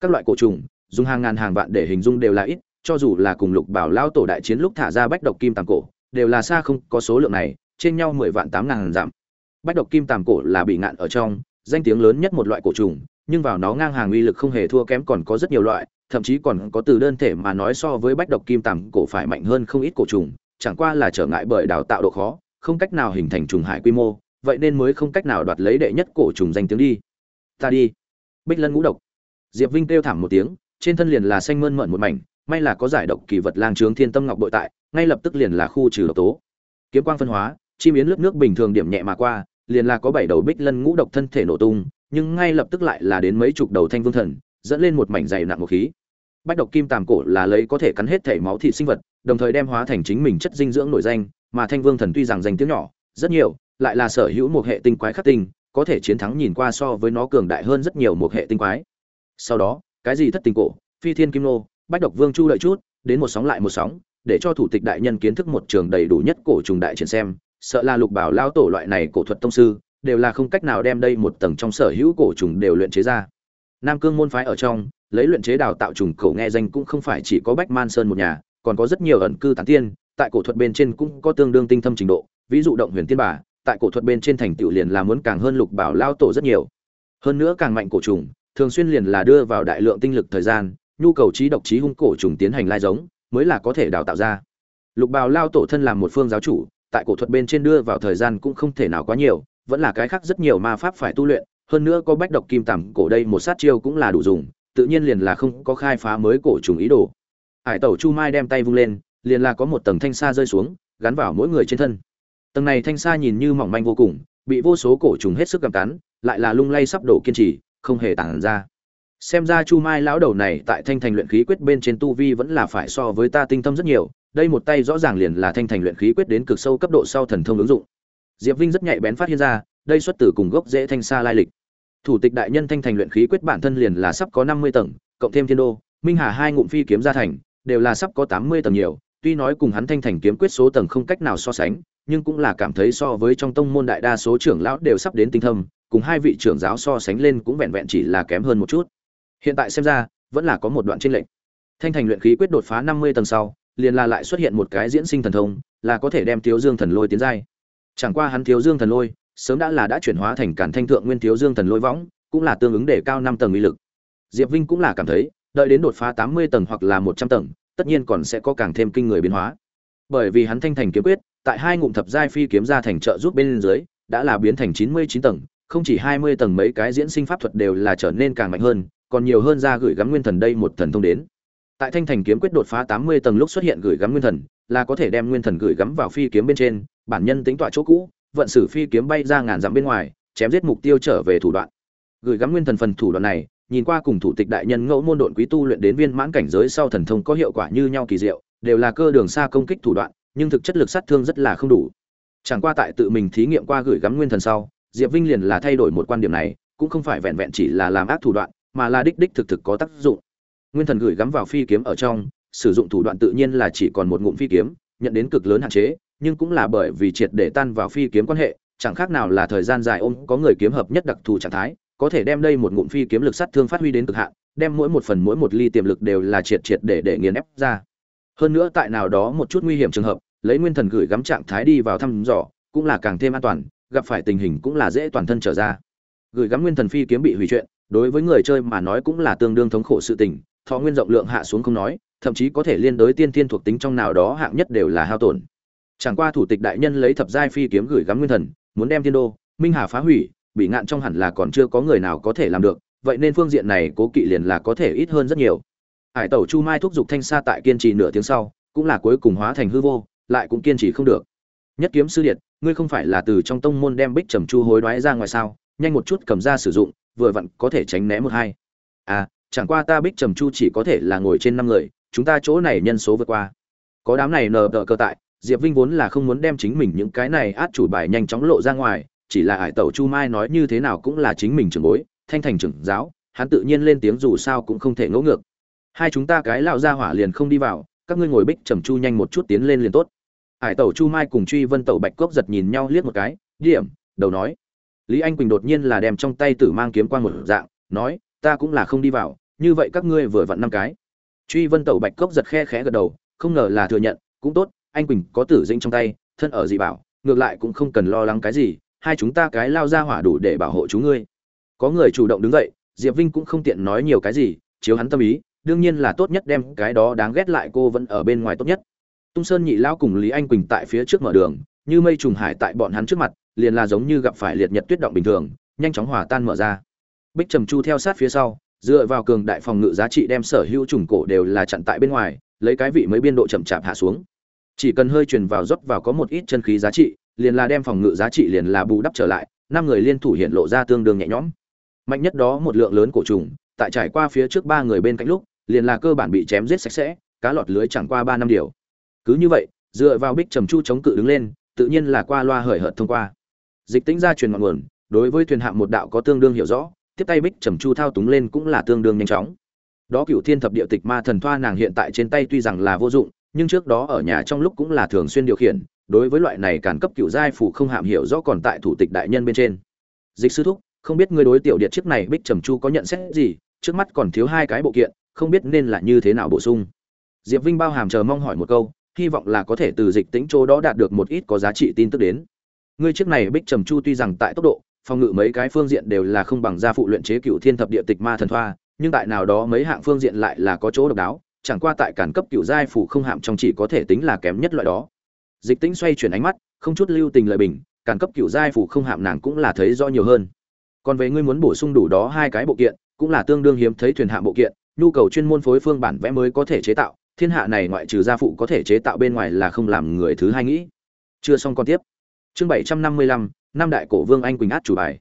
Các loại cổ trùng, dùng hàng ngàn hàng vạn để hình dung đều là ít, cho dù là cùng lục bảo lao tổ đại chiến lúc thả ra bách độc kim tàng cổ, đều là xa không có số lượng này trên nhau mười vạn tám ngàn giảm bách độc kim tàng cổ là bị ngạn ở trong, danh tiếng lớn nhất một loại cổ trùng, nhưng vào nó ngang hàng uy lực không hề thua kém còn có rất nhiều loại thậm chí còn có từ đơn thể mà nói so với bách độc kim tàng cổ phải mạnh hơn không ít cổ trùng, chẳng qua là trở ngại bởi đào tạo độ khó, không cách nào hình thành trùng hải quy mô, vậy nên mới không cách nào đoạt lấy đệ nhất cổ trùng danh tiếng đi. Ta đi. Bích lân ngũ độc. Diệp vinh kêu thảm một tiếng, trên thân liền là xanh mơn mận một mảnh, may là có giải độc kỳ vật lang trướng thiên tâm ngọc bội tại, ngay lập tức liền là khu trừ độc tố. Kiếm quang phân hóa, chim yến lướt nước bình thường điểm nhẹ mà qua, liền là có bảy đầu bích lân ngũ độc thân thể nổ tung, nhưng ngay lập tức lại là đến mấy chục đầu thanh vương thần dẫn lên một mảnh dày nặng một khí. Bách độc kim tàm cổ là lấy có thể cắn hết thể máu thịt sinh vật, đồng thời đem hóa thành chính mình chất dinh dưỡng nổi danh, mà thanh vương thần tuy rằng danh tiếng nhỏ, rất nhiều, lại là sở hữu một hệ tinh quái khắc tinh, có thể chiến thắng nhìn qua so với nó cường đại hơn rất nhiều một hệ tinh quái. Sau đó, cái gì thất tình cổ? Phi thiên kim nô, bách độc vương chu lợi chút, đến một sóng lại một sóng, để cho thủ tịch đại nhân kiến thức một trường đầy đủ nhất cổ trùng đại triển xem, sợ là lục bảo lao tổ loại này cổ thuật tông sư, đều là không cách nào đem đây một tầng trong sở hữu cổ trùng đều luyện chế ra nam cương môn phái ở trong, lấy luyện chế đào tạo trùng khẩu nghe danh cũng không phải chỉ có bách man sơn một nhà, còn có rất nhiều ẩn cư tán tiên, tại cổ thuật bên trên cũng có tương đương tinh thâm trình độ, ví dụ động huyền tiên bà, tại cổ thuật bên trên thành tựu liền là muốn càng hơn lục bảo lao tổ rất nhiều. Hơn nữa càng mạnh cổ trùng, thường xuyên liền là đưa vào đại lượng tinh lực thời gian, nhu cầu trí độc trí hung cổ trùng tiến hành lai giống, mới là có thể đào tạo ra. Lục bào lao tổ thân làm một phương giáo chủ, tại cổ thuật bên trên đưa vào thời gian cũng không thể nào quá nhiều, vẫn là cái khác rất nhiều ma pháp phải tu luyện hơn nữa có bách độc kim tằm cổ đây một sát chiêu cũng là đủ dùng, tự nhiên liền là không có khai phá mới cổ trùng ý đồ. Hải tẩu chu mai đem tay vung lên, liền là có một tầng thanh sa rơi xuống, gắn vào mỗi người trên thân. Tầng này thanh sa nhìn như mỏng manh vô cùng, bị vô số cổ trùng hết sức gặm cắn, lại là lung lay sắp đổ kiên trì, không hề tản ra. Xem ra chu mai lão đầu này tại thanh thành luyện khí quyết bên trên tu vi vẫn là phải so với ta tinh tâm rất nhiều, đây một tay rõ ràng liền là thanh thành luyện khí quyết đến cực sâu cấp độ sau thần thông ứng dụng. Diệp vinh rất nhạy bén phát hiện ra đây xuất từ cùng gốc dễ thanh xa lai lịch. Thủ tịch đại nhân thanh thành luyện khí quyết bản thân liền là sắp có năm mươi tầng, cộng thêm thiên đô, minh hà hai ngụm phi kiếm gia thành, đều là sắp có tám mươi tầng nhiều. Tuy nói cùng hắn thanh thành kiếm quyết số tầng không cách nào so sánh, nhưng cũng là cảm thấy so với trong tông môn đại đa số trưởng lão đều sắp đến tinh thâm, cùng hai vị trưởng giáo so sánh lên cũng vẹn vẹn chỉ là kém hơn một chút. Hiện tại xem ra, vẫn là có một đoạn tranh lệch. Thanh thành luyện khí quyết đột phá năm mươi tầng sau, liền là lại xuất hiện một cái diễn sinh thần thông, là có thể đem thiếu dương thần lôi tiến giai. Chẳng qua hắn thiếu dương thần lôi sớm đã là đã chuyển hóa thành cản thanh thượng nguyên thiếu dương thần lôi võng, cũng là tương ứng để cao năm tầng uy lực. Diệp vinh cũng là cảm thấy, đợi đến đột phá tám mươi tầng hoặc là một trăm tầng, tất nhiên còn sẽ có càng thêm kinh người biến hóa. Bởi vì hắn thanh thành kiếm quyết, tại hai ngụm thập giai phi kiếm ra thành trợ giúp bên dưới, đã là biến thành chín mươi chín tầng, không chỉ hai mươi tầng mấy cái diễn sinh pháp thuật đều là trở nên càng mạnh hơn, còn nhiều hơn ra gửi gắm nguyên thần đây một thần thông đến. Tại thanh thành kiếm quyết đột phá tám mươi tầng lúc xuất hiện gửi gắm nguyên thần, là có thể đem nguyên thần gửi gắm vào phi kiếm bên trên, bản nhân tính tọa chỗ cũ vận sử phi kiếm bay ra ngàn dặm bên ngoài, chém giết mục tiêu trở về thủ đoạn. Gửi gắm nguyên thần phần thủ đoạn này, nhìn qua cùng thủ tịch đại nhân ngẫu môn độn quý tu luyện đến viên mãn cảnh giới sau thần thông có hiệu quả như nhau kỳ diệu, đều là cơ đường xa công kích thủ đoạn, nhưng thực chất lực sát thương rất là không đủ. Chẳng qua tại tự mình thí nghiệm qua gửi gắm nguyên thần sau, diệp vinh liền là thay đổi một quan điểm này, cũng không phải vẹn vẹn chỉ là làm ác thủ đoạn, mà là đích đích thực thực có tác dụng. Nguyên thần gửi gắm vào phi kiếm ở trong, sử dụng thủ đoạn tự nhiên là chỉ còn một ngụm phi kiếm, nhận đến cực lớn hạn chế nhưng cũng là bởi vì triệt để tan vào phi kiếm quan hệ, chẳng khác nào là thời gian dài ôm có người kiếm hợp nhất đặc thù trạng thái, có thể đem đây một ngụm phi kiếm lực sát thương phát huy đến cực hạn, đem mỗi một phần mỗi một ly tiềm lực đều là triệt triệt để để nghiền ép ra. Hơn nữa tại nào đó một chút nguy hiểm trường hợp, lấy nguyên thần gửi gắm trạng thái đi vào thăm dò, cũng là càng thêm an toàn, gặp phải tình hình cũng là dễ toàn thân trở ra. Gửi gắm nguyên thần phi kiếm bị hủy chuyện, đối với người chơi mà nói cũng là tương đương thống khổ sự tình, thọ nguyên rộng lượng hạ xuống không nói, thậm chí có thể liên đối tiên thiên thuộc tính trong nào đó hạng nhất đều là hao tổn chẳng qua thủ tịch đại nhân lấy thập giai phi kiếm gửi gắm nguyên thần, muốn đem thiên đô, minh hà phá hủy, bị ngạn trong hẳn là còn chưa có người nào có thể làm được, vậy nên phương diện này cố kỵ liền là có thể ít hơn rất nhiều. Hải tẩu chu mai thúc giục thanh sa tại kiên trì nửa tiếng sau, cũng là cuối cùng hóa thành hư vô, lại cũng kiên trì không được. Nhất kiếm sư điện ngươi không phải là từ trong tông môn đem bích trầm chu hối đoái ra ngoài sao? Nhanh một chút cầm ra sử dụng, vừa vặn có thể tránh né một hai. À chẳng qua ta bích trầm chu chỉ có thể là ngồi trên năm người, chúng ta chỗ này nhân số vượt qua. Có đám này nờ đỡ cơ tại diệp vinh vốn là không muốn đem chính mình những cái này át chủ bài nhanh chóng lộ ra ngoài, chỉ là Hải tẩu chu mai nói như thế nào cũng là chính mình trưởng bối, thanh thành trưởng giáo, hắn tự nhiên lên tiếng dù sao cũng không thể ngỗ ngược. Hai chúng ta cái lão gia hỏa liền không đi vào, các ngươi ngồi bích trầm chu nhanh một chút tiến lên liền tốt. Hải tẩu chu mai cùng truy vân tẩu bạch cốc giật nhìn nhau liếc một cái, điểm, đầu nói. Lý anh quỳnh đột nhiên là đem trong tay tử mang kiếm quang một dạng, nói, ta cũng là không đi vào, như vậy các ngươi vừa vặn năm cái. Truy vân tẩu bạch cốc giật khe khẽ gật đầu, không ngờ là thừa nhận, cũng tốt anh quỳnh có tử dĩnh trong tay, thân ở dị bảo, ngược lại cũng không cần lo lắng cái gì, hai chúng ta cái lao ra hỏa đủ để bảo hộ chú ngươi. Có người chủ động đứng dậy, diệp vinh cũng không tiện nói nhiều cái gì, chiếu hắn tâm ý, đương nhiên là tốt nhất đem cái đó đáng ghét lại cô vẫn ở bên ngoài tốt nhất. Tung sơn nhị lao cùng lý anh quỳnh tại phía trước mở đường, như mây trùng hải tại bọn hắn trước mặt, liền là giống như gặp phải liệt nhật tuyết động bình thường, nhanh chóng hòa tan mở ra. Bích trầm chu theo sát phía sau, dựa vào cường đại phòng ngự giá trị đem sở hữu trùng cổ đều là chặn tại bên ngoài, lấy cái vị mấy biên độ chậm chạp hạ xuống chỉ cần hơi truyền vào rót vào có một ít chân khí giá trị, liền là đem phòng ngự giá trị liền là bù đắp trở lại, năm người liên thủ hiện lộ ra tương đương nhẹ nhõm. Mạnh nhất đó một lượng lớn cổ trùng, tại trải qua phía trước ba người bên cạnh lúc, liền là cơ bản bị chém giết sạch sẽ, cá lọt lưới chẳng qua ba năm điều. Cứ như vậy, dựa vào bích trầm chu chống cự đứng lên, tự nhiên là qua loa hời hợt thông qua. Dịch tính ra truyền ngọn nguồn, đối với thuyền hạng một đạo có tương đương hiểu rõ, tiếp tay bích trầm chu thao túng lên cũng là tương đương nhanh chóng. Đó cựu thiên thập địa tịch ma thần thoa nàng hiện tại trên tay tuy rằng là vô dụng nhưng trước đó ở nhà trong lúc cũng là thường xuyên điều khiển, đối với loại này càn cấp cựu giai phủ không hạm hiểu rõ còn tại thủ tịch đại nhân bên trên. Dịch sư thúc, không biết ngươi đối tiểu điện chiếc này bích trầm chu có nhận xét gì, trước mắt còn thiếu hai cái bộ kiện, không biết nên là như thế nào bổ sung. Diệp vinh bao hàm chờ mong hỏi một câu, hy vọng là có thể từ dịch tính chỗ đó đạt được một ít có giá trị tin tức đến. Ngươi chiếc này bích trầm chu tuy rằng tại tốc độ, phòng ngự mấy cái phương diện đều là không bằng gia phụ luyện chế cựu thiên thập địa tịch ma thần thoa, nhưng tại nào đó mấy hạng phương diện lại là có chỗ độc đáo chẳng qua tại cản cấp cựu giai phủ không hạm trong chỉ có thể tính là kém nhất loại đó. Dịch tính xoay chuyển ánh mắt, không chút lưu tình lợi bình cản cấp cựu giai phủ không hạm nàng cũng là thấy rõ nhiều hơn. Còn về ngươi muốn bổ sung đủ đó hai cái bộ kiện, cũng là tương đương hiếm thấy thuyền hạm bộ kiện, nhu cầu chuyên môn phối phương bản vẽ mới có thể chế tạo, thiên hạ này ngoại trừ gia phụ có thể chế tạo bên ngoài là không làm người thứ hai nghĩ. Chưa xong con tiếp. Chương bảy trăm năm mươi lăm, năm đại cổ vương anh quỳnh át chủ bài.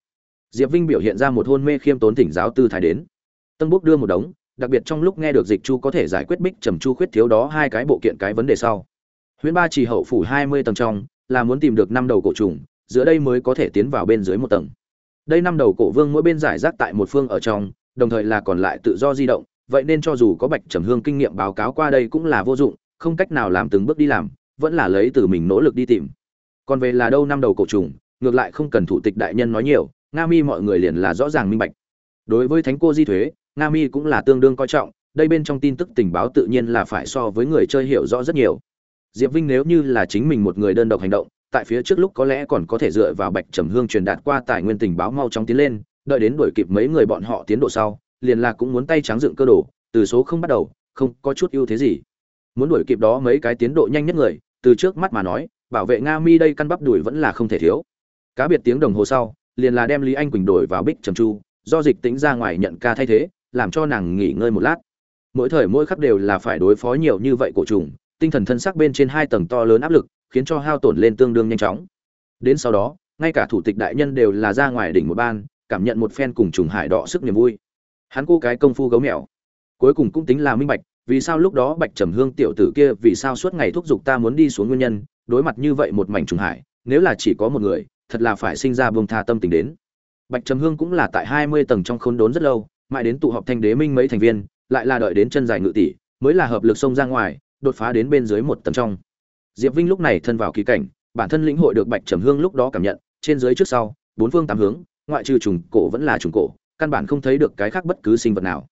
Diệp vinh biểu hiện ra một hôn mê khiêm tốn thỉnh giáo tư thái đến. Tân búc đưa một đống đặc biệt trong lúc nghe được dịch chu có thể giải quyết bích trầm chu khuyết thiếu đó hai cái bộ kiện cái vấn đề sau. Huyễn ba chỉ hậu phủ hai mươi tầng trong, là muốn tìm được năm đầu cổ trùng, giữa đây mới có thể tiến vào bên dưới một tầng. Đây năm đầu cổ vương mỗi bên giải rác tại một phương ở trong, đồng thời là còn lại tự do di động, vậy nên cho dù có bạch trầm hương kinh nghiệm báo cáo qua đây cũng là vô dụng, không cách nào làm từng bước đi làm, vẫn là lấy từ mình nỗ lực đi tìm. Còn về là đâu năm đầu cổ trùng, ngược lại không cần thủ tịch đại nhân nói nhiều, nga mi mọi người liền là rõ ràng minh bạch. Đối với thánh cô di thuế nga mi cũng là tương đương coi trọng, đây bên trong tin tức tình báo tự nhiên là phải so với người chơi hiểu rõ rất nhiều. Diệp vinh nếu như là chính mình một người đơn độc hành động, tại phía trước lúc có lẽ còn có thể dựa vào bạch trầm hương truyền đạt qua tài nguyên tình báo mau chóng tiến lên, đợi đến đuổi kịp mấy người bọn họ tiến độ sau, liền là cũng muốn tay trắng dựng cơ đồ, từ số không bắt đầu, không có chút ưu thế gì. Muốn đuổi kịp đó mấy cái tiến độ nhanh nhất người, từ trước mắt mà nói, bảo vệ nga mi đây căn bắp đuổi vẫn là không thể thiếu. Cá biệt tiếng đồng hồ sau, liền là đem lý anh quỳnh đổi vào bích trầm chu, do dịch tính ra ngoài nhận ca thay thế làm cho nàng nghỉ ngơi một lát. Mỗi thời mỗi khắc đều là phải đối phó nhiều như vậy cổ trùng, tinh thần thân sắc bên trên hai tầng to lớn áp lực, khiến cho hao tổn lên tương đương nhanh chóng. Đến sau đó, ngay cả thủ tịch đại nhân đều là ra ngoài đỉnh một ban, cảm nhận một phen cùng trùng hải đỏ sức niềm vui. Hắn cô cái công phu gấu mèo. Cuối cùng cũng tính là minh bạch, vì sao lúc đó bạch trầm hương tiểu tử kia, vì sao suốt ngày thúc giục ta muốn đi xuống nguyên nhân, đối mặt như vậy một mảnh trùng hải, nếu là chỉ có một người, thật là phải sinh ra buông tha tâm tình đến. Bạch trầm hương cũng là tại hai mươi tầng trong khốn đốn rất lâu mãi đến tụ họp thanh đế minh mấy thành viên, lại là đợi đến chân dài ngự tỷ, mới là hợp lực xông ra ngoài, đột phá đến bên dưới một tầng trong. Diệp vinh lúc này thân vào kỳ cảnh, bản thân lĩnh hội được bạch trầm hương lúc đó cảm nhận, trên dưới trước sau, bốn phương tám hướng, ngoại trừ trùng cổ vẫn là trùng cổ, căn bản không thấy được cái khác bất cứ sinh vật nào.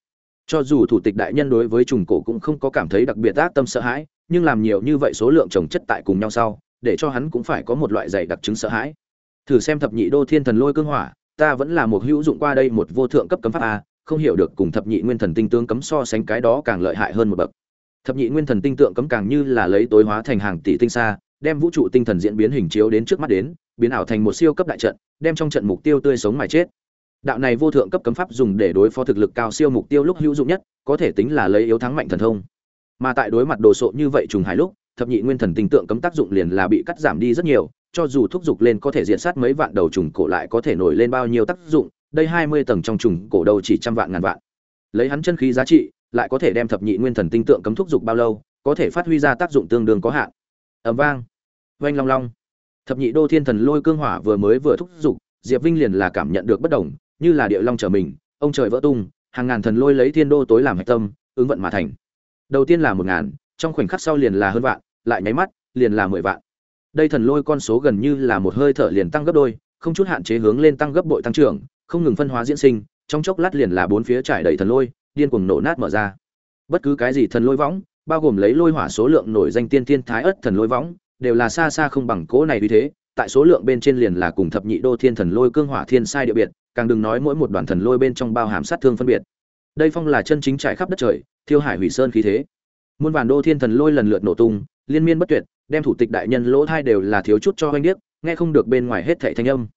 Cho dù thủ tịch đại nhân đối với trùng cổ cũng không có cảm thấy đặc biệt ác tâm sợ hãi, nhưng làm nhiều như vậy số lượng trồng chất tại cùng nhau sau, để cho hắn cũng phải có một loại dày đặc chứng sợ hãi. Thử xem thập nhị đô thiên thần lôi cương hỏa, ta vẫn là một hữu dụng qua đây một vô thượng cấp cấm pháp a không hiểu được cùng thập nhị nguyên thần tinh tướng cấm so sánh cái đó càng lợi hại hơn một bậc. Thập nhị nguyên thần tinh tượng cấm càng như là lấy tối hóa thành hàng tỷ tinh xa đem vũ trụ tinh thần diễn biến hình chiếu đến trước mắt đến, biến ảo thành một siêu cấp đại trận, đem trong trận mục tiêu tươi sống mà chết. Đạo này vô thượng cấp cấm pháp dùng để đối phó thực lực cao siêu mục tiêu lúc hữu dụng nhất, có thể tính là lấy yếu thắng mạnh thần thông. Mà tại đối mặt đồ sộ như vậy trùng hải lúc, thập nhị nguyên thần tinh tượng cấm tác dụng liền là bị cắt giảm đi rất nhiều, cho dù thúc giục lên có thể diện sát mấy vạn đầu trùng cổ lại có thể nổi lên bao nhiêu tác dụng đây hai mươi tầng trong trùng cổ đầu chỉ trăm vạn ngàn vạn. Lấy hắn chân khí giá trị lại có thể đem thập nhị nguyên thần tinh tượng cấm thúc dục bao lâu có thể phát huy ra tác dụng tương đương có hạn. Ầm vang. Oanh long long. Thập nhị đô thiên thần lôi cương hỏa vừa mới vừa thúc dục, diệp vinh liền là cảm nhận được bất đồng như là địa long trở mình ông trời vỡ tung hàng ngàn thần lôi lấy thiên đô tối làm hạch tâm ứng vận mà thành. Đầu tiên là một ngàn trong khoảnh khắc sau liền là hơn vạn lại nháy mắt liền là mười vạn. Đây thần lôi con số gần như là một hơi thở liền tăng gấp đôi không chút hạn chế hướng lên tăng gấp bội tăng trưởng không ngừng phân hóa diễn sinh, trong chốc lát liền là bốn phía trải đầy thần lôi, điên cuồng nổ nát mở ra. Bất cứ cái gì thần lôi võng, bao gồm lấy lôi hỏa số lượng nổi danh tiên thiên thái ất thần lôi võng, đều là xa xa không bằng cố này vì thế, tại số lượng bên trên liền là cùng thập nhị đô thiên thần lôi cương hỏa thiên sai địa biệt, càng đừng nói mỗi một đoàn thần lôi bên trong bao hàm sát thương phân biệt. Đây phong là chân chính trải khắp đất trời, thiêu hải hủy sơn khí thế. Muôn vàn đô thiên thần lôi lần lượt nổ tung, liên miên bất tuyệt, đem thủ tịch đại nhân lỗ thai đều là thiếu chút cho oanh điếc, nghe không được bên ngoài hết thảy thanh âm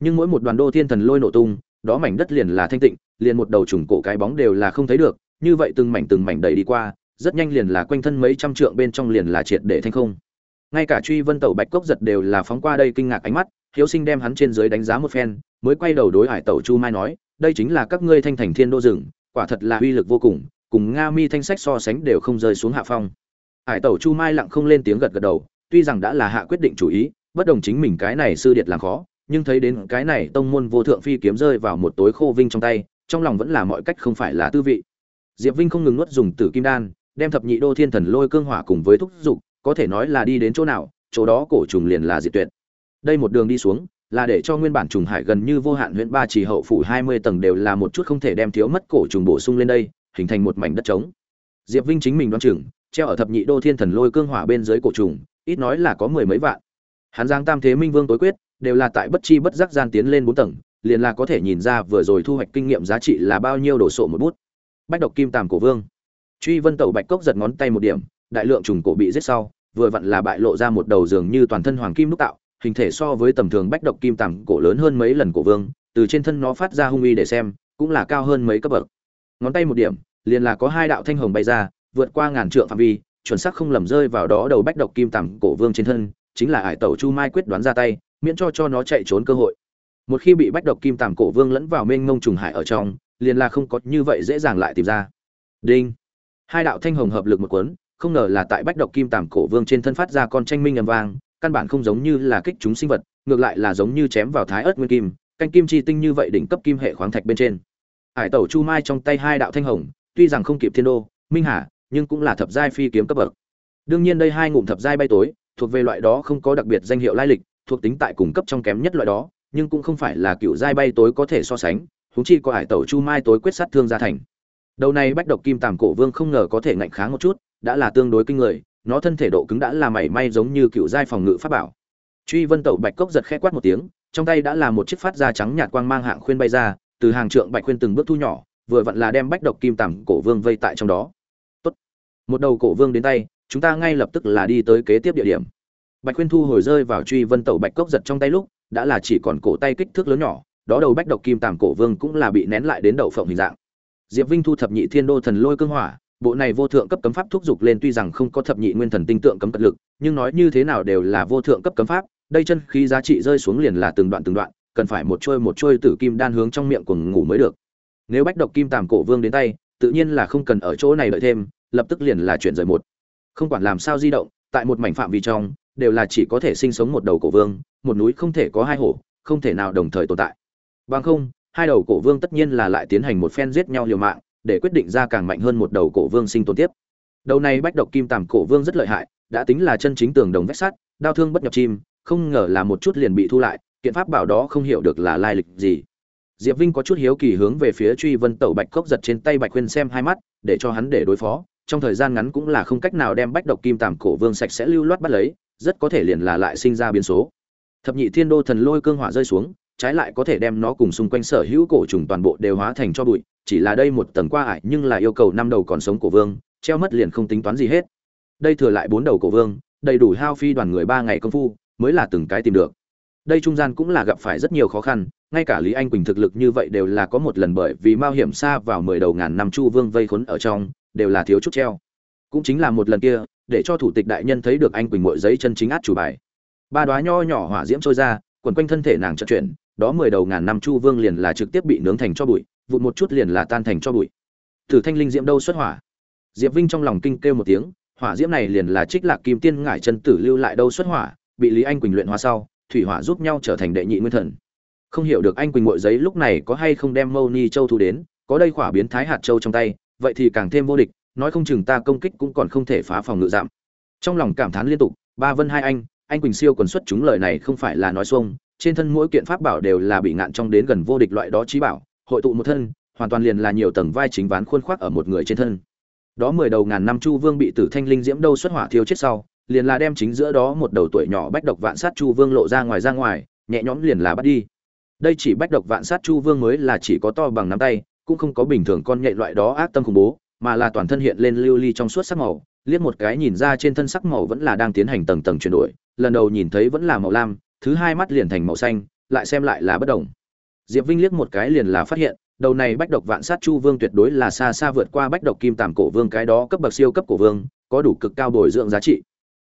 nhưng mỗi một đoàn đô thiên thần lôi nổ tung, đó mảnh đất liền là thanh tịnh, liền một đầu trùng cổ cái bóng đều là không thấy được, như vậy từng mảnh từng mảnh đẩy đi qua, rất nhanh liền là quanh thân mấy trăm trượng bên trong liền là triệt để thanh không. Ngay cả truy vân tẩu bạch cốc giật đều là phóng qua đây kinh ngạc ánh mắt, hiếu sinh đem hắn trên dưới đánh giá một phen, mới quay đầu đối hải tẩu chu mai nói, đây chính là các ngươi thanh thành thiên đô rừng, quả thật là uy lực vô cùng cùng nga mi thanh sách so sánh đều không rơi xuống hạ phong. Hải tẩu chu mai lặng không lên tiếng gật gật đầu, tuy rằng đã là hạ quyết định chủ ý, bất đồng chính mình cái này sư điệt làm khó nhưng thấy đến cái này tông môn vô thượng phi kiếm rơi vào một tối khô vinh trong tay, trong lòng vẫn là mọi cách không phải là tư vị. Diệp vinh không ngừng nuốt dùng tử kim đan, đem thập nhị đô thiên thần lôi cương hỏa cùng với thúc dục, có thể nói là đi đến chỗ nào, chỗ đó cổ trùng liền là diệt tuyệt. Đây một đường đi xuống, là để cho nguyên bản trùng hải gần như vô hạn huyện ba chỉ hậu phủ hai mươi tầng đều là một chút không thể đem thiếu mất cổ trùng bổ sung lên đây, hình thành một mảnh đất trống. Diệp vinh chính mình đoán chừng, treo ở thập nhị đô thiên thần lôi cương hỏa bên dưới cổ trùng, ít nói là có mười mấy vạn hắn giang tam thế minh vương tối quyết, đều là tại bất chi bất giác gian tiến lên bốn tầng, liền là có thể nhìn ra vừa rồi thu hoạch kinh nghiệm giá trị là bao nhiêu đổ sộ một bút. Bách độc kim tàm cổ vương. Truy vân tẩu bạch cốc giật ngón tay một điểm, đại lượng trùng cổ bị giết sau, vừa vặn là bại lộ ra một đầu giường như toàn thân hoàng kim nút tạo, hình thể so với tầm thường bách độc kim tàm cổ lớn hơn mấy lần cổ vương, từ trên thân nó phát ra hung uy để xem, cũng là cao hơn mấy cấp bậc. Ngón tay một điểm, liền là có hai đạo thanh hồng bay ra, vượt qua ngàn trượng phạm vi, chuẩn xác không lầm rơi vào đó đầu bách độc kim tàm cổ vương trên thân chính là ải tẩu chu mai quyết đoán ra tay, miễn cho cho nó chạy trốn cơ hội. Một khi bị bách độc kim tàm cổ vương lẫn vào mênh ngông trùng hải ở trong, liền là không có như vậy dễ dàng lại tìm ra. Đinh. Hai đạo thanh hồng hợp lực một cuốn, không ngờ là tại bách độc kim tàm cổ vương trên thân phát ra con tranh minh âm vang, căn bản không giống như là kích chúng sinh vật, ngược lại là giống như chém vào thái ớt nguyên kim, canh kim chi tinh như vậy đỉnh cấp kim hệ khoáng thạch bên trên. Hải tẩu chu mai trong tay hai đạo thanh hồng, tuy rằng không kịp thiên đô, minh hà, nhưng cũng là thập giai phi kiếm cấp bậc. Đương nhiên đây hai ngụm thập giai bay tối thuộc về loại đó không có đặc biệt danh hiệu lai lịch, thuộc tính tại cùng cấp trong kém nhất loại đó, nhưng cũng không phải là cựu giai bay tối có thể so sánh, huống chi có hải tẩu chu mai tối quyết sát thương gia thành. Đầu này bách độc kim tằm cổ vương không ngờ có thể ngạnh kháng một chút, đã là tương đối kinh người, nó thân thể độ cứng đã là mảy may giống như cựu giai phòng ngự pháp bảo. Truy vân tẩu bạch cốc giật khẽ quát một tiếng, trong tay đã là một chiếc phát da trắng nhạt quang mang hạng khuyên bay ra, từ hàng trượng bạch khuyên từng bước thu nhỏ, vừa vặn là đem bách độc kim tằm cổ vương vây tại trong đó. Tốt. một đầu cổ vương đến tay chúng ta ngay lập tức là đi tới kế tiếp địa điểm. Bạch khuyên thu hồi rơi vào truy vân tẩu bạch cốc giật trong tay lúc, đã là chỉ còn cổ tay kích thước lớn nhỏ, đó đầu bách độc kim tàm cổ vương cũng là bị nén lại đến đầu phộng hình dạng. Diệp vinh thu thập nhị thiên đô thần lôi cương hỏa, bộ này vô thượng cấp cấm pháp thúc giục lên tuy rằng không có thập nhị nguyên thần tinh tượng cấm cật lực, nhưng nói như thế nào đều là vô thượng cấp cấm pháp, đây chân khí giá trị rơi xuống liền là từng đoạn từng đoạn, cần phải một trôi một trôi tử kim đan hướng trong miệng cuồng ngủ mới được. Nếu bách độc kim tàm cổ vương đến tay, tự nhiên là không cần ở chỗ này đợi thêm, lập tức liền là chuyển rời một không quản làm sao di động, tại một mảnh phạm vi trong, đều là chỉ có thể sinh sống một đầu cổ vương, một núi không thể có hai hổ, không thể nào đồng thời tồn tại. Bằng không, hai đầu cổ vương tất nhiên là lại tiến hành một phen giết nhau liều mạng, để quyết định ra càng mạnh hơn một đầu cổ vương sinh tồn tiếp. Đầu này bách độc kim tàm cổ vương rất lợi hại, đã tính là chân chính tường đồng vách sắt đau thương bất nhập chim, không ngờ là một chút liền bị thu lại, kiện pháp bảo đó không hiểu được là lai lịch gì. Diệp vinh có chút hiếu kỳ hướng về phía truy vân tẩu bạch cốc giật trên tay bạch khuyên xem hai mắt, để cho hắn để đối phó trong thời gian ngắn cũng là không cách nào đem bách độc kim tàm cổ vương sạch sẽ lưu loát bắt lấy, rất có thể liền là lại sinh ra biến số. Thập nhị thiên đô thần lôi cương hỏa rơi xuống, trái lại có thể đem nó cùng xung quanh sở hữu cổ trùng toàn bộ đều hóa thành cho bụi, chỉ là đây một tầng qua ải nhưng là yêu cầu năm đầu còn sống cổ vương, treo mất liền không tính toán gì hết. Đây thừa lại bốn đầu cổ vương, đầy đủ hao phi đoàn người ba ngày công phu, mới là từng cái tìm được. Đây trung gian cũng là gặp phải rất nhiều khó khăn, ngay cả lý anh quỳnh thực lực như vậy đều là có một lần bởi vì mao hiểm xa vào mười đầu ngàn năm chu vương vây khốn ở trong đều là thiếu chút treo. Cũng chính là một lần kia, để cho thủ tịch đại nhân thấy được anh quỳnh mội giấy chân chính át chủ bài. Ba đoá nho nhỏ hỏa diễm trôi ra, quần quanh thân thể nàng trật chuyển, đó mười đầu ngàn năm chu vương liền là trực tiếp bị nướng thành cho bụi vụt một chút liền là tan thành cho bụi. Thử thanh linh diễm đâu xuất hỏa. Diệp vinh trong lòng kinh kêu một tiếng, hỏa diễm này liền là trích lạc kim tiên ngải chân tử lưu lại đâu xuất hỏa, bị lý anh quỳnh luyện hóa sau, thủy hỏa giúp nhau trở thành đệ nhị nguyên thần. Không hiểu được anh quỳnh mội giấy lúc này có hay không đem mâu ni châu thu đến, có đây khỏa biến thái hạt châu trong tay vậy thì càng thêm vô địch, nói không chừng ta công kích cũng còn không thể phá phòng ngự giảm. Trong lòng cảm thán liên tục, ba vân hai anh anh quỳnh siêu quần xuất chúng lời này không phải là nói xuông, trên thân mỗi kiện pháp bảo đều là bị ngạn trong đến gần vô địch loại đó trí bảo, hội tụ một thân, hoàn toàn liền là nhiều tầng vai chính ván khuôn khoác ở một người trên thân. Đó mười đầu ngàn năm chu vương bị tử thanh linh diễm đâu xuất hỏa thiêu chết sau, liền là đem chính giữa đó một đầu tuổi nhỏ bách độc vạn sát chu vương lộ ra ngoài ra ngoài, nhẹ nhõm liền là bắt đi. Đây chỉ bách độc vạn sát chu vương mới là chỉ có to bằng nắm tay cũng không có bình thường con nhện loại đó ác tâm khủng bố, mà là toàn thân hiện lên lưu ly trong suốt sắc màu, liếc một cái nhìn ra trên thân sắc màu vẫn là đang tiến hành tầng tầng chuyển đổi, lần đầu nhìn thấy vẫn là màu lam, thứ hai mắt liền thành màu xanh, lại xem lại là bất động. diệp vinh liếc một cái liền là phát hiện, đầu này bách độc vạn sát chu vương tuyệt đối là xa xa vượt qua bách độc kim tằm cổ vương cái đó cấp bậc siêu cấp cổ vương, có đủ cực cao bồi dưỡng giá trị.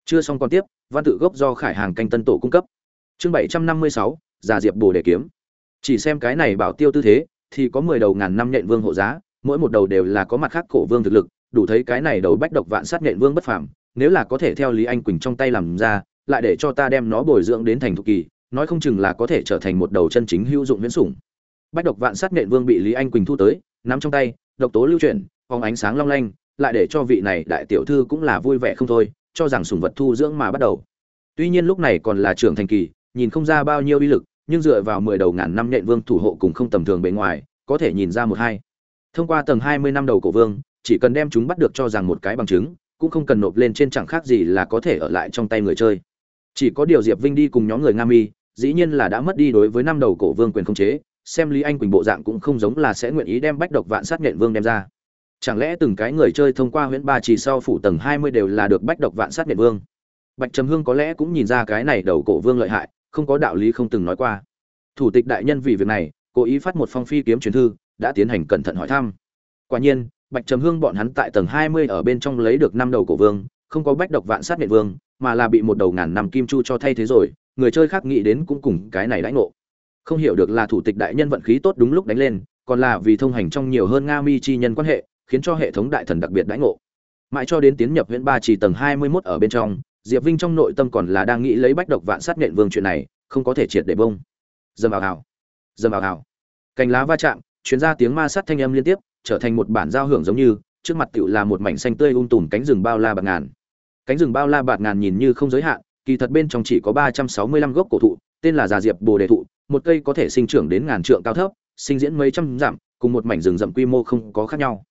Chưa xong còn tiếp, văn tự gốc do khải hàng canh tân tổ cung cấp. Chương bảy trăm năm mươi sáu, già diệp bồ đề kiếm. Chỉ xem cái này bảo tiêu tư thế thì có mười đầu ngàn năm nhện vương hộ giá, mỗi một đầu đều là có mặt khác cổ vương thực lực, đủ thấy cái này đầu bách độc vạn sát nhện vương bất phàm, nếu là có thể theo lý anh quỳnh trong tay làm ra, lại để cho ta đem nó bồi dưỡng đến thành thục kỳ, nói không chừng là có thể trở thành một đầu chân chính hữu dụng viễn sủng. Bách độc vạn sát nhện vương bị lý anh quỳnh thu tới, nắm trong tay, độc tố lưu chuyển, phóng ánh sáng long lanh, lại để cho vị này đại tiểu thư cũng là vui vẻ không thôi, cho rằng sủng vật thu dưỡng mà bắt đầu. Tuy nhiên lúc này còn là trưởng thành kỳ, nhìn không ra bao nhiêu uy lực nhưng dựa vào mười đầu ngàn năm nhện vương thủ hộ cùng không tầm thường bề ngoài, có thể nhìn ra một hai. Thông qua tầng hai mươi năm đầu cổ vương, chỉ cần đem chúng bắt được cho rằng một cái bằng chứng, cũng không cần nộp lên trên chẳng khác gì là có thể ở lại trong tay người chơi. Chỉ có điều diệp vinh đi cùng nhóm người nga mi, dĩ nhiên là đã mất đi đối với năm đầu cổ vương quyền khống chế, xem lý anh quỳnh bộ dạng cũng không giống là sẽ nguyện ý đem bách độc vạn sát nhện vương đem ra. Chẳng lẽ từng cái người chơi thông qua huyễn ba chỉ sau phủ tầng hai mươi đều là được bách độc vạn sát nhện vương? Bạch trầm hương có lẽ cũng nhìn ra cái này đầu cổ vương lợi hại không có đạo lý không từng nói qua. Thủ tịch đại nhân vì việc này, cố ý phát một phong phi kiếm truyền thư, đã tiến hành cẩn thận hỏi thăm. Quả nhiên, bạch trầm hương bọn hắn tại tầng hai mươi ở bên trong lấy được năm đầu cổ vương, không có bách độc vạn sát nhện vương, mà là bị một đầu ngàn năm kim chu cho thay thế rồi, người chơi khác nghĩ đến cũng cùng cái này đãi ngộ. Không hiểu được là thủ tịch đại nhân vận khí tốt đúng lúc đánh lên, còn là vì thông hành trong nhiều hơn nga mi chi nhân quan hệ, khiến cho hệ thống đại thần đặc biệt đãi ngộ. Mãi cho đến tiến nhập huyện ba chỉ tầng hai mươi 21 ở bên trong diệp vinh trong nội tâm còn là đang nghĩ lấy bách độc vạn sát nện vương chuyện này, không có thể triệt để bông. Dầm vào hào dầm vào hào cành lá va chạm chuyến ra tiếng ma sát thanh âm liên tiếp, trở thành một bản giao hưởng giống như, trước mặt tựu là một mảnh xanh tươi um tùm cánh rừng bao la bạt ngàn. Cánh rừng bao la bạt ngàn nhìn như không giới hạn, kỳ thật bên trong chỉ có ba trăm sáu mươi lăm gốc cổ thụ, tên là già diệp bồ đề thụ, một cây có thể sinh trưởng đến ngàn trượng cao thấp, sinh diễn mấy trăm dặm, cùng một mảnh rừng rậm quy mô không có khác nhau.